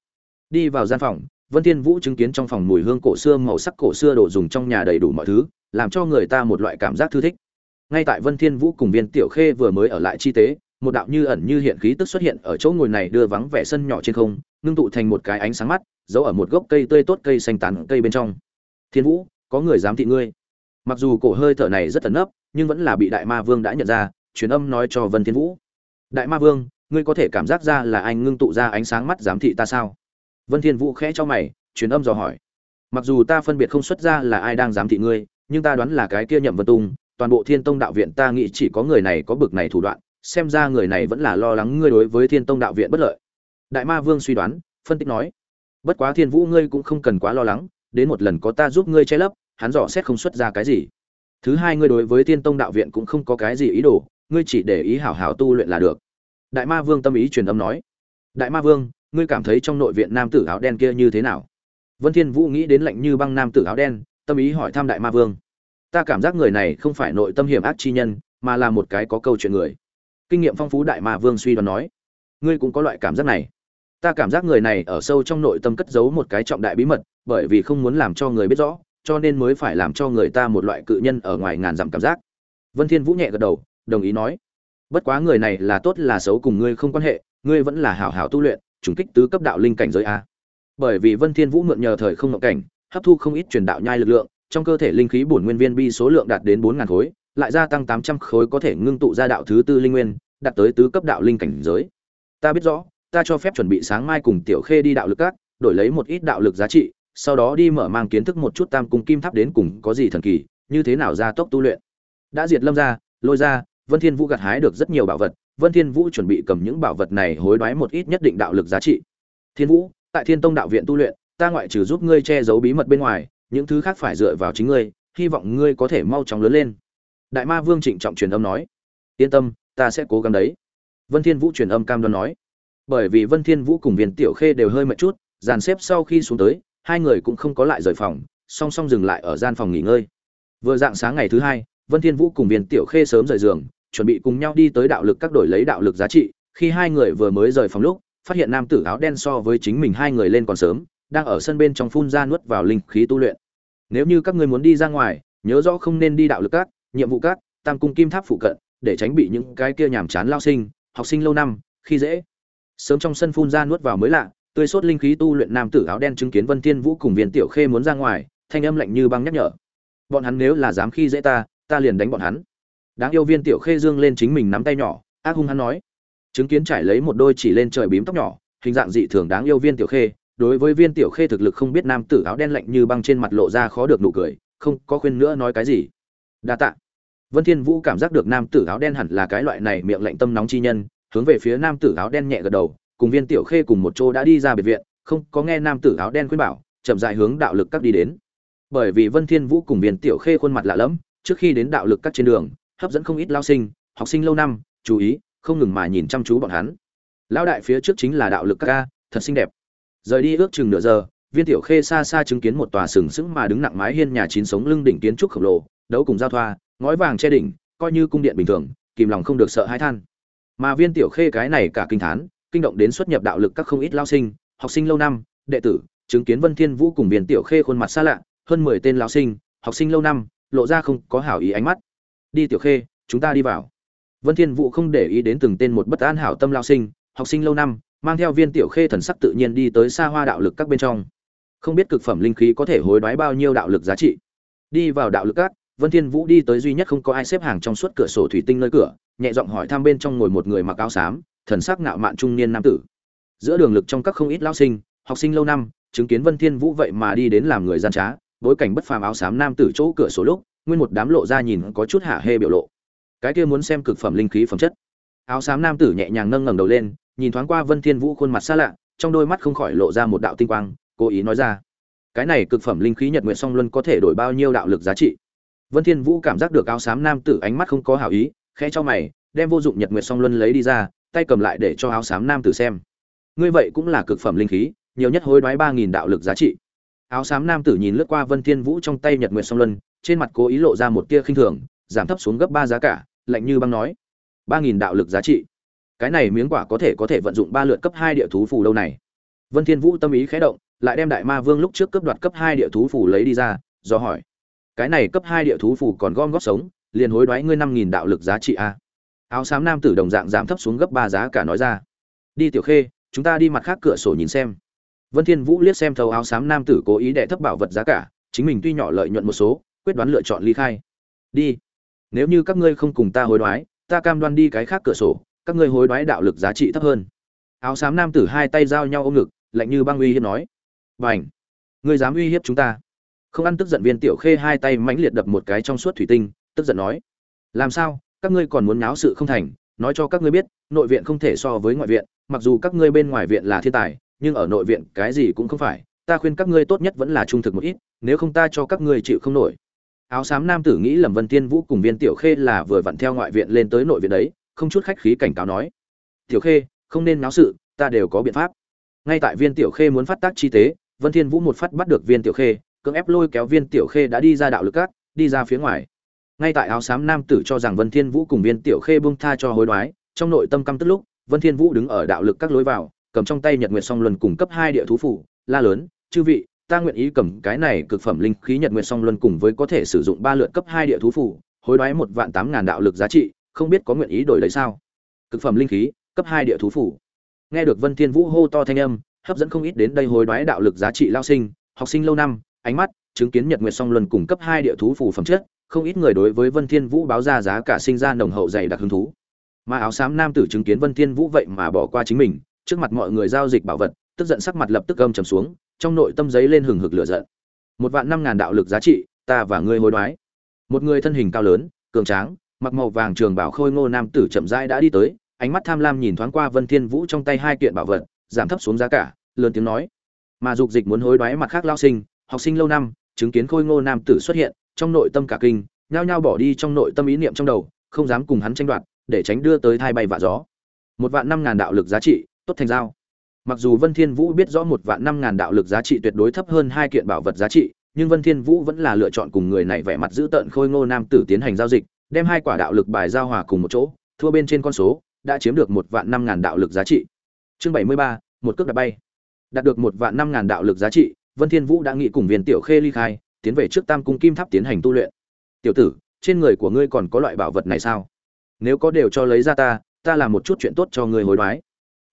Đi vào gian phòng, vân thiên vũ chứng kiến trong phòng mùi hương cổ xưa màu sắc cổ xưa đồ dùng trong nhà đầy đủ mọi thứ, làm cho người ta một loại cảm giác thư thích. Ngay tại vân thiên vũ cùng viên tiểu khê vừa mới ở lại chi tế, một đạo như ẩn như hiện khí tức xuất hiện ở chỗ ngồi này đưa vắng vẻ sân nhỏ trên không, ngưng tụ thành một cái ánh sáng mắt, giấu ở một gốc cây tươi tốt cây xanh tán cây bên trong thiên vũ, có người dám thị ngươi. Mặc dù cổ hơi thở này rất tẩn nấp, nhưng vẫn là bị đại ma vương đã nhận ra, truyền âm nói cho vân thiên vũ. Đại ma vương, ngươi có thể cảm giác ra là anh ngưng tụ ra ánh sáng mắt giám thị ta sao? Vân thiên vũ khẽ cho mày, truyền âm dò hỏi. Mặc dù ta phân biệt không xuất ra là ai đang giám thị ngươi, nhưng ta đoán là cái kia nhậm vân tung, toàn bộ thiên tông đạo viện ta nghĩ chỉ có người này có bực này thủ đoạn, xem ra người này vẫn là lo lắng ngươi đối với thiên tông đạo viện bất lợi. Đại ma vương suy đoán, phân tích nói. Bất quá thiên vũ ngươi cũng không cần quá lo lắng đến một lần có ta giúp ngươi che lấp, hắn dò xét không xuất ra cái gì. Thứ hai, ngươi đối với tiên tông đạo viện cũng không có cái gì ý đồ, ngươi chỉ để ý hảo hảo tu luyện là được. Đại ma vương tâm ý truyền âm nói. Đại ma vương, ngươi cảm thấy trong nội viện nam tử áo đen kia như thế nào? Vân thiên vũ nghĩ đến lạnh như băng nam tử áo đen, tâm ý hỏi thăm đại ma vương. Ta cảm giác người này không phải nội tâm hiểm ác chi nhân, mà là một cái có câu chuyện người. Kinh nghiệm phong phú đại ma vương suy đoán nói. Ngươi cũng có loại cảm giác này ta cảm giác người này ở sâu trong nội tâm cất giấu một cái trọng đại bí mật, bởi vì không muốn làm cho người biết rõ, cho nên mới phải làm cho người ta một loại cự nhân ở ngoài ngàn dặm cảm giác. Vân thiên vũ nhẹ gật đầu, đồng ý nói. Bất quá người này là tốt là xấu cùng ngươi không quan hệ, ngươi vẫn là hảo hảo tu luyện, trùng kích tứ cấp đạo linh cảnh giới a. Bởi vì vân thiên vũ mượn nhờ thời không ngộ cảnh, hấp thu không ít truyền đạo nhai lực lượng, trong cơ thể linh khí bổn nguyên viên bi số lượng đạt đến bốn ngàn khối, lại gia tăng tám trăm khối có thể ngưng tụ ra đạo thứ tư linh nguyên, đạt tới tứ cấp đạo linh cảnh giới. Ta biết rõ ta cho phép chuẩn bị sáng mai cùng tiểu khê đi đạo lực các, đổi lấy một ít đạo lực giá trị, sau đó đi mở mang kiến thức một chút tam cung kim tháp đến cùng có gì thần kỳ, như thế nào gia tốc tu luyện. Đã diệt lâm ra lôi ra vân thiên vũ gặt hái được rất nhiều bảo vật, vân thiên vũ chuẩn bị cầm những bảo vật này hối đoái một ít nhất định đạo lực giá trị. Thiên vũ, tại thiên tông đạo viện tu luyện, ta ngoại trừ giúp ngươi che giấu bí mật bên ngoài, những thứ khác phải dựa vào chính ngươi, hy vọng ngươi có thể mau chóng lớn lên. Đại ma vương trịnh trọng truyền âm nói. Yên tâm, ta sẽ cố gắng đấy. Vân thiên vũ truyền âm cam đoan nói bởi vì vân thiên vũ cùng viên tiểu khê đều hơi mệt chút, dàn xếp sau khi xuống tới, hai người cũng không có lại rời phòng, song song dừng lại ở gian phòng nghỉ ngơi. Vừa dạng sáng ngày thứ hai, vân thiên vũ cùng viên tiểu khê sớm rời giường, chuẩn bị cùng nhau đi tới đạo lực các đổi lấy đạo lực giá trị, khi hai người vừa mới rời phòng lúc, phát hiện nam tử áo đen so với chính mình hai người lên còn sớm, đang ở sân bên trong phun ra nuốt vào linh khí tu luyện. Nếu như các ngươi muốn đi ra ngoài, nhớ rõ không nên đi đạo lực các, nhiệm vụ các, tam cung kim tháp phụ cận, để tránh bị những cái kia nhàm chán lao sinh, học sinh lâu năm, khi dễ sớm trong sân phun ra nuốt vào mới lạ, tươi sốt linh khí tu luyện nam tử áo đen chứng kiến vân thiên vũ cùng viên tiểu khê muốn ra ngoài, thanh âm lạnh như băng nhắc nhở. Bọn hắn nếu là dám khi dễ ta ta liền đánh bọn hắn. Đáng yêu viên tiểu khê dương lên chính mình nắm tay nhỏ, ác hung hắn nói. Chứng kiến trải lấy một đôi chỉ lên trời bím tóc nhỏ, hình dạng dị thường đáng yêu viên tiểu khê, đối với viên tiểu khê thực lực không biết nam tử áo đen lạnh như băng trên mặt lộ ra khó được nụ cười, không có khuyên nữa nói cái gì. Đa tạ. Vân thiên vũ cảm giác được nam tử áo đen hẳn là cái loại này miệng lạnh tâm nóng chi nhân hướng về phía nam tử áo đen nhẹ gật đầu, cùng viên tiểu khê cùng một chỗ đã đi ra biệt viện, không có nghe nam tử áo đen khuyên bảo, chậm rãi hướng đạo lực các đi đến. Bởi vì vân thiên vũ cùng viên tiểu khê khuôn mặt lạ lẫm, trước khi đến đạo lực các trên đường, hấp dẫn không ít lao sinh, học sinh lâu năm, chú ý, không ngừng mà nhìn chăm chú bọn hắn. Lão đại phía trước chính là đạo lực các ca, thật xinh đẹp. Rời đi ước chừng nửa giờ, viên tiểu khê xa xa chứng kiến một tòa sừng sững mà đứng nặng mái hiên nhà chín sống lưng đỉnh kiến trúc khổng lồ, đấu cùng giao thoa, ngói vàng che đỉnh, coi như cung điện bình thường, kìm lòng không được sợ hãi than mà viên tiểu khê cái này cả kinh thán, kinh động đến xuất nhập đạo lực các không ít lao sinh, học sinh lâu năm, đệ tử, chứng kiến vân thiên vũ cùng viên tiểu khê khuôn mặt xa lạ, hơn mười tên lao sinh, học sinh lâu năm, lộ ra không có hảo ý ánh mắt. Đi tiểu khê, chúng ta đi vào. Vân thiên vũ không để ý đến từng tên một bất an hảo tâm lao sinh, học sinh lâu năm, mang theo viên tiểu khê thần sắc tự nhiên đi tới xa hoa đạo lực các bên trong. Không biết cực phẩm linh khí có thể hối đoái bao nhiêu đạo lực giá trị. Đi vào đạo lực các vân thiên vũ đi tới duy nhất không có ai xếp hàng trong suốt cửa sổ thủy tinh nơi cửa, nhẹ giọng hỏi thăm bên trong ngồi một người mặc áo xám, thần sắc ngạo mạn trung niên nam tử. Giữa đường lực trong các không ít lão sinh, học sinh lâu năm, chứng kiến vân thiên vũ vậy mà đi đến làm người gian trá, bối cảnh bất phàm áo xám nam tử chỗ cửa sổ lúc, nguyên một đám lộ ra nhìn có chút hạ hê biểu lộ. Cái kia muốn xem cực phẩm linh khí phẩm chất. Áo xám nam tử nhẹ nhàng nâng ngẩng đầu lên, nhìn thoáng qua vân thiên vũ khuôn mặt xa lạ, trong đôi mắt không khỏi lộ ra một đạo tinh quang, cố ý nói ra. Cái này cực phẩm linh khí nhật nguyện song luân có thể đổi bao nhiêu đạo lực giá trị? Vân thiên vũ cảm giác được áo xám nam tử ánh mắt không có hảo ý, khẽ cho mày, đem vô dụng nhật nguyện song luân lấy đi ra, tay cầm lại để cho áo xám nam tử xem. Ngươi vậy cũng là cực phẩm linh khí, nhiều nhất hối đoái ba nghìn đạo lực giá trị. Áo xám nam tử nhìn lướt qua vân thiên vũ trong tay nhật nguyện song luân, trên mặt cố ý lộ ra một tia khinh thường, giảm thấp xuống gấp ba giá cả, lạnh như băng nói. ba nghìn đạo lực giá trị. Cái này miếng quả có thể có thể vận dụng ba lượt cấp hai địa thú phù đâu này. Vân thiên vũ tâm ý khẽ động, lại đem đại ma vương lúc trước cấp đoạt cấp hai địa thú phù lấy đi ra, do hỏi cái này cấp hai địa thú phù còn gom góp sống, liền hối đoái ngươi năm nghìn đạo lực giá trị a. Áo xám nam tử đồng dạng giảm thấp xuống gấp ba giá cả nói ra. Đi tiểu khê, chúng ta đi mặt khác cửa sổ nhìn xem. Vân thiên vũ liếc xem thấu áo xám nam tử cố ý đệ thấp bảo vật giá cả, chính mình tuy nhỏ lợi nhuận một số, quyết đoán lựa chọn ly khai. Đi. Nếu như các ngươi không cùng ta hối đoái, ta cam đoan đi cái khác cửa sổ, các ngươi hối đoái đạo lực giá trị thấp hơn. Áo xám nam tử hai tay giao nhau ôm ngực, lạnh như băng uy hiếp nói. Bảnh ngươi dám uy hiếp chúng ta không ăn tức giận viên tiểu khê hai tay mãnh liệt đập một cái trong suốt thủy tinh, tức giận nói, làm sao? Các ngươi còn muốn náo sự không thành? Nói cho các ngươi biết, nội viện không thể so với ngoại viện, mặc dù các ngươi bên ngoài viện là thiên tài, nhưng ở nội viện cái gì cũng không phải. Ta khuyên các ngươi tốt nhất vẫn là trung thực một ít, nếu không ta cho các ngươi chịu không nổi. Áo xám nam tử nghĩ lầm vân tiên vũ cùng viên tiểu khê là vừa vặn theo ngoại viện lên tới nội viện đấy, không chút khách khí cảnh cáo nói, tiểu khê, không nên náo sự, ta đều có biện pháp. Ngay tại viên tiểu khê muốn phát tác chi tế, vân thiên vũ một phát bắt được viên tiểu khê cưỡng ép lôi kéo viên tiểu khê đã đi ra đạo lực cát đi ra phía ngoài. Ngay tại áo xám nam tử cho rằng vân thiên vũ cùng viên tiểu khê buông tha cho hối đoái, trong nội tâm căm tức lúc, vân thiên vũ đứng ở đạo lực các lối vào, cầm trong tay nhật nguyệt song luân cùng cấp hai địa thú phủ, la lớn, chư vị, ta nguyện ý cầm cái này cực phẩm linh khí nhật nguyệt song luân cùng với có thể sử dụng ba lượt cấp hai địa thú phủ, hối đoái một vạn tám ngàn đạo lực giá trị, không biết có nguyện ý đổi lấy sao? Cực phẩm linh khí, cấp hai địa thú phủ. Nghe được vân thiên vũ hô to thanh âm, hấp dẫn không ít đến đây hối đoái đạo lực giá trị lao sinh, học sinh lâu năm ánh mắt, chứng kiến nhật nguyệt song luân cùng cấp hai địa thú phù phẩm chất, không ít người đối với vân thiên vũ báo ra giá cả sinh ra nồng hậu dày đặc hứng thú. Mà áo xám nam tử chứng kiến vân thiên vũ vậy mà bỏ qua chính mình, trước mặt mọi người giao dịch bảo vật, tức giận sắc mặt lập tức gầm trầm xuống, trong nội tâm giấy lên hừng hực lửa giận. Một vạn năm ngàn đạo lực giá trị, ta và ngươi hối đoái. Một người thân hình cao lớn, cường tráng, mặc màu vàng trường bảo khôi ngô nam tử chậm rãi đã đi tới, ánh mắt tham lam nhìn thoáng qua vân thiên vũ trong tay hai kiện bảo vật, giảm thấp xuống giá cả, lớn tiếng nói. Mà dục dịch muốn hối đoái mặt khác lao sinh học sinh lâu năm, chứng kiến khôi ngô nam tử xuất hiện, trong nội tâm cả kinh, nhao nhao bỏ đi trong nội tâm ý niệm trong đầu, không dám cùng hắn tranh đoạt, để tránh đưa tới thai bay vạ gió. Một vạn năm ngàn đạo lực giá trị, tốt thành giao. Mặc dù vân thiên vũ biết rõ một vạn năm ngàn đạo lực giá trị tuyệt đối thấp hơn hai kiện bảo vật giá trị, nhưng vân thiên vũ vẫn là lựa chọn cùng người này vẻ mặt giữ tợn khôi ngô nam tử tiến hành giao dịch, đem hai quả đạo lực bài giao hòa cùng một chỗ, thua bên trên con số, đã chiếm được một vạn năm ngàn đạo lực giá trị. Chương bảy mươi ba, một cước đạp bay. Đạt được một vạn năm ngàn đạo lực giá trị vân thiên vũ đã nghị cùng viên tiểu khê ly khai, tiến về trước tam cung kim tháp tiến hành tu luyện. Tiểu tử, trên người của ngươi còn có loại bảo vật này sao? Nếu có đều cho lấy ra ta ta làm một chút chuyện tốt cho ngươi hối đoái.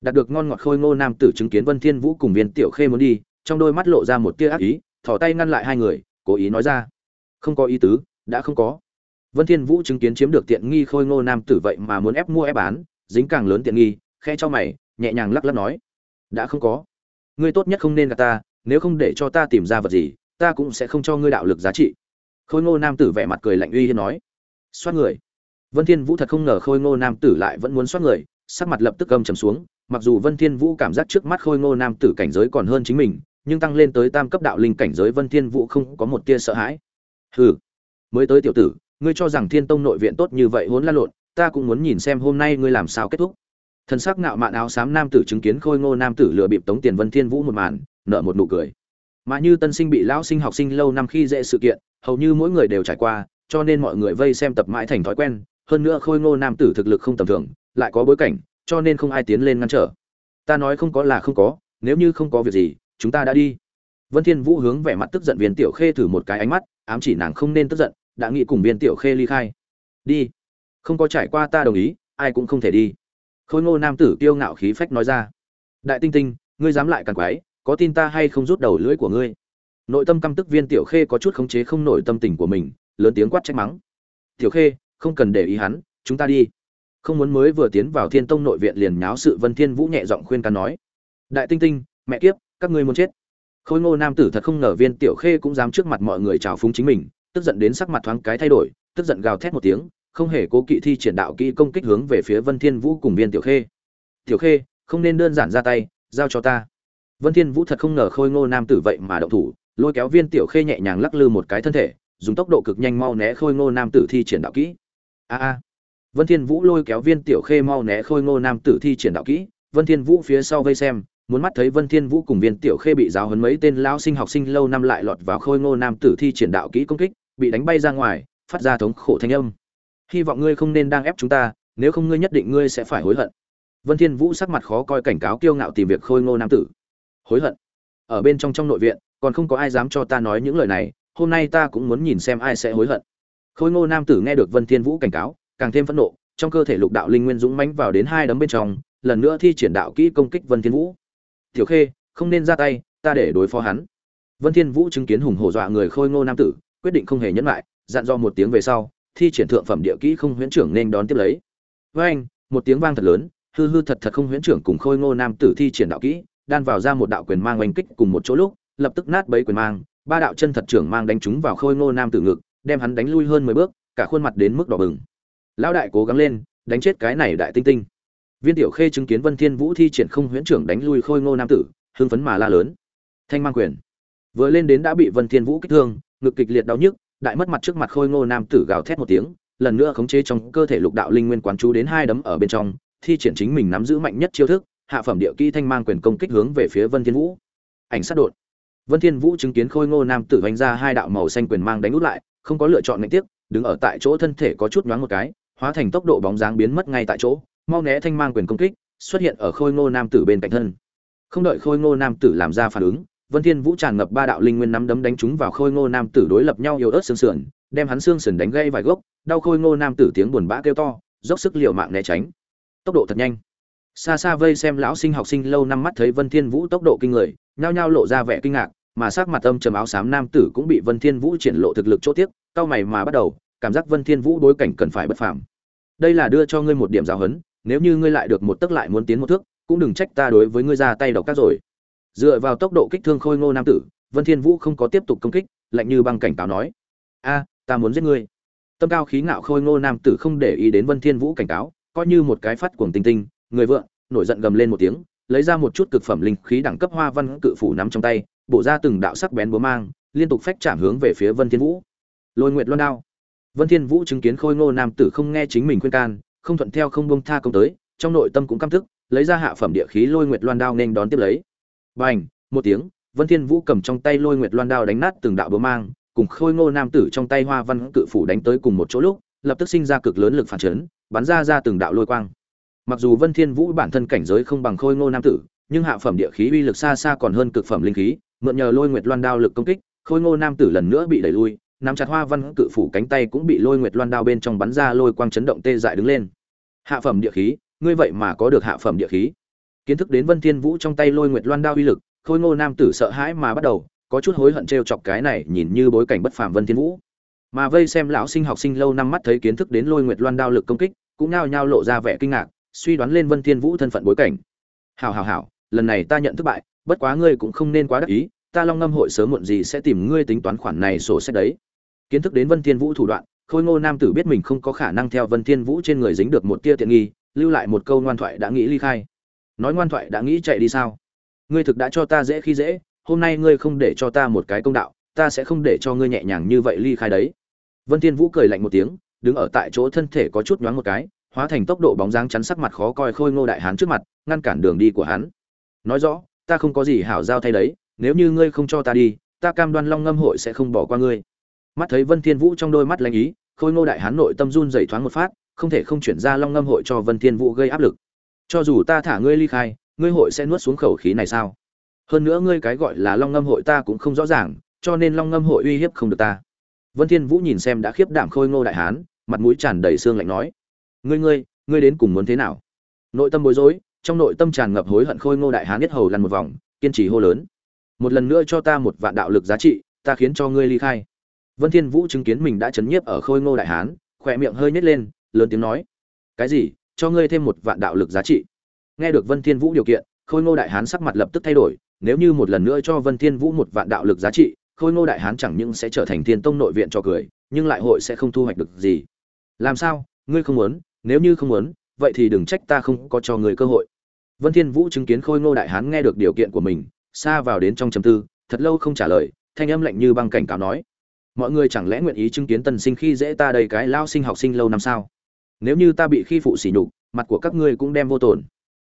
Đạt được ngon ngọt khôi ngô nam tử chứng kiến vân thiên vũ cùng viên tiểu khê muốn đi, trong đôi mắt lộ ra một tia ác ý, thò tay ngăn lại hai người, cố ý nói ra. Không có ý tứ, đã không có. Vân thiên vũ chứng kiến chiếm được tiện nghi khôi ngô nam tử vậy mà muốn ép mua ép bán, dính càng lớn tiện nghi khẽ cho mày, nhẹ nhàng lắc lắc nói. Đã không có. Ngươi tốt nhất không nên gạt ta nếu không để cho ta tìm ra vật gì, ta cũng sẽ không cho ngươi đạo lực giá trị. Khôi ngô nam tử vẻ mặt cười lạnh uy hiên nói. Xoát người. Vân thiên vũ thật không ngờ khôi ngô nam tử lại vẫn muốn xoát người, sắc mặt lập tức âm trầm xuống, mặc dù vân thiên vũ cảm giác trước mắt khôi ngô nam tử cảnh giới còn hơn chính mình, nhưng tăng lên tới tam cấp đạo linh cảnh giới vân thiên vũ không có một tia sợ hãi. Hừ, mới tới tiểu tử, ngươi cho rằng thiên tông nội viện tốt như vậy hỗn la lộn ta cũng muốn nhìn xem hôm nay ngươi làm sao kết thúc. Thần sắc ngạo mạn áo xám nam tử chứng kiến khôi ngô nam tử lừa bịp tống tiền vân thiên vũ một màn nở một nụ cười. Mà như tân sinh bị lão sinh học sinh lâu năm khi dễ sự kiện, hầu như mỗi người đều trải qua, cho nên mọi người vây xem tập mãi thành thói quen, hơn nữa khôi ngô nam tử thực lực không tầm thường, lại có bối cảnh, cho nên không ai tiến lên ngăn trở. Ta nói không có là không có, nếu như không có việc gì, chúng ta đã đi. Vân thiên vũ hướng vẻ mặt tức giận viên tiểu khê thử một cái ánh mắt, ám chỉ nàng không nên tức giận, đã nghĩ cùng viên tiểu khê ly khai. Đi. Không có trải qua ta đồng ý, ai cũng không thể đi. Khôi ngô nam tử kiêu ngạo khí phách nói ra. Đại tinh tinh, ngươi dám lại càng quái có tin ta hay không rút đầu lưỡi của ngươi? Nội tâm căm tức viên tiểu khê có chút khống chế không nổi tâm tình của mình, lớn tiếng quát trách mắng. Tiểu khê, không cần để ý hắn, chúng ta đi. Không muốn mới vừa tiến vào thiên tông nội viện liền nháo sự vân thiên vũ nhẹ giọng khuyên can nói. Đại tinh tinh, mẹ kiếp, các ngươi muốn chết. Khôi ngô nam tử thật không ngờ viên tiểu khê cũng dám trước mặt mọi người chào phúng chính mình, tức giận đến sắc mặt thoáng cái thay đổi, tức giận gào thét một tiếng, không hề cố kỵ thi triển đạo kỹ công kích hướng về phía vân thiên vũ cùng viên tiểu khê. Tiểu khê, không nên đơn giản ra tay, giao cho ta vân thiên vũ thật không ngờ khôi ngô nam tử vậy mà động thủ, lôi kéo viên tiểu khê nhẹ nhàng lắc lư một cái thân thể, dùng tốc độ cực nhanh mau né khôi ngô nam tử thi triển đạo kỹ. A a. Vân thiên vũ lôi kéo viên tiểu khê mau né khôi ngô nam tử thi triển đạo kỹ, vân thiên vũ phía sau vây xem, muốn mắt thấy vân thiên vũ cùng viên tiểu khê bị giáo huấn mấy tên lão sinh học sinh lâu năm lại lọt vào khôi ngô nam tử thi triển đạo kỹ công kích, bị đánh bay ra ngoài, phát ra thống khổ thanh âm. Hy vọng ngươi không nên đang ép chúng ta, nếu không ngươi nhất định ngươi sẽ phải hối hận. Vân thiên vũ sắc mặt khó coi cảnh cáo kiêu ngạo tìm việc khôi ngô nam tử hối hận. Ở bên trong trong nội viện, còn không có ai dám cho ta nói những lời này, hôm nay ta cũng muốn nhìn xem ai sẽ hối hận. Khôi ngô nam tử nghe được vân thiên vũ cảnh cáo, càng thêm phẫn nộ, trong cơ thể lục đạo linh nguyên dũng mãnh vào đến hai đấm bên trong, lần nữa thi triển đạo kỹ công kích vân thiên vũ. Tiểu khê, không nên ra tay, ta để đối phó hắn. Vân thiên vũ chứng kiến hùng hổ dọa người khôi ngô nam tử, quyết định không hề nhẫn lại, dặn dò một tiếng về sau, thi triển thượng phẩm địa kỹ không huyễn trưởng nên đón tiếp lấy. Với anh một tiếng vang thật lớn, hư hư thật thật không huyễn trưởng cùng khôi ngô nam tử thi triển đạo kỹ đan vào ra một đạo quyền mang oanh kích cùng một chỗ lúc, lập tức nát bấy quyền mang, ba đạo chân thật trưởng mang đánh trúng vào khôi ngô nam tử ngực, đem hắn đánh lui hơn mười bước, cả khuôn mặt đến mức đỏ bừng. Lão đại cố gắng lên, đánh chết cái này đại tinh tinh. Viên tiểu khê chứng kiến vân thiên vũ thi triển không huyễn trưởng đánh lui khôi ngô nam tử, hưng phấn mà la lớn. Thanh mang quyền. Vừa lên đến đã bị vân thiên vũ kích thương, ngực kịch liệt đau nhức, đại mất mặt trước mặt khôi ngô nam tử gào thét một tiếng, lần nữa khống chế trong cơ thể lục đạo linh nguyên quán chú đến hai đấm ở bên trong, thi triển chính mình nắm giữ mạnh nhất chiêu thức hạ phẩm địa kỹ thanh mang quyền công kích hướng về phía vân thiên vũ. Ảnh sát đột. Vân thiên vũ chứng kiến khôi ngô nam tử vánh ra hai đạo màu xanh quyền mang đánh út lại, không có lựa chọn ngạch tiếp đứng ở tại chỗ thân thể có chút nhoáng một cái, hóa thành tốc độ bóng dáng biến mất ngay tại chỗ, mau né thanh mang quyền công kích, xuất hiện ở khôi ngô nam tử bên cạnh thân. Không đợi khôi ngô nam tử làm ra phản ứng, vân thiên vũ tràn ngập ba đạo linh nguyên nắm đấm đánh trúng vào khôi ngô nam tử đối lập nhau yếu ớt xương sườn, đem hắn xương sườn đánh gãy vài gốc, đau khôi ngô nam tử tiếng buồn bã kêu to, dốc sức liều mạng né tránh. Tốc độ thật nhanh xa xa vây xem lão sinh học sinh lâu năm mắt thấy vân thiên vũ tốc độ kinh người, nhao nhao lộ ra vẻ kinh ngạc, mà sắc mặt âm trầm áo xám nam tử cũng bị vân thiên vũ triển lộ thực lực chỗ tiếc cao mày mà bắt đầu, cảm giác vân thiên vũ đối cảnh cần phải bất phàm. Đây là đưa cho ngươi một điểm giáo huấn, nếu như ngươi lại được một tức lại muốn tiến một thước, cũng đừng trách ta đối với ngươi ra tay độc các rồi. Dựa vào tốc độ kích thương khôi ngô nam tử, vân thiên vũ không có tiếp tục công kích, lạnh như băng cảnh cáo nói, a, ta muốn giết ngươi. Tâm cao khí ngạo khôi ngô nam tử không để ý đến vân thiên vũ cảnh cáo, coi như một cái phát cuồng tinh tinh người vợ nổi giận gầm lên một tiếng, lấy ra một chút cực phẩm linh khí đẳng cấp hoa văn cự phủ nắm trong tay, bổ ra từng đạo sắc bén búa mang, liên tục phách chạm hướng về phía vân thiên vũ. Lôi nguyệt loan đao. Vân thiên vũ chứng kiến khôi ngô nam tử không nghe chính mình khuyên can, không thuận theo không bông tha công tới, trong nội tâm cũng căm tức, lấy ra hạ phẩm địa khí lôi nguyệt loan đao nên đón tiếp lấy. Bành, một tiếng, vân thiên vũ cầm trong tay lôi nguyệt loan đao đánh nát từng đạo búa mang, cùng khôi ngô nam tử trong tay hoa văn cự phủ đánh tới cùng một chỗ lúc, lập tức sinh ra cực lớn lực phản chấn, bắn ra ra từng đạo lôi quang mặc dù vân thiên vũ bản thân cảnh giới không bằng khôi ngô nam tử, nhưng hạ phẩm địa khí uy lực xa xa còn hơn cực phẩm linh khí, mượn nhờ lôi nguyệt loan đao lực công kích, khôi ngô nam tử lần nữa bị đẩy lui, nắm chặt hoa văn cự phủ cánh tay cũng bị lôi nguyệt loan đao bên trong bắn ra lôi quang chấn động tê dại đứng lên. Hạ phẩm địa khí, ngươi vậy mà có được hạ phẩm địa khí. Kiến thức đến vân thiên vũ trong tay lôi nguyệt loan đao uy lực, khôi ngô nam tử sợ hãi mà bắt đầu, có chút hối hận trêu chọc cái này nhìn như bối cảnh bất phàm vân thiên vũ. Mà vây xem lão sinh học sinh lâu năm mắt thấy kiến thức đến lôi nguyệt loan đao lực công kích, cũng nao nhao lộ ra vẻ kinh ngạc suy đoán lên vân thiên vũ thân phận bối cảnh. Hảo hảo hảo, lần này ta nhận thất bại, bất quá ngươi cũng không nên quá đắc ý, ta long ngâm hội sớm muộn gì sẽ tìm ngươi tính toán khoản này sổ sách đấy. Kiến thức đến vân thiên vũ thủ đoạn, khôi ngô nam tử biết mình không có khả năng theo vân thiên vũ trên người dính được một tia tiện nghi, lưu lại một câu ngoan thoại đã nghĩ ly khai. Nói ngoan thoại đã nghĩ chạy đi sao? Ngươi thực đã cho ta dễ khi dễ, hôm nay ngươi không để cho ta một cái công đạo, ta sẽ không để cho ngươi nhẹ nhàng như vậy ly khai đấy. Vân thiên vũ cười lạnh một tiếng, đứng ở tại chỗ thân thể có chút nhoáng một cái hóa thành tốc độ bóng dáng chắn sắc mặt khó coi khôi ngô đại hán trước mặt, ngăn cản đường đi của hắn. Nói rõ, ta không có gì hảo giao thay đấy, nếu như ngươi không cho ta đi, ta cam đoan long ngâm hội sẽ không bỏ qua ngươi. Mắt thấy vân thiên vũ trong đôi mắt lanh ý, khôi ngô đại hán nội tâm run dày thoáng một phát, không thể không chuyển ra long ngâm hội cho vân thiên vũ gây áp lực. Cho dù ta thả ngươi ly khai, ngươi hội sẽ nuốt xuống khẩu khí này sao? Hơn nữa ngươi cái gọi là long ngâm hội ta cũng không rõ ràng, cho nên long ngâm hội uy hiếp không được ta. Vân thiên vũ nhìn xem đã khiếp đảm khôi ngô đại hán, mặt mũi tràn đầy xương lạnh nói ngươi ngươi ngươi đến cùng muốn thế nào? Nội tâm bối rối, trong nội tâm tràn ngập hối hận khôi ngô đại hán nhất hầu lăn một vòng, kiên trì hô lớn. Một lần nữa cho ta một vạn đạo lực giá trị, ta khiến cho ngươi ly khai. Vân thiên vũ chứng kiến mình đã chấn nhiếp ở khôi ngô đại hán khoe miệng hơi nhếch lên, lớn tiếng nói, cái gì? Cho ngươi thêm một vạn đạo lực giá trị? Nghe được vân thiên vũ điều kiện, khôi ngô đại hán sắc mặt lập tức thay đổi, nếu như một lần nữa cho vân thiên vũ một vạn đạo lực giá trị, khôi ngô đại hán chẳng những sẽ trở thành thiên tông nội viện cho cười, nhưng lại hội sẽ không thu hoạch được gì. Làm sao? Ngươi không muốn? Nếu như không muốn, vậy thì đừng trách ta không có cho người cơ hội. Vân thiên vũ chứng kiến khôi ngô đại hán nghe được điều kiện của mình, xa vào đến trong trầm tư, thật lâu không trả lời, thanh âm lạnh như băng cảnh cáo nói, mọi người chẳng lẽ nguyện ý chứng kiến tần sinh khi dễ ta đây cái lao sinh học sinh lâu năm sao? Nếu như ta bị khi phụ sỉ nhục, mặt của các ngươi cũng đem vô tổn.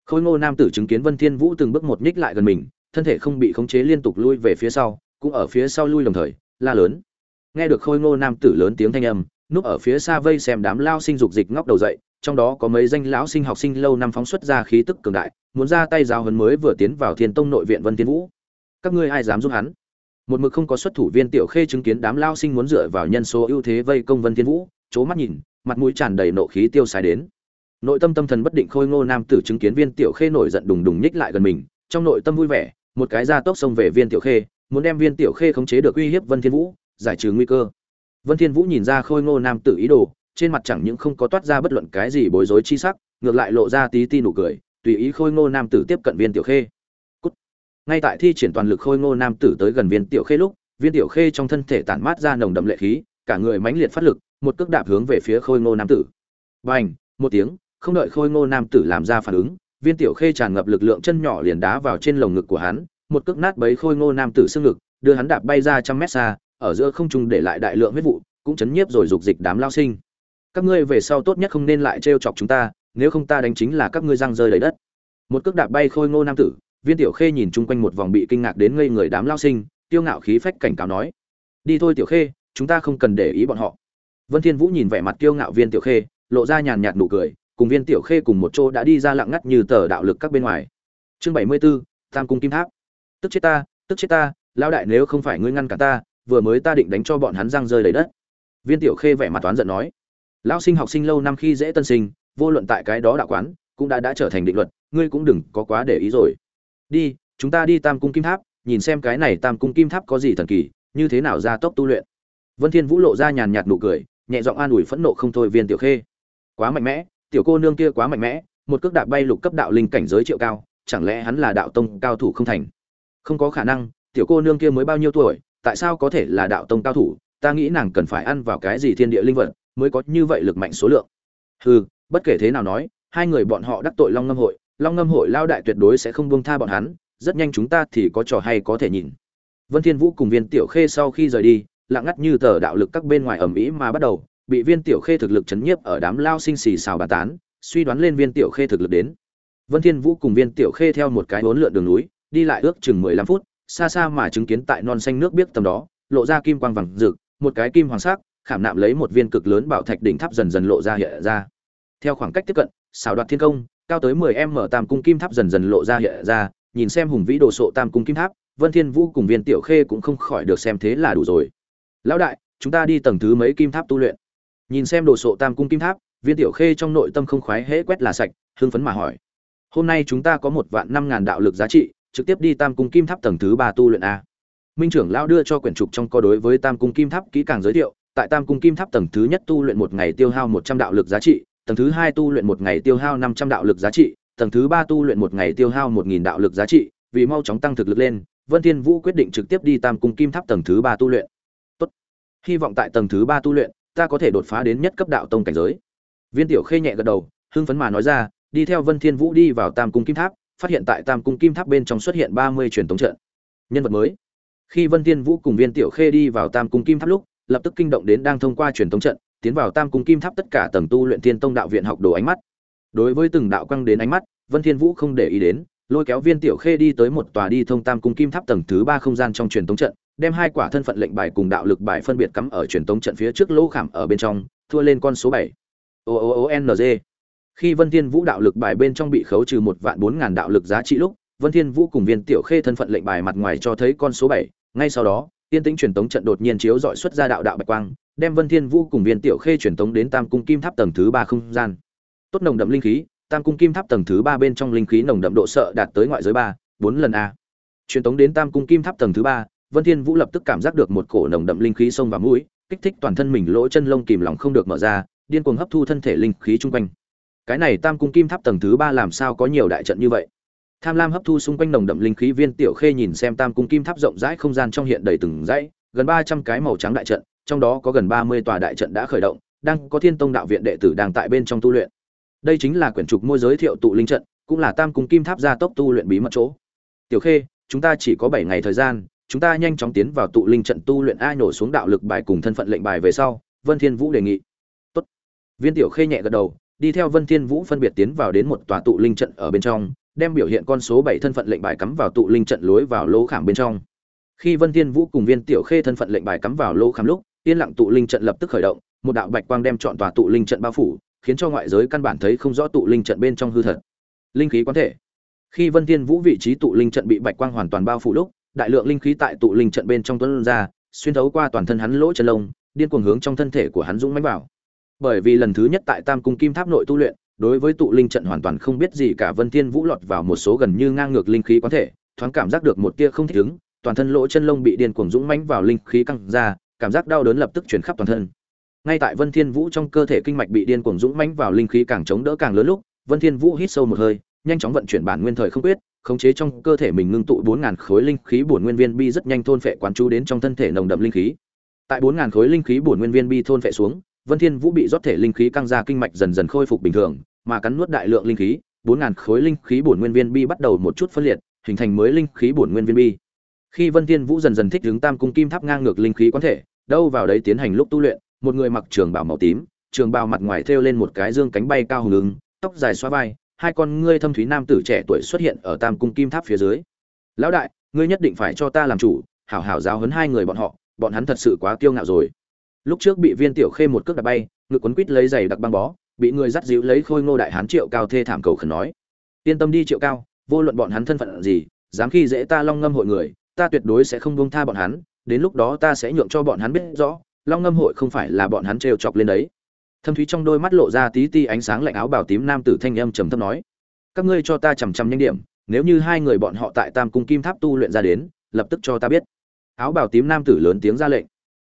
Khôi ngô nam tử chứng kiến vân thiên vũ từng bước một nhích lại gần mình, thân thể không bị khống chế liên tục lui về phía sau, cũng ở phía sau lui đồng thời, la lớn. Nghe được khôi ngô nam tử lớn tiếng thanh âm núp ở phía xa vây xem đám lao sinh dục dịch ngóc đầu dậy, trong đó có mấy danh lão sinh học sinh lâu năm phóng xuất ra khí tức cường đại, muốn ra tay giáo huấn mới vừa tiến vào thiên tông nội viện vân thiên vũ. Các ngươi ai dám giúp hắn? Một mực không có xuất thủ viên tiểu khê chứng kiến đám lao sinh muốn dựa vào nhân số ưu thế vây công vân thiên vũ, chố mắt nhìn, mặt mũi tràn đầy nộ khí tiêu xài đến. Nội tâm tâm thần bất định khôi ngô nam tử chứng kiến viên tiểu khê nổi giận đùng đùng nhích lại gần mình, trong nội tâm vui vẻ, một cái ra tốc xông về viên tiểu khê, muốn đem viên tiểu khê khống chế được uy hiếp vân thiên vũ, giải trừ nguy cơ vân thiên vũ nhìn ra khôi ngô nam tử ý đồ, trên mặt chẳng những không có toát ra bất luận cái gì bối rối chi sắc, ngược lại lộ ra tí tí nụ cười, tùy ý khôi ngô nam tử tiếp cận viên tiểu khê Cút. ngay tại thi triển toàn lực khôi ngô nam tử tới gần viên tiểu khê lúc, viên tiểu khê trong thân thể tản mát ra nồng đậm lệ khí, cả người mãnh liệt phát lực, một cước đạp hướng về phía khôi ngô nam tử bành, một tiếng, không đợi khôi ngô nam tử làm ra phản ứng, viên tiểu khê tràn ngập lực lượng chân nhỏ liền đá vào trên lồng ngực của hắn, một cước nát bấy khôi ngô nam tử xương ngực, đưa hắn đạp bay ra trăm mét xa ở giữa không trung để lại đại lượng huyết vụ cũng chấn nhiếp rồi dục dịch đám lao sinh. Các ngươi về sau tốt nhất không nên lại trêu chọc chúng ta nếu không ta đánh chính là các ngươi răng rơi đầy đất. Một cước đạp bay khôi ngô nam tử viên tiểu khê nhìn chung quanh một vòng bị kinh ngạc đến ngây người đám lao sinh tiêu ngạo khí phách cảnh cáo nói đi thôi tiểu khê chúng ta không cần để ý bọn họ. Vân thiên vũ nhìn vẻ mặt kiêu ngạo viên tiểu khê lộ ra nhàn nhạt nụ cười cùng viên tiểu khê cùng một chỗ đã đi ra lặng ngắt như tờ đạo lực các bên ngoài. Chương bảy mươi 74, tam cung kim tháp. Tức chết ta tức chết ta lão đại nếu không phải ngươi ngăn cả ta vừa mới ta định đánh cho bọn hắn răng rơi đầy đất. Viên tiểu khê vẻ mặt toán giận nói, lão sinh học sinh lâu năm khi dễ tân sinh, vô luận tại cái đó đạo quán, cũng đã đã trở thành định luật, ngươi cũng đừng có quá để ý rồi. Đi, chúng ta đi tam cung kim tháp, nhìn xem cái này tam cung kim tháp có gì thần kỳ, như thế nào ra tốc tu luyện. Vân thiên vũ lộ ra nhàn nhạt nụ cười, nhẹ giọng an ủi phẫn nộ không thôi viên tiểu khê. Quá mạnh mẽ, tiểu cô nương kia quá mạnh mẽ, một cước đạp bay lục cấp đạo linh cảnh giới triệu cao, chẳng lẽ hắn là đạo tông cao thủ không thành? Không có khả năng, tiểu cô nương kia mới bao nhiêu tuổi tại sao có thể là đạo tông cao thủ, ta nghĩ nàng cần phải ăn vào cái gì thiên địa linh vật mới có như vậy lực mạnh số lượng. Hừ, bất kể thế nào nói, hai người bọn họ đắc tội long ngâm hội, long ngâm hội lao đại tuyệt đối sẽ không buông tha bọn hắn, rất nhanh chúng ta thì có trò hay có thể nhìn. Vân thiên vũ cùng viên tiểu khê sau khi rời đi, lặng ngắt như tờ đạo lực các bên ngoài ẩm ý mà bắt đầu, bị viên tiểu khê thực lực chấn nhiếp ở đám lao sinh xì xào bàn tán, suy đoán lên viên tiểu khê thực lực đến. Vân thiên vũ cùng viên tiểu khê theo một cái bốn lượn đường núi, đi lại ước chừng 15 phút xa xa mà chứng kiến tại non xanh nước biết tầm đó lộ ra kim quang vàng rực một cái kim hoàng sắc khảm nạm lấy một viên cực lớn bảo thạch đỉnh tháp dần dần lộ ra hiện ra theo khoảng cách tiếp cận xảo đoạt thiên công cao tới 10m tam cung kim tháp dần dần lộ ra hiện ra, nhìn xem hùng vĩ đồ sộ tam cung kim tháp, Vân Thiên Vũ cùng Viên Tiểu Khê cũng không khỏi được xem thế là đủ rồi. Lão đại, chúng ta đi tầng thứ mấy kim tháp tu luyện? Nhìn xem đồ sộ tam cung kim tháp, Viên Tiểu Khê trong nội tâm không khoái hễ quét là sạch, hưng phấn mà hỏi. Hôm nay chúng ta có một vạn năm ngàn đạo lực giá trị, trực tiếp đi tam cung kim tháp tầng thứ ba tu luyện a. Minh trưởng lão đưa cho quyển trục trong có đối với tam cung kim tháp kỹ càng giới thiệu, tại tam cung kim tháp tầng thứ nhất tu luyện một ngày tiêu hao 100 đạo lực giá trị, tầng thứ hai tu luyện một ngày tiêu hao 500 đạo lực giá trị, tầng thứ ba tu luyện một ngày tiêu hao 1000 đạo lực giá trị, vì mau chóng tăng thực lực lên, Vân Thiên Vũ quyết định trực tiếp đi Tam Cung Kim Tháp tầng thứ ba tu luyện. Tốt. Hy vọng tại tầng thứ ba tu luyện, ta có thể đột phá đến nhất cấp đạo tông cảnh giới. Viên Tiểu Khê nhẹ gật đầu, hưng phấn mà nói ra, đi theo Vân Thiên Vũ đi vào Tam Cung Kim Tháp, phát hiện tại Tam Cung Kim Tháp bên trong xuất hiện 30 truyền tống trận. Nhân vật mới. Khi Vân Thiên Vũ cùng Viên Tiểu Khê đi vào Tam Cung Kim Tháp lúc, lập tức kinh động đến đang thông qua truyền tống trận, tiến vào Tam Cung Kim Tháp tất cả tầng tu luyện Tiên Tông đạo viện học đồ ánh mắt. Đối với từng đạo quang đến ánh mắt, Vân Thiên Vũ không để ý đến, lôi kéo Viên Tiểu Khê đi tới một tòa đi thông Tam Cung Kim Tháp tầng thứ ba không gian trong truyền tống trận, đem hai quả thân phận lệnh bài cùng đạo lực bài phân biệt cắm ở truyền tống trận phía trước lỗ khảm ở bên trong, thua lên con số 7. O O O N G. Khi Vân Thiên Vũ đạo lực bài bên trong bị khấu trừ một vạn bốn ngàn đạo lực giá trị lúc, Vân Thiên Vũ cùng Viên Tiểu Khê thân phận lệnh bài mặt ngoài cho thấy con số 7, ngay sau đó, tiên tĩnh truyền tống trận đột nhiên chiếu dọi xuất ra đạo đạo bạch quang, đem Vân Thiên Vũ cùng Viên Tiểu Khê truyền tống đến Tam Cung Kim Tháp tầng thứ ba không gian. Tốt nồng đậm linh khí, Tam Cung Kim Tháp tầng thứ ba bên trong linh khí nồng đậm độ sợ đạt tới ngoại giới ba, bốn lần a. Truyền tống đến Tam Cung Kim Tháp tầng thứ ba, Vân Thiên Vũ lập tức cảm giác được một cổ nồng đậm linh khí xông vào mũi, kích thích toàn thân mình lỗ chân lông kìm lòng không được mở ra, điên cuồng hấp thu thân thể linh khí chung quanh. Cái này Tam Cung Kim Tháp tầng thứ ba làm sao có nhiều đại trận như vậy? Tham lam hấp thu xung quanh nồng đậm linh khí viên tiểu khê nhìn xem Tam Cung Kim Tháp rộng rãi không gian trong hiện đầy từng dãy, gần 300 cái màu trắng đại trận, trong đó có gần 30 tòa đại trận đã khởi động, đang có Thiên Tông đạo viện đệ tử đang tại bên trong tu luyện. Đây chính là quyển trục môi giới thiệu tụ linh trận, cũng là Tam Cung Kim Tháp gia tốc tu luyện bí mật chỗ. Tiểu Khê, chúng ta chỉ có bảy ngày thời gian, chúng ta nhanh chóng tiến vào tụ linh trận tu luyện ai nổ xuống đạo lực bài cùng thân phận lệnh bài về sau, Vân Thiên Vũ đề nghị. Tốt. Viên Tiểu Khê nhẹ gật đầu, đi theo Vân Thiên Vũ phân biệt tiến vào đến một tòa tụ linh trận ở bên trong, đem biểu hiện con số 7 thân phận lệnh bài cắm vào tụ linh trận lối vào lỗ khảm bên trong. Khi Vân Thiên Vũ cùng Viên Tiểu Khê thân phận lệnh bài cắm vào lỗ khảm lúc, yên lặng tụ linh trận lập tức khởi động, một đạo bạch quang đem chọn tòa tụ linh trận bao phủ, khiến cho ngoại giới căn bản thấy không rõ tụ linh trận bên trong hư thật. Linh khí quán thể. Khi Vân Thiên Vũ vị trí tụ linh trận bị bạch quang hoàn toàn bao phủ lúc, đại lượng linh khí tại tụ linh trận bên trong tuôn ra, xuyên thấu qua toàn thân hắn lỗ chân lông, điên cuồng hướng trong thân thể của hắn dũng mãnh vào. Bởi vì lần thứ nhất tại Tam Cung Kim Tháp nội tu luyện, đối với tụ linh trận hoàn toàn không biết gì cả Vân Thiên Vũ lọt vào một số gần như ngang ngược linh khí quán thể, thoáng cảm giác được một tia không thích ứng, toàn thân lỗ chân lông bị điên cuồng dũng mãnh vào linh khí căng ra, cảm giác đau đớn lập tức truyền khắp toàn thân. Ngay tại Vân Thiên Vũ trong cơ thể kinh mạch bị điên cuồng dũng mãnh vào linh khí càng chống đỡ càng lớn lúc, Vân Thiên Vũ hít sâu một hơi, nhanh chóng vận chuyển bản nguyên thời không quyết, khống chế trong cơ thể mình ngưng tụ 4000 khối linh khí bổn nguyên viên bi rất nhanh thôn phệ quán chú đến trong thân thể nồng đậm linh khí. Tại 4000 khối linh khí bổn nguyên viên bi thôn phệ xuống, Vân Thiên Vũ bị rót thể linh khí căng ra kinh mạch dần dần khôi phục bình thường, mà cắn nuốt đại lượng linh khí, 4000 khối linh khí bổn nguyên viên bi bắt đầu một chút phân liệt, hình thành mới linh khí bổn nguyên viên bi. Khi Vân Thiên Vũ dần dần thích ứng Tam cung kim tháp ngang ngược linh khí quán thể, đâu vào đấy tiến hành lúc tu luyện, một người mặc trường bào màu tím, trường bào mặt ngoài thêu lên một cái dương cánh bay cao hùng ứng, tóc dài xóa vai, hai con ngươi thâm thúy nam tử trẻ tuổi xuất hiện ở Tam cung kim tháp phía dưới. "Lão đại, ngươi nhất định phải cho ta làm chủ, hảo hảo giáo huấn hai người bọn họ, bọn hắn thật sự quá kiêu ngạo rồi." Lúc trước bị Viên Tiểu Khê một cước đạp bay, ngực quấn quít lấy giày đặc băng bó, bị người dắt dịu lấy khôi ngô đại hán Triệu Cao thê thảm cầu khẩn nói: "Yên tâm đi Triệu Cao, vô luận bọn hắn thân phận gì, dám khi dễ ta Long Ngâm hội người, ta tuyệt đối sẽ không buông tha bọn hắn, đến lúc đó ta sẽ nhượng cho bọn hắn biết rõ, Long Ngâm hội không phải là bọn hắn trêu chọc lên đấy." Thâm thúy trong đôi mắt lộ ra tí ti ánh sáng lạnh áo bào tím nam tử thanh âm trầm thấp nói: "Các ngươi cho ta chằm chằm nhanh điểm, nếu như hai người bọn họ tại Tam cung Kim Tháp tu luyện ra đến, lập tức cho ta biết." Áo bào tím nam tử lớn tiếng ra lệnh: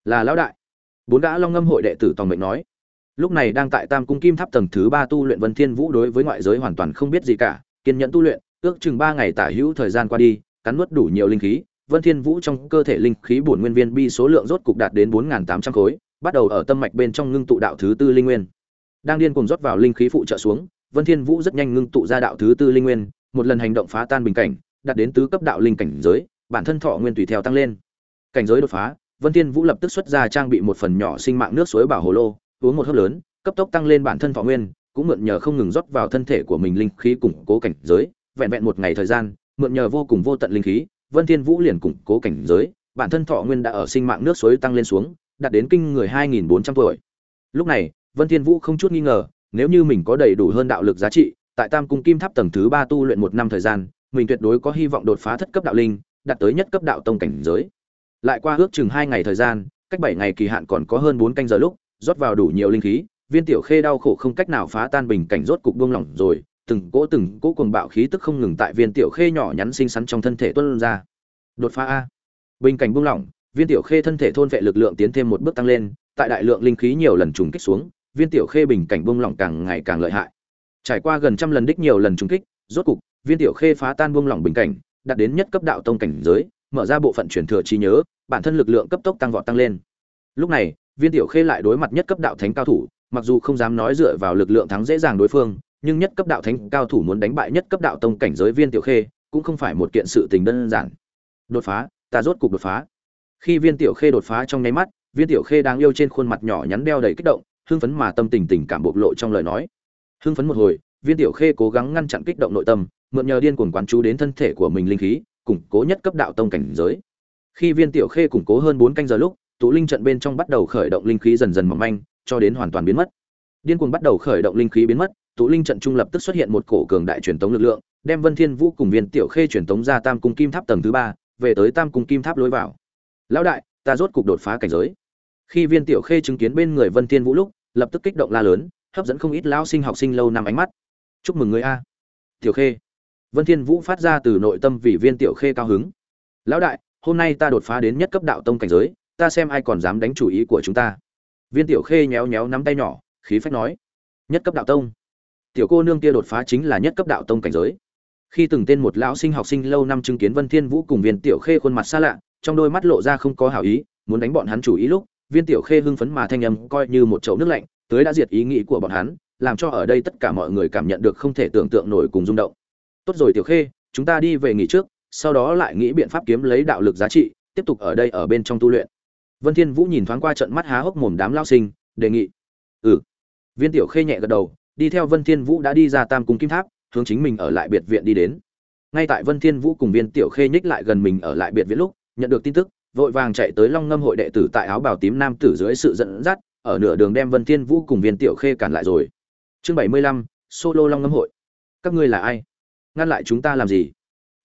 "Là lão đại." Bốn gã Long Ngâm hội đệ tử tòng mệnh nói: Lúc này đang tại Tam cung Kim Tháp tầng thứ ba tu luyện Vân Thiên Vũ đối với ngoại giới hoàn toàn không biết gì cả, kiên nhẫn tu luyện, ước chừng ba ngày tả hữu thời gian qua đi, cắn nuốt đủ nhiều linh khí, Vân Thiên Vũ trong cơ thể linh khí bổn nguyên viên bi số lượng rốt cục đạt đến 4800 khối, bắt đầu ở tâm mạch bên trong ngưng tụ đạo thứ tư linh nguyên. Đang điên cuồng rót vào linh khí phụ trợ xuống, Vân Thiên Vũ rất nhanh ngưng tụ ra đạo thứ tư linh nguyên, một lần hành động phá tan bình cảnh, đạt đến tứ cấp đạo linh cảnh giới, bản thân thọ nguyên tùy theo tăng lên. Cảnh giới đột phá, Vân Thiên Vũ lập tức xuất ra trang bị một phần nhỏ sinh mạng nước suối bảo hồ lô, uống một hớp lớn, cấp tốc tăng lên bản thân thọ nguyên, cũng mượn nhờ không ngừng rót vào thân thể của mình linh khí củng cố cảnh giới, vẹn vẹn một ngày thời gian, mượn nhờ vô cùng vô tận linh khí, Vân Thiên Vũ liền củng cố cảnh giới, bản thân thọ nguyên đã ở sinh mạng nước suối tăng lên xuống, đạt đến kinh người 2400 tuổi. Lúc này, Vân Thiên Vũ không chút nghi ngờ, nếu như mình có đầy đủ hơn đạo lực giá trị, tại tam cung kim tháp tầng thứ ba tu luyện một năm thời gian mình tuyệt đối có hy vọng đột phá thất cấp đạo linh đạt tới nhất cấp đạo tông cảnh giới lại qua ước chừng hai ngày thời gian, cách bảy ngày kỳ hạn còn có hơn bốn canh giờ lúc, rót vào đủ nhiều linh khí, viên tiểu khê đau khổ không cách nào phá tan bình cảnh rốt cục buông lỏng rồi, từng cỗ từng cỗ cuồng bạo khí tức không ngừng tại viên tiểu khê nhỏ nhắn xinh xắn trong thân thể tuôn ra. Đột phá a. Bình cảnh buông lỏng, viên tiểu khê thân thể thôn vệ lực lượng tiến thêm một bước tăng lên, tại đại lượng linh khí nhiều lần trùng kích xuống, viên tiểu khê bình cảnh buông lỏng càng ngày càng lợi hại. Trải qua gần trăm lần đích nhiều lần trùng kích, rốt cục, viên tiểu khê phá tan buông lỏng bình cảnh, đạt đến nhất cấp đạo tông cảnh giới mở ra bộ phận truyền thừa trí nhớ, bản thân lực lượng cấp tốc tăng vọt tăng lên. Lúc này, viên tiểu khê lại đối mặt nhất cấp đạo thánh cao thủ, mặc dù không dám nói dựa vào lực lượng thắng dễ dàng đối phương, nhưng nhất cấp đạo thánh cao thủ muốn đánh bại nhất cấp đạo tông cảnh giới viên tiểu khê, cũng không phải một kiện sự tình đơn giản. Đột phá, ta rốt cục đột phá. Khi viên tiểu khê đột phá trong nháy mắt, viên tiểu khê đang yêu trên khuôn mặt nhỏ nhắn đeo đầy kích động, hưng phấn mà tâm tình tình cảm bộc lộ trong lời nói. Hưng phấn một hồi, viên tiểu khê cố gắng ngăn chặn kích động nội tâm, mượn nhờ điên cuồng quán chú đến thân thể của mình linh khí củng cố nhất cấp đạo tông cảnh giới. Khi viên tiểu khê củng cố hơn bốn canh giờ lúc, tụ linh trận bên trong bắt đầu khởi động linh khí dần dần mỏng manh, cho đến hoàn toàn biến mất. Điên cuồng bắt đầu khởi động linh khí biến mất, tụ linh trận trung lập tức xuất hiện một cổ cường đại truyền tống lực lượng, đem vân thiên vũ cùng viên tiểu khê truyền tống ra tam cung kim tháp tầng thứ ba, về tới tam cung kim tháp lối vào. Lão đại, ta rốt cục đột phá cảnh giới. Khi viên tiểu khê chứng kiến bên người vân thiên vũ lúc, lập tức kích động la lớn, hấp dẫn không ít lão sinh học sinh lâu năm ánh mắt. Chúc mừng ngươi a. Tiểu khê vân thiên vũ phát ra từ nội tâm vì viên tiểu khê cao hứng. Lão đại, hôm nay ta đột phá đến nhất cấp đạo tông cảnh giới, ta xem ai còn dám đánh chủ ý của chúng ta. Viên tiểu khê nhéo nhéo nắm tay nhỏ, khí phách nói, nhất cấp đạo tông? Tiểu cô nương kia đột phá chính là nhất cấp đạo tông cảnh giới. Khi từng tên một lão sinh học sinh lâu năm chứng kiến vân thiên vũ cùng viên tiểu khê khuôn mặt xa lạ, trong đôi mắt lộ ra không có hảo ý, muốn đánh bọn hắn chủ ý lúc, viên tiểu khê hưng phấn mà thanh âm coi như một chậu nước lạnh tới đã diệt ý nghĩ của bọn hắn, làm cho ở đây tất cả mọi người cảm nhận được không thể tưởng tượng nổi cùng rung động tốt rồi tiểu khê, chúng ta đi về nghỉ trước, sau đó lại nghĩ biện pháp kiếm lấy đạo lực giá trị, tiếp tục ở đây ở bên trong tu luyện. Vân thiên vũ nhìn thoáng qua trận mắt há hốc mồm đám lao sinh, đề nghị. Ừ. Viên tiểu khê nhẹ gật đầu, đi theo vân thiên vũ đã đi ra tam cung kim tháp, hướng chính mình ở lại biệt viện đi đến. Ngay tại vân thiên vũ cùng viên tiểu khê nhích lại gần mình ở lại biệt viện lúc, nhận được tin tức, vội vàng chạy tới long ngâm hội đệ tử tại áo bào tím nam tử dưới sự dẫn dắt, ở nửa đường đem vân thiên vũ cùng viên tiểu khê cản lại rồi. Chương bảy mươi lăm, solo long ngâm hội. Các ngươi là ai? Ngăn lại chúng ta làm gì?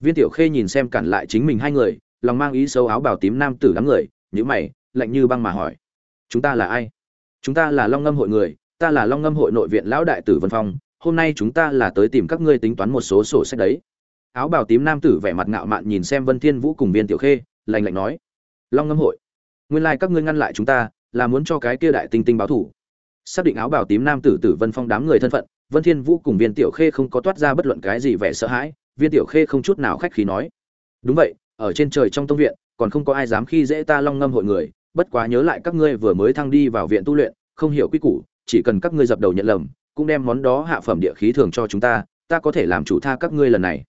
Viên tiểu khê nhìn xem cản lại chính mình hai người, lòng mang ý xấu áo bào tím nam tử đám người nhữ mày, lạnh như băng mà hỏi. Chúng ta là ai? Chúng ta là long ngâm hội người, ta là long ngâm hội nội viện lão đại tử vân phong, hôm nay chúng ta là tới tìm các ngươi tính toán một số sổ sách đấy. Áo bào tím nam tử vẻ mặt ngạo mạn nhìn xem vân thiên vũ cùng viên tiểu khê, lạnh lạnh nói. Long ngâm hội, nguyên lai like các ngươi ngăn lại chúng ta, là muốn cho cái kia đại tinh tinh báo thủ. Xác định áo bào tím nam tử tử vân phong đám người thân phận vân thiên vũ cùng viên tiểu khê không có toát ra bất luận cái gì vẻ sợ hãi, viên tiểu khê không chút nào khách khí nói. Đúng vậy, ở trên trời trong tông viện, còn không có ai dám khi dễ ta long ngâm hội người, bất quá nhớ lại các ngươi vừa mới thăng đi vào viện tu luyện, không hiểu quy củ, chỉ cần các ngươi dập đầu nhận lầm, cũng đem món đó hạ phẩm địa khí thường cho chúng ta ta có thể làm chủ tha các ngươi lần này.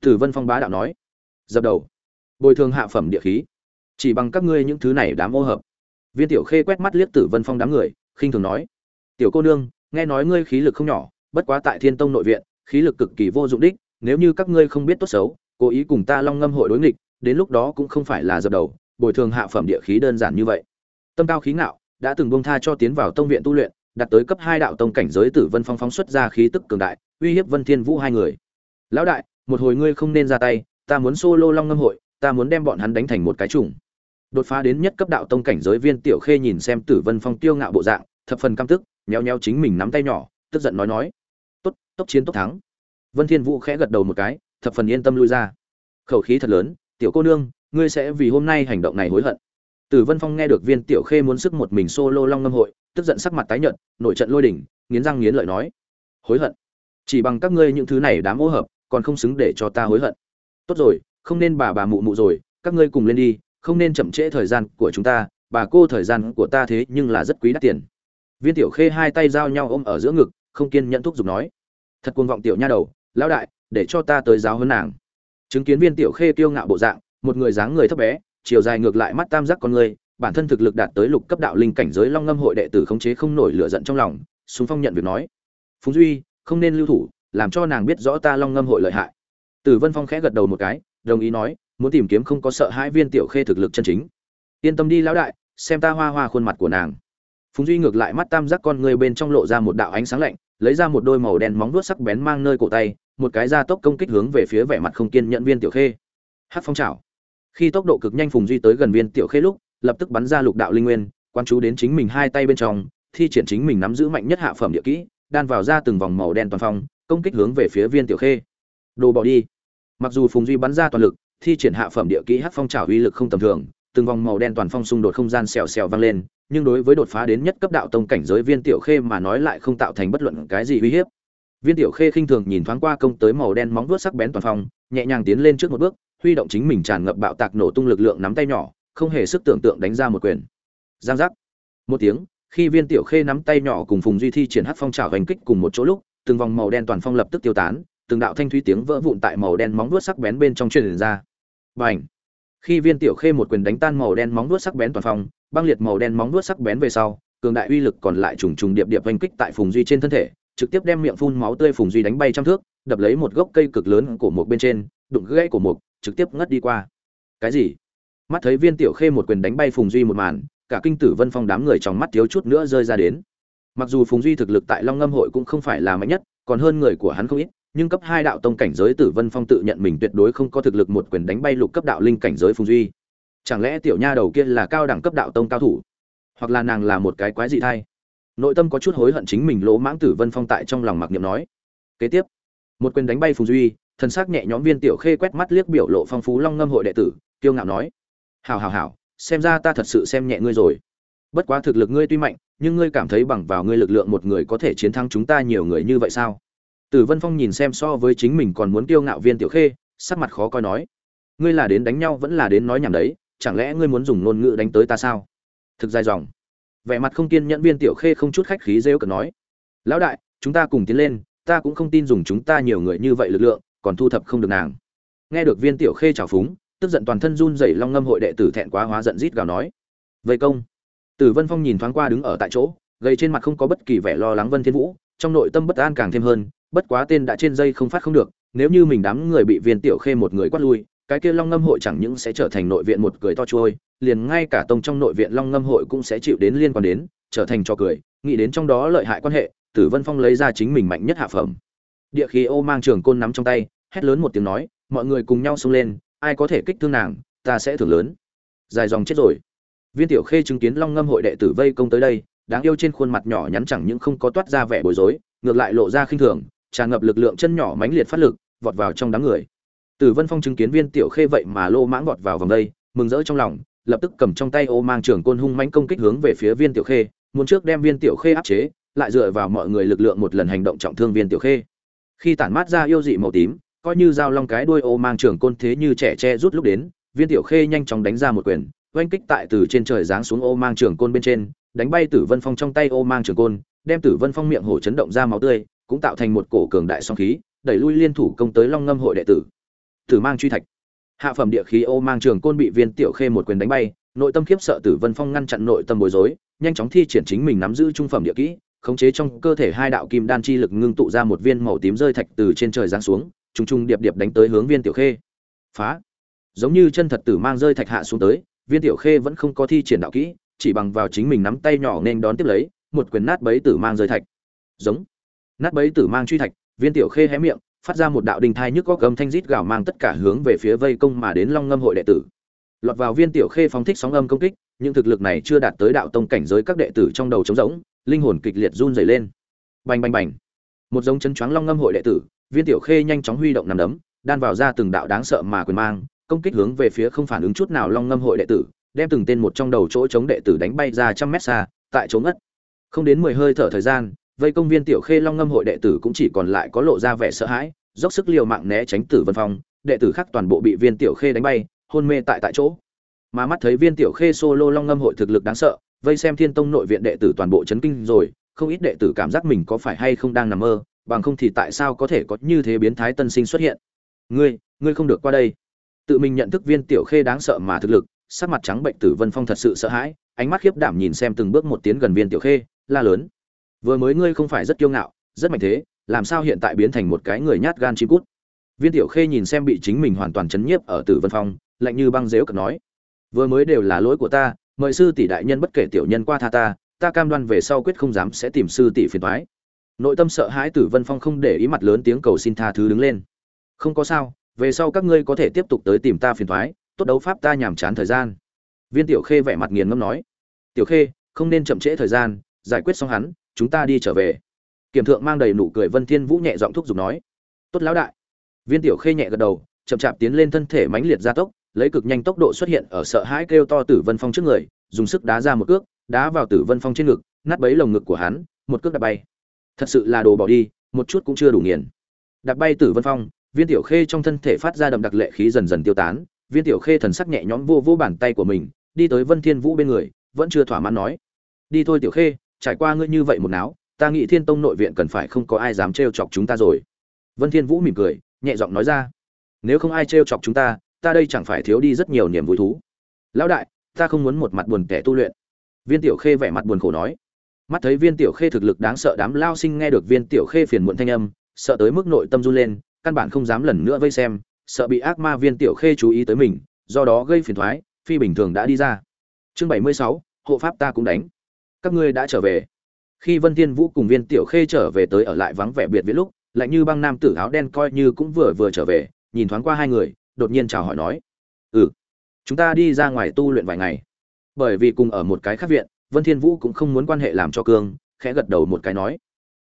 Tử vân phong bá đạo nói. Dập đầu. Bồi thường hạ phẩm địa khí. Chỉ bằng các ngươi những thứ này đám ô hợp. Viên tiểu khê quét mắt liếc tử vân phong đám người, khinh thường nói. Tiểu cô nương, nghe nói ngươi khí lực không nhỏ bất quá tại thiên tông nội viện, khí lực cực kỳ vô dụng đích, nếu như các ngươi không biết tốt xấu, cố ý cùng ta long ngâm hội đối nghịch, đến lúc đó cũng không phải là dập đầu, bồi thường hạ phẩm địa khí đơn giản như vậy. Tâm cao khí ngạo, đã từng buông tha cho tiến vào tông viện tu luyện, đạt tới cấp hai đạo tông cảnh giới tử vân phong phóng xuất ra khí tức cường đại, uy hiếp vân thiên vũ hai người. Lão đại, một hồi ngươi không nên ra tay, ta muốn solo long ngâm hội, ta muốn đem bọn hắn đánh thành một cái chủng. Đột phá đến nhất cấp đạo tông cảnh giới viên tiểu khê nhìn xem tử vân phong tiêu ngạo bộ dạng, thập phần căm tức nheo nheo chính mình nắm tay nhỏ, tức giận nói nói tốc chiến tốc thắng. Vân thiên vũ khẽ gật đầu một cái, thập phần yên tâm lui ra. Khẩu khí thật lớn, tiểu cô nương, ngươi sẽ vì hôm nay hành động này hối hận. Tử vân phong nghe được viên tiểu khê muốn sức một mình solo long ngâm hội, tức giận sắc mặt tái nhợt nội trận lôi đỉnh nghiến răng nghiến lợi nói, hối hận? Chỉ bằng các ngươi những thứ này đám ô hợp, còn không xứng để cho ta hối hận. Tốt rồi, không nên bà bà mụ mụ rồi, các ngươi cùng lên đi, không nên chậm trễ thời gian của chúng ta, bà cô thời gian của ta thế nhưng là rất quý đắt tiền. Viên tiểu khê hai tay giao nhau ôm ở giữa ngực, không kiên nhẫn thúc giục nói thật cuồng vọng tiểu nha đầu, lão đại, để cho ta tới giáo hơn nàng. Chứng kiến viên tiểu khê kiêu ngạo bộ dạng, một người dáng người thấp bé, chiều dài ngược lại mắt tam giác con người, bản thân thực lực đạt tới lục cấp đạo linh cảnh giới long ngâm hội đệ tử khống chế không nổi lửa giận trong lòng, súng phong nhận việc nói. Phùng duy, không nên lưu thủ, làm cho nàng biết rõ ta long ngâm hội lợi hại. Tử vân phong khẽ gật đầu một cái, đồng ý nói, muốn tìm kiếm không có sợ hai viên tiểu khê thực lực chân chính. Yên tâm đi lão đại, xem ta hoa hoa khuôn mặt của nàng. Phùng duy ngược lại mắt tam giác con người bên trong lộ ra một đạo ánh sáng lạnh lấy ra một đôi màu đen móng vuốt sắc bén mang nơi cổ tay, một cái gia tốc công kích hướng về phía vẻ mặt không kiên nhẫn viên tiểu khê. Hắc phong chảo khi tốc độ cực nhanh phùng duy tới gần viên tiểu khê lúc, lập tức bắn ra lục đạo linh nguyên quan chú đến chính mình hai tay bên trong, thi triển chính mình nắm giữ mạnh nhất hạ phẩm địa kỹ, đan vào ra từng vòng màu đen toàn phong, công kích hướng về phía viên tiểu khê. Đồ bỏ đi. Mặc dù phùng duy bắn ra toàn lực, thi triển hạ phẩm địa kỹ Hắc phong chảo uy lực không tầm thường, từng vòng màu đen toàn phong xung đột không gian xèo xèo vang lên nhưng đối với đột phá đến nhất cấp đạo tông cảnh giới viên tiểu khê mà nói lại không tạo thành bất luận cái gì uy hiếp. Viên tiểu khê khinh thường nhìn thoáng qua công tới màu đen móng vuốt sắc bén toàn phong, nhẹ nhàng tiến lên trước một bước, huy động chính mình tràn ngập bạo tạc nổ tung lực lượng nắm tay nhỏ, không hề sức tưởng tượng đánh ra một quyền. Giang giác. Một tiếng, khi viên tiểu khê nắm tay nhỏ cùng phùng duy thi triển hát phong trào hành kích cùng một chỗ lúc, từng vòng màu đen toàn phong lập tức tiêu tán, từng đạo thanh thúy tiếng vỡ vụn tại màu đen móng vuốt sắc bén bên trong truyền ra. Bành. Khi viên tiểu khê một quyền đánh tan màu đen móng vuốt sắc bén toàn phong băng liệt màu đen móng vuốt sắc bén về sau, cường đại uy lực còn lại trùng trùng điệp điệp vành kích tại phùng duy trên thân thể, trực tiếp đem miệng phun máu tươi phùng duy đánh bay trăm thước, đập lấy một gốc cây cực lớn của một bên trên, đụng gãy của một trực tiếp ngất đi qua. Cái gì? Mắt thấy viên tiểu khê một quyền đánh bay phùng duy một màn, cả kinh tử vân phong đám người trong mắt thiếu chút nữa rơi ra đến. Mặc dù phùng duy thực lực tại long ngâm hội cũng không phải là mạnh nhất, còn hơn người của hắn không ít, nhưng cấp hai đạo tông cảnh giới tử vân phong tự nhận mình tuyệt đối không có thực lực một quyền đánh bay lục cấp đạo linh cảnh giới phùng duy chẳng lẽ tiểu nha đầu kia là cao đẳng cấp đạo tông cao thủ? Hoặc là nàng là một cái quái dị thai? Nội tâm có chút hối hận chính mình lỗ mãng tử vân phong tại trong lòng mặc niệm nói. Kế tiếp, một quyền đánh bay phùng duy, thân xác nhẹ nhõm viên tiểu khê quét mắt liếc biểu lộ phong phú long ngâm hội đệ tử, kiêu ngạo nói. Hào hào hào xem ra ta thật sự xem nhẹ ngươi rồi. Bất quá thực lực ngươi tuy mạnh, nhưng ngươi cảm thấy bằng vào ngươi lực lượng một người có thể chiến thắng chúng ta nhiều người như vậy sao? Tử vân phong nhìn xem so với chính mình còn muốn kiêu ngạo viên tiểu khê, sắc mặt khó coi nói. Ngươi là đến đánh nhau vẫn là đến nói nhảm đấy chẳng lẽ ngươi muốn dùng ngôn ngữ đánh tới ta sao? Thực dài dòng. Vẻ mặt không kiên nhẫn viên tiểu khê không chút khách khí rêu cần nói. Lão đại, chúng ta cùng tiến lên, ta cũng không tin dùng chúng ta nhiều người như vậy lực lượng, còn thu thập không được nàng. Nghe được viên tiểu khê trào phúng, tức giận toàn thân run rẩy long ngâm hội đệ tử thẹn quá hóa giận rít gào nói. Vây công. Tử vân phong nhìn thoáng qua đứng ở tại chỗ gây trên mặt không có bất kỳ vẻ lo lắng vân thiên vũ, trong nội tâm bất an càng thêm hơn, bất quá tên đã trên dây không phát không được, nếu như mình đám người bị viên tiểu khê một người quát lui cái kia long ngâm hội chẳng những sẽ trở thành nội viện một cười to trôi liền ngay cả tông trong nội viện long ngâm hội cũng sẽ chịu đến liên quan đến, trở thành cho cười, nghĩ đến trong đó lợi hại quan hệ, tử vân phong lấy ra chính mình mạnh nhất hạ phẩm. Địa khí ô mang trường côn nắm trong tay, hét lớn một tiếng nói, mọi người cùng nhau xông lên, ai có thể kích thương nàng, ta sẽ thưởng lớn. Dài dòng chết rồi. Viên tiểu khê chứng kiến long ngâm hội đệ tử vây công tới đây, đáng yêu trên khuôn mặt nhỏ nhắn chẳng những không có toát ra vẻ bối rối, ngược lại lộ ra khinh thường, tràn ngập lực lượng chân nhỏ mãnh liệt phát lực, vọt vào trong đám người tử vân phong chứng kiến viên tiểu khê vậy mà lô mãng vọt vào vòng đây, mừng rỡ trong lòng, lập tức cầm trong tay ô mang trưởng côn hung mãnh công kích hướng về phía viên tiểu khê, muốn trước đem viên tiểu khê áp chế, lại dựa vào mọi người lực lượng một lần hành động trọng thương viên tiểu khê. Khi tản mát ra yêu dị màu tím, coi như dao long cái đuôi ô mang trưởng côn thế như trẻ tre rút lúc đến, viên tiểu khê nhanh chóng đánh ra một quyền, oanh kích tại từ trên trời giáng xuống ô mang trưởng côn bên trên, đánh bay tử vân phong trong tay ô mang trưởng côn, đem tử vân phong miệng hổ chấn động ra máu tươi, cũng tạo thành một cổ cường đại song khí, đẩy lui liên thủ công tới long ngâm hội đệ tử tử mang truy thạch. Hạ phẩm địa khí ô mang trường côn bị viên tiểu khê một quyền đánh bay, nội tâm khiếp sợ tử vân phong ngăn chặn nội tâm bối rối, nhanh chóng thi triển chính mình nắm giữ trung phẩm địa kỹ, khống chế trong cơ thể hai đạo kim đan chi lực ngưng tụ ra một viên màu tím rơi thạch từ trên trời giáng xuống, trùng trùng điệp điệp đánh tới hướng viên tiểu khê. Phá! Giống như chân thật tử mang rơi thạch hạ xuống tới, viên tiểu khê vẫn không có thi triển đạo kỹ, chỉ bằng vào chính mình nắm tay nhỏ nên đón tiếp lấy, một quyền nát bấy tử mang rơi thạch. Giống! Nát bấy tử mang truy thạch, viên tiểu khê hé miệng phát ra một đạo đình thai nhức có gầm thanh rít gào mang tất cả hướng về phía vây công mà đến long ngâm hội đệ tử. Lọt vào viên tiểu khê phóng thích sóng âm công kích nhưng thực lực này chưa đạt tới đạo tông cảnh giới các đệ tử trong đầu trống rỗng, linh hồn kịch liệt run dày lên. Bành bành bành. Một giống chân choáng long ngâm hội đệ tử, viên tiểu khê nhanh chóng huy động nằm đấm, đan vào ra từng đạo đáng sợ mà quyền mang, công kích hướng về phía không phản ứng chút nào long ngâm hội đệ tử, đem từng tên một trong đầu chỗ chống đệ tử đánh bay ra trăm mét xa, tại chỗ ngất. Không đến mười hơi thở thời gian vây công viên tiểu khê long ngâm hội đệ tử cũng chỉ còn lại có lộ ra vẻ sợ hãi, dốc sức liều mạng né tránh tử vân phong. Đệ tử khác toàn bộ bị viên tiểu khê đánh bay, hôn mê tại tại chỗ. Mà mắt thấy viên tiểu khê solo long ngâm hội thực lực đáng sợ, vây xem thiên tông nội viện đệ tử toàn bộ chấn kinh rồi, không ít đệ tử cảm giác mình có phải hay không đang nằm mơ, bằng không thì tại sao có thể có như thế biến thái tân sinh xuất hiện? Ngươi ngươi không được qua đây. Tự mình nhận thức viên tiểu khê đáng sợ mà thực lực, sắc mặt trắng bệnh tử vân phong thật sự sợ hãi, ánh mắt khiếp đảm nhìn xem từng bước một tiến gần viên tiểu khê, la lớn vừa mới ngươi không phải rất kiêu ngạo, rất mạnh thế, làm sao hiện tại biến thành một cái người nhát gan chim cút? Viên tiểu khê nhìn xem bị chính mình hoàn toàn chấn nhiếp ở tử vân phong, lạnh như băng dếu cật nói, vừa mới đều là lỗi của ta, mời sư tỷ đại nhân bất kể tiểu nhân qua tha ta ta cam đoan về sau quyết không dám sẽ tìm sư tỷ phiền thoái nội tâm sợ hãi tử vân phong không để ý mặt lớn tiếng cầu xin tha thứ đứng lên. Không có sao, về sau các ngươi có thể tiếp tục tới tìm ta phiền thoái tốt đấu pháp ta nhàm chán thời gian. Viên tiểu khê vẻ mặt nghiền ngâm nói, tiểu khê, không nên chậm trễ thời gian, giải quyết xong hắn chúng ta đi trở về. Kiểm thượng mang đầy nụ cười vân thiên vũ nhẹ giọng thúc giục nói. Tốt lão đại. Viên tiểu khê nhẹ gật đầu, chậm chạp tiến lên thân thể mãnh liệt gia tốc, lấy cực nhanh tốc độ xuất hiện ở sợ hãi kêu to tử vân phong trước người, dùng sức đá ra một cước, đá vào tử vân phong trên ngực, nát bấy lồng ngực của hắn, một cước đạp bay. Thật sự là đồ bỏ đi, một chút cũng chưa đủ nghiền. Đạp bay tử vân phong, viên tiểu khê trong thân thể phát ra đậm đặc lệ khí dần dần tiêu tán, viên tiểu khê thần sắc nhẹ nhõm vô vô bàn tay của mình, đi tới vân thiên vũ bên người, vẫn chưa thỏa mãn nói. Đi thôi tiểu khê trải qua ngươi như vậy một náo, ta nghĩ thiên tông nội viện cần phải không có ai dám trêu chọc chúng ta rồi. Vân thiên vũ mỉm cười, nhẹ giọng nói ra. Nếu không ai trêu chọc chúng ta ta đây chẳng phải thiếu đi rất nhiều niềm vui thú. Lão đại, ta không muốn một mặt buồn kẻ tu luyện. Viên tiểu khê vẻ mặt buồn khổ nói. Mắt thấy viên tiểu khê thực lực đáng sợ đám lao sinh nghe được viên tiểu khê phiền muộn thanh âm, sợ tới mức nội tâm run lên, căn bản không dám lần nữa vây xem, sợ bị ác ma viên tiểu khê chú ý tới mình, do đó gây phiền thoái, phi bình thường đã đi ra. Chương bảy mươi sáu, hộ pháp ta cũng đánh các ngươi đã trở về. Khi vân thiên vũ cùng viên tiểu khê trở về tới ở lại vắng vẻ biệt viễn lúc, lạnh như băng nam tử áo đen coi như cũng vừa vừa trở về, nhìn thoáng qua hai người, đột nhiên chào hỏi nói ừ chúng ta đi ra ngoài tu luyện vài ngày. Bởi vì cùng ở một cái khác viện, vân thiên vũ cũng không muốn quan hệ làm cho cương, khẽ gật đầu một cái nói,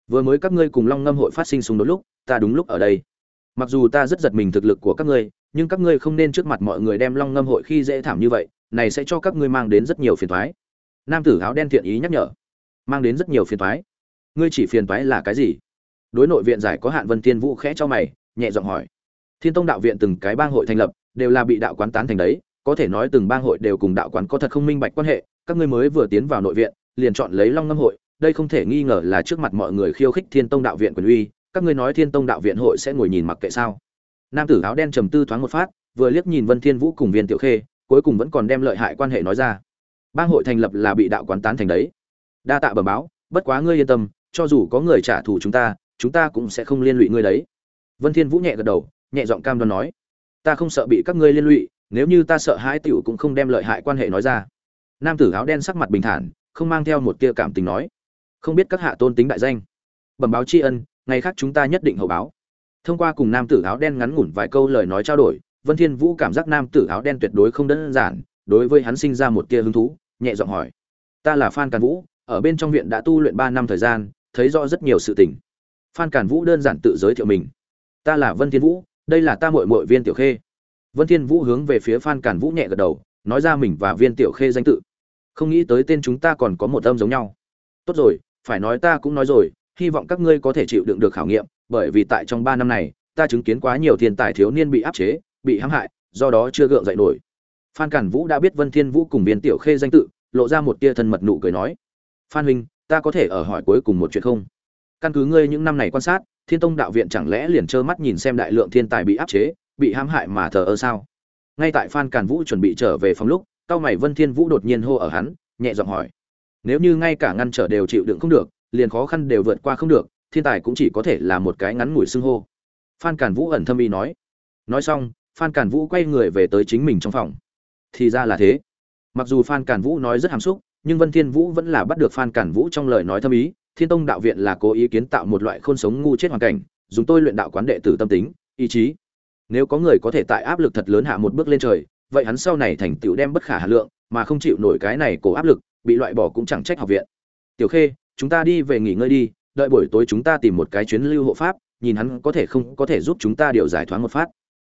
vừa mới các ngươi cùng long ngâm hội phát sinh xung đột lúc, ta đúng lúc ở đây. Mặc dù ta rất giật mình thực lực của các ngươi, nhưng các ngươi không nên trước mặt mọi người đem long ngâm hội khi dễ thảm như vậy, này sẽ cho các ngươi mang đến rất nhiều phiền toái nam tử áo đen thiện ý nhắc nhở, mang đến rất nhiều phiền toái. Ngươi chỉ phiền toái là cái gì? Đối nội viện giải có hạn vân thiên vũ khẽ cho mày, nhẹ giọng hỏi. Thiên tông đạo viện từng cái bang hội thành lập, đều là bị đạo quán tán thành đấy. Có thể nói từng bang hội đều cùng đạo quán có thật không minh bạch quan hệ. Các ngươi mới vừa tiến vào nội viện, liền chọn lấy long ngâm hội. Đây không thể nghi ngờ là trước mặt mọi người khiêu khích thiên tông đạo viện quyền uy. Các ngươi nói thiên tông đạo viện hội sẽ ngồi nhìn mặc kệ sao? Nam tử áo đen trầm tư thoáng một phát, vừa liếc nhìn vân thiên vũ cùng viên tiểu khê, cuối cùng vẫn còn đem lợi hại quan hệ nói ra bang hội thành lập là bị đạo quán tán thành đấy. Đa tạ bẩm báo, bất quá ngươi yên tâm, cho dù có người trả thù chúng ta chúng ta cũng sẽ không liên lụy ngươi đấy. Vân thiên vũ nhẹ gật đầu, nhẹ giọng cam đoan nói, ta không sợ bị các ngươi liên lụy, nếu như ta sợ hãi tiểu cũng không đem lợi hại quan hệ nói ra. Nam tử áo đen sắc mặt bình thản, không mang theo một tia cảm tình nói, không biết các hạ tôn tính đại danh. Bẩm báo tri ân, ngày khác chúng ta nhất định hậu báo. Thông qua cùng nam tử áo đen ngắn ngủn vài câu lời nói trao đổi, vân thiên vũ cảm giác nam tử áo đen tuyệt đối không đơn giản, đối với hắn sinh ra một tia hứng thú nhẹ giọng hỏi. Ta là phan càn vũ, ở bên trong viện đã tu luyện ba năm thời gian, thấy rõ rất nhiều sự tình. Phan càn vũ đơn giản tự giới thiệu mình. Ta là vân thiên vũ, đây là ta muội muội viên tiểu khê. Vân thiên vũ hướng về phía phan càn vũ nhẹ gật đầu, nói ra mình và viên tiểu khê danh tự. Không nghĩ tới tên chúng ta còn có một âm giống nhau. Tốt rồi, phải nói ta cũng nói rồi, hy vọng các ngươi có thể chịu đựng được khảo nghiệm, bởi vì tại trong ba năm này, ta chứng kiến quá nhiều thiên tài thiếu niên bị áp chế, bị hãm hại, do đó chưa gượng dậy nổi phan cản vũ đã biết vân thiên vũ cùng viên tiểu khê danh tự, lộ ra một tia thân mật nụ cười nói, phan huynh, ta có thể ở hỏi cuối cùng một chuyện không? Căn cứ ngươi những năm này quan sát, thiên tông đạo viện chẳng lẽ liền trơ mắt nhìn xem đại lượng thiên tài bị áp chế, bị hãm hại mà thờ ơ sao? Ngay tại phan Cản vũ chuẩn bị trở về phòng lúc, cao mày vân thiên vũ đột nhiên hô ở hắn, nhẹ giọng hỏi, nếu như ngay cả ngăn trở đều chịu đựng không được, liền khó khăn đều vượt qua không được, thiên tài cũng chỉ có thể là một cái ngắn ngủi xưng hô. Phan Cản vũ ẩn thâm ý nói. Nói xong, phan Cản vũ quay người về tới chính mình trong phòng thì ra là thế. Mặc dù phan Cản vũ nói rất hàm xúc, nhưng vân thiên vũ vẫn là bắt được phan Cản vũ trong lời nói thâm ý. Thiên tông đạo viện là cố ý kiến tạo một loại khôn sống ngu chết hoàn cảnh, dùng tôi luyện đạo quán đệ tử tâm tính, ý chí. Nếu có người có thể tại áp lực thật lớn hạ một bước lên trời, vậy hắn sau này thành tựu đem bất khả hà lượng, mà không chịu nổi cái này cổ áp lực, bị loại bỏ cũng chẳng trách học viện. Tiểu khê, chúng ta đi về nghỉ ngơi đi, đợi buổi tối chúng ta tìm một cái chuyến lưu hộ pháp, nhìn hắn có thể không có thể giúp chúng ta điều giải thoáng một phát.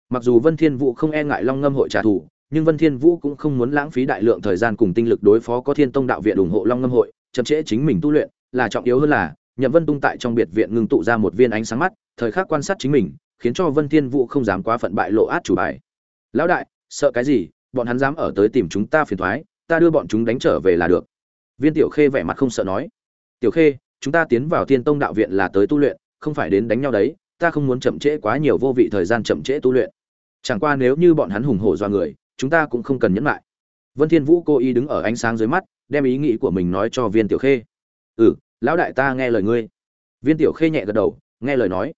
Mặc dù vân thiên vũ không e ngại long ngâm hội trả thù nhưng vân thiên vũ cũng không muốn lãng phí đại lượng thời gian cùng tinh lực đối phó có thiên tông đạo viện ủng hộ long ngâm hội, chậm trễ chính mình tu luyện, là trọng yếu hơn là, nhậm vân tung tại trong biệt viện ngưng tụ ra một viên ánh sáng mắt, thời khắc quan sát chính mình, khiến cho vân thiên vũ không dám quá phận bại lộ át chủ bài. Lão đại, sợ cái gì? Bọn hắn dám ở tới tìm chúng ta phiền toái ta đưa bọn chúng đánh trở về là được. Viên tiểu khê vẻ mặt không sợ nói. Tiểu khê, chúng ta tiến vào thiên tông đạo viện là tới tu luyện, không phải đến đánh nhau đấy, ta không muốn chậm trễ quá nhiều vô vị thời gian chậm trễ tu luyện. Chẳng qua nếu như bọn hắn hùng hổ do người chúng ta cũng không cần nhẫn lại. Vân thiên vũ cố ý đứng ở ánh sáng dưới mắt, đem ý nghĩ của mình nói cho viên tiểu khê. Ừ lão đại ta nghe lời ngươi. Viên tiểu khê nhẹ gật đầu, nghe lời nói.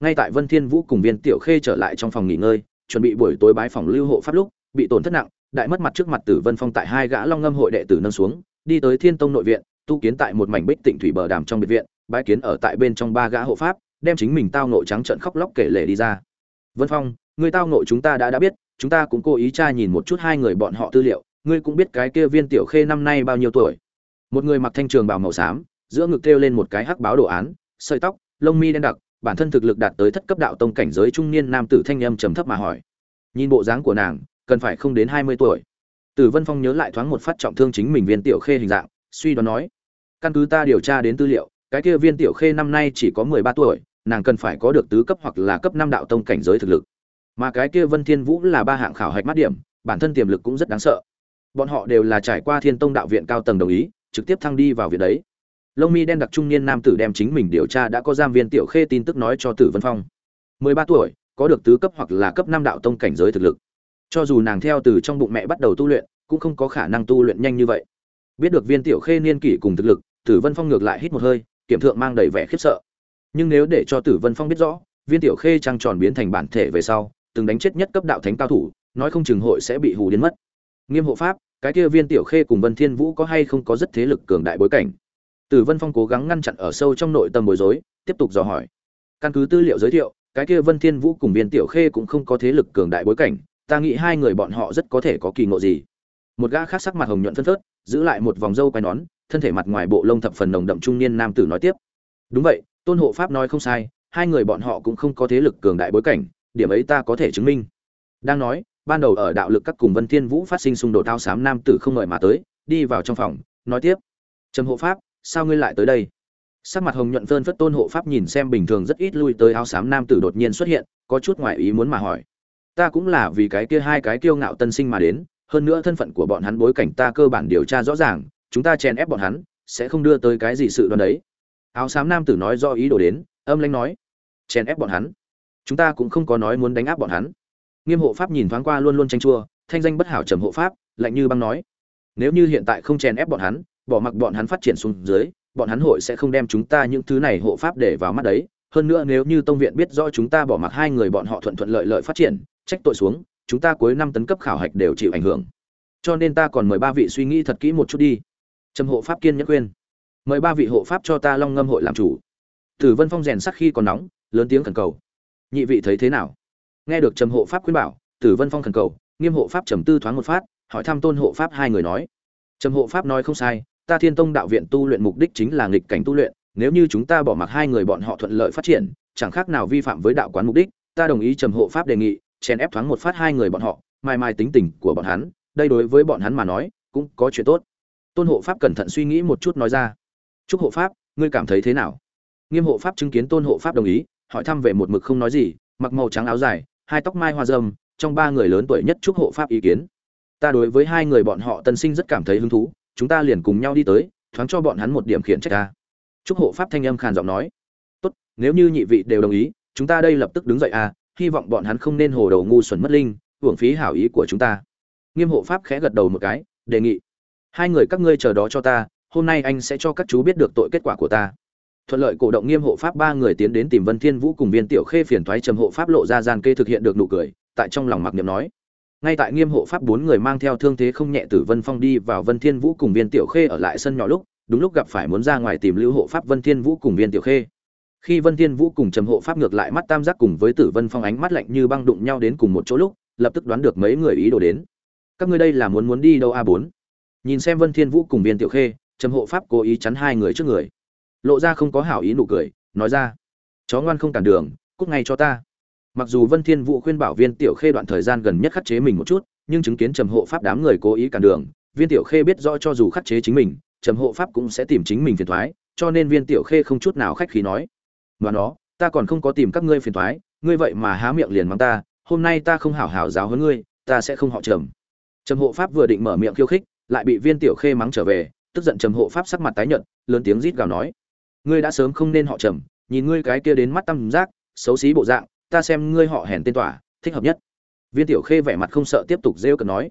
Ngay tại vân thiên vũ cùng viên tiểu khê trở lại trong phòng nghỉ ngơi, chuẩn bị buổi tối bái phòng lưu hộ pháp lúc, bị tổn thất nặng, đại mất mặt trước mặt tử vân phong tại hai gã long ngâm hội đệ tử nâng xuống, đi tới thiên tông nội viện, tu kiến tại một mảnh bích tịnh thủy bờ đàm trong biệt viện, bái kiến ở tại bên trong ba gã hộ pháp, đem chính mình tao nội trắng trợn khóc lóc kể lể đi ra. Vân phong, người tao nội chúng ta đã đã biết chúng ta cũng cố ý tra nhìn một chút hai người bọn họ tư liệu, ngươi cũng biết cái kia viên tiểu khê năm nay bao nhiêu tuổi. Một người mặc thanh trường bào màu xám, giữa ngực treo lên một cái hắc báo đồ án, sợi tóc, lông mi đen đặc, bản thân thực lực đạt tới thất cấp đạo tông cảnh giới trung niên nam tử thanh âm trầm thấp mà hỏi. Nhìn bộ dáng của nàng, cần phải không đến hai mươi tuổi. Tử vân phong nhớ lại thoáng một phát trọng thương chính mình viên tiểu khê hình dạng, suy đoán nói, căn cứ ta điều tra đến tư liệu, cái kia viên tiểu khê năm nay chỉ có mười ba tuổi, nàng cần phải có được tứ cấp hoặc là cấp năm đạo tông cảnh giới thực lực mà cái kia vân thiên vũ là ba hạng khảo hạch mắt điểm, bản thân tiềm lực cũng rất đáng sợ. Bọn họ đều là trải qua thiên tông đạo viện cao tầng đồng ý, trực tiếp thăng đi vào viện đấy. Lông mi đen đặc trung niên nam tử đem chính mình điều tra đã có giam viên tiểu khê tin tức nói cho tử vân phong. Mười ba tuổi, có được tứ cấp hoặc là cấp năm đạo tông cảnh giới thực lực. Cho dù nàng theo từ trong bụng mẹ bắt đầu tu luyện, cũng không có khả năng tu luyện nhanh như vậy. Biết được viên tiểu khê niên kỷ cùng thực lực, tử vân phong ngược lại hít một hơi, kiểm thượng mang đầy vẻ khiếp sợ. Nhưng nếu để cho tử vân phong biết rõ, viên tiểu khê trăng tròn biến thành bản thể về sau từng đánh chết nhất cấp đạo thánh cao thủ, nói không chừng hội sẽ bị hù đến mất. Nghiêm hộ pháp, cái kia viên tiểu khê cùng vân thiên vũ có hay không có rất thế lực cường đại bối cảnh? Tử vân phong cố gắng ngăn chặn ở sâu trong nội tâm bối rối, tiếp tục dò hỏi. Căn cứ tư liệu giới thiệu, cái kia vân thiên vũ cùng viên tiểu khê cũng không có thế lực cường đại bối cảnh, ta nghĩ hai người bọn họ rất có thể có kỳ ngộ gì. Một gã khác sắc mặt hồng nhuận phân phớt, giữ lại một vòng râu quai nón, thân thể mặt ngoài bộ lông thập phần nồng đậm trung niên nam tử nói tiếp. Đúng vậy, tôn hộ pháp nói không sai, hai người bọn họ cũng không có thế lực cường đại bối cảnh điểm ấy ta có thể chứng minh. Đang nói, ban đầu ở đạo lực các cùng vân thiên vũ phát sinh xung đột tao xám nam tử không ngợi mà tới, đi vào trong phòng, nói tiếp. Trầm hộ pháp, sao ngươi lại tới đây? Sắc mặt hồng nhuận phơn phất tôn hộ pháp nhìn xem bình thường rất ít lui tới áo xám nam tử đột nhiên xuất hiện, có chút ngoại ý muốn mà hỏi. Ta cũng là vì cái kia hai cái kiêu ngạo tân sinh mà đến, hơn nữa thân phận của bọn hắn bối cảnh ta cơ bản điều tra rõ ràng, chúng ta chèn ép bọn hắn, sẽ không đưa tới cái gì sự đoan đấy. Áo xám nam tử nói do ý đồ đến, âm lãnh nói. Chèn ép bọn hắn? Chúng ta cũng không có nói muốn đánh áp bọn hắn. Nghiêm hộ pháp nhìn thoáng qua luôn luôn tranh chua, thanh danh bất hảo trầm hộ pháp, lạnh như băng nói. Nếu như hiện tại không chèn ép bọn hắn, bỏ mặc bọn hắn phát triển xuống dưới, bọn hắn hội sẽ không đem chúng ta những thứ này hộ pháp để vào mắt đấy. Hơn nữa nếu như tông viện biết rõ chúng ta bỏ mặc hai người bọn họ thuận thuận lợi lợi phát triển, trách tội xuống, chúng ta cuối năm tấn cấp khảo hạch đều chịu ảnh hưởng. Cho nên ta còn mời ba vị suy nghĩ thật kỹ một chút đi. Trầm hộ pháp kiên nhẫn khuyên. Mời ba vị hộ pháp cho ta long ngâm hội làm chủ. Tử vân phong rèn sắc khi còn nóng, lớn tiếng khẩn cầu nhị vị thấy thế nào? Nghe được trầm hộ pháp khuyên bảo, tử vân phong khẩn cầu, nghiêm hộ pháp trầm tư thoáng một phát, hỏi thăm tôn hộ pháp hai người nói. Trầm hộ pháp nói không sai, ta thiên tông đạo viện tu luyện mục đích chính là nghịch cảnh tu luyện, nếu như chúng ta bỏ mặc hai người bọn họ thuận lợi phát triển, chẳng khác nào vi phạm với đạo quán mục đích, ta đồng ý trầm hộ pháp đề nghị, chèn ép thoáng một phát hai người bọn họ, mai mai tính tình của bọn hắn, đây đối với bọn hắn mà nói, cũng có chuyện tốt. Tôn hộ pháp cẩn thận suy nghĩ một chút nói ra. Chúc hộ pháp, ngươi cảm thấy thế nào? Nghiêm hộ pháp chứng kiến tôn hộ pháp đồng ý hỏi thăm về một mực không nói gì, mặc màu trắng áo dài, hai tóc mai hoa dâm trong ba người lớn tuổi nhất chúc hộ pháp ý kiến. Ta đối với hai người bọn họ tân sinh rất cảm thấy hứng thú, chúng ta liền cùng nhau đi tới, thoáng cho bọn hắn một điểm khiển trách ta. Chúc hộ pháp thanh âm khàn giọng nói. Tốt, nếu như nhị vị đều đồng ý, chúng ta đây lập tức đứng dậy à hy vọng bọn hắn không nên hồ đầu ngu xuẩn mất linh, hưởng phí hảo ý của chúng ta. Nghiêm hộ pháp khẽ gật đầu một cái, đề nghị. Hai người các ngươi chờ đó cho ta, hôm nay anh sẽ cho các chú biết được tội kết quả của ta thuận lợi cổ động nghiêm hộ pháp ba người tiến đến tìm vân thiên vũ cùng viên tiểu khê phiền thoái trầm hộ pháp lộ ra gian kê thực hiện được nụ cười, tại trong lòng mặc niệm nói. Ngay tại nghiêm hộ pháp bốn người mang theo thương thế không nhẹ tử vân phong đi vào vân thiên vũ cùng viên tiểu khê ở lại sân nhỏ lúc, đúng lúc gặp phải muốn ra ngoài tìm lưu hộ pháp vân thiên vũ cùng viên tiểu khê. Khi vân thiên vũ cùng trầm hộ pháp ngược lại mắt tam giác cùng với tử vân phong ánh mắt lạnh như băng đụng nhau đến cùng một chỗ lúc, lập tức đoán được mấy người ý đồ đến. Các ngươi đây là muốn muốn đi đâu a bốn? Nhìn xem vân thiên vũ cùng viên tiểu khê trầm hộ pháp cố ý chắn hai người trước người lộ ra không có hảo ý nụ cười, nói ra, chó ngoan không cản đường, cút ngay cho ta. Mặc dù vân thiên vũ khuyên bảo viên tiểu khê đoạn thời gian gần nhất khắc chế mình một chút, nhưng chứng kiến trầm hộ pháp đám người cố ý cản đường, viên tiểu khê biết rõ cho dù khắc chế chính mình, trầm hộ pháp cũng sẽ tìm chính mình phiền toái cho nên viên tiểu khê không chút nào khách khí nói, mà nó, ta còn không có tìm các ngươi phiền toái ngươi vậy mà há miệng liền mắng ta, hôm nay ta không hảo hảo giáo hơn ngươi, ta sẽ không họ trầm. Trầm hộ pháp vừa định mở miệng khiêu khích, lại bị viên tiểu khê mắng trở về, tức giận trầm hộ pháp sắc mặt tái nhợt, lớn tiếng rít gào nói ngươi đã sớm không nên họ trầm, nhìn ngươi cái kia đến mắt tăm giác, xấu xí bộ dạng, ta xem ngươi họ hèn tên tỏa, thích hợp nhất. Viên tiểu khê vẻ mặt không sợ tiếp tục rêu cần nói.